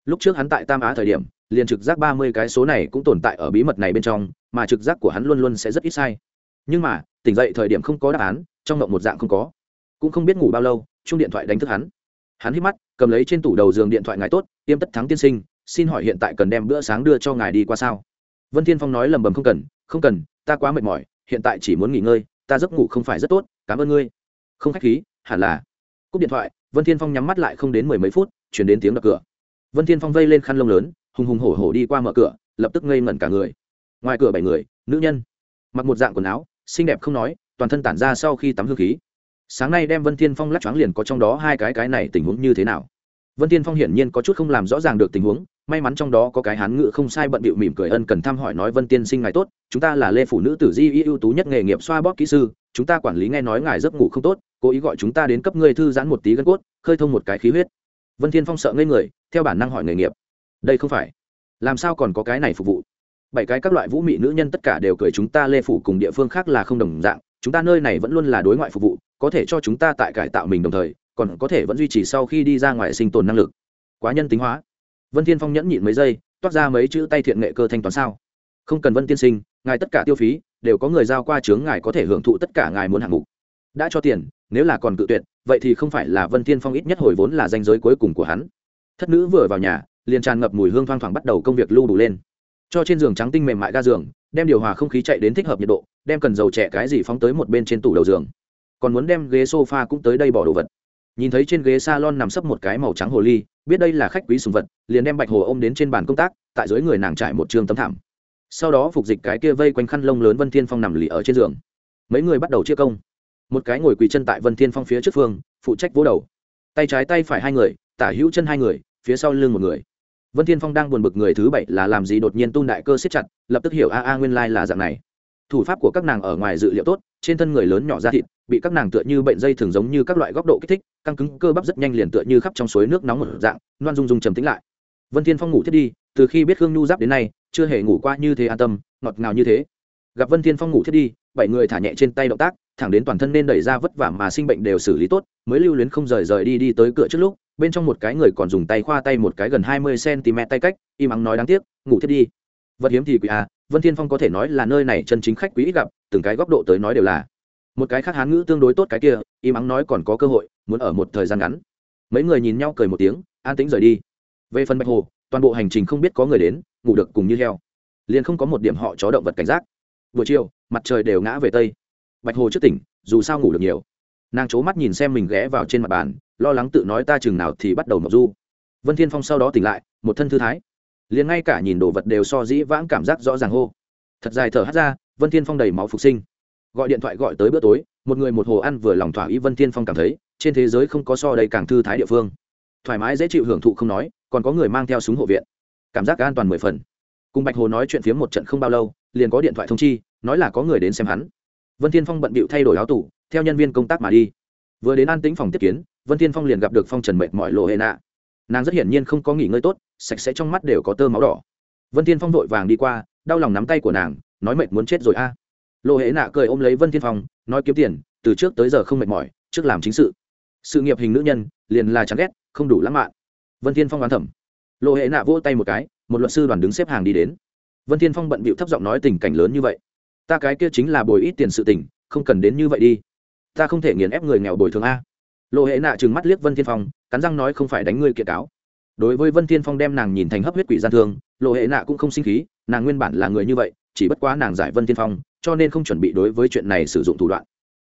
Lúc trước hắn tại tam á thời điểm, liền trực giác ba mươi cái số này cũng tồn tại ở bí mật này bên trong, mà trực giác của hắn luôn luôn sẽ rất ít sai. Nhưng mà, tỉnh dậy thời điểm không có đáp án, trong mộng một dạng không có. Cũng không biết ngủ bao lâu, chung điện thoại đánh thức hắn. Hắn hít mắt, cầm lấy trên tủ đầu giường điện thoại ngài tốt, tiêm tất thắng tiên sinh, xin hỏi hiện tại cần đem bữa sáng đưa cho ngài đi qua sao? Vân thiên phong nói lầm bầm không cần không cần, ta quá mệt mỏi, hiện tại chỉ muốn nghỉ ngơi, ta giấc ngủ không phải rất tốt, cảm ơn ngươi. Không khách khí, hẳn là. Cúp điện thoại, vân thiên phong nhắm mắt lại không đến mười mấy phút chuyển đến tiếng đập cửa. Vân thiên phong vây lên khăn lông lớn, hùng hùng hổ hổ đi qua mở cửa, lập tức ngây ngẩn cả người. Ngoài cửa bảy người, nữ nhân, mặc một dạng quần áo, xinh đẹp không nói, toàn thân tản ra sau khi tắm hương khí. Sáng nay đem vân thiên phong lắc choáng liền có trong đó hai cái cái này tình huống như thế nào. Vân thiên phong hiển nhiên có chút không làm rõ ràng được tình huống, may mắn trong đó có cái hán ngự không sai bận bịu mỉm cười ân cần thăm hỏi nói vân tiên sinh ngài tốt, chúng ta là lê phụ nữ tử di ưu tú nhất nghề nghiệp xoa bóp kỹ sư, chúng ta quản lý nghe nói ngài giấc ngủ không tốt, cố ý gọi chúng ta đến cấp ngươi thư giãn một tí gân cốt, khơi thông một cái khí huyết vân thiên phong sợ ngây người, theo bản năng hỏi nghề nghiệp. Đây không phải. Làm sao còn có cái này phục vụ? Bảy cái các loại vũ mị nữ nhân tất cả đều cười chúng ta lê phủ cùng địa phương khác là không đồng dạng, chúng ta nơi này vẫn luôn là đối ngoại phục vụ, có thể cho chúng ta tại cải tạo mình đồng thời, còn có thể vẫn duy trì sau khi đi ra ngoài sinh tồn năng lực. Quá nhân tính hóa. Vân thiên phong nhẫn nhịn mấy giây, toát ra mấy chữ tay thiện nghệ cơ thanh toán sao? Không cần vân tiên sinh, ngài tất cả tiêu phí, đều có người giao qua chướng ngài có thể hưởng thụ tất cả ngài muốn hạng mục. Đã cho tiền, nếu là còn cự tuyệt vậy thì không phải là vân thiên phong ít nhất hồi vốn là danh giới cuối cùng của hắn. Thất nữ vừa vào nhà, liền tràn ngập mùi hương thoang thoảng bắt đầu công việc lưu đủ lên. Cho trên giường trắng tinh mềm mại ga giường, đem điều hòa không khí chạy đến thích hợp nhiệt độ, đem cần dầu trẻ cái gì phóng tới một bên trên tủ đầu giường. Còn muốn đem ghế sofa cũng tới đây bỏ đồ vật. Nhìn thấy trên ghế salon nằm sấp một cái màu trắng hồ ly, biết đây là khách quý sùng vật, liền đem bạch hồ ôm đến trên bàn công tác, tại dưới người nàng trải một trường tấm thảm. Sau đó phục dịch cái kia vây quanh khăn lông lớn vân thiên phong nằm lì ở trên giường. Mấy người bắt đầu chia công một cái ngồi quỳ chân tại vân thiên phong phía trước phương, phụ trách vỗ đầu. Tay trái tay phải hai người, tả hữu chân hai người, phía sau lưng một người. Vân thiên phong đang buồn bực người thứ bảy là làm gì đột nhiên tung đại cơ siết chặt, lập tức hiểu a a nguyên lai là dạng này. Thủ pháp của các nàng ở ngoài dự liệu tốt, trên thân người lớn nhỏ ra thịt, bị các nàng tựa như bệnh dây thường giống như các loại góc độ kích thích, căng cứng cơ bắp rất nhanh liền tựa như khắp trong suối nước nóng một dạng, loan dung dung trầm tĩnh lại. Vân thiên phong ngủ thiết đi, từ khi biết Hương nhu giáp đến nay, chưa hề ngủ qua như thế an tâm, ngọt ngào như thế. Gặp vân thiên phong ngủ thiết đi, bảy người thả nhẹ trên tay động tác thẳng đến toàn thân nên đẩy ra vất vả mà sinh bệnh đều xử lý tốt, mới lưu luyến không rời rời đi đi tới cửa trước lúc, bên trong một cái người còn dùng tay khoa tay một cái gần hai mươi cm tay cách, im ắng nói đáng tiếc, ngủ thiết đi. Vật hiếm thì quỷ à vân thiên phong có thể nói là nơi này chân chính khách quý ít gặp, từng cái góc độ tới nói đều là. Một cái khác hán ngữ tương đối tốt cái kia, im ắng nói còn có cơ hội, muốn ở một thời gian ngắn. Mấy người nhìn nhau cười một tiếng, an tĩnh rời đi. Về phần bạch hồ, toàn bộ hành trình không biết có người đến, ngủ được cùng như heo. Liền không có một điểm họ chó động vật cảnh giác. Buổi chiều, mặt trời đều ngã về tây bạch hồ trước tỉnh, dù sao ngủ được nhiều. Nàng c mắt nhìn xem mình ghé vào trên mặt bàn, lo lắng tự nói ta chừng nào thì bắt đầu mọc du. Vân thiên phong sau đó tỉnh lại, một thân thư thái. Liền ngay cả nhìn đồ vật đều so dĩ vãng cảm giác rõ ràng hô. Thật dài thở hắt ra, vân thiên phong đầy máu phục sinh. Gọi điện thoại gọi tới bữa tối, một người một hồ ăn vừa lòng thỏa ý vân thiên phong cảm thấy, trên thế giới không có so đầy càng thư thái địa phương. Thoải mái dễ chịu hưởng thụ không nói, còn có người mang theo súng hộ viện. Cảm giác an toàn mười phần. Cùng bạch hồ nói chuyện phiếm một trận không bao lâu, liền có điện thoại thông chi, nói là có người đến xem hắn vân thiên phong bận bịu thay đổi áo tủ, theo nhân viên công tác mà đi. Vừa đến an tĩnh phòng tiếp kiến, vân thiên phong liền gặp được phong trần mệt mỏi lộ hệ nạ. Nàng rất hiển nhiên không có nghỉ ngơi tốt, sạch sẽ trong mắt đều có tơ máu đỏ. Vân thiên phong vội vàng đi qua, đau lòng nắm tay của nàng, nói mệt muốn chết rồi a. Lộ hệ nạ cười ôm lấy vân thiên phong, nói kiếm tiền, từ trước tới giờ không mệt mỏi, trước làm chính sự. Sự nghiệp hình nữ nhân, liền là chán ghét, không đủ lãng mạn. Vân thiên phong đoán thẩm. Lộ hệ nạ vỗ tay một cái, một luật sư đoàn đứng xếp hàng đi đến. Vân thiên phong bận bịu thấp giọng nói tình cảnh lớn như vậy ta cái kia chính là bồi ít tiền sự tình, không cần đến như vậy đi. Ta không thể nghiền ép người nghèo bồi thường a. Lộ hệ nạ trừng mắt liếc vân thiên phong, cắn răng nói không phải đánh ngươi kiện cáo. Đối với vân thiên phong đem nàng nhìn thành hấp huyết quỷ gian thương, lộ hệ nạ cũng không sinh khí, nàng nguyên bản là người như vậy, chỉ bất quá nàng giải vân thiên phong, cho nên không chuẩn bị đối với chuyện này sử dụng thủ đoạn.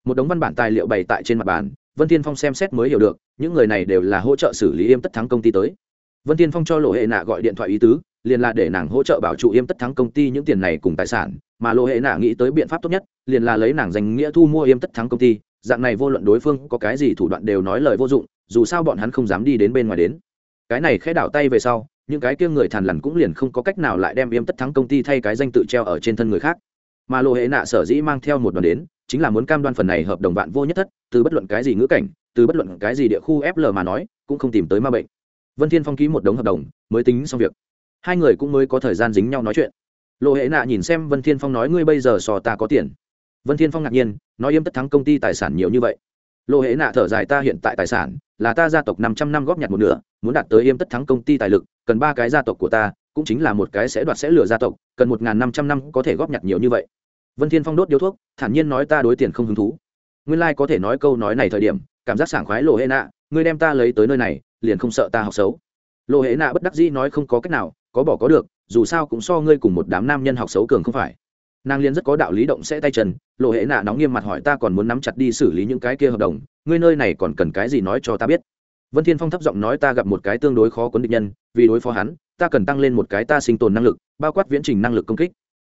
Một đống văn bản tài liệu bày tại trên mặt bàn, vân thiên phong xem xét mới hiểu được, những người này đều là hỗ trợ xử lý yêm tất thắng công ty tới vân thiên phong cho lộ hệ nạ gọi điện thoại ý tứ, liền là để nàng hỗ trợ bảo trụ yêm tất thắng công ty những tiền này cùng tài sản, mà lộ hệ nạ nghĩ tới biện pháp tốt nhất, liền là lấy nàng danh nghĩa thu mua yêm tất thắng công ty. Dạng này vô luận đối phương có cái gì thủ đoạn đều nói lời vô dụng, dù sao bọn hắn không dám đi đến bên ngoài đến. Cái này khẽ đảo tay về sau, những cái kia người thàn lằn cũng liền không có cách nào lại đem yêm tất thắng công ty thay cái danh tự treo ở trên thân người khác. Mà lộ hệ nạ sở dĩ mang theo một đoàn đến, chính là muốn cam đoan phần này hợp đồng vạn vô nhất thất, từ bất luận cái gì ngữ cảnh, từ bất luận cái gì địa khu fl mà nói, cũng không tìm tới ma bệnh vân thiên phong ký một đống hợp đồng, mới tính xong việc. Hai người cũng mới có thời gian dính nhau nói chuyện. Lộ hệ nạ nhìn xem vân thiên phong nói, ngươi bây giờ so ta có tiền. Vân thiên phong ngạc nhiên, nói, yếm tất thắng công ty tài sản nhiều như vậy. Lộ hệ nạ thở dài, ta hiện tại tài sản là ta gia tộc năm trăm năm góp nhặt một nửa, muốn đạt tới yếm tất thắng công ty tài lực, cần ba cái gia tộc của ta, cũng chính là một cái sẽ đoạt sẽ lừa gia tộc, cần một năm trăm năm có thể góp nhặt nhiều như vậy. Vân thiên phong đốt điếu thuốc, thản nhiên nói, ta đối tiền không hứng thú. Nguyên lai like có thể nói câu nói này thời điểm, cảm giác sảng khoái lộ hệ nạ, ngươi đem ta lấy tới nơi này liền không sợ ta học xấu. Lộ hệ nạ bất đắc dĩ nói không có cách nào, có bỏ có được, dù sao cũng so ngươi cùng một đám nam nhân học xấu cường không phải. Nàng liên rất có đạo lý động sẽ tay chân lộ hệ nạ nóng nghiêm mặt hỏi ta còn muốn nắm chặt đi xử lý những cái kia hợp đồng, ngươi nơi này còn cần cái gì nói cho ta biết. Vân thiên phong thấp giọng nói ta gặp một cái tương đối khó cuốn địch nhân, vì đối phó hắn, ta cần tăng lên một cái ta sinh tồn năng lực, bao quát viễn trình năng lực công kích.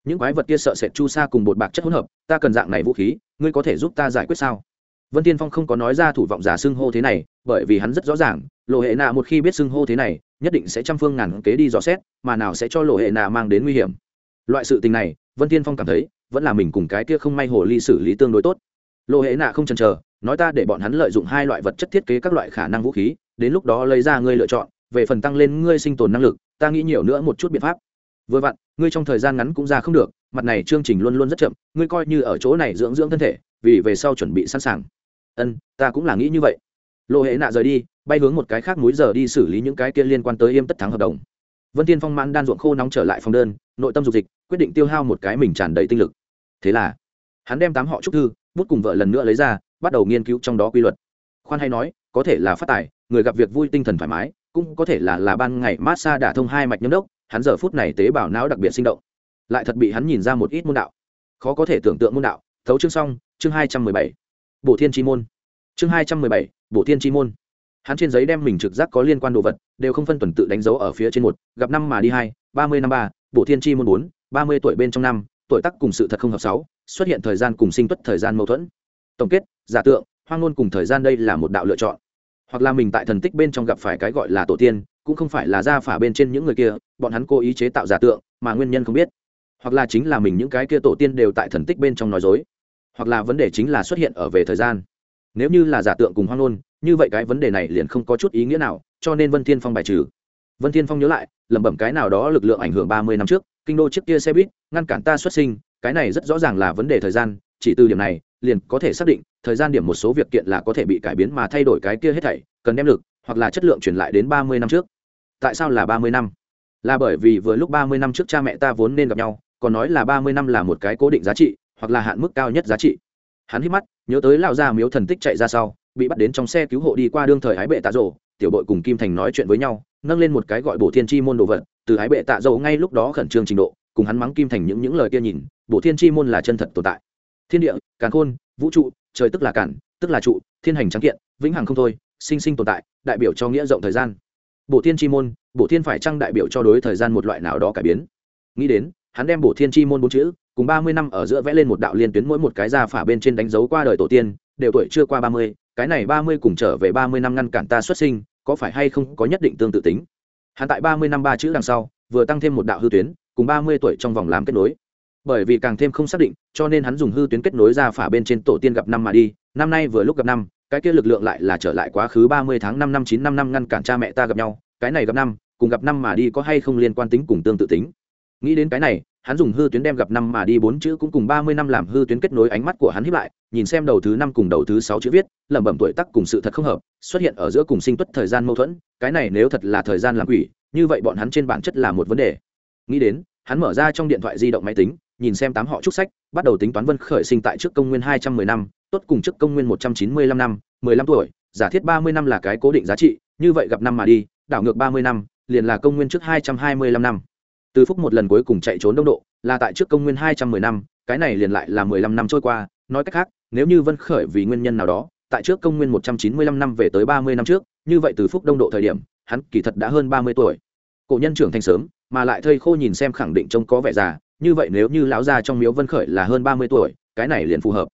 Những quái vật kia sợ sệt chu sa cùng bột bạc chất hỗn hợp, ta cần dạng này vũ khí, ngươi có thể giúp ta giải quyết sao? Vân thiên phong không có nói ra thủ vọng giả xưng hô thế này, bởi vì hắn rất rõ ràng lộ hệ nạ một khi biết xưng hô thế này, nhất định sẽ trăm phương ngàn kế đi dò xét, mà nào sẽ cho lộ hệ nạ mang đến nguy hiểm. Loại sự tình này, vân tiên phong cảm thấy, vẫn là mình cùng cái kia không may hồ ly xử lý tương đối tốt. Lộ hệ nạ không chần chờ, nói ta để bọn hắn lợi dụng hai loại vật chất thiết kế các loại khả năng vũ khí, đến lúc đó lấy ra ngươi lựa chọn, về phần tăng lên ngươi sinh tồn năng lực, ta nghĩ nhiều nữa một chút biện pháp. Vừa vặn, ngươi trong thời gian ngắn cũng ra không được, mặt này chương trình luôn luôn rất chậm, ngươi coi như ở chỗ này dưỡng dưỡng thân thể, vì về sau chuẩn bị sẵn sàng. Ân, ta cũng là nghĩ như vậy. Lộ hệ nạ rời đi bay hướng một cái khác múi giờ đi xử lý những cái kia liên quan tới yêm tất thắng hợp đồng. Vân tiên phong mãn đan ruộng khô nóng trở lại phòng đơn, nội tâm dục dịch, quyết định tiêu hao một cái mình tràn đầy tinh lực. Thế là, hắn đem tám họ trúc thư, bút cùng vợ lần nữa lấy ra, bắt đầu nghiên cứu trong đó quy luật. Khoan hay nói, có thể là phát tài, người gặp việc vui tinh thần thoải mái, cũng có thể là là ban ngày massage đả thông hai mạch nhâm đốc, hắn giờ phút này tế bào não đặc biệt sinh động. Lại thật bị hắn nhìn ra một ít môn đạo. Khó có thể tưởng tượng môn đạo. Thấu chương xong, chương hai trăm mười bảy. Bộ thiên chi môn. Chương hai trăm mười bảy bộ thiên chi môn hắn trên giấy đem mình trực giác có liên quan đồ vật, đều không phân tuần tự đánh dấu ở phía trên một, gặp năm mà đi hai, ba mươi năm ba bộ thiên chi môn bốn, ba mươi tuổi bên trong năm, tuổi tác cùng sự thật không hợp sáu, xuất hiện thời gian cùng sinh tuất thời gian mâu thuẫn. Tổng kết, giả tượng, hoang ngôn cùng thời gian đây là một đạo lựa chọn. Hoặc là mình tại thần tích bên trong gặp phải cái gọi là tổ tiên, cũng không phải là gia phả bên trên những người kia, bọn hắn cố ý chế tạo giả tượng, mà nguyên nhân không biết. Hoặc là chính là mình những cái kia tổ tiên đều tại thần tích bên trong nói dối. Hoặc là vấn đề chính là xuất hiện ở về thời gian. Nếu như là giả tượng cùng hoang ngôn như vậy cái vấn đề này liền không có chút ý nghĩa nào, cho nên vân thiên phong bài trừ. Vân thiên phong nhớ lại, lẩm bẩm cái nào đó lực lượng ảnh hưởng ba mươi năm trước, kinh đô chiếc kia xe buýt, ngăn cản ta xuất sinh, cái này rất rõ ràng là vấn đề thời gian, chỉ từ điểm này, liền có thể xác định, thời gian điểm một số việc kiện là có thể bị cải biến mà thay đổi cái kia hết thảy, cần đem lực, hoặc là chất lượng chuyển lại đến ba mươi năm trước. Tại sao là ba mươi năm? Là bởi vì vừa lúc ba mươi năm trước cha mẹ ta vốn nên gặp nhau, còn nói là ba mươi năm là một cái cố định giá trị, hoặc là hạn mức cao nhất giá trị. Hắn hít mắt, nhớ tới lão gia miếu thần tích chạy ra sau bị bắt đến trong xe cứu hộ đi qua đương thời hái bệ tạ rổ tiểu bội cùng kim thành nói chuyện với nhau, nâng lên một cái gọi bộ thiên chi môn đồ vật, từ hái bệ tạ dầu ngay lúc đó khẩn trương trình độ, cùng hắn mắng kim thành những những lời kia nhìn bộ thiên chi môn là chân thật tồn tại. Thiên địa, càn khôn, vũ trụ, trời tức là cản tức là trụ, thiên hành trắng kiện, vĩnh hằng không thôi, sinh sinh tồn tại, đại biểu cho nghĩa rộng thời gian. Bộ thiên chi môn bộ thiên phải trăng đại biểu cho đối thời gian một loại nào đó cải biến? Nghĩ đến, hắn đem bộ thiên chi môn bốn chữ, cùng ba mươi năm ở giữa vẽ lên một đạo liên tuyến mỗi một cái ra phả bên trên đánh dấu qua đời tổ tiên, đều tuổi chưa qua ba mươi cái này ba mươi cùng trở về ba mươi năm ngăn cản ta xuất sinh, có phải hay không có nhất định tương tự tính? Hắn tại ba mươi năm ba chữ đằng sau, vừa tăng thêm một đạo hư tuyến, cùng ba mươi tuổi trong vòng làm kết nối. Bởi vì càng thêm không xác định, cho nên hắn dùng hư tuyến kết nối ra phả bên trên tổ tiên gặp năm mà đi, năm nay vừa lúc gặp năm, cái kia lực lượng lại là trở lại quá khứ ba mươi tháng năm năm chín năm năm ngăn cản cha mẹ ta gặp nhau, cái này gặp năm, cùng gặp năm mà đi có hay không liên quan tính cùng tương tự tính? Nghĩ đến cái này hắn dùng hư tuyến đem gặp năm mà đi bốn chữ cũng cùng ba mươi năm làm hư tuyến kết nối ánh mắt của hắn hiếp lại, nhìn xem đầu thứ năm cùng đầu thứ sáu chữ viết, lẩm bẩm tuổi tắc cùng sự thật không hợp, xuất hiện ở giữa cùng sinh tuất thời gian mâu thuẫn, cái này nếu thật là thời gian làm quỷ, như vậy bọn hắn trên bản chất là một vấn đề. Nghĩ đến, hắn mở ra trong điện thoại di động máy tính, nhìn xem tám họ trúc sách, bắt đầu tính toán vân khởi sinh tại trước công nguyên hai trăm mười năm, tốt cùng trước công nguyên một trăm chín mươi lăm năm, mười lăm tuổi, giả thiết ba mươi năm là cái cố định giá trị, như vậy gặp năm mà đi, đảo ngược ba mươi năm, liền là công nguyên trước hai trăm hai mươi lăm năm từ phúc một lần cuối cùng chạy trốn đông độ, là tại trước công nguyên hai trăm mười năm, cái này liền lại là mười lăm năm trôi qua. Nói cách khác, nếu như vân khởi vì nguyên nhân nào đó, tại trước công nguyên một trăm chín mươi lăm năm về tới ba mươi năm trước, như vậy từ phúc đông độ thời điểm, hắn kỳ thật đã hơn ba mươi tuổi. Cổ nhân trưởng thành sớm, mà lại thây khô nhìn xem khẳng định trông có vẻ già, như vậy nếu như lão gia trong miếu vân khởi là hơn ba mươi tuổi, cái này liền phù hợp.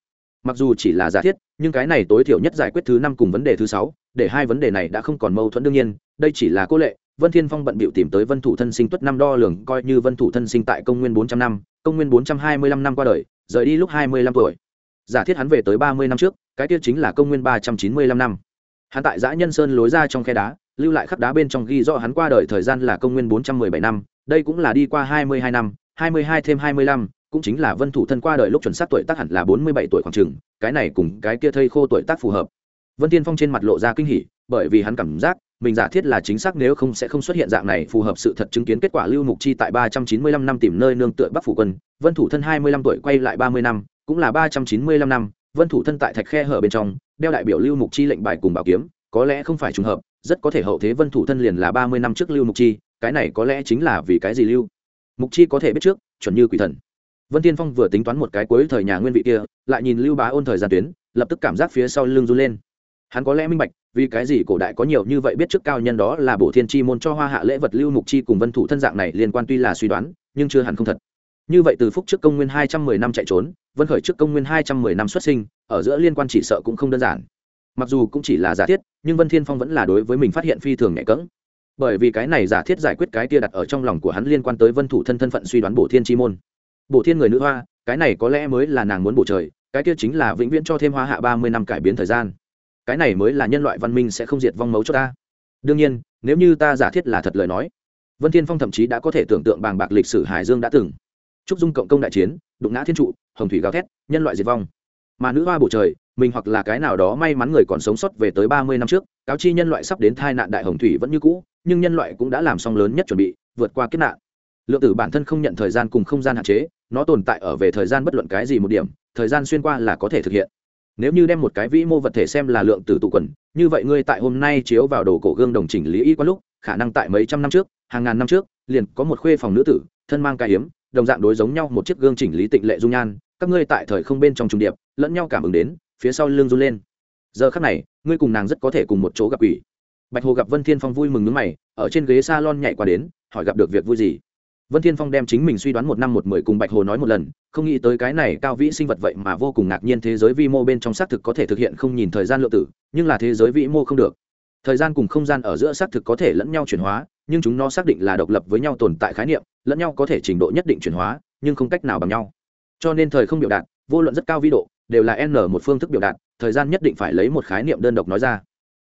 Mặc dù chỉ là giả thiết, nhưng cái này tối thiểu nhất giải quyết thứ năm cùng vấn đề thứ sáu, để hai vấn đề này đã không còn mâu thuẫn đương nhiên, đây chỉ là cô lệ vân thiên phong bận bịu tìm tới vân thủ thân sinh tuất năm đo lường, coi như vân thủ thân sinh tại công nguyên bốn trăm năm, công nguyên bốn trăm hai mươi lăm năm qua đời, rời đi lúc hai mươi lăm tuổi. Giả thiết hắn về tới ba mươi năm trước, cái kia chính là công nguyên ba trăm chín mươi lăm năm. Hắn tại dã nhân sơn lối ra trong khe đá, lưu lại khắc đá bên trong ghi rõ hắn qua đời thời gian là công nguyên bốn trăm mười bảy năm, đây cũng là đi qua hai mươi hai năm, hai mươi hai thêm hai mươi lăm, cũng chính là vân thủ thân qua đời lúc chuẩn xác tuổi tác hẳn là bốn mươi bảy tuổi khoảng chừng, cái này cùng cái kia thây khô tuổi tác phù hợp. Vân tiên phong trên mặt lộ ra kinh hỉ, bởi vì hắn cảm giác mình giả thiết là chính xác nếu không sẽ không xuất hiện dạng này, phù hợp sự thật chứng kiến kết quả lưu mục chi tại ba trăm chín mươi lăm năm tìm nơi nương tựa bắc phủ quân, vân thủ thân hai mươi lăm tuổi quay lại ba mươi năm, cũng là ba trăm chín mươi lăm năm, vân thủ thân tại thạch khe hở bên trong, đeo đại biểu lưu mục chi lệnh bài cùng bảo kiếm, có lẽ không phải trùng hợp, rất có thể hậu thế vân thủ thân liền là ba mươi năm trước lưu mục chi, cái này có lẽ chính là vì cái gì lưu mục chi có thể biết trước, chuẩn như quỷ thần. Vân tiên phong vừa tính toán một cái cuối thời nhà nguyên vị kia, lại nhìn lưu bá ôn thời gian tuyến, lập tức cảm giác phía sau lưng run lên. Hắn có lẽ minh bạch vì cái gì cổ đại có nhiều như vậy biết trước cao nhân đó là bổ thiên chi môn cho hoa hạ lễ vật lưu mục chi cùng vân thủ thân dạng này liên quan tuy là suy đoán, nhưng chưa hẳn không thật. Như vậy từ phúc trước công nguyên hai trăm mười năm chạy trốn, vân khởi trước công nguyên hai trăm mười năm xuất sinh, ở giữa liên quan chỉ sợ cũng không đơn giản. Mặc dù cũng chỉ là giả thiết, nhưng vân thiên phong vẫn là đối với mình phát hiện phi thường nhẹ cỡng bởi vì cái này giả thiết giải quyết cái kia đặt ở trong lòng của hắn liên quan tới vân thủ thân thân phận suy đoán bổ thiên chi môn. Bổ thiên người nữ hoa, cái này có lẽ mới là nàng muốn bổ trời, cái kia chính là vĩnh viễn cho thêm hoa hạ ba mươi năm cải biến thời gian cái này mới là nhân loại văn minh sẽ không diệt vong mấu cho ta. Đương nhiên, nếu như ta giả thiết là thật lời nói, vân thiên phong thậm chí đã có thể tưởng tượng bàng bạc lịch sử hải dương đã từng. Trúc dung cộng công đại chiến, đụng ngã thiên trụ, hồng thủy gào thét, nhân loại diệt vong. Mà nữ hoa bổ trời, mình hoặc là cái nào đó may mắn người còn sống sót về tới ba mươi năm trước, cáo chi nhân loại sắp đến tai nạn đại hồng thủy vẫn như cũ, nhưng nhân loại cũng đã làm xong lớn nhất chuẩn bị, vượt qua kiếp nạn. Lượng tử bản thân không nhận thời gian cùng không gian hạn chế, nó tồn tại ở về thời gian bất luận cái gì một điểm, thời gian xuyên qua là có thể thực hiện nếu như đem một cái vĩ mô vật thể xem là lượng tử tụ quần, như vậy ngươi tại hôm nay chiếu vào đồ cổ gương đồng chỉnh lý y quá lúc, khả năng tại mấy trăm năm trước, hàng ngàn năm trước, liền có một khuê phòng nữ tử, thân mang ca hiếm đồng dạng đối giống nhau một chiếc gương chỉnh lý tịnh lệ dung nhan, các ngươi tại thời không bên trong trùng điệp, lẫn nhau cảm ứng đến, phía sau lưng run lên. Giờ khắc này, ngươi cùng nàng rất có thể cùng một chỗ gặp quỷ. Bạch hồ gặp vân thiên phong vui mừng nước mày, ở trên ghế s a lon nhảy qua đến, hỏi gặp được việc vui gì vân thiên phong đem chính mình suy đoán một năm một mười cùng bạch hồ nói một lần, không nghĩ tới cái này cao vĩ sinh vật vậy mà vô cùng ngạc nhiên thế giới vi mô bên trong xác thực có thể thực hiện không nhìn thời gian lượng tử, nhưng là thế giới vĩ mô không được. Thời gian cùng không gian ở giữa xác thực có thể lẫn nhau chuyển hóa, nhưng chúng nó xác định là độc lập với nhau tồn tại khái niệm, lẫn nhau có thể trình độ nhất định chuyển hóa, nhưng không cách nào bằng nhau. Cho nên thời không biểu đạt, vô luận rất cao vĩ độ, đều là n một phương thức biểu đạt, thời gian nhất định phải lấy một khái niệm đơn độc nói ra.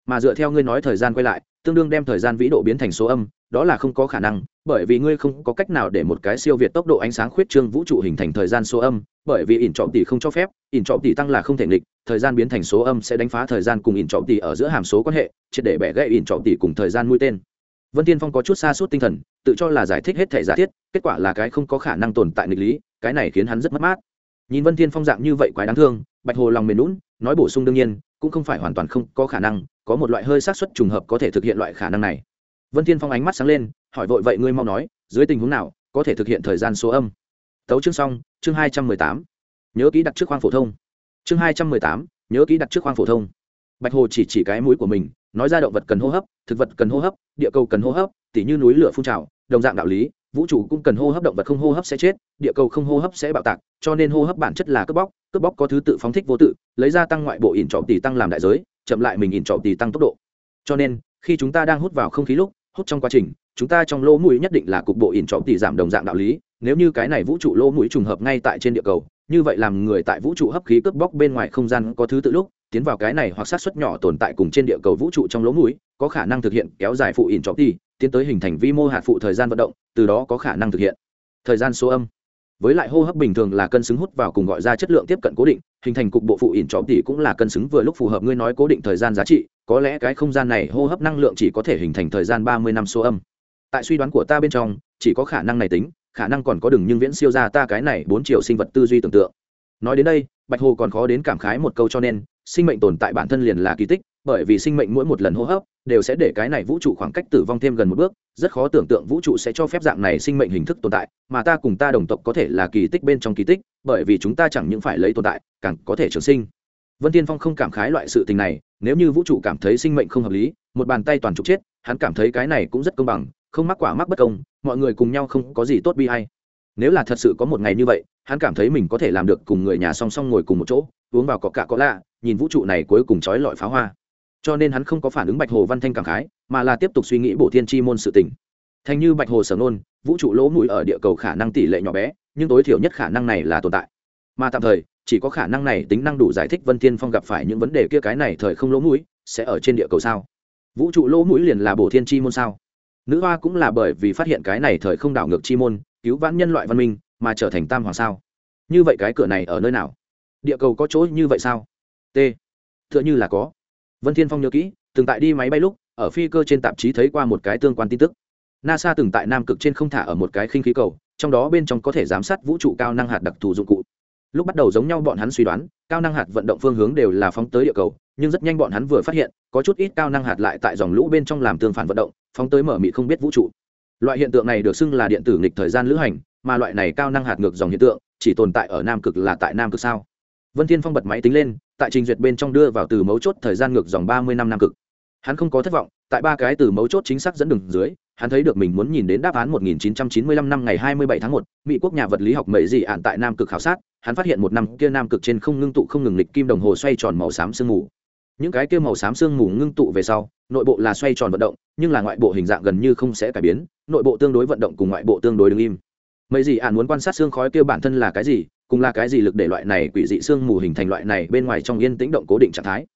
Mà dựa theo ngươi nói thời gian quay lại tương đương đem thời gian vĩ độ biến thành số âm, đó là không có khả năng, bởi vì ngươi không có cách nào để một cái siêu việt tốc độ ánh sáng khuyết trương vũ trụ hình thành thời gian số âm, bởi vì ỉn trọng tỷ không cho phép, ỉn trọng tỷ tăng là không thể nghịch, thời gian biến thành số âm sẽ đánh phá thời gian cùng ỉn trọng tỷ ở giữa hàm số quan hệ, triệt để bẻ gãy ỉn trọng tỷ cùng thời gian mũi tên. Vân tiên phong có chút xa suốt tinh thần, tự cho là giải thích hết thể giả thiết, kết quả là cái không có khả năng tồn tại nghịch lý, cái này khiến hắn rất mất mát. Nhìn vân tiên phong dạng như vậy quái đáng thương, bạch hồ lòng mềm lún nói bổ sung đương nhiên, cũng không phải hoàn toàn không có khả năng có một loại hơi xác suất trùng hợp có thể thực hiện loại khả năng này. Vân thiên phong ánh mắt sáng lên, hỏi vội vậy ngươi mau nói, dưới tình huống nào có thể thực hiện thời gian số âm? Tấu chương xong, chương hai trăm mười tám. Nhớ kỹ đặt trước khoang phổ thông. Chương hai trăm mười tám, nhớ kỹ đặt trước khoang phổ thông. Bạch hồ chỉ chỉ cái mũi của mình, nói ra động vật cần hô hấp, thực vật cần hô hấp, địa cầu cần hô hấp, tỉ như núi lửa phun trào, đồng dạng đạo lý, vũ trụ cũng cần hô hấp động vật không hô hấp sẽ chết, địa cầu không hô hấp sẽ bạo tạc, cho nên hô hấp bản chất là cướp bóc cướp bóc có thứ tự phóng thích vô tự, lấy ra tăng ngoại bộ ỉn trọng tỷ tăng làm đại giới chậm lại mình ỉn trọ tỷ tăng tốc độ. Cho nên, khi chúng ta đang hút vào không khí lúc, hút trong quá trình, chúng ta trong lỗ mũi nhất định là cục bộ ỉn trọ tỷ giảm đồng dạng đạo lý. Nếu như cái này vũ trụ lỗ mũi trùng hợp ngay tại trên địa cầu, như vậy làm người tại vũ trụ hấp khí cướp bóc bên ngoài không gian có thứ tự lúc, tiến vào cái này hoặc sát xuất nhỏ tồn tại cùng trên địa cầu vũ trụ trong lỗ mũi, có khả năng thực hiện kéo dài phụ ỉn trọ tỷ tiến tới hình thành vi mô hạt phụ thời gian vận động, từ đó có khả năng thực hiện. Thời gian số âm với lại hô hấp bình thường là cân xứng hút vào cùng gọi ra chất lượng tiếp cận cố định, hình thành cục bộ phụ ỉn chóp tỷ cũng là cân xứng vừa lúc phù hợp ngươi nói cố định thời gian giá trị, có lẽ cái không gian này hô hấp năng lượng chỉ có thể hình thành thời gian ba mươi năm số âm. Tại suy đoán của ta bên trong, chỉ có khả năng này tính, khả năng còn có đừng nhưng viễn siêu ra ta cái này bốn triệu sinh vật tư duy tưởng tượng. Nói đến đây, bạch hồ còn khó đến cảm khái một câu cho nên, sinh mệnh tồn tại bản thân liền là kỳ tích, bởi vì sinh mệnh mỗi một lần hô hấp đều sẽ để cái này vũ trụ khoảng cách tử vong thêm gần một bước rất khó tưởng tượng vũ trụ sẽ cho phép dạng này sinh mệnh hình thức tồn tại, mà ta cùng ta đồng tộc có thể là kỳ tích bên trong kỳ tích, bởi vì chúng ta chẳng những phải lấy tồn tại, càng có thể trường sinh. Vân tiên phong không cảm khái loại sự tình này, nếu như vũ trụ cảm thấy sinh mệnh không hợp lý, một bàn tay toàn trục chết, hắn cảm thấy cái này cũng rất công bằng, không mắc quả mắc bất công, mọi người cùng nhau không có gì tốt bi hay nếu là thật sự có một ngày như vậy, hắn cảm thấy mình có thể làm được cùng người nhà song song ngồi cùng một chỗ, uống vào cọ cạ có lạ, nhìn vũ trụ này cuối cùng trói lọi pháo hoa. Cho nên hắn không có phản ứng bạch hồ văn thanh cảm khái mà là tiếp tục suy nghĩ bổ thiên chi môn sự tình. Thành như bạch hồ sở nôn, vũ trụ lỗ mũi ở địa cầu khả năng tỷ lệ nhỏ bé, nhưng tối thiểu nhất khả năng này là tồn tại. Mà tạm thời, chỉ có khả năng này tính năng đủ giải thích vân thiên phong gặp phải những vấn đề kia cái này thời không lỗ mũi, sẽ ở trên địa cầu sao? Vũ trụ lỗ mũi liền là bổ thiên chi môn sao? Nữ hoa cũng là bởi vì phát hiện cái này thời không đảo ngược chi môn, cứu vãn nhân loại văn minh, mà trở thành tam hoàng sao? Như vậy cái cửa này ở nơi nào? Địa cầu có chỗ như vậy sao? T. T h ư ợ n h ư là có. Vân thiên phong nhớ kỹ, từng tại đi máy bay lúc ở phi cơ trên tạp chí thấy qua một cái tương quan tin tức. Nasa từng tại nam cực trên không thả ở một cái khinh khí cầu, trong đó bên trong có thể giám sát vũ trụ cao năng hạt đặc thù dụng cụ. Lúc bắt đầu giống nhau bọn hắn suy đoán, cao năng hạt vận động phương hướng đều là phóng tới địa cầu, nhưng rất nhanh bọn hắn vừa phát hiện, có chút ít cao năng hạt lại tại dòng lũ bên trong làm tương phản vận động, phóng tới mở mị không biết vũ trụ. Loại hiện tượng này được xưng là điện tử nghịch thời gian lữ hành, mà loại này cao năng hạt ngược dòng hiện tượng, chỉ tồn tại ở nam cực là tại nam cực sao? Vân thiên phong bật máy tính lên, tại trình duyệt bên trong đưa vào từ mấu chốt thời gian ngược dòng ba mươi năm nam cực hắn không có thất vọng tại ba cái từ mấu chốt chính xác dẫn đường dưới hắn thấy được mình muốn nhìn đến đáp án 1995 năm ngày 27 tháng 1, Mỹ quốc nhà vật lý học mấy gì ạn tại Nam Cực khảo sát, hắn phát hiện một năm kia Nam Cực trên không ngưng tụ không ngừng lịch kim đồng hồ xoay tròn màu xám sương mù. Những cái kia màu xám sương mù ngưng tụ về sau, nội bộ là xoay tròn vận động, nhưng là ngoại bộ hình dạng gần như không sẽ cải biến, nội bộ tương đối vận động cùng ngoại bộ tương đối đứng im. Mấy gì ạn muốn quan sát xương khói kia bản thân là cái gì, cùng là cái gì lực để loại này quỷ dị xương mù hình thành loại này bên ngoài trong yên tĩnh động cố định trạng thái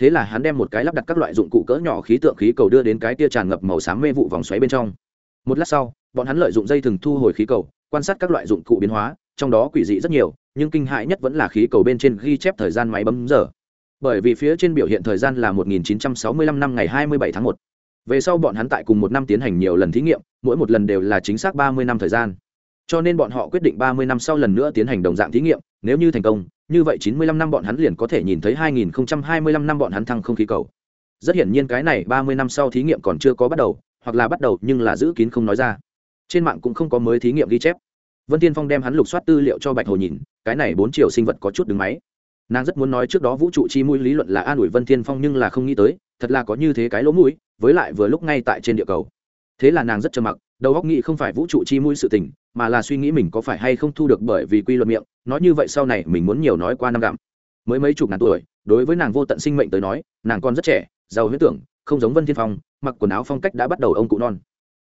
thế là hắn đem một cái lắp đặt các loại dụng cụ cỡ nhỏ khí tượng khí cầu đưa đến cái tia tràn ngập màu xám mê vụ vòng xoáy bên trong. Một lát sau, bọn hắn lợi dụng dây thừng thu hồi khí cầu, quan sát các loại dụng cụ biến hóa, trong đó quỷ dị rất nhiều, nhưng kinh hại nhất vẫn là khí cầu bên trên ghi chép thời gian máy bấm giờ. Bởi vì phía trên biểu hiện thời gian là 1965 năm ngày 27 tháng 1. về sau bọn hắn tại cùng một năm tiến hành nhiều lần thí nghiệm, mỗi một lần đều là chính xác 30 năm thời gian cho nên bọn họ quyết định ba mươi năm sau lần nữa tiến hành đồng dạng thí nghiệm, nếu như thành công, như vậy chín mươi lăm năm bọn hắn liền có thể nhìn thấy hai nghìn hai mươi lăm năm bọn hắn thăng không khí cầu. Rất hiển nhiên cái này ba mươi năm sau thí nghiệm còn chưa có bắt đầu, hoặc là bắt đầu nhưng là giữ kín không nói ra. Trên mạng cũng không có mới thí nghiệm ghi chép. Vân tiên phong đem hắn lục soát tư liệu cho bạch hồ nhìn, cái này bốn triệu sinh vật có chút đứng máy. Nàng rất muốn nói trước đó vũ trụ chi mũi lý luận là an ủi vân thiên phong nhưng là không nghĩ tới, thật là có như thế cái lỗ mũi, với lại vừa lúc ngay tại trên địa cầu thế là nàng rất trầm mặc, đầu óc nghĩ không phải vũ trụ chi mũi sự tình, mà là suy nghĩ mình có phải hay không thu được bởi vì quy luật miệng, nói như vậy sau này mình muốn nhiều nói qua năm gặm. Mới mấy chục ngàn tuổi, đối với nàng vô tận sinh mệnh tới nói, nàng còn rất trẻ, giàu huyết tưởng, không giống vân thiên phong, mặc quần áo phong cách đã bắt đầu ông cụ non.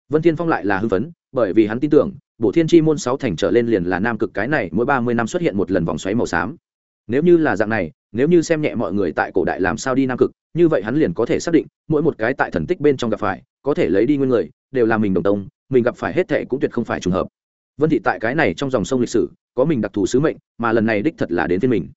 Vân thiên phong lại là hưng phấn, bởi vì hắn tin tưởng bộ thiên chi môn sáu thành trở lên liền là nam cực cái này mỗi ba mươi năm xuất hiện một lần vòng xoáy màu xám. Nếu như là dạng này, nếu như xem nhẹ mọi người tại cổ đại làm sao đi nam cực, như vậy hắn liền có thể xác định, mỗi một cái tại thần tích bên trong gặp phải, có thể lấy đi nguyên người đều là mình đồng tông, mình gặp phải hết thệ cũng tuyệt không phải trùng hợp. Vân thị tại cái này trong dòng sông lịch sử, có mình đặc thù sứ mệnh, mà lần này đích thật là đến phiên mình.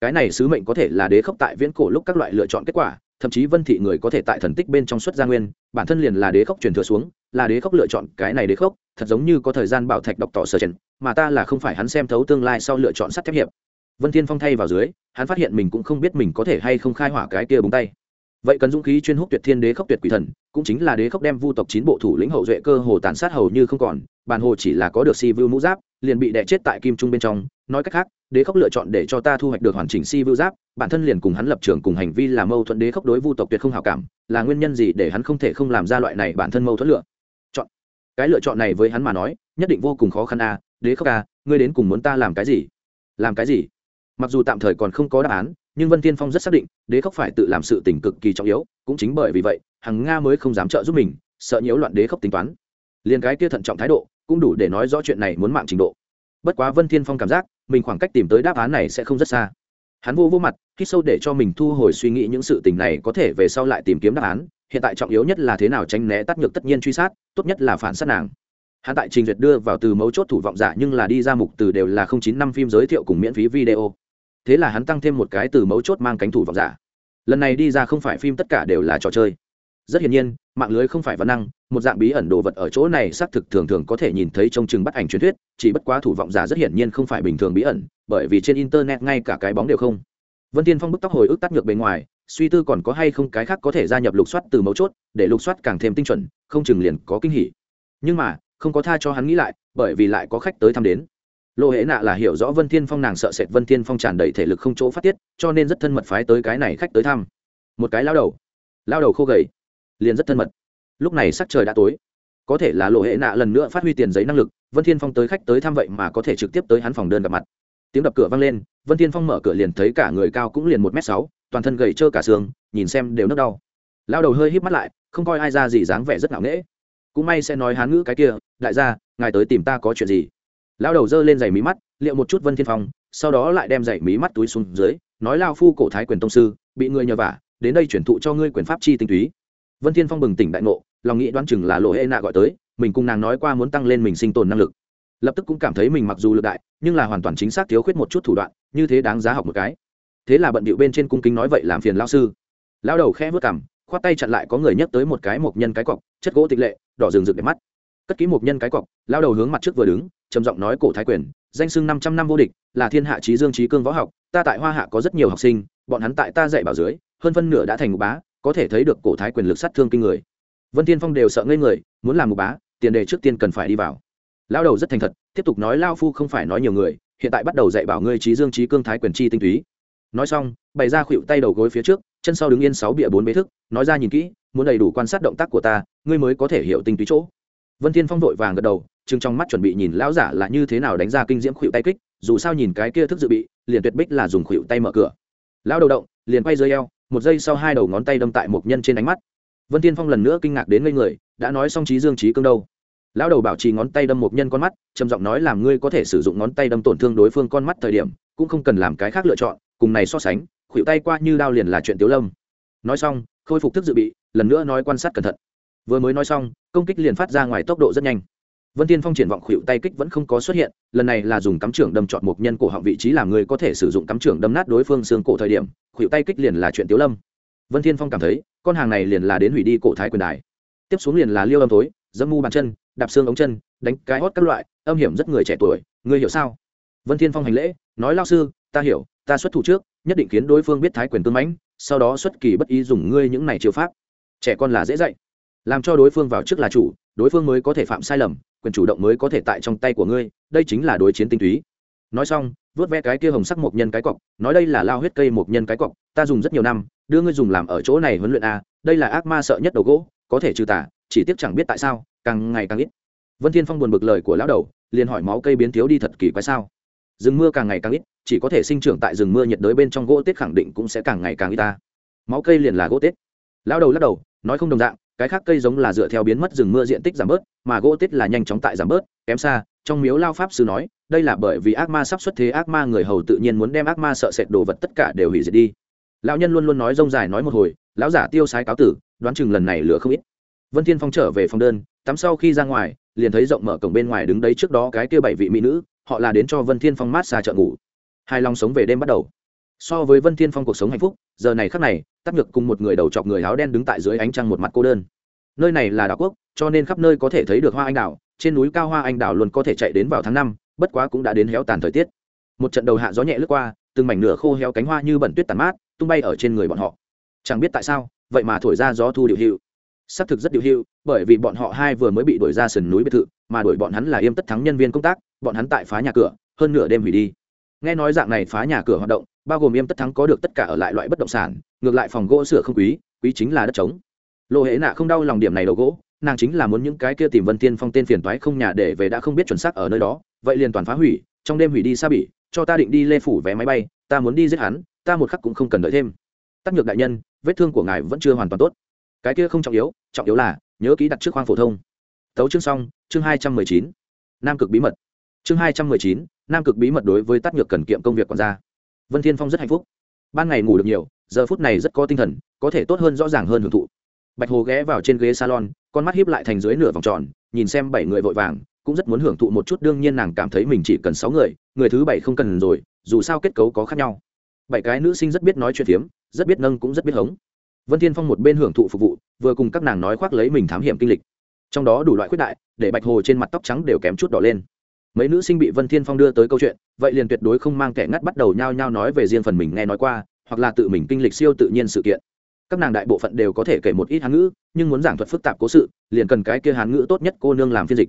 Cái này sứ mệnh có thể là đế khốc tại viễn cổ lúc các loại lựa chọn kết quả, thậm chí vân thị người có thể tại thần tích bên trong xuất gia nguyên, bản thân liền là đế khốc truyền thừa xuống, là đế khốc lựa chọn cái này đế khốc, thật giống như có thời gian bảo thạch đọc tỏ sở trần, mà ta là không phải hắn xem thấu tương lai sau lựa chọn sắt thép hiệp. Vân thiên phong thay vào dưới, hắn phát hiện mình cũng không biết mình có thể hay không khai hỏa cái kia búng tay vậy cần dũng khí chuyên hút tuyệt thiên đế khốc tuyệt quỷ thần cũng chính là đế khốc đem vu tộc chín bộ thủ lĩnh hậu duệ cơ hồ tàn sát hầu như không còn bàn hồ chỉ là có được si vu mũ giáp liền bị đè chết tại kim trung bên trong. Nói cách khác đế khốc lựa chọn để cho ta thu hoạch được hoàn chỉnh si vu giáp bản thân liền cùng hắn lập trường cùng hành vi là mâu thuẫn đế khốc đối vu tộc tuyệt không hảo cảm là nguyên nhân gì để hắn không thể không làm ra loại này bản thân mâu thuẫn lựa? Chọn. Cái lựa chọn này với hắn mà nói nhất định vô cùng khó khăn a à, đế khốc a à, ngươi đến cùng muốn ta làm cái gì? Làm cái gì? Mặc dù tạm thời còn không có đáp án, nhưng vân tiên phong rất xác định, đế khốc phải tự làm sự tình cực kỳ trọng yếu, cũng chính bởi vì vậy, hằng nga mới không dám trợ giúp mình, sợ nhiễu loạn đế khốc tính toán. Liền cái kia thận trọng thái độ, cũng đủ để nói rõ chuyện này muốn mạng trình độ. Bất quá vân thiên phong cảm giác, mình khoảng cách tìm tới đáp án này sẽ không rất xa. Hắn vô vô mặt, hít sâu để cho mình thu hồi suy nghĩ những sự tình này có thể về sau lại tìm kiếm đáp án, hiện tại trọng yếu nhất là thế nào tránh né tắt nhược tất nhiên truy sát, tốt nhất là phản sát nàng. Hắn tại trình duyệt đưa vào từ mấu chốt thủ vọng giả nhưng là đi ra mục từ đều là không chín năm phim giới thiệu cùng miễn phí video thế là hắn tăng thêm một cái từ mấu chốt mang cánh thủ vọng giả. Lần này đi ra không phải phim tất cả đều là trò chơi. Rất hiển nhiên, mạng lưới không phải văn năng, một dạng bí ẩn đồ vật ở chỗ này xác thực thường thường có thể nhìn thấy trong chừng bắt ảnh truyền thuyết, chỉ bất quá thủ vọng giả rất hiển nhiên không phải bình thường bí ẩn, bởi vì trên internet ngay cả cái bóng đều không. Vân tiên phong bức tóc hồi ức tắt ngược bề ngoài, suy tư còn có hay không cái khác có thể gia nhập lục soát từ mấu chốt, để lục soát càng thêm tinh chuẩn, không chừng liền có kinh hỉ. Nhưng mà, không có tha cho hắn nghĩ lại, bởi vì lại có khách tới thăm đến lộ hệ nạ là hiểu rõ vân thiên phong nàng sợ sệt vân thiên phong tràn đầy thể lực không chỗ phát tiết, cho nên rất thân mật phái tới cái này khách tới thăm. Một cái lao đầu. Lao đầu khô gầy, liền rất thân mật. Lúc này sắc trời đã tối. Có thể là lộ hệ nạ lần nữa phát huy tiền giấy năng lực, vân thiên phong tới khách tới thăm vậy mà có thể trực tiếp tới hắn phòng đơn gặp mặt. Tiếng đập cửa vang lên, vân thiên phong mở cửa liền thấy cả người cao cũng liền một m sáu, toàn thân gầy trơ cả xương, nhìn xem đều nước đau. Lao đầu hơi híp mắt lại, không coi ai ra gì dáng vẻ rất ngạo nghễ. Cũng may sẽ nói hán ngữ cái kia, đại gia, ngài tới tìm ta có chuyện gì? Lao đầu dơ lên giày mí mắt, liệu một chút vân thiên phong, sau đó lại đem giày mí mắt túi xuống dưới, nói lao phu cổ thái quyền tông sư, bị người nhờ vả, đến đây chuyển thụ cho ngươi quyền pháp chi tinh túy. Vân thiên phong bừng tỉnh đại ngộ, lòng nghĩ đoán chừng là lộ hệ nạ gọi tới, mình cùng nàng nói qua muốn tăng lên mình sinh tồn năng lực. Lập tức cũng cảm thấy mình mặc dù lực đại, nhưng là hoàn toàn chính xác thiếu khuyết một chút thủ đoạn, như thế đáng giá học một cái. Thế là bận điệu bên trên cung kính nói vậy làm phiền lao sư. Lao đầu khẽ vớt cằm, khoát tay chặn lại có người nhấc tới một cái mộc nhân cái cọc, chất gỗ tịch lệ, đỏ rừng rực đẹp mắt cất ký một nhân cái cọc, lao đầu hướng mặt trước vừa đứng, trầm giọng nói cổ thái quyền, danh sưng năm trăm năm vô địch, là thiên hạ trí dương trí cương võ học, ta tại hoa hạ có rất nhiều học sinh, bọn hắn tại ta dạy bảo dưới, hơn phân nửa đã thành ngục bá, có thể thấy được cổ thái quyền lực sát thương kinh người. Vân tiên phong đều sợ ngây người, muốn làm ngục bá, tiền đề trước tiên cần phải đi vào. Lao đầu rất thành thật, tiếp tục nói lao phu không phải nói nhiều người, hiện tại bắt đầu dạy bảo ngươi trí dương trí cương thái quyền chi tinh túy. Nói xong, bày ra khuỵu tay đầu gối phía trước, chân sau đứng yên sáu bịa bốn bế thức, nói ra nhìn kỹ, muốn đầy đủ quan sát động tác của ta, ngươi mới có thể hiểu tinh túy chỗ vân thiên phong vội vàng gật đầu chừng trong mắt chuẩn bị nhìn lão giả là như thế nào đánh ra kinh diễm khuỵu tay kích, dù sao nhìn cái kia thức dự bị, liền tuyệt bích là dùng khuỵu tay mở cửa. Lão đầu động, liền quay dưới eo, một giây sau hai đầu ngón tay đâm tại một nhân trên ánh mắt. Vân Thiên phong lần nữa kinh ngạc đến ngây người, đã nói xong trí dương trí cương đâu. Lão đầu bảo trì ngón tay đâm một nhân con mắt, trầm giọng nói làm ngươi có thể sử dụng ngón tay đâm tổn thương đối phương con mắt thời điểm, cũng không cần làm cái khác lựa chọn, cùng này so sánh, khuỵu tay qua như đao liền là chuyện tiếu lâm. Nói xong, khôi phục thức dự bị, lần nữa nói quan sát cẩn thận vừa mới nói xong, công kích liền phát ra ngoài tốc độ rất nhanh. Vân tiên phong triển vọng khuỵu tay kích vẫn không có xuất hiện, lần này là dùng cắm trưởng đâm chọn một nhân cổ họng vị trí làm người có thể sử dụng cắm trưởng đâm nát đối phương xương cổ thời điểm khuỵu tay kích liền là chuyện tiếu lâm. Vân thiên phong cảm thấy, con hàng này liền là đến hủy đi cổ thái quyền đài. Tiếp xuống liền là liêu âm tối dẫm mu bàn chân, đạp xương ống chân, đánh cái hót các loại, âm hiểm rất người trẻ tuổi ngươi hiểu sao? Vân thiên phong hành lễ, nói lao sư, ta hiểu, ta xuất thủ trước, nhất định khiến đối phương biết thái quyền tương mãnh, sau đó xuất kỳ bất ý dùng ngươi những này chiêu pháp. Trẻ con là dễ dạy làm cho đối phương vào trước là chủ, đối phương mới có thể phạm sai lầm, quyền chủ động mới có thể tại trong tay của ngươi, đây chính là đối chiến tinh túy. Nói xong, vớt ve cái kia hồng sắc một nhân cái cọc, nói đây là lao huyết cây một nhân cái cọc, ta dùng rất nhiều năm, đưa ngươi dùng làm ở chỗ này huấn luyện a, đây là ác ma sợ nhất đầu gỗ, có thể trừ tả chỉ tiếc chẳng biết tại sao, càng ngày càng ít. Vân thiên phong buồn bực lời của lão đầu, liền hỏi máu cây biến thiếu đi thật kỳ quái sao? Rừng mưa càng ngày càng ít, chỉ có thể sinh trưởng tại rừng mưa nhiệt đới bên trong gỗ tết khẳng định cũng sẽ càng ngày càng ít ta. Máu cây liền là gỗ tết. Lão đầu lắc đầu, nói không đồng dạng cái khác cây giống là dựa theo biến mất rừng mưa diện tích giảm bớt, mà gỗ tết là nhanh chóng tại giảm bớt, kém xa, trong miếu lao pháp sư nói, đây là bởi vì ác ma sắp xuất thế, ác ma người hầu tự nhiên muốn đem ác ma sợ sệt đồ vật tất cả đều hủy diệt đi. Lão nhân luôn luôn nói rông dài nói một hồi, lão giả tiêu sái cáo tử, đoán chừng lần này lửa không ít. Vân thiên phong trở về phòng đơn, tắm sau khi ra ngoài, liền thấy rộng mở cổng bên ngoài đứng đấy trước đó cái kia bảy vị mỹ nữ, họ là đến cho vân thiên phong mát xa chợ ngủ. Hai long sống về đêm bắt đầu. So với vân thiên phong cuộc sống hạnh phúc, giờ này khắc này tắc nhược cùng một người đầu chọc người áo đen đứng tại dưới ánh trăng một mặt cô đơn. Nơi này là đảo quốc, cho nên khắp nơi có thể thấy được hoa anh đào. Trên núi cao hoa anh đào luôn có thể chạy đến vào tháng năm, bất quá cũng đã đến héo tàn thời tiết. Một trận đầu hạ gió nhẹ lướt qua, từng mảnh nửa khô héo cánh hoa như bẩn tuyết tàn mát, tung bay ở trên người bọn họ. Chẳng biết tại sao, vậy mà thổi ra gió thu điệu hiệu. Xác thực rất điệu hưu bởi vì bọn họ hai vừa mới bị đuổi ra sườn núi biệt thự, mà đuổi bọn hắn là yêm tất thắng nhân viên công tác, bọn hắn tại phá nhà cửa, hơn nửa đêm hủy đi. Nghe nói dạng này phá nhà cửa hoạt động, bao gồm yêm tất thắng có được tất cả ở lại loại bất động sản ngược lại phòng gỗ sửa không quý quý chính là đất trống. Lộ hệ nạ không đau lòng điểm này đầu gỗ, nàng chính là muốn những cái kia tìm vân tiên phong tên phiền toái không nhà để về đã không biết chuẩn xác ở nơi đó, vậy liền toàn phá hủy, trong đêm hủy đi xa bỉ, cho ta định đi lê phủ vé máy bay, ta muốn đi giết hắn, ta một khắc cũng không cần đợi thêm. Tắc nhược đại nhân, vết thương của ngài vẫn chưa hoàn toàn tốt. Cái kia không trọng yếu trọng yếu là, nhớ ký đặt trước khoang phổ thông. Tấu chương xong, chương hai trăm mười chín. Nam cực bí mật. Chương hai trăm mười chín, nam cực bí mật đối với tắc nhược cần kiệm công việc còn ra vân thiên phong rất hạnh phúc. Ban ngày ngủ được nhiều giờ phút này rất có tinh thần, có thể tốt hơn rõ ràng hơn hưởng thụ. Bạch hồ ghé vào trên ghế salon, con mắt hiếp lại thành dưới nửa vòng tròn, nhìn xem bảy người vội vàng, cũng rất muốn hưởng thụ một chút, đương nhiên nàng cảm thấy mình chỉ cần sáu người người thứ bảy không cần rồi, dù sao kết cấu có khác nhau. Bảy cái nữ sinh rất biết nói chuyện phiếm, rất biết nâng cũng rất biết hống. Vân thiên phong một bên hưởng thụ phục vụ, vừa cùng các nàng nói khoác lấy mình thám hiểm kinh lịch. Trong đó đủ loại khuyết đại, để bạch hồ trên mặt tóc trắng đều kém chút đỏ lên. Mấy nữ sinh bị vân thiên phong đưa tới câu chuyện, vậy liền tuyệt đối không mang kẻ ngắt bắt đầu nhao nhao nói về riêng phần mình nghe nói qua hoặc là tự mình kinh lịch siêu tự nhiên sự kiện. Các nàng đại bộ phận đều có thể kể một ít hán ngữ, nhưng muốn giảng thuật phức tạp cố sự, liền cần cái kia hán ngữ tốt nhất cô nương làm phiên dịch.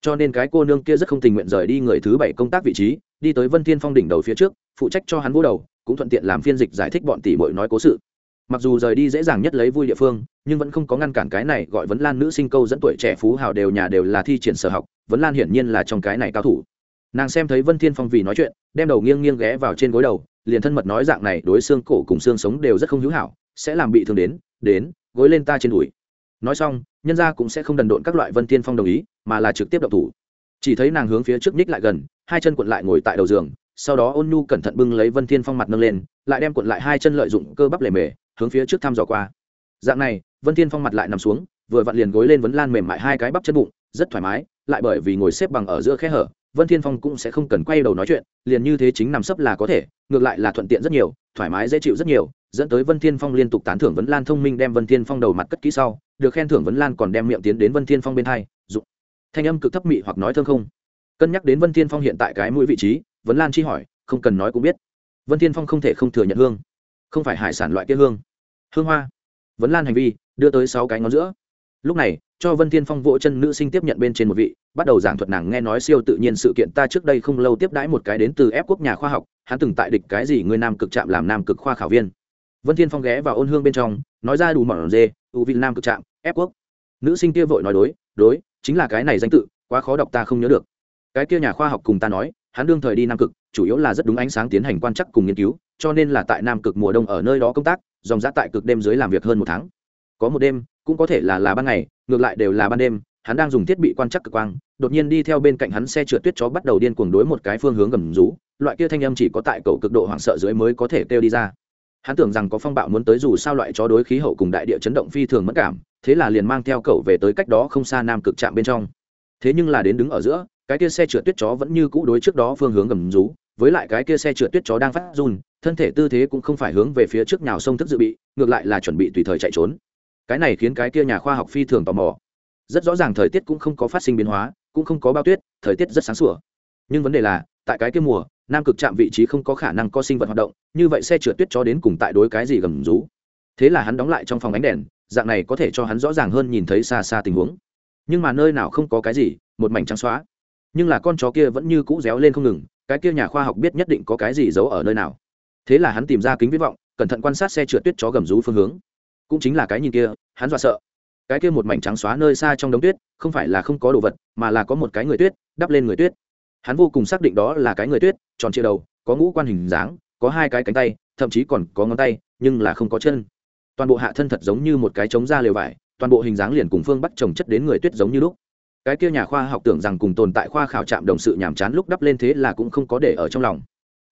Cho nên cái cô nương kia rất không tình nguyện rời đi người thứ bảy công tác vị trí, đi tới vân thiên phong đỉnh đầu phía trước, phụ trách cho hắn vô đầu, cũng thuận tiện làm phiên dịch giải thích bọn tỷ bội nói cố sự. Mặc dù rời đi dễ dàng nhất lấy vui địa phương, nhưng vẫn không có ngăn cản cái này gọi vấn lan nữ sinh câu dẫn tuổi trẻ phú hào đều nhà đều là thi triển sở học, vấn lan hiển nhiên là trong cái này cao thủ. Nàng xem thấy vân thiên phong vì nói chuyện, đem đầu nghiêng nghiêng ghé vào trên gối đầu liền thân mật nói dạng này đối xương cổ cùng xương sống đều rất không hữu hảo, sẽ làm bị thương đến đến, gối lên ta trên đùi. Nói xong, nhân gia cũng sẽ không đần độn các loại vân tiên phong đồng ý, mà là trực tiếp động thủ. Chỉ thấy nàng hướng phía trước nhích lại gần, hai chân cuộn lại ngồi tại đầu giường, sau đó ôn nhu cẩn thận bưng lấy vân thiên phong mặt nâng lên, lại đem cuộn lại hai chân lợi dụng cơ bắp lề mề, hướng phía trước thăm dò qua. Dạng này, vân thiên phong mặt lại nằm xuống, vừa vặn liền gối lên vấn lan mềm mại hai cái bắp chân bụng, rất thoải mái, lại bởi vì ngồi xếp bằng ở giữa khe hở vân thiên phong cũng sẽ không cần quay đầu nói chuyện, liền như thế chính nằm sấp là có thể, ngược lại là thuận tiện rất nhiều, thoải mái dễ chịu rất nhiều, dẫn tới vân thiên phong liên tục tán thưởng vấn lan thông minh đem vân thiên phong đầu mặt cất kỹ sau, được khen thưởng vấn lan còn đem miệng tiến đến vân thiên phong bên hai, dụng. Thanh âm cực thấp mị hoặc nói thơm không. Cân nhắc đến vân thiên phong hiện tại cái mũi vị trí, vấn lan chi hỏi, không cần nói cũng biết. Vân thiên phong không thể không thừa nhận hương. Không phải hải sản loại kia hương. Hương hoa. Vấn lan hành vi, đưa tới sáu cái ngón giữa. Lúc này, cho vân thiên phong vỗ chân nữ sinh tiếp nhận bên trên một vị bắt đầu giảng thuật nàng nghe nói siêu tự nhiên sự kiện ta trước đây không lâu tiếp đãi một cái đến từ ép quốc nhà khoa học, hắn từng tại địch cái gì người nam cực trạm làm nam cực khoa khảo viên. Vân thiên phong ghé vào ôn hương bên trong, nói ra đủ mỏng dê u vị nam cực trạm, ép quốc. Nữ sinh kia vội nói đối đối, chính là cái này danh tự, quá khó đọc ta không nhớ được. Cái kia nhà khoa học cùng ta nói, hắn đương thời đi nam cực, chủ yếu là rất đúng ánh sáng tiến hành quan chắc cùng nghiên cứu, cho nên là tại nam cực mùa đông ở nơi đó công tác, dòng giã tại cực đêm dưới làm việc hơn một tháng. Có một đêm, cũng có thể là là ban ngày, ngược lại đều là ban đêm, hắn đang dùng thiết bị quan trắc cực quang đột nhiên đi theo bên cạnh hắn xe trượt tuyết chó bắt đầu điên cuồng đối một cái phương hướng gầm rú, loại kia thanh âm chỉ có tại cầu cực độ hoảng sợ dưới mới có thể kêu đi ra. Hắn tưởng rằng có phong bạo muốn tới dù sao loại chó đối khí hậu cùng đại địa chấn động phi thường mất cảm, thế là liền mang theo cậu về tới cách đó không xa nam cực trạm bên trong. Thế nhưng là đến đứng ở giữa, cái kia xe trượt tuyết chó vẫn như cũ đối trước đó phương hướng gầm rú, với lại cái kia xe trượt tuyết chó đang phát run, thân thể tư thế cũng không phải hướng về phía trước nhào sông thức dự bị, ngược lại là chuẩn bị tùy thời chạy trốn. Cái này khiến cái kia nhà khoa học phi thường tò mò. Rất rõ ràng thời tiết cũng không có phát sinh biến hóa cũng không có bao tuyết, thời tiết rất sáng sủa. Nhưng vấn đề là, tại cái kia mùa, nam cực chạm vị trí không có khả năng có sinh vật hoạt động, như vậy xe trượt tuyết cho đến cùng tại đối cái gì gầm rú. Thế là hắn đóng lại trong phòng ánh đèn, dạng này có thể cho hắn rõ ràng hơn nhìn thấy xa xa tình huống. Nhưng mà nơi nào không có cái gì, một mảnh trắng xóa. Nhưng là con chó kia vẫn như cũ réo lên không ngừng, cái kia nhà khoa học biết nhất định có cái gì giấu ở nơi nào. Thế là hắn tìm ra kính viết vọng, cẩn thận quan sát xe trượt tuyết chó gầm rú phương hướng. Cũng chính là cái nhìn kia, hắn dọa sợ cái kia một mảnh trắng xóa nơi xa trong đống tuyết, không phải là không có đồ vật, mà là có một cái người tuyết, đắp lên người tuyết. Hắn vô cùng xác định đó là cái người tuyết, tròn chia đầu, có ngũ quan hình dáng, có hai cái cánh tay, thậm chí còn có ngón tay, nhưng là không có chân. Toàn bộ hạ thân thật giống như một cái trống da lều vải, toàn bộ hình dáng liền cùng phương bắt trồng chất đến người tuyết giống như lúc. Cái kia nhà khoa học tưởng rằng cùng tồn tại khoa khảo trạm đồng sự nhàm chán lúc đắp lên thế là cũng không có để ở trong lòng.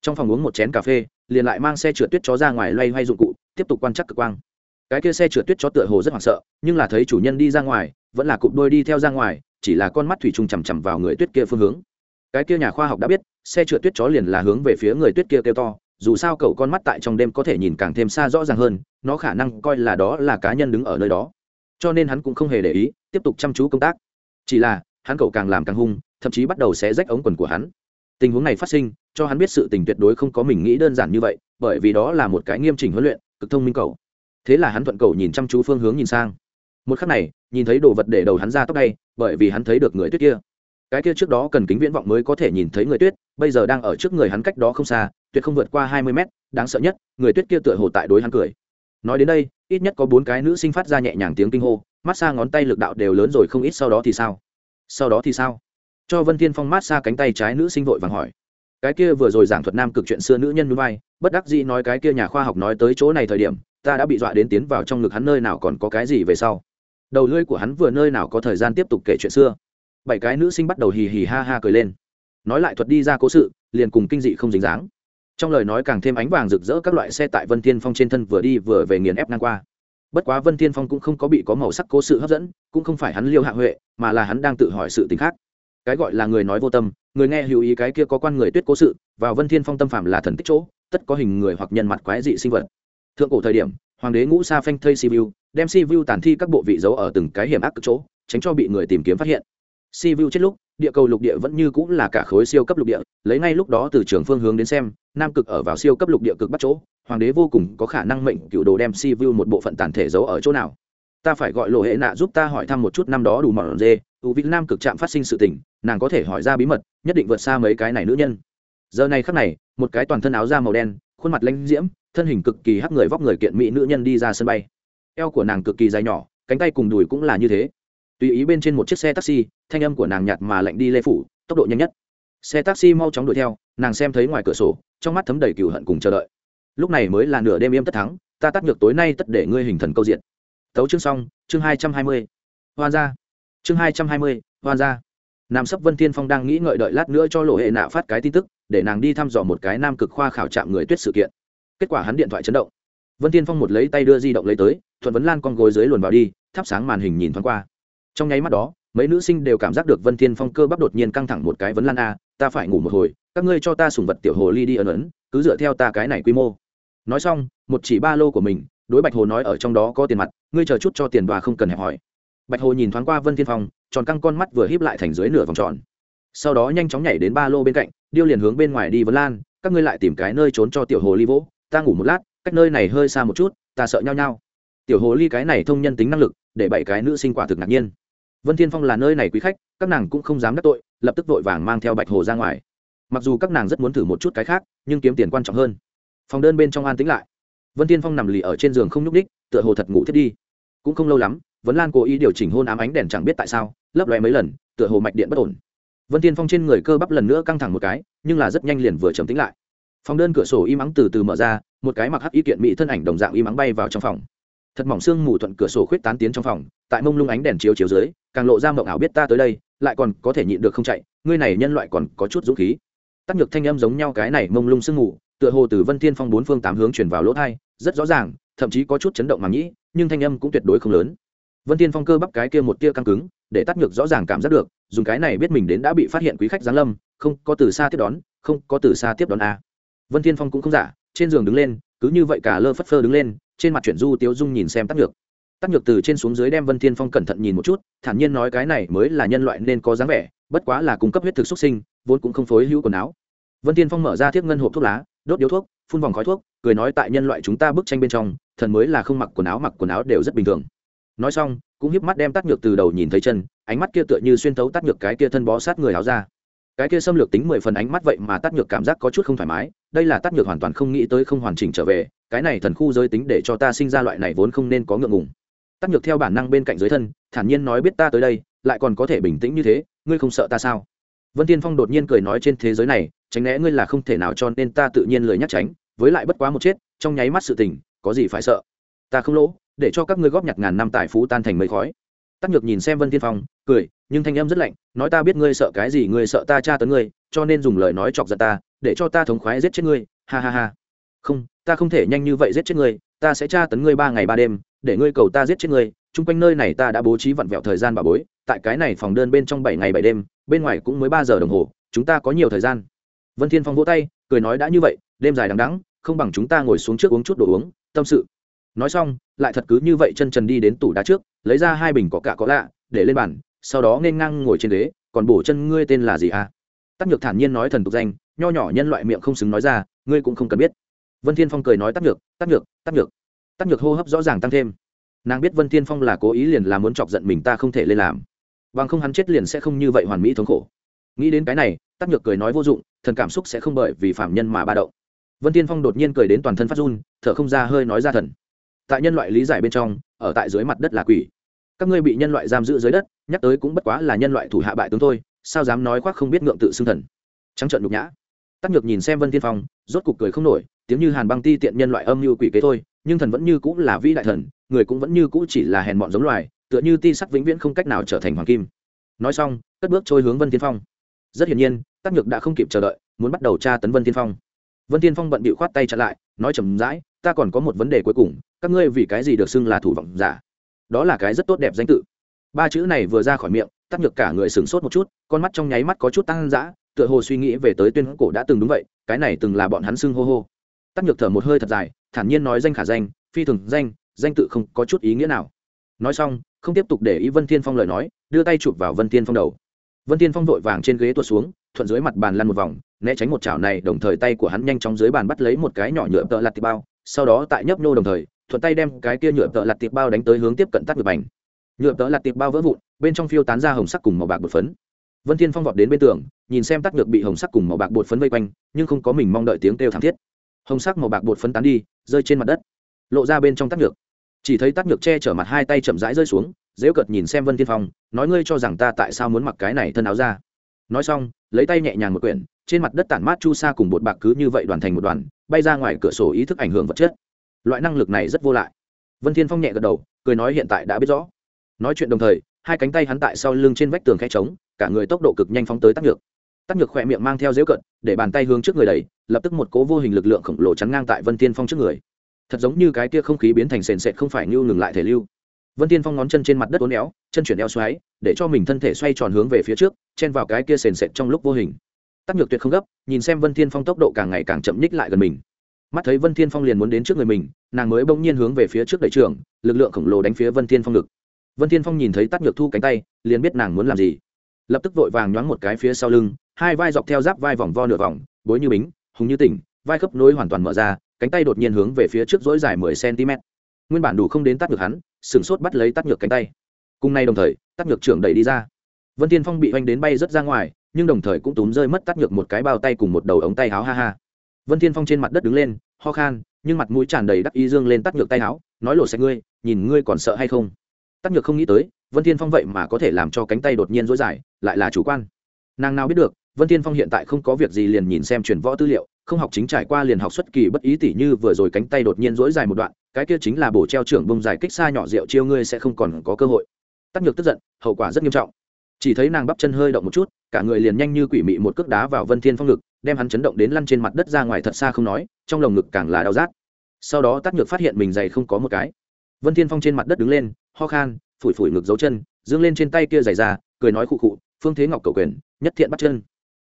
Trong phòng uống một chén cà phê, liền lại mang xe trượt tuyết chó ra ngoài loay hoay dụng cụ, tiếp tục quan trắc cực quang cái kia xe trượt tuyết chó tựa hồ rất hoảng sợ, nhưng là thấy chủ nhân đi ra ngoài, vẫn là cụp đôi đi theo ra ngoài, chỉ là con mắt thủy trùng chằm chằm vào người tuyết kia phương hướng. Cái kia nhà khoa học đã biết, xe trượt tuyết chó liền là hướng về phía người tuyết kia kêu to, dù sao cậu con mắt tại trong đêm có thể nhìn càng thêm xa rõ ràng hơn, nó khả năng coi là đó là cá nhân đứng ở nơi đó. Cho nên hắn cũng không hề để ý, tiếp tục chăm chú công tác. Chỉ là, hắn cậu càng làm càng hung, thậm chí bắt đầu xé rách ống quần của hắn. Tình huống này phát sinh, cho hắn biết sự tình tuyệt đối không có mình nghĩ đơn giản như vậy, bởi vì đó là một cái nghiêm chỉnh huấn luyện, cực thông minh cậu thế là hắn thuận cầu nhìn chăm chú phương hướng nhìn sang. Một khắc này, nhìn thấy đồ vật để đầu hắn ra tóc đây bởi vì hắn thấy được người tuyết kia. Cái kia trước đó cần kính viễn vọng mới có thể nhìn thấy người tuyết, bây giờ đang ở trước người hắn cách đó không xa, tuyệt không vượt qua hai mươi mét, đáng sợ nhất, người tuyết kia tựa hồ tại đối hắn cười. Nói đến đây, ít nhất có bốn cái nữ sinh phát ra nhẹ nhàng tiếng kinh hô, mát xa ngón tay lực đạo đều lớn rồi không ít, sau đó thì sao? Sau đó thì sao? Cho vân thiên phong mát xa cánh tay trái nữ sinh vội vàng hỏi. Cái kia vừa rồi giảng thuật nam cực chuyện xưa nữ nhân núi vai, bất đắc dĩ nói cái kia nhà khoa học nói tới chỗ này thời điểm ta đã bị dọa đến tiến vào trong ngực hắn nơi nào còn có cái gì về sau. Đầu lưỡi của hắn vừa nơi nào có thời gian tiếp tục kể chuyện xưa. Bảy cái nữ sinh bắt đầu hì hì ha ha cười lên. Nói lại thuật đi ra cố sự, liền cùng kinh dị không dính dáng. Trong lời nói càng thêm ánh vàng rực rỡ các loại xe tại vân thiên phong trên thân vừa đi vừa về nghiền ép ngang qua. Bất quá vân thiên phong cũng không có bị có màu sắc cố sự hấp dẫn, cũng không phải hắn liêu hạ huệ, mà là hắn đang tự hỏi sự tình khác. Cái gọi là người nói vô tâm, người nghe hữu ý cái kia có quan người tuyết cố sự, vào vân thiên phong tâm phạm là thần tích chỗ, tất có hình người hoặc nhân mặt quái dị sinh vật thượng cổ thời điểm, hoàng đế ngũ sa phanh thây si vu, đem si vu tàn thi các bộ vị giấu ở từng cái hiểm ác chỗ, tránh cho bị người tìm kiếm phát hiện. Si vu chết lúc, địa cầu lục địa vẫn như cũng là cả khối siêu cấp lục địa, lấy ngay lúc đó từ trường phương hướng đến xem, nam cực ở vào siêu cấp lục địa cực bắt chỗ, hoàng đế vô cùng có khả năng mệnh cựu đồ đem si vu một bộ phận tàn thể giấu ở chỗ nào. Ta phải gọi lộ hệ nạ giúp ta hỏi thăm một chút năm đó đủ mỏng dê, u việt nam cực trạm phát sinh sự tình, nàng có thể hỏi ra bí mật, nhất định vượt xa mấy cái này nữ nhân. Giờ này khắc này, một cái toàn thân áo da màu đen, khuôn mặt lãnh diễm thân hình cực kỳ hắc người vóc người kiện mỹ nữ nhân đi ra sân bay. Eo của nàng cực kỳ dài nhỏ, cánh tay cùng đùi cũng là như thế. Tùy ý bên trên một chiếc xe taxi, thanh âm của nàng nhạt mà lạnh đi lê phủ, tốc độ nhanh nhất. Xe taxi mau chóng đuổi theo, nàng xem thấy ngoài cửa sổ, trong mắt thấm đầy cừu hận cùng chờ đợi. Lúc này mới là nửa đêm im tất thắng, ta tắt ngược tối nay tất để ngươi hình thần câu diện. Tấu chương xong, chương hai trăm hai mươi. Hoan ra chương hai trăm hai mươi, hoan ra nam sấp vân thiên phong đang nghĩ ngợi đợi lát nữa cho lộ hệ nạ phát cái tin tức, để nàng đi thăm dò một cái nam cực khoa khảo trạm người tuyết sự kiện kết quả hắn điện thoại chấn động. Vân thiên phong một lấy tay đưa di động lấy tới, thuận vấn lan con gối dưới luồn vào đi, thắp sáng màn hình nhìn thoáng qua. Trong nháy mắt đó, mấy nữ sinh đều cảm giác được vân thiên phong cơ bắp đột nhiên căng thẳng một cái vấn lan a, ta phải ngủ một hồi, các ngươi cho ta sùng vật tiểu hồ ly đi ấn ấn cứ dựa theo ta cái này quy mô. Nói xong, một chỉ ba lô của mình, đối bạch hồ nói ở trong đó có tiền mặt, ngươi chờ chút cho tiền và không cần hẹp hỏi. Bạch hồ nhìn thoáng qua vân thiên phong, tròn căng con mắt vừa híp lại thành dưới nửa vòng tròn. Sau đó nhanh chóng nhảy đến ba lô bên cạnh, điêu liền hướng bên ngoài đi vấn lan, các ngươi lại tìm cái nơi trốn cho tiểu hồ ly vỗ ta ngủ một lát, cách nơi này hơi xa một chút, ta sợ nhau nhau tiểu hồ ly cái này thông nhân tính năng lực, để bảy cái nữ sinh quả thực ngạc nhiên. Vân thiên phong là nơi này quý khách, các nàng cũng không dám đắc tội, lập tức vội vàng mang theo bạch hồ ra ngoài. Mặc dù các nàng rất muốn thử một chút cái khác, nhưng kiếm tiền quan trọng hơn. Phòng đơn bên trong an tĩnh lại. Vân thiên phong nằm lì ở trên giường không nhúc đích tựa hồ thật ngủ thiết đi. Cũng không lâu lắm, vấn lan cố ý điều chỉnh hôn ám ánh đèn chẳng biết tại sao, lấp lóe mấy lần, tựa hồ mạch điện bất ổn. Vân thiên phong trên người cơ bắp lần nữa căng thẳng một cái, nhưng là rất nhanh liền vừa trầm tĩnh lại phòng đơn cửa sổ im ắng từ từ mở ra, một cái mặc hắc y kiện mỹ thân ảnh đồng dạng im ắng bay vào trong phòng. Thật mỏng xương mù thuận cửa sổ khuyết tán tiến trong phòng, tại mông lung ánh đèn chiếu chiếu dưới, càng lộ ra mộng ảo biết ta tới đây, lại còn có thể nhịn được không chạy, ngươi này nhân loại còn có chút dũng khí. Tắc nhược thanh âm giống nhau cái này mông lung sương mù, tựa hồ từ vân thiên phong bốn phương tám hướng chuyển vào lỗ thai, rất rõ ràng, thậm chí có chút chấn động mà nhĩ nhưng thanh âm cũng tuyệt đối không lớn. Vân thiên phong cơ bắp cái kia một tia căng cứng, để tắc nhược rõ ràng cảm giác được, dùng cái này biết mình đến đã bị phát hiện quý khách giáng lâm, không có từ xa tiếp đón, không có từ xa tiếp đón a vân thiên phong cũng không giả, trên giường đứng lên, cứ như vậy cả lơ phất phơ đứng lên, trên mặt chuyển du tiếu dung nhìn xem tắc nhược. Tắc nhược từ trên xuống dưới đem vân thiên phong cẩn thận nhìn một chút, thản nhiên nói cái này mới là nhân loại nên có dáng vẻ, bất quá là cung cấp huyết thực xuất sinh, vốn cũng không phối hữu quần áo. Vân Thiên phong mở ra thiếp ngân hộp thuốc lá, đốt điếu thuốc, phun vòng khói thuốc, cười nói tại nhân loại chúng ta bức tranh bên trong, thần mới là không mặc quần áo mặc quần áo đều rất bình thường. Nói xong, cũng hiếp mắt đem tắt nhược từ đầu nhìn thấy chân, ánh mắt kia tựa như xuyên thấu tắt nhược cái kia thân bó sát người áo ra. Cái kia xâm lược tính mười phần ánh mắt vậy mà tắt nhược cảm giác có chút không thoải mái đây là tắt nhược hoàn toàn không nghĩ tới không hoàn chỉnh trở về, cái này thần khu giới tính để cho ta sinh ra loại này vốn không nên có ngượng ngùng. Tắt nhược theo bản năng bên cạnh giới thân, thản nhiên nói biết ta tới đây, lại còn có thể bình tĩnh như thế, ngươi không sợ ta sao? Vân tiên phong đột nhiên cười nói trên thế giới này, tránh né ngươi là không thể nào cho nên ta tự nhiên lời nhắc tránh, với lại bất quá một chết, trong nháy mắt sự tình, có gì phải sợ? Ta không lỗ, để cho các ngươi góp nhặt ngàn năm tài phú tan thành mây khói. Tắc nhược nhìn xem vân tiên phong, cười, nhưng thanh âm rất lạnh, nói ta biết ngươi sợ cái gì, ngươi sợ ta tra tấn ngươi, cho nên dùng lời nói chọc giận ta để cho ta thống khoái giết chết ngươi, ha ha ha. Không, ta không thể nhanh như vậy giết chết ngươi, ta sẽ tra tấn ngươi ba ngày ba đêm, để ngươi cầu ta giết chết ngươi. Chung quanh nơi này ta đã bố trí vặn vẹo thời gian bà bối, tại cái này phòng đơn bên trong bảy ngày bảy đêm, bên ngoài cũng mới ba giờ đồng hồ, chúng ta có nhiều thời gian. Vân thiên phong vỗ tay, cười nói đã như vậy, đêm dài đằng đẵng, không bằng chúng ta ngồi xuống trước uống chút đồ uống, tâm sự. Nói xong, lại thật cứ như vậy chân trần đi đến tủ đá trước, lấy ra hai bình có cả có lạ, để lên bàn, sau đó nên ngang ngồi trên ghế, còn bổ chân ngươi tên là gì à? Tắc nhược thản nhiên nói thần tục danh, nho nhỏ nhân loại miệng không xứng nói ra, ngươi cũng không cần biết. Vân thiên phong cười nói tắc nhược tắc nhược tắc nhược. Tắc nhược hô hấp rõ ràng tăng thêm. Nàng biết vân thiên phong là cố ý liền là muốn chọc giận mình ta không thể lên làm. Bằng không hắn chết liền sẽ không như vậy hoàn mỹ thống khổ. Nghĩ đến cái này, tắc nhược cười nói vô dụng, thần cảm xúc sẽ không bởi vì phạm nhân mà ba động. Vân thiên phong đột nhiên cười đến toàn thân phát run, thở không ra hơi nói ra thần. Tại nhân loại lý giải bên trong, ở tại dưới mặt đất là quỷ. Các ngươi bị nhân loại giam giữ dưới đất, nhắc tới cũng bất quá là nhân loại thủ hạ bại tướng thôi sao dám nói khoác không biết ngượng tự xưng thần? Trắng trợn nhục nhã. Tắc nhược nhìn xem vân thiên phong, rốt cục cười không nổi, tiếng như hàn băng ti tiện nhân loại âm như quỷ kế thôi, nhưng thần vẫn như cũng là vĩ đại thần, người cũng vẫn như cũ chỉ là hèn bọn giống loài, tựa như ti sắt vĩnh viễn không cách nào trở thành hoàng kim. Nói xong, cất bước trôi hướng vân thiên phong. Rất hiển nhiên tắc nhược đã không kịp chờ đợi, muốn bắt đầu tra tấn vân thiên phong. Vân thiên phong bận bịu khoát tay chặn lại, nói chầm rãi, ta còn có một vấn đề cuối cùng, các ngươi vì cái gì được xưng là thủ vọng giả? Đó là cái rất tốt đẹp danh tự. Ba chữ này vừa ra khỏi miệng tắc nhược cả người sửng sốt một chút, con mắt trong nháy mắt có chút tăng dã, tựa hồ suy nghĩ về tới tuyên cổ đã từng đúng vậy, cái này từng là bọn hắn xưng hô hô. Tắc nhược thở một hơi thật dài, thản nhiên nói danh khả danh, phi thường danh danh tự không có chút ý nghĩa nào. Nói xong, không tiếp tục để ý vân thiên phong lời nói, đưa tay chụp vào vân thiên phong đầu. Vân thiên phong vội vàng trên ghế tuột xuống, thuận dưới mặt bàn lăn một vòng, né tránh một chảo này, đồng thời tay của hắn nhanh chóng dưới bàn bắt lấy một cái nhỏ nhựa tợ lặt tiệp bao, sau đó tại nhấp nô đồng thời, thuận tay đem cái kia nhựa tợ lặt tiệp bao đánh tới hướng tiếp cận tắt ngược bành. Nhựa tợ lặt tiệp bao vỡ vụn bên trong phiêu tán ra hồng sắc cùng màu bạc bột phấn. Vân thiên phong vọt đến bên tường, nhìn xem tắt ngược bị hồng sắc cùng màu bạc bột phấn vây quanh, nhưng không có mình mong đợi tiếng kêu thảm thiết. Hồng sắc màu bạc bột phấn tán đi, rơi trên mặt đất, lộ ra bên trong tắt ngược chỉ thấy tắt ngược che chở mặt hai tay chậm rãi rơi xuống dễu cợt nhìn xem vân thiên phong, nói ngươi cho rằng ta tại sao muốn mặc cái này thân áo ra. Nói xong, lấy tay nhẹ nhàng một quyển, trên mặt đất tản mát chu sa cùng bột bạc cứ như vậy đoàn thành một đoàn, bay ra ngoài cửa sổ ý thức ảnh hưởng vật chất. Loại năng lực này rất vô lại. Vân thiên phong nhẹ gật đầu, cười nói hiện tại đã biết rõ. Nói chuyện đồng thời hai cánh tay hắn tại sau lưng trên vách tường khe trống, cả người tốc độ cực nhanh phóng tới tắc nhược. Tắc nhược khỏe miệng mang theo dễu cận để bàn tay hướng trước người đẩy, lập tức một cố vô hình lực lượng khổng lồ chắn ngang tại vân thiên phong trước người. Thật giống như cái kia không khí biến thành sền sệt không phải lưu ngừng lại thể lưu. Vân thiên phong ngón chân trên mặt đất uốn éo, chân chuyển eo xoáy, để cho mình thân thể xoay tròn hướng về phía trước, chen vào cái kia sền sệt trong lúc vô hình. Tắc nhược tuyệt không gấp, nhìn xem vân thiên phong tốc độ càng ngày càng chậm nhích lại gần mình. Mắt thấy vân thiên phong liền muốn đến trước người mình, nàng mới bỗng nhiên hướng về phía trước đẩy trường, lực lượng khổng lồ đánh phía vân thiên phong ngực vân thiên phong nhìn thấy tắt nhược thu cánh tay, liền biết nàng muốn làm gì. Lập tức vội vàng nhoáng một cái phía sau lưng, hai vai dọc theo giáp vai vòng vo nửa vòng, bối như bính, hùng như tỉnh, vai khớp nối hoàn toàn mở ra, cánh tay đột nhiên hướng về phía trước dỗi dài mười cm. Nguyên bản đủ không đến tắt nhược hắn, sửng sốt bắt lấy tắt nhược cánh tay. Cùng nay đồng thời tắt nhược trưởng đẩy đi ra. Vân thiên phong bị oanh đến bay rất ra ngoài, nhưng đồng thời cũng túm rơi mất tắt nhược một cái bao tay cùng một đầu ống tay áo ha ha. Vân thiên phong trên mặt đất đứng lên, ho khan, nhưng mặt mũi tràn đầy đắc ý dương lên tắt nhược tay áo nói lộ sạch ngươi, nhìn ngươi còn sợ hay không? Tắc nhược không nghĩ tới, vân thiên phong vậy mà có thể làm cho cánh tay đột nhiên dối dài, lại là chủ quan. Nàng nào biết được, vân thiên phong hiện tại không có việc gì liền nhìn xem truyền võ tư liệu, không học chính trải qua liền học xuất kỳ bất ý tỉ như vừa rồi cánh tay đột nhiên dối dài một đoạn, cái kia chính là bổ treo trưởng bông dài kích xa nhỏ rượu chiêu ngươi sẽ không còn có cơ hội. Tắc nhược tức giận, hậu quả rất nghiêm trọng. Chỉ thấy nàng bắp chân hơi động một chút, cả người liền nhanh như quỷ mị một cước đá vào vân thiên phong ngực, đem hắn chấn động đến lăn trên mặt đất ra ngoài thật xa không nói, trong lồng ngực càng là đau rát. Sau đó tắc nhược phát hiện mình dày không có một cái. Vân thiên phong trên mặt đất đứng lên ho khan, phủi phủi ngực dấu chân, dương lên trên tay kia giày ra cười nói khụ khụ, phương thế ngọc cầu quyền, nhất thiện bắt chân.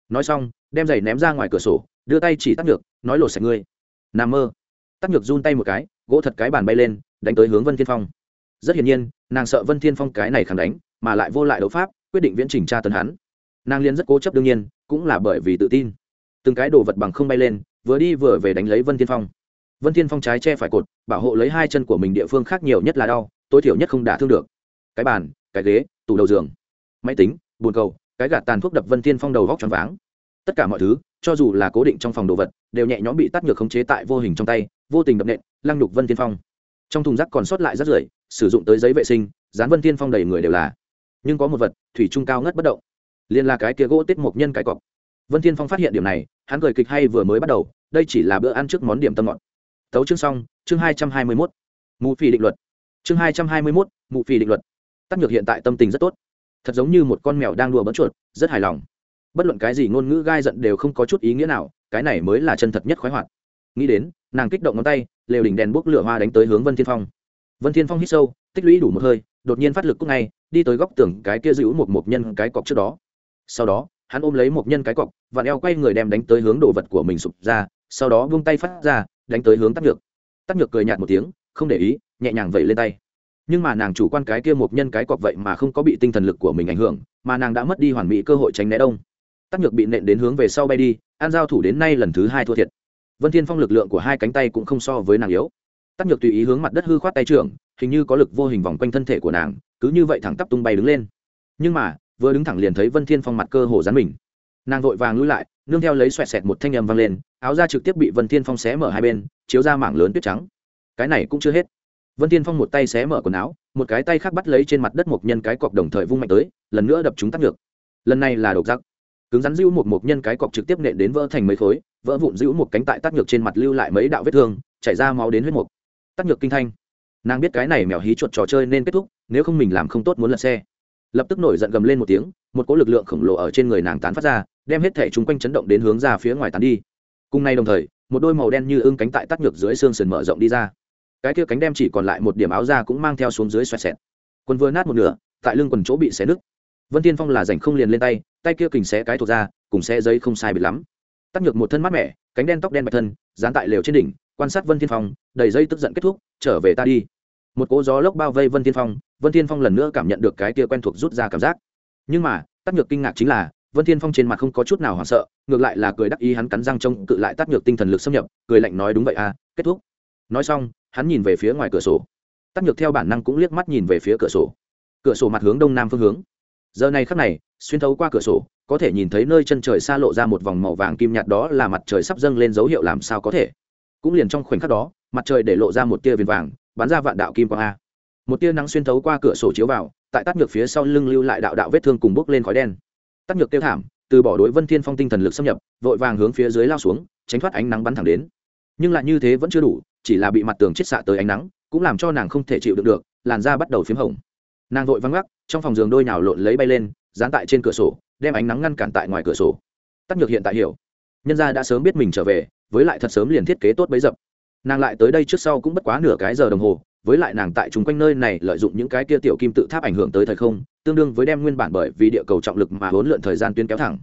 Nói xong, đem giày ném ra ngoài cửa sổ, đưa tay chỉ tắt nhược, nói lột sạch ngươi. Nằm mơ. Tắt nhược run tay một cái, gỗ thật cái bàn bay lên, đánh tới hướng vân thiên phong. Rất hiển nhiên, nàng sợ vân thiên phong cái này khẳng đánh, mà lại vô lại đấu pháp, quyết định viễn trình tra tấn hắn. Nàng liên rất cố chấp đương nhiên, cũng là bởi vì tự tin. Từng cái đồ vật bằng không bay lên, vừa đi vừa về đánh lấy vân thiên phong. Vân thiên phong trái che phải cột, bảo hộ lấy hai chân của mình địa phương khác nhiều nhất là đau tối thiểu nhất không đả thương được. Cái bàn, cái ghế, tủ đầu giường, máy tính, bồn cầu, cái gạt tàn thuốc đập vân thiên phong đầu vóc tròn váng. Tất cả mọi thứ, cho dù là cố định trong phòng đồ vật, đều nhẹ nhõm bị tắt nhược khống chế tại vô hình trong tay, vô tình đập nện, lăng nhục vân thiên phong. Trong thùng rác còn sót lại rác rưởi, sử dụng tới giấy vệ sinh, dán vân thiên phong đầy người đều là. Nhưng có một vật, thủy trung cao ngất bất động. Liền là cái kia gỗ tiết mộc nhân cái cọc. Vân thiên phong phát hiện điểm này, hắn cười kịch hay vừa mới bắt đầu, đây chỉ là bữa ăn trước món điểm tâm ngọt. Tấu chương xong, chương hai trăm hai mươi mốt. Mù phi định luật chương hai trăm hai mươi mốt, mụ phi định luật. Tắc nhược hiện tại tâm tình rất tốt. Thật giống như một con mèo đang đùa bỡn chuột, rất hài lòng. Bất luận cái gì ngôn ngữ gai giận đều không có chút ý nghĩa nào, cái này mới là chân thật nhất khoái hoạt. Nghĩ đến, nàng kích động ngón tay, lều đỉnh đèn bốc lửa hoa đánh tới hướng vân thiên phong. Vân thiên phong hít sâu, tích lũy đủ một hơi, đột nhiên phát lực cúc ngay, đi tới góc tường cái kia giữ một một nhân cái cọc trước đó. Sau đó, hắn ôm lấy một nhân cái cọc và eo quay người đem đánh tới hướng đồ vật của mình sụp ra, sau đó vung tay phát ra, đánh tới hướng tắc nhược tắc nhược cười nhạt một tiếng, không để ý nhẹ nhàng vẩy lên tay. Nhưng mà nàng chủ quan cái kia một nhân cái cọc vậy mà không có bị tinh thần lực của mình ảnh hưởng, mà nàng đã mất đi hoàn mỹ cơ hội tránh né đông. Tắc nhược bị nện đến hướng về sau bay đi, an giao thủ đến nay lần thứ hai thua thiệt. Vân thiên phong lực lượng của hai cánh tay cũng không so với nàng yếu. Tắc nhược tùy ý hướng mặt đất hư khoát tay trưởng, hình như có lực vô hình vòng quanh thân thể của nàng, cứ như vậy thẳng tắp tung bay đứng lên. Nhưng mà, vừa đứng thẳng liền thấy vân thiên phong mặt cơ hồ dán mình. Nàng vội vàng lui lại, nương theo lấy xoẹt xẹt một thanh âm vang lên, áo da trực tiếp bị vân thiên phong xé mở hai bên, chiếu ra mảng lớn tuyết trắng. Cái này cũng chưa hết vân thiên phong một tay xé mở quần áo, một cái tay khác bắt lấy trên mặt đất một nhân cái cọc đồng thời vung mạnh tới, lần nữa đập chúng tắt được lần này là độc giác. Cứng rắn giữ một một nhân cái cọc trực tiếp nện đến vỡ thành mấy khối, vỡ vụn giữ một cánh tại tắt ngược trên mặt lưu lại mấy đạo vết thương, chảy ra máu đến huyết mục. Tắt ngược kinh thanh. Nàng biết cái này mèo hí chuột trò chơi nên kết thúc, nếu không mình làm không tốt muốn lật xe. Lập tức nổi giận gầm lên một tiếng, một cỗ lực lượng khổng lồ ở trên người nàng tán phát ra, đem hết thể chúng quanh chấn động đến hướng ra phía ngoài tán đi. Cùng nay đồng thời, một đôi màu đen như ưng cánh tại tắt ngược dưới xương sườn mở rộng đi ra cái kia cánh đem chỉ còn lại một điểm áo da cũng mang theo xuống dưới xoẹt xẹt. Quần vừa nát một nửa, tại lưng quần chỗ bị xé nứt. Vân tiên phong là rảnh không liền lên tay tay kia kình xé cái thuộc ra, cùng xé giấy không sai biệt lắm. Tắt nhược một thân mát mẻ, cánh đen tóc đen bạch thân, dán tại lều trên đỉnh, quan sát vân thiên phong, đầy dây tức giận kết thúc, trở về ta đi. Một cỗ gió lốc bao vây vân thiên phong, vân thiên phong lần nữa cảm nhận được cái kia quen thuộc rút ra cảm giác. Nhưng mà tắt nhược kinh ngạc chính là, vân thiên phong trên mặt không có chút nào hoảng sợ, ngược lại là cười đắc ý hắn cắn răng trông cự lại tắt nhược tinh thần lực xâm nhập, cười lạnh nói, đúng vậy à kết thúc. Nói xong hắn nhìn về phía ngoài cửa sổ. Tắc nhược theo bản năng cũng liếc mắt nhìn về phía cửa sổ. Cửa sổ mặt hướng đông nam phương hướng. Giờ này khắc này, xuyên thấu qua cửa sổ, có thể nhìn thấy nơi chân trời xa lộ ra một vòng màu vàng kim nhạt đó là mặt trời sắp dâng lên dấu hiệu làm sao có thể. Cũng liền trong khoảnh khắc đó, mặt trời để lộ ra một tia viền vàng, bắn ra vạn đạo kim quang a. Một tia nắng xuyên thấu qua cửa sổ chiếu vào, tại tắt nhược phía sau lưng lưu lại đạo đạo vết thương cùng bốc lên khói đen. Tắt nhược tiêu thảm, từ bỏ đối vân thiên phong tinh thần lực xâm nhập, vội vàng hướng phía dưới lao xuống, tránh thoát ánh nắng bắn thẳng đến. Nhưng lại như thế vẫn chưa đủ chỉ là bị mặt tường chết xạ tới ánh nắng, cũng làm cho nàng không thể chịu đựng được, làn da bắt đầu p h í m hồng. Nàng vội văng gác trong phòng giường đôi nào lộn lấy bay lên, dán tại trên cửa sổ, đem ánh nắng ngăn cản tại ngoài cửa sổ. Tắc nhược hiện tại hiểu. Nhân gia đã sớm biết mình trở về, với lại thật sớm liền thiết kế tốt bấy dập. Nàng lại tới đây trước sau cũng bất quá nửa cái giờ đồng hồ, với lại nàng tại chung quanh nơi này lợi dụng những cái kia tiểu kim tự tháp ảnh hưởng tới thời không, tương đương với đem nguyên bản bởi vì địa cầu trọng lực mà hỗn lượn thời gian tuyến kéo thẳng.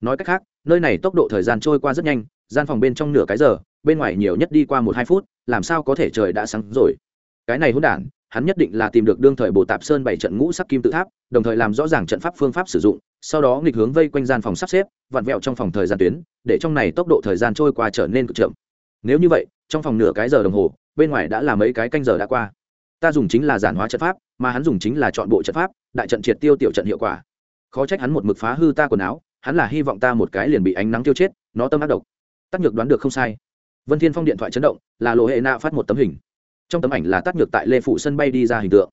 Nói cách khác, nơi này tốc độ thời gian trôi qua rất nhanh, gian phòng bên trong nửa cái giờ, bên ngoài nhiều nhất đi qua một hai phút làm sao có thể trời đã sáng rồi? Cái này hỗn đản, hắn nhất định là tìm được đương thời bồ tạp sơn bảy trận ngũ sắc kim tự tháp, đồng thời làm rõ ràng trận pháp phương pháp sử dụng, sau đó nghịch hướng vây quanh gian phòng sắp xếp, vặn vẹo trong phòng thời gian tuyến, để trong này tốc độ thời gian trôi qua trở nên cực chậm. Nếu như vậy, trong phòng nửa cái giờ đồng hồ, bên ngoài đã là mấy cái canh giờ đã qua. Ta dùng chính là giản hóa trận pháp, mà hắn dùng chính là chọn bộ trận pháp, đại trận triệt tiêu tiểu trận hiệu quả. Khó trách hắn một mực phá hư ta quần áo, hắn là hy vọng ta một cái liền bị ánh nắng tiêu chết, nó tâm ác độc. Tắc nhược đoán được không sai vân thiên phong điện thoại chấn động, là lộ hệ nạ phát một tấm hình. Trong tấm ảnh là tác nhược tại lê phụ sân bay đi ra hình tượng.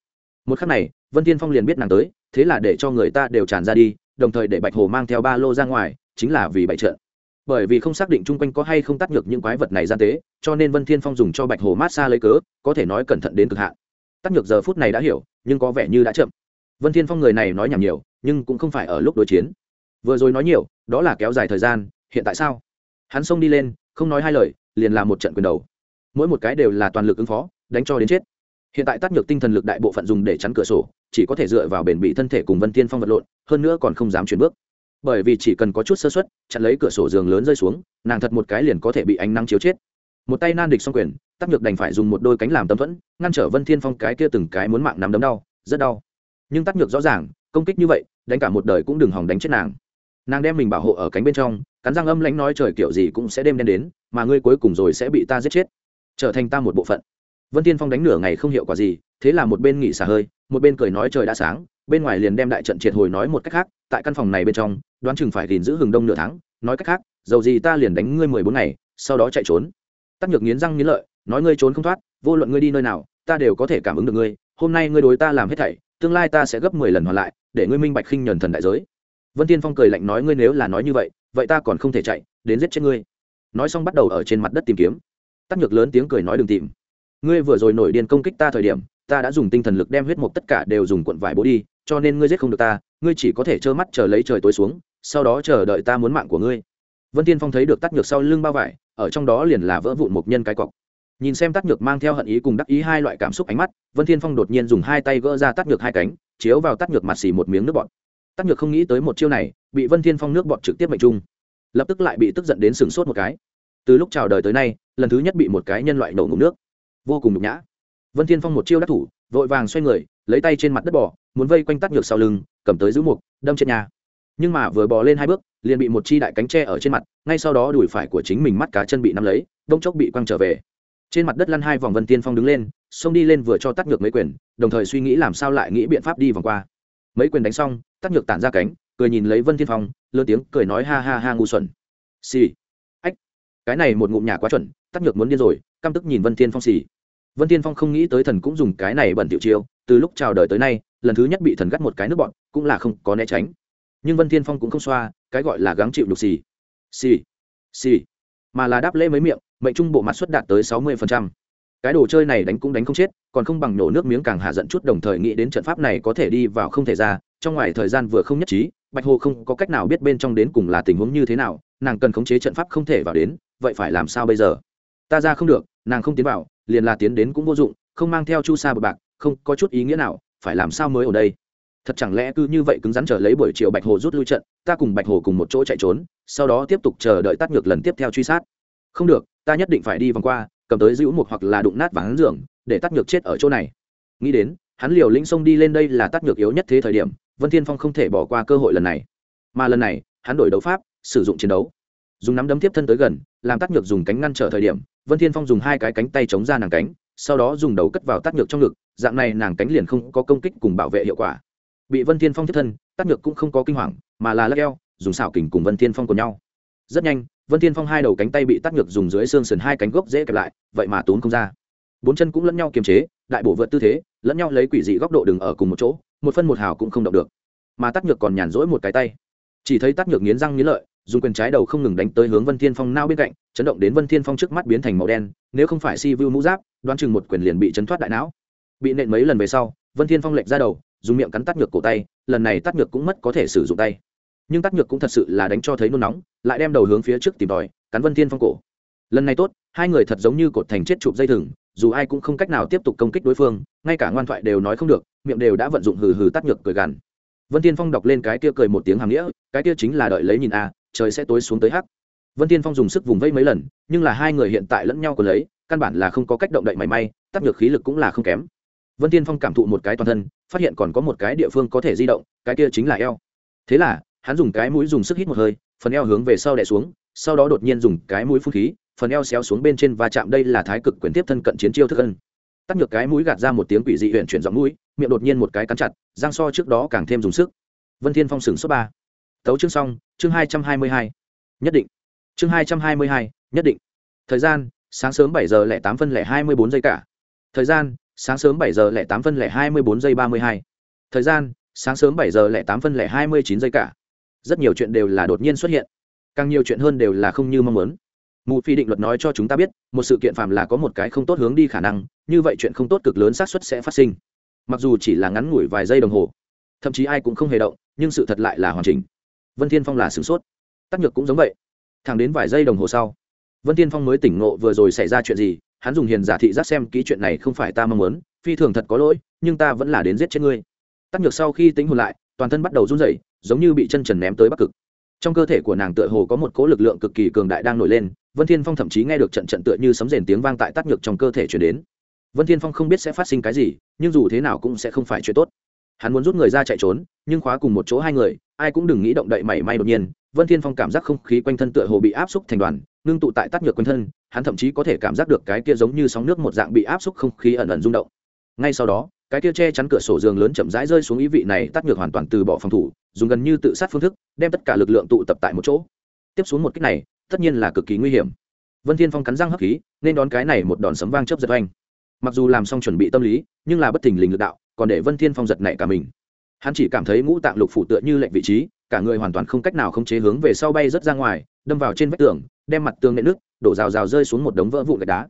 Một khắc này, vân thiên phong liền biết nàng tới, thế là để cho người ta đều tràn ra đi, đồng thời để bạch hồ mang theo ba lô ra ngoài, chính là vì bại trận. Bởi vì không xác định chung quanh có hay không tắt nhược những quái vật này gian tế, cho nên vân thiên phong dùng cho bạch hồ mát xa lấy cớ, có thể nói cẩn thận đến cực hạn. Tắt nhược giờ phút này đã hiểu, nhưng có vẻ như đã chậm. Vân thiên phong người này nói nhảm nhiều, nhưng cũng không phải ở lúc đối chiến. Vừa rồi nói nhiều, đó là kéo dài thời gian, hiện tại sao? Hắn xông đi lên, không nói hai lời liền làm một trận quyền đầu. Mỗi một cái đều là toàn lực ứng phó, đánh cho đến chết. Hiện tại tắt nhược tinh thần lực đại bộ phận dùng để chắn cửa sổ, chỉ có thể dựa vào bền bị thân thể cùng vân thiên phong vật lộn, hơn nữa còn không dám chuyển bước. Bởi vì chỉ cần có chút sơ suất, chặn lấy cửa sổ giường lớn rơi xuống, nàng thật một cái liền có thể bị ánh nắng chiếu chết. Một tay nan địch xong quyền tắc nhược đành phải dùng một đôi cánh làm tâm thuẫn, ngăn trở vân thiên phong cái kia từng cái muốn mạng nắm đấm đau, rất đau. Nhưng tắc nhược rõ ràng, công kích như vậy, đánh cả một đời cũng đừng hòng đánh chết nàng. Nàng đem mình bảo hộ ở cánh bên trong, cắn răng âm lãnh nói trời kiểu gì cũng sẽ đêm đen đến mà ngươi cuối cùng rồi sẽ bị ta giết chết. Trở thành ta một bộ phận. Vân tiên phong đánh nửa ngày không hiệu quả gì, thế là một bên nghỉ xả hơi, một bên cười nói trời đã sáng, bên ngoài liền đem đại trận triệt hồi nói một cách khác, tại căn phòng này bên trong, đoán chừng phải gìn giữ hừng đông nửa tháng, nói cách khác, dầu gì ta liền đánh ngươi mười bốn ngày, sau đó chạy trốn. Tắc nhược nghiến răng nghiến lợi, nói ngươi trốn không thoát, vô luận ngươi đi nơi nào, ta đều có thể cảm ứng được ngươi, hôm nay ngươi đối ta làm hết thảy, tương lai ta sẽ gấp mười lần hoàn lại, để ngươi minh bạch khinh nhuần thần đại giới. Vân tiên phong cười lạnh nói ngươi nếu là nói như vậy vậy ta còn không thể chạy, đến giết chết ngươi nói xong bắt đầu ở trên mặt đất tìm kiếm. Tắc nhược lớn tiếng cười nói đừng tìm. Ngươi vừa rồi nổi điên công kích ta thời điểm, ta đã dùng tinh thần lực đem huyết mục tất cả đều dùng cuộn vải bố đi, cho nên ngươi giết không được ta, ngươi chỉ có thể trơ mắt chờ lấy trời tối xuống, sau đó chờ đợi ta muốn mạng của ngươi. Vân tiên phong thấy được tắc nhược sau lưng bao vải, ở trong đó liền là vỡ vụn một nhân cái cọc. Nhìn xem tắc nhược mang theo hận ý cùng đắc ý hai loại cảm xúc ánh mắt, vân thiên phong đột nhiên dùng hai tay gỡ ra tắc nhược hai cánh, chiếu vào tắc nhược mặt xì một miếng nước bọt. Tắc nhược không nghĩ tới một chiêu này, bị vân thiên phong nước bọt trực tiếp mệnh trung lập tức lại bị tức giận đến sừng sốt một cái. Từ lúc chào đời tới nay, lần thứ nhất bị một cái nhân loại nổ ngủ nước. Vô cùng nhục nhã. Vân thiên phong một chiêu đắc thủ, vội vàng xoay người, lấy tay trên mặt đất bỏ muốn vây quanh tắt nhược sau lưng, cầm tới giữ mục, đâm trên nhà. Nhưng mà vừa bò lên hai bước, liền bị một chi đại cánh tre ở trên mặt, ngay sau đó đùi phải của chính mình mắt cá chân bị nắm lấy, đông chốc bị quăng trở về. Trên mặt đất lăn hai vòng vân tiên phong đứng lên, xông đi lên vừa cho tắt nhược mấy quyền, đồng thời suy nghĩ làm sao lại nghĩ biện pháp đi vòng qua. Mấy quyền đánh xong, tắt nhược tản ra cánh cười nhìn lấy vân Thiên phong, lớn tiếng cười nói ha ha ha ngu xuẩn. Xì、sì. ách. Cái này một ngụm nhà quá chuẩn, tắc nhược muốn điên rồi, căm tức nhìn vân Thiên phong xì. Vân Thiên phong không nghĩ tới thần cũng dùng cái này bẩn tiểu chiêu, từ lúc chào đời tới nay, lần thứ nhất bị thần gắt một cái nước bọn, cũng là không có né tránh. Nhưng vân Thiên phong cũng không xoa, cái gọi là gắng chịu đục xì. Xì. Xì. Mà là đáp lễ mấy miệng, mệnh trung bộ mặt suất đạt tới sáu mươi phần trăm cái đồ chơi này đánh cũng đánh không chết, còn không bằng nổ nước miếng càng hạ giận chút, đồng thời nghĩ đến trận pháp này có thể đi vào không thể ra, trong ngoài thời gian vừa không nhất trí, bạch hồ không có cách nào biết bên trong đến cùng là tình huống như thế nào, nàng cần khống chế trận pháp không thể vào đến, vậy phải làm sao bây giờ? Ta ra không được, nàng không tiến vào, liền là tiến đến cũng vô dụng, không mang theo chu sa bờ bạc, không có chút ý nghĩa nào, phải làm sao mới ở đây? Thật chẳng lẽ cứ như vậy cứng rắn chờ lấy buổi chiều bạch hồ rút lui trận, ta cùng bạch hồ cùng một chỗ chạy trốn, sau đó tiếp tục chờ đợi tắt ngược lần tiếp theo truy sát. Không được, ta nhất định phải đi vòng qua cầm tới giữ một hoặc là đụng nát ván giường, để tắt ngược chết ở chỗ này. Nghĩ đến, hắn liều lĩnh xông đi lên đây là tắt ngược yếu nhất thế thời điểm, vân thiên phong không thể bỏ qua cơ hội lần này. Mà lần này, hắn đổi đấu pháp, sử dụng chiến đấu. Dùng nắm đấm tiếp thân tới gần, làm tắt ngược dùng cánh ngăn trở thời điểm, vân thiên phong dùng hai cái cánh tay chống ra nàng cánh, sau đó dùng đầu cất vào tắt ngược trong ngực, dạng này nàng cánh liền không có công kích cùng bảo vệ hiệu quả. Bị vân thiên phong tiếp thân tắt ngược cũng không có kinh hoàng, mà là lắc eo, dùng xảo kình cùng vân thiên phong cùng nhau. Rất nhanh vân thiên phong hai đầu cánh tay bị tắt ngược dùng dưới xương sườn hai cánh gốc dễ kẹp lại, vậy mà tốn không ra. Bốn chân cũng lẫn nhau kiềm chế, đại bổ vượt tư thế, lẫn nhau lấy quỷ dị góc độ đừng ở cùng một chỗ, một phân một hào cũng không động được. Mà tắt ngược còn nhàn rỗi một cái tay. Chỉ thấy tắt ngược nghiến răng nghiến lợi, dùng quyền trái đầu không ngừng đánh tới hướng vân thiên phong nao bên cạnh, chấn động đến vân thiên phong trước mắt biến thành màu đen, nếu không phải si vu mũ giáp, đoán chừng một quyền liền bị chấn thoát đại não. Bị nện mấy lần về sau, vân thiên phong lệch ra đầu, dùng miệng cắn tắt ngược cổ tay, lần này tắt ngược cũng mất có thể sử dụng tay. Nhưng tắt nhược cũng thật sự là đánh cho thấy nôn nóng lại đem đầu hướng phía trước tìm tòi, cắn vân thiên phong cổ. Lần này tốt, hai người thật giống như cột thành chết chụp dây thừng, dù ai cũng không cách nào tiếp tục công kích đối phương, ngay cả ngoan thoại đều nói không được, miệng đều đã vận dụng hừ hừ tắt nhược cười gằn. Vân thiên phong đọc lên cái kia cười một tiếng hàm nghĩa, cái kia chính là đợi lấy nhìn a, trời sẽ tối xuống tới hắc. Vân thiên phong dùng sức vùng vây mấy lần, nhưng là hai người hiện tại lẫn nhau còn lấy, căn bản là không có cách động đậy mảy may, tắt nhược khí lực cũng là không kém. Vân thiên phong cảm thụ một cái toàn thân, phát hiện còn có một cái địa phương có thể di động, cái kia chính là eo. Thế là, hắn dùng cái mũi dùng sức hít một hơi phần eo hướng về sau đè xuống, sau đó đột nhiên dùng cái mũi phun khí, phần eo xéo xuống bên trên và chạm đây là thái cực quyền tiếp thân cận chiến chiêu thức ân. Tắt ngược cái mũi gạt ra một tiếng quỷ dị huyện chuyển giọng mũi, miệng đột nhiên một cái cắn chặt, giang so trước đó càng thêm dùng sức. Vân thiên phong sừng số ba. Tấu chương xong, chương hai trăm hai mươi hai. Nhất định. Chương hai trăm hai mươi hai, nhất định. Thời gian, sáng sớm bảy giờ lẻ tám phân lẻ hai mươi bốn giây cả. Thời gian, sáng sớm bảy giờ lẻ tám phân lẻ hai mươi bốn giây ba mươi hai. Thời gian, sáng sớm bảy giờ lẻ tám phân lẻ hai mươi chín giây cả rất nhiều chuyện đều là đột nhiên xuất hiện. Càng nhiều chuyện hơn đều là không như mong muốn. Mù phi định luật nói cho chúng ta biết, một sự kiện phạm là có một cái không tốt hướng đi khả năng, như vậy chuyện không tốt cực lớn xác suất sẽ phát sinh. Mặc dù chỉ là ngắn ngủi vài giây đồng hồ, thậm chí ai cũng không hề động, nhưng sự thật lại là hoàn chỉnh. Vân thiên phong là sửng sốt. Tắc nhược cũng giống vậy. Thẳng đến vài giây đồng hồ sau, vân thiên phong mới tỉnh ngộ vừa rồi xảy ra chuyện gì, hắn dùng hiền giả thị giác xem kỹ chuyện này không phải ta mong muốn, phi thường thật có lỗi, nhưng ta vẫn là đến giết chết ngươi. Tắc nhược sau khi tính hồn lại, toàn thân bắt đầu run rẩy giống như bị chân trần ném tới bắc cực. Trong cơ thể của nàng tựa hồ có một cỗ lực lượng cực kỳ cường đại đang nổi lên, vân thiên phong thậm chí nghe được trận trận tựa như sấm rền tiếng vang tại tắc nhược trong cơ thể truyền đến. Vân thiên phong không biết sẽ phát sinh cái gì, nhưng dù thế nào cũng sẽ không phải chuyện tốt. Hắn muốn rút người ra chạy trốn, nhưng khóa cùng một chỗ hai người, ai cũng đừng nghĩ động đậy mảy may đột nhiên. Vân thiên phong cảm giác không khí quanh thân tựa hồ bị áp xúc thành đoàn, ngưng tụ tại tắt nhược quanh thân, hắn thậm chí có thể cảm giác được cái kia giống như sóng nước một dạng bị áp xúc không khí ẩn ẩn rung động. Ngay sau đó cái kia che chắn cửa sổ giường lớn chậm rãi rơi xuống ý vị này tắt ngược hoàn toàn từ bỏ phòng thủ, dùng gần như tự sát phương thức, đem tất cả lực lượng tụ tập tại một chỗ. Tiếp xuống một cách này, tất nhiên là cực kỳ nguy hiểm. Vân thiên phong cắn răng hấp khí, nên đón cái này một đòn sấm vang chớp giật oanh. Mặc dù làm xong chuẩn bị tâm lý, nhưng là bất thình lình lực đạo, còn để vân thiên phong giật nảy cả mình. Hắn chỉ cảm thấy ngũ tạng lục phủ tựa như lệnh vị trí, cả người hoàn toàn không cách nào không chế hướng về sau bay rất ra ngoài, đâm vào trên vách tường, đem mặt tường nện nước đổ rào rào rơi xuống một đống vỡ vụn gạch đá.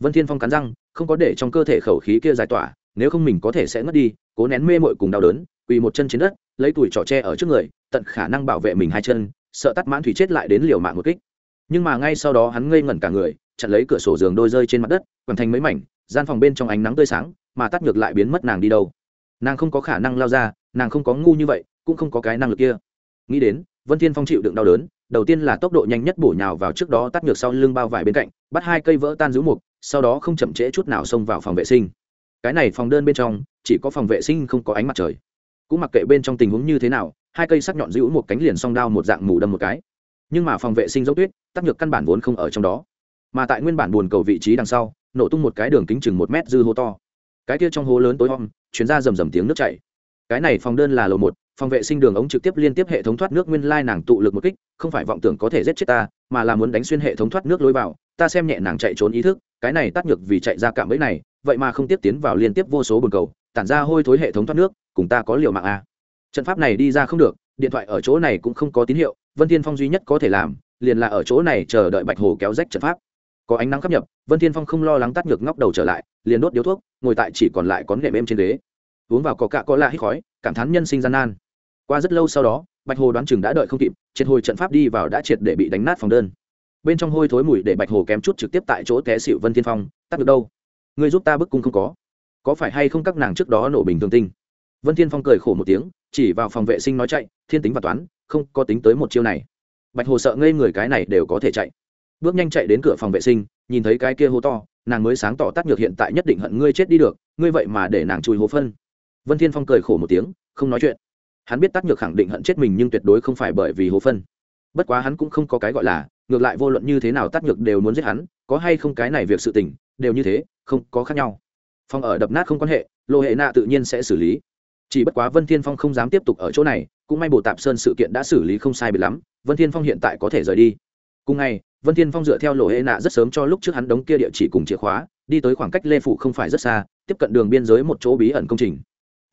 Vân thiên phong cắn răng, không có để trong cơ thể khẩu khí kia giải tỏa nếu không mình có thể sẽ ngất đi, cố nén mê mội cùng đau đớn, quỳ một chân trên đất, lấy tuổi trỏ tre ở trước người, tận khả năng bảo vệ mình hai chân, sợ tắt mãn thủy chết lại đến liều mạng một kích. Nhưng mà ngay sau đó hắn ngây ngẩn cả người, chặn lấy cửa sổ giường đôi rơi trên mặt đất, quẳng thành mấy mảnh, gian phòng bên trong ánh nắng tươi sáng, mà tắt ngược lại biến mất nàng đi đâu. Nàng không có khả năng lao ra, nàng không có ngu như vậy, cũng không có cái năng lực kia. Nghĩ đến, vân thiên phong chịu đựng đau đớn, đầu tiên là tốc độ nhanh nhất bổ nhào vào trước đó tắt ngược sau lưng bao vải bên cạnh, bắt hai cây vỡ tan giữ mục, sau đó không chậm trễ chút nào xông vào phòng vệ sinh cái này phòng đơn bên trong, chỉ có phòng vệ sinh không có ánh mặt trời. Cũng mặc kệ bên trong tình huống như thế nào, hai cây sắc nhọn giữ một cánh liền song đao một dạng mù đâm một cái. Nhưng mà phòng vệ sinh dốc tuyết, tắc nhược căn bản vốn không ở trong đó. Mà tại nguyên bản buồn cầu vị trí đằng sau, nổ tung một cái đường kính chừng một mét dư hô to. Cái kia trong hố lớn tối om chuyến ra rầm rầm tiếng nước chảy. Cái này phòng đơn là lầu một, phòng vệ sinh đường ống trực tiếp liên tiếp hệ thống thoát nước nguyên lai nàng tụ lực một kích, không phải vọng tưởng có thể giết chết ta mà là muốn đánh xuyên hệ thống thoát nước lối vào, ta xem nhẹ nàng chạy trốn ý thức, cái này tắt nhược vì chạy ra cạm bẫy này, vậy mà không tiếp tiến vào liên tiếp vô số bồn cầu, tản ra hôi thối hệ thống thoát nước, cùng ta có liều mạng a à. trận pháp này đi ra không được, điện thoại ở chỗ này cũng không có tín hiệu, vân thiên phong duy nhất có thể làm, liền là ở chỗ này chờ đợi bạch hồ kéo rách trận pháp. Có ánh nắng khắp nhập, vân thiên phong không lo lắng tắt ngược ngóc đầu trở lại, liền đốt điếu thuốc, ngồi tại chỉ còn lại có nệm êm trên ghế. Uống vào có cạ có lạ hít khói, cảm thán nhân sinh gian nan. Qua rất lâu sau đó bạch hồ đoán chừng đã đợi không kịp, triệt hồi trận pháp đi vào đã triệt để bị đánh nát phòng đơn. Bên trong hôi thối mùi để bạch hồ kém chút trực tiếp tại chỗ té xịu vân thiên phong, tắt được đâu? Người giúp ta bức cung không có. Có phải hay không các nàng trước đó nổ bình thường tinh? Vân thiên phong cười khổ một tiếng, chỉ vào phòng vệ sinh nói chạy, thiên tính và toán, không có tính tới một chiêu này. Bạch hồ sợ ngây người cái này đều có thể chạy. Bước nhanh chạy đến cửa phòng vệ sinh, nhìn thấy cái kia hô to, nàng mới sáng tỏ tắt nhược hiện tại nhất định hận ngươi chết đi được, ngươi vậy mà để nàng chui hố phân. Vân thiên phong cười khổ một tiếng, không nói chuyện hắn biết tắt nhược khẳng định hận chết mình nhưng tuyệt đối không phải bởi vì hố phân. Bất quá hắn cũng không có cái gọi là, ngược lại vô luận như thế nào tắt nhược đều muốn giết hắn, có hay không cái này việc sự tình, đều như thế, không có khác nhau. Phong ở đập nát không quan hệ, lô hệ nạ tự nhiên sẽ xử lý. Chỉ bất quá vân thiên phong không dám tiếp tục ở chỗ này, cũng may bồ tạp sơn sự kiện đã xử lý không sai biệt lắm, vân thiên phong hiện tại có thể rời đi. Cùng ngày, vân thiên phong dựa theo lộ hệ nạ rất sớm cho lúc trước hắn đóng kia địa chỉ cùng chìa khóa, đi tới khoảng cách lê phụ không phải rất xa, tiếp cận đường biên giới một chỗ bí ẩn công trình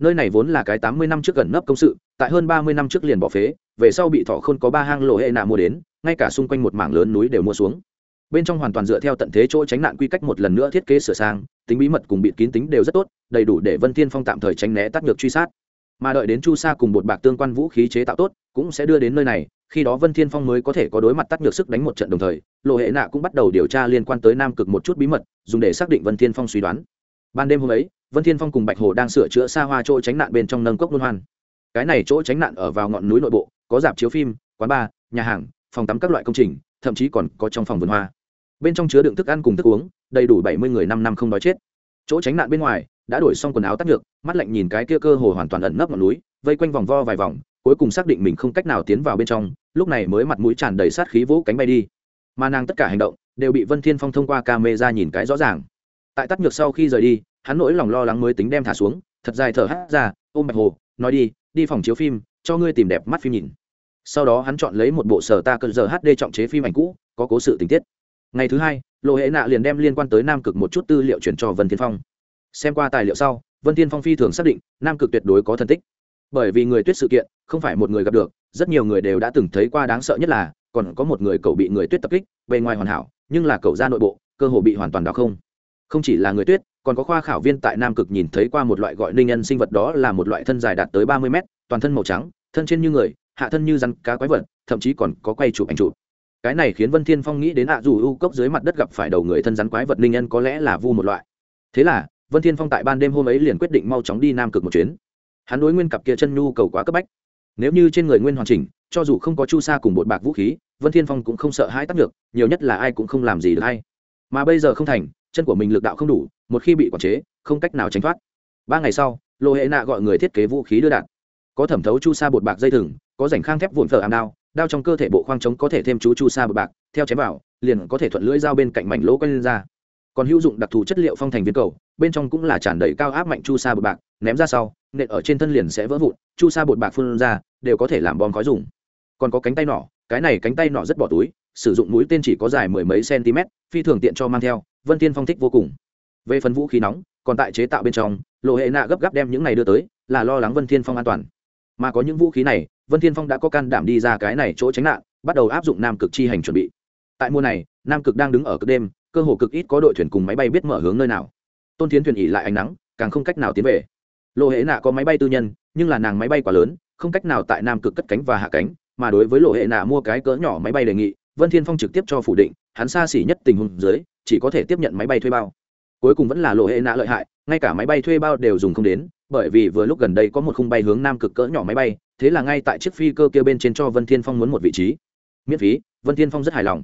nơi này vốn là cái tám mươi năm trước gần nấp công sự, tại hơn ba mươi năm trước liền bỏ phế, về sau bị thọ khôn có ba hang lộ hệ nạ mua đến, ngay cả xung quanh một mảng lớn núi đều mua xuống. Bên trong hoàn toàn dựa theo tận thế chỗ tránh nạn quy cách một lần nữa thiết kế sửa sang, tính bí mật cùng bịt kín tính đều rất tốt, đầy đủ để vân thiên phong tạm thời tránh né tác ngược truy sát. Mà đợi đến chu sa cùng bột bạc tương quan vũ khí chế tạo tốt, cũng sẽ đưa đến nơi này, khi đó vân thiên phong mới có thể có đối mặt tác ngược sức đánh một trận đồng thời lộ hệ nạ cũng bắt đầu điều tra liên quan tới nam cực một chút bí mật, dùng để xác định vân thiên phong suy đoán ban đêm hôm ấy, vân thiên phong cùng bạch hồ đang sửa chữa xa hoa chỗ tránh nạn bên trong nâng cốc luân hoan. Cái này chỗ tránh nạn ở vào ngọn núi nội bộ, có dạp chiếu phim, quán bar, nhà hàng, phòng tắm các loại công trình, thậm chí còn có trong phòng vườn hoa. Bên trong chứa đựng thức ăn cùng thức uống, đầy đủ bảy mươi người năm năm không đói chết. Chỗ tránh nạn bên ngoài, đã đổi xong quần áo tắt ngược mắt lạnh nhìn cái kia cơ hồ hoàn toàn ẩn nấp ngọn núi, vây quanh vòng vo vài vòng, cuối cùng xác định mình không cách nào tiến vào bên trong, lúc này mới mặt mũi tràn đầy sát khí vỗ cánh bay đi. Mà nàng tất cả hành động, đều bị vân thiên phong thông qua camera nhìn cái rõ ràng tại tắt ngược sau khi rời đi, hắn nỗi lòng lo lắng mới tính đem thả xuống, thật dài thở hát ra, ôm bạch hồ, nói đi đi phòng chiếu phim, cho ngươi tìm đẹp mắt phim nhìn. Sau đó hắn chọn lấy một bộ sở ta cần giờ hd trọng chế phim ảnh cũ, có cố sự tình tiết. Ngày thứ hai lộ hệ nạ liền đem liên quan tới nam cực một chút tư liệu chuyển cho vân thiên phong. Xem qua tài liệu sau, vân thiên phong phi thường xác định, nam cực tuyệt đối có thân tích. Bởi vì người tuyết sự kiện, không phải một người gặp được, rất nhiều người đều đã từng thấy qua đáng sợ nhất là, còn có một người cậu bị người tuyết tập kích, bề ngoài hoàn hảo, nhưng là cậu ra nội bộ, cơ hồ bị hoàn toàn đào không không chỉ là người tuyết, còn có khoa khảo viên tại nam cực nhìn thấy qua một loại gọi ninh nhân sinh vật đó là một loại thân dài đạt tới ba mươi mét, toàn thân màu trắng, thân trên như người, hạ thân như rắn cá quái vật, thậm chí còn có quay chụp ảnh chụp. Cái này khiến vân thiên phong nghĩ đến ạ dù u cốc dưới mặt đất gặp phải đầu người thân rắn quái vật ninh nhân có lẽ là vu một loại. Thế là, vân thiên phong tại ban đêm hôm ấy liền quyết định mau chóng đi nam cực một chuyến. Hắn đối nguyên cặp kia chân nhu cầu quá cấp bách. Nếu như trên người nguyên hoàn chỉnh, cho dù không có chu sa cùng bột bạc vũ khí, vân thiên phong cũng không sợ hãi tác được, nhiều nhất là ai cũng không làm gì được hay. Mà bây giờ không thành chân của mình lực đạo không đủ, một khi bị quản chế, không cách nào tránh thoát. Ba ngày sau lộ hệ nạ gọi người thiết kế vũ khí đưa đạn. Có thẩm thấu chu sa bột bạc dây thừng, có rảnh khang thép vụn phở ám đao đao trong cơ thể bộ khoang trống có thể thêm chú chu sa bột bạc, theo chém vào, liền có thể thuận lưỡi dao bên cạnh mảnh lỗ quanh lên ra. Còn hữu dụng đặc thù chất liệu phong thành viên cầu, bên trong cũng là tràn đầy cao áp mạnh chu sa bột bạc, ném ra sau, nện ở trên thân liền sẽ vỡ vụn, chu sa bột bạc phun ra, đều có thể làm bom khói dùng. Còn có cánh tay nỏ, cái này cánh tay nỏ rất bỏ túi, sử dụng mũi tên chỉ có dài mười mấy cm phi thường tiện cho mang theo vân tiên phong thích vô cùng. Về phần vũ khí nóng, còn tại chế tạo bên trong, lộ hệ nạ gấp gáp đem những này đưa tới, là lo lắng vân thiên phong an toàn. Mà có những vũ khí này, vân thiên phong đã có can đảm đi ra cái này chỗ tránh nạn, bắt đầu áp dụng nam cực chi hành chuẩn bị. Tại mùa này, nam cực đang đứng ở cực đêm, cơ hồ cực ít có đội thuyền cùng máy bay biết mở hướng nơi nào. Tôn thiến thuyền ỉ lại ánh nắng, càng không cách nào tiến về. Lộ hệ nạ có máy bay tư nhân, nhưng là nàng máy bay quá lớn, không cách nào tại nam cực cất cánh và hạ cánh, mà đối với lộ hệ nạ mua cái cỡ nhỏ máy bay đề nghị, vân thiên phong trực tiếp cho phủ định, hắn xa xỉ nhất tình huống dưới chỉ có thể tiếp nhận máy bay thuê bao. Cuối cùng vẫn là lộ hệ nạ lợi hại, ngay cả máy bay thuê bao đều dùng không đến, bởi vì vừa lúc gần đây có một khung bay hướng nam cực cỡ nhỏ máy bay, thế là ngay tại chiếc phi cơ kia bên trên cho vân thiên phong muốn một vị trí. Miễn phí, vân thiên phong rất hài lòng.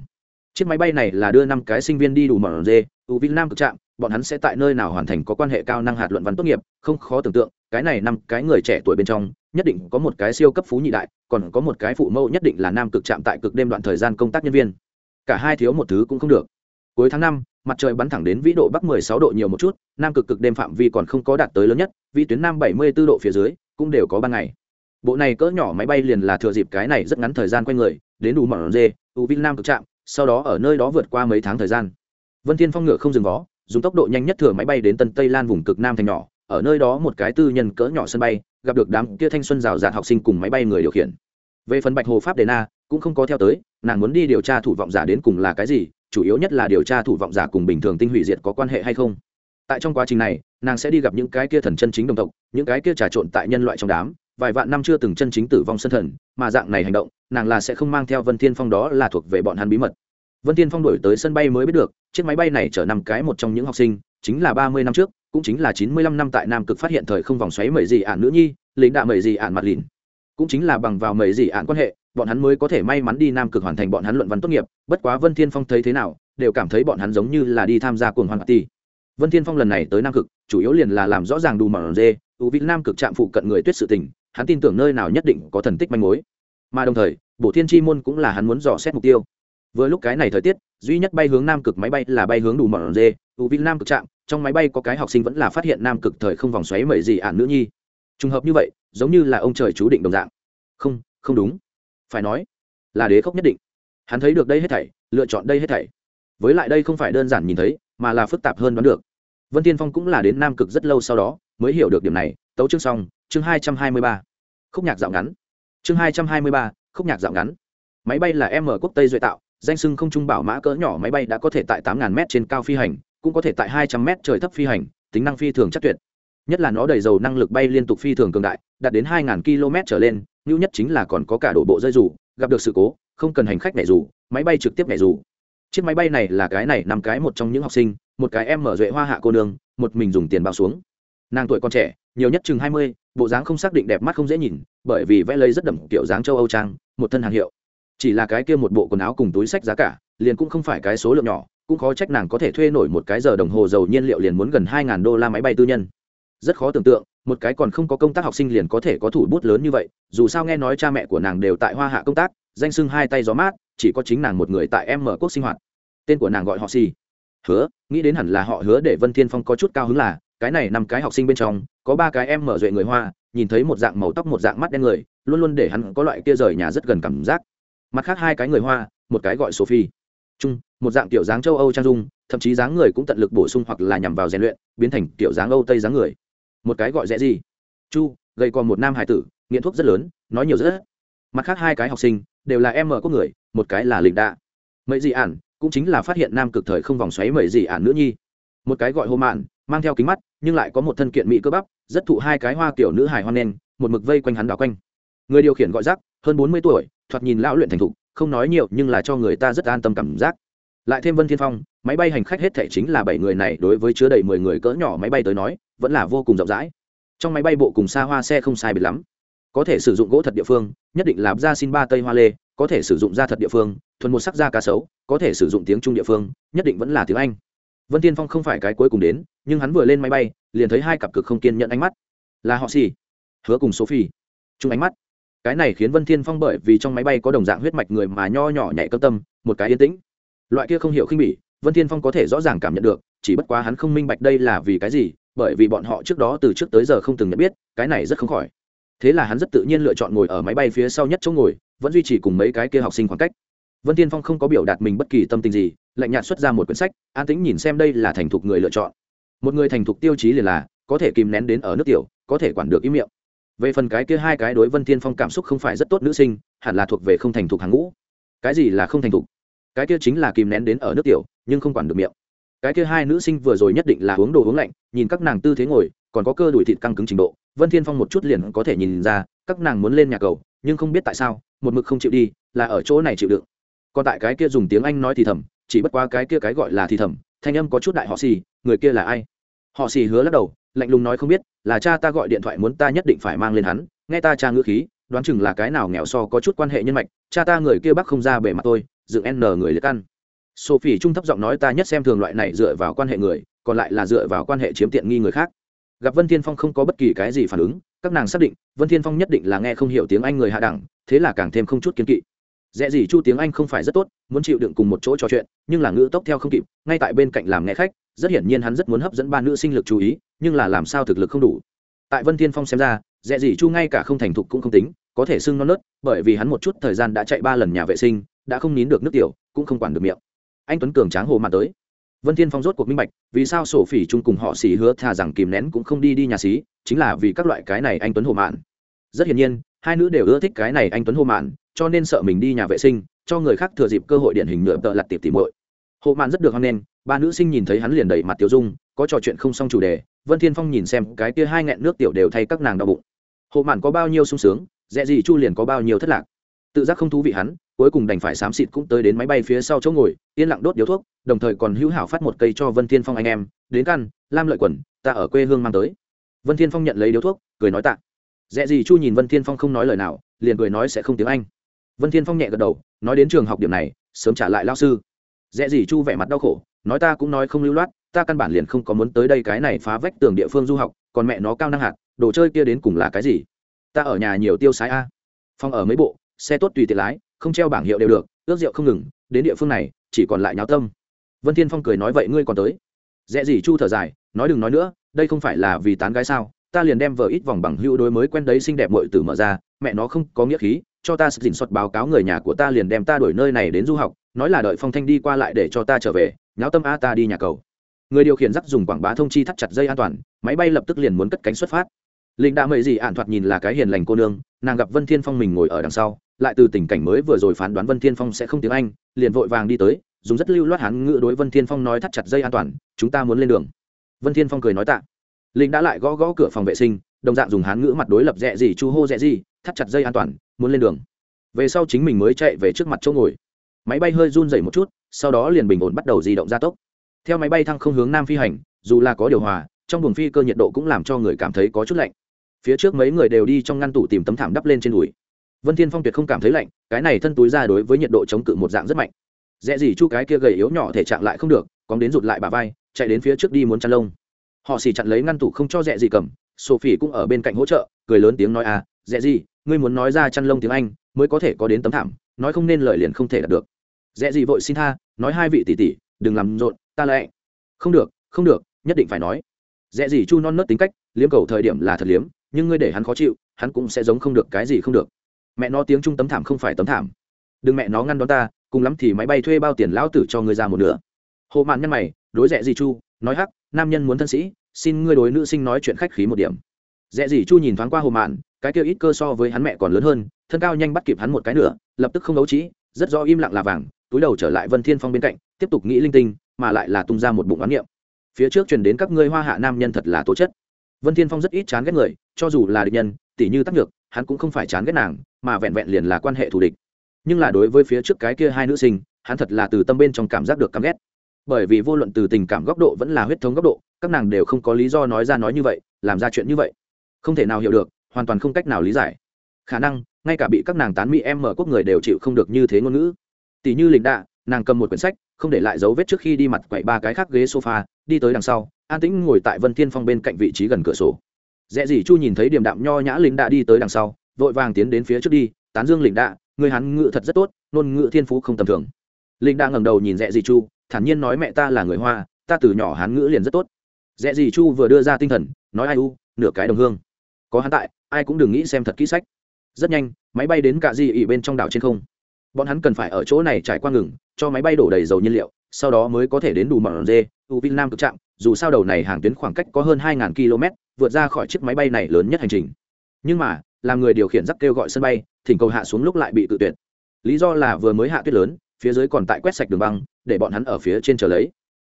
Chiếc máy bay này là đưa năm cái sinh viên đi đủ mở dê u việt nam cực trạm, bọn hắn sẽ tại nơi nào hoàn thành có quan hệ cao năng hạt luận văn tốt nghiệp, không khó tưởng tượng, cái này năm cái người trẻ tuổi bên trong, nhất định có một cái siêu cấp phú nhị đại, còn có một cái phụ mẫu nhất định là nam cực trạm tại cực đêm đoạn thời gian công tác nhân viên. Cả hai thiếu một thứ cũng không được cuối tháng năm, mặt trời bắn thẳng đến vĩ độ bắc 16 độ nhiều một chút, nam cực cực đêm phạm vi còn không có đạt tới lớn nhất, vĩ tuyến nam 74 độ phía dưới, cũng đều có ban ngày. Bộ này cỡ nhỏ máy bay liền là thừa dịp cái này rất ngắn thời gian quay người, đến đủ mỏng dê, u vĩ nam cực trạm, sau đó ở nơi đó vượt qua mấy tháng thời gian. Vân thiên phong ngựa không dừng vó, dùng tốc độ nhanh nhất thừa máy bay đến tân tây lan vùng cực nam thành nhỏ, ở nơi đó một cái tư nhân cỡ nhỏ sân bay, gặp được đám kia thanh xuân rào rạt học sinh cùng máy bay người điều khiển. Về phần bạch hồ pháp đề na cũng không có theo tới, nàng muốn đi điều tra thủ vọng giả đến cùng là cái gì chủ yếu nhất là điều tra thủ vọng giả cùng bình thường tinh hủy diệt có quan hệ hay không. Tại trong quá trình này, nàng sẽ đi gặp những cái kia thần chân chính đồng tộc, những cái kia trà trộn tại nhân loại trong đám, vài vạn năm chưa từng chân chính tử vong sân thần, mà dạng này hành động, nàng là sẽ không mang theo vân thiên phong đó là thuộc về bọn hắn bí mật. Vân thiên phong đổi tới sân bay mới biết được, chiếc máy bay này chở năm cái một trong những học sinh, chính là ba mươi năm trước, cũng chính là chín mươi lăm năm tại nam cực phát hiện thời không vòng xoáy mẩy dị ản nữ nhi, lính đạ mẩy dị ản mặt lìn. Cũng chính là bằng vào mẩy dị ản quan hệ bọn hắn mới có thể may mắn đi nam cực hoàn thành bọn hắn luận văn tốt nghiệp, bất quá vân thiên phong thấy thế nào, đều cảm thấy bọn hắn giống như là đi tham gia cuồng hoàn ti vân thiên phong lần này tới nam cực, chủ yếu liền là làm rõ ràng đủ mỏng dê, u vị nam cực trạm phụ cận người tuyết sự tình, hắn tin tưởng nơi nào nhất định có thần tích manh mối. Mà đồng thời bộ thiên chi môn cũng là hắn muốn dò xét mục tiêu. Vừa lúc cái này thời tiết, duy nhất bay hướng nam cực máy bay là bay hướng đủ mỏng dê, u vị nam cực trạm, trong máy bay có cái học sinh vẫn là phát hiện nam cực thời không vòng xoáy mẩy gì ạn nữ nhi. Trùng hợp như vậy, giống như là ông trời chú định đồng dạng. Không không đúng phải nói là đế khốc nhất định. Hắn thấy được đây hết thảy, lựa chọn đây hết thảy. Với lại đây không phải đơn giản nhìn thấy, mà là phức tạp hơn đoán được. Vân tiên phong cũng là đến nam cực rất lâu sau đó, mới hiểu được điểm này. Tấu chương xong, chương hai trăm hai mươi ba. Khúc nhạc dạo ngắn. Chương hai trăm hai mươi ba, khúc nhạc dạo ngắn. Máy bay là m quốc tây duệ tạo, danh sưng không trung bảo mã cỡ nhỏ máy bay đã có thể tại tám ngàn m trên cao phi hành, cũng có thể tại hai trăm m trời thấp phi hành, tính năng phi thường chắc tuyệt. Nhất là nó đầy dầu năng lực bay liên tục phi thường cường đại, đạt đến hai ngàn km trở lên ngưu nhất chính là còn có cả đổ bộ dây dù gặp được sự cố, không cần hành khách nhảy dù máy bay trực tiếp nhảy dù chiếc máy bay này là cái này nằm cái một trong những học sinh, một cái em mở duệ hoa hạ cô nương, một mình dùng tiền bao xuống. Nàng tuổi còn trẻ, nhiều nhất chừng hai mươi, bộ dáng không xác định đẹp mắt không dễ nhìn, bởi vì vẽ lấy rất đậm kiểu dáng châu âu trang, một thân hàng hiệu. Chỉ là cái kia một bộ quần áo cùng túi sách giá cả, liền cũng không phải cái số lượng nhỏ, cũng khó trách nàng có thể thuê nổi một cái giờ đồng hồ dầu nhiên liệu liền muốn gần hai đô la máy bay tư nhân. Rất khó tưởng tượng một cái còn không có công tác học sinh liền có thể có thủ bút lớn như vậy, dù sao nghe nói cha mẹ của nàng đều tại hoa hạ công tác, danh sưng hai tay gió mát, chỉ có chính nàng một người tại em mở quốc sinh hoạt. Tên của nàng gọi họ si hứa, nghĩ đến hẳn là họ hứa để vân thiên phong có chút cao hứng là, cái này năm cái học sinh bên trong, có ba cái em mở duệ người hoa, nhìn thấy một dạng màu tóc một dạng mắt đen người, luôn luôn để hắn có loại kia rời nhà rất gần cảm giác. Mặt khác hai cái người hoa, một cái gọi sophie. Chung, một dạng kiểu dáng châu âu trang dung, thậm chí dáng người cũng tận lực bổ sung hoặc là nhằm vào rèn luyện, biến thành kiểu dáng âu tây dáng người một cái gọi rẽ gì? Chu gây còn một nam hải tử, nghiện thuốc rất lớn, nói nhiều rất mặt khác hai cái học sinh, đều là em mở có người, một cái là lịch đạ. Mấy dị ản, cũng chính là phát hiện nam cực thời không vòng xoáy mấy dị ản nữ nhi. Một cái gọi hô mạn, mang theo kính mắt, nhưng lại có một thân kiện mỹ cơ bắp, rất thụ hai cái hoa kiểu nữ hài hoan nen một mực vây quanh hắn đảo quanh. Người điều khiển gọi rác hơn bốn mươi tuổi, thoạt nhìn lão luyện thành thục, không nói nhiều nhưng là cho người ta rất an tâm cảm giác lại thêm vân thiên phong, máy bay hành khách hết thể chính là bảy người này, đối với chứa đầy mười người cỡ nhỏ máy bay tới nói, vẫn là vô cùng rộng rãi. Trong máy bay bộ cùng xa hoa xe không sai biệt lắm. Có thể sử dụng gỗ thật địa phương, nhất định là da xin ba tây hoa lê, có thể sử dụng da thật địa phương, thuần một sắc da cá sấu, có thể sử dụng tiếng trung địa phương, nhất định vẫn là tiếng anh. Vân tiên phong không phải cái cuối cùng đến, nhưng hắn vừa lên máy bay, liền thấy hai cặp cực không kiên nhận ánh mắt. Là họ xì, hứa cùng số phi. Chung ánh mắt. Cái này khiến vân thiên phong bởi vì trong máy bay có đồng dạng huyết mạch người mà nho nhỏ nhảy cơ tâm, một cái yên tĩnh loại kia không hiểu khinh bỉ, vân thiên phong có thể rõ ràng cảm nhận được, chỉ bất quá hắn không minh bạch đây là vì cái gì, bởi vì bọn họ trước đó từ trước tới giờ không từng nhận biết, cái này rất không khỏi. Thế là hắn rất tự nhiên lựa chọn ngồi ở máy bay phía sau nhất chỗ ngồi, vẫn duy trì cùng mấy cái kia học sinh khoảng cách. Vân thiên phong không có biểu đạt mình bất kỳ tâm tình gì, lạnh nhạt xuất ra một quyển sách, an tĩnh nhìn xem đây là thành thục người lựa chọn. Một người thành thục tiêu chí liền là, có thể kìm nén đến ở nước tiểu, có thể quản được ý miệng. Về phần cái kia hai cái đối vân thiên phong cảm xúc không phải rất tốt nữ sinh, hẳn là thuộc về không thành thục hàng ngũ. Cái gì là không thành thục? Cái kia chính là kìm nén đến ở nước tiểu, nhưng không quản được miệng. Cái kia hai nữ sinh vừa rồi nhất định là uống đồ uống lạnh, nhìn các nàng tư thế ngồi, còn có cơ đùi thịt căng cứng trình độ, vân thiên phong một chút liền có thể nhìn ra, các nàng muốn lên nhà cầu, nhưng không biết tại sao, một mực không chịu đi, là ở chỗ này chịu đựng. Còn tại cái kia dùng tiếng anh nói thì thầm, chỉ bất qua cái kia cái gọi là thì thầm, thanh âm có chút đại họ xì, người kia là ai? Họ xì hứa lắc đầu, lạnh lùng nói không biết, là cha ta gọi điện thoại muốn ta nhất định phải mang lên hắn, nghe ta cha ngữ khí, đoán chừng là cái nào nghèo so có chút quan hệ nhân mạch, cha ta người kia bắc không ra bề mặt tôi dựng n người liệt ăn sophie trung thấp giọng nói ta nhất xem thường loại này dựa vào quan hệ người, còn lại là dựa vào quan hệ chiếm tiện nghi người khác. Gặp vân thiên phong không có bất kỳ cái gì phản ứng, các nàng xác định, vân thiên phong nhất định là nghe không hiểu tiếng anh người hạ đẳng, thế là càng thêm không chút kiến kỵ. Dễ gì chu tiếng anh không phải rất tốt, muốn chịu đựng cùng một chỗ trò chuyện, nhưng là ngữ tốc theo không kịp, ngay tại bên cạnh làm nghe khách, rất hiển nhiên hắn rất muốn hấp dẫn ba nữ sinh lực chú ý, nhưng là làm sao thực lực không đủ. Tại vân thiên phong xem ra, dễ gì chu ngay cả không thành thục cũng không tính, có thể sưng non nớt, bởi vì hắn một chút thời gian đã chạy ba lần nhà vệ sinh đã không nín được nước tiểu, cũng không quản được miệng. Anh tuấn cường tráng hồ mạn tới. Vân thiên phong rốt cuộc minh bạch, vì sao sổ phỉ chung cùng họ xỉ hứa thà rằng kìm nén cũng không đi đi nhà xí, chính là vì các loại cái này anh tuấn hồ mạn. Rất hiển nhiên, hai nữ đều ưa thích cái này anh tuấn hồ mạn, cho nên sợ mình đi nhà vệ sinh, cho người khác thừa dịp cơ hội điển hình nửa tợ lặt tiệp tìm muội. Hồ mạn rất được hoan nghênh, ba nữ sinh nhìn thấy hắn liền đẩy mặt tiểu dung, có trò chuyện không xong chủ đề, vân thiên phong nhìn xem cái kia hai nghẹn nước tiểu đều thay các nàng đau bụng. Hồ mạn có bao nhiêu sung sướng dễ gì chu liền có bao nhiêu thất lạc. Tự giác không thú vị hắn cuối cùng đành phải xám xịt cũng tới đến máy bay phía sau chỗ ngồi, yên lặng đốt điếu thuốc, đồng thời còn hữu hảo phát một cây cho vân thiên phong anh em, đến căn, lam lợi quần ta ở quê hương mang tới. Vân thiên phong nhận lấy điếu thuốc, cười nói tạ. Dễ gì chu nhìn vân thiên phong không nói lời nào, liền cười nói sẽ không tiếng anh. Vân thiên phong nhẹ gật đầu, nói đến trường học điểm này, sớm trả lại lao sư. Dễ gì chu vẻ mặt đau khổ, nói ta cũng nói không lưu loát, ta căn bản liền không có muốn tới đây cái này phá vách tường địa phương du học, còn mẹ nó cao năng hạt, đồ chơi kia đến cùng là cái gì? Ta ở nhà nhiều tiêu sái a. Phong ở mấy bộ, xe tốt tùy tiện lái không treo bảng hiệu đều được, ước rượu không ngừng, đến địa phương này, chỉ còn lại nháo tâm. Vân thiên phong cười nói vậy ngươi còn tới. Dễ gì chu thở dài, nói đừng nói nữa, đây không phải là vì tán gái sao, ta liền đem vợ ít vòng bằng hữu đối mới quen đấy xinh đẹp muội tử mở ra, mẹ nó không có nghĩa khí, cho ta sự dình xuất báo cáo người nhà của ta liền đem ta đuổi nơi này đến du học, nói là đợi phong thanh đi qua lại để cho ta trở về, nháo tâm a ta đi nhà cầu. Người điều khiển dắt dùng quảng bá thông chi thắt chặt dây an toàn, máy bay lập tức liền muốn cất cánh xuất phát. Linh đã mệ gì ạn thoạt nhìn là cái hiền lành cô nương, nàng gặp vân thiên phong mình ngồi ở đằng sau lại từ tình cảnh mới vừa rồi phán đoán vân thiên phong sẽ không tiếng anh, liền vội vàng đi tới, dùng rất lưu loát hắn ngự đối vân thiên phong nói thắt chặt dây an toàn, chúng ta muốn lên đường. Vân thiên phong cười nói tạ. Linh đã lại gõ gõ cửa phòng vệ sinh, đồng dạng dùng hán ngữ mặt đối lập rẽ gì, chu hô rẽ gì, thắt chặt dây an toàn, muốn lên đường. Về sau chính mình mới chạy về trước mặt chỗ ngồi. Máy bay hơi run rẩy một chút, sau đó liền bình ổn bắt đầu di động gia tốc. Theo máy bay thăng không hướng nam phi hành, dù là có điều hòa, trong buồng phi cơ nhiệt độ cũng làm cho người cảm thấy có chút lạnh. Phía trước mấy người đều đi trong ngăn tủ tìm tấm thảm đắp lên trên đùi vân thiên phong tuyệt không cảm thấy lạnh, cái này thân túi ra đối với nhiệt độ chống cự một dạng rất mạnh. Dễ gì chu cái kia gầy yếu nhỏ thể trạng lại không được còn đến rụt lại bà vai, chạy đến phía trước đi muốn chăn lông. Họ xì chặn lấy ngăn tủ không cho dễ gì cầm, sophie cũng ở bên cạnh hỗ trợ, cười lớn tiếng nói à dễ gì, ngươi muốn nói ra chăn lông tiếng anh, mới có thể có đến tấm thảm, nói không nên lời liền không thể đạt được. Dễ gì vội xin tha, nói, hai vị tỷ tỷ, đừng làm rộn, ta lại không được không được, nhất định phải nói. Dễ gì chu non nớt tính cách, liếm cầu thời điểm là thật liếm, nhưng ngươi để hắn khó chịu, hắn cũng sẽ giống không được cái gì không được mẹ nó tiếng trung tấm thảm không phải tấm thảm. Đừng mẹ nó ngăn đón ta, cùng lắm thì máy bay thuê bao tiền lão tử cho ngươi ra một nửa. Hộ mạn nhân mày, đối rẻ gì chu, nói hắc, nam nhân muốn thân sĩ, xin ngươi đối nữ sinh nói chuyện khách khí một điểm. Rẻ gì chu nhìn thoáng qua hồ mạn, cái kia ít cơ so với hắn mẹ còn lớn hơn, thân cao nhanh bắt kịp hắn một cái nữa lập tức không đấu trí, rất do im lặng là vàng, túi đầu trở lại vân thiên phong bên cạnh, tiếp tục nghĩ linh tinh, mà lại là tung ra một bụng oán niệm. Phía trước truyền đến các ngươi hoa hạ nam nhân thật là tố chất. Vân thiên phong rất ít chán ghét người, cho dù là địch nhân tỷ như tắc nhược, hắn cũng không phải chán ghét nàng mà vẹn vẹn liền là quan hệ thù địch. Nhưng là đối với phía trước cái kia hai nữ sinh, hắn thật là từ tâm bên trong cảm giác được căm ghét. Bởi vì vô luận từ tình cảm góc độ vẫn là huyết thống góc độ, các nàng đều không có lý do nói ra nói như vậy, làm ra chuyện như vậy. Không thể nào hiểu được, hoàn toàn không cách nào lý giải. Khả năng, ngay cả bị các nàng tán mỹ em mở quốc người đều chịu không được như thế ngôn ngữ. Tỷ như lịch đạ, nàng cầm một quyển sách, không để lại dấu vết trước khi đi mặt quậy ba cái khác ghế sofa, đi tới đằng sau, an tĩnh ngồi tại vân thiên phong bên cạnh vị trí gần cửa sổ. Dễ gì chu nhìn thấy điểm đạm nho nhã lính đã đi tới đằng sau vội vàng tiến đến phía trước đi, tán dương lịnh đạ, người hắn ngự thật rất tốt nôn ngự thiên phú không tầm thường. Lịnh đạ ngẩng đầu nhìn rẽ dì chu, thản nhiên nói mẹ ta là người hoa, ta từ nhỏ hắn ngữ liền rất tốt. Rẽ dì chu vừa đưa ra tinh thần, nói ai u, nửa cái đồng hương. Có hắn tại, ai cũng đừng nghĩ xem thật kỹ sách. Rất nhanh, máy bay đến cả di ỉ bên trong đảo trên không. Bọn hắn cần phải ở chỗ này trải qua ngừng, cho máy bay đổ đầy dầu nhiên liệu, sau đó mới có thể đến đủ mỏng dê u vinh nam cực trạm, dù sao đầu này hàng tuyến khoảng cách có hơn 2.000 km vượt ra khỏi chiếc máy bay này lớn nhất hành trình. Nhưng mà làm người điều khiển giáp kêu gọi sân bay, thỉnh cầu hạ xuống lúc lại bị tự tuyệt. Lý do là vừa mới hạ tuyết lớn, phía dưới còn tại quét sạch đường băng, để bọn hắn ở phía trên chờ lấy.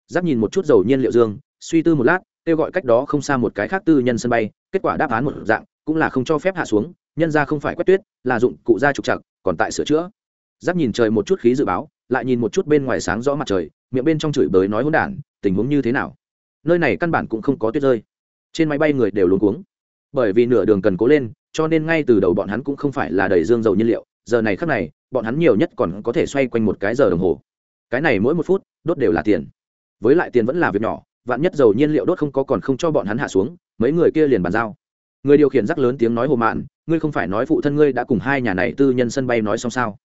Giáp nhìn một chút dầu nhiên liệu dương, suy tư một lát, kêu gọi cách đó không xa một cái khác tư nhân sân bay, kết quả đáp án một dạng, cũng là không cho phép hạ xuống, nhân ra không phải quét tuyết, là dụng cụ ra trục chặt còn tại sửa chữa. Giáp nhìn trời một chút khí dự báo, lại nhìn một chút bên ngoài sáng rõ mặt trời, miệng bên trong chửi bới nói hỗn đản, tình huống như thế nào? Nơi này căn bản cũng không có tuyết rơi. Trên máy bay người đều luống cuống. Bởi vì nửa đường cần cố lên cho nên ngay từ đầu bọn hắn cũng không phải là đầy dương dầu nhiên liệu, giờ này khác này, bọn hắn nhiều nhất còn có thể xoay quanh một cái giờ đồng hồ. Cái này mỗi một phút, đốt đều là tiền. Với lại tiền vẫn là việc nhỏ, vạn nhất dầu nhiên liệu đốt không có còn không cho bọn hắn hạ xuống, mấy người kia liền bàn giao. Người điều khiển rắc lớn tiếng nói hồ mạn, ngươi không phải nói phụ thân ngươi đã cùng hai nhà này tư nhân sân bay nói xong sao?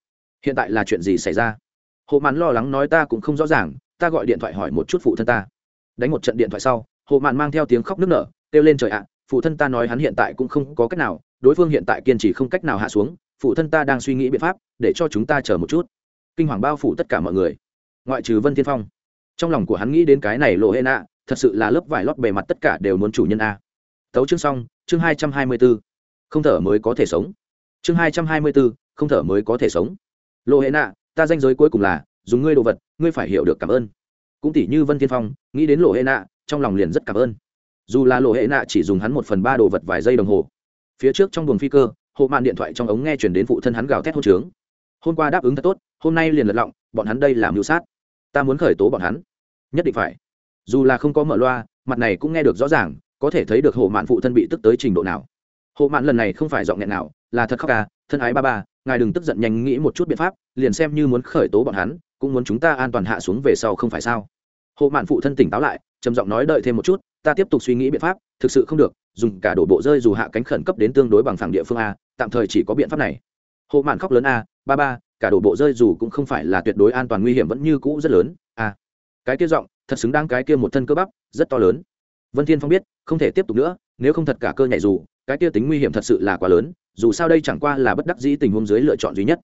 Hiện tại là chuyện gì xảy ra? Hồ mạn lo lắng nói ta cũng không rõ ràng, ta gọi điện thoại hỏi một chút phụ thân ta. Đánh một trận điện thoại sau hồ mạn mang theo tiếng khóc nức nở, kêu lên trời ạ, phụ thân ta nói hắn hiện tại cũng không có cách nào đối phương hiện tại kiên trì không cách nào hạ xuống, phụ thân ta đang suy nghĩ biện pháp để cho chúng ta chờ một chút. Kinh hoàng bao phủ tất cả mọi người. Ngoại trừ vân thiên phong. Trong lòng của hắn nghĩ đến cái này lộ hệ nạ thật sự là lớp vải lót bề mặt tất cả đều muốn chủ nhân a. Tấu chương xong, chương hai trăm hai mươi b ố không thở mới có thể sống. Chương hai trăm hai mươi b ố không thở mới có thể sống. Lộ hệ nạ ta danh giới cuối cùng là, dùng ngươi đồ vật, ngươi phải hiểu được cảm ơn. Cũng tỷ như vân thiên phong, nghĩ đến lộ hệ nạ trong lòng liền rất cảm ơn. Dù là lộ hệ nạ chỉ dùng hắn một phần ba đồ vật vài giây đồng hồ phía trước trong buồng phi cơ, hộ mạn điện thoại trong ống nghe chuyển đến phụ thân hắn gào thét hôn trướng. Hôm qua đáp ứng thật tốt, hôm nay liền lật lọng, bọn hắn đây làm mưu sát. Ta muốn khởi tố bọn hắn. Nhất định phải. Dù là không có mở loa, mặt này cũng nghe được rõ ràng, có thể thấy được hộ mạn phụ thân bị tức tới trình độ nào. Hộ mạn lần này không phải giọng nghẹn nào, là thật khóc ca, thân ái ba ba, ngài đừng tức giận nhanh nghĩ một chút biện pháp, liền xem như muốn khởi tố bọn hắn, cũng muốn chúng ta an toàn hạ xuống về sau không phải sao? Hộ mạn phụ thân tỉnh táo lại, trầm giọng nói đợi thêm một chút ta tiếp tục suy nghĩ biện pháp, thực sự không được, dùng cả đổ bộ rơi dù hạ cánh khẩn cấp đến tương đối bằng phẳng địa phương a, tạm thời chỉ có biện pháp này. Hộ mạn khóc lớn a, ba ba, cả đổ bộ rơi dù cũng không phải là tuyệt đối an toàn nguy hiểm vẫn như cũ rất lớn, a. Cái kia giọng, thật xứng đáng cái kia một thân cơ bắp, rất to lớn. Vân thiên phong biết, không thể tiếp tục nữa, nếu không thật cả cơ nhảy dù, cái kia tính nguy hiểm thật sự là quá lớn, dù sao đây chẳng qua là bất đắc dĩ tình huống dưới lựa chọn duy nhất.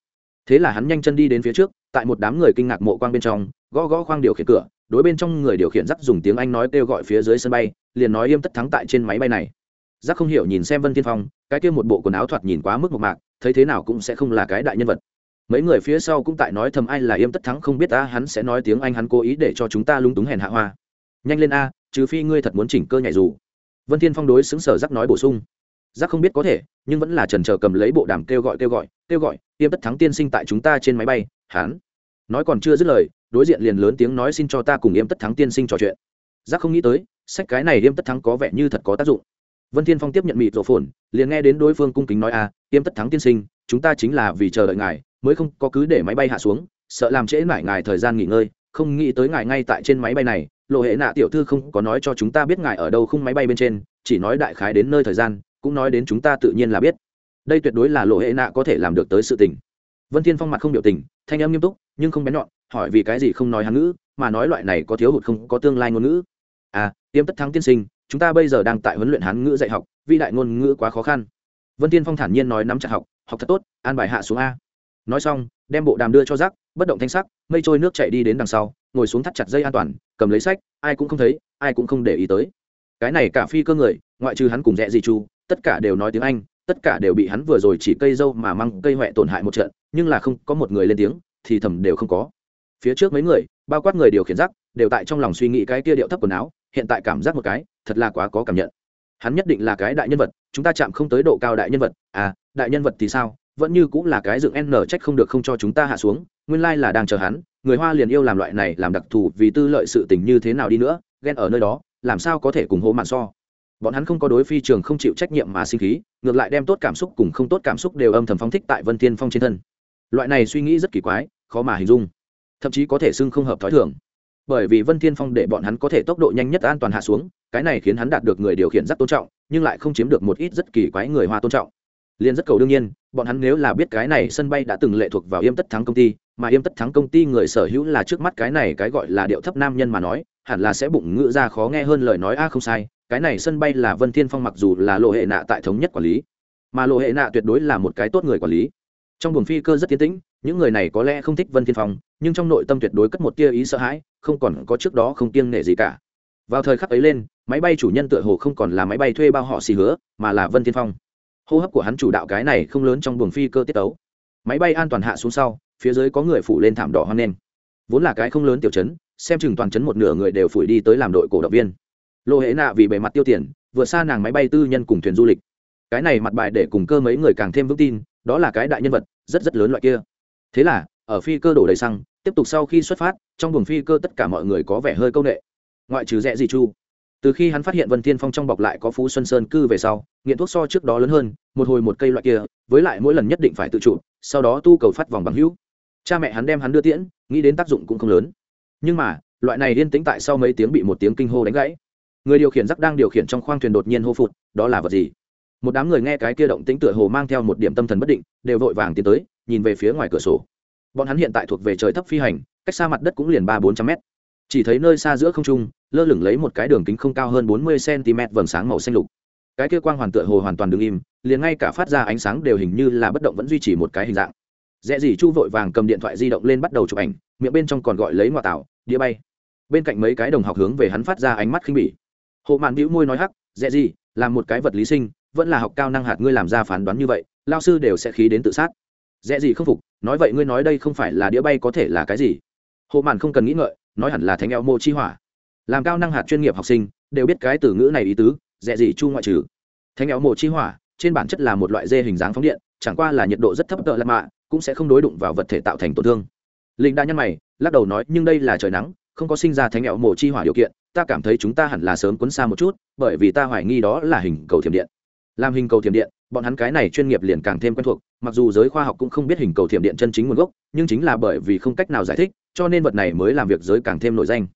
Thế là hắn nhanh chân đi đến phía trước, tại một đám người kinh ngạc mộ quang bên trong, gõ gõ khoang điều khiển cửa đối bên trong người điều khiển dắt dùng tiếng anh nói kêu gọi phía dưới sân bay, liền nói yêm tất thắng tại trên máy bay này. Giác không hiểu nhìn xem vân thiên phong, cái kia một bộ quần áo thoạt nhìn quá mức một mạc, thấy thế nào cũng sẽ không là cái đại nhân vật. Mấy người phía sau cũng tại nói thầm ai là yêm tất thắng không biết ta hắn sẽ nói tiếng anh, hắn cố ý để cho chúng ta lung túng hèn hạ hoa. Nhanh lên a, trừ phi ngươi thật muốn chỉnh cơ nhảy dù. Vân thiên phong đối xứng sở giác nói bổ sung. Giác không biết có thể, nhưng vẫn là trần trờ cầm lấy bộ đàm kêu gọi kêu gọi kêu gọi, yêm tất thắng tiên sinh tại chúng ta trên máy bay, hắn nói còn chưa dứt lời đối diện liền lớn tiếng nói xin cho ta cùng yêm tất thắng tiên sinh trò chuyện. Giác không nghĩ tới sách cái này yêm tất thắng có vẻ như thật có tác dụng. Vân thiên phong tiếp nhận mịt rổ phồn liền nghe đến đối phương cung kính nói a à, yêm tất thắng tiên sinh chúng ta chính là vì chờ đợi ngài mới không có cứ để máy bay hạ xuống sợ làm trễ mãi ngài thời gian nghỉ ngơi không nghĩ tới ngài ngay tại trên máy bay này lộ hệ nạ tiểu thư không có nói cho chúng ta biết ngài ở đâu không máy bay bên trên chỉ nói đại khái đến nơi thời gian cũng nói đến chúng ta tự nhiên là biết. Đây tuyệt đối là lộ hệ nạ có thể làm được tới sự tình. Vân thiên phong mặt không biểu tình thanh âm nghiêm túc nhưng không bén nhọn hỏi vì cái gì không nói hán ngữ mà nói loại này có thiếu hụt không có tương lai ngôn ngữ. À tiêm tất thắng tiên sinh chúng ta bây giờ đang tại huấn luyện hán ngữ dạy học vĩ đại ngôn ngữ quá khó khăn. Vân tiên phong thản nhiên nói nắm chặt học học thật tốt an bài hạ xuống a. Nói xong đem bộ đàm đưa cho giác, bất động thanh sắc mây trôi nước chạy đi đến đằng sau ngồi xuống thắt chặt dây an toàn cầm lấy sách ai cũng không thấy ai cũng không để ý tới. Cái này cả phi cơ người ngoại trừ hắn cùng dạ rẽ gì chu tất cả đều nói tiếng anh tất cả đều bị hắn vừa rồi chỉ cây dâu mà mang cây huệ tổn hại một trận nhưng là không có một người lên tiếng thì thầm đều không có phía trước mấy người, bao quát người điều khiển rắc đều tại trong lòng suy nghĩ cái kia điệu thấp quần áo, hiện tại cảm giác một cái, thật là quá có cảm nhận. Hắn nhất định là cái đại nhân vật, chúng ta chạm không tới độ cao đại nhân vật. À đại nhân vật thì sao? Vẫn như cũng là cái dựng n trách không được không cho chúng ta hạ xuống, nguyên lai là đang chờ hắn. Người hoa liền yêu làm loại này, làm đặc thù vì tư lợi sự tình như thế nào đi nữa, ghen ở nơi đó, làm sao có thể cùng hố mạn so? Bọn hắn không có đối phi trường không chịu trách nhiệm mà sinh khí, ngược lại đem tốt cảm xúc cùng không tốt cảm xúc đều âm thầm phóng thích tại vân thiên phong trên thân. Loại này suy nghĩ rất kỳ quái, khó mà hình dung thậm chí có thể xưng không hợp thói thường. Bởi vì vân thiên phong để bọn hắn có thể tốc độ nhanh nhất an toàn hạ xuống, cái này khiến hắn đạt được người điều khiển rất tôn trọng, nhưng lại không chiếm được một ít rất kỳ quái người hoa tôn trọng. Liền rất cầu đương nhiên, bọn hắn nếu là biết cái này sân bay đã từng lệ thuộc vào yêm tất thắng công ty, mà yêm tất thắng công ty người sở hữu là trước mắt cái này cái gọi là điệu thấp nam nhân mà nói, hẳn là sẽ bụng ngựa ra khó nghe hơn lời nói, a, không sai, cái này sân bay là vân thiên phong mặc dù là lộ hệ nạ tại thống nhất quản lý, mà lộ hệ nạ tuyệt đối là một cái tốt người quản lý. Trong buồng phi cơ rất tiến tĩnh những người này có lẽ không thích vân thiên phong, nhưng trong nội tâm tuyệt đối cất một tia ý sợ hãi, không còn có trước đó không kiêng nể gì cả. Vào thời khắc ấy lên, máy bay chủ nhân tựa hồ không còn là máy bay thuê bao họ xì hứa, mà là vân thiên phong. Hô hấp của hắn chủ đạo cái này không lớn trong buồng phi cơ tiết tấu. Máy bay an toàn hạ xuống sau, phía dưới có người phủ lên thảm đỏ hoang nen vốn là cái không lớn tiểu chấn xem chừng toàn chấn một nửa người đều phủi đi tới làm đội cổ động viên. Lô hễ nạ vì bề mặt tiêu tiền vượt xa nàng máy bay tư nhân cùng thuyền du lịch. Cái này mặt bài để cùng cơ mấy người càng thêm vững tin, đó là cái đại nhân vật, rất rất lớn loại kia thế là, ở phi cơ đổ đầy xăng, tiếp tục sau khi xuất phát, trong buồng phi cơ tất cả mọi người có vẻ hơi c â u n ệ ngoại trừ rẽ gì chu. Từ khi hắn phát hiện vân thiên phong trong bọc lại có phú xuân sơn cư về sau, nghiện thuốc so trước đó lớn hơn, một hồi một cây loại kia, với lại mỗi lần nhất định phải tự trụ sau đó tu cầu phát vòng bằng hữu. Cha mẹ hắn đem hắn đưa tiễn, nghĩ đến tác dụng cũng không lớn. Nhưng mà, loại này yên tĩnh tại sau mấy tiếng bị một tiếng kinh hô đánh gãy. Người điều khiển rắc đang điều khiển trong khoang thuyền đột nhiên hô phụt, đó là vật gì? Một đám người nghe cái kia động tĩnh tựa hồ mang theo một điểm tâm thần bất định, đều vội vàng tiến tới nhìn về phía ngoài cửa sổ. Bọn hắn hiện tại thuộc về trời thấp phi hành, cách xa mặt đất cũng liền ba bốn trăm mét. Chỉ thấy nơi xa giữa không trung, lơ lửng lấy một cái đường kính không cao hơn bốn mươi cm vầng sáng màu xanh lục. Cái kia quang hoàn tựa hồ hoàn toàn đứng im, liền ngay cả phát ra ánh sáng đều hình như là bất động vẫn duy trì một cái hình dạng. Dễ gì chu vội vàng cầm điện thoại di động lên bắt đầu chụp ảnh, miệng bên trong còn gọi lấy ngoại tảo đĩa bay. Bên cạnh mấy cái đồng học hướng về hắn phát ra ánh mắt khinh bỉ. Hộ mạn hữu môi nói hắc dễ gì làm một cái vật lý sinh, vẫn là học cao năng hạt ngươi làm ra phán đoán như vậy, lao sư đều sẽ khí đến tự sát dễ gì không phục, nói vậy ngươi nói đây không phải là đĩa bay có thể là cái gì? Hộ màn không cần nghĩ ngợi, nói hẳn là thánh eo mô chi hỏa. Làm cao năng hạt chuyên nghiệp học sinh, đều biết cái từ ngữ này ý tứ dễ gì chu ngoại trừ. Thánh eo mô chi hỏa, trên bản chất là một loại dê hình dáng phóng điện, chẳng qua là nhiệt độ rất thấp tợ lạ mạ, cũng sẽ không đối đụng vào vật thể tạo thành tổn thương. Linh đã nhăn mày, lắc đầu nói, nhưng đây là trời nắng, không có sinh ra thánh eo mô chi hỏa điều kiện, ta cảm thấy chúng ta hẳn là sớm cuốn xa một chút, bởi vì ta hoài nghi đó là hình cầu thiểm điện. Làm hình cầu thiểm điện bọn hắn cái này chuyên nghiệp liền càng thêm quen thuộc, mặc dù giới khoa học cũng không biết hình cầu thiểm điện chân chính nguồn gốc, nhưng chính là bởi vì không cách nào giải thích, cho nên vật này mới làm việc giới càng thêm nổi danh.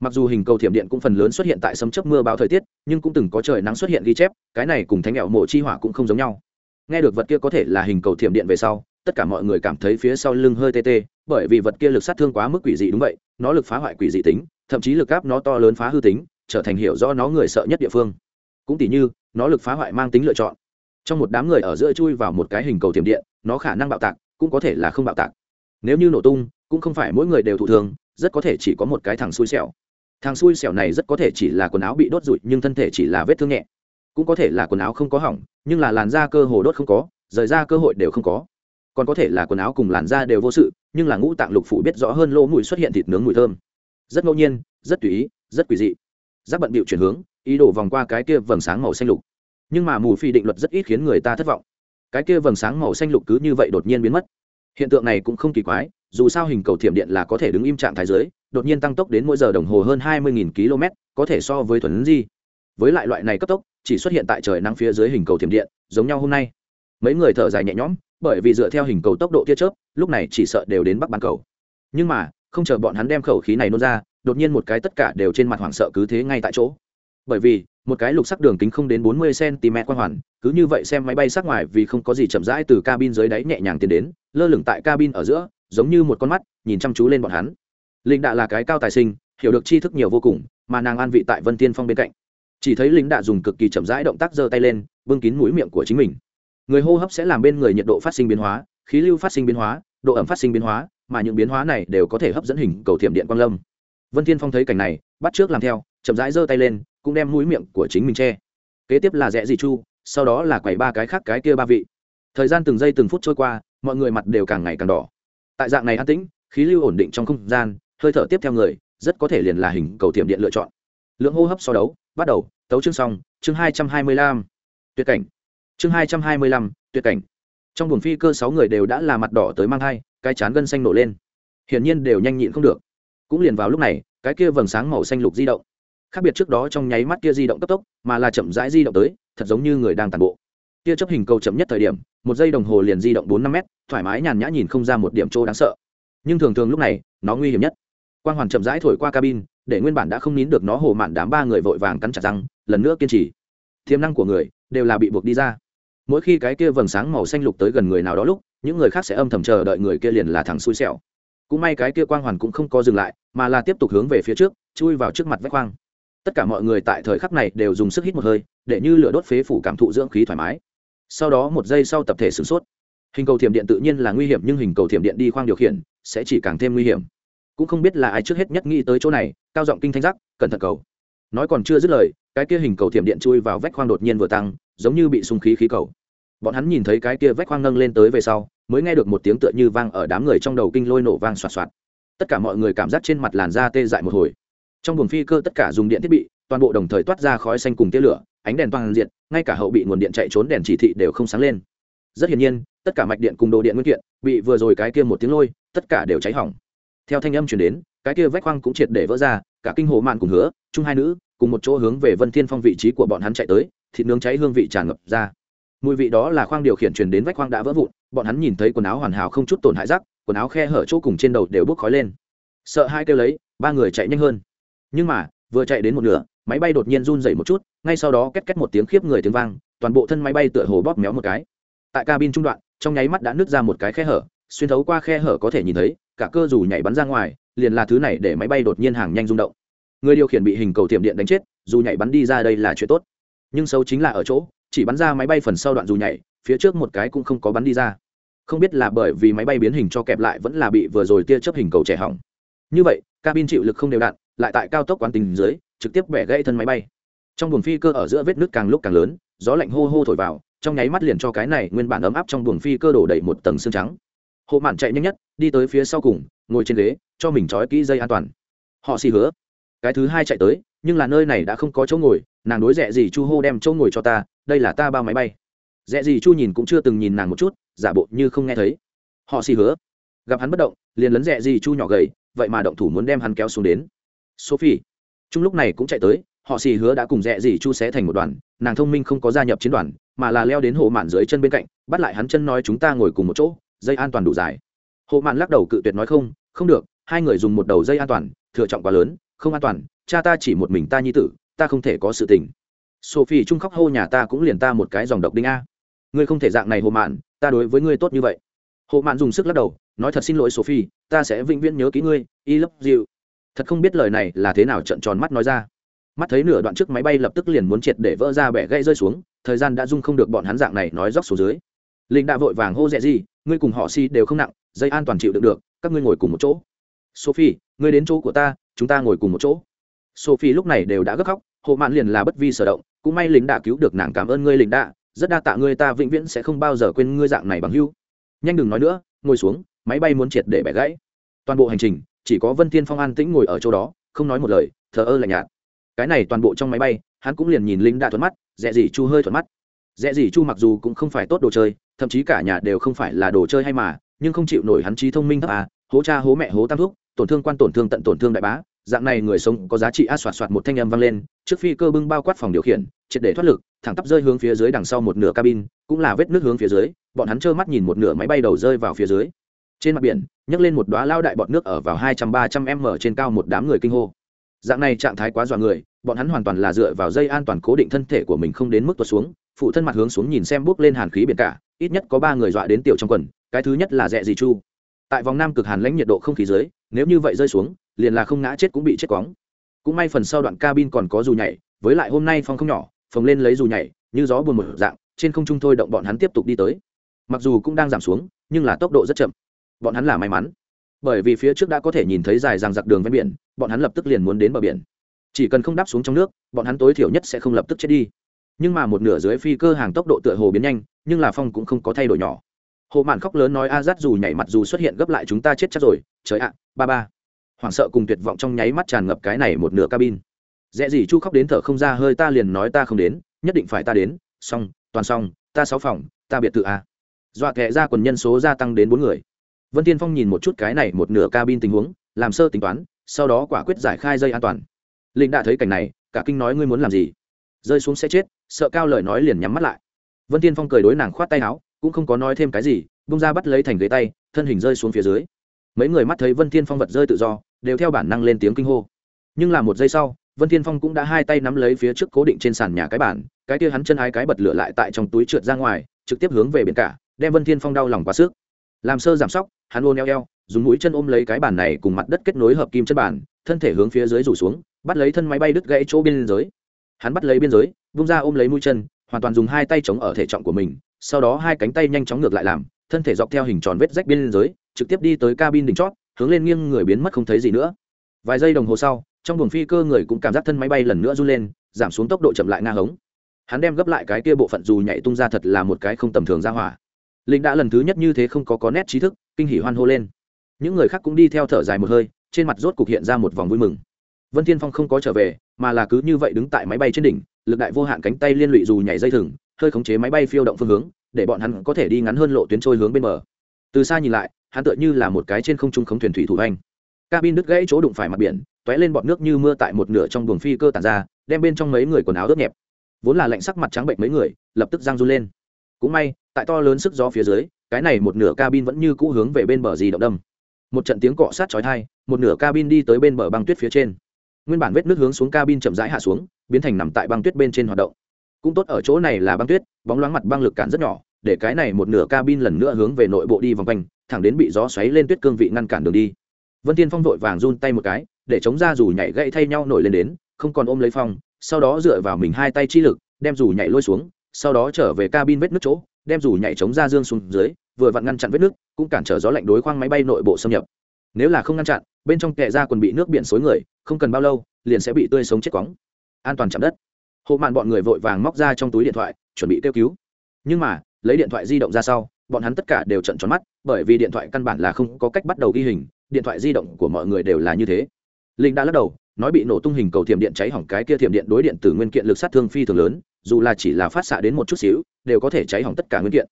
Mặc dù hình cầu thiểm điện cũng phần lớn xuất hiện tại sấm chấp mưa bão thời tiết, nhưng cũng từng có trời nắng xuất hiện ghi chép, cái này cùng thánh ẹo mộ chi hỏa cũng không giống nhau. Nghe được vật kia có thể là hình cầu thiểm điện về sau, tất cả mọi người cảm thấy phía sau lưng hơi tê tê, bởi vì vật kia lực sát thương quá mức quỷ dị đúng vậy, nó lực phá hoại quỷ dị tính, thậm chí lực áp nó to lớn phá hư tính, trở thành hiểu do nó người sợ nhất địa phương. Cũng tỉ như, nó lực phá hoại mang tính lựa chọn trong một đám người ở giữa chui vào một cái hình cầu tiềm điện, nó khả năng bạo tạc, cũng có thể là không bạo tạc. Nếu như nổ tung, cũng không phải mỗi người đều thụ thường rất có thể chỉ có một cái thằng xui xẻo. Thằng xui xẻo này rất có thể chỉ là quần áo bị đốt rụi, nhưng thân thể chỉ là vết thương nhẹ. Cũng có thể là quần áo không có hỏng, nhưng là làn da cơ hồ đốt không có, rời ra cơ hội đều không có. Còn có thể là quần áo cùng làn da đều vô sự, nhưng là ngũ tạng lục phủ biết rõ hơn lỗ mùi xuất hiện thịt nướng mùi thơm. Rất ngẫu nhiên, rất tùy ý, rất quỷ dị. Giáp bận bịu chuyển hướng, ý đồ vòng qua cái kia vầng sáng màu xanh lục nhưng mà mù phi định luật rất ít khiến người ta thất vọng. Cái kia vầng sáng màu xanh lục cứ như vậy đột nhiên biến mất. Hiện tượng này cũng không kỳ quái, dù sao hình cầu thiểm điện là có thể đứng im trạng thái dưới, đột nhiên tăng tốc đến mỗi giờ đồng hồ hơn hai mươi km, có thể so với thuần di. Với lại loại này cấp tốc, chỉ xuất hiện tại trời nắng phía dưới hình cầu thiểm điện, giống nhau hôm nay. Mấy người thở dài nhẹ nhõm, bởi vì dựa theo hình cầu tốc độ tia chớp, lúc này chỉ sợ đều đến bắc ban cầu. Nhưng mà, không chờ bọn hắn đem khẩu khí này nôn ra, đột nhiên một cái tất cả đều trên mặt hoảng sợ cứ thế ngay tại chỗ bởi vì, một cái lục sắc đường kính không đến bốn mươi cm quang hoàn, cứ như vậy xem máy bay sát ngoài vì không có gì chậm rãi từ cabin dưới đáy nhẹ nhàng tiến đến, lơ lửng tại cabin ở giữa, giống như một con mắt, nhìn chăm chú lên bọn hắn. Linh đạ là cái cao tài sinh, hiểu được tri thức nhiều vô cùng, mà nàng an vị tại vân tiên phong bên cạnh. Chỉ thấy lính đạ dùng cực kỳ chậm rãi động tác giơ tay lên, bưng kín mũi miệng của chính mình. Người hô hấp sẽ làm bên người nhiệt độ phát sinh biến hóa, khí lưu phát sinh biến hóa, độ ẩm phát sinh biến hóa, mà những biến hóa này đều có thể hấp dẫn hình cầu thiểm điện quang lâm. Vân thiên phong thấy cảnh này, bắt trước làm theo chậm rãi giơ tay lên, cũng đem mũi miệng của chính mình che. Kế tiếp là rẽ dị chu, sau đó là quầy ba cái khác cái kia ba vị. Thời gian từng giây từng phút trôi qua, mọi người mặt đều càng ngày càng đỏ. Tại dạng này an tĩnh, khí lưu ổn định trong không gian, hơi thở tiếp theo người, rất có thể liền là hình cầu tiệm điện lựa chọn. Lượng hô hấp so đấu, bắt đầu, tấu chương xong, chương hai trăm hai mươi lăm. Tuyệt cảnh. Chương hai trăm hai mươi lăm, tuyệt cảnh. Trong buồng phi cơ sáu người đều đã là mặt đỏ tới mang hai cái chán gân xanh nổ lên. Hiển nhiên đều nhanh nhịn không được. Cũng liền vào lúc này, cái kia vầng sáng màu xanh lục di động khác biệt trước đó trong nháy mắt kia di động cấp tốc, mà là chậm rãi di động tới, thật giống như người đang tàn bộ. Kia chấp hình cầu chậm nhất thời điểm, một giây đồng hồ liền di động bốn năm mét, thoải mái nhàn nhã nhìn không ra một điểm chỗ đáng sợ. Nhưng thường thường lúc này, nó nguy hiểm nhất. Quan hoàn chậm rãi thổi qua cabin, để nguyên bản đã không nín được nó hồ mạn đám ba người vội vàng cắn chặt răng, lần nữa kiên trì. Tiềm năng của người đều là bị buộc đi ra. Mỗi khi cái kia vầng sáng màu xanh lục tới gần người nào đó lúc, những người khác sẽ âm thầm chờ đợi người kia liền là thằng xui xẻo. Cũng may cái kia quang hoàn cũng không có dừng lại, mà là tiếp tục hướng về phía trước, chui vào trước mặt vách khoang tất cả mọi người tại thời khắc này đều dùng sức hít một hơi, để như lửa đốt phế phủ cảm thụ dưỡng khí thoải mái. Sau đó một giây sau tập thể sửng sốt. Hình cầu thiểm điện tự nhiên là nguy hiểm nhưng hình cầu thiểm điện đi khoang điều khiển sẽ chỉ càng thêm nguy hiểm. Cũng không biết là ai trước hết nhất nghĩ tới chỗ này, cao giọng kinh thanh giác, cẩn thận cầu. Nói còn chưa dứt lời, cái kia hình cầu thiểm điện chui vào vách khoang đột nhiên vừa tăng, giống như bị sung khí khí cầu. Bọn hắn nhìn thấy cái kia vách khoang nâng lên tới về sau, mới nghe được một tiếng tựa như vang ở đám người trong đầu kinh lôi nổ vang xoạt xoạt. Tất cả mọi người cảm giác trên mặt làn da tê dại một hồi trong buồng phi cơ tất cả dùng điện thiết bị, toàn bộ đồng thời toát ra khói xanh cùng tia lửa, ánh đèn toàn diện, ngay cả hậu bị nguồn điện chạy trốn đèn chỉ thị đều không sáng lên. Rất hiển nhiên, tất cả mạch điện cùng đồ điện nguyên kiện bị vừa rồi cái kia một tiếng lôi, tất cả đều cháy hỏng. Theo thanh âm chuyển đến, cái kia vách khoang cũng triệt để vỡ ra, cả kinh hồ mạn cùng hứa, chung hai nữ, cùng một chỗ hướng về vân thiên phong vị trí của bọn hắn chạy tới, thịt nướng cháy hương vị tràn ngập ra. Mùi vị đó là khoang điều khiển truyền đến vách khoang đã vỡ vụn, bọn hắn nhìn thấy quần áo hoàn hảo không chút tổn hại rắc, quần áo khe hở chỗ cùng trên đầu đều bốc khói lên. Sợ hai kêu lấy, ba người chạy nhanh hơn nhưng mà, vừa chạy đến một nửa, máy bay đột nhiên run dậy một chút, ngay sau đó két két một tiếng khiếp người tiếng vang, toàn bộ thân máy bay tựa hồ bóp méo một cái. Tại cabin trung đoạn, trong nháy mắt đã nứt ra một cái khe hở, xuyên thấu qua khe hở có thể nhìn thấy, cả cơ dù nhảy bắn ra ngoài, liền là thứ này để máy bay đột nhiên hàng nhanh rung động. Người điều khiển bị hình cầu tiệm điện đánh chết, dù nhảy bắn đi ra đây là chuyện tốt. Nhưng xấu chính là ở chỗ, chỉ bắn ra máy bay phần sau đoạn dù nhảy, phía trước một cái cũng không có bắn đi ra. Không biết là bởi vì máy bay biến hình cho kẹp lại vẫn là bị vừa rồi tia chớp hình cầu trẻ hỏng. Như vậy cabin chịu lực không đều đặn, lại tại cao tốc quán tình dưới, trực tiếp bẻ gãy thân máy bay. Trong buồng phi cơ ở giữa vết nước càng lúc càng lớn, gió lạnh hô hô thổi vào, trong nháy mắt liền cho cái này nguyên bản ấm áp trong buồng phi cơ đổ đầy một tầng xương trắng. Hộ mạn chạy nhanh nhất, đi tới phía sau cùng, ngồi trên ghế, cho mình trói kỹ dây an toàn. Họ xì hứa. Cái thứ hai chạy tới, nhưng là nơi này đã không có chỗ ngồi, nàng đối rẻ gì chu hô đem chỗ ngồi cho ta, đây là ta bao máy bay. Rẻ gì chu nhìn cũng chưa từng nhìn nàng một chút, giả bộ như không nghe thấy. Họ xì hứa. Gặp hắn bất động liền lấn rẻ gì chu nhỏ gầy, vậy mà động thủ muốn đem hắn kéo xuống đến. Sophie chung lúc này cũng chạy tới, họ xì hứa đã cùng rẽ gì chu xé thành một đoàn, nàng thông minh không có gia nhập chiến đoàn, mà là leo đến hộ mạn dưới chân bên cạnh, bắt lại hắn chân nói chúng ta ngồi cùng một chỗ, dây an toàn đủ dài. Hộ mạn lắc đầu cự tuyệt nói không không được, hai người dùng một đầu dây an toàn, thừa trọng quá lớn, không an toàn, cha ta chỉ một mình ta nhi tử, ta không thể có sự tình. Sophie trung khóc hô nhà ta cũng liền ta một cái dòng độc đinh a. Ngươi không thể dạng này hộ mạn, ta đối với ngươi tốt như vậy. Hộ mạn dùng sức lắc đầu nói thật xin lỗi sophie, ta sẽ vĩnh viễn nhớ kỹ ngươi, y lấp dịu. Thật không biết lời này là thế nào trận tròn mắt nói ra. Mắt thấy nửa đoạn trước máy bay lập tức liền muốn triệt để vỡ ra bẻ gãy rơi xuống, thời gian đã dung không được bọn hắn dạng này nói róc xuống dưới. Linh đã vội vàng hô rẽ gì, ngươi cùng họ si đều không nặng, dây an toàn chịu đựng được, các ngươi ngồi cùng một chỗ. Sophie, ngươi đến chỗ của ta, chúng ta ngồi cùng một chỗ. Sophie lúc này đều đã gấp khóc hộ mạn liền là bất vi sở động, cũng may lính đã cứu được nàng cảm ơn ngươi lính đã, rất đa tạ ngươi ta vĩnh viễn sẽ không bao giờ quên ngươi dạng này bằng hưu nhanh đừng nói nữa, ngồi xuống máy bay muốn triệt để bẻ gãy. Toàn bộ hành trình, chỉ có vân thiên phong an tĩnh ngồi ở chỗ đó, không nói một lời, thờ ơ lạnh nhạt. Cái này toàn bộ trong máy bay, hắn cũng liền nhìn linh đã thuận mắt dẹ gì chu hơi thuận mắt. Dẹ gì chu mặc dù cũng không phải tốt đồ chơi, thậm chí cả nhà đều không phải là đồ chơi hay mà, nhưng không chịu nổi hắn trí thông minh thấp à hố cha hố mẹ hố tam thúc, tổn thương quan tổn thương tận tổn thương đại bá, dạng này người sống có giá trị a xoạt xoạt một thanh âm vang lên, trước phi cơ bưng bao quát phòng điều khiển, triệt để thoát lực, thẳng tắp rơi hướng phía dưới đằng sau một nửa cabin, cũng là vết nước hướng phía dưới, bọn hắn trơ mắt nhìn một nửa máy bay đầu rơi vào phía dưới trên mặt biển, nhấc lên một đoá lao đại bọt nước ở vào hai trăm ba trăm m trên cao một đám người kinh hô. Dạng này trạng thái quá dọa người, bọn hắn hoàn toàn là dựa vào dây an toàn cố định thân thể của mình không đến mức tuột xuống, phụ thân mặt hướng xuống nhìn xem bước lên hàn khí biển cả, ít nhất có ba người dọa đến tiểu trong quần, cái thứ nhất là rẽ dì chu. Tại vòng nam cực hàn lãnh nhiệt độ không khí dưới, nếu như vậy rơi xuống, liền là không ngã chết cũng bị chết quóng cũng may phần sau đoạn cabin còn có dù nhảy, với lại hôm nay phong không nhỏ phồng lên lấy dù nhảy, như gió buồn một dạng, trên không trung thôi động bọn hắn tiếp tục đi tới. Mặc dù cũng đang giảm xuống, nhưng là tốc độ rất chậm bọn hắn là may mắn. Bởi vì phía trước đã có thể nhìn thấy dài ràng giặc đường ven biển, bọn hắn lập tức liền muốn đến bờ biển. Chỉ cần không đáp xuống trong nước, bọn hắn tối thiểu nhất sẽ không lập tức chết đi. Nhưng mà một nửa dưới phi cơ hàng tốc độ tựa hồ biến nhanh, nhưng là phong cũng không có thay đổi nhỏ. Hồ mạn khóc lớn nói, a dắt dù nhảy mặt dù xuất hiện gấp lại chúng ta chết chắc rồi. Trời ạ, ba ba. Hoảng sợ cùng tuyệt vọng trong nháy mắt tràn ngập cái này một nửa cabin. Dễ gì chu khóc đến thở không ra, hơi ta liền nói ta không đến, nhất định phải ta đến. Xong, toàn xong, ta sáu phòng, ta biệt thự a. Dọa kệ ra quần nhân số gia tăng đến bốn người vân tiên phong nhìn một chút cái này một nửa cabin tình huống, làm sơ tính toán, sau đó quả quyết giải khai dây an toàn. Linh đã thấy cảnh này, cả kinh nói ngươi muốn làm gì? Rơi xuống sẽ chết, sợ cao lời nói liền nhắm mắt lại. Vân tiên phong cười đối nàng khoát tay áo, cũng không có nói thêm cái gì, bung ra bắt lấy thành ghế tay, thân hình rơi xuống phía dưới. Mấy người mắt thấy vân tiên phong vật rơi tự do, đều theo bản năng lên tiếng kinh hô. Nhưng là một giây sau, vân thiên phong cũng đã hai tay nắm lấy phía trước cố định trên sàn nhà cái bản cái kia hắn chân ái cái bật lửa lại tại trong túi trượt ra ngoài, trực tiếp hướng về biển cả, đem vân thiên phong đau lòng quá sức làm sơ giảm sóc, hắn ôn eo eo, dùng mũi chân ôm lấy cái bàn này cùng mặt đất kết nối hợp kim chân bàn, thân thể hướng phía dưới rủ xuống, bắt lấy thân máy bay đứt gãy chỗ biên giới hắn bắt lấy biên giới, vung ra ôm lấy mũi chân, hoàn toàn dùng hai tay chống ở thể trọng của mình, sau đó hai cánh tay nhanh chóng ngược lại làm, thân thể dọc theo hình tròn vết rách biên giới trực tiếp đi tới cabin đỉnh chót, hướng lên nghiêng người biến mất không thấy gì nữa. Vài giây đồng hồ sau, trong buồng phi cơ người cũng cảm giác thân máy bay lần nữa run lên, giảm xuống tốc độ chậm lại nga hống. Hắn đem gấp lại cái kia bộ phận dù nhảy tung ra thật là một cái không tầm thường ra hỏa linh đã lần thứ nhất như thế không có có nét trí thức, kinh hỉ hoan hô lên. Những người khác cũng đi theo thở dài một hơi, trên mặt rốt cục hiện ra một vòng vui mừng. Vân thiên phong không có trở về, mà là cứ như vậy đứng tại máy bay trên đỉnh, lực đại vô hạn cánh tay liên lụy dù nhảy dây thừng, hơi khống chế máy bay phiêu động phương hướng, để bọn hắn có thể đi ngắn hơn lộ tuyến trôi hướng bên bờ. Từ xa nhìn lại, hắn tựa như là một cái trên không trung khống thuyền thủy thủ hành cabin đứt gãy chỗ đụng phải mặt biển t lên bọt nước như mưa tại một nửa trong buồng phi cơ tàn ra, đem bên trong mấy người quần áo ướt nhẹp. Vốn là lạnh sắc mặt trắng bệnh mấy người, lập tức giang run lên cũng may, tại to lớn sức gió phía dưới, cái này một nửa cabin vẫn như cũ hướng về bên bờ gì động đâm. Một trận tiếng cọ sát chói tai, một nửa cabin đi tới bên bờ băng tuyết phía trên. Nguyên bản vết nước hướng xuống cabin chậm rãi hạ xuống, biến thành nằm tại băng tuyết bên trên hoạt động. Cũng tốt ở chỗ này là băng tuyết, bóng loáng mặt băng lực cản rất nhỏ, để cái này một nửa cabin lần nữa hướng về nội bộ đi vòng quanh, thẳng đến bị gió xoáy lên tuyết cương vị ngăn cản đường đi. Vân tiên phong vội vàng run tay một cái, để chống ra dù nhảy gãy thay nhau nổi lên đến, không còn ôm lấy phong, sau đó dựa vào mình hai tay chi lực, đem dù nhảy lôi xuống sau đó trở về cabin vết nước chỗ, đem dù nhảy chống ra dương xuống dưới, vừa vặn ngăn chặn vết nước, cũng cản trở gió lạnh đối khoang máy bay nội bộ xâm nhập. Nếu là không ngăn chặn, bên trong kệ ra quần bị nước biển xối người, không cần bao lâu, liền sẽ bị tươi sống chết quóng. An toàn chạm đất. Hộ mạn bọn người vội vàng móc ra trong túi điện thoại, chuẩn bị kêu cứu. Nhưng mà, lấy điện thoại di động ra sau, bọn hắn tất cả đều trận tròn mắt, bởi vì điện thoại căn bản là không có cách bắt đầu ghi hình, điện thoại di động của mọi người đều là như thế. Linh đã lắc đầu, nói bị nổ tung hình cầu thiểm điện cháy hỏng cái kia thiểm điện đối điện từ nguyên kiện lực sát thương phi thường lớn dù là chỉ là phát xạ đến một chút xíu, đều có thể cháy hỏng tất cả nguyên kiện.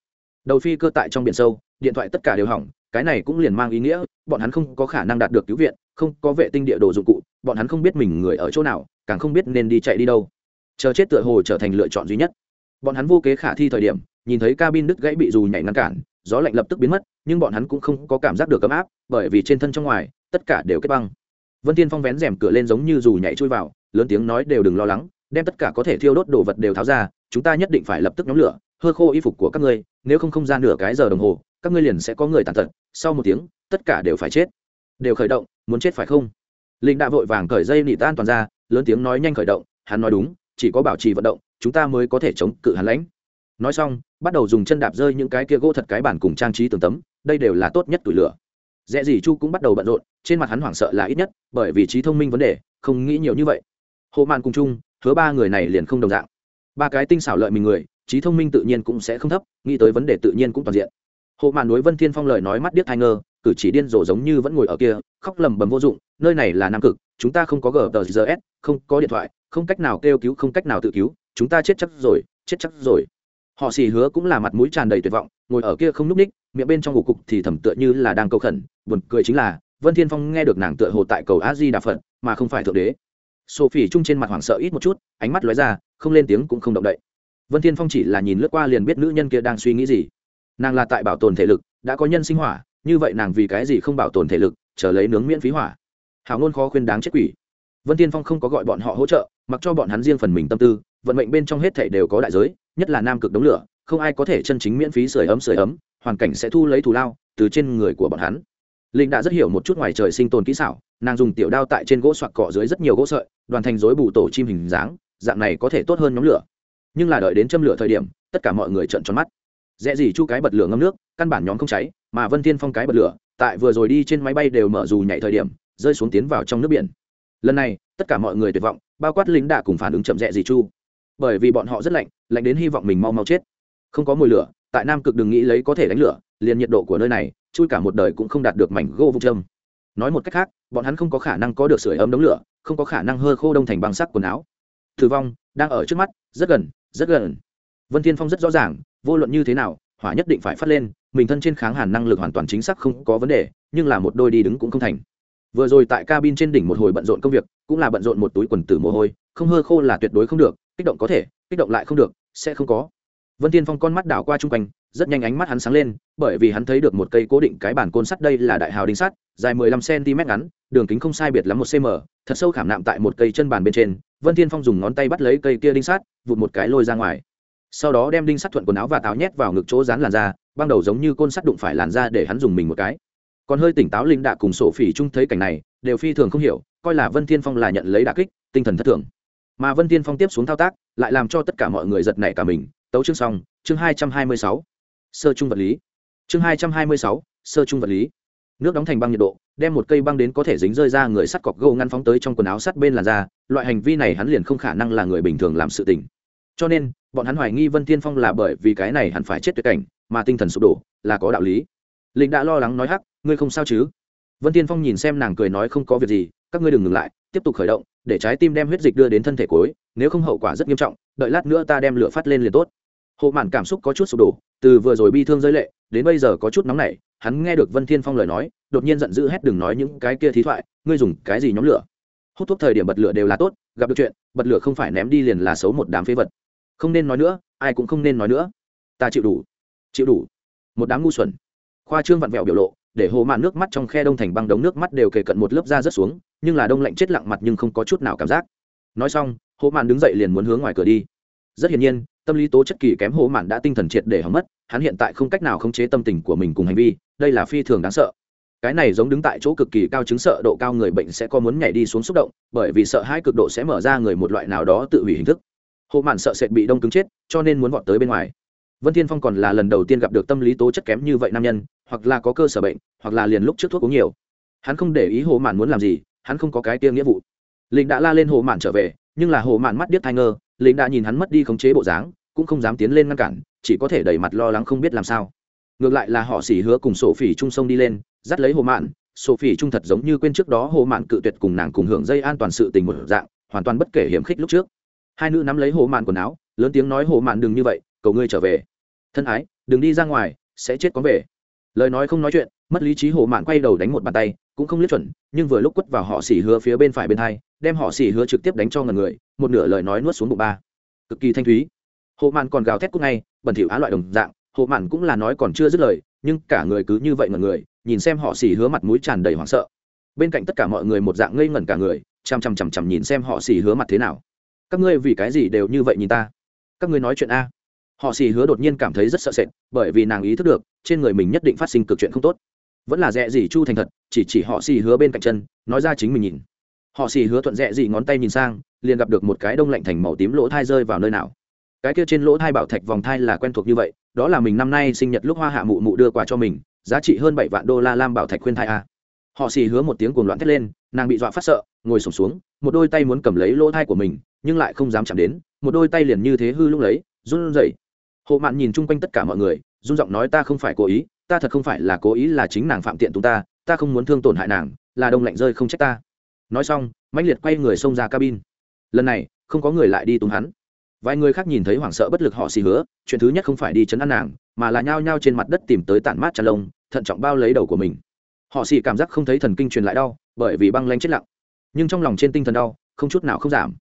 Đầu phi cơ tại trong biển sâu, điện thoại tất cả đều hỏng, cái này cũng liền mang ý nghĩa, bọn hắn không có khả năng đạt được cứu viện, không có vệ tinh địa đồ dụng cụ, bọn hắn không biết mình người ở chỗ nào, càng không biết nên đi chạy đi đâu. Chờ chết tựa hồ trở thành lựa chọn duy nhất. Bọn hắn vô kế khả thi thời điểm, nhìn thấy cabin đứt gãy bị dù nhảy ngăn cản, gió lạnh lập tức biến mất, nhưng bọn hắn cũng không có cảm giác được ấm áp, bởi vì trên thân trong ngoài, tất cả đều kết băng. Vân tiên phong vén rèm cửa lên giống như dù nhảy chui vào, lớn tiếng nói đều đừng lo lắng đem tất cả có thể thiêu đốt đồ vật đều tháo ra, chúng ta nhất định phải lập tức nhóm lửa, hơ khô y phục của các ngươi, nếu không không gian nửa cái giờ đồng hồ, các ngươi liền sẽ có người tàn tật, sau một tiếng, tất cả đều phải chết. Đều khởi động, muốn chết phải không? Linh đã vội vàng cởi dây nị tan toàn ra, lớn tiếng nói nhanh khởi động, hắn nói đúng, chỉ có bảo trì vận động, chúng ta mới có thể chống cự hắn lãnh. Nói xong, bắt đầu dùng chân đạp rơi những cái kia gỗ thật cái bản cùng trang trí tường tấm, đây đều là tốt nhất tuổi lửa. Dễ gì chu cũng bắt đầu bận rộn, trên mặt hắn hoảng sợ là ít nhất, bởi vì trí thông minh vấn đề, không nghĩ nhiều như vậy. Hộ mạn cùng chung hứa ba người này liền không đồng dạng. Ba cái tinh xảo lợi mình người, trí thông minh tự nhiên cũng sẽ không thấp, nghĩ tới vấn đề tự nhiên cũng toàn diện. Hộ mạn núi vân thiên phong lời nói mắt điếc thai ngơ, cử chỉ điên rồ giống như vẫn ngồi ở kia, khóc lầm bầm vô dụng, nơi này là nam cực, chúng ta không có gtrs không có điện thoại, không cách nào kêu cứu, không cách nào tự cứu, chúng ta chết chắc rồi, chết chắc rồi. Họ xì hứa cũng là mặt mũi tràn đầy tuyệt vọng, ngồi ở kia không núp ních, miệng bên trong ngủ cục thì thầm tựa như là đang cầu khẩn, buồn cười chính là, vân thiên phong nghe được nàng tựa hồ tại cầu a di đà phật, mà không phải thượng đế sophie chung trên mặt hoảng sợ ít một chút, ánh mắt lóe ra, không lên tiếng cũng không động đậy. Vân thiên phong chỉ là nhìn lướt qua liền biết nữ nhân kia đang suy nghĩ gì. Nàng là tại bảo tồn thể lực, đã có nhân sinh hỏa, như vậy nàng vì cái gì không bảo tồn thể lực, chờ lấy nướng miễn phí hỏa. Hảo ngôn khó khuyên đáng chết quỷ. Vân thiên phong không có gọi bọn họ hỗ trợ, mặc cho bọn hắn riêng phần mình tâm tư, vận mệnh bên trong hết thể đều có đại giới, nhất là nam cực đống lửa, không ai có thể chân chính miễn phí sưởi ấm sưởi ấm, hoàn cảnh sẽ thu lấy thù lao từ trên người của bọn hắn. Linh đã rất hiểu một chút ngoài trời sinh tồn kỹ xảo, nàng dùng tiểu đao tại trên gỗ xoạc cọ dưới rất nhiều gỗ sợi đoàn thành dối bù tổ chim hình dáng, dạng này có thể tốt hơn nhóm lửa. Nhưng là đợi đến châm lửa thời điểm, tất cả mọi người trợn tròn mắt. Dễ gì chu cái bật lửa ngâm nước, căn bản nhóm không cháy, mà vân thiên phong cái bật lửa, tại vừa rồi đi trên máy bay đều mở dù nhảy thời điểm, rơi xuống tiến vào trong nước biển. Lần này, tất cả mọi người tuyệt vọng, bao quát lính đạ cùng phản ứng chậm rẽ gì chu. Bởi vì bọn họ rất lạnh lạnh đến hy vọng mình mau mau chết. Không có mùi lửa, tại nam cực đừng nghĩ lấy có thể đánh lửa, liền nhiệt độ của nơi này, chui cả một đời cũng không đạt được mảnh gỗ vung châm nói một cách khác, bọn hắn không có khả năng có được sưởi ấm đống lửa, không có khả năng hơ khô đông thành băng sắc quần áo. Thử vong đang ở trước mắt, rất gần rất gần. Vân thiên phong rất rõ ràng, vô luận như thế nào, hỏa nhất định phải phát lên, mình thân trên kháng hàn năng lực hoàn toàn chính xác không có vấn đề, nhưng là một đôi đi đứng cũng không thành. Vừa rồi tại cabin trên đỉnh một hồi bận rộn công việc, cũng là bận rộn một túi quần tử mồ hôi, không hơ khô là tuyệt đối không được, kích động có thể, kích động lại không được, sẽ không có. Vân tiên phong con mắt đảo qua chung quanh rất nhanh ánh mắt hắn sáng lên, bởi vì hắn thấy được một cây cố định cái bản côn sắt đây là đại hào đinh sắt, dài 15 cm ngắn, đường kính không sai biệt lắm một cm thật sâu khảm nạm tại một cây chân bàn bên trên. Vân thiên phong dùng ngón tay bắt lấy cây kia đinh sắt, vụt một cái lôi ra ngoài. Sau đó đem đinh sắt thuận quần áo và táo nhét vào ngực chỗ dán làn da ban đầu giống như côn sắt đụng phải làn da để hắn dùng mình một cái. Còn hơi tỉnh táo linh đạ cùng sổ phỉ chung thấy cảnh này, đều phi thường không hiểu, coi là vân thiên phong là nhận lấy đả kích, tinh thần thất thường. Mà vân thiên phong tiếp xuống thao tác, lại làm cho tất cả mọi người giật nảy cả mình. Tấu chương xong, chương hai trăm hai mươi sáu sơ trung vật lý. Chương hai trăm hai mươi sáu, sơ trung vật lý. Nước đóng thành băng nhiệt độ, đem một cây băng đến có thể dính rơi ra người sắt cọc gâu ngăn phóng tới trong quần áo sắt bên làn da, loại hành vi này hắn liền không khả năng là người bình thường làm sự tình. Cho nên, bọn hắn hoài nghi vân thiên phong là bởi vì cái này hắn phải chết tuyệt cảnh, mà tinh thần sụp đổ, là có đạo lý. Linh đã lo lắng nói hắc, ngươi không sao chứ? Vân thiên phong nhìn xem nàng cười nói không có việc gì, các ngươi đừng ngừng lại, tiếp tục khởi động, để trái tim đem huyết dịch đưa đến thân thể cối, nếu không hậu quả rất nghiêm trọng, đợi lát nữa ta đem lửa phát lên liền tốt. Hộ mạn cảm xúc có chút sụp đổ từ vừa rồi bi thương giới lệ, đến bây giờ có chút nóng nảy, hắn nghe được vân thiên phong lời nói, đột nhiên giận dữ hét đừng nói những cái kia thí thoại, ngươi dùng cái gì nhóm lửa? Hút thuốc thời điểm bật lửa đều là tốt, gặp được chuyện, bật lửa không phải ném đi liền là xấu một đám phế vật. Không nên nói nữa, ai cũng không nên nói nữa. Ta chịu đủ chịu đủ. Một đám ngu xuẩn. Khoa trương vặn vẹo biểu lộ, để hồ mạn nước mắt trong khe đông thành băng đống nước mắt đều kề cận một lớp da rớt xuống, nhưng là đông lạnh chết lặng mặt nhưng không có chút nào cảm giác. Nói xong, hồ mạn đứng dậy liền muốn hướng ngoài cửa đi. Rất hiển nhiên tâm lý tố chất kỳ kém hồ mạn đã tinh thần triệt để hỏng mất, hắn hiện tại không cách nào khống chế tâm tình của mình cùng hành vi, đây là phi thường đáng sợ. Cái này giống đứng tại chỗ cực kỳ cao chứng sợ độ cao người bệnh sẽ có muốn nhảy đi xuống xúc động, bởi vì sợ hai cực độ sẽ mở ra người một loại nào đó tự hủy hình thức. Hồ mạn sợ sệt bị đông cứng chết, cho nên muốn vọt tới bên ngoài. Vân thiên phong còn là lần đầu tiên gặp được tâm lý tố chất kém như vậy nam nhân, hoặc là có cơ sở bệnh, hoặc là liền lúc trước thuốc uống nhiều. Hắn không để ý hồ mạn muốn làm gì, hắn không có cái kia nghĩa vụ. Linh đã la lên hồ mạn trở về, nhưng là hồ mạn mắt điếc thay ngơ lính đã nhìn hắn mất đi khống chế bộ dáng, cũng không dám tiến lên ngăn cản, chỉ có thể đẩy mặt lo lắng không biết làm sao. Ngược lại là họ xỉ hứa cùng sổ phỉ trung sông đi lên, dắt lấy hồ mạn. Sổ phỉ trung thật giống như quên trước đó hồ mạn cự tuyệt cùng nàng cùng hưởng dây an toàn sự tình một dạng, hoàn toàn bất kể hiểm khích lúc trước. Hai nữ nắm lấy hồ mạn quần áo, lớn tiếng nói, hồ mạn đừng như vậy, cầu ngươi trở về. Thân ái, đừng đi ra ngoài, sẽ chết có về lời nói không nói chuyện, mất lý trí hồ mạn quay đầu đánh một bàn tay, cũng không liếc chuẩn, nhưng vừa lúc quất vào họ xỉ hứa phía bên phải bên hai đem họ xỉ hứa trực tiếp đánh cho ngần người, một nửa lời nói nuốt xuống bụng ba. Cực kỳ thanh thúy. Hồ mạn còn gào thét cúc ngay, bẩn thỉu á loại đồng dạng hồ mạn cũng là nói còn chưa dứt lời, nhưng cả người cứ như vậy ngần người, nhìn xem họ xỉ hứa mặt mũi tràn đầy hoảng sợ. Bên cạnh tất cả mọi người một dạng ngây ngẩn cả người, chằm chằm chằm chằm nhìn xem họ xỉ hứa mặt thế nào. Các ngươi vì cái gì đều như vậy nhìn ta? Các ngươi nói chuyện a. Họ xì hứa đột nhiên cảm thấy rất sợ sệt, bởi vì nàng ý thức được, trên người mình nhất định phát sinh cực chuyện không tốt. Vẫn là dẹ gì chu thành thật, chỉ chỉ họ xì hứa bên cạnh chân, nói ra chính mình nhìn họ xì hứa thuận rẽ gì ngón tay nhìn sang, liền gặp được một cái đông lạnh thành màu tím lỗ thai rơi vào nơi nào. Cái kia trên lỗ thai bảo thạch vòng thai là quen thuộc như vậy, đó là mình năm nay sinh nhật lúc hoa hạ mụ mụ đưa quà cho mình, giá trị hơn bảy vạn đô la lam bảo thạch khuyên thai a. Họ xì hứa một tiếng cuồng loạn thét lên, nàng bị dọa phát sợ, ngồi sổm xuống, một đôi tay muốn cầm lấy lỗ thai của mình, nhưng lại không dám chạm đến, một đôi tay liền như thế hư lúc lấy, run rẩy. Hộ mạn nhìn chung quanh tất cả mọi người, run giọng nói ta không phải cố ý, ta thật không phải là cố ý là chính nàng phạm tiện chúng ta ta không muốn thương tổn hại nàng, là đông lạnh rơi không trách ta nói xong, mãnh liệt quay người xông ra cabin. Lần này, không có người lại đi túng hắn. Vài người khác nhìn thấy hoảng sợ bất lực họ xì hứa, chuyện thứ nhất không phải đi chấn an nàng, mà là nhao nhao trên mặt đất tìm tới tản mát trà lông, thận trọng bao lấy đầu của mình. Họ xì cảm giác không thấy thần kinh truyền lại đau, bởi vì băng lanh chết lặng. Nhưng trong lòng trên tinh thần đau, không chút nào không giảm.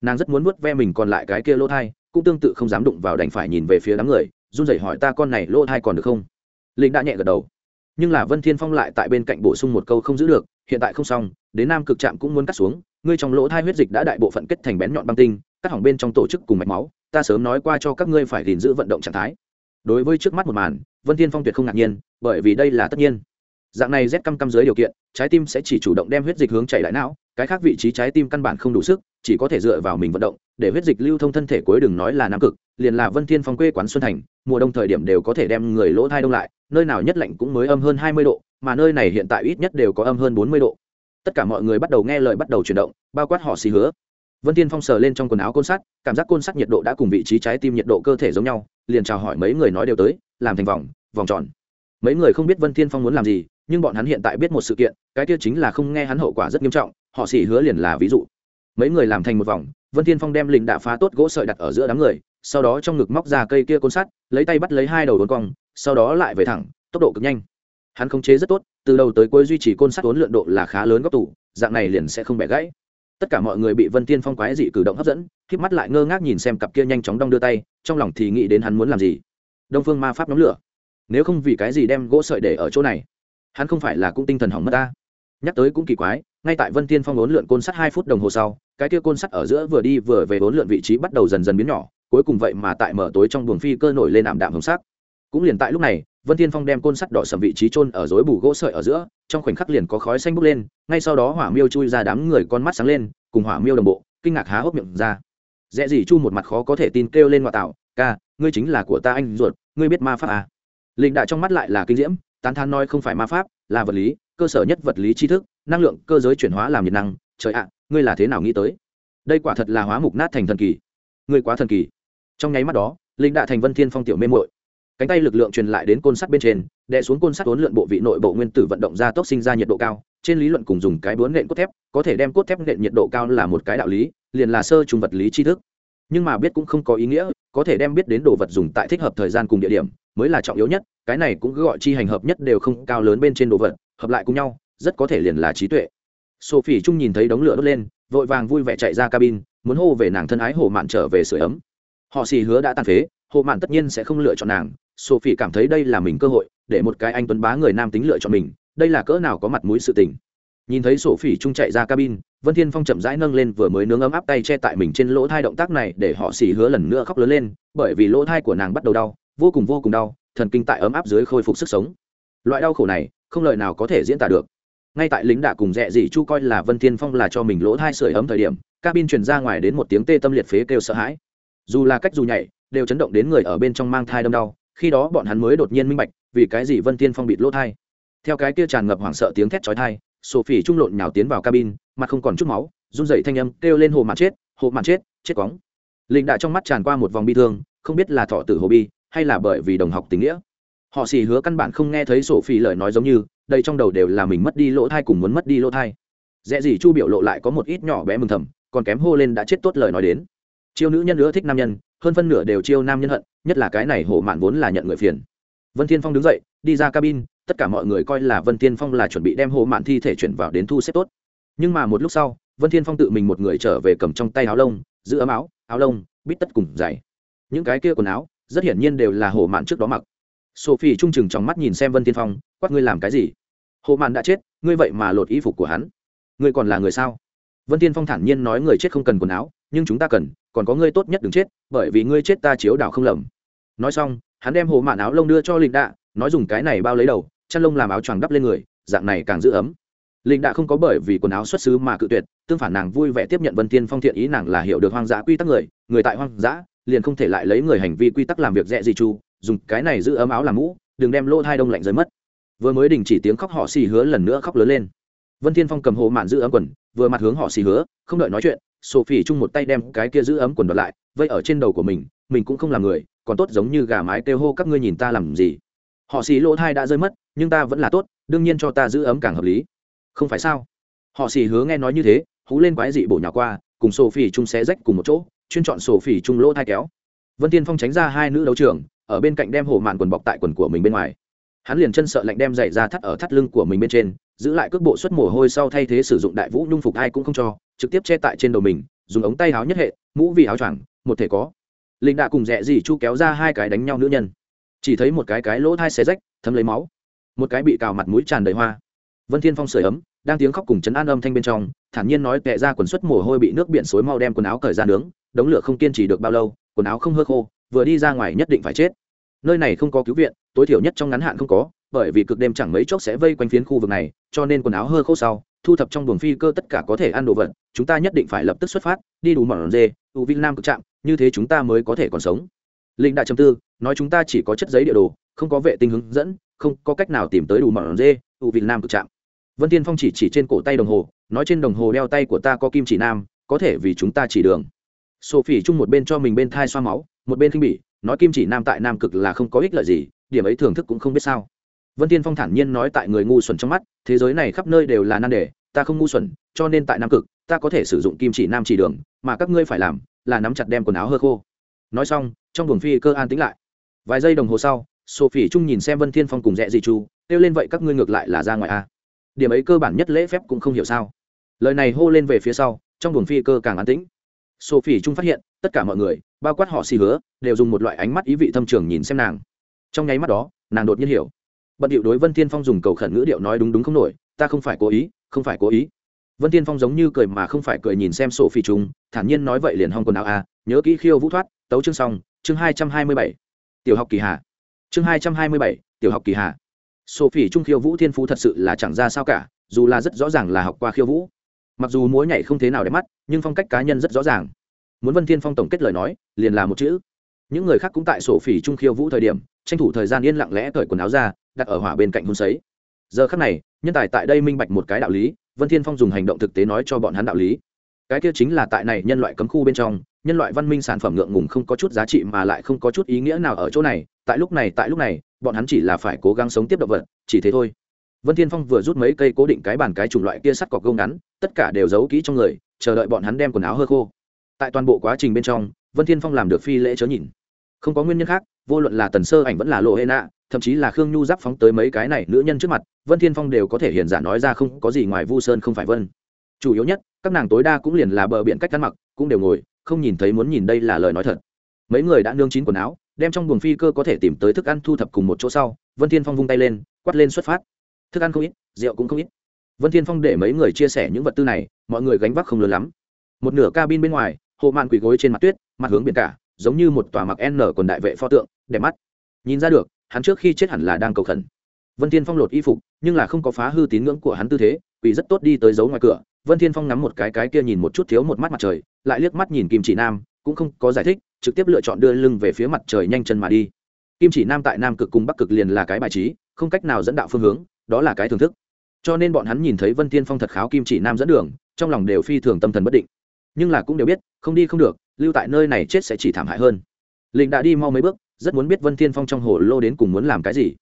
Nàng rất muốn vuốt ve mình còn lại cái kia lỗ thai, cũng tương tự không dám đụng vào đành phải nhìn về phía đám người, run rẩy hỏi ta con này lỗ thai còn được không? Linh đã nhẹ gật đầu. Nhưng là vân thiên phong lại tại bên cạnh bổ sung một câu không giữ được hiện tại không xong, đến nam cực trạm cũng muốn cắt xuống, ngươi trong lỗ thai huyết dịch đã đại bộ phận kết thành bén nhọn băng tinh, cắt hỏng bên trong tổ chức cùng mạch máu, ta sớm nói qua cho các ngươi phải gìn giữ vận động trạng thái. Đối với trước mắt một màn, vân thiên phong tuyệt không ngạc nhiên, bởi vì đây là tất nhiên. Dạng này rét căm căm dưới điều kiện, trái tim sẽ chỉ chủ động đem huyết dịch hướng chảy lại não, cái khác vị trí trái tim căn bản không đủ sức, chỉ có thể dựa vào mình vận động, để huyết dịch lưu thông thân thể cuối đừng nói là nam cực, liền là vân thiên phong quê quán xuân thành, mùa đông thời điểm đều có thể đem người lỗ thai đông lại nơi nào nhất lạnh cũng mới âm hơn hai mươi độ, mà nơi này hiện tại ít nhất đều có âm hơn bốn mươi độ. Tất cả mọi người bắt đầu nghe lời bắt đầu chuyển động, bao quát họ xì hứa. Vân thiên phong sờ lên trong quần áo côn sắt, cảm giác côn sắt nhiệt độ đã cùng vị trí trái tim nhiệt độ cơ thể giống nhau, liền chào hỏi mấy người nói đều tới, làm thành vòng vòng tròn. Mấy người không biết vân thiên phong muốn làm gì, nhưng bọn hắn hiện tại biết một sự kiện, cái kia chính là không nghe hắn hậu quả rất nghiêm trọng, họ xì hứa liền là ví dụ. Mấy người làm thành một vòng, vân thiên phong đem linh đạ phá tốt gỗ sợi đặt ở giữa đám người, sau đó trong ngực móc ra cây kia côn sắt, lấy tay bắt lấy hai đầu đốn cong sau đó lại về thẳng, tốc độ cực nhanh. Hắn khống chế rất tốt, từ đầu tới cuối duy trì côn sắt vốn lượn độ là khá lớn góc tủ, dạng này liền sẽ không bẻ gãy. Tất cả mọi người bị vân Tiên phong quái dị cử động hấp dẫn k mắt lại ngơ ngác nhìn xem cặp kia nhanh chóng đong đưa tay, trong lòng thì nghĩ đến hắn muốn làm gì. Đông phương ma pháp nóng lửa. Nếu không vì cái gì đem gỗ sợi để ở chỗ này, hắn không phải là cũng tinh thần hỏng mất ta. Nhắc tới cũng kỳ quái, ngay tại vân tiên phong ốn lượn côn sắt hai phút đồng hồ sau, cái kia côn sắt ở giữa vừa đi vừa về ốn lượn vị trí bắt đầu dần dần biến nhỏ, cuối cùng vậy mà tại mở tối trong buồng phi cơ nổi lên ảm đạm hồng sắc cũng liền tại lúc này, vân thiên phong đem côn sắt đỏ sầm vị trí trôn ở rối bù gỗ sợi ở giữa, trong khoảnh khắc liền có khói xanh bốc lên, ngay sau đó hỏa miêu chui ra đám người con mắt sáng lên, cùng hỏa miêu đồng bộ, kinh ngạc há hốc miệng ra. Dễ gì chu một mặt khó có thể tin kêu lên ngoại tạo, ca, ngươi chính là của ta anh ruột, ngươi biết ma pháp à? linh đại trong mắt lại là kinh diễm, tán thán nói không phải ma pháp, là vật lý, cơ sở nhất vật lý tri thức, năng lượng, cơ giới chuyển hóa làm nhiệt năng. Trời ạ, ngươi là thế nào nghĩ tới? Đây quả thật là hóa mục nát thành thần kỳ. Ngươi quá thần kỳ. Trong nháy mắt đó, linh đại thành vân thiên phong tiểu mê muội cánh tay lực lượng truyền lại đến côn sắt bên trên, đè xuống côn sắt uốn lượn bộ vị nội bộ nguyên tử vận động ra tốc sinh ra nhiệt độ cao. Trên lý luận cùng dùng cái bướn nện cốt thép, có thể đem cốt thép nện nhiệt độ cao là một cái đạo lý, liền là sơ trùng vật lý tri thức. Nhưng mà biết cũng không có ý nghĩa, có thể đem biết đến đồ vật dùng tại thích hợp thời gian cùng địa điểm, mới là trọng yếu nhất, cái này cũng gọi chi hành hợp nhất đều không cao lớn bên trên đồ vật, hợp lại cùng nhau, rất có thể liền là trí tuệ. Sophie trung nhìn thấy đống lửa đốt lên, vội vàng vui vẻ chạy ra cabin, muốn hô về nàng thân ái hồ mạn trở về sửa ấm. Họ xì hứa đã tan phế, hồ mạn tất nhiên sẽ không lựa chọn nàng sophie cảm thấy đây là mình cơ hội, để một cái anh tuấn bá người nam tính lựa chọn mình, đây là cỡ nào có mặt mũi sự tình. Nhìn thấy sophie trung chạy ra cabin, vân thiên phong chậm rãi nâng lên vừa mới nướng ấm áp tay che tại mình trên lỗ thai động tác này để họ xỉ hứa lần nữa khóc lớn lên, bởi vì lỗ thai của nàng bắt đầu đau, vô cùng vô cùng đau, thần kinh tại ấm áp dưới khôi phục sức sống. Loại đau khổ này, không lời nào có thể diễn tả được. Ngay tại lính đạ cùng rẽ dị chu coi là vân thiên phong là cho mình lỗ thai sưởi ấm thời điểm, cabin truyền ra ngoài đến một tiếng tê tâm liệt phế kêu sợ hãi. Dù là cách dù nhảy, đều chấn động đến người ở bên trong mang thai đâm đau khi đó bọn hắn mới đột nhiên minh bạch, vì cái gì vân thiên phong bị lỗ thai. Theo cái kia tràn ngập hoảng sợ tiếng thét chói thai sophie trung lộn nhào tiến vào cabin, mặt không còn chút máu, run rẩy thanh âm kêu lên hồ mạn chết, hồ mạn chết chết cóng. Linh đại trong mắt tràn qua một vòng bi thương, không biết là thọ tử hồ bi, hay là bởi vì đồng học tình nghĩa. Họ xì hứa căn bản không nghe thấy sổ phi lời nói giống như, đây trong đầu đều là mình mất đi lỗ thai cùng muốn mất đi lỗ thai. Dễ gì chu biểu lộ lại có một ít nhỏ bé mừng thầm, còn kém hô lên đã chết tốt lời nói đến. Chiêu nữ nhân nữa thích nam nhân, hơn phân nửa đều chiêu nam nhân hận nhất là cái này hổ mạn vốn là nhận người phiền. Vân thiên phong đứng dậy, đi ra cabin, tất cả mọi người coi là vân thiên phong là chuẩn bị đem hổ mạn thi thể chuyển vào đến thu xếp tốt. Nhưng mà một lúc sau, vân thiên phong tự mình một người trở về cầm trong tay áo lông, giữ ấm áo áo lông, bít tất cùng giày. Những cái kia quần áo, rất hiển nhiên đều là hổ mạn trước đó mặc. Sophie trung chừng trong mắt nhìn xem vân thiên phong, quát ngươi làm cái gì? Hổ mạn đã chết, ngươi vậy mà lột y phục của hắn. Ngươi còn là người sao? Vân thiên phong thản nhiên nói người chết không cần quần áo, nhưng chúng ta cần còn có ngươi tốt nhất đừng chết, bởi vì ngươi chết ta chiếu đảo không lầm. Nói xong, hắn đem hồ mạn áo lông đưa cho linh đạ, nói dùng cái này bao lấy đầu, chăn lông làm áo choàng đắp lên người, dạng này càng giữ ấm. Linh đạ không có bởi vì quần áo xuất xứ mà cự tuyệt, tương phản nàng vui vẻ tiếp nhận vân thiên phong thiện ý nàng là hiểu được hoang dã quy tắc người người tại hoang dã, liền không thể lại lấy người hành vi quy tắc làm việc dễ gì chu, dùng cái này giữ ấm áo làm mũ, đừng đem lỗ hai đông lạnh rơi mất. Vừa mới đình chỉ tiếng khóc họ xì hứa lần nữa khóc lớn lên. Vân thiên phong cầm hồ mạn giữ ấm quần vừa mặt hướng họ xì hứa, không đợi nói chuyện, sophie chung một tay đem cái kia giữ ấm quần đọt lại, vây ở trên đầu của mình mình cũng không làm người, còn tốt giống như gà mái kêu hô các ngươi nhìn ta làm gì. Họ xì lỗ thai đã rơi mất, nhưng ta vẫn là tốt, đương nhiên cho ta giữ ấm càng hợp lý. Không phải sao? Họ xì hứa nghe nói như thế, hú lên quái dị bổ nhỏ qua, cùng sophie chung xé rách cùng một chỗ, chuyên chọn sophie chung lỗ thai kéo. Vân tiên phong tránh ra hai nữ đấu trường, ở bên cạnh đem hồ mạn quần bọc tại quần của mình bên ngoài hắn liền chân sợ lạnh đem giày ra thắt ở thắt lưng của mình bên trên, giữ lại cước bộ xuất mồ hôi sau thay thế sử dụng đại vũ nhung phục ai cũng không cho, trực tiếp che tại trên đầu mình, dùng ống tay áo nhất hệ, mũ vì áo choàng, một thể có. Linh đạ cùng rẽ dì chu kéo ra hai cái đánh nhau nữ nhân. Chỉ thấy một cái cái lỗ thai xé rách, thấm lấy máu. Một cái bị cào mặt mũi tràn đầy hoa. Vân thiên phong sưởi ấm, đang tiếng khóc cùng chấn an âm thanh bên trong, thản nhiên nói tệ ra quần xuất mồ hôi bị nước biển xối mau đem quần áo cởi ra nướng, đống lửa không kiên trì được bao lâu, quần áo không hơ khô, vừa đi ra ngoài nhất định phải chết nơi này không có cứu viện, tối thiểu nhất trong ngắn hạn không có, bởi vì cực đêm chẳng mấy chốc sẽ vây quanh phiến khu vực này, cho nên quần áo hơ khô sau, thu thập trong buồng phi cơ tất cả có thể ăn đồ vật, chúng ta nhất định phải lập tức xuất phát, đi đủ mỏng dê u vinh nam cực trạm, như thế chúng ta mới có thể còn sống. Linh đại trầm tư, nói chúng ta chỉ có chất giấy địa đồ, không có vệ tinh hướng dẫn, không có cách nào tìm tới đủ mỏng dê u vinh nam cực trạm. Vân tiên phong chỉ chỉ trên cổ tay đồng hồ, nói trên đồng hồ đeo tay của ta có kim chỉ nam, có thể vì chúng ta chỉ đường. Sophie chung một bên cho mình bên thai xoa máu, một bên khinh bỉ nói kim chỉ nam tại nam cực là không có ích lợi gì, điểm ấy thưởng thức cũng không biết sao. Vân tiên phong thản nhiên nói tại người ngu xuẩn trong mắt, thế giới này khắp nơi đều là nan đề, ta không ngu xuẩn, cho nên tại nam cực, ta có thể sử dụng kim chỉ nam chỉ đường, mà các ngươi phải làm là nắm chặt đem quần áo hơ khô. Nói xong, trong buồng phi cơ an tĩnh lại. Vài giây đồng hồ sau, sophie trung nhìn xem vân thiên phong cùng rẽ gì chu, kêu lên vậy các ngươi ngược lại là ra ngoài a điểm ấy cơ bản nhất lễ phép cũng không hiểu sao. Lời này hô lên về phía sau, trong buồng phi cơ càng an tĩnh. Sophie trung phát hiện, tất cả mọi người bao quát họ xì hứa đều dùng một loại ánh mắt ý vị thâm trường nhìn xem nàng. Trong nháy mắt đó nàng đột nhiên hiểu. Bận điệu đối vân thiên phong dùng cầu khẩn ngữ điệu nói đúng đúng không nổi ta không phải cố ý không phải cố ý. Vân thiên phong giống như cười mà không phải cười nhìn xem sổ phi trung thản nhiên nói vậy liền hong quần áo à, nhớ kỹ khiêu vũ thoát tấu chương xong chương hai trăm hai mươi bảy. Tiểu học kỳ hạ chương hai trăm hai mươi bảy tiểu học kỳ hạ sophie trung khiêu vũ thiên phú thật sự là chẳng ra sao cả dù là rất rõ ràng là học qua khiêu vũ. Mặc dù múa nhảy không thế nào đẹp mắt nhưng phong cách cá nhân rất rõ ràng muốn vân thiên phong tổng kết lời nói, liền là một chữ. Những người khác cũng tại sổ phỉ trung khiêu vũ thời điểm, tranh thủ thời gian yên lặng lẽ cởi quần áo ra, đặt ở hỏa bên cạnh hôn sấy. Giờ khắc này, nhân tài tại đây minh bạch một cái đạo lý, vân thiên phong dùng hành động thực tế nói cho bọn hắn đạo lý. Cái kia chính là tại này nhân loại cấm khu bên trong, nhân loại văn minh sản phẩm ngượng ngùng không có chút giá trị mà lại không có chút ý nghĩa nào ở chỗ này. Tại lúc này, tại lúc này, bọn hắn chỉ là phải cố gắng sống tiếp động vật, chỉ thế thôi. Vân thiên phong vừa rút mấy cây cố định cái bàn cái chủng loại kia sắt cọc gông ngắn, tất cả đều giấu kỹ trong người, chờ đợi bọn hắn đem quần áo hơi khô tại toàn bộ quá trình bên trong, vân thiên phong làm được phi lễ chớ nhìn. Không có nguyên nhân khác, vô luận là tần sơ ảnh vẫn là lộ hệ nạ thậm chí là khương nhu giáp phóng tới mấy cái này nữ nhân trước mặt, vân thiên phong đều có thể hiền giả nói ra không có gì ngoài vu sơn không phải vân. Chủ yếu nhất, các nàng tối đa cũng liền là bờ biển cách cắn mặc, cũng đều ngồi, không nhìn thấy muốn nhìn đây là lời nói thật. Mấy người đã nương chín quần áo, đem trong buồng phi cơ có thể tìm tới thức ăn thu thập cùng một chỗ sau, vân thiên phong vung tay lên, quát lên xuất phát. Thức ăn không ít, rượu cũng không ít. Vân thiên phong để mấy người chia sẻ những vật tư này, mọi người gánh vác không lớn lắm. Một nửa cabin bên ngoài hộ mạn quỳ gối trên mặt tuyết, mặt hướng biển cả, giống như một tòa mặc n quần đại vệ pho tượng, đẹp mắt. Nhìn ra được, hắn trước khi chết hẳn là đang cầu khẩn. Vân thiên phong lột y phục, nhưng là không có phá hư tín ngưỡng của hắn tư thế, quỳ rất tốt đi tới giấu ngoài cửa. Vân thiên phong ngắm một cái cái kia nhìn một chút thiếu một mắt mặt trời, lại liếc mắt nhìn kim chỉ nam, cũng không có giải thích, trực tiếp lựa chọn đưa lưng về phía mặt trời nhanh chân mà đi. Kim chỉ nam tại nam cực cùng bắc cực liền là cái bài trí, không cách nào dẫn đạo phương hướng, đó là cái thưởng thức. Cho nên bọn hắn nhìn thấy vân thiên phong thật kháo kim chỉ nam dẫn đường, trong lòng đều phi thường tâm thần bất định nhưng là cũng đều biết, không đi không được, lưu tại nơi này chết sẽ chỉ thảm hại hơn. Linh đã đi mau mấy bước, rất muốn biết vân thiên phong trong hồ lô đến cùng muốn làm cái gì.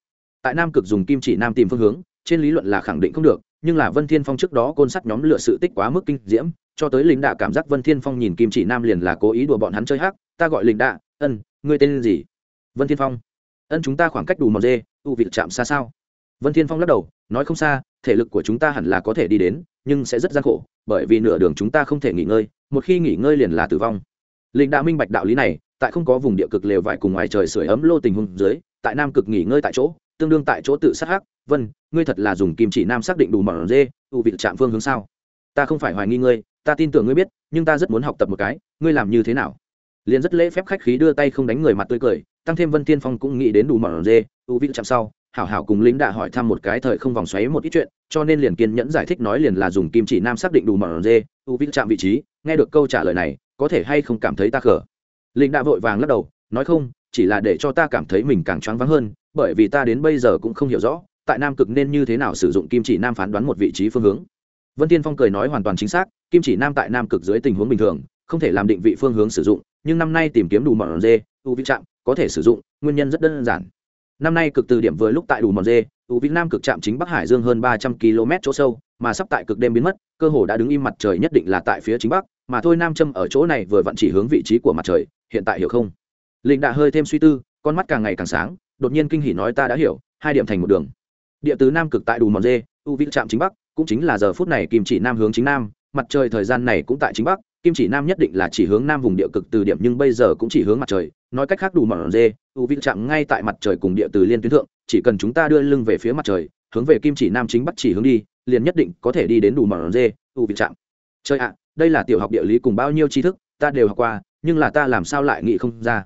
Tại nam cực dùng kim chỉ nam tìm phương hướng, trên lý luận là khẳng định không được, nhưng là vân thiên phong trước đó côn sắt nhóm lựa sự tích quá mức kinh diễm, cho tới lính đạ cảm giác vân thiên phong nhìn kim chỉ nam liền là cố ý đùa bọn hắn chơi hắc, ta gọi lính đạ ân, ngươi tên gì? Vân thiên phong, ân, chúng ta khoảng cách đủ màu dê u vị chạm xa sao? Vân thiên phong lắc đầu, nói không xa, thể lực của chúng ta hẳn là có thể đi đến, nhưng sẽ rất gian khổ, bởi vì nửa đường chúng ta không thể nghỉ ngơi một khi nghỉ ngơi liền là tử vong. Lịch đã minh bạch đạo lý này, tại không có vùng địa cực lều vải cùng ngoài trời sưởi ấm lô tình huống dưới, tại nam cực nghỉ ngơi tại chỗ, tương đương tại chỗ tự sát hắc, vân, ngươi thật là dùng kim chỉ nam xác định đủ mỏng dê, ưu vị chạm phương hướng sao? Ta không phải hoài nghi ngươi, ta tin tưởng ngươi biết, nhưng ta rất muốn học tập một cái, ngươi làm như thế nào? Liền rất lễ phép khách khí đưa tay không đánh người mặt tươi cười, tăng thêm vân tiên phong cũng nghĩ đến đủ mỏng dê, ưu vị chạm sau hảo hảo cùng lính đã hỏi thăm một cái thời không vòng xoáy một ít chuyện, cho nên liền kiên nhẫn giải thích nói liền là dùng kim chỉ nam xác định đủ mỏng dê, u vị chạm vị trí, nghe được câu trả lời này, có thể hay không cảm thấy ta khở lính đã vội vàng lắc đầu, nói không, chỉ là để cho ta cảm thấy mình càng choáng váng hơn, bởi vì ta đến bây giờ cũng không hiểu rõ, tại nam cực nên như thế nào sử dụng kim chỉ nam phán đoán một vị trí phương hướng. Vân tiên phong cười nói hoàn toàn chính xác, kim chỉ nam tại nam cực dưới tình huống bình thường, không thể làm định vị phương hướng sử dụng, nhưng năm nay tìm kiếm đủ mòn dê, u vi chạm, có thể sử dụng, nguyên nhân rất đơn giản năm nay cực từ điểm vừa lúc tại đủ mòn dê, u việt nam cực trạm chính bắc hải dương hơn ba trăm km chỗ sâu, mà sắp tại cực đêm biến mất, cơ hồ đã đứng im mặt trời nhất định là tại phía chính bắc, mà thôi nam châm ở chỗ này vừa vặn chỉ hướng vị trí của mặt trời, hiện tại hiểu không? Linh đã hơi thêm suy tư, con mắt càng ngày càng sáng, đột nhiên kinh hỉ nói ta đã hiểu, hai điểm thành một đường. Địa tứ nam cực tại đủ mòn dê, u việt trạm chính bắc, cũng chính là giờ phút này kim chỉ nam hướng chính nam, mặt trời thời gian này cũng tại chính bắc kim chỉ nam nhất định là chỉ hướng nam vùng địa cực từ điểm nhưng bây giờ cũng chỉ hướng mặt trời. Nói cách khác đủ mòn dê, u vĩ chạm ngay tại mặt trời cùng địa từ liên tuyến thượng, chỉ cần chúng ta đưa lưng về phía mặt trời, hướng về kim chỉ nam chính bắc chỉ hướng đi, liền nhất định có thể đi đến đủ mòn dê, u vĩ chạm. Chơi ạ, đây là tiểu học địa lý cùng bao nhiêu tri thức, ta đều học qua, nhưng là ta làm sao lại nghĩ không ra?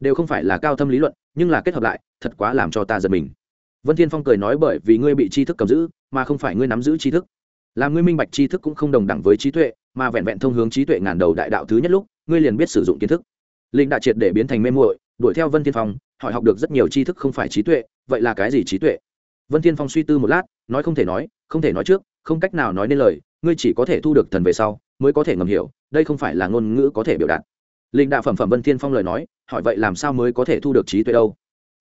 Đều không phải là cao thâm lý luận, nhưng là kết hợp lại, thật quá làm cho ta giật mình. Vân thiên phong cười nói bởi vì ngươi bị tri thức cầm giữ, mà không phải ngươi nắm giữ tri thức. Làm ngươi minh bạch tri thức cũng không đồng đẳng với trí tuệ mà vẹn vẹn thông hướng trí tuệ ngàn đầu đại đạo thứ nhất lúc, ngươi liền biết sử dụng kiến thức. Linh đã triệt để biến thành mê muội, đuổi theo vân thiên phong, hỏi học được rất nhiều tri thức không phải trí tuệ, vậy là cái gì trí tuệ? Vân thiên phong suy tư một lát, nói không thể nói, không thể nói trước, không cách nào nói nên lời, ngươi chỉ có thể thu được thần về sau, mới có thể ngầm hiểu, đây không phải là ngôn ngữ có thể biểu đạt. Linh đạo phẩm phẩm vân thiên phong lời nói, hỏi vậy làm sao mới có thể thu được trí tuệ đâu?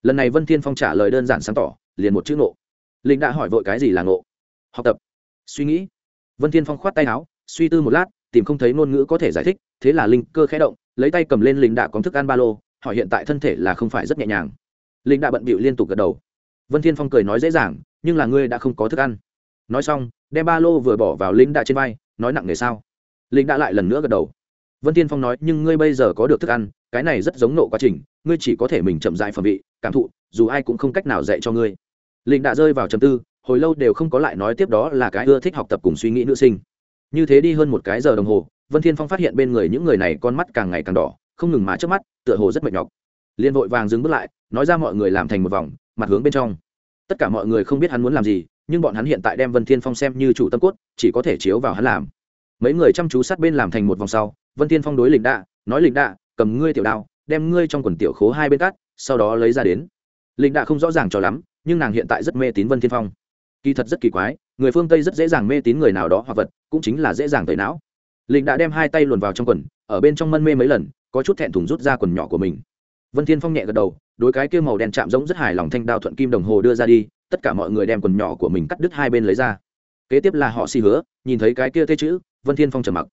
Lần này vân thiên phong trả lời đơn giản sáng tỏ, liền một chữ ngộ. Linh đã hỏi vội cái gì là ngộ? Học tập. Suy nghĩ. Vân thiên phong khoát tay áo suy tư một lát, tìm không thấy ngôn ngữ có thể giải thích, thế là linh cơ khẽ động, lấy tay cầm lên linh đạ có thức ăn ba lô, hỏi hiện tại thân thể là không phải rất nhẹ nhàng. Linh đạ bận bịu liên tục gật đầu. Vân thiên phong cười nói dễ dàng, nhưng là ngươi đã không có thức ăn. Nói xong, đem ba lô vừa bỏ vào linh đạ trên vai, nói nặng nề sao? Linh đạ lại lần nữa gật đầu. Vân thiên phong nói, nhưng ngươi bây giờ có được thức ăn, cái này rất giống nộ quá trình, ngươi chỉ có thể mình chậm dại phẩm vị, cảm thụ, dù ai cũng không cách nào dạy cho ngươi. Linh đạ rơi vào trầm tư, hồi lâu đều không có lại nói tiếp đó là cái ưa thích học tập cùng suy nghĩ nữ sinh như thế đi hơn một cái giờ đồng hồ, vân thiên phong phát hiện bên người những người này con mắt càng ngày càng đỏ, không ngừng mà trước mắt, tựa hồ rất mệt nhọc. Liên vội vàng dừng bước lại, nói ra mọi người làm thành một vòng, mặt hướng bên trong. Tất cả mọi người không biết hắn muốn làm gì, nhưng bọn hắn hiện tại đem vân thiên phong xem như chủ tâm cốt, chỉ có thể chiếu vào hắn làm. Mấy người chăm chú sát bên làm thành một vòng sau, vân thiên phong đối lĩnh đạ, nói lĩnh đạ, cầm ngươi tiểu đao, đem ngươi trong quần tiểu khố hai bên cắt, sau đó lấy ra đến. Lĩnh đạ không rõ ràng cho lắm, nhưng nàng hiện tại rất mê tín vân thiên phong. Kỳ thật rất kỳ quái người phương tây rất dễ dàng mê tín người nào đó hoặc vật cũng chính là dễ dàng tẩy não linh đã đem hai tay luồn vào trong quần ở bên trong mân mê mấy lần có chút thẹn thùng rút ra quần nhỏ của mình vân thiên phong nhẹ gật đầu đối cái kia màu đen chạm giống rất hài lòng thanh đao thuận kim đồng hồ đưa ra đi tất cả mọi người đem quần nhỏ của mình cắt đứt hai bên lấy ra kế tiếp là họ xì hứa nhìn thấy cái kia tê chữ vân thiên phong trầm mặc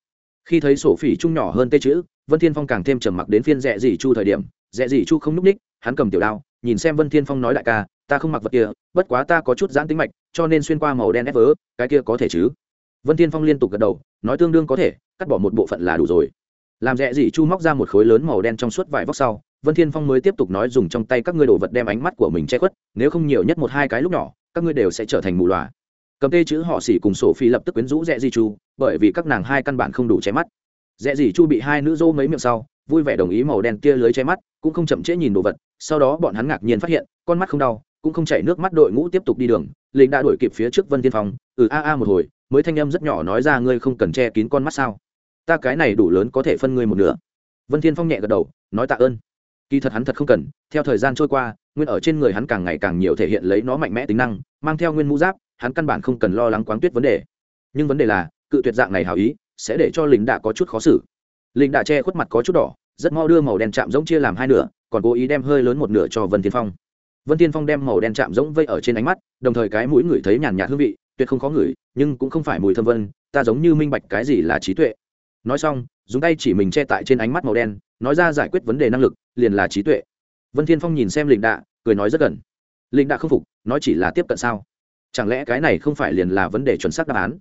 khi thấy sổ phỉ trung nhỏ hơn tê chữ vân thiên phong càng thêm trầm mặc đến phiên rẽ dì chu thời điểm rẽ dì chu không núp ních hắn cầm tiểu đao nhìn xem vân thiên phong nói đại ca ta không mặc vật kia, bất quá ta có chút giãn tính mạch, cho nên xuyên qua màu đen ép vớ, cái kia có thể chứ? Vân thiên phong liên tục gật đầu, nói tương đương có thể, cắt bỏ một bộ phận là đủ rồi. Làm rẽ gì chu móc ra một khối lớn màu đen trong suốt vài vóc sau, vân thiên phong mới tiếp tục nói dùng trong tay các ngươi đồ vật đem ánh mắt của mình che khuất, nếu không nhiều nhất một hai cái lúc nhỏ, các ngươi đều sẽ trở thành mù loà. Cầm tê chữ họ xỉ cùng sổ phi lập tức quyến rũ rẽ gì chu, bởi vì các nàng hai căn bản không đủ che mắt. Rẽ gì chu bị hai nữ dô mấy miệng sau, vui vẻ đồng ý màu đen kia lưới che mắt, cũng không chậm trễ nhìn đồ vật, sau đó bọn hắn ngạc nhiên phát hiện, con mắt không đau cũng không chảy nước mắt đội ngũ tiếp tục đi đường, lính đã đuổi kịp phía trước vân thiên phong ừ a a một hồi, mới thanh âm rất nhỏ nói ra ngươi không cần che kín con mắt sao? Ta cái này đủ lớn có thể phân ngươi một nửa. Vân thiên phong nhẹ gật đầu, nói tạ ơn. Kỳ thật hắn thật không cần, theo thời gian trôi qua, nguyên ở trên người hắn càng ngày càng nhiều thể hiện lấy nó mạnh mẽ tính năng, mang theo nguyên mũ giáp, hắn căn bản không cần lo lắng quáng tuyết vấn đề. Nhưng vấn đề là, cự tuyệt dạng này hào ý, sẽ để cho lính đạ có chút khó xử. Lính đạ che khuất mặt có chút đỏ, rất mau đưa màu đen chạm giống chia làm hai nửa, còn cố ý đem hơi lớn một nửa cho vân thiên phong vân tiên phong đem màu đen chạm giống vây ở trên ánh mắt, đồng thời cái mũi ngửi thấy nhàn nhạt hương vị, tuyệt không khó ngửi, nhưng cũng không phải mùi thơm vân, ta giống như minh bạch cái gì là trí tuệ. Nói xong, dùng tay chỉ mình che tại trên ánh mắt màu đen, nói ra giải quyết vấn đề năng lực, liền là trí tuệ. Vân thiên phong nhìn xem lĩnh đạ, cười nói rất gần. Lĩnh đạ không phục, nói chỉ là tiếp cận sao? Chẳng lẽ cái này không phải liền là vấn đề chuẩn xác đáp án?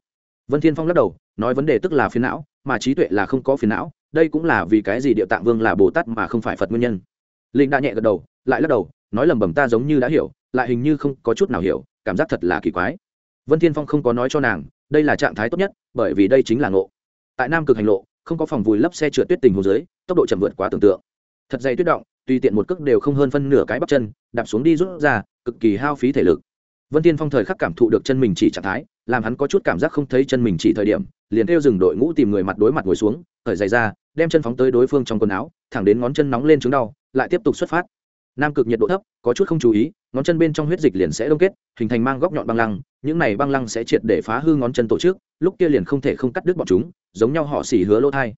Vân thiên phong lắc đầu, nói vấn đề tức là phiền não, mà trí tuệ là không có phiền não, đây cũng là vì cái gì địa tạng vương là bồ tát mà không phải phật nguyên nhân. Linh đạ nhẹ gật đầu, lại lắc đầu nói lầm bầm ta giống như đã hiểu, lại hình như không có chút nào hiểu, cảm giác thật là kỳ quái. Vân thiên phong không có nói cho nàng, đây là trạng thái tốt nhất, bởi vì đây chính là ngộ. Tại nam cực hành lộ, không có phòng vùi lấp xe trượt tuyết tình hồ dưới, tốc độ chậm vượt quá tưởng tượng. Thật dày tuyết động, tùy tiện một cước đều không hơn phân nửa cái bắp chân, đạp xuống đi rút ra, cực kỳ hao phí thể lực. Vân tiên phong thời khắc cảm thụ được chân mình chỉ trạng thái, làm hắn có chút cảm giác không thấy chân mình chỉ thời điểm, liền theo dừng đội ngũ tìm người mặt đối mặt ngồi xuống khởi giày ra, đem chân phóng tới đối phương trong quần áo, thẳng đến ngón chân nóng lên chứng đau, lại tiếp tục xuất phát nam cực nhiệt độ thấp, có chút không chú ý, ngón chân bên trong huyết dịch liền sẽ đông kết, hình thành mang góc nhọn băng lăng, những này băng lăng sẽ triệt để phá hư ngón chân tổ chức, lúc kia liền không thể không cắt đứt bọn chúng, giống nhau họ xỉ hứa lỗ thai.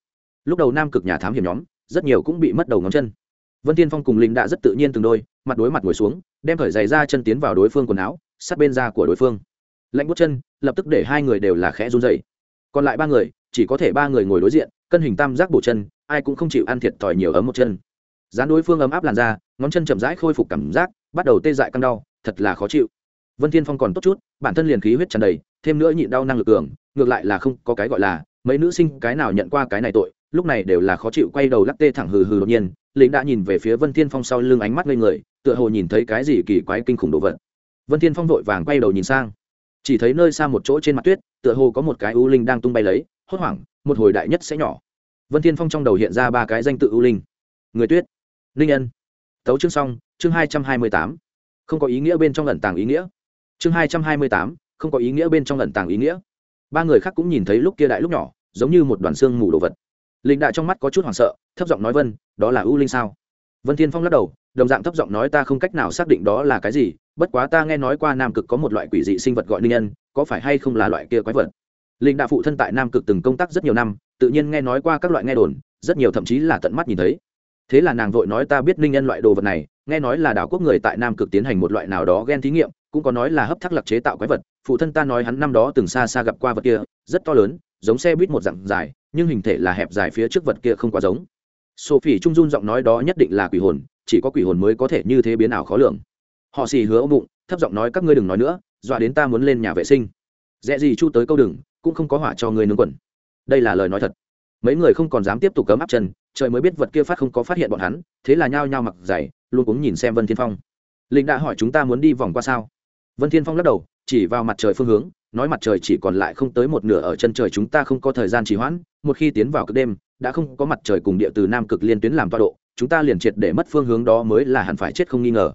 Lúc đầu nam cực nhà thám hiểm nhóm, rất nhiều cũng bị mất đầu ngón chân. Vân tiên phong cùng linh đã rất tự nhiên từng đôi, mặt đối mặt ngồi xuống, đem khởi giày ra chân tiến vào đối phương quần áo, sát bên da của đối phương. Lạnh bút chân, lập tức để hai người đều là khẽ run dày còn lại ba người, chỉ có thể ba người ngồi đối diện, cân hình tam giác bổ chân, ai cũng không chịu ăn thiệt thòi nhiều ấm một chân dán đối phương ấm áp làn da, ngón chân chậm rãi khôi phục cảm giác, bắt đầu tê dại căng đau, thật là khó chịu. Vân thiên phong còn tốt chút, bản thân liền khí huyết tràn đầy, thêm nữa nhịn đau năng lực cường, ngược lại là không có cái gọi là, mấy nữ sinh cái nào nhận qua cái này tội, lúc này đều là khó chịu quay đầu lắc tê thẳng hừ hừ đột nhiên, lính đã nhìn về phía vân thiên phong sau lưng ánh mắt lên người, tựa hồ nhìn thấy cái gì kỳ quái kinh khủng đồ vật. Vân thiên phong vội vàng quay đầu nhìn sang. Chỉ thấy nơi xa một chỗ trên mặt tuyết, tựa hồ có một cái u linh đang tung bay lấy, hốt hoảng, một hồi đại nhất sẽ nhỏ. Vân thiên phong trong đầu hiện ra ba cái danh tự u linh. Người tuyết. Ninh ân. Tấu chương xong, chương hai trăm hai mươi tám. Không có ý nghĩa bên trong ẩn tàng ý nghĩa. Chương hai trăm hai mươi tám, không có ý nghĩa bên trong ẩn tàng ý nghĩa. Ba người khác cũng nhìn thấy lúc kia đại lúc nhỏ, giống như một đoàn xương mù đồ vật. Linh đại trong mắt có chút hoảng sợ, thấp giọng nói vân, đó là u linh sao? Vân thiên phong lắc đầu, đồng dạng thấp giọng nói, ta không cách nào xác định đó là cái gì, bất quá ta nghe nói qua nam cực có một loại quỷ dị sinh vật gọi ninh nhân có phải hay không là loại kia quái vật? Linh đại phụ thân tại nam cực từng công tác rất nhiều năm, tự nhiên nghe nói qua các loại nghe đồn, rất nhiều thậm chí là tận mắt nhìn thấy thế là nàng vội nói ta biết ninh nhân loại đồ vật này, nghe nói là đảo quốc người tại nam cực tiến hành một loại nào đó ghen thí nghiệm, cũng có nói là hấp thác lặc chế tạo quái vật. Phụ thân ta nói hắn năm đó từng xa xa gặp qua vật kia, rất to lớn, giống xe buýt một dặn dài, nhưng hình thể là hẹp dài phía trước vật kia không quá giống. Sophie trung dung giọng nói đó nhất định là quỷ hồn, chỉ có quỷ hồn mới có thể như thế biến ảo khó lường. Họ xì hứa ông bụng, thấp giọng nói các ngươi đừng nói nữa, dọa đến ta muốn lên nhà vệ sinh. Dễ gì chu tới câu đừng, cũng không có hỏa cho người nướng quần. Đây là lời nói thật mấy người không còn dám tiếp tục cấm áp chân, trời mới biết vật kia phát không có phát hiện bọn hắn, thế là nhao nhao mặc dày luôn cũng nhìn xem vân thiên phong. Linh đã hỏi chúng ta muốn đi vòng qua sao? Vân thiên phong lắc đầu, chỉ vào mặt trời phương hướng, nói mặt trời chỉ còn lại không tới một nửa ở chân trời chúng ta không có thời gian trì hoãn, một khi tiến vào cực đêm, đã không có mặt trời cùng địa từ nam cực liên tuyến làm toa độ, chúng ta liền triệt để mất phương hướng đó mới là hẳn phải chết không nghi ngờ.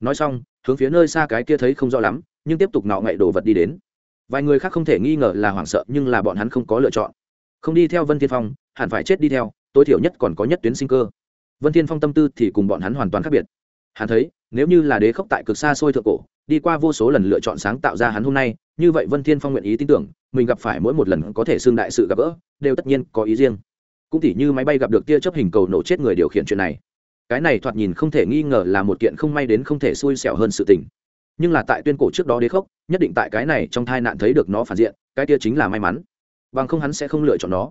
Nói xong, hướng phía nơi xa cái kia thấy không rõ lắm, nhưng tiếp tục nọ ngậy đồ vật đi đến. Vài người khác không thể nghi ngờ là hoảng sợ, nhưng là bọn hắn không có lựa chọn không đi theo vân thiên phong, hẳn phải chết đi theo, tối thiểu nhất còn có nhất tuyến sinh cơ. Vân thiên phong tâm tư thì cùng bọn hắn hoàn toàn khác biệt. Hắn thấy, nếu như là đế khốc tại cực xa xôi thượng cổ, đi qua vô số lần lựa chọn sáng tạo ra hắn hôm nay, như vậy vân thiên phong nguyện ý tin tưởng, mình gặp phải mỗi một lần có thể xương đại sự gặp gỡ, đều tất nhiên có ý riêng. Cũng tỉ như máy bay gặp được tia chấp hình cầu nổ chết người điều khiển chuyện này. Cái này thoạt nhìn không thể nghi ngờ là một kiện không may đến không thể xui xẻo hơn sự tình. Nhưng là tại tuyên cổ trước đó đế khốc, nhất định tại cái này trong thai nạn thấy được nó phản diện, cái kia chính là may mắn bằng không hắn sẽ không lựa chọn nó.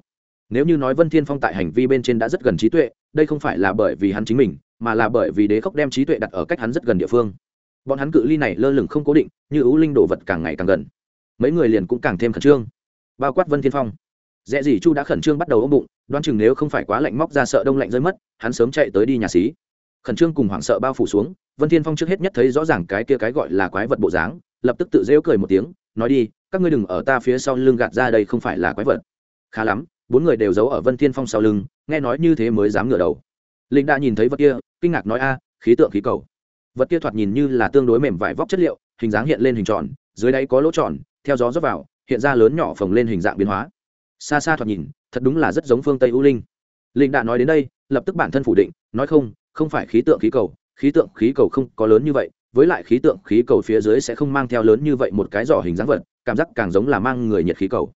Nếu như nói vân thiên phong tại hành vi bên trên đã rất gần trí tuệ, đây không phải là bởi vì hắn chính mình, mà là bởi vì đế khốc đem trí tuệ đặt ở cách hắn rất gần địa phương. Bọn hắn cự ly này lơ lửng không cố định, như ưu linh đồ vật càng ngày càng gần. Mấy người liền cũng càng thêm khẩn trương. Bao quát vân thiên phong. Dễ gì chu đã khẩn trương bắt đầu ôm bụng, đoán chừng nếu không phải quá lạnh móc ra sợ đông lạnh rơi mất, hắn sớm chạy tới đi nhà xí. Khẩn trương cùng hoảng sợ bao phủ xuống, vân thiên phong trước hết nhất thấy rõ ràng cái kia cái gọi là quái vật bộ dáng, lập tức tự rêu cười một tiếng, nói đi các ngươi đừng ở ta phía sau lưng gạt ra đây không phải là quái vật. Khá lắm, bốn người đều giấu ở vân thiên phong sau lưng, nghe nói như thế mới dám ngửa đầu. Linh đã nhìn thấy vật kia, kinh ngạc nói a, khí tượng khí cầu. Vật kia thoạt nhìn như là tương đối mềm vải vóc chất liệu, hình dáng hiện lên hình tròn, dưới đáy có lỗ tròn, theo gió rót vào, hiện ra lớn nhỏ phồng lên hình dạng biến hóa. Xa xa thoạt nhìn, thật đúng là rất giống phương tây u linh. Linh đã nói đến đây, lập tức bản thân phủ định, nói không không phải khí tượng khí cầu, khí tượng khí cầu không có lớn như vậy, với lại khí tượng khí cầu phía dưới sẽ không mang theo lớn như vậy một cái giỏ hình dáng vật cảm giác càng giống là mang người nhiệt khí cầu.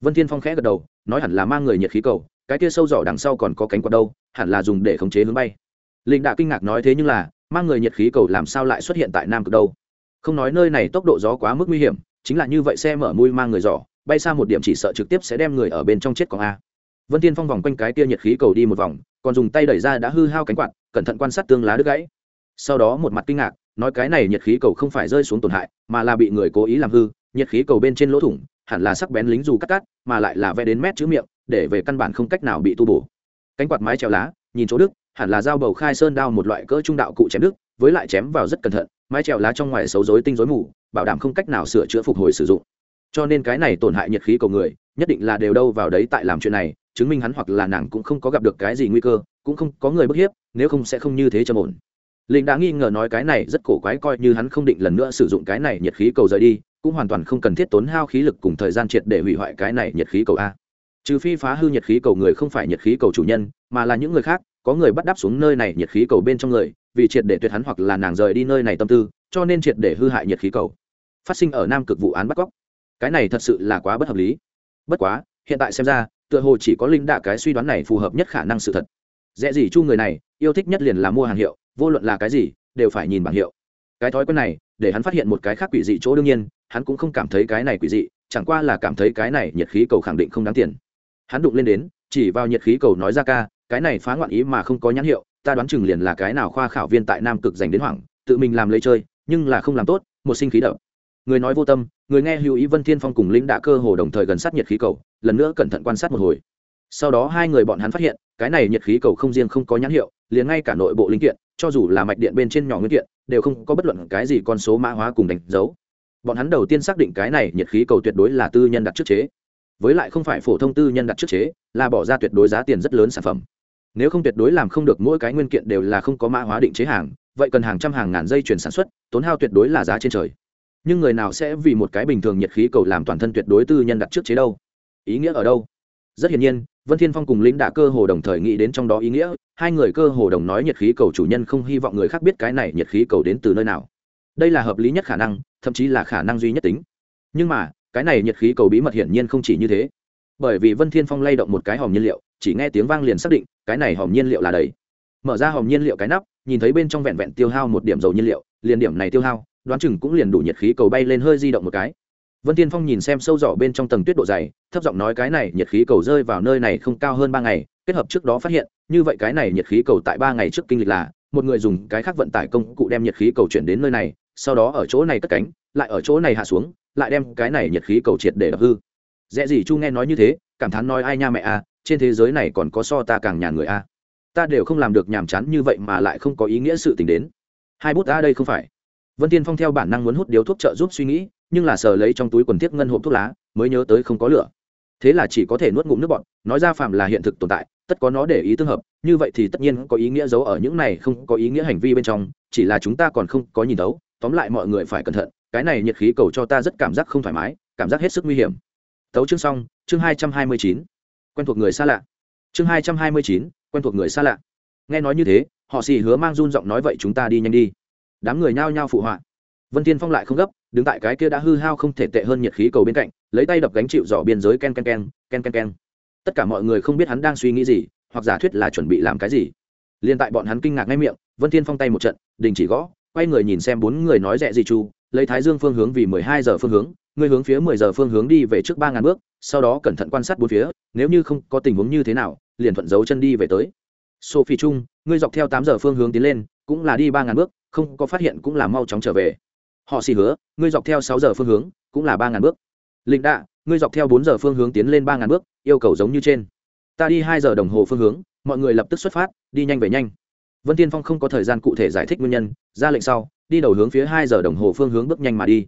Vân thiên phong khẽ gật đầu, nói hẳn là mang người nhiệt khí cầu, cái kia sâu giỏ đằng sau còn có cánh quạt đâu, hẳn là dùng để khống chế hướng bay. Linh đã kinh ngạc nói thế nhưng là, mang người nhiệt khí cầu làm sao lại xuất hiện tại nam cực đâu? Không nói nơi này tốc độ gió quá mức nguy hiểm, chính là như vậy xe mở mui mang người giỏ bay xa một điểm chỉ sợ trực tiếp sẽ đem người ở bên trong chết còn a. Vân thiên phong vòng quanh cái kia nhiệt khí cầu đi một vòng, còn dùng tay đẩy ra đã hư hao cánh quạt, cẩn thận quan sát tương lá đứt gãy. Sau đó một mặt kinh ngạc, nói cái này nhiệt khí cầu không phải rơi xuống tổn hại, mà là bị người cố ý làm hư nhiệt khí cầu bên trên lỗ thủng, hẳn là sắc bén lính dù cắt cắt, mà lại là vẽ đến mét chữ miệng, để về căn bản không cách nào bị tu bổ. Cánh quạt mái treo lá, nhìn chỗ đức, hẳn là dao bầu khai sơn đao một loại cỡ trung đạo cụ chém đức, với lại chém vào rất cẩn thận, mái trèo lá trong ngoài xấu rối tinh rối mù, bảo đảm không cách nào sửa chữa phục hồi sử dụng. Cho nên cái này tổn hại nhiệt khí cầu người, nhất định là đều đâu vào đấy tại làm chuyện này, chứng minh hắn hoặc là nàng cũng không có gặp được cái gì nguy cơ, cũng không có người bức hiếp, nếu không sẽ không như thế trầm ổn. Linh đã nghi ngờ nói cái này rất cổ quái coi như hắn không định lần nữa sử dụng cái này nhiệt khí cầu rời đi cũng hoàn toàn không cần thiết tốn hao khí lực cùng thời gian triệt để hủy hoại cái này nhiệt khí cầu a. Trừ phi phá hư nhiệt khí cầu người không phải nhiệt khí cầu chủ nhân, mà là những người khác, có người bắt đáp xuống nơi này nhiệt khí cầu bên trong người, vì triệt để tuyệt hắn hoặc là nàng rời đi nơi này tâm tư, cho nên triệt để hư hại nhiệt khí cầu. Phát sinh ở nam cực vụ án bắt cóc. Cái này thật sự là quá bất hợp lý. Bất quá, hiện tại xem ra, tựa hồ chỉ có linh đạ cái suy đoán này phù hợp nhất khả năng sự thật. Dễ gì chu người này, yêu thích nhất liền là mua hàng hiệu, vô luận là cái gì, đều phải nhìn bảng hiệu. Cái thói quen này, để hắn phát hiện một cái khác quỷ dị chỗ đương nhiên hắn cũng không cảm thấy cái này quỷ dị, chẳng qua là cảm thấy cái này nhiệt khí cầu khẳng định không đáng tiền. Hắn đụng lên đến, chỉ vào nhiệt khí cầu nói ra ca, cái này phá ngoạn ý mà không có nhãn hiệu, ta đoán chừng liền là cái nào khoa khảo viên tại nam cực dành đến hoảng, tự mình làm lấy chơi, nhưng là không làm tốt, một sinh khí đậm người nói vô tâm, người nghe hữu ý vân thiên phong cùng lĩnh đã cơ hồ đồng thời gần sát nhiệt khí cầu, lần nữa cẩn thận quan sát một hồi. Sau đó hai người bọn hắn phát hiện, cái này nhiệt khí cầu không riêng không có nhãn hiệu, liền ngay cả nội bộ linh kiện, cho dù là mạch điện bên trên nhỏ nguyên kiện, đều không có bất luận cái gì con số mã hóa cùng đánh dấu bọn hắn đầu tiên xác định cái này nhiệt khí cầu tuyệt đối là tư nhân đặt trước chế. Với lại không phải phổ thông tư nhân đặt trước chế, là bỏ ra tuyệt đối giá tiền rất lớn sản phẩm. Nếu không tuyệt đối làm không được mỗi cái nguyên kiện đều là không có mã hóa định chế hàng, vậy cần hàng trăm hàng ngàn dây chuyển sản xuất, tốn hao tuyệt đối là giá trên trời. Nhưng người nào sẽ vì một cái bình thường nhiệt khí cầu làm toàn thân tuyệt đối tư nhân đặt trước chế đâu? Ý nghĩa ở đâu? Rất hiển nhiên, vân thiên phong cùng lính đã cơ hồ đồng thời nghĩ đến trong đó ý nghĩa, hai người cơ hồ đồng nói nhiệt khí cầu chủ nhân không hy vọng người khác biết cái này nhiệt khí cầu đến từ nơi nào. Đây là hợp lý nhất khả năng thậm chí là khả năng duy nhất tính. Nhưng mà, cái này nhiệt khí cầu bí mật hiển nhiên không chỉ như thế. Bởi vì vân thiên phong lay động một cái hòm nhiên liệu, chỉ nghe tiếng vang liền xác định, cái này hòm nhiên liệu là đầy. Mở ra hòm nhiên liệu cái nắp, nhìn thấy bên trong vẹn vẹn tiêu hao một điểm dầu nhiên liệu, liền điểm này tiêu hao, đoán chừng cũng liền đủ nhiệt khí cầu bay lên hơi di động một cái. Vân tiên phong nhìn xem sâu rõ bên trong tầng tuyết độ dày, thấp giọng nói cái này nhiệt khí cầu rơi vào nơi này không cao hơn ba ngày, kết hợp trước đó phát hiện, như vậy cái này nhiệt khí cầu tại ba ngày trước kinh lịch là, một người dùng cái khác vận tải công cụ đem nhiệt khí cầu chuyển đến nơi này sau đó ở chỗ này cất cánh, lại ở chỗ này hạ xuống, lại đem cái này nhiệt khí cầu triệt để đập hư. Dễ gì chu nghe nói như thế, cảm thán nói ai nha mẹ a trên thế giới này còn có so ta càng nhàn người a ta đều không làm được nhàm chán như vậy mà lại không có ý nghĩa sự tình đến. Hai bút ta đây không phải. Vân tiên phong theo bản năng muốn hút điếu thuốc trợ giúp suy nghĩ, nhưng là sờ lấy trong túi quần thiết ngân hộp thuốc lá, mới nhớ tới không có lửa. Thế là chỉ có thể nuốt ngụm nước bọt, nói ra phạm là hiện thực tồn tại, tất có nó để ý tương hợp, như vậy thì tất nhiên có ý nghĩa giấu ở những này không có ý nghĩa hành vi bên trong, chỉ là chúng ta còn không có nhìn thấu tóm lại mọi người phải cẩn thận, cái này nhiệt khí cầu cho ta rất cảm giác không thoải mái, cảm giác hết sức nguy hiểm. Tấu chương xong, chương hai trăm hai mươi chín. Quen thuộc người xa lạ. Chương hai trăm hai mươi chín, quen thuộc người xa lạ. Nghe nói như thế, họ xì hứa mang run giọng nói vậy chúng ta đi nhanh đi. Đám người nhao nhao phụ họa. Vân tiên phong lại không gấp, đứng tại cái kia đã hư hao không thể tệ hơn nhiệt khí cầu bên cạnh, lấy tay đập gánh chịu giỏ biên giới ken ken ken ken ken ken. Tất cả mọi người không biết hắn đang suy nghĩ gì, hoặc giả thuyết là chuẩn bị làm cái gì. Liền tại bọn hắn kinh ngạc ngay miệng, vân thiên phong tay một trận, đình chỉ gõ quay người nhìn xem bốn người nói rẻ gì chu, lấy thái dương phương hướng vì mười hai giờ phương hướng, người hướng phía mười giờ phương hướng đi về trước ba ngàn bước, sau đó cẩn thận quan sát bốn phía, nếu như không có tình huống như thế nào, liền thuận dấu chân đi về tới. Sophie trung ngươi dọc theo tám giờ phương hướng tiến lên, cũng là đi ba ngàn bước, không có phát hiện cũng là mau chóng trở về. Họ xì hứa, ngươi dọc theo sáu giờ phương hướng, cũng là ba ngàn bước. Linh đạ, ngươi dọc theo bốn giờ phương hướng tiến lên ba ngàn bước, yêu cầu giống như trên. Ta đi hai giờ đồng hồ phương hướng, mọi người lập tức xuất phát, đi nhanh về nhanh vân tiên phong không có thời gian cụ thể giải thích nguyên nhân, ra lệnh sau, đi đầu hướng phía hai giờ đồng hồ phương hướng bước nhanh mà đi.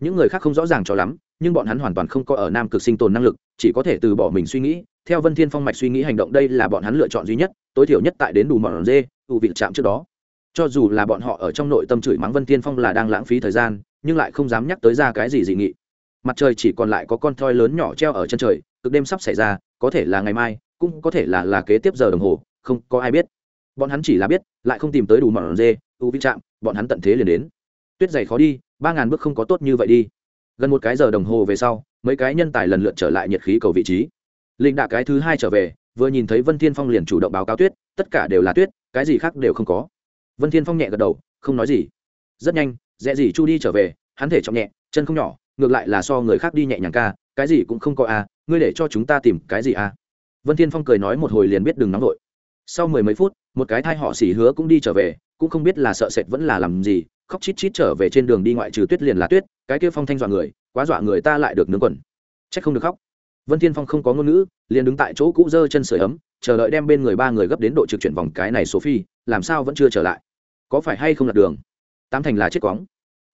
Những người khác không rõ ràng cho lắm, nhưng bọn hắn hoàn toàn không có ở nam cực sinh tồn năng lực, chỉ có thể từ bỏ mình suy nghĩ. Theo vân thiên phong mạch suy nghĩ hành động, đây là bọn hắn lựa chọn duy nhất, tối thiểu nhất tại đến đủ mòn dê ủ vị chạm trước đó. Cho dù là bọn họ ở trong nội tâm chửi mắng vân thiên phong là đang lãng phí thời gian, nhưng lại không dám nhắc tới ra cái gì dị nghị. Mặt trời chỉ còn lại có con thoi lớn nhỏ treo ở chân trời, cực đêm sắp xảy ra, có thể là ngày mai, cũng có thể là là kế tiếp giờ đồng hồ, không có ai biết bọn hắn chỉ là biết lại không tìm tới đủ mòn dê u vi chạm bọn hắn tận thế liền đến. Tuyết dày khó đi ba ngàn bước không có tốt như vậy đi. Gần một cái giờ đồng hồ về sau mấy cái nhân tài lần lượt trở lại nhiệt khí cầu vị trí. Linh đạ cái thứ hai trở về vừa nhìn thấy vân thiên phong liền chủ động báo cáo tuyết tất cả đều là tuyết cái gì khác đều không có. Vân thiên phong nhẹ gật đầu không nói gì. Rất nhanh dễ gì chu đi trở về hắn thể trọng nhẹ chân không nhỏ ngược lại là so người khác đi nhẹ nhàng ca cái gì cũng không có à, ngươi để cho chúng ta tìm cái gì à. vân thiên phong cười nói một hồi liền biết đừng nóng vội. Sau mười mấy phút một cái thai họ xỉ hứa cũng đi trở về, cũng không biết là sợ sệt vẫn là làm gì, khóc chít chít trở về trên đường đi ngoại trừ tuyết liền là tuyết, cái kia phong thanh dọa người, quá dọa người ta lại được nướng quần. Trách không được khóc. Vân thiên phong không có ngôn ngữ, liền đứng tại chỗ cũ dơ chân sưởi ấm, chờ đợi đem bên người ba người gấp đến độ trực chuyển vòng cái này số phi làm sao vẫn chưa trở lại. Có phải hay không lạc đường? Tám thành là chết quóng.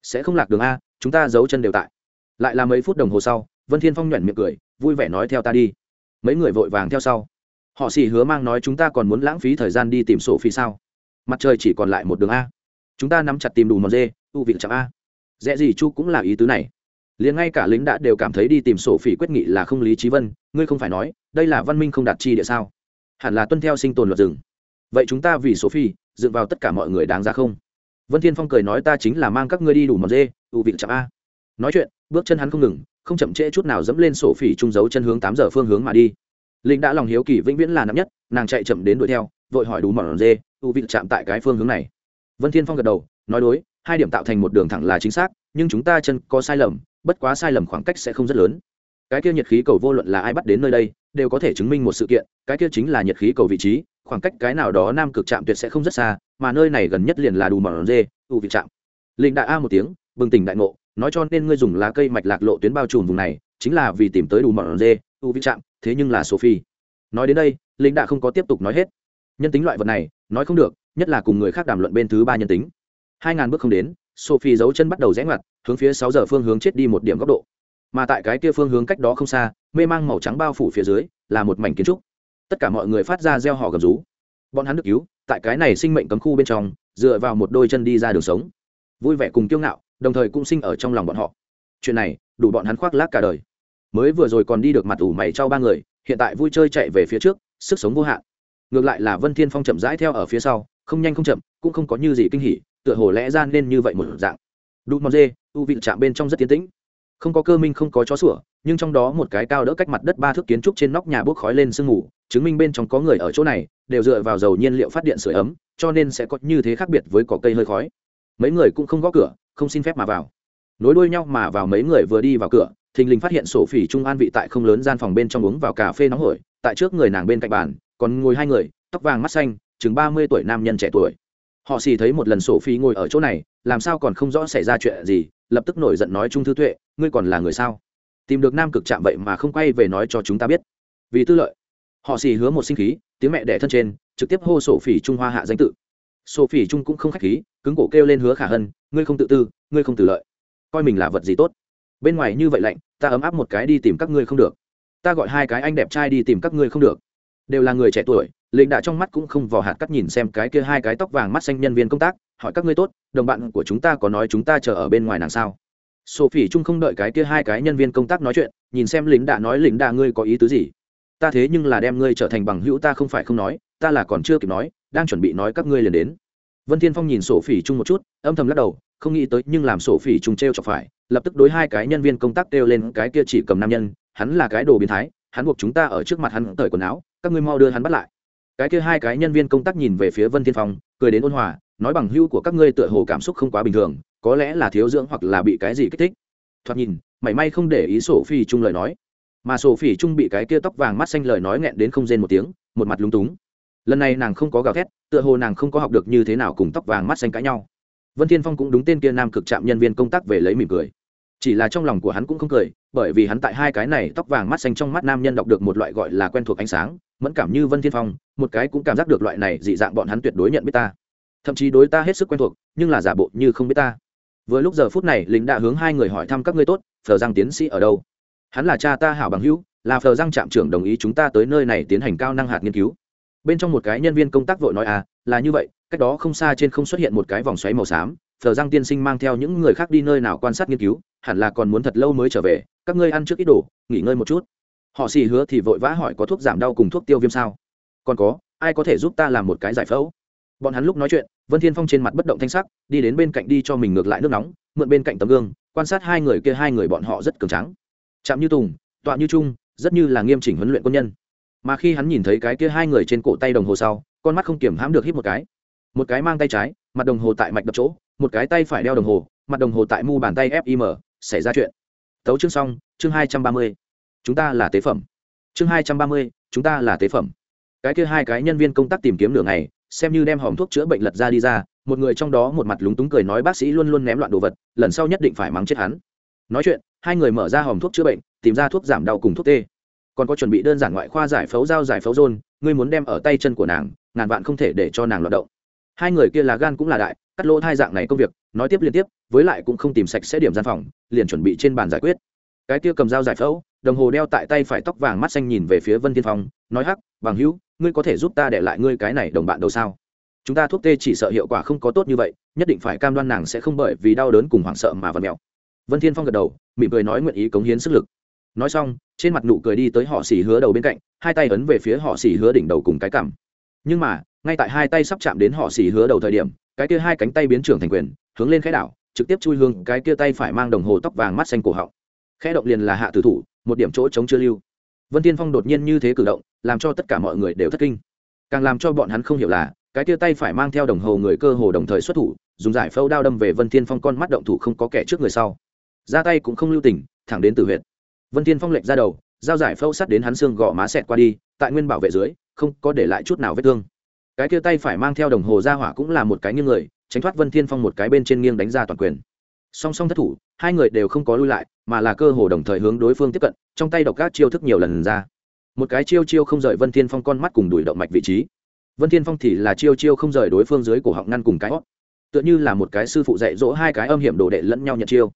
Sẽ không lạc đường a, chúng ta giấu chân đều tại. Lại là mấy phút đồng hồ sau, vân thiên phong nhuẩn miệng cười, vui vẻ nói theo ta đi. Mấy người vội vàng theo sau họ xì hứa mang nói chúng ta còn muốn lãng phí thời gian đi tìm sổ phi sao? Mặt trời chỉ còn lại một đường a. Chúng ta nắm chặt tìm đủ mòn dê u vị chạm a. Dễ gì chu cũng là ý tứ này. Liền ngay cả lính đã đều cảm thấy đi tìm sổ phỉ quyết nghị là không lý trí vân, ngươi không phải nói, đây là văn minh không đạt chi địa sao? Hẳn là tuân theo sinh tồn luật rừng. Vậy chúng ta vì sổ phi dựa vào tất cả mọi người đáng ra không? Vân thiên phong cười nói ta chính là mang các ngươi đi đủ mòn dê u vị chạm a. Nói chuyện, bước chân hắn không ngừng, không chậm trễ chút nào dẫm lên sổ phỉ trung dấu chân hướng tám giờ phương hướng mà đi linh đã lòng hiếu kỳ vĩnh viễn là nắm nhất, nàng chạy chậm đến đuổi theo, vội hỏi đủ mòn dê u vị chạm tại cái phương hướng này? Vân thiên phong gật đầu, nói đối, hai điểm tạo thành một đường thẳng là chính xác, nhưng chúng ta chân có sai lầm, bất quá sai lầm khoảng cách sẽ không rất lớn. Cái kia nhiệt khí cầu vô luận là ai bắt đến nơi đây, đều có thể chứng minh một sự kiện, cái kia chính là nhiệt khí cầu vị trí, khoảng cách cái nào đó nam cực chạm tuyệt sẽ không rất xa, mà nơi này gần nhất liền là đủ mòn dê u vị chạm. Linh đại a một tiếng, bừng tỉnh đại ngộ, nói cho nên ngươi dùng lá cây mạch lạc lộ tuyến bao trùm vùng này, chính là vì tìm tới đủ mòn dê u vị chạm, thế nhưng là sophie. Nói đến đây linh đã không có tiếp tục nói hết. Nhân tính loại vật này, nói không được, nhất là cùng người khác đàm luận bên thứ ba nhân tính. Hai ngàn bước không đến, sophie giấu chân bắt đầu rẽ ngoặt, hướng phía sáu giờ phương hướng chết đi một điểm góc độ. Mà tại cái kia phương hướng cách đó không xa, mê mang màu trắng bao phủ phía dưới, là một mảnh kiến trúc. Tất cả mọi người phát ra gieo họ gầm rú. Bọn hắn được cứu, tại cái này sinh mệnh cấm khu bên trong, dựa vào một đôi chân đi ra đường sống. Vui vẻ cùng kiêu ngạo, đồng thời cũng sinh ở trong lòng bọn họ. Chuyện này, đủ bọn hắn khoác lác cả đời mới vừa rồi còn đi được mặt ủ mày cho ba người, hiện tại vui chơi chạy về phía trước, sức sống vô hạn. Ngược lại là vân thiên phong chậm rãi theo ở phía sau, không nhanh không chậm, cũng không có như gì kinh hỉ, tựa hồ lẽ ra nên như vậy một dạng. Đu mòn dê, u vị chạm bên trong rất tiến tĩnh. Không có cơ minh, không có chó sủa, nhưng trong đó một cái cao đỡ cách mặt đất ba thước kiến trúc trên nóc nhà bốc khói lên sương mù, chứng minh bên trong có người ở chỗ này, đều dựa vào dầu nhiên liệu phát điện sửa ấm, cho nên sẽ có như thế khác biệt với cỏ cây hơi khói. Mấy người cũng không gõ cửa, không xin phép mà vào. Nối đuôi nhau mà vào mấy người vừa đi vào cửa thình lình phát hiện sổ phỉ trung an vị tại không lớn gian phòng bên trong uống vào cà phê nóng hổi, tại trước người nàng bên cạnh bàn, còn ngồi hai người, tóc vàng mắt xanh, chừng ba mươi tuổi nam nhân trẻ tuổi. Họ xì thấy một lần sổ phỉ ngồi ở chỗ này, làm sao còn không rõ xảy ra chuyện gì, lập tức nổi giận nói trung thư tuệ, ngươi còn là người sao? Tìm được nam cực chạm vậy mà không quay về nói cho chúng ta biết. Vì tư lợi, họ xì hứa một sinh khí, tiếng mẹ đẻ thân trên, trực tiếp hô sổ phỉ trung hoa hạ danh tự. Sổ phỉ trung cũng không khách khí, cứng cổ kêu lên hứa khả hân, ngươi không tự tư, ngươi không tự lợi. Coi mình là vật gì tốt? Bên ngoài như vậy lạnh, ta ấm áp một cái đi tìm các ngươi không được. Ta gọi hai cái anh đẹp trai đi tìm các ngươi không được. Đều là người trẻ tuổi lệnh đạ trong mắt cũng không vò hạt cắt nhìn xem cái kia hai cái tóc vàng mắt xanh nhân viên công tác, hỏi các ngươi tốt, đồng bạn của chúng ta có nói chúng ta chờ ở bên ngoài nàng sao? Sophie trung không đợi cái kia hai cái nhân viên công tác nói chuyện, nhìn xem lính đạ nói, lính đạ ngươi có ý tứ gì? Ta thế nhưng là đem ngươi trở thành bằng hữu ta không phải không nói, ta là còn chưa kịp nói, đang chuẩn bị nói các ngươi liền đến vân thiên phong nhìn sổ phỉ chung một chút, âm thầm lắc đầu, không nghĩ tới nhưng làm sổ phỉ chung treo chọc phải, lập tức đối hai cái nhân viên công tác kêu lên cái kia chỉ cầm nam nhân, hắn là cái đồ biến thái, hắn buộc chúng ta ở trước mặt hắn cởi quần áo, các ngươi mau đưa hắn bắt lại. Cái kia hai cái nhân viên công tác nhìn về phía vân thiên phong, cười đến ôn hòa, nói bằng hữu của các ngươi tựa hồ cảm xúc không quá bình thường, có lẽ là thiếu dưỡng hoặc là bị cái gì kích thích. Thoạt nhìn, mảy may không để ý sổ phi chung lời nói. Mà sổ phi chung bị cái kia tóc vàng mắt xanh lời nói nghẹn đến không rên một tiếng, một mặt lúng túng lần này nàng không có gào thét, tựa hồ nàng không có học được như thế nào cùng tóc vàng mắt xanh cãi nhau. Vân thiên phong cũng đúng tên kia nam cực trạm nhân viên công tác về lấy mỉm cười. Chỉ là trong lòng của hắn cũng không cười, bởi vì hắn tại hai cái này tóc vàng mắt xanh trong mắt nam nhân đọc được một loại gọi là quen thuộc ánh sáng, mẫn cảm như vân thiên phong, một cái cũng cảm giác được loại này dị dạng bọn hắn tuyệt đối nhận biết ta. Thậm chí đối ta hết sức quen thuộc, nhưng là giả bộ như không biết ta. Vừa lúc giờ phút này, lính đã hướng hai người hỏi thăm các ngươi tốt, phờ giang tiến sĩ ở đâu? Hắn là cha ta hảo bằng hữu, là phờ giang trạm trưởng đồng ý chúng ta tới nơi này tiến hành cao năng hạt nghiên cứu bên trong một cái nhân viên công tác vội nói à là như vậy, cách đó không xa trên không xuất hiện một cái vòng xoáy màu xám, thờ giang tiên sinh mang theo những người khác đi nơi nào quan sát nghiên cứu, hẳn là còn muốn thật lâu mới trở về, các ngươi ăn trước ít đồ, nghỉ ngơi một chút. Họ xì hứa thì vội vã hỏi, có thuốc giảm đau cùng thuốc tiêu viêm sao? Còn có, ai có thể giúp ta làm một cái giải phẫu? Bọn hắn lúc nói chuyện, vân thiên phong trên mặt bất động thanh sắc, đi đến bên cạnh đi cho mình ngược lại nước nóng, mượn bên cạnh tấm gương, quan sát hai người kia, hai người bọn họ rất cường trắng chạm như tùng, tọa như trung, rất như là nghiêm chỉnh huấn luyện quân nhân mà khi hắn nhìn thấy cái kia hai người trên cổ tay đồng hồ sau, con mắt không kiểm hãm được hít một cái. Một cái mang tay trái, mặt đồng hồ tại mạch đập chỗ, một cái tay phải đeo đồng hồ, mặt đồng hồ tại mu bàn tay fim xảy ra chuyện. Tấu chương xong, chương hai trăm ba mươi. Chúng ta là tế phẩm. Chương hai trăm ba mươi, chúng ta là tế phẩm. Cái kia hai cái nhân viên công tác tìm kiếm nửa ngày, xem như đem hòm thuốc chữa bệnh lật ra đi ra, một người trong đó một mặt lúng túng cười nói bác sĩ luôn luôn ném loạn đồ vật, lần sau nhất định phải mắng chết hắn. Nói chuyện, hai người mở ra hòm thuốc chữa bệnh, tìm ra thuốc giảm đau cùng thuốc tê còn có chuẩn bị đơn giản ngoại khoa giải phẫu dao giải phẫu rôn, ngươi muốn đem ở tay chân của nàng, ngàn vạn không thể để cho nàng loạt động. Hai người kia là gan cũng là đại, cắt lỗ hai dạng này công việc, nói tiếp liên tiếp, với lại cũng không tìm sạch sẽ điểm gian phòng, liền chuẩn bị trên bàn giải quyết. Cái kia cầm dao giải phẫu, đồng hồ đeo tại tay phải tóc vàng mắt xanh nhìn về phía vân thiên phong, nói hắc bằng hữu, ngươi có thể giúp ta để lại ngươi cái này đồng bạn đâu sao? Chúng ta thuốc tê chỉ sợ hiệu quả không có tốt như vậy, nhất định phải cam đoan nàng sẽ không bởi vì đau đớn cùng hoảng sợ mà vật mèo. Vân thiên phong gật đầu, mỉm cười nói nguyện ý cống hiến sức lực. Nói xong trên mặt nụ cười đi tới họ xỉ hứa đầu bên cạnh, hai tay ấn về phía họ xỉ hứa đỉnh đầu cùng cái cằm. Nhưng mà, ngay tại hai tay sắp chạm đến họ xỉ hứa đầu thời điểm, cái kia hai cánh tay biến trưởng thành quyền, hướng lên khẽ đảo, trực tiếp chui hương cái kia tay phải mang đồng hồ tóc vàng mắt xanh cổ họng. Khẽ động liền là hạ tử thủ, một điểm chỗ chống chưa lưu. Vân tiên phong đột nhiên như thế cử động, làm cho tất cả mọi người đều thất kinh. Càng làm cho bọn hắn không hiểu là, cái kia tay phải mang theo đồng hồ người cơ hồ đồng thời xuất thủ, dùng giải phẫu đao đâm về vân thiên phong con mắt động thủ không có kẻ trước người sau. Ra tay cũng không lưu tình, thẳng đến từ huyện vân thiên phong lệch ra đầu, dao giải phẫu sắt đến hắn xương gò má xẹt qua đi, tại nguyên bảo vệ dưới, không có để lại chút nào vết thương. Cái kia tay phải mang theo đồng hồ ra hỏa cũng là một cái nghiêng người, tránh thoát vân thiên phong một cái bên trên nghiêng đánh ra toàn quyền. Song song thất thủ, hai người đều không có lui lại, mà là cơ hồ đồng thời hướng đối phương tiếp cận, trong tay độc các chiêu thức nhiều lần ra. Một cái chiêu chiêu không rời vân thiên phong con mắt cùng đuổi động mạch vị trí. Vân thiên phong thì là chiêu chiêu không rời đối phương dưới cổ họng ngăn cùng cái hót tựa như là một cái sư phụ dạy dỗ hai cái âm hiểm đồ đệ lẫn nhau nhận chiêu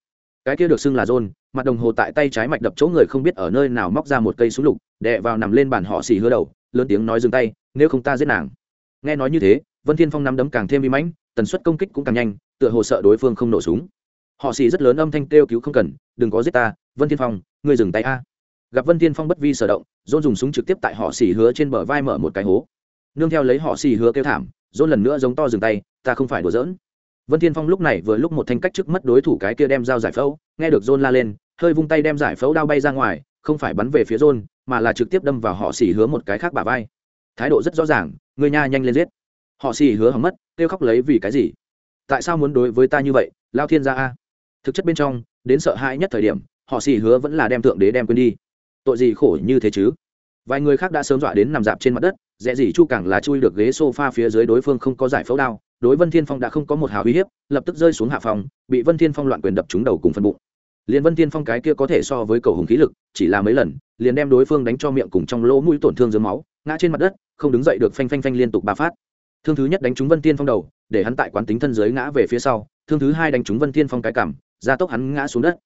cái kia được xưng là john, mặt đồng hồ tại tay trái mạch đập chỗ người không biết ở nơi nào móc ra một cây súng lục, đè vào nằm lên bàn họ xì hứa đầu, lớn tiếng nói dừng tay, nếu không ta giết nàng. Nghe nói như thế, vân thiên phong nắm đấm càng thêm vi mãnh, tần suất công kích cũng càng nhanh, tựa hồ sợ đối phương không nổ súng. Họ xì rất lớn âm thanh kêu cứu không cần, đừng có giết ta, vân thiên phong, ngươi dừng tay a. Gặp vân thiên phong bất vi sở động dôn dùng súng trực tiếp tại họ xì hứa trên bờ vai mở một cái hố. Nương theo lấy họ xì hứa kêu thảm dôn lần nữa giống to dừng tay, ta không phải đùa giỡn vân thiên phong lúc này vừa lúc một thanh cách trước mất đối thủ cái kia đem dao giải phẫu nghe được John la lên hơi vung tay đem giải phẫu đao bay ra ngoài không phải bắn về phía John, mà là trực tiếp đâm vào họ xỉ hứa một cái khác bả vai. Thái độ rất rõ ràng người nha nhanh lên giết. Họ xỉ hứa hỏng mất kêu khóc lấy vì cái gì? Tại sao muốn đối với ta như vậy lao thiên gia a? Thực chất bên trong đến sợ hãi nhất thời điểm họ xỉ hứa vẫn là đem thượng đế đem quên đi. Tội gì khổ như thế chứ? Vài người khác đã sớm dọa đến nằm dạp trên mặt đất dễ gì chu càng là chui được ghế sofa phía dưới đối phương không có giải phẫu đao đối vân thiên phong đã không có một hào uy hiếp, lập tức rơi xuống hạ phòng, bị vân thiên phong loạn quyền đập trúng đầu cùng phân bụng. Liền vân thiên phong cái kia có thể so với cầu hùng khí lực, chỉ là mấy lần, liền đem đối phương đánh cho miệng cùng trong lỗ mũi tổn thương dưới máu, ngã trên mặt đất, không đứng dậy được phanh phanh phanh liên tục ba phát. Thương thứ nhất đánh trúng vân thiên phong đầu, để hắn tại quán tính thân dưới ngã về phía sau, thương thứ hai đánh trúng vân thiên phong cái cảm gia tốc hắn ngã xuống đất.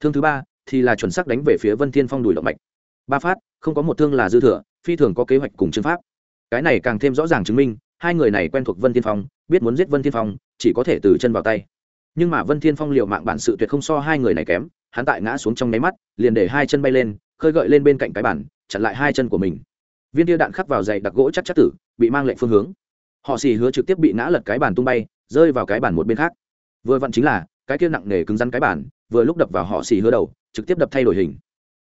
Thương thứ ba thì là chuẩn xác đánh về phía vân thiên phong đùi động mạch. Ba phát, không có một thương là dư thừa, phi thường có kế hoạch cùng chương pháp. Cái này càng thêm rõ ràng chứng minh hai người này quen thuộc vân thiên phong, biết muốn giết vân thiên phong, chỉ có thể từ chân vào tay. Nhưng mà vân thiên phong liều mạng bản sự tuyệt không so hai người này kém, hắn tại ngã xuống trong nháy mắt, liền để hai chân bay lên, khơi gợi lên bên cạnh cái bản, chặn lại hai chân của mình. Viên tia đạn khắc vào dày đặc gỗ chắc chắc tử, bị mang lệnh phương hướng. Họ xì hứa trực tiếp bị ngã lật cái bàn tung bay, rơi vào cái bàn một bên khác. Vừa vặn chính là, cái kia nặng nề cứng rắn cái bàn vừa lúc đập vào họ xì hứa đầu, trực tiếp đập thay đổi hình.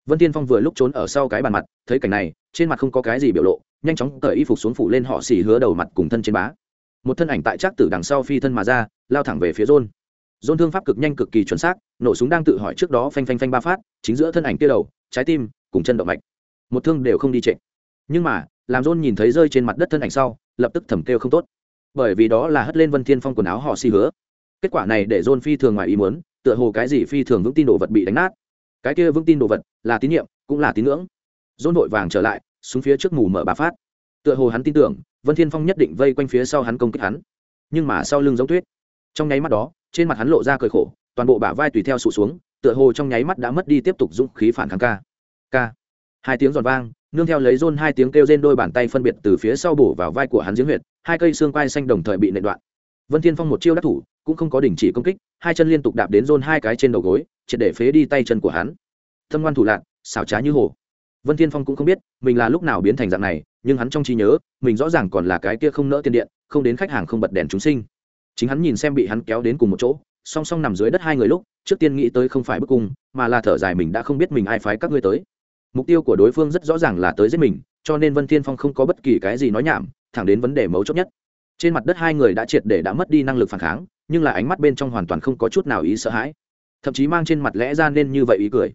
Vân tiên phong vừa lúc trốn ở sau cái bàn mặt, thấy cảnh này, trên mặt không có cái gì biểu lộ nhanh chóng cởi y phục xuống phủ lên họ xì hứa đầu mặt cùng thân trên bá. Một thân ảnh tại trác tử đằng sau phi thân mà ra, lao thẳng về phía rôn rôn thương pháp cực nhanh cực kỳ chuẩn xác, nổ súng đang tự hỏi trước đó phanh phanh phanh ba phát, chính giữa thân ảnh kia đầu, trái tim, cùng chân động mạch. Một thương đều không đi trệ. Nhưng mà, làm rôn nhìn thấy rơi trên mặt đất thân ảnh sau, lập tức thầm kêu không tốt. Bởi vì đó là hất lên vân thiên phong quần áo họ xì hứa. Kết quả này để rôn phi thường ngoài ý muốn, tựa hồ cái gì phi thường vững tin đồ vật bị đánh nát. Cái kia vững tin đồ vật là tín nhiệm, cũng là tín ngưỡng. Rôn vội vàng trở lại xuống phía trước mù mở bà phát. Tựa hồ hắn tin tưởng, vân thiên phong nhất định vây quanh phía sau hắn công kích hắn. Nhưng mà sau lưng giống tuyết, trong nháy mắt đó, trên mặt hắn lộ ra cười khổ, toàn bộ bả vai tùy theo sụt xuống, tựa hồ trong nháy mắt đã mất đi tiếp tục dũng khí phản kháng ca. Ca. Hai tiếng giòn vang, nương theo lấy rôn hai tiếng kêu trên đôi bàn tay phân biệt từ phía sau bổ vào vai của hắn giếng huyệt, hai cây xương quai xanh đồng thời bị nệ đoạn. Vân thiên phong một chiêu đắc thủ, cũng không có đình chỉ công kích, hai chân liên tục đạp đến rôn hai cái trên đầu gối, triệt để phế đi tay chân của hắn. Thâm ngoan thủ lạc, xảo trá như hồ vân thiên phong cũng không biết mình là lúc nào biến thành dạng này, nhưng hắn trong trí nhớ, mình rõ ràng còn là cái kia không nỡ tiền điện, không đến khách hàng không bật đèn chúng sinh. Chính hắn nhìn xem bị hắn kéo đến cùng một chỗ, song song nằm dưới đất hai người lúc, trước tiên nghĩ tới không phải bức cung, mà là thở dài mình đã không biết mình ai phái các ngươi tới. Mục tiêu của đối phương rất rõ ràng là tới giết mình, cho nên vân thiên phong không có bất kỳ cái gì nói nhảm, thẳng đến vấn đề mấu chốt nhất. Trên mặt đất hai người đã triệt để đã mất đi năng lực phản kháng, nhưng là ánh mắt bên trong hoàn toàn không có chút nào ý sợ hãi. Thậm chí mang trên mặt lẽ ra nên như vậy ý cười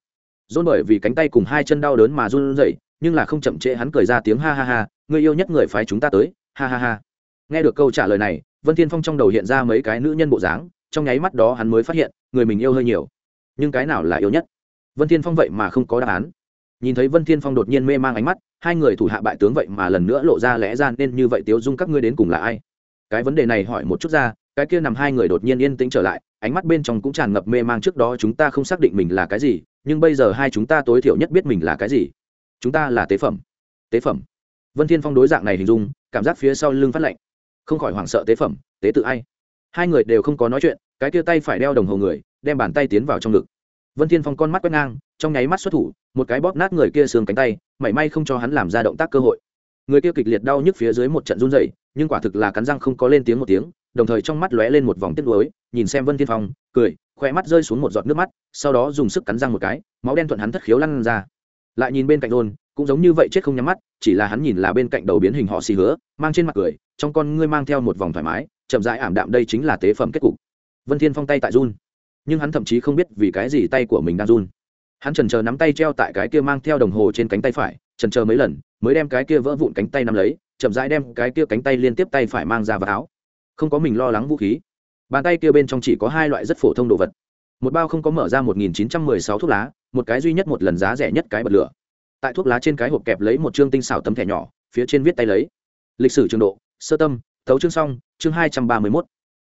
dôn bởi vì cánh tay cùng hai chân đau đớn mà run rẩy, nhưng là không chậm trễ hắn cười ra tiếng ha ha ha người yêu nhất người phái chúng ta tới. Ha ha ha. Nghe được câu trả lời này, vân thiên phong trong đầu hiện ra mấy cái nữ nhân bộ dáng, trong nháy mắt đó hắn mới phát hiện, người mình yêu hơi nhiều. Nhưng cái nào là yêu nhất? Vân thiên phong vậy mà không có đáp án. Nhìn thấy vân thiên phong đột nhiên mê mang ánh mắt, hai người thủ hạ bại tướng vậy mà lần nữa lộ ra lẽ ra nên như vậy tiếu dung các ngươi đến cùng là ai? Cái vấn đề này hỏi một chút ra cái kia nằm hai người đột nhiên yên tĩnh trở lại, ánh mắt bên trong cũng tràn ngập mê mang trước đó chúng ta không xác định mình là cái gì, nhưng bây giờ hai chúng ta tối thiểu nhất biết mình là cái gì. Chúng ta là tế phẩm. Tế phẩm. Vân thiên phong đối dạng này hình dung, cảm giác phía sau lưng phát lạnh. Không khỏi hoảng sợ tế phẩm, tế tự ai? Hai người đều không có nói chuyện, cái kia tay phải đeo đồng hồ người, đem bàn tay tiến vào trong ngực. Vân thiên phong con mắt quét ngang, trong nháy mắt xuất thủ, một cái bóp nát người kia xương cánh tay, mảy may không cho hắn làm ra động tác cơ hội. Người kia kịch liệt đau nhức phía dưới một trận run rẩy, nhưng quả thực là cắn răng không có lên tiếng một tiếng đồng thời trong mắt lóe lên một vòng tiếc nuối nhìn xem vân thiên phong cười khoe mắt rơi xuống một giọt nước mắt sau đó dùng sức cắn răng một cái máu đen thuận hắn thất khiếu lăn ra. Lại nhìn bên cạnh Ron, cũng giống như vậy chết không nhắm mắt chỉ là hắn nhìn là bên cạnh đầu biến hình họ xì hứa mang trên mặt cười trong con ngươi mang theo một vòng thoải mái chậm rãi ảm đạm đây chính là tế phẩm kết cục. Vân thiên phong tay tại run nhưng hắn thậm chí không biết vì cái gì tay của mình đang run. Hắn trần chờ nắm tay treo tại cái kia mang theo đồng hồ trên cánh tay phải trần chờ mấy lần mới đem cái kia vỡ vụn cánh tay nắm lấy chậm rãi đem cái kia cánh tay liên tiếp tay phải mang ra vào áo không có mình lo lắng vũ khí. Bàn tay kia bên trong chỉ có hai loại rất phổ thông đồ vật. Một bao không có mở ra một nghìn chín trăm mười sáu thuốc lá, một cái duy nhất một lần giá rẻ nhất cái bật lửa. Tại thuốc lá trên cái hộp kẹp lấy một chương tinh xảo tấm thẻ nhỏ, phía trên viết tay lấy. Lịch sử trường độ, sơ tâm, thấu chương xong, chương hai trăm ba mươi mốt.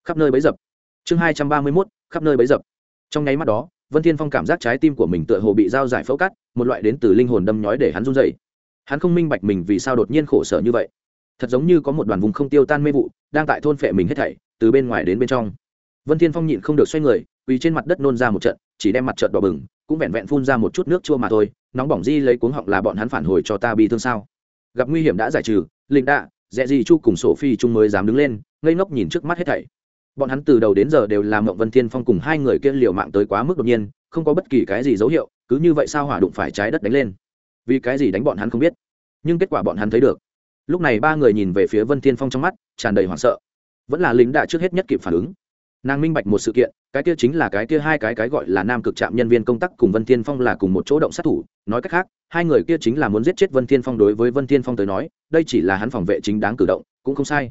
Khắp nơi bấy dập. Chương hai trăm ba mươi mốt, khắp nơi bấy dập. Trong nháy mắt đó, vân thiên phong cảm giác trái tim của mình tựa hồ bị dao giải phẫu cắt, một loại đến từ linh hồn đâm nhói để hắn run rẩy. Hắn không minh bạch mình vì sao đột nhiên khổ sở như vậy. Thật giống như có một đoàn vùng không tiêu tan mê vụ đang tại thôn phệ mình hết thảy, từ bên ngoài đến bên trong. Vân thiên phong nhịn không được xoay người vì trên mặt đất nôn ra một trận, chỉ đem mặt trận đỏ bừng, cũng vẹn vẹn phun ra một chút nước chua mà thôi, nóng bỏng di lấy cuống họng là bọn hắn phản hồi cho ta bị thương sao. Gặp nguy hiểm đã giải trừ, linh đạ dạ dẹ gì chu cùng sổ phi trung mới dám đứng lên, ngây ngốc nhìn trước mắt hết thảy. Bọn hắn từ đầu đến giờ đều làm mộng vân thiên phong cùng hai người kia liều mạng tới quá mức đột nhiên, không có bất kỳ cái gì dấu hiệu, cứ như vậy sao hỏa đụng phải trái đất đánh lên. Vì cái gì đánh bọn hắn không biết, nhưng kết quả bọn hắn thấy được lúc này ba người nhìn về phía vân thiên phong trong mắt, tràn đầy hoảng sợ. Vẫn là lính đã trước hết nhất kịp phản ứng. Nàng minh bạch một sự kiện, cái kia chính là cái kia hai cái cái gọi là nam cực trạm nhân viên công tác cùng vân thiên phong là cùng một chỗ động sát thủ. Nói cách khác, hai người kia chính là muốn giết chết vân thiên phong đối với vân thiên phong tới nói, đây chỉ là hắn phòng vệ chính đáng cử động, cũng không sai.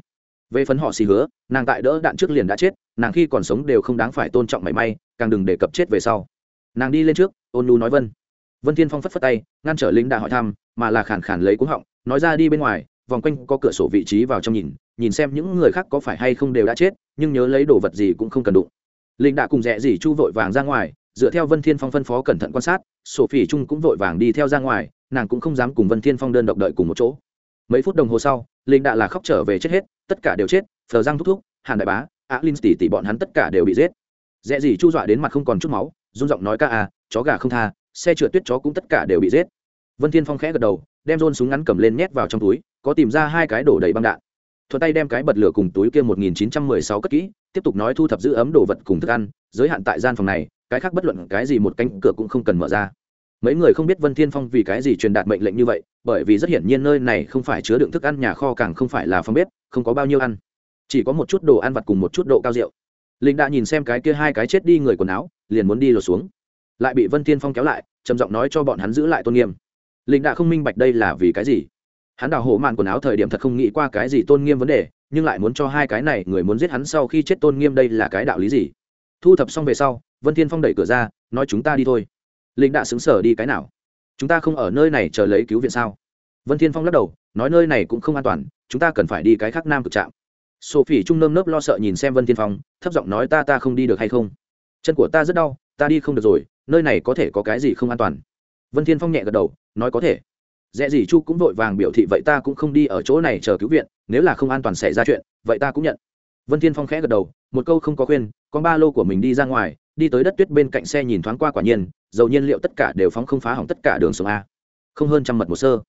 Về phần họ xì hứa, nàng tại đỡ đạn trước liền đã chết, nàng khi còn sống đều không đáng phải tôn trọng mảy may, càng đừng đề cập chết về sau. Nàng đi lên trước, ôn lu nói vân. Vân thiên phong phất phất tay, ngăn trở lính đã hỏi thăm, mà là khản khản lấy cuống họng, nói ra đi bên ngoài vòng quanh có cửa sổ vị trí vào trong nhìn nhìn xem những người khác có phải hay không đều đã chết, nhưng nhớ lấy đồ vật gì cũng không cần đụng. Linh đã cùng dạ rẽ dỉ chu vội vàng ra ngoài, dựa theo vân thiên phong phân phó cẩn thận quan sát sổ phỉ trung cũng vội vàng đi theo ra ngoài, nàng cũng không dám cùng vân thiên phong đơn độc đợi cùng một chỗ. Mấy phút đồng hồ sau, linh đã là khóc trở về chết hết, tất cả đều chết phờ răng thúc thúc, hàn đại bá á linh tỷ tỷ bọn hắn tất cả đều bị giết. Dạ rẽ dỉ chu dọa đến mặt không còn chút máu, run giọng nói ca à chó gà không tha, xe trượt tuyết chó cũng tất cả đều bị giết. Vân thiên phong khẽ gật đầu, đem rôn súng ngắn cầm lên nhét vào trong túi có tìm ra hai cái đổ đầy băng đạn. Thuận tay đem cái bật lửa cùng túi kia 1916 cất kỹ, tiếp tục nói thu thập giữ ấm đồ vật cùng thức ăn, giới hạn tại gian phòng này, cái khác bất luận cái gì một cánh cửa cũng không cần mở ra. Mấy người không biết vân thiên phong vì cái gì truyền đạt mệnh lệnh như vậy, bởi vì rất hiển nhiên nơi này không phải chứa đựng thức ăn nhà kho càng không phải là phòng bếp, không có bao nhiêu ăn. Chỉ có một chút đồ ăn vặt cùng một chút độ cao rượu. Linh đã nhìn xem cái kia hai cái chết đi người quần áo, liền muốn đi lột xuống. Lại bị vân thiên phong kéo lại, trầm giọng nói cho bọn hắn giữ lại tôn nghiêm. Linh đã không minh bạch đây là vì cái gì hắn đào hộ màn quần áo thời điểm thật không nghĩ qua cái gì tôn nghiêm vấn đề, nhưng lại muốn cho hai cái này người muốn giết hắn sau khi chết tôn nghiêm đây là cái đạo lý gì? Thu thập xong về sau, vân thiên phong đẩy cửa ra, nói chúng ta đi thôi. Linh đã xứng sở đi cái nào? Chúng ta không ở nơi này chờ lấy cứu viện sao? Vân thiên phong lắc đầu, nói nơi này cũng không an toàn, chúng ta cần phải đi cái khác nam cực trạm. Sophie trung nơm nớp lo sợ nhìn xem vân thiên phong, thấp giọng nói ta ta không đi được hay không? Chân của ta rất đau, ta đi không được rồi, nơi này có thể có cái gì không an toàn? Vân thiên phong nhẹ gật đầu, nói có thể dễ gì chu cũng vội vàng biểu thị vậy ta cũng không đi ở chỗ này chờ cứu viện, nếu là không an toàn xảy ra chuyện, vậy ta cũng nhận. Vân thiên phong khẽ gật đầu, một câu không có khuyên, con ba lô của mình đi ra ngoài, đi tới đất tuyết bên cạnh xe nhìn thoáng qua quả nhiên, dầu nhiên liệu tất cả đều phóng không phá hỏng tất cả đường sông a. Không hơn trăm mật một sơ.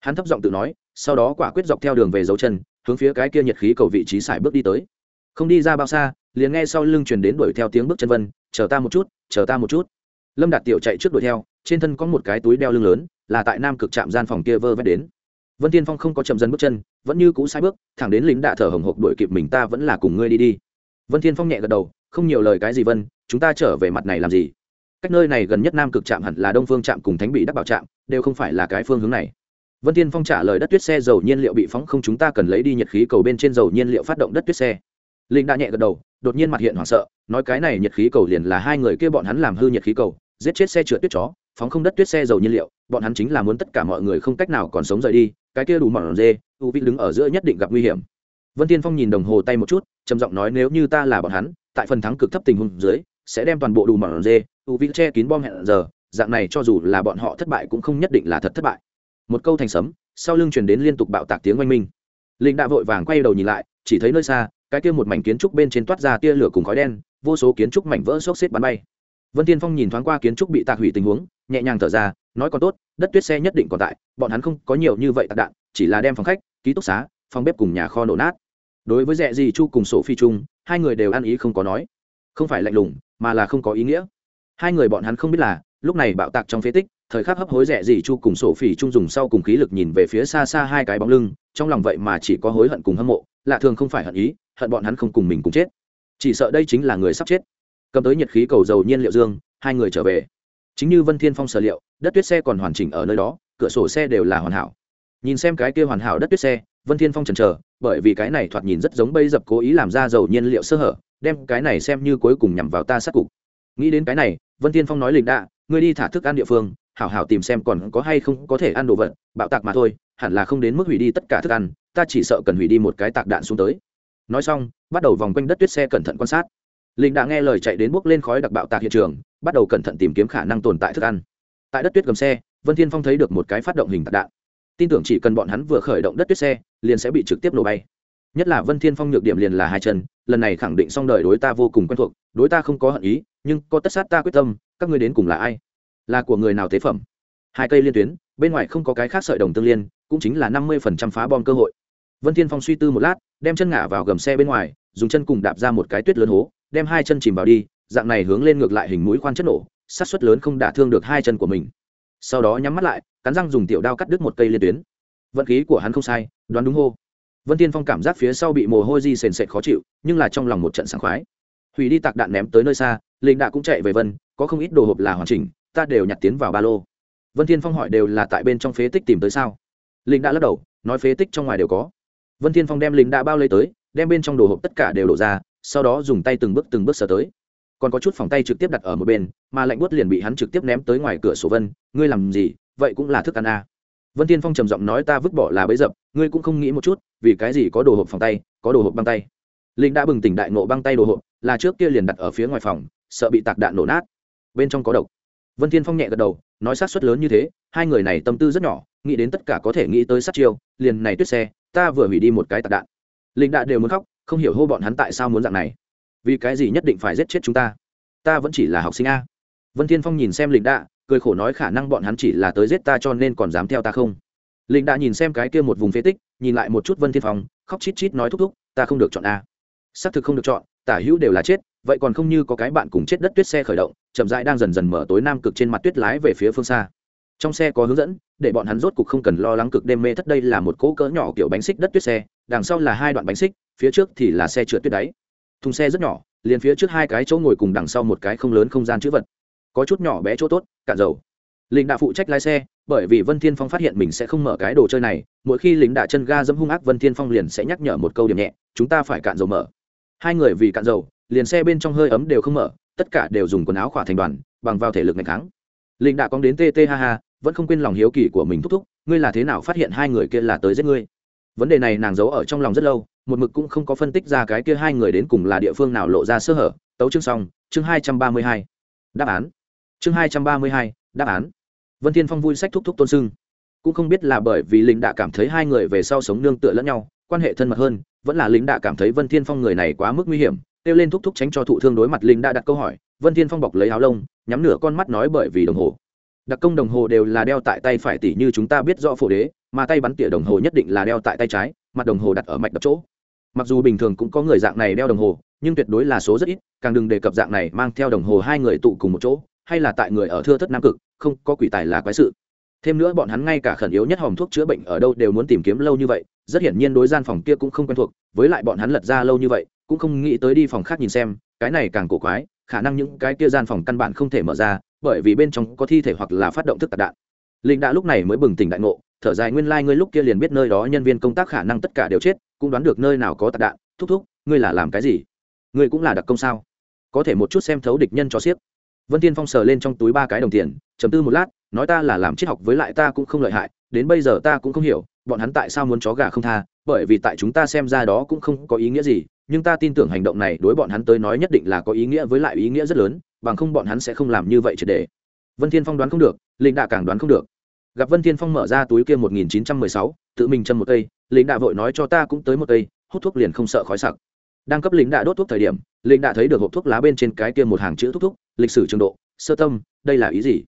Hắn thấp giọng tự nói, sau đó quả quyết dọc theo đường về dấu chân, hướng phía cái kia nhiệt khí cầu vị trí xài bước đi tới. Không đi ra bao xa, liền nghe sau lưng truyền đến đuổi theo tiếng bước chân vân, chờ ta một chút, chờ ta một chút. Lâm đạt tiểu chạy trước đuổi theo trên thân có một cái túi đeo lưng lớn, là tại nam cực trạm gian phòng kia vơ vét đến. Vân tiên phong không có chậm dần bước chân, vẫn như cũ sai bước, thẳng đến lính đạ thở hồng hộc đuổi kịp mình ta vẫn là cùng ngươi đi đi. Vân thiên phong nhẹ gật đầu, không nhiều lời cái gì vân, chúng ta trở về mặt này làm gì? Cách nơi này gần nhất nam cực trạm hẳn là đông phương trạm cùng thánh bị đắc bảo trạm, đều không phải là cái phương hướng này. Vân thiên phong trả lời đất tuyết xe dầu nhiên liệu bị phóng không chúng ta cần lấy đi nhiệt khí cầu bên trên dầu nhiên liệu phát động đất tuyết xe. Linh đã nhẹ gật đầu, đột nhiên mặt hiện hoảng sợ, nói cái này nhiệt khí cầu liền là hai người kia bọn hắn làm hư nhiệt khí cầu, giết chết xe trượt tuyết chó phóng không đất tuyết xe dầu nhiên liệu, bọn hắn chính là muốn tất cả mọi người không cách nào còn sống rời đi, cái kia đủ mỏng dê u vĩ đứng ở giữa nhất định gặp nguy hiểm. Vân tiên phong nhìn đồng hồ tay một chút, trầm giọng nói nếu như ta là bọn hắn, tại phần thắng cực thấp tình huống dưới, sẽ đem toàn bộ đủ mỏng dê u vĩ che kín bom hẹn giờ, dạng này cho dù là bọn họ thất bại cũng không nhất định là thật thất bại. Một câu thành sấm, sau lưng truyền đến liên tục bạo tạc tiếng oanh minh. Linh đã vội vàng quay đầu nhìn lại, chỉ thấy nơi xa, cái kia một mảnh kiến trúc bên trên toát ra tia lửa cùng khói đen, vô số kiến trúc mảnh vỡ xốc xếp bắn bay. Vân tiên phong nhìn thoáng qua kiến trúc bị tạc hủy tình huống nhẹ nhàng thở ra, nói còn tốt, đất tuyết xe nhất định còn tại, bọn hắn không có nhiều như vậy tạc đạn, chỉ là đem phòng khách, ký túc xá, phòng bếp cùng nhà kho nổ nát. Đối với dạ dẹ gì chu cùng sổ phi trung, hai người đều ăn ý không có nói. Không phải lạnh lùng, mà là không có ý nghĩa. Hai người bọn hắn không biết là, lúc này bạo tạc trong phế tích, thời khắc hấp hối dạ rẻ gì chu cùng sổ phỉ trung dùng sau cùng khí lực nhìn về phía xa xa hai cái bóng lưng, trong lòng vậy mà chỉ có hối hận cùng hâm mộ, lạ thường không phải hận ý, hận bọn hắn không cùng mình cùng chết. Chỉ sợ đây chính là người sắp chết. Cầm tới nhiệt khí cầu dầu nhiên liệu dương, hai người trở về chính như vân thiên phong sở liệu, đất tuyết xe còn hoàn chỉnh ở nơi đó, cửa sổ xe đều là hoàn hảo. Nhìn xem cái kia hoàn hảo đất tuyết xe, vân thiên phong chần chờ, bởi vì cái này thoạt nhìn rất giống bây dập cố ý làm ra dầu nhiên liệu sơ hở, đem cái này xem như cuối cùng nhằm vào ta sát cục. Nghĩ đến cái này, vân thiên phong nói lịch đạ, ngươi đi thả thức ăn địa phương, hảo hảo tìm xem còn có hay không có thể ăn đồ vật, bạo tạc mà thôi, hẳn là không đến mức hủy đi tất cả thức ăn, ta chỉ sợ cần hủy đi một cái tạc đạn xuống tới. Nói xong, bắt đầu vòng quanh đất tuyết xe cẩn thận quan sát. Linh đã nghe lời chạy đến bước lên khói đặc bạo tạc hiện trường bắt đầu cẩn thận tìm kiếm khả năng tồn tại thức ăn. Tại đất tuyết gầm xe, vân thiên phong thấy được một cái phát động hình tạc đạn. Tin tưởng chỉ cần bọn hắn vừa khởi động đất tuyết xe, liền sẽ bị trực tiếp nổ bay. Nhất là vân thiên phong nhược điểm liền là hai chân, lần này khẳng định xong đời đối ta vô cùng quen thuộc, đối ta không có hận ý, nhưng có tất sát ta quyết tâm, các ngươi đến cùng là ai? Là của người nào tế phẩm? Hai cây liên tuyến, bên ngoài không có cái khác sợi đồng tương liên, cũng chính là năm mươi phần trăm phá bom cơ hội. Vân thiên phong suy tư một lát, đem chân ngả vào gầm xe bên ngoài, dùng chân cùng đạp ra một cái tuyết lớn hố, đem hai chân chìm vào đi dạng này hướng lên ngược lại hình mũi khoan chất nổ sát suất lớn không đả thương được hai chân của mình. Sau đó nhắm mắt lại, cắn răng dùng tiểu đao cắt đứt một cây liên tuyến. Vận khí của hắn không sai, đoán đúng hô. Vân tiên phong cảm giác phía sau bị mồ hôi di sền sệt khó chịu, nhưng là trong lòng một trận sảng khoái. Hủy đi tạc đạn ném tới nơi xa linh đạ cũng chạy về vân, có không ít đồ hộp là hoàn chỉnh, ta đều nhặt tiến vào ba lô. Vân thiên phong hỏi đều là tại bên trong phế tích tìm tới sao? Linh đã lắc đầu, nói phế tích trong ngoài đều có. Vân thiên phong đem linh đã bao lấy tới, đem bên trong đồ hộp tất cả đều đổ ra, sau đó dùng tay từng bước từng bước sờ tới còn có chút phòng tay trực tiếp đặt ở một bên, mà lạnh bút liền bị hắn trực tiếp ném tới ngoài cửa sổ vân, ngươi làm gì? Vậy cũng là thức ăn à. vân thiên phong trầm giọng nói, ta vứt bỏ là bấy dập, ngươi cũng không nghĩ một chút, vì cái gì có đồ hộp phòng tay, có đồ hộp băng tay? Linh đã bừng tỉnh đại nộ băng tay đồ hộp, là trước kia liền đặt ở phía ngoài phòng, sợ bị tạc đạn nổ nát. Bên trong có độc. Vân thiên phong nhẹ gật đầu, nói, sát suất lớn như thế, hai người này tâm tư rất nhỏ, nghĩ đến tất cả có thể nghĩ tới sát chiêu, liền này tuyết xe, ta vừa hủy đi một cái tạc đạn. Linh đã đều muốn khóc, không hiểu hô bọn hắn tại sao muốn dạng này vì cái gì nhất định phải giết chết chúng ta? Ta vẫn chỉ là học sinh a. Vân thiên phong nhìn xem lịnh đạ, cười khổ nói khả năng bọn hắn chỉ là tới giết ta cho nên còn dám theo ta không? Lịnh đạ nhìn xem cái kia một vùng phế tích, nhìn lại một chút vân thiên phong, khóc chít chít nói thúc thúc, ta không được chọn a. Xác thực không được chọn, tả hữu đều là chết, vậy còn không như có cái bạn cùng chết đất tuyết xe khởi động, chậm rãi đang dần dần mở tối nam cực trên mặt tuyết lái về phía phương xa. Trong xe có hướng dẫn, để bọn hắn rốt cục không cần lo lắng cực đêm mê thất đây là một cỗ cỡ nhỏ kiểu bánh xích đất tuyết xe, đằng sau là hai đoạn bánh xích, phía trước thì là xe trượt tuyết đáy thùng xe rất nhỏ, liền phía trước hai cái chỗ ngồi cùng đằng sau một cái không lớn không gian chữ vật. Có chút nhỏ bé chỗ tốt, cạn dầu. Lính đã phụ trách lái xe, bởi vì vân thiên phong phát hiện mình sẽ không mở cái đồ chơi này, mỗi khi lính đã chân ga dẫm hung ác vân thiên phong liền sẽ nhắc nhở một câu điểm nhẹ, chúng ta phải cạn dầu mở. Hai người vì cạn dầu, liền xe bên trong hơi ấm đều không mở, tất cả đều dùng quần áo khỏa thành đoàn, bằng vào thể lực ngày tháng lính đã cong đến tt ha ha, vẫn không quên lòng hiếu kỳ của mình thúc thúc, ngươi là thế nào phát hiện hai người kia là tới giết ngươi? Vấn đề này nàng giấu ở trong lòng rất lâu một mực cũng không có phân tích ra cái kia hai người đến cùng là địa phương nào lộ ra sơ hở. Tấu chương xong, chương hai trăm ba mươi hai. Đáp án. Chương hai trăm ba mươi hai, đáp án. Vân thiên phong vui sách thúc thúc tôn sưng. Cũng không biết là bởi vì lính đã cảm thấy hai người về sau sống nương tựa lẫn nhau, quan hệ thân mật hơn, vẫn là lính đã cảm thấy vân thiên phong người này quá mức nguy hiểm, kêu lên thúc thúc tránh cho thụ thương đối mặt lính đã đặt câu hỏi, vân thiên phong bọc lấy áo lông, nhắm nửa con mắt nói bởi vì đồng hồ. Đặc công đồng hồ đều là đeo tại tay phải tỷ như chúng ta biết rõ phổ đế, mà tay bắn tỉa đồng hồ nhất định là đeo tại tay trái, mặt đồng hồ đặt ở mạch đập chỗ mặc dù bình thường cũng có người dạng này đeo đồng hồ, nhưng tuyệt đối là số rất ít, càng đừng đề cập dạng này mang theo đồng hồ hai người tụ cùng một chỗ, hay là tại người ở thưa thất nam cực, không, có quỷ tài là quái sự. Thêm nữa bọn hắn ngay cả khẩn yếu nhất hòm thuốc chữa bệnh ở đâu đều muốn tìm kiếm lâu như vậy, rất hiển nhiên đối gian phòng kia cũng không quen thuộc, với lại bọn hắn lật ra lâu như vậy, cũng không nghĩ tới đi phòng khác nhìn xem, cái này càng cổ quái, khả năng những cái kia gian phòng căn bản không thể mở ra, bởi vì bên trong có thi thể hoặc là phát động thức tạc đạn. Linh đã lúc này mới bừng tỉnh đại ngộ, thở dài nguyên lai、like、ngươi lúc kia liền biết nơi đó nhân viên công tác khả năng tất cả đều chết cũng đoán được nơi nào có tạc đạn, thúc thúc, ngươi là làm cái gì? Ngươi cũng là đặc công sao? Có thể một chút xem thấu địch nhân cho siếc vân tiên phong sờ lên trong túi ba cái đồng tiền chấm tư một lát, nói ta là làm triết học với lại ta cũng không lợi hại, đến bây giờ ta cũng không hiểu, bọn hắn tại sao muốn chó gà không tha, bởi vì tại chúng ta xem ra đó cũng không có ý nghĩa gì, nhưng ta tin tưởng hành động này đối bọn hắn tới nói nhất định là có ý nghĩa với lại ý nghĩa rất lớn, bằng không bọn hắn sẽ không làm như vậy triệt để. Vân thiên phong đoán không được linh đạ càng đoán không được. Gặp vân thiên phong mở ra túi kia một nghìn chín trăm mười sáu, tự mình châm một cây lính đạ vội nói cho ta cũng tới một cây, hút thuốc liền không sợ khói sặc. Đang cấp lính đạ đốt thuốc thời điểm, lính đạ thấy được hộp thuốc lá bên trên cái kia một hàng chữ thuốc thuốc lịch sử trường độ, sơ tâm, đây là ý gì?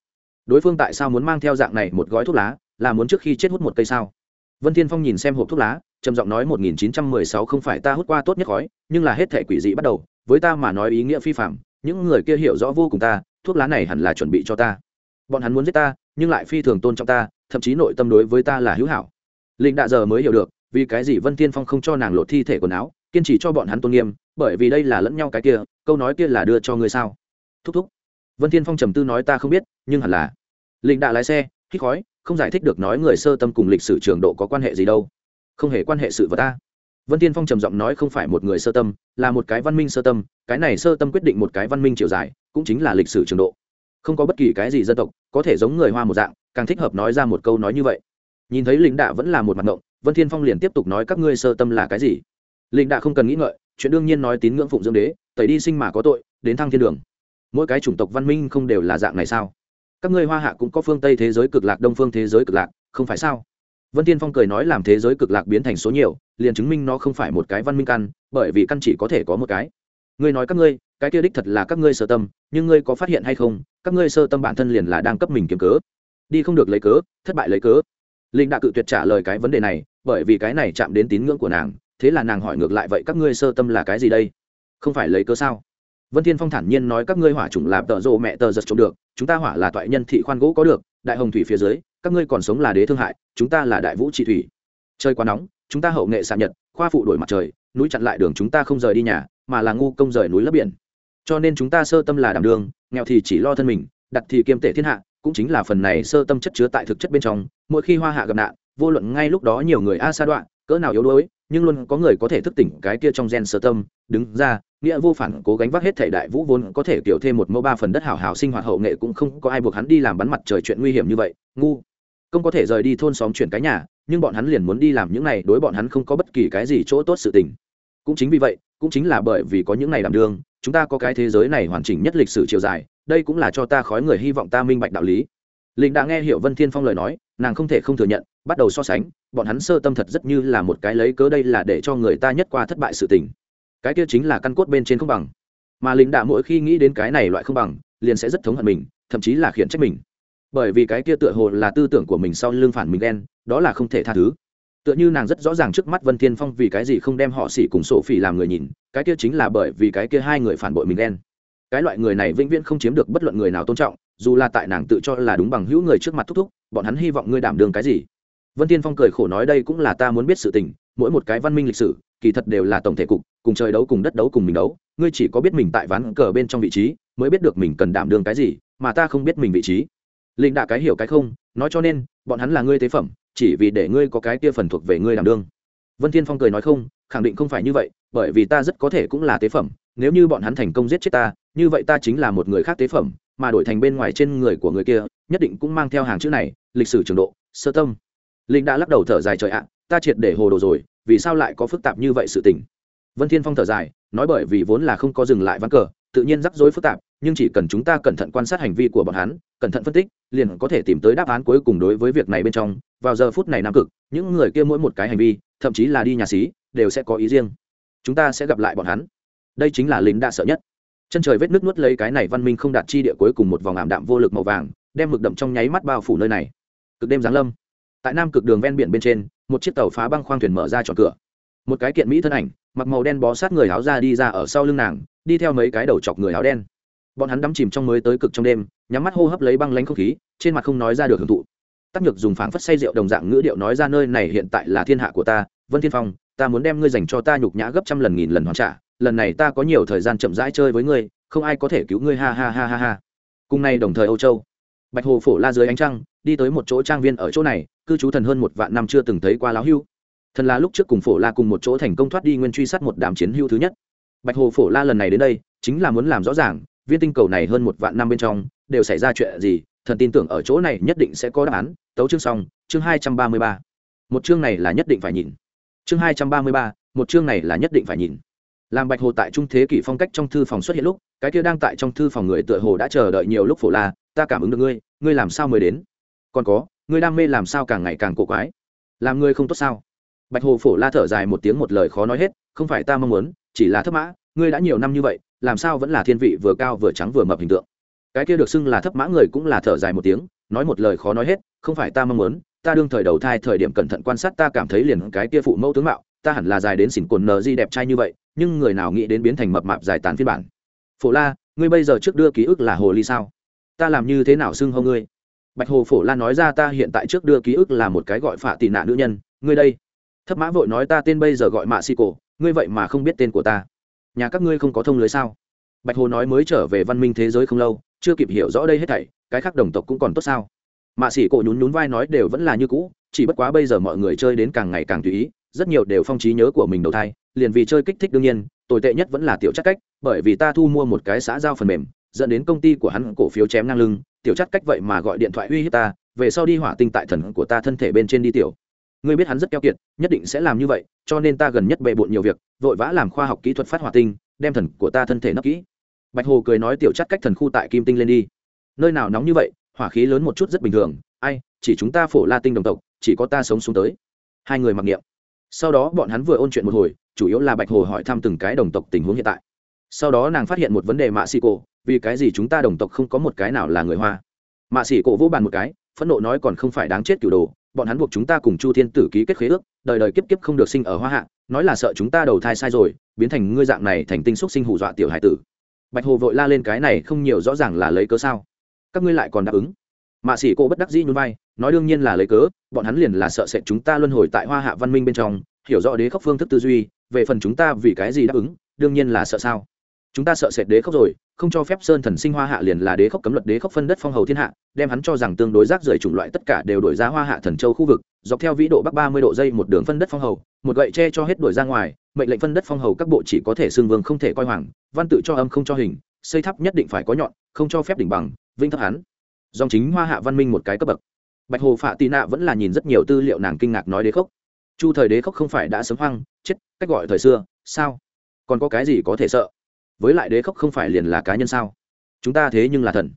Đối phương tại sao muốn mang theo dạng này một gói thuốc lá, là muốn trước khi chết hút một cây sao? Vân thiên phong nhìn xem hộp thuốc lá, trầm giọng nói một nghìn chín trăm mười sáu không phải ta hút qua tốt nhất khói, nhưng là hết thể quỷ dị bắt đầu, với ta mà nói ý nghĩa phi phạm những người kia hiểu rõ vô cùng ta, thuốc lá này hẳn là chuẩn bị cho ta. Bọn hắn muốn giết ta, nhưng lại phi thường tôn trọng ta, thậm chí nội tâm đối với ta là hữu hảo linh đạ giờ mới hiểu được, vì cái gì vân Thiên phong không cho nàng lột thi thể quần áo, kiên trì cho bọn hắn tôn nghiêm, bởi vì đây là lẫn nhau cái kia, câu nói kia là đưa cho ngươi sao? Thúc thúc. Vân Thiên phong trầm tư nói ta không biết, nhưng hẳn là. Linh đạ lái xe, hít khói, không giải thích được nói người sơ tâm cùng lịch sử trường độ có quan hệ gì đâu. Không hề quan hệ sự vật ta. Vân Thiên phong trầm giọng nói không phải một người sơ tâm, là một cái văn minh sơ tâm, cái này sơ tâm quyết định một cái văn minh chiều dài, cũng chính là lịch sử trường độ. Không có bất kỳ cái gì dân tộc có thể giống người hoa một dạng, càng thích hợp nói ra một câu nói như vậy nhìn thấy lính đạ vẫn là một mặt ngộng, vân thiên phong liền tiếp tục nói các ngươi sơ tâm là cái gì? Lính đạ không cần nghĩ ngợi, chuyện đương nhiên nói tín ngưỡng phụng dưỡng đế, tẩy đi sinh mà có tội, đến thăng thiên đường. Mỗi cái chủng tộc văn minh không đều là dạng này sao? Các ngươi hoa hạ cũng có phương tây thế giới cực lạc, đông phương thế giới cực lạc, không phải sao? Vân tiên phong cười nói làm thế giới cực lạc biến thành số nhiều, liền chứng minh nó không phải một cái văn minh căn, bởi vì căn chỉ có thể có một cái. Ngươi nói các ngươi, cái kia đích thật là các ngươi sơ tâm, nhưng ngươi có phát hiện hay không? Các ngươi sơ tâm bản thân liền là đang cấp mình kiếm cớ. Đi không được lấy cớ, thất bại lấy cớ linh đã cự tuyệt trả lời cái vấn đề này, bởi vì cái này chạm đến tín ngưỡng của nàng, thế là nàng hỏi ngược lại vậy các ngươi sơ tâm là cái gì đây? Không phải lấy cớ sao? Vân thiên phong thản nhiên nói các ngươi hỏa chủng làm tợ rộ mẹ tờ giật trộm được, chúng ta hỏa là toại nhân thị khoan gỗ có được, đại hồng thủy phía dưới, các ngươi còn sống là đế thương hại, chúng ta là đại vũ trị thủy. Trời quá nóng, chúng ta hậu nghệ xạ nhật, khoa phụ đổi mặt trời, núi chặn lại đường chúng ta không rời đi nhà, mà là ngu công rời núi lấp biển. Cho nên chúng ta sơ tâm là đảm đường, nghèo thì chỉ lo thân mình, đặt thì kiêm tể thiên hạ cũng chính là phần này sơ tâm chất chứa tại thực chất bên trong, mỗi khi hoa hạ gặp nạn, vô luận ngay lúc đó nhiều người a sa đoạn cỡ nào yếu đuối, nhưng luôn có người có thể thức tỉnh cái kia trong gen sơ tâm, đứng ra, nghĩa vô phản cố gánh vác hết thể đại vũ vốn có thể kiểu thêm một mẫu ba phần đất hảo hảo sinh hoạt hậu nghệ cũng không có ai buộc hắn đi làm bắn mặt trời chuyện nguy hiểm như vậy, ngu. Không có thể rời đi thôn xóm chuyển cái nhà, nhưng bọn hắn liền muốn đi làm những này, đối bọn hắn không có bất kỳ cái gì chỗ tốt sự tình. Cũng chính vì vậy, cũng chính là bởi vì có những này làm đương, chúng ta có cái thế giới này hoàn chỉnh nhất lịch sử chiều dài đây cũng là cho ta khói người hy vọng ta minh bạch đạo lý. Linh đã nghe hiểu vân thiên phong lời nói, nàng không thể không thừa nhận, bắt đầu so sánh, bọn hắn sơ tâm thật rất như là một cái lấy cớ đây là để cho người ta nhất qua thất bại sự tình. Cái kia chính là căn cốt bên trên không bằng. Mà lính đã mỗi khi nghĩ đến cái này loại không bằng, liền sẽ rất thống hận mình, thậm chí là khiển trách mình. Bởi vì cái kia tựa hồ là tư tưởng của mình sau lưng phản mình đen đó là không thể tha thứ. Tựa như nàng rất rõ ràng trước mắt vân thiên phong vì cái gì không đem họ xỉ cùng sổ phỉ làm người nhìn, cái kia chính là bởi vì cái kia hai người phản bội mình đen cái loại người này vĩnh viễn không chiếm được bất luận người nào tôn trọng, dù là tại nàng tự cho là đúng bằng hữu người trước mặt thúc thúc, bọn hắn hy vọng ngươi đảm đường cái gì? Vân thiên phong cười khổ nói đây cũng là ta muốn biết sự tình, mỗi một cái văn minh lịch sử, kỳ thật đều là tổng thể cục, cùng trời đấu cùng đất đấu cùng mình đấu, ngươi chỉ có biết mình tại ván cờ bên trong vị trí, mới biết được mình cần đảm đương cái gì, mà ta không biết mình vị trí. Linh đạ cái hiểu cái không, nói cho nên, bọn hắn là ngươi tế phẩm, chỉ vì để ngươi có cái kia phần thuộc về ngươi đảm đương. Vân thiên phong cười nói không, khẳng định không phải như vậy, bởi vì ta rất có thể cũng là tế phẩm, nếu như bọn hắn thành công giết chết ta như vậy ta chính là một người khác tế phẩm, mà đổi thành bên ngoài trên người của người kia, nhất định cũng mang theo hàng chữ này, lịch sử trường độ, sơ tâm. Linh đã lắc đầu thở dài, trời ạ, ta triệt để hồ đồ rồi, vì sao lại có phức tạp như vậy sự tình? Vân thiên phong thở dài, nói bởi vì vốn là không có dừng lại ván cờ, tự nhiên rắc rối phức tạp, nhưng chỉ cần chúng ta cẩn thận quan sát hành vi của bọn hắn, cẩn thận phân tích, liền có thể tìm tới đáp án cuối cùng đối với việc này bên trong. Vào giờ phút này nam cực, những người kia mỗi một cái hành vi, thậm chí là đi nhà xí, đều sẽ có ý riêng. Chúng ta sẽ gặp lại bọn hắn. Đây chính là lính đa sợ nhất chân trời vết nước nuốt lấy cái này văn minh không đạt chi địa cuối cùng một vòng ảm đạm vô lực màu vàng, đem mực đậm trong nháy mắt bao phủ nơi này. Cực đêm giáng lâm. Tại nam cực đường ven biển bên trên, một chiếc tàu phá băng khoang thuyền mở ra tròn cửa. Một cái kiện mỹ thân ảnh, mặc màu đen bó sát người áo ra đi ra ở sau lưng nàng, đi theo mấy cái đầu chọc người áo đen. Bọn hắn đắm chìm trong mới tới cực trong đêm, nhắm mắt hô hấp lấy băng lánh không khí, trên mặt không nói ra được hưởng thụ. Tắc nhược dùng phảng phất say rượu đồng dạng ngữ điệu nói ra nơi này hiện tại là thiên hạ của ta, vân thiên phong, ta muốn đem ngươi dành cho ta nhục nhã gấp trăm lần nghìn lần hoàn trả lần này ta có nhiều thời gian chậm rãi chơi với ngươi, không ai có thể cứu ngươi, ha ha ha ha ha. Cùng nay đồng thời âu châu, bạch hồ phổ la dưới ánh trăng, đi tới một chỗ trang viên ở chỗ này, cư trú thần hơn một vạn năm chưa từng thấy qua láo hưu. Thần là lúc trước cùng phổ la cùng một chỗ thành công thoát đi nguyên truy sát một đám chiến hưu thứ nhất. Bạch hồ phổ la lần này đến đây, chính là muốn làm rõ ràng, viên tinh cầu này hơn một vạn năm bên trong, đều xảy ra chuyện gì, thần tin tưởng ở chỗ này nhất định sẽ có đáp án. Tấu chương xong, chương hai trăm ba mươi ba. Một chương này là nhất định phải nhìn. Chương hai trăm ba mươi ba, một chương này là nhất định phải nhìn làm bạch hồ tại trung thế kỷ phong cách trong thư phòng xuất hiện lúc, cái kia đang tại trong thư phòng người tựa hồ đã chờ đợi nhiều lúc phổ la, ta cảm ứng được ngươi ngươi làm sao mới đến? Còn có, ngươi đam mê làm sao càng ngày càng cổ quái? Làm ngươi không tốt sao? Bạch hồ phổ la thở dài một tiếng một lời khó nói hết, không phải ta mong muốn, chỉ là thấp mã, ngươi đã nhiều năm như vậy, làm sao vẫn là thiên vị vừa cao vừa trắng vừa mập hình tượng? Cái kia được xưng là thấp mã người cũng là thở dài một tiếng, nói một lời khó nói hết, không phải ta mong muốn, ta đương thời đầu thai thời điểm cẩn thận quan sát ta cảm thấy liền cái kia phụ mẫu tướng mạo ta hẳn là dài đến xỉn cồn nờ di đẹp trai như vậy, nhưng người nào nghĩ đến biến thành mập mạp dài tàn phiên bản? Phổ la, ngươi bây giờ trước đưa ký ức là hồ ly sao? Ta làm như thế nào xưng hô ngươi? Bạch hồ phổ la nói ra ta hiện tại trước đưa ký ức là một cái gọi phạ tị nạn nữ nhân, ngươi đây. Thấp mã vội nói ta tên bây giờ gọi mạ xì cổ, ngươi vậy mà không biết tên của ta. Nhà các ngươi không có thông lưới sao? Bạch hồ nói mới trở về văn minh thế giới không lâu, chưa kịp hiểu rõ đây hết thảy, cái khác đồng tộc cũng còn tốt sao? Mạ xỉ cổ nhún nhún vai nói đều vẫn là như cũ, chỉ bất quá bây giờ mọi người chơi đến càng ngày càng tùy ý rất nhiều đều phong trí nhớ của mình đầu thai, liền vì chơi kích thích đương nhiên, tồi tệ nhất vẫn là tiểu chắc cách, bởi vì ta thu mua một cái xã giao phần mềm, dẫn đến công ty của hắn cổ phiếu chém ngang lưng, tiểu chắc cách vậy mà gọi điện thoại uy hiếp ta, về sau đi hỏa tinh tại thần của ta thân thể bên trên đi tiểu. Ngươi biết hắn rất keo kiệt, nhất định sẽ làm như vậy, cho nên ta gần nhất bề bộn nhiều việc, vội vã làm khoa học kỹ thuật phát hỏa tinh, đem thần của ta thân thể nấp kỹ. Bạch hồ cười nói tiểu chắc cách thần khu tại kim tinh lên đi. Nơi nào nóng như vậy, hỏa khí lớn một chút rất bình thường, ai, chỉ chúng ta phổ la tinh đồng tộc, chỉ có ta sống xuống tới. Hai người mặc niệm sau đó bọn hắn vừa ôn chuyện một hồi, chủ yếu là bạch hồ hỏi thăm từng cái đồng tộc tình huống hiện tại. Sau đó nàng phát hiện một vấn đề mạ xì cổ, vì cái gì chúng ta đồng tộc không có một cái nào là người hoa? Mạ xì cổ vô bàn một cái, phẫn nộ nói còn không phải đáng chết cửu đồ, bọn hắn buộc chúng ta cùng chu thiên tử ký kết khế ước, đời đời kiếp kiếp không được sinh ở hoa hạ, nói là sợ chúng ta đầu thai sai rồi, biến thành ngươi dạng này thành tinh xúc sinh hù dọa tiểu hải tử. Bạch hồ vội la lên cái này không nhiều rõ ràng là lấy cớ sao? Các ngươi lại còn đáp ứng? Mạ sĩ cô bất đắc dĩ nhún vai, nói đương nhiên là lấy cớ, bọn hắn liền là sợ sệt chúng ta luân hồi tại hoa hạ văn minh bên trong, hiểu rõ đế khốc phương thức tư duy, về phần chúng ta vì cái gì đáp ứng, đương nhiên là sợ sao. Chúng ta sợ sệt đế khốc rồi, không cho phép sơn thần sinh hoa hạ liền là đế khốc cấm luật đế khốc phân đất phong hầu thiên hạ, đem hắn cho rằng tương đối rác rưởi chủng loại tất cả đều đổi ra hoa hạ thần châu khu vực, dọc theo vĩ độ bắc ba mươi độ dây một đường phân đất phong hầu, một gậy che cho hết đổi ra ngoài, mệnh lệnh phân đất phong hầu các bộ chỉ có thể xương vương không thể coi hoàng, văn tự cho âm không cho hình, xây tháp nhất định phải có nhọn, không cho phép đỉnh bằng, vinh thấp hắn dòng chính hoa hạ văn minh một cái cấp bậc. Bạch hồ phạ tị nạ vẫn là nhìn rất nhiều tư liệu nàng kinh ngạc nói đế khốc. Chu thời đế khốc không phải đã sớm hoang, chết, cách gọi thời xưa, sao? Còn có cái gì có thể sợ? Với lại đế khốc không phải liền là cá nhân sao? Chúng ta thế nhưng là thần.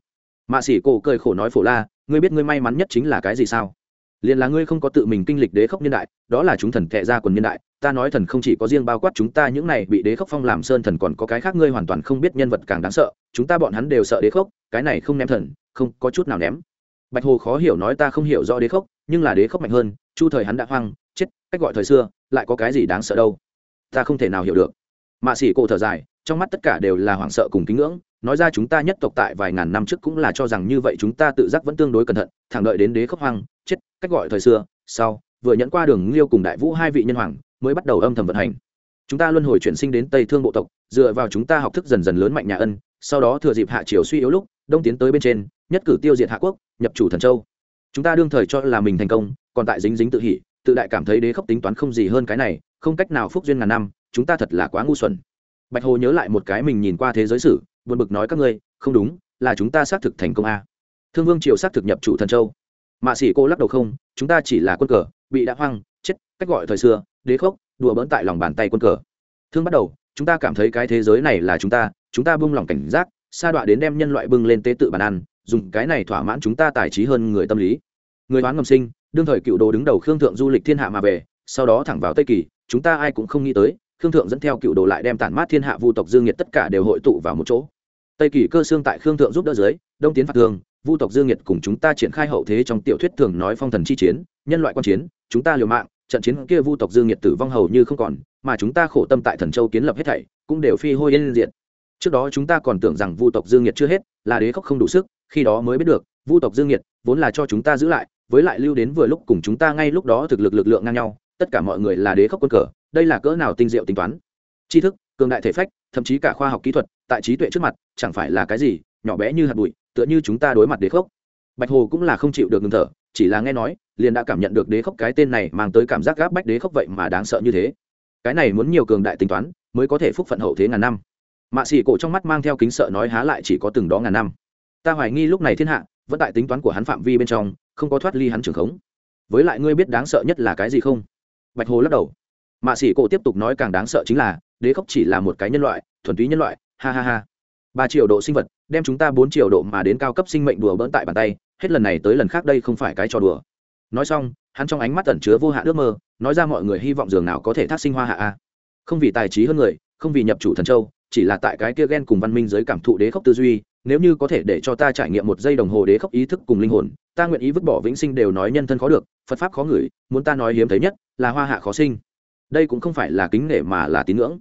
Mạ sĩ cổ cười khổ nói phổ la, ngươi biết ngươi may mắn nhất chính là cái gì sao? Liền là ngươi không có tự mình kinh lịch đế khốc niên đại, đó là chúng thần thẹ ra quần niên đại, ta nói thần không chỉ có riêng bao quát chúng ta những này bị đế khốc phong làm sơn thần còn có cái khác ngươi hoàn toàn không biết nhân vật càng đáng sợ, chúng ta bọn hắn đều sợ đế khốc, cái này không ném thần không có chút nào ném. Bạch hồ khó hiểu nói ta không hiểu rõ đế khốc, nhưng là đế khốc mạnh hơn, chu thời hắn đã hoang, chết, cách gọi thời xưa, lại có cái gì đáng sợ đâu? Ta không thể nào hiểu được. Mạ xỉ cổ thở dài, trong mắt tất cả đều là hoảng sợ cùng kính ngưỡng, nói ra chúng ta nhất tộc tại vài ngàn năm trước cũng là cho rằng như vậy chúng ta tự giác vẫn tương đối cẩn thận, thẳng đợi đến đế khốc hoang, chết, cách gọi thời xưa, sau, vừa nhận qua đường liêu cùng đại vũ hai vị nhân hoàng, mới bắt đầu âm thầm vận hành. Chúng ta luân hồi chuyển sinh đến tây thương bộ tộc, dựa vào chúng ta học thức dần dần lớn mạnh nhà ân, sau đó thừa dịp hạ triều suy yếu lúc, đông tiến tới bên trên nhất cử tiêu diệt hạ quốc, nhập chủ thần châu. Chúng ta đương thời cho là mình thành công, còn tại dính dính tự hỉ, tự đại cảm thấy đế khốc tính toán không gì hơn cái này, không cách nào phúc duyên ngàn năm, chúng ta thật là quá ngu xuẩn. Bạch hồ nhớ lại một cái mình nhìn qua thế giới sử, buồn bực nói các ngươi, không đúng, là chúng ta xác thực thành công a. Thương vương triều xác thực nhập chủ thần châu. Mạ sĩ cô lắc đầu không, chúng ta chỉ là quân cờ, bị đã hoang, chết, cách gọi thời xưa, đế khốc, đùa bỡn tại lòng bàn tay quân cờ. Thương bắt đầu, chúng ta cảm thấy cái thế giới này là chúng ta chúng ta buông lòng cảnh giác, sa đọa đến đem nhân loại bưng lên tế tự bàn ăn dùng cái này thỏa mãn chúng ta tài trí hơn người tâm lý. Người đoán ngầm sinh, đương thời cựu đồ đứng đầu khương thượng du lịch thiên hạ mà về, sau đó thẳng vào tây kỳ, chúng ta ai cũng không nghĩ tới, khương thượng dẫn theo cựu đồ lại đem tản mát thiên hạ vu tộc dương nhiệt tất cả đều hội tụ vào một chỗ. Tây kỳ cơ xương tại khương thượng giúp đỡ dưới, đông tiến phạt thường, vu tộc dương nhiệt cùng chúng ta triển khai hậu thế trong tiểu thuyết thường nói phong thần chi chiến, nhân loại quan chiến, chúng ta liều mạng, trận chiến kia vu tộc dương nhiệt tử vong hầu như không còn, mà chúng ta khổ tâm tại thần châu kiến lập hết thảy, cũng đều phi hôi yên diện trước đó chúng ta còn tưởng rằng vu tộc dương nhiệt chưa hết, là đế khóc không đủ sức khi đó mới biết được, vu tộc dương nhiệt vốn là cho chúng ta giữ lại, với lại lưu đến vừa lúc cùng chúng ta ngay lúc đó thực lực lực lượng ngang nhau, tất cả mọi người là đế khóc quân cờ, đây là cỡ nào tinh diệu tính toán. Tri thức, cường đại thể phách, thậm chí cả khoa học kỹ thuật, tại trí tuệ trước mặt, chẳng phải là cái gì, nhỏ bé như hạt bụi, tựa như chúng ta đối mặt đế khốc. Bạch hồ cũng là không chịu được ngừng thở, chỉ là nghe nói, liền đã cảm nhận được đế khốc cái tên này mang tới cảm giác gáp bách đế khốc vậy mà đáng sợ như thế. Cái này muốn nhiều cường đại tính toán, mới có thể phúc phận hậu thế ngàn năm. Mạ xỉ cổ trong mắt mang theo kính sợ nói há lại chỉ có từng đó ngàn năm ta hoài nghi lúc này thiên hạ vẫn tại tính toán của hắn phạm vi bên trong, không có thoát ly hắn trường khống. Với lại ngươi biết đáng sợ nhất là cái gì không? Bạch hồ lắc đầu. Mạ sĩ cổ tiếp tục nói càng đáng sợ chính là, đế khốc chỉ là một cái nhân loại, thuần túy nhân loại, ha ha ha. Ba triệu độ sinh vật, đem chúng ta bốn triệu độ mà đến cao cấp sinh mệnh đùa bỡn tại bàn tay, hết lần này tới lần khác đây không phải cái trò đùa. Nói xong, hắn trong ánh mắt ẩn chứa vô hạn ước mơ, nói ra mọi người hy vọng dường nào có thể thác sinh hoa hạ a. Không vì tài trí hơn người, không vì nhập chủ thần châu, chỉ là tại cái kia ghen cùng văn minh giới cảm thụ đế khốc tư duy nếu như có thể để cho ta trải nghiệm một giây đồng hồ đế khốc ý thức cùng linh hồn, ta nguyện ý vứt bỏ vĩnh sinh đều nói nhân thân khó được, phật pháp khó ngửi, muốn ta nói hiếm thấy nhất là hoa hạ khó sinh. Đây cũng không phải là kính nể mà là tín ngưỡng.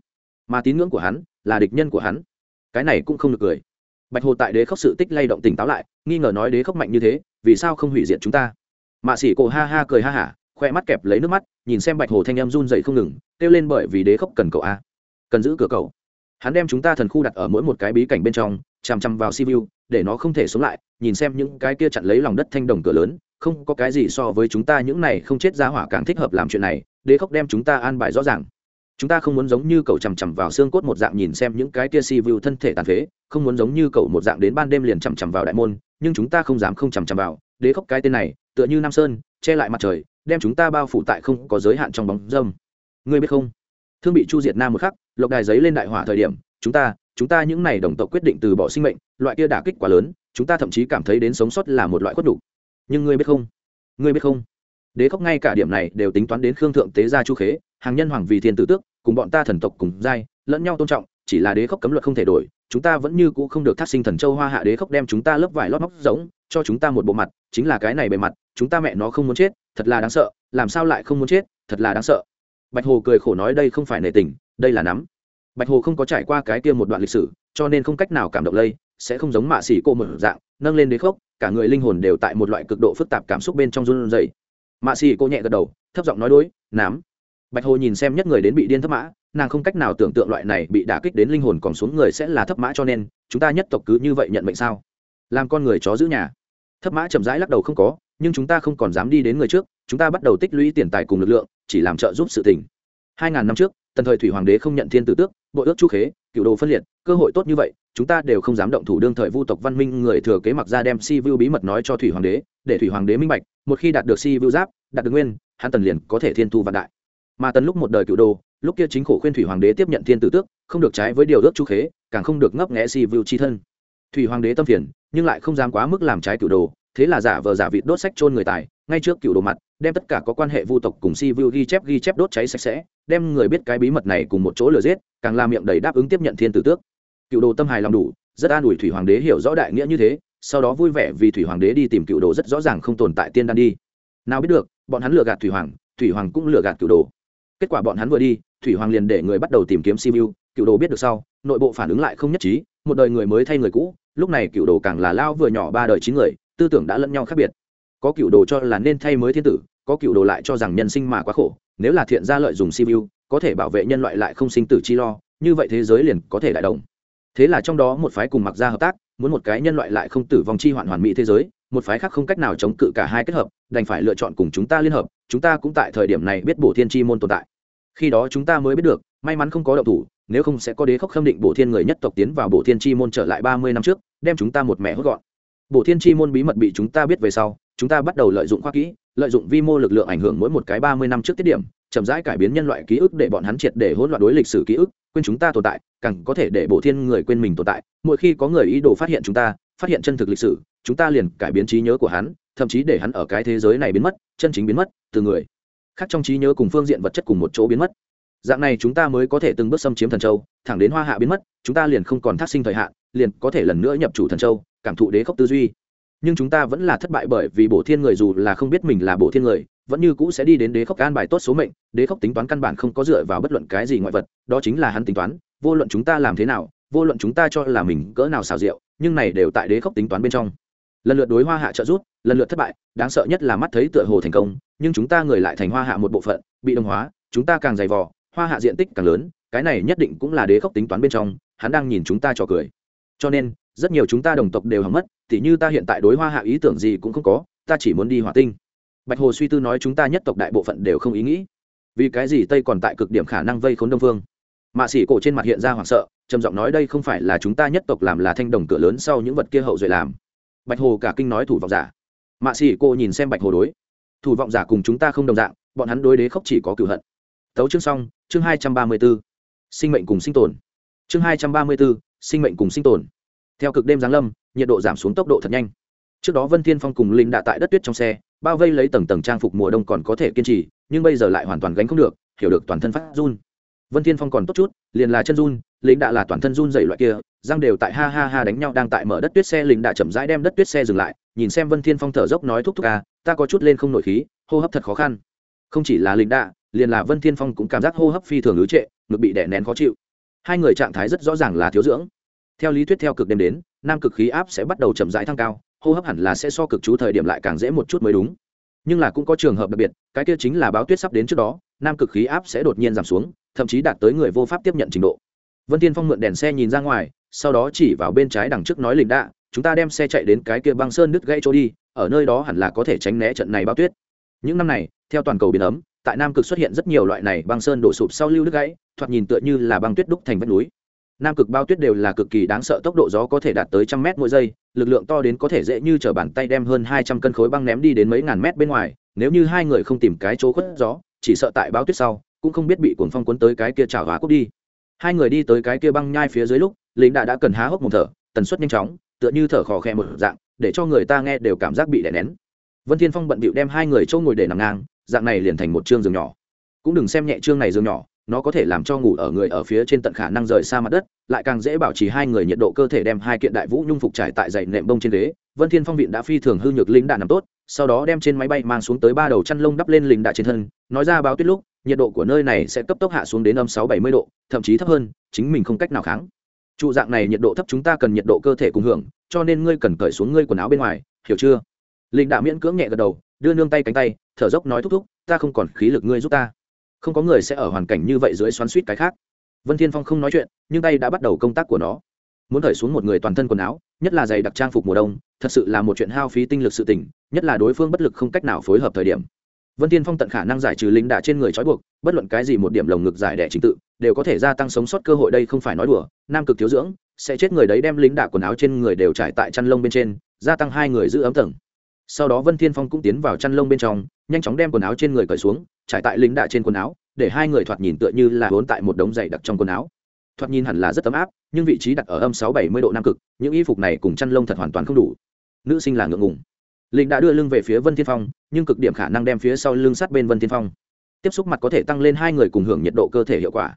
Mà tín ngưỡng của hắn là địch nhân của hắn. Cái này cũng không được cười. Bạch hồ tại đế khốc sự tích lay động tỉnh táo lại, nghi ngờ nói đế khốc mạnh như thế, vì sao không hủy diệt chúng ta? Mạ sĩ cổ ha ha cười ha hả, khoe mắt kẹp lấy nước mắt, nhìn xem bạch hồ thanh em run dậy không ngừng, kêu lên bởi vì đế khốc cần cậu a. Cần giữ cửa cậu. Hắn đem chúng ta thần khu đặt ở mỗi một cái bí cảnh bên trong chằm chằm vào si vu để nó không thể sống lại, nhìn xem những cái kia chặn lấy lòng đất thanh đồng cửa lớn, không có cái gì so với chúng ta những này không chết ra hỏa càng thích hợp làm chuyện này, đế khốc đem chúng ta an bài rõ ràng. Chúng ta không muốn giống như cậu chằm chằm vào xương cốt một dạng nhìn xem những cái kia si vu thân thể tàn phế, không muốn giống như cậu một dạng đến ban đêm liền chằm chằm vào đại môn, nhưng chúng ta không dám không chằm chằm vào, đế khốc cái tên này, tựa như nam sơn, che lại mặt trời, đem chúng ta bao phủ tại không có giới hạn trong bóng dâm. Ngươi biết không? Thương bị chu diệt nam một khắc, lộc đài giấy lên đại hỏa thời điểm, chúng ta chúng ta những này đồng tộc quyết định từ bỏ sinh mệnh, loại kia đả kích quá lớn, chúng ta thậm chí cảm thấy đến sống sót là một loại khuất đủ. Nhưng ngươi biết không? Ngươi biết không? Đế khóc ngay cả điểm này đều tính toán đến khương thượng tế gia chu khế, hàng nhân hoàng vì thiên tử tước, cùng bọn ta thần tộc cùng giai, lẫn nhau tôn trọng, chỉ là đế khóc cấm luật không thể đổi, chúng ta vẫn như cũ không được thác sinh thần châu hoa hạ đế khóc đem chúng ta lớp vải lót móc giống cho chúng ta một bộ mặt, chính là cái này bề mặt, chúng ta mẹ nó không muốn chết, thật là đáng sợ, làm sao lại không muốn chết, thật là đáng sợ. Bạch hồ cười khổ nói đây không phải nề tình, đây là nắm bạch hồ không có trải qua cái kia một đoạn lịch sử, cho nên không cách nào cảm động lây, sẽ không giống mạ xỉ cô một dạng, nâng lên đế khốc, cả người linh hồn đều tại một loại cực độ phức tạp cảm xúc bên trong run rẩy. Mạ xỉ cô nhẹ gật đầu, thấp giọng nói đối, nám. Bạch hồ nhìn xem nhất người đến bị điên thấp mã, nàng không cách nào tưởng tượng loại này bị đả kích đến linh hồn còn xuống người sẽ là thấp mã cho nên, chúng ta nhất tộc cứ như vậy nhận mệnh sao? Làm con người chó giữ nhà. Thấp mã chậm rãi lắc đầu không có, nhưng chúng ta không còn dám đi đến người trước, chúng ta bắt đầu tích lũy tiền tài cùng lực lượng, chỉ làm trợ giúp sự tình. Hai ngàn năm trước tần thời thủy hoàng đế không nhận thiên tử tước bộ ước chu khế cựu đồ phân liệt, cơ hội tốt như vậy, chúng ta đều không dám động thủ đương thời vu tộc văn minh người thừa kế mặc ra đem si vu bí mật nói cho thủy hoàng đế, để thủy hoàng đế minh bạch, một khi đạt được si vu giáp, đạt được nguyên, hắn tần liền có thể thiên thu vạn đại. Mà tần lúc một đời cựu đồ, lúc kia chính khổ khuyên thủy hoàng đế tiếp nhận thiên tử tước, không được trái với điều ước chu khế, càng không được ngấp nghẽ si vưu chi thân. Thủy hoàng đế tâm phiền, nhưng lại không dám quá mức làm trái cựu đồ, thế là giả vờ giả vịt đốt sách chôn người tài, ngay trước cựu đồ mặt đem tất cả có quan hệ vu tộc cùng si vu ghi chép ghi chép đốt cháy sạch sẽ, đem người biết cái bí mật này cùng một chỗ lừa giết, càng làm miệng đầy đáp ứng tiếp nhận thiên tử tước. Cựu đồ tâm hài lòng đủ, rất an ủi thủy hoàng đế hiểu rõ đại nghĩa như thế, sau đó vui vẻ vì thủy hoàng đế đi tìm cựu đồ rất rõ ràng không tồn tại tiên đan đi. Nào biết được, bọn hắn lừa gạt thủy hoàng thủy hoàng cũng lừa gạt cựu đồ. Kết quả bọn hắn vừa đi, thủy hoàng liền để người bắt đầu tìm kiếm si vu. cựu đồ biết được sau, nội bộ phản ứng lại không nhất trí, một đời người mới thay người cũ, lúc này cựu đồ càng là lao vừa nhỏ ba đời chín người, tư tưởng đã lẫn nhau khác biệt có cựu đồ cho là nên thay mới thiên tử, có cựu đồ lại cho rằng nhân sinh mà quá khổ, nếu là thiện gia lợi dùng simu có thể bảo vệ nhân loại lại không sinh tử chi lo, như vậy thế giới liền có thể đại đồng. Thế là trong đó một phái cùng mặc ra hợp tác, muốn một cái nhân loại lại không tử vong chi hoạn hoàn mỹ thế giới, một phái khác không cách nào chống cự cả hai kết hợp, đành phải lựa chọn cùng chúng ta liên hợp, chúng ta cũng tại thời điểm này biết bổ thiên chi môn tồn tại. Khi đó chúng ta mới biết được, may mắn không có động thủ, nếu không sẽ có đế khốc khâm định bổ thiên người nhất tộc tiến vào bổ thiên chi môn trở lại ba mươi năm trước, đem chúng ta một mẹ hốt gọn. Bộ thiên chi môn bí mật bị chúng ta biết về sau, chúng ta bắt đầu lợi dụng khoa kỹ, lợi dụng vi mô lực lượng ảnh hưởng mỗi một cái ba mươi năm trước tiết điểm, chậm rãi cải biến nhân loại ký ức để bọn hắn triệt để hỗn loạn đối lịch sử ký ức, quên chúng ta tồn tại, càng có thể để bộ thiên người quên mình tồn tại. Mỗi khi có người ý đồ phát hiện chúng ta, phát hiện chân thực lịch sử, chúng ta liền cải biến trí nhớ của hắn, thậm chí để hắn ở cái thế giới này biến mất, chân chính biến mất, từ người khác trong trí nhớ cùng phương diện vật chất cùng một chỗ biến mất. Dạng này chúng ta mới có thể từng bước xâm chiếm thần châu, thẳng đến hoa hạ biến mất, chúng ta liền không còn thác sinh thời hạn, liền có thể lần nữa nhập chủ thần châu cảm thụ đế khốc tư duy. Nhưng chúng ta vẫn là thất bại bởi vì bổ thiên người dù là không biết mình là bổ thiên người, vẫn như cũ sẽ đi đến đế khốc an bài tốt số mệnh, đế khốc tính toán căn bản không có dựa vào bất luận cái gì ngoại vật, đó chính là hắn tính toán, vô luận chúng ta làm thế nào, vô luận chúng ta cho là mình cỡ nào xào rượu nhưng này đều tại đế khốc tính toán bên trong. Lần lượt đối hoa hạ trợ rút lần lượt thất bại, đáng sợ nhất là mắt thấy tựa hồ thành công, nhưng chúng ta người lại thành hoa hạ một bộ phận, bị đồng hóa, chúng ta càng dày vò, hoa hạ diện tích càng lớn, cái này nhất định cũng là đế khốc tính toán bên trong, hắn đang nhìn chúng ta trò cười. Cho nên rất nhiều chúng ta đồng tộc đều hỏng mất, tỉ như ta hiện tại đối hoa hạ ý tưởng gì cũng không có, ta chỉ muốn đi hỏa tinh. Bạch hồ suy tư nói chúng ta nhất tộc đại bộ phận đều không ý nghĩ. Vì cái gì tây còn tại cực điểm khả năng vây khốn đông phương mạ xỉ cổ trên mặt hiện ra hoảng sợ, trầm giọng nói đây không phải là chúng ta nhất tộc làm là thanh đồng cửa lớn sau những vật kia hậu duệ làm. Bạch hồ cả kinh nói thủ vọng giả. Mạ xỉ cổ nhìn xem bạch hồ đối. Thủ vọng giả cùng chúng ta không đồng dạng, bọn hắn đối đế khốc chỉ có cửu hận. Tấu chương xong, chương hai trăm ba mươi b ố sinh mệnh cùng sinh tồn. Chương hai trăm ba mươi b ố sinh mệnh cùng sinh tồn theo cực đêm giáng lâm, nhiệt độ giảm xuống tốc độ thật nhanh. Trước đó vân thiên phong cùng linh đã tại đất tuyết trong xe, bao vây lấy tầng tầng trang phục mùa đông còn có thể kiên trì, nhưng bây giờ lại hoàn toàn gánh không được, hiểu được toàn thân phát run. Vân thiên phong còn tốt chút, liền là chân run lính đã là toàn thân run dày loại kia, răng đều tại ha ha ha đánh nhau đang tại mở đất tuyết xe lính đã chậm rãi đem đất tuyết xe dừng lại, nhìn xem vân thiên phong thở dốc nói thúc thúc à ta có chút lên không nổi khí, hô hấp thật khó khăn. Không chỉ là lính đã, liền là vân thiên phong cũng cảm giác hô hấp phi thường ứ trệ, ngực bị đè nén khó chịu. Hai người trạng thái rất rõ ràng là thiếu dưỡng theo lý thuyết theo cực đêm đến, nam cực khí áp sẽ bắt đầu chậm rãi thăng cao, hô hấp hẳn là sẽ so cực chú thời điểm lại càng dễ một chút mới đúng. Nhưng là cũng có trường hợp đặc biệt, cái kia chính là báo tuyết sắp đến trước đó, nam cực khí áp sẽ đột nhiên giảm xuống, thậm chí đạt tới người vô pháp tiếp nhận trình độ. Vân tiên phong mượn đèn xe nhìn ra ngoài, sau đó chỉ vào bên trái đằng trước nói lình đạ, chúng ta đem xe chạy đến cái kia băng sơn đứt gãy chỗ đi, ở nơi đó hẳn là có thể tránh né trận này báo tuyết. Những năm này, theo toàn cầu biển ấm, tại nam cực xuất hiện rất nhiều loại này băng sơn đổ sụp sau lưu đứt gãy, thoạt nhìn tựa như là băng tuyết đúc thành vách núi nam cực bao tuyết đều là cực kỳ đáng sợ, tốc độ gió có thể đạt tới trăm mét mỗi giây, lực lượng to đến có thể dễ như t r ở bàn tay đem hơn hai trăm cân khối băng ném đi đến mấy ngàn mét bên ngoài, nếu như hai người không tìm cái chỗ khuất gió, chỉ sợ tại bao tuyết sau, cũng không biết bị cuồng phong cuốn tới cái kia trào hóa cúc đi. Hai người đi tới cái kia băng nhai phía dưới lúc, lính đã đã cần há hốc một thở, tần suất nhanh chóng, tựa như thở khò khe một dạng, để cho người ta nghe đều cảm giác bị đè nén. Vân thiên phong bận bịu đem hai người chỗ ngồi để nằm ngang, dạng này liền thành một chương giường nhỏ. Cũng đừng xem nhẹ chương này giường nhỏ nó có thể làm cho ngủ ở người ở phía trên tận khả năng rời xa mặt đất, lại càng dễ bảo trì hai người nhiệt độ cơ thể đem hai kiện đại vũ nhung phục trải tại dày nệm bông trên ghế. Vân thiên phong viện đã phi thường hư nhược lính đạn nằm tốt, sau đó đem trên máy bay mang xuống tới ba đầu chăn lông đắp lên lính đạn trên thân, nói ra báo tuyết lúc, nhiệt độ của nơi này sẽ cấp tốc hạ xuống đến âm sáu bảy mươi độ, thậm chí thấp hơn, chính mình không cách nào kháng. Trụ dạng này nhiệt độ thấp chúng ta cần nhiệt độ cơ thể cùng hưởng, cho nên ngươi cần cởi xuống ngươi quần áo bên ngoài, hiểu chưa? Lính đạn miễn cưỡng nhẹ gật đầu, đưa nương tay cánh tay, thở dốc nói thúc thúc, ta không còn khí lực ngươi giúp ta không có người sẽ ở hoàn cảnh như vậy dưới xoắn suýt cái khác. Vân thiên phong không nói chuyện, nhưng tay đã bắt đầu công tác của nó. Muốn thổi xuống một người toàn thân quần áo, nhất là giày đặc trang phục mùa đông, thật sự là một chuyện hao phí tinh lực sự tình, nhất là đối phương bất lực không cách nào phối hợp thời điểm. Vân thiên phong tận khả năng giải trừ lính đả trên người trói buộc, bất luận cái gì một điểm lồng ngực giải đẻ trình tự, đều có thể gia tăng sống sót cơ hội đây không phải nói đùa, nam cực thiếu dưỡng, sẽ chết người đấy đem lính đả quần áo trên người đều trải tại chăn lông bên trên, gia tăng hai người giữ ấm tầng sau đó vân thiên phong cũng tiến vào chăn lông bên trong, nhanh chóng đem quần áo trên người cởi xuống, trải tại lính đạ trên quần áo, để hai người thoạt nhìn tựa như là vốn tại một đống giày đặc trong quần áo. Thoạt nhìn hẳn là rất ấm áp, nhưng vị trí đặt ở âm sáu bảy mươi độ nam cực, những y phục này cùng chăn lông thật hoàn toàn không đủ. Nữ sinh là ngượng ngùng. Linh đã đưa lưng về phía vân thiên phong, nhưng cực điểm khả năng đem phía sau lưng sát bên vân thiên phong. Tiếp xúc mặt có thể tăng lên hai người cùng hưởng nhiệt độ cơ thể hiệu quả.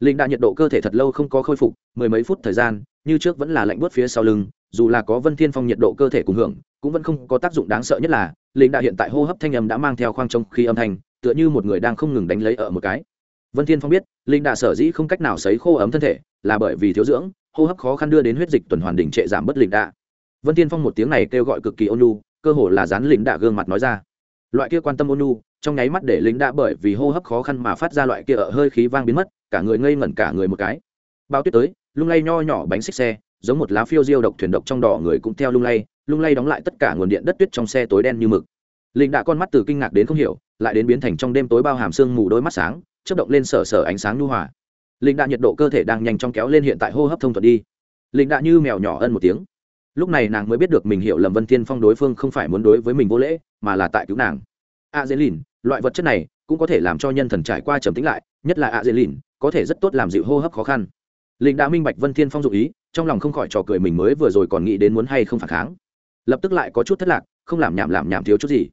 Linh đã nhiệt độ cơ thể thật lâu không có khôi phục, mười mấy phút thời gian, như trước vẫn là lạnh bớt phía sau lưng, dù là có vân thiên phong nhiệt độ cơ thể cùng hưởng cũng vẫn không có tác dụng đáng sợ nhất là, lính đã hiện tại hô hấp thanh âm đã mang theo khoang trống khi âm thanh, tựa như một người đang không ngừng đánh lấy ở một cái. Vân thiên phong biết linh đã sở dĩ không cách nào sấy khô ấm thân thể, là bởi vì thiếu dưỡng, hô hấp khó khăn đưa đến huyết dịch tuần hoàn đỉnh trệ giảm bất linh đạ vân thiên phong một tiếng này kêu gọi cực kỳ ôn nhu, cơ hồ là dán lính đạ gương mặt nói ra. Loại kia quan tâm ôn nhu, trong nháy mắt để lính đạ bởi vì hô hấp khó khăn mà phát ra loại kia ở hơi khí vang biến mất, cả người ngây ngẩn cả người một cái. Bao tuyết tới, lung lay nho nhỏ bánh xích xe, giống một lá phiêu diêu độc thuyền độc trong đỏ người cũng theo lung lay lung lay đóng lại tất cả nguồn điện đất tuyết trong xe tối đen như mực. Linh đạ con mắt từ kinh ngạc đến không hiểu, lại đến biến thành trong đêm tối bao hàm sương mù đôi mắt sáng, chớp động lên sở sở ánh sáng nhu hòa. Linh đạ nhiệt độ cơ thể đang nhanh chóng kéo lên hiện tại hô hấp thông thuận đi. Linh đạ như mèo nhỏ ân một tiếng. Lúc này nàng mới biết được mình hiểu lầm vân thiên phong đối phương không phải muốn đối với mình vô lễ, mà là tại cứu nàng. A dễ lìn loại vật chất này cũng có thể làm cho nhân thần trải qua trầm tĩnh lại, nhất là a dễ lìn có thể rất tốt làm dịu hô hấp khó khăn. Linh đã minh bạch vân thiên phong dụ ý, trong lòng không khỏi trò cười mình mới vừa rồi còn nghĩ đến muốn hay không phản kháng lập tức lại có chút thất lạc, không làm nhảm làm nhảm thiếu chút gì.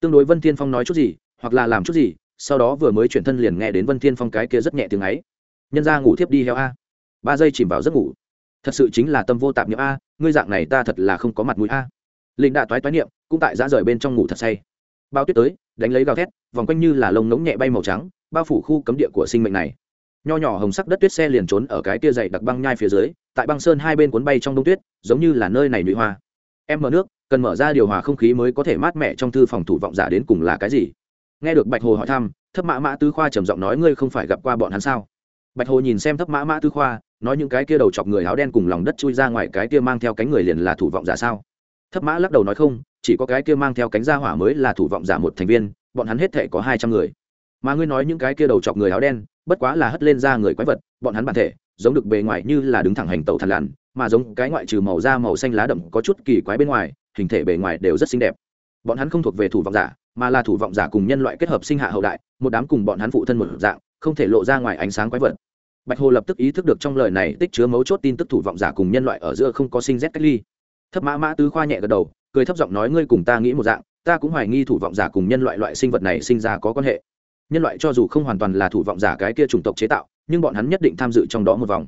Tương đối vân thiên phong nói chút gì, hoặc là làm chút gì, sau đó vừa mới chuyển thân liền nghe đến vân thiên phong cái kia rất nhẹ tiếng ấy. Nhân ra ngủ thiếp đi heo a. Ba giây chìm vào giấc ngủ. Thật sự chính là tâm vô tạp nhiễm a, ngươi dạng này ta thật là không có mặt mũi a. Linh đã toái toái niệm, cũng tại giá rời bên trong ngủ thật say. Bao tuyết tới, đánh lấy gào thét, vòng quanh như là lông ngống nhẹ bay màu trắng, bao phủ khu cấm địa của sinh mệnh này. Nho nhỏ hồng sắc đất tuyết xe liền trốn ở cái tia dày đặc băng nhai phía dưới, tại băng sơn hai bên cuốn bay trong đông tuyết, giống như là nơi này nhụy hoa em mở nước, cần mở ra điều hòa không khí mới có thể mát mẻ trong thư phòng thủ vọng giả đến cùng là cái gì? Nghe được bạch hồ hỏi thăm thấp mã mã tư khoa trầm giọng nói, ngươi không phải gặp qua bọn hắn sao? Bạch hồ nhìn xem thấp mã mã tư khoa, nói, những cái kia đầu chọc người áo đen cùng lòng đất chui ra ngoài, cái kia mang theo cánh người liền là thủ vọng giả sao? Thấp mã lắc đầu nói, không, chỉ có cái kia mang theo cánh ra hỏa mới là thủ vọng giả một thành viên, bọn hắn hết thể có hai trăm người. Mà ngươi nói những cái kia đầu chọc người áo đen, bất quá là hất lên ra người quái vật, bọn hắn bản thể, giống được bề ngoài như là đứng thẳng hành tàu thằn lằn mà giống cái ngoại trừ màu da màu xanh lá đậm có chút kỳ quái bên ngoài, hình thể bề ngoài đều rất xinh đẹp. Bọn hắn không thuộc về thủ vọng giả, mà là thủ vọng giả cùng nhân loại kết hợp sinh hạ hậu đại, một đám cùng bọn hắn phụ thân một dạng, không thể lộ ra ngoài ánh sáng quái vật. Bạch hồ lập tức ý thức được trong lời này tích chứa mấu chốt tin tức thủ vọng giả cùng nhân loại ở giữa không có sinh rét cách ly. Thấp mã mã tứ khoa nhẹ gật đầu, cười thấp giọng nói, ngươi cùng ta nghĩ một dạng, ta cũng hoài nghi thủ vọng giả cùng nhân loại loại sinh vật này sinh ra có quan hệ. Nhân loại cho dù không hoàn toàn là thủ vọng giả cái kia chủng tộc chế tạo, nhưng bọn hắn nhất định tham dự trong đó một vòng.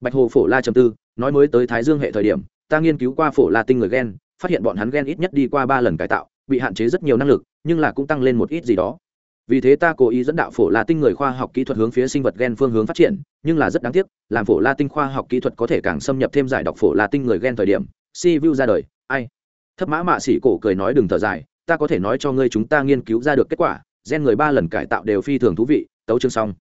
Bạch hồ phổ la trầm tư nói mới tới thái dương hệ thời điểm, ta nghiên cứu qua phổ la tinh người gen, phát hiện bọn hắn gen ít nhất đi qua ba lần cải tạo, bị hạn chế rất nhiều năng lực, nhưng là cũng tăng lên một ít gì đó. Vì thế ta cố ý dẫn đạo phổ la tinh người khoa học kỹ thuật hướng phía sinh vật gen phương hướng phát triển, nhưng là rất đáng tiếc, làm phổ la tinh khoa học kỹ thuật có thể càng xâm nhập thêm giải đọc phổ la tinh người gen thời điểm, si vu ra đời, ai? Thấp mã mạ xỉ cổ cười nói đừng thở dài, ta có thể nói cho ngươi chúng ta nghiên cứu ra được kết quả, gen người ba lần cải tạo đều phi thường thú vị, tấu chương xong.